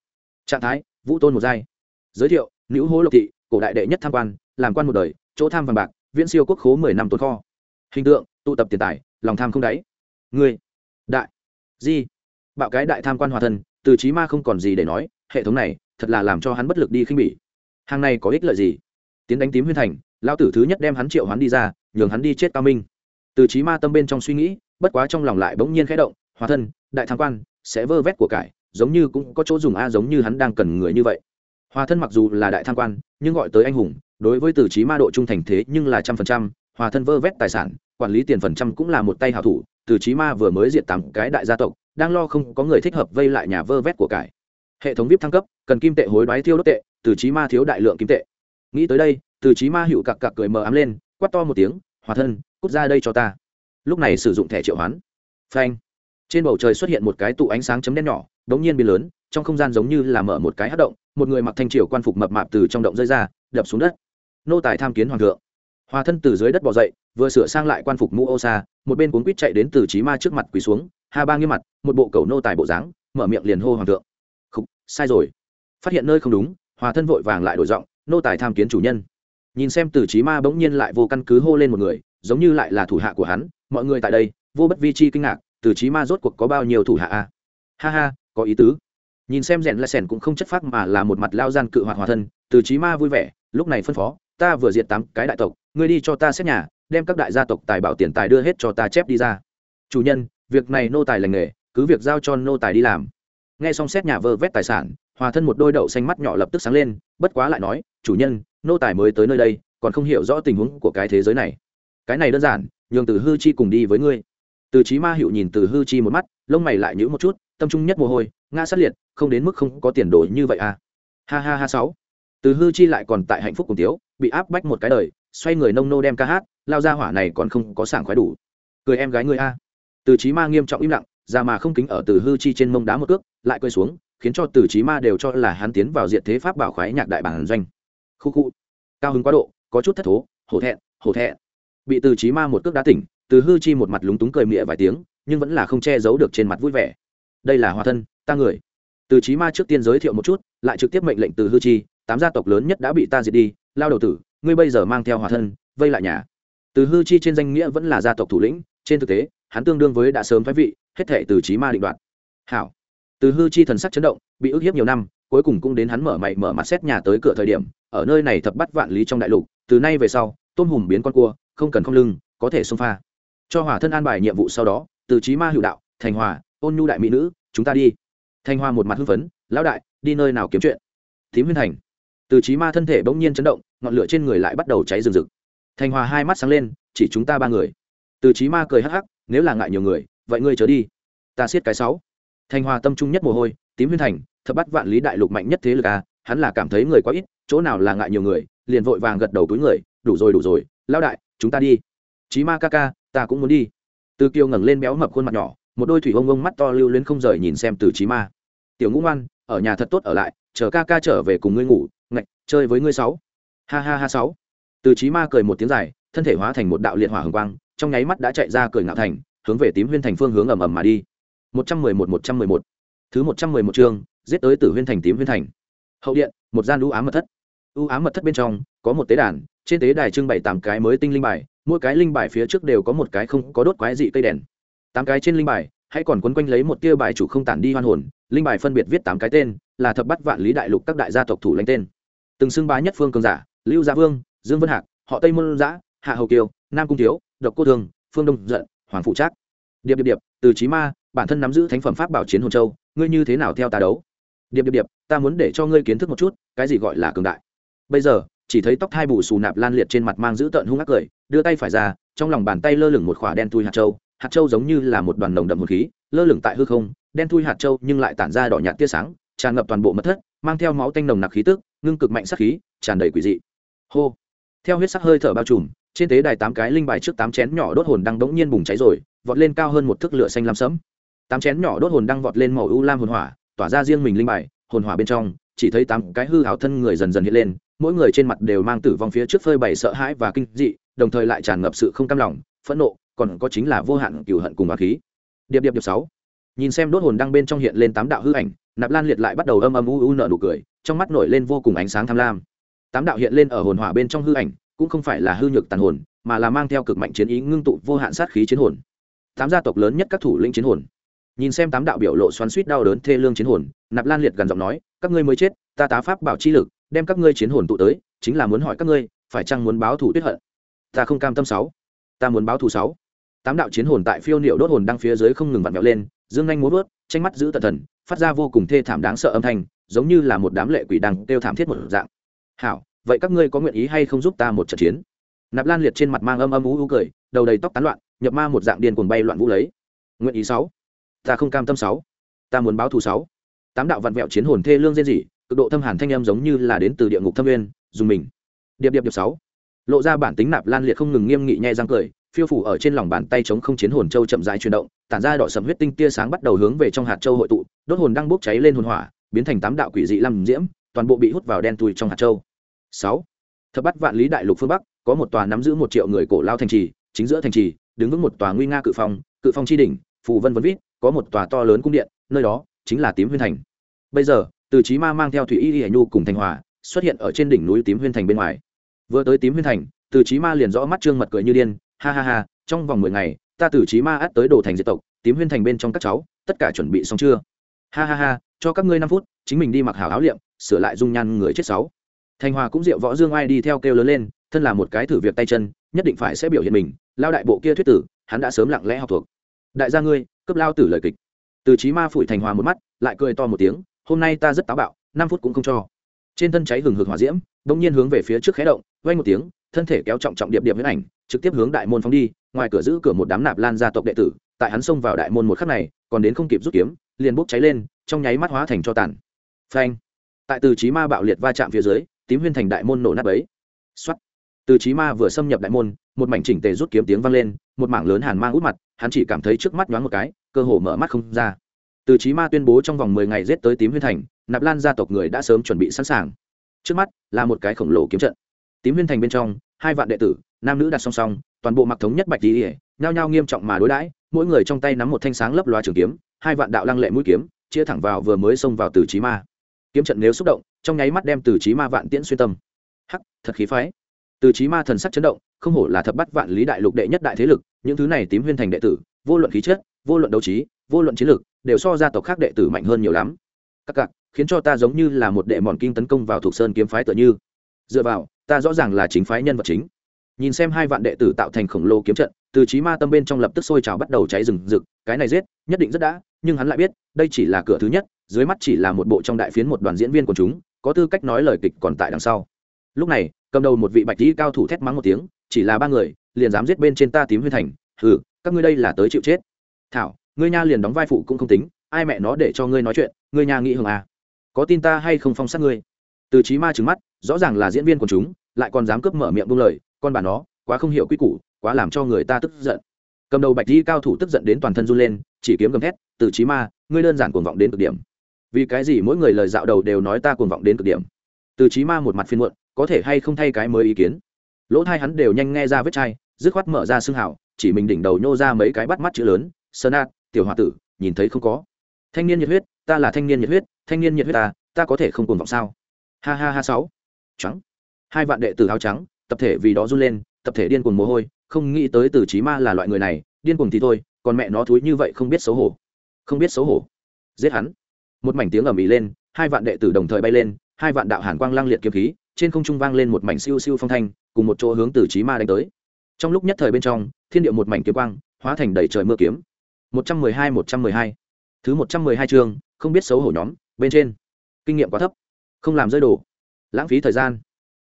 Trạng thái, vũ tôn một giai. Giới thiệu, nữ hố lộc thị, cổ đại đệ nhất tham quan, làm quan một đời, chỗ tham vàng bạc, viễn siêu quốc khố mười năm tồn kho. Hình tượng, tụ tập tiền tài, lòng tham không đáy. Người, đại, di, bạo cái đại tham quan hòa thân từ trí ma không còn gì để nói, hệ thống này thật là làm cho hắn bất lực đi khinh bỉ. Hàng này có ích lợi gì? Tiến đánh tím huyên thành lao tử thứ nhất đem hắn triệu hắn đi ra, nhường hắn đi chết cao minh. Từ trí ma tâm bên trong suy nghĩ, bất quá trong lòng lại bỗng nhiên khẽ động, hóa thân, đại tham quan, sẽ vơ vét của cải, giống như cũng có chỗ dùng a, giống như hắn đang cần người như vậy. Hòa thân mặc dù là đại tham quan, nhưng gọi tới anh hùng, đối với từ trí ma độ trung thành thế nhưng là trăm phần trăm, hòa thân vơ vét tài sản, quản lý tiền phần trăm cũng là một tay hảo thủ, từ trí ma vừa mới diệt tám cái đại gia tộc đang lo không có người thích hợp vây lại nhà vơ vét của cải. Hệ thống vip thăng cấp, cần kim tệ hối đoái thiêu đốt tệ, từ trí ma thiếu đại lượng kim tệ. Nghĩ tới đây, từ trí ma hữu cặc cặc cười mờ ám lên quắt to một tiếng, hòa thân, cút ra đây cho ta. Lúc này sử dụng thẻ triệu hoán. Phanh. Trên bầu trời xuất hiện một cái tụ ánh sáng chấm đen nhỏ, đống nhiên biến lớn, trong không gian giống như là mở một cái hát động, một người mặc thanh triều quan phục mập mạp từ trong động rơi ra, đập xuống đất. Nô tài tham kiến hoàng thượng. Hòa thân từ dưới đất bỏ dậy, vừa sửa sang lại quan phục mũ ô xa một bên cuốn quýt chạy đến từ trí ma trước mặt quỳ xuống hà ba nghiêm mặt một bộ cầu nô tài bộ dáng mở miệng liền hô hoàng thượng. Khúc, sai rồi. Phát hiện nơi không đúng hòa thân vội vàng lại đổi giọng nô tài tham kiến chủ nhân. Nhìn xem từ trí ma bỗng nhiên lại vô căn cứ hô lên một người giống như lại là thủ hạ của hắn mọi người tại đây vô bất vi chi kinh ngạc từ trí ma rốt cuộc có bao nhiêu thủ hạ a? Ha ha có ý tứ. Nhìn xem rèn la sèn cũng không chất phác mà là một mặt lao gian cự hoạt hòa thân từ trí ma vui vẻ lúc này phân phó ta vừa diệt tám cái đại tộc ngươi đi cho ta xét nhà đem các đại gia tộc tài bảo tiền tài đưa hết cho ta chép đi ra. Chủ nhân việc này nô tài lành nghề, cứ việc giao cho nô tài đi làm. Nghe xong xét nhà vơ vét tài sản, hòa thân một đôi đậu xanh mắt nhỏ lập tức sáng lên, bất quá lại nói, chủ nhân, nô tài mới tới nơi đây, còn không hiểu rõ tình huống của cái thế giới này. Cái này đơn giản, nhường từ hư chi cùng đi với ngươi. Từ trí ma hiệu nhìn từ hư chi một mắt, lông mày lại nhữ một chút, tâm trung nhất mồ hôi, ngã sát liệt, không đến mức không có tiền đồ như vậy à. Ha ha ha sáu. Từ hư chi lại còn tại hạnh phúc cùng tiếu, bị áp bách một cái đời, xoay người nông nô đem ca hát, lao ra hỏa này còn không có sảng khoái đủ. Cười em gái ngươi a từ Chí ma nghiêm trọng im lặng ra mà không kính ở từ hư chi trên mông đá một cước, lại quay xuống, khiến cho từ Chí ma đều cho là hắn tiến vào diện thế pháp bảo khoái nhạc đại bản doanh. Khu khu. Cao hứng quá độ, có chút thất thố, hổ thẹn hổ thẹn. Bị từ Chí ma một cước đá tỉnh, từ hư chi một mặt lúng túng cười mịa vài tiếng, nhưng vẫn là không che giấu được trên mặt vui vẻ. Đây là hòa thân, ta người. Từ Chí ma trước tiên giới thiệu một chút, lại trực tiếp mệnh lệnh từ hư chi, tám gia tộc lớn nhất đã bị ta diệt đi, lao đầu tử, ngươi bây giờ mang theo hòa thân, vây lại nhà. Từ hư chi trên danh nghĩa vẫn là gia tộc thủ lĩnh, trên thực tế hắn tương đương với đã sớm thoái vị, hết thệ từ trí ma định đoạt. Hảo. Từ hư chi thần sắc chấn động, bị ức hiếp nhiều năm, cuối cùng cũng đến hắn mở mày mở mặt xét nhà tới cửa thời điểm, ở nơi này thập bắt vạn lý trong đại lục, từ nay về sau, tôm hùm biến con cua, không cần không lưng, có thể xông pha. Cho hỏa thân an bài nhiệm vụ sau đó, từ trí ma hữu đạo, thành hòa, ôn nhu đại mỹ nữ, chúng ta đi. Thành hòa một mặt hưng phấn, lão đại, đi nơi nào kiếm chuyện? Thím huyên thành. Từ trí ma thân thể bỗng nhiên chấn động, ngọn lửa trên người lại bắt đầu cháy rừng rực. Thành hòa hai mắt sáng lên, chỉ chúng ta ba người. Từ trí ma cười hắc hắc nếu là ngại nhiều người, vậy ngươi chớ đi. Ta siết cái sáu. Thanh Hoa tâm trung nhất mồ hôi, tím huyên thành, thập bắt vạn lý đại lục mạnh nhất thế lực à hắn là cảm thấy người quá ít, chỗ nào là ngại nhiều người, liền vội vàng gật đầu túi người, đủ rồi đủ rồi, lão đại, chúng ta đi. Chí ma ca ca, ta cũng muốn đi. Từ kiều ngẩng lên béo mập khuôn mặt nhỏ, một đôi thủy ông ông mắt to lưu luyến không rời nhìn xem từ Chí ma. Tiểu ngũ ngoan, ở nhà thật tốt ở lại, chờ ca ca trở về cùng ngươi ngủ, ngạch, chơi với ngươi sáu. Ha ha ha sáu. Từ Chí ma cười một tiếng dài, thân thể hóa thành một đạo liệt hỏa hồng quang trong nháy mắt đã chạy ra cười ngạo thành, hướng về tím huyên thành phương hướng ầm ầm mà đi. Một trăm mười một một trăm mười một. Thứ một trăm mười một chương, giết tới tử huyên thành tím huyên thành. Hậu điện, một gian ưu ám mật thất. Ưu ám mật thất bên trong, có một tế đàn, trên tế đài trưng bày tám cái mới tinh linh bài, mỗi cái linh bài phía trước đều có một cái không có đốt quái dị cây đèn. Tám cái trên linh bài, hãy còn quấn quanh lấy một tia bài chủ không tản đi hoan hồn, linh bài phân biệt viết tám cái tên, là thập bắt vạn lý đại lục các đại gia tộc thủ lãnh tên. Từng xưng bá nhất phương cường giả, lưu gia vương, dương vân hạc, họ tây môn giã, hạ hầu kiều, nam cung thiếu độc cô thương, phương đông giận, hoàng phụ trác. Điệp điệp điệp, từ trí ma, bản thân nắm giữ thánh phẩm pháp bảo chiến hồn châu, ngươi như thế nào theo ta đấu? Điệp điệp điệp, ta muốn để cho ngươi kiến thức một chút, cái gì gọi là cường đại. Bây giờ, chỉ thấy tóc hai bù xù nạp lan liệt trên mặt mang giữ tợn hung ác cười, đưa tay phải ra, trong lòng bàn tay lơ lửng một khỏa đen thui hạt châu. Hạt châu giống như là một đoàn nồng đậm hồn khí, lơ lửng tại hư không, đen thui hạt châu nhưng lại tản ra đỏ nhạt tia sáng, tràn ngập toàn bộ mật thất, mang theo máu tanh nồng nặc khí tức, ngưng cực mạnh sắc khí, tràn đầy quỷ dị. Hô. Theo huyết sắc hơi thở bao trùm trên tế đài tám cái linh bài trước tám chén nhỏ đốt hồn đang đống nhiên bùng cháy rồi, vọt lên cao hơn một thước lửa xanh lam sẫm. Tám chén nhỏ đốt hồn đang vọt lên màu u lam hồn hỏa, tỏa ra riêng mình linh bài, hồn hỏa bên trong, chỉ thấy tám cái hư hảo thân người dần dần hiện lên, mỗi người trên mặt đều mang tử vong phía trước phơi bày sợ hãi và kinh dị, đồng thời lại tràn ngập sự không cam lòng, phẫn nộ, còn có chính là vô hạn cửu hận cùng bá khí. Điệp điệp điệp sáu. Nhìn xem đốt hồn đang bên trong hiện lên tám đạo hư ảnh, nạp lan liệt lại bắt đầu âm âm u u nở nụ cười, trong mắt nổi lên vô cùng ánh sáng tham lam. Tám đạo hiện lên ở hồn hỏa bên trong hư ảnh cũng không phải là hư nhược tàn hồn, mà là mang theo cực mạnh chiến ý ngưng tụ vô hạn sát khí chiến hồn. Tám gia tộc lớn nhất các thủ lĩnh chiến hồn. Nhìn xem tám đạo biểu lộ xoắn suýt đau đớn thê lương chiến hồn, nạp lan liệt gần giọng nói, các ngươi mới chết, ta tá pháp bảo chi lực, đem các ngươi chiến hồn tụ tới, chính là muốn hỏi các ngươi, phải chăng muốn báo thù tuyết hận? Ta không cam tâm sáu. Ta muốn báo thù sáu. Tám đạo chiến hồn tại phiêu niệu đốt hồn đang phía dưới không ngừng vặn vẹo lên, dương nhanh muốn vớt tranh mắt giữ tận thần, phát ra vô cùng thê thảm đáng sợ âm thanh, giống như là một đám lệ quỷ đang kêu thảm thiết một dạng. Hảo vậy các ngươi có nguyện ý hay không giúp ta một trận chiến? Nạp lan liệt trên mặt mang âm âm ú ú cười, đầu đầy tóc tán loạn, nhập ma một dạng điên cuồng bay loạn vũ lấy. Nguyện ý sáu. Ta không cam tâm sáu. Ta muốn báo thù sáu. Tám đạo vặn vẹo chiến hồn thê lương diên dị cực độ thâm hàn thanh âm giống như là đến từ địa ngục thâm nguyên, dùng mình. Điệp điệp điệp sáu. Lộ ra bản tính nạp lan liệt không ngừng nghiêm nghị nhai răng cười, phiêu phủ ở trên lòng bàn tay chống không chiến hồn châu chậm rãi chuyển động, tản ra đỏ sầm huyết tinh tia sáng bắt đầu hướng về trong hạt châu hội tụ, đốt hồn đang bốc cháy lên hồn hỏa, biến thành tám đạo quỷ dị lâm diễm, toàn bộ bị hút vào đen tùi trong hạt châu sáu. Thập bắt vạn lý đại lục phương bắc, có một tòa nắm giữ một triệu người cổ lao thành trì, chính giữa thành trì, đứng vững một tòa nguy nga cự phong cự phong tri đỉnh, phù vân vân vít, có một tòa to lớn cung điện, nơi đó chính là tím huyên thành. Bây giờ, từ trí ma mang theo thủy y hải nhu cùng thành hòa, xuất hiện ở trên đỉnh núi tím huyên thành bên ngoài. Vừa tới tím huyên thành, từ trí ma liền rõ mắt trương mật cười như điên, ha ha ha, trong vòng mười ngày, ta từ trí ma át tới đồ thành diệt tộc, tím huyên thành bên trong các cháu, tất cả chuẩn bị xong chưa? Ha ha ha, cho các ngươi năm phút, chính mình đi mặc hảo áo liệm, sửa lại dung nhan người chết sáu thành hòa cũng diệu võ dương ai đi theo kêu lớn lên, thân là một cái thử việc tay chân, nhất định phải sẽ biểu hiện mình, lao đại bộ kia thuyết tử, hắn đã sớm lặng lẽ học thuộc. Đại gia ngươi, cấp lao tử lời kịch. Từ trí ma phủi thành hòa một mắt, lại cười to một tiếng, hôm nay ta rất táo bạo, năm phút cũng không cho. Trên thân cháy hừng hực hỏa diễm, bỗng nhiên hướng về phía trước khé động vay một tiếng, thân thể kéo trọng trọng điệp điệp với ảnh, trực tiếp hướng đại môn phóng đi, ngoài cửa giữ cửa một đám nạp lan gia tộc đệ tử, tại hắn xông vào đại môn một khắc này, còn đến không kịp rút kiếm, liền bốc cháy lên, trong nháy mắt hóa thành cho tàn. Phanh. Tại từ trí ma bạo liệt va chạm phía dưới tím huyên thành đại môn nổ nát ấy xuất từ trí ma vừa xâm nhập đại môn, một mảnh chỉnh tề rút kiếm tiếng vang lên, một mảng lớn hàn mang út mặt, hắn chỉ cảm thấy trước mắt nhoáng một cái, cơ hồ mở mắt không ra. Từ trí ma tuyên bố trong vòng mười ngày giết tới tím huyên thành, nạp lan gia tộc người đã sớm chuẩn bị sẵn sàng. Trước mắt là một cái khổng lồ kiếm trận. Tím huyên thành bên trong, hai vạn đệ tử, nam nữ đặt song song, toàn bộ mặc thống nhất bạch tỉ nhao nhao nghiêm trọng mà đối đãi, mỗi người trong tay nắm một thanh sáng lấp loa trường kiếm, hai vạn đạo lăng lệ mũi kiếm, chia thẳng vào vừa mới xông vào từ trí ma. Kiếm trận nếu xúc động trong nháy mắt đem từ trí ma vạn tiễn xuyên tâm. Hắc, thật khí phái. Từ trí ma thần sắc chấn động, không hổ là thập bắt vạn lý đại lục đệ nhất đại thế lực, những thứ này tím huyên thành đệ tử, vô luận khí chất, vô luận đấu trí, vô luận chiến lược đều so gia tộc khác đệ tử mạnh hơn nhiều lắm. Các cặc, khiến cho ta giống như là một đệ mòn kinh tấn công vào thuộc sơn kiếm phái tựa như. Dựa vào, ta rõ ràng là chính phái nhân vật chính. Nhìn xem hai vạn đệ tử tạo thành khổng lồ kiếm trận, từ trí ma tâm bên trong lập tức sôi trào bắt đầu cháy rừng rực, cái này giết, nhất định rất đã, nhưng hắn lại biết, đây chỉ là cửa thứ nhất, dưới mắt chỉ là một bộ trong đại phiến một đoàn diễn viên của chúng có tư cách nói lời kịch còn tại đằng sau. Lúc này, cầm đầu một vị bạch lý cao thủ thét mắng một tiếng, chỉ là ba người, liền dám giết bên trên ta tím huyên thành, hừ, các ngươi đây là tới chịu chết. Thảo, ngươi nha liền đóng vai phụ cũng không tính, ai mẹ nó để cho ngươi nói chuyện, ngươi nha nghĩ hưởng à. Có tin ta hay không phong sát ngươi? Từ trí ma trừng mắt, rõ ràng là diễn viên của chúng, lại còn dám cướp mở miệng buông lời, con bà nó, quá không hiểu quy củ, quá làm cho người ta tức giận. Cầm đầu bạch di cao thủ tức giận đến toàn thân run lên, chỉ kiếm gầm thét, từ trí ma, ngươi đơn giản cuồng vọng đến cực điểm vì cái gì mỗi người lời dạo đầu đều nói ta cuồng vọng đến cực điểm? Từ trí ma một mặt phiên muộn, có thể hay không thay cái mới ý kiến? Lỗ thai hắn đều nhanh nghe ra vết chai, dứt khoát mở ra xương hảo, chỉ mình đỉnh đầu nhô ra mấy cái bắt mắt chữ lớn, sơn ạt tiểu h tử, nhìn thấy không có? Thanh niên nhiệt huyết, ta là thanh niên nhiệt huyết, thanh niên nhiệt huyết ta ta có thể không cuồng vọng sao? Ha ha ha, sáu. Trắng. Hai vạn đệ tử áo trắng, tập thể vì đó run lên, tập thể điên cuồng mồ hôi, không nghĩ tới từ trí ma là loại người này, điên cuồng thì thôi, còn mẹ nó thúi như vậy không biết xấu hổ. Không biết xấu hổ. Giết hắn một mảnh tiếng ầm ĩ lên, hai vạn đệ tử đồng thời bay lên, hai vạn đạo hàn quang lang liệt kiếm khí, trên không trung vang lên một mảnh siêu siêu phong thanh, cùng một chỗ hướng từ trí ma đánh tới. Trong lúc nhất thời bên trong, thiên địa một mảnh kiếm quang, hóa thành đầy trời mưa kiếm. Một trăm mười hai, một trăm mười hai. Thứ một trăm mười hai chương, không biết xấu hổ nhóm, bên trên. Kinh nghiệm quá thấp. Không làm rơi đồ. Lãng phí thời gian.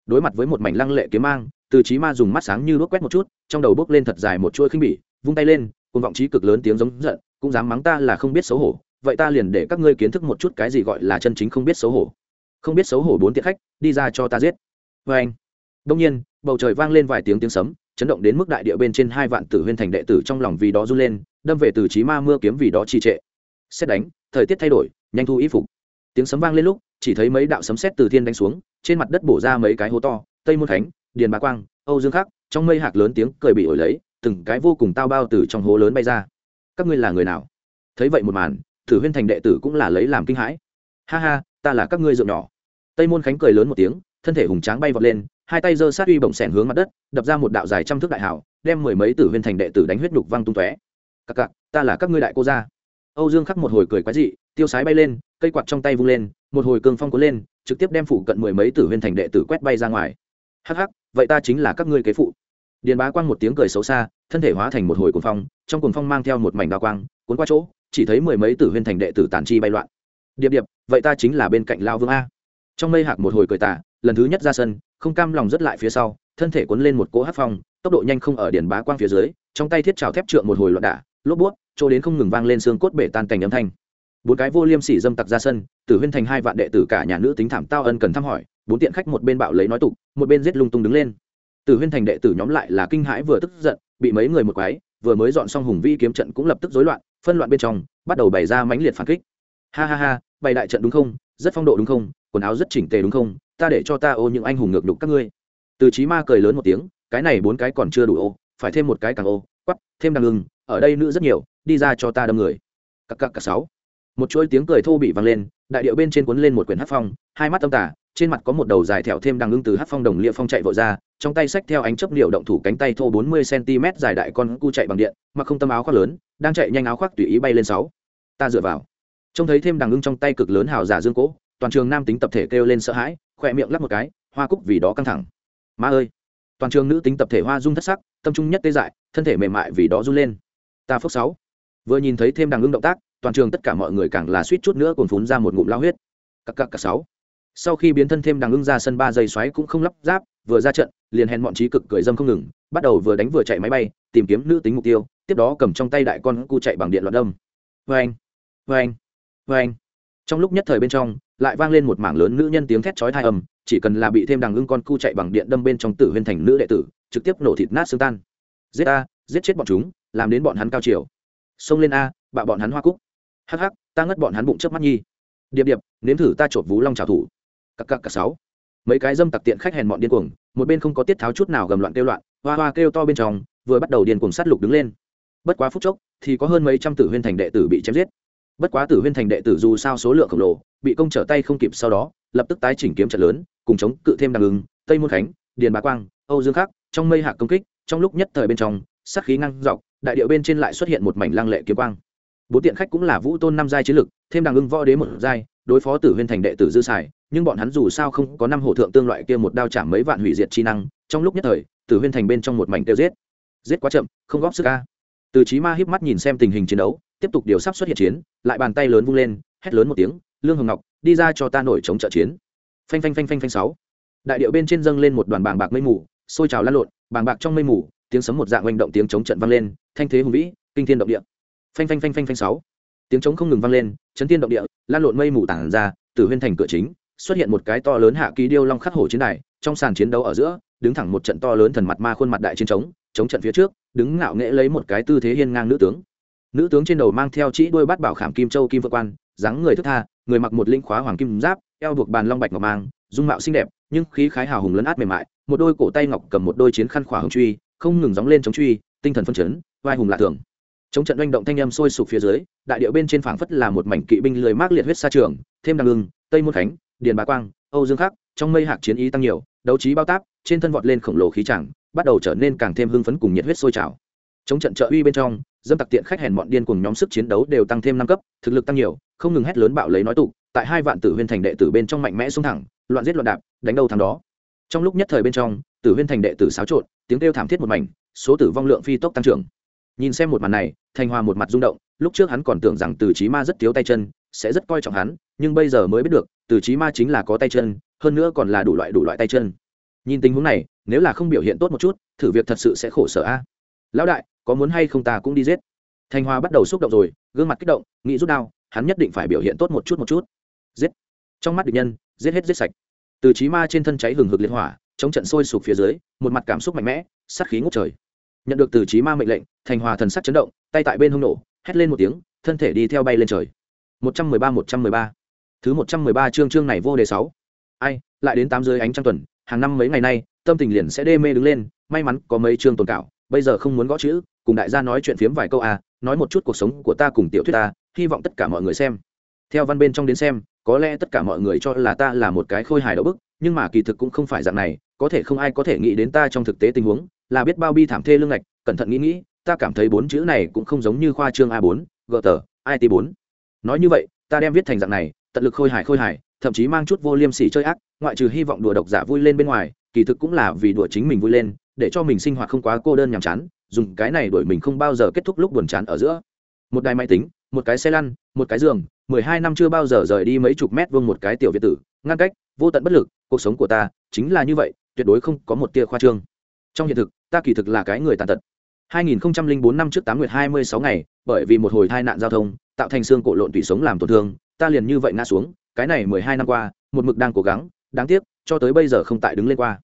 Đối mặt với một mảnh lăng lệ kiếm mang, từ trí ma dùng mắt sáng như đuốc quét một chút, trong đầu bước lên thật dài một chuỗi khinh bỉ, vung tay lên cùng vọng trí cực lớn tiếng giống giận, cũng dám mắng ta là không biết xấu hổ vậy ta liền để các ngươi kiến thức một chút cái gì gọi là chân chính không biết xấu hổ. Không biết xấu hổ bốn tiện khách, đi ra cho ta giết. Vê anh. Đông nhiên, bầu trời vang lên vài tiếng tiếng sấm, chấn động đến mức đại địa bên trên hai vạn tử huyên thành đệ tử trong lòng vì đó run lên, đâm về từ trí ma mưa kiếm vì đó trì trệ. Xét đánh, thời tiết thay đổi, nhanh thu y phục. Tiếng sấm vang lên lúc, chỉ thấy mấy đạo sấm sét từ thiên đánh xuống, trên mặt đất bổ ra mấy cái hố to, tây môn khánh điền bá quang, âu dương khắc, trong mây hạc lớn tiếng cười bị ổi lấy, từng cái vô cùng tao bao từ trong hố lớn bay ra. Các ngươi là người nào? Thấy vậy một màn thử huyên thành đệ tử cũng là lấy làm kinh hãi. Ha ha, ta là các ngươi dượng nhỏ. Tây môn khánh cười lớn một tiếng, thân thể hùng tráng bay vọt lên, hai tay giơ sát uy bổng sẻn hướng mặt đất, đập ra một đạo dài trăm thước đại hảo đem mười mấy tử huyên thành đệ tử đánh huyết nhục văng tung tóe. Cặc cặc, ta là các ngươi đại cô gia. Âu dương khắc một hồi cười quái dị, tiêu sái bay lên, cây quạt trong tay vung lên, một hồi cương phong cuốn lên, trực tiếp đem phủ cận mười mấy tử huyên thành đệ tử quét bay ra ngoài. Hắc hắc, vậy ta chính là các ngươi kế phụ. Điền bá quang một tiếng cười xấu xa, thân thể hóa thành một hồi cuồng phong, trong cuồng phong mang theo một mảnh đa quang, cuốn qua chỗ chỉ thấy mười mấy tử huyên thành đệ tử tàn chi bay loạn. Điệp điệp, vậy ta chính là bên cạnh lao vương a. Trong mây hạc một hồi cười tả lần thứ nhất ra sân, không cam lòng rất lại phía sau, thân thể cuốn lên một cỗ hát phong, tốc độ nhanh không ở điển bá quang phía dưới, trong tay thiết trào thép trượng một hồi loạn đả, lốp bút, chỗ đến không ngừng vang lên xương cốt bể tan cành âm thanh. Bốn cái vô liêm sỉ dâm tặc ra sân, tử huyên thành hai vạn đệ tử cả nhà nữ tính thảm tao ân cần thăm hỏi, bốn tiện khách một bên bạo lấy nói tục, một bên giết lung tung đứng lên. Tử huyên thành đệ tử nhóm lại là kinh hãi vừa tức giận, bị mấy người một quái, vừa mới dọn xong hùng vi kiếm trận cũng lập tức rối loạn phân loạn bên trong, bắt đầu bày ra mãnh liệt phản kích. Ha ha ha, bày đại trận đúng không? Rất phong độ đúng không? Quần áo rất chỉnh tề đúng không? Ta để cho ta ô những anh hùng ngược nhục các ngươi. Từ trí ma cười lớn một tiếng, cái này bốn cái còn chưa đủ ô, phải thêm một cái càng ô quắp thêm đằng lưng ở đây nữ rất nhiều, đi ra cho ta đâm người. Cặc cặc cặc sáu. Một chuỗi tiếng cười thô bị vang lên, đại điệu bên trên cuốn lên một quyển hát phong, hai mắt tâm tả trên mặt có một đầu dài thẹo thêm đằng ưng từ hát phong đồng lia phong chạy vội ra, trong tay xách theo ánh chấp liệu động thủ cánh tay thô bốn mươi cm dài đại con cu chạy bằng điện, mặc không tâm áo khoác lớn, đang chạy nhanh áo khoác tùy ý bay lên sáu. Ta dựa vào. Trông thấy thêm đằng ưng trong tay cực lớn hào giả dương cỗ toàn trường nam tính tập thể kêu lên sợ hãi, khỏe miệng lắp một cái, hoa cúc vì đó căng thẳng. Ma ơi! Toàn trường nữ tính tập thể hoa dung thất sắc, tâm trung nhất tê dại, thân thể mềm mại vì đó run lên. Ta phước sáu. Vừa nhìn thấy thêm đằng ưng động tác, toàn trường tất cả mọi người càng là suýt chút nữa còn phún ra một ngụm lao huyết. Cặc cặc cặc sáu sau khi biến thân thêm đằng ưng ra sân ba giây xoáy cũng không lắp ráp, vừa ra trận, liền hẹn bọn trí cực cười dâm không ngừng, bắt đầu vừa đánh vừa chạy máy bay, tìm kiếm nữ tính mục tiêu, tiếp đó cầm trong tay đại con cu chạy bằng điện loạt đâm vê anh vâng, vê anh vâng, vê vâng. anh trong lúc nhất thời bên trong, lại vang lên một mảng lớn nữ nhân tiếng thét chói thai ầm chỉ cần là bị thêm đằng ưng con cu chạy bằng điện đâm bên trong tử huyên thành nữ đệ tử, trực tiếp nổ thịt nát xương tan. Giết a, giết chết bọn chúng, làm đến bọn hắn cao chiều. Xông lên a, bạo bọn hắn hoa cúc. Hắc hắc, ta ngất bọn hắn bụng trước mắt nhi. Điệp điệp, nếm thử ta chộp vú long trào thủ cặc cặc cả sáu. Mấy cái dâm tặc tiện khách hèn bọn điên cuồng, một bên không có tiết tháo chút nào gầm loạn kêu loạn, hoa hoa kêu to bên trong, vừa bắt đầu điên cuồng sát lục đứng lên. Bất quá phút chốc, thì có hơn mấy trăm tử huyên thành đệ tử bị chém giết. Bất quá tử huyên thành đệ tử dù sao số lượng khổng lồ, bị công trở tay không kịp sau đó, lập tức tái chỉnh kiếm trận lớn, cùng chống cự thêm đằng ứng tây môn khánh, điền bá quang, âu dương khắc, trong mây hạ công kích, trong lúc nhất thời bên trong, sát khí ngăn dọc, đại điệu bên trên lại xuất hiện một mảnh lăng lệ kiếm quang. Bốn tiện khách cũng là vũ tôn năm giai chiến lực, thêm đằng ưng võ đế một giai, đối phó tử huyên thành đệ tử dư xài nhưng bọn hắn dù sao không có năm hổ thượng tương loại kia một đao chạm mấy vạn hủy diệt chi năng, trong lúc nhất thời, tử huyên thành bên trong một mảnh tiêu giết. Giết quá chậm, không góp sức ca từ trí ma híp mắt nhìn xem tình hình chiến đấu, tiếp tục điều sắp xuất hiện chiến, lại bàn tay lớn vung lên, hét lớn một tiếng, lương hồng ngọc, đi ra cho ta nổi chống trợ chiến. Phanh phanh phanh phanh phanh sáu. Đại điệu bên trên dâng lên một đoàn bàng bạc mây mù, sôi trào lan lộn, bàng bạc trong mây mù, tiếng sấm một dạng oanh động tiếng chống trận vang lên, thanh thế hùng vĩ, kinh thiên động địa. Phanh phanh phanh phanh phanh sáu. Tiếng chống không ngừng vang lên, chấn thiên động địa, lan lộn mây mù tản ra từ huyên thành cửa chính xuất hiện một cái to lớn hạ ký điêu long khắc hổ chiến đài, trong sàn chiến đấu ở giữa, đứng thẳng một trận to lớn thần mặt ma khuôn mặt đại chiến trống chống trận phía trước, đứng ngạo nghễ lấy một cái tư thế hiên ngang nữ tướng. Nữ tướng trên đầu mang theo chỉ đuôi bát bảo khảm kim châu kim vượng quan, dáng người thức tha, người mặc một linh khóa hoàng kim giáp, eo buộc bàn long bạch ngọc mang, dung mạo xinh đẹp, nhưng khí khái hào hùng lấn át mềm mại, một đôi cổ tay ngọc cầm một đôi chiến khăn khỏa hồng truy, không ngừng gióng lên chống truy, tinh thần phân chấn, vai hùng lạ thường. Chống trận doanh động thanh âm sôi sục phía dưới, đại điệu bên trên phảng phất là một mảnh kỵ binh lười mác liệt huyết xa trường, thêm đằng ưng tây môn khánh điền bá quang, âu dương khắc, trong mây hạc chiến ý tăng nhiều, đấu trí bao táp, trên thân vọt lên khổng lồ khí chẳng, bắt đầu trở nên càng thêm hưng phấn cùng nhiệt huyết sôi trào. Chống trận trợ uy bên trong, dâm tặc tiện khách hèn bọn điên cùng nhóm sức chiến đấu đều tăng thêm năm cấp, thực lực tăng nhiều, không ngừng hét lớn bạo lấy nói tụ, tại hai vạn tử huyên thành đệ tử bên trong mạnh mẽ xuống thẳng, loạn giết loạn đạp, đánh đâu thắng đó. Trong lúc nhất thời bên trong, tử huyên thành đệ tử xáo trộn, tiếng kêu thảm thiết một mảnh, số tử vong lượng phi tốc tăng trưởng. Nhìn xem một màn này, thành hòa một mặt rung động, lúc trước hắn còn tưởng rằng từ trí ma rất thiếu tay chân, sẽ rất coi trọng hắn, nhưng bây giờ mới biết được từ trí ma chính là có tay chân, hơn nữa còn là đủ loại đủ loại tay chân. Nhìn tình huống này, nếu là không biểu hiện tốt một chút, thử việc thật sự sẽ khổ sở a. Lão đại, có muốn hay không ta cũng đi giết. Thanh hoa bắt đầu xúc động rồi, gương mặt kích động, nghĩ rút đao, hắn nhất định phải biểu hiện tốt một chút một chút. Giết. Trong mắt địch nhân, giết hết giết sạch. Từ trí ma trên thân cháy hừng hực liên hỏa chống trận sôi sụp phía dưới, một mặt cảm xúc mạnh mẽ, sát khí ngút trời. Nhận được từ trí ma mệnh lệnh thành hòa thần sắc chấn động, tay tại bên hông nổ, hét lên một tiếng, thân thể đi theo bay lên trời. Một trăm mười ba, một trăm mười ba thứ một trăm mười ba chương chương này vô đề sáu. Ai, lại đến tám dưới ánh trăng tuần, hàng năm mấy ngày nay, tâm tình liền sẽ đê mê đứng lên, may mắn có mấy chương tồn cảo, bây giờ không muốn gõ chữ, cùng đại gia nói chuyện phiếm vài câu à nói một chút cuộc sống của ta cùng tiểu thuyết ta, hy vọng tất cả mọi người xem. Theo văn bên trong đến xem, có lẽ tất cả mọi người cho là ta là một cái khôi hài đậu bức, nhưng mà kỳ thực cũng không phải dạng này, có thể không ai có thể nghĩ đến ta trong thực tế tình huống, là biết bao bi thảm thê lương ngạch, cẩn thận nghĩ nghĩ, ta cảm thấy bốn chữ này cũng không giống như khoa trương a bốn, gờ tờ it bốn. Nói như vậy, ta đem viết thành dạng này tận lực khôi hài khôi hài, thậm chí mang chút vô liêm sỉ chơi ác, ngoại trừ hy vọng đùa độc giả vui lên bên ngoài, kỳ thực cũng là vì đùa chính mình vui lên, để cho mình sinh hoạt không quá cô đơn nhàm chán, dùng cái này đuổi mình không bao giờ kết thúc lúc buồn chán ở giữa. Một đài máy tính, một cái xe lăn, một cái giường, mười hai năm chưa bao giờ rời đi mấy chục mét vuông một cái tiểu việt tử, ngăn cách, vô tận bất lực, cuộc sống của ta chính là như vậy, tuyệt đối không có một tia khoa trương. Trong hiện thực, ta kỳ thực là cái người tàn tật. 2004 năm trước 8 nguyệt 26 ngày, bởi vì một hồi tai nạn giao thông, tạo thành xương cổ lộn tủy sống làm tổn thương ta liền như vậy ngã xuống, cái này 12 năm qua, một mực đang cố gắng, đáng tiếc, cho tới bây giờ không tại đứng lên qua.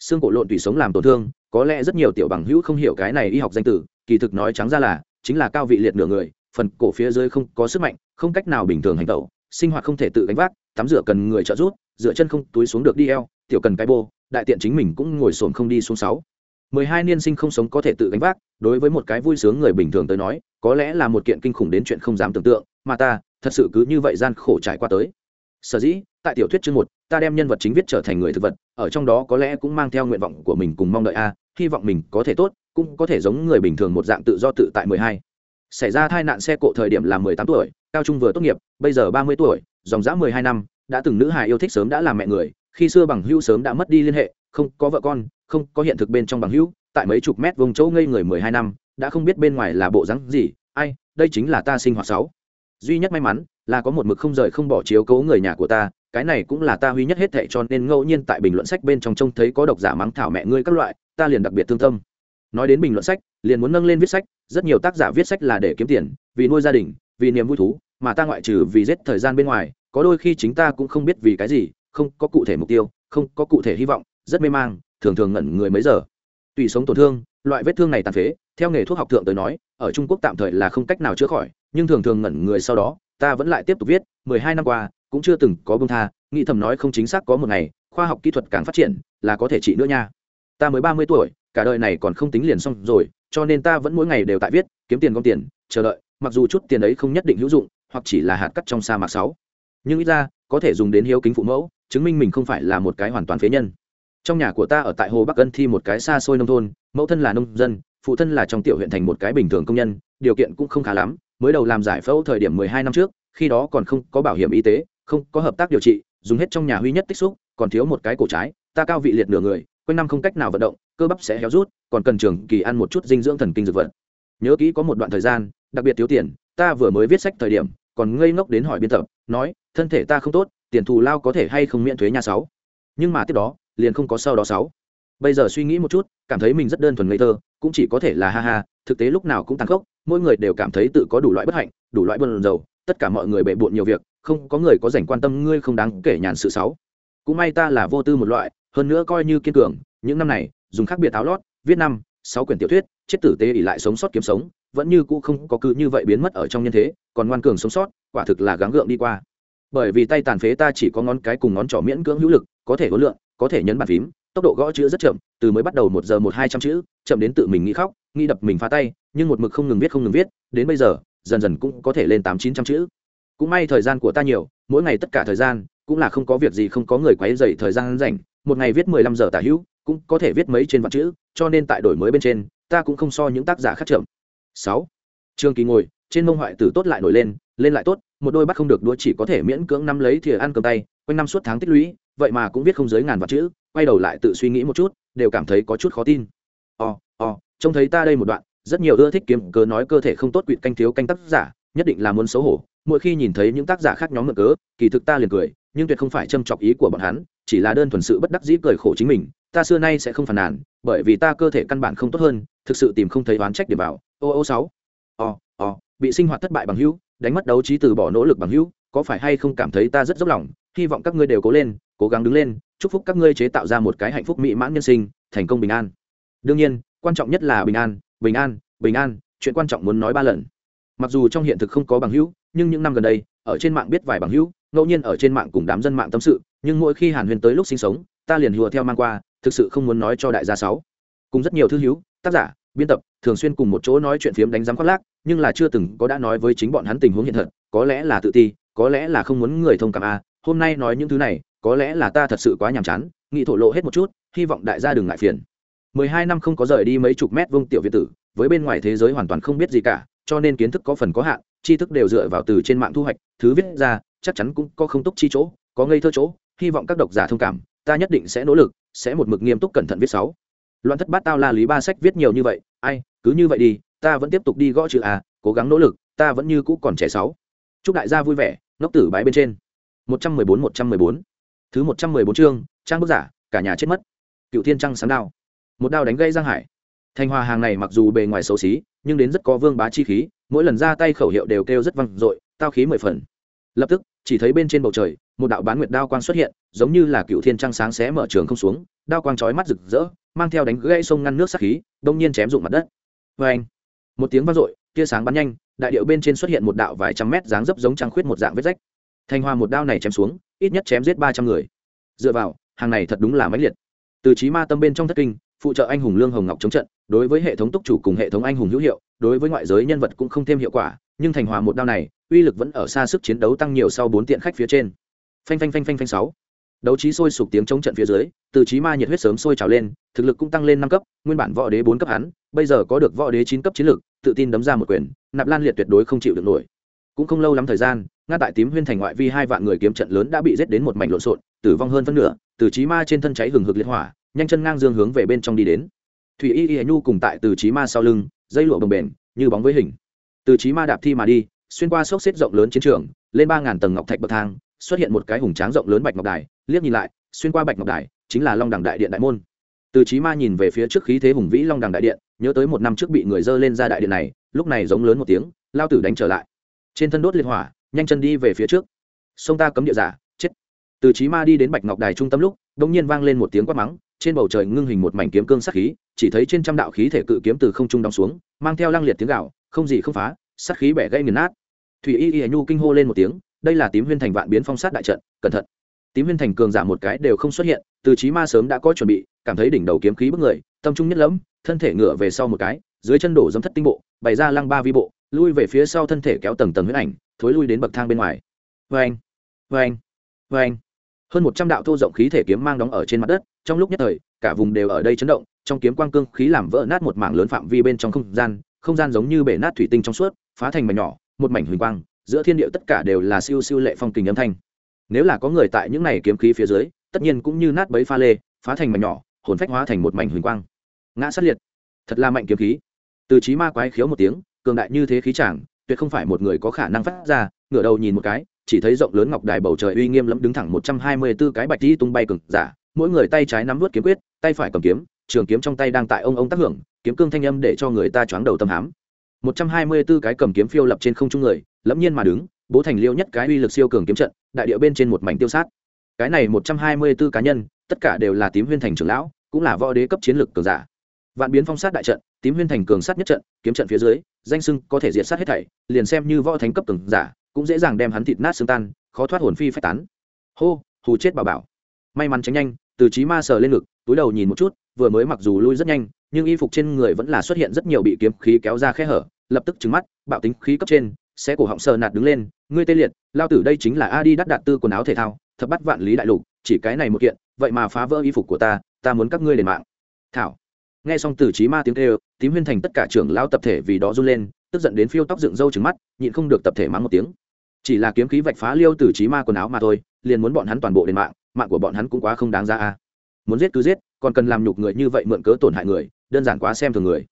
Xương cổ lộn tủy sống làm tổn thương, có lẽ rất nhiều tiểu bằng hữu không hiểu cái này y học danh từ, kỳ thực nói trắng ra là, chính là cao vị liệt nửa người, phần cổ phía dưới không có sức mạnh, không cách nào bình thường hành tẩu, sinh hoạt không thể tự gánh vác, tắm rửa cần người trợ giúp dựa chân không túi xuống được đi eo, tiểu cần cái bô, đại tiện chính mình cũng ngồi xổm không đi xuống sáu. Mười hai niên sinh không sống có thể tự gánh vác, đối với một cái vui sướng người bình thường tới nói, có lẽ là một kiện kinh khủng đến chuyện không dám tưởng tượng, mà ta thật sự cứ như vậy gian khổ trải qua tới. Sở dĩ, tại tiểu thuyết chương một, ta đem nhân vật chính viết trở thành người thực vật, ở trong đó có lẽ cũng mang theo nguyện vọng của mình cùng mong đợi a, hy vọng mình có thể tốt, cũng có thể giống người bình thường một dạng tự do tự tại mười hai. Xảy ra tai nạn xe cộ thời điểm là mười tám tuổi, cao trung vừa tốt nghiệp, bây giờ ba mươi tuổi, dòng dã mười hai năm, đã từng nữ hài yêu thích sớm đã làm mẹ người, khi xưa bằng hữu sớm đã mất đi liên hệ, không có vợ con, không có hiện thực bên trong bằng hữu, tại mấy chục mét vùng chỗ ngây người mười hai năm, đã không biết bên ngoài là bộ rắn gì, ai, đây chính là ta sinh hoạt sáu duy nhất may mắn là có một mực không rời không bỏ chiếu cố người nhà của ta, cái này cũng là ta huy nhất hết thệ cho nên ngẫu nhiên tại bình luận sách bên trong trông thấy có độc giả mắng thảo mẹ ngươi các loại, ta liền đặc biệt thương tâm. Nói đến bình luận sách, liền muốn nâng lên viết sách, rất nhiều tác giả viết sách là để kiếm tiền, vì nuôi gia đình, vì niềm vui thú, mà ta ngoại trừ vì giết thời gian bên ngoài, có đôi khi chính ta cũng không biết vì cái gì, không có cụ thể mục tiêu, không có cụ thể hy vọng, rất mê mang, thường thường ngẩn người mấy giờ. Tùy sống tổn thương, loại vết thương này tàn phế, theo nghề thuốc học thượng tới nói, ở trung quốc tạm thời là không cách nào chữa khỏi nhưng thường thường ngẩn người sau đó, ta vẫn lại tiếp tục viết, mười hai năm qua, cũng chưa từng có bông tha, nghĩ thầm nói không chính xác có một ngày, khoa học kỹ thuật càng phát triển, là có thể trị nữa nha. Ta mới ba mươi tuổi, cả đời này còn không tính liền xong rồi, cho nên ta vẫn mỗi ngày đều tại viết, kiếm tiền gom tiền, chờ đợi, mặc dù chút tiền ấy không nhất định hữu dụng, hoặc chỉ là hạt cắt trong sa mạc sáu. Nhưng ít ra, có thể dùng đến hiếu kính phụ mẫu, chứng minh mình không phải là một cái hoàn toàn phế nhân. Trong nhà của ta ở tại hồ bắc ân thi một cái xa xôi nông thôn, mẫu thân là nông dân, phụ thân là trong tiểu huyện thành một cái bình thường công nhân, điều kiện cũng không khá lắm mới đầu làm giải phẫu thời điểm mười hai năm trước, khi đó còn không có bảo hiểm y tế, không có hợp tác điều trị, dùng hết trong nhà huy nhất tích xúc, còn thiếu một cái cổ trái, ta cao vị liệt nửa người, quanh năm không cách nào vận động, cơ bắp sẽ héo rút, còn cần trường kỳ ăn một chút dinh dưỡng thần kinh dược vật. Nhớ kỹ có một đoạn thời gian, đặc biệt thiếu tiền, ta vừa mới viết sách thời điểm, còn ngây ngốc đến hỏi biên tập, nói, thân thể ta không tốt, tiền thù lao có thể hay không miễn thuế nhà sáu? Nhưng mà tiếp đó, liền không có sau đó sáu. Bây giờ suy nghĩ một chút, cảm thấy mình rất đơn thuần ngây thơ, cũng chỉ có thể là ha ha, thực tế lúc nào cũng tăng khốc mỗi người đều cảm thấy tự có đủ loại bất hạnh, đủ loại buồn rầu. tất cả mọi người bệ bộn nhiều việc, không có người có dành quan tâm ngươi không đáng kể nhàn sự sáu cũng may ta là vô tư một loại, hơn nữa coi như kiên cường, những năm này, dùng khác biệt áo lót, viết năm, sáu quyển tiểu thuyết, chết tử tế ỉ lại sống sót kiếm sống, vẫn như cũ không có cứ như vậy biến mất ở trong nhân thế, còn ngoan cường sống sót, quả thực là gắng gượng đi qua bởi vì tay tàn phế ta chỉ có ngón cái cùng ngón trỏ miễn cưỡng hữu lực, có thể hối lượng có thể nhấn bàn phím tốc độ gõ chữ rất chậm, từ mới bắt đầu một giờ một hai trăm chữ, chậm đến tự mình nghĩ khóc, nghĩ đập mình phá tay, nhưng một mực không ngừng viết không ngừng viết, đến bây giờ, dần dần cũng có thể lên tám chín trăm chữ. Cũng may thời gian của ta nhiều, mỗi ngày tất cả thời gian, cũng là không có việc gì, không có người quấy dày thời gian rảnh, một ngày viết mười lăm giờ tả hữu, cũng có thể viết mấy trên vạn chữ, cho nên tại đổi mới bên trên, ta cũng không so những tác giả khác chậm. Sáu, trương kỳ ngồi, trên mông hoại tử tốt lại nổi lên lên lại tốt, một đôi bắt không được đũa chỉ có thể miễn cưỡng nắm lấy thìa ăn cơm tay, quanh năm suốt tháng tích lũy, vậy mà cũng viết không dưới ngàn vạn chữ quay đầu lại tự suy nghĩ một chút, đều cảm thấy có chút khó tin. O o, trông thấy ta đây một đoạn, rất nhiều ưa thích kiếm cớ nói cơ thể không tốt quỵt canh thiếu canh tác giả, nhất định là muốn xấu hổ. Mỗi khi nhìn thấy những tác giả khác nhóm mượn cớ, kỳ thực ta liền cười, nhưng tuyệt không phải châm chọc ý của bọn hắn, chỉ là đơn thuần sự bất đắc dĩ cười khổ chính mình. Ta xưa nay sẽ không phàn nàn, bởi vì ta cơ thể căn bản không tốt hơn, thực sự tìm không thấy oán trách để bảo ô ô, sáu. O o, bị sinh hoạt thất bại bằng hữu, đánh mất đấu trí từ bỏ nỗ lực bằng hữu, có phải hay không cảm thấy ta rất dốc lòng? Hy vọng các ngươi đều cố lên, cố gắng đứng lên chúc phúc các ngươi chế tạo ra một cái hạnh phúc mỹ mãn nhân sinh, thành công bình an đương nhiên, quan trọng nhất là bình an bình an bình an, chuyện quan trọng muốn nói ba lần mặc dù trong hiện thực không có bằng hữu, nhưng những năm gần đây, ở trên mạng biết vài bằng hữu, ngẫu nhiên ở trên mạng cùng đám dân mạng tâm sự, nhưng mỗi khi hàn huyền tới lúc sinh sống, ta liền hùa theo mang qua, thực sự không muốn nói cho đại gia sáu cùng rất nhiều thư hữu, tác giả, biên tập, thường xuyên cùng một chỗ nói chuyện phiếm đánh giám khoác lác, nhưng là chưa từng có đã nói với chính bọn hắn tình huống hiện thật, có lẽ là tự ti, có lẽ là không muốn người thông cảm a à. hôm nay nói những thứ này có lẽ là ta thật sự quá nhàm chán nghị thổ lộ hết một chút, hy vọng đại gia đừng ngại phiền. Mười hai năm không có rời đi mấy chục mét vương tiểu việt tử, với bên ngoài thế giới hoàn toàn không biết gì cả, cho nên kiến thức có phần có hạn, tri thức đều dựa vào từ trên mạng thu hoạch, thứ viết ra, chắc chắn cũng có không túc chi chỗ, có ngây thơ chỗ, hy vọng các độc giả thông cảm, ta nhất định sẽ nỗ lực, sẽ một mực nghiêm túc cẩn thận viết sáu. Loạn thất bát tao la lý ba sách viết nhiều như vậy, ai, cứ như vậy đi, ta vẫn tiếp tục đi gõ chữ a, cố gắng nỗ lực, ta vẫn như cũ còn trẻ sáu. Chúc đại gia vui vẻ, ngốc tử bái bên trên. Một trăm mười bốn, một trăm mười bốn thứ một trăm mười bốn chương, trang bức giả, cả nhà chết mất. Cựu thiên trăng sáng đao. Một đao đánh gây giang hải. Thanh hòa hàng này mặc dù bề ngoài xấu xí, nhưng đến rất có vương bá chi khí, mỗi lần ra tay khẩu hiệu đều kêu rất vang dội, tao khí mười phần. Lập tức, chỉ thấy bên trên bầu trời, một đạo bán nguyệt đao quang xuất hiện, giống như là cựu thiên trăng sáng xé mở trường không xuống, đao quang chói mắt rực rỡ, mang theo đánh gãy sông ngăn nước sát khí, đông nhiên chém dụng mặt đất. Vê anh, một tiếng vang dội, tia sáng bắn nhanh, đại điệu bên trên xuất hiện một đạo vài trăm mét dáng dấp giống trăng khuyết một dạng vết rách. Thanh hoa một đao này chém xuống ít nhất chém giết ba trăm người. Dựa vào, hàng này thật đúng là máy liệt. Từ trí ma tâm bên trong thất kinh, phụ trợ anh hùng lương hồng ngọc chống trận, đối với hệ thống túc chủ cùng hệ thống anh hùng hữu hiệu, đối với ngoại giới nhân vật cũng không thêm hiệu quả, nhưng thành hòa một đao này, uy lực vẫn ở xa sức chiến đấu tăng nhiều sau bốn tiện khách phía trên. Phanh phanh phanh phanh phanh sáu. Đấu trí sôi sục tiếng chống trận phía dưới, từ trí ma nhiệt huyết sớm sôi trào lên, thực lực cũng tăng lên năm cấp, nguyên bản võ đế bốn cấp hắn, bây giờ có được võ đế chín cấp chiến lực, tự tin đấm ra một quyền, nạp lan liệt tuyệt đối không chịu được nổi. Cũng không lâu lắm thời gian nga tại tím huyên thành ngoại vi hai vạn người kiếm trận lớn đã bị giết đến một mảnh lộn xộn, tử vong hơn phân nửa, từ trí ma trên thân cháy hừng hực liệt hỏa, nhanh chân ngang dương hướng về bên trong đi đến. Thủy y y nhu cùng tại từ trí ma sau lưng, dây lụa bồng bềnh, như bóng với hình. Từ trí ma đạp thi mà đi, xuyên qua sốc xếp rộng lớn chiến trường, lên ba ngàn tầng ngọc thạch bậc thang, xuất hiện một cái hùng tráng rộng lớn bạch ngọc đài, liếc nhìn lại, xuyên qua bạch ngọc đài, chính là long đẳng đại điện đại môn. Từ trí ma nhìn về phía trước khí thế hùng vĩ long đẳng đại điện, nhớ tới một năm trước bị người dơ lên ra đại điện này, lúc này giống lớn một tiếng, lao tử đánh trở lại. Trên thân đốt liên hỏa nhanh chân đi về phía trước. Sông ta cấm địa giả, chết. Từ trí ma đi đến bạch ngọc đài trung tâm lúc đ ỗ n g nhiên vang lên một tiếng quát mắng, trên bầu trời ngưng hình một mảnh kiếm cương sắc khí, chỉ thấy trên trăm đạo khí thể cự kiếm từ không trung đóng xuống, mang theo lăng liệt tiếng gạo không gì không phá sắc khí bẻ gây nghiền nát. Thủy y y nhu kinh hô lên một tiếng, đây là tím huyên thành vạn biến phong sát đại trận, cẩn thận. Tím huyên thành cường giả một cái đều không xuất hiện, từ trí ma sớm đã có chuẩn bị, cảm thấy đỉnh đầu kiếm khí bức người, tâm trung nhất lẫm, thân thể ngựa về sau một cái, dưới chân đổ dâm thất tinh bộ, bày ra lăng ba vi bộ, lui về phía sau thân thể kéo tầng tầng huyết ảnh thối lui đến bậc thang bên ngoài. Vê anh vê anh vê anh hơn một trăm đạo thô rộng khí thể kiếm mang đóng ở trên mặt đất, trong lúc nhất thời, cả vùng đều ở đây chấn động, trong kiếm quang cương khí làm vỡ nát một mảng lớn phạm vi bên trong không gian không gian giống như bể nát thủy tinh trong suốt, phá thành mảnh nhỏ, một mảnh huỳnh quang, giữa thiên địa tất cả đều là siêu siêu lệ phong tình âm thanh. Nếu là có người tại những này kiếm khí phía dưới, tất nhiên cũng như nát bấy pha lê, phá thành mảnh nhỏ, hồn phách hóa thành một mảnh huỳnh quang. Ngã sát liệt. Thật là mạnh kiếm khí. Từ trí ma quái khiếu một tiếng, cường đại như thế khí chàng tuyệt không phải một người có khả năng phát ra, ngửa đầu nhìn một cái, chỉ thấy rộng lớn ngọc đài bầu trời uy nghiêm lẫm đứng thẳng một trăm hai mươi 124 cái bạch tí tung bay cường giả, mỗi người tay trái nắm vút kiếm quyết, tay phải cầm kiếm, trường kiếm trong tay đang tại ông ông tác hưởng, kiếm cương thanh âm để cho người ta choáng đầu tâm hám. một trăm hai mươi 124 cái cầm kiếm phiêu lập trên không trung người, lẫm nhiên mà đứng, bố thành liêu nhất cái uy lực siêu cường kiếm trận, đại địa bên trên một mảnh tiêu sát. Cái này một trăm hai mươi 124 cá nhân, tất cả đều là tím huyên thành trưởng lão, cũng là võ đế cấp chiến lực cường giả. Vạn biến phong sát đại trận, tím huyên thành cường sát nhất trận, kiếm trận phía dưới danh sưng có thể diệt sát hết thảy, liền xem như võ thánh cấp từng giả, cũng dễ dàng đem hắn thịt nát xương tan, khó thoát hồn phi phách tán. Hô, hù chết bảo bảo. May mắn tránh nhanh, từ trí ma sờ lên ngực, túi đầu nhìn một chút, vừa mới mặc dù lui rất nhanh, nhưng y phục trên người vẫn là xuất hiện rất nhiều bị kiếm khí kéo ra khe hở, lập tức trứng mắt, bạo tính khí cấp trên sẽ cổ họng sờ nạt đứng lên, ngươi tê liệt, lao tử đây chính là a đi đắt đạt tư quần áo thể thao, thập bắt vạn lý đại lục, chỉ cái này một kiện, vậy mà phá vỡ y phục của ta ta muốn các ngươi đền mạng. Thảo nghe xong từ trí ma tiếng kêu, tím huyên thành tất cả trưởng lao tập thể vì đó run lên, tức giận đến phiêu tóc dựng râu trứng mắt, nhịn không được tập thể mắng một tiếng. Chỉ là kiếm khí vạch phá liêu từ trí ma quần áo mà thôi, liền muốn bọn hắn toàn bộ lên mạng mạng của bọn hắn cũng quá không đáng ra a. Muốn giết cứ giết, còn cần làm nhục người như vậy mượn cớ tổn hại người, đơn giản quá xem thường người.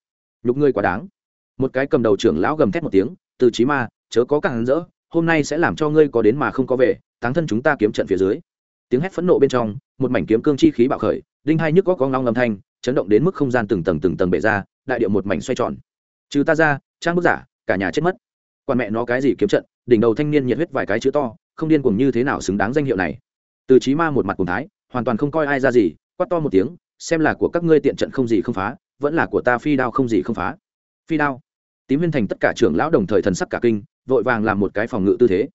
Nhục ngươi quá đáng. Một cái cầm đầu trưởng lão gầm thét một tiếng, từ trí ma, chớ có càng rỡ, hôm nay sẽ làm cho ngươi có đến mà không có về, táng thân chúng ta kiếm trận phía dưới. Tiếng hét phẫn nộ bên trong, một mảnh kiếm cương chi khí bạo khởi, đinh hai nhức có con long âm thanh chấn động đến mức không gian từng tầng từng tầng bể ra, đại điệu một mảnh xoay tròn. Trừ ta ra, trang bức giả, cả nhà chết mất. Quan mẹ nó cái gì kiếm trận, đỉnh đầu thanh niên nhiệt huyết vài cái chữ to, không điên cuồng như thế nào xứng đáng danh hiệu này. Từ trí ma một mặt cùng thái, hoàn toàn không coi ai ra gì, quát to một tiếng, xem là của các ngươi tiện trận không gì không phá, vẫn là của ta phi đao không gì không phá. Phi đao. Tím huyên thành tất cả trưởng lão đồng thời thần sắc cả kinh, vội vàng làm một cái phòng ngự tư thế.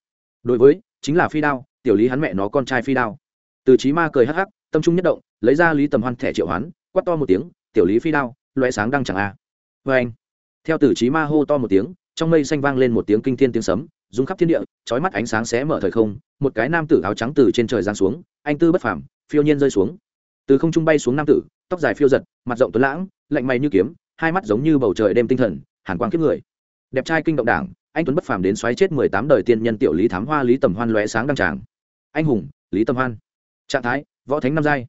Đối với, chính là phi đao, tiểu lý hắn mẹ nó con trai phi đao. Từ trí ma cười hắc hắc, tâm trung nhất động, lấy ra lý tầm hoan thẻ triệu hoán quát to một tiếng, tiểu lý phi đao loại sáng đăng chẳng a. À. vê anh, theo tử trí ma hô to một tiếng, trong mây xanh vang lên một tiếng kinh thiên tiếng sấm, rung khắp thiên địa trói mắt ánh sáng xé mở thời không, một cái nam tử áo trắng từ trên trời giáng xuống, anh tư bất phàm, phiêu nhiên rơi xuống. Từ không trung bay xuống nam tử, tóc dài phiêu giật, mặt rộng tuấn lãng, lạnh mày như kiếm, hai mắt giống như bầu trời đêm tinh thần, hàn quang kiếp người. Đẹp trai kinh động đảng, anh tuấn bất phàm đến xoáy chết mười tám đời tiên nhân tiểu lý thám hoa lý tầm hoan lóe sáng đăng tràng. Anh hùng, lý tầm hoan. Trạng thái, võ thánh năm giai.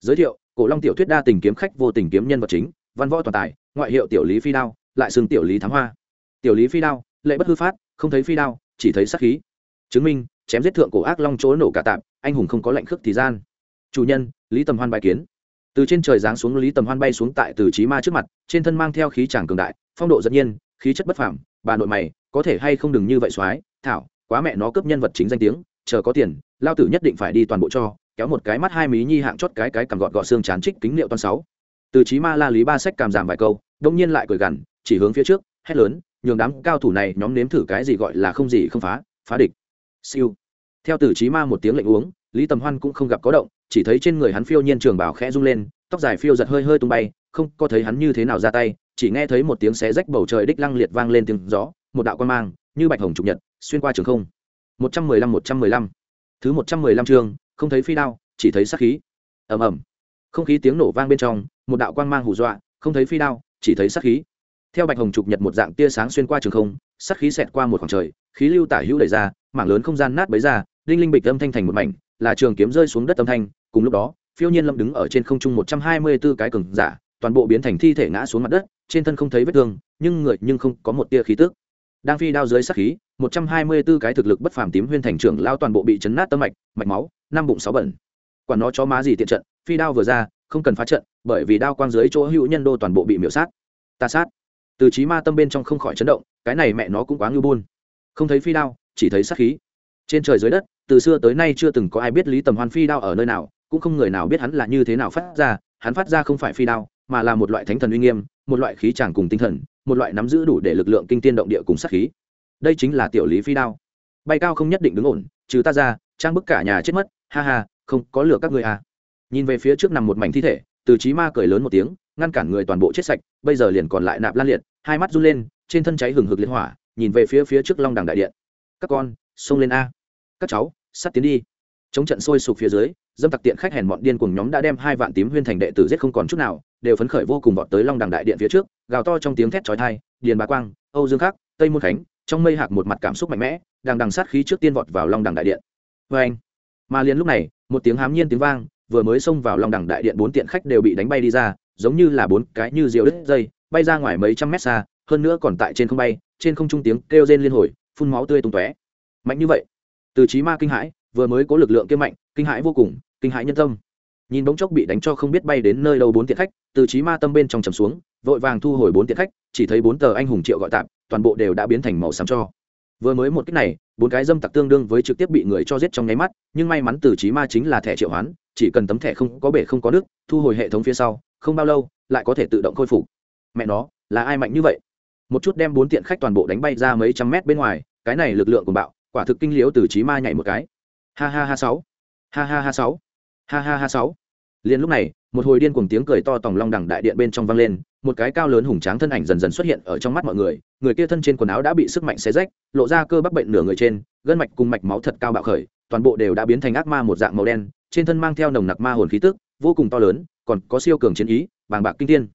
Giới thiệu cổ long tiểu thuyết đa tình kiếm khách vô tình kiếm nhân vật chính, văn võ toàn tài, ngoại hiệu tiểu lý phi đao, lại xưng tiểu lý thám hoa. Tiểu lý phi đao, lệ bất hư phát, không thấy phi đao, chỉ thấy sát khí. Chứng minh, chém giết thượng cổ ác long chỗ nổ cả tạm anh hùng không có lệnh khước thì gian. Chủ nhân, lý tầm hoan bài kiến. Từ trên trời giáng xuống, lý tầm hoan bay xuống tại từ trí ma trước mặt, trên thân mang theo khí tràng cường đại, phong độ dẫn nhiên, khí chất bất phàm, bà nội mày, có thể hay không đừng như vậy soái, thảo, quá mẹ nó cướp nhân vật chính danh tiếng, chờ có tiền, lao tử nhất định phải đi toàn bộ cho kéo một cái mắt hai mí nhi hạng chót cái cái cầm gọt gọt xương chán trích kính liệu toàn sáu. Từ trí ma la lý ba sách cảm giảm vài câu, đông nhiên lại cười gằn, chỉ hướng phía trước, hét lớn, nhường đám cao thủ này nhóm nếm thử cái gì gọi là không gì không phá phá địch. Siêu. Theo từ trí ma một tiếng lệnh uống, lý tầm hoan cũng không gặp có động, chỉ thấy trên người hắn phiêu nhiên trường bảo khẽ rung lên, tóc dài phiêu giật hơi hơi tung bay, không có thấy hắn như thế nào ra tay, chỉ nghe thấy một tiếng xé rách bầu trời đích lăng liệt vang lên tiếng gió, một đạo quan mang, như bạch hồng trục nhật, xuyên qua trường không. Một trăm mười lăm, một trăm mười lăm. Thứ một trăm mười lăm chương không thấy phi đao, chỉ thấy sát khí. Ầm ầm. Không khí tiếng nổ vang bên trong, một đạo quang mang hù dọa, không thấy phi đao, chỉ thấy sát khí. Theo bạch hồng trục nhật một dạng tia sáng xuyên qua trường không, sát khí xẹt qua một khoảng trời, khí lưu tả hữu đẩy ra, mảng lớn không gian nát bấy ra, đinh linh bịch âm thanh thành một mảnh, là trường kiếm rơi xuống đất âm thanh. Cùng lúc đó, phiêu nhiên lâm đứng ở trên không trung một trăm hai mươi b ố cái cừng giả, toàn bộ biến thành thi thể ngã xuống mặt đất, trên thân không thấy vết thương, nhưng người nhưng không có một tia khí tước đang phi đao dưới sát khí, một trăm hai mươi b ố cái thực lực bất phàm tím huyên thành trưởng lao toàn bộ bị chấn nát tâm mạch mạch máu năm bụng sáu bẩn. Quản nó chó má gì tiện trận, phi đao vừa ra, không cần phá trận, bởi vì đao quang dưới chỗ hữu nhân đô toàn bộ bị miễu sát. Ta sát. Từ trí ma tâm bên trong không khỏi chấn động, cái này mẹ nó cũng quá ngư buôn. Không thấy phi đao, chỉ thấy sát khí. Trên trời dưới đất, từ xưa tới nay chưa từng có ai biết lý tầm hoan phi đao ở nơi nào, cũng không người nào biết hắn là như thế nào phát ra, hắn phát ra không phải phi đao, mà là một loại thánh thần uy nghiêm, một loại khí tràng cùng tinh thần, một loại nắm giữ đủ để lực lượng kinh tiên động địa cùng sát khí. Đây chính là tiểu lý phi đao. Bay cao không nhất định đứng ổn, trừ ta ra trang bức cả nhà chết mất ha ha không có lửa các người à. Nhìn về phía trước nằm một mảnh thi thể từ trí ma cười lớn một tiếng ngăn cản người toàn bộ chết sạch bây giờ liền còn lại nạp lan liệt hai mắt run lên trên thân cháy hừng hực liên hỏa nhìn về phía phía trước long đằng đại điện. Các con xông lên a. Các cháu sắt tiến đi. Chống trận sôi sục phía dưới dâm tặc tiện khách hèn bọn điên cùng nhóm đã đem hai vạn tím huyên thành đệ tử giết không còn chút nào đều phấn khởi vô cùng vọt tới long đằng đại điện phía trước gào to trong tiếng thét chói tai, điền bá quang âu dương khắc tây môn khánh trong mây hạc một mặt cảm xúc mạnh mẽ đang đằng sát khí trước tiên vọt vào long đằng đại điện vê anh. Mà liền lúc này, một tiếng hám nhiên tiếng vang, vừa mới xông vào long đẳng đại điện bốn tiện khách đều bị đánh bay đi ra, giống như là bốn cái như diều đứt dây, bay ra ngoài mấy trăm mét xa, hơn nữa còn tại trên không bay, trên không trung tiếng kêu rên liên hồi, phun máu tươi tung tóe. Mạnh như vậy, từ trí ma kinh hãi, vừa mới có lực lượng kia mạnh, kinh hãi vô cùng, kinh hãi nhân tâm. Nhìn bỗng chốc bị đánh cho không biết bay đến nơi đâu bốn tiện khách, từ trí ma tâm bên trong trầm xuống, vội vàng thu hồi bốn tiện khách, chỉ thấy bốn tờ anh hùng triệu gọi tạm, toàn bộ đều đã biến thành màu xám cho vừa mới một cách này, bốn cái dâm tặc tương đương với trực tiếp bị người cho giết trong nháy mắt, nhưng may mắn từ trí ma chính là thẻ triệu hoán, chỉ cần tấm thẻ không có bể không có nước thu hồi hệ thống phía sau, không bao lâu, lại có thể tự động khôi phục. Mẹ nó, là ai mạnh như vậy? Một chút đem bốn tiện khách toàn bộ đánh bay ra mấy trăm mét bên ngoài, cái này lực lượng của bạo, quả thực kinh liếu từ trí ma nhảy một cái. Ha ha ha sáu. Ha ha ha sáu. Ha ha ha sáu. Liền lúc này, một hồi điên cuồng tiếng cười to tòng long đẳng đại điện bên trong vang lên một cái cao lớn hùng tráng thân ảnh dần dần xuất hiện ở trong mắt mọi người người kia thân trên quần áo đã bị sức mạnh xé rách, lộ ra cơ bắp bệnh nửa người trên, gân mạch cùng mạch máu thật cao bạo khởi, toàn bộ đều đã biến thành ác ma một dạng màu đen, trên thân mang theo nồng nặc ma hồn khí tức, vô cùng to lớn, còn có siêu cường chiến ý, bàng bạc kinh thiên.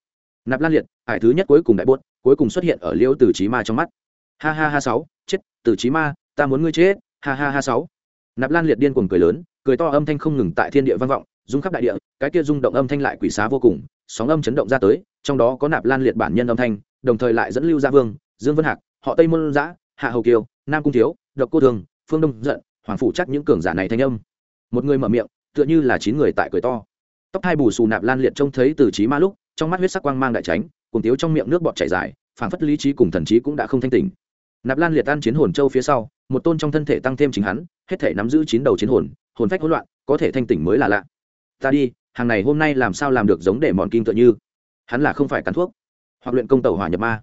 Nạp lan liệt hải thứ nhất cuối cùng đại buốt, cuối cùng xuất hiện ở liêu từ trí ma trong mắt. Ha ha ha sáu, chết từ trí ma, ta muốn ngươi chết, ha ha ha sáu. Nạp lan liệt điên cuồng cười lớn, cười to âm thanh không ngừng tại thiên địa vang vọng, rung khắp đại địa, cái kia rung động âm thanh lại quỷ xá vô cùng, sóng âm chấn động ra tới trong đó có nạp lan liệt bản nhân âm thanh, đồng thời lại dẫn lưu gia vương, dương vân hạc, họ tây môn giã, hạ hầu kiều, nam cung thiếu, độc cô thường, phương đông giận, hoàng phủ chắc những cường giả này thanh âm. Một người mở miệng, tựa như là chín người tại cười to. Tóc hai bù xù nạp lan liệt trông thấy từ trí ma lúc, trong mắt huyết sắc quang mang đại tránh cùng tiếu trong miệng nước bọt chảy dài, phảng phất lý trí cùng thần trí cũng đã không thanh tỉnh. Nạp lan liệt tan chiến hồn châu phía sau, một tôn trong thân thể tăng thêm chính hắn, hết thể nắm giữ chín đầu chiến hồn hồn phách hỗn loạn, có thể thanh tỉnh mới là lạ. Ta đi, hàng này hôm nay làm sao làm được giống để mòn kim tựa như? Hắn là không phải cắn thuốc, hoặc luyện công tẩu hỏa nhập ma.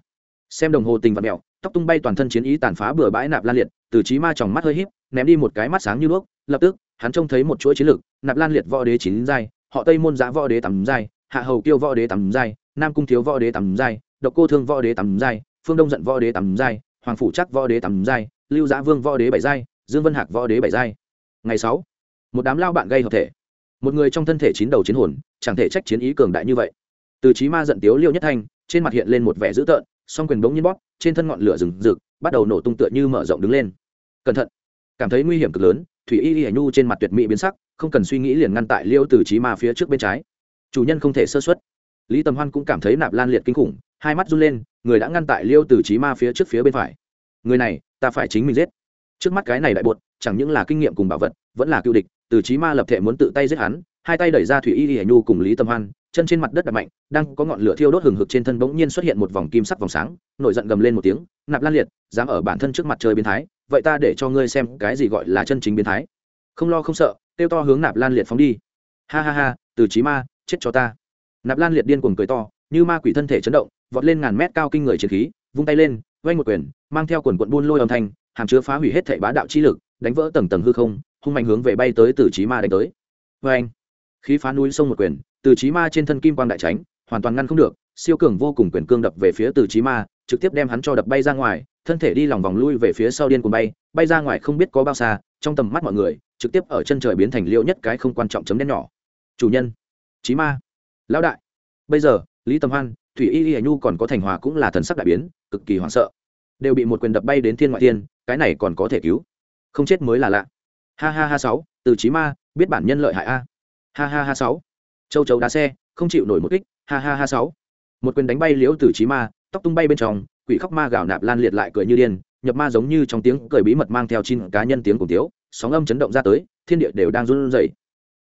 Xem đồng hồ tình vật mẹo, tóc tung bay toàn thân chiến ý tàn phá bừa bãi nạp lan liệt, từ trí ma tròng mắt hơi híp, ném đi một cái mắt sáng như đuốc, lập tức, hắn trông thấy một chuỗi chiến lực nạp lan liệt võ đế chín giai, họ tây môn giã võ đế tắm giai, hạ hầu kiêu võ đế tắm giai, nam cung thiếu võ đế tắm giai, độc cô thương võ đế tắm giai, phương đông giận võ đế tắm giai, hoàng phủ chắc võ đế tắm giai, lưu giã vương võ đế bảy giai, dương vân hạc võ đế bảy giai. Ngày sáu, một đám lao bạn gây hợp thể. Một người trong thân thể chín đầu chiến hồn, chẳng thể trách chiến ý cường đại như vậy từ trí ma giận tiếu liêu nhất thanh, trên mặt hiện lên một vẻ dữ tợn, song quyền bỗng nhiên bóp, trên thân ngọn lửa rừng rực, bắt đầu nổ tung tựa như mở rộng đứng lên. Cẩn thận, cảm thấy nguy hiểm cực lớn, thủy y y nhu trên mặt tuyệt mỹ biến sắc, không cần suy nghĩ liền ngăn tại liêu từ trí ma phía trước bên trái. Chủ nhân không thể sơ xuất lý tầm hoan cũng cảm thấy nạp lan liệt kinh khủng, hai mắt run lên, người đã ngăn tại liêu từ trí ma phía trước phía bên phải. Người này, ta phải chính mình giết. Trước mắt cái này đại bột chẳng những là kinh nghiệm cùng bảo vật, vẫn là cựu địch, từ trí ma lập thể muốn tự tay giết hắn, hai tay đẩy ra thủy y y nhu cùng lý tầm hoan chân trên mặt đất đập mạnh, đang có ngọn lửa thiêu đốt hừng hực trên thân bỗng nhiên xuất hiện một vòng kim sắc vòng sáng, nổi giận gầm lên một tiếng, nạp lan liệt, dám ở bản thân trước mặt trời biến thái, vậy ta để cho ngươi xem cái gì gọi là chân chính biến thái. Không lo không sợ tiêu to hướng nạp lan liệt phóng đi. Ha ha ha, từ trí ma, chết cho ta. Nạp lan liệt điên cuồng cười to, như ma quỷ thân thể chấn động, vọt lên ngàn mét cao kinh người chiến khí, vung tay lên vay một quyền, mang theo quần quận buôn lôi âm thanh, hàm chứa phá hủy hết thảy bá đạo chi lực, đánh vỡ tầng tầng hư không, hung mạnh hướng về bay tới từ trí ma đánh tới. Vê anh khí phá núi sông một quyền từ trí ma trên thân kim quang đại tránh, hoàn toàn ngăn không được, siêu cường vô cùng quyền cương đập về phía từ trí ma, trực tiếp đem hắn cho đập bay ra ngoài, thân thể đi lòng vòng lui về phía sau điên cuồng bay bay ra ngoài không biết có bao xa, trong tầm mắt mọi người, trực tiếp ở chân trời biến thành liêu nhất cái không quan trọng chấm đen nhỏ. Chủ nhân trí ma, lão đại. Bây giờ, lý tầm hoan, thủy y y nhu còn có thành hòa cũng là thần sắc đại biến, cực kỳ hoảng sợ. Đều bị một quyền đập bay đến thiên ngoại thiên, cái này còn có thể cứu? Không chết mới là lạ. Ha ha ha sáu, từ trí ma, biết bản nhân lợi hại a. Ha ha ha sáu châu chấu đá xe, không chịu nổi một kích, ha ha ha sáu. Một quyền đánh bay liễu từ trí ma, tóc tung bay bên trong, quỷ khóc ma gào nạp lan liệt lại cười như điên, nhập ma giống như trong tiếng cười bí mật mang theo chín cá nhân tiếng cùng tiếu, sóng âm chấn động ra tới, thiên địa đều đang run rẩy.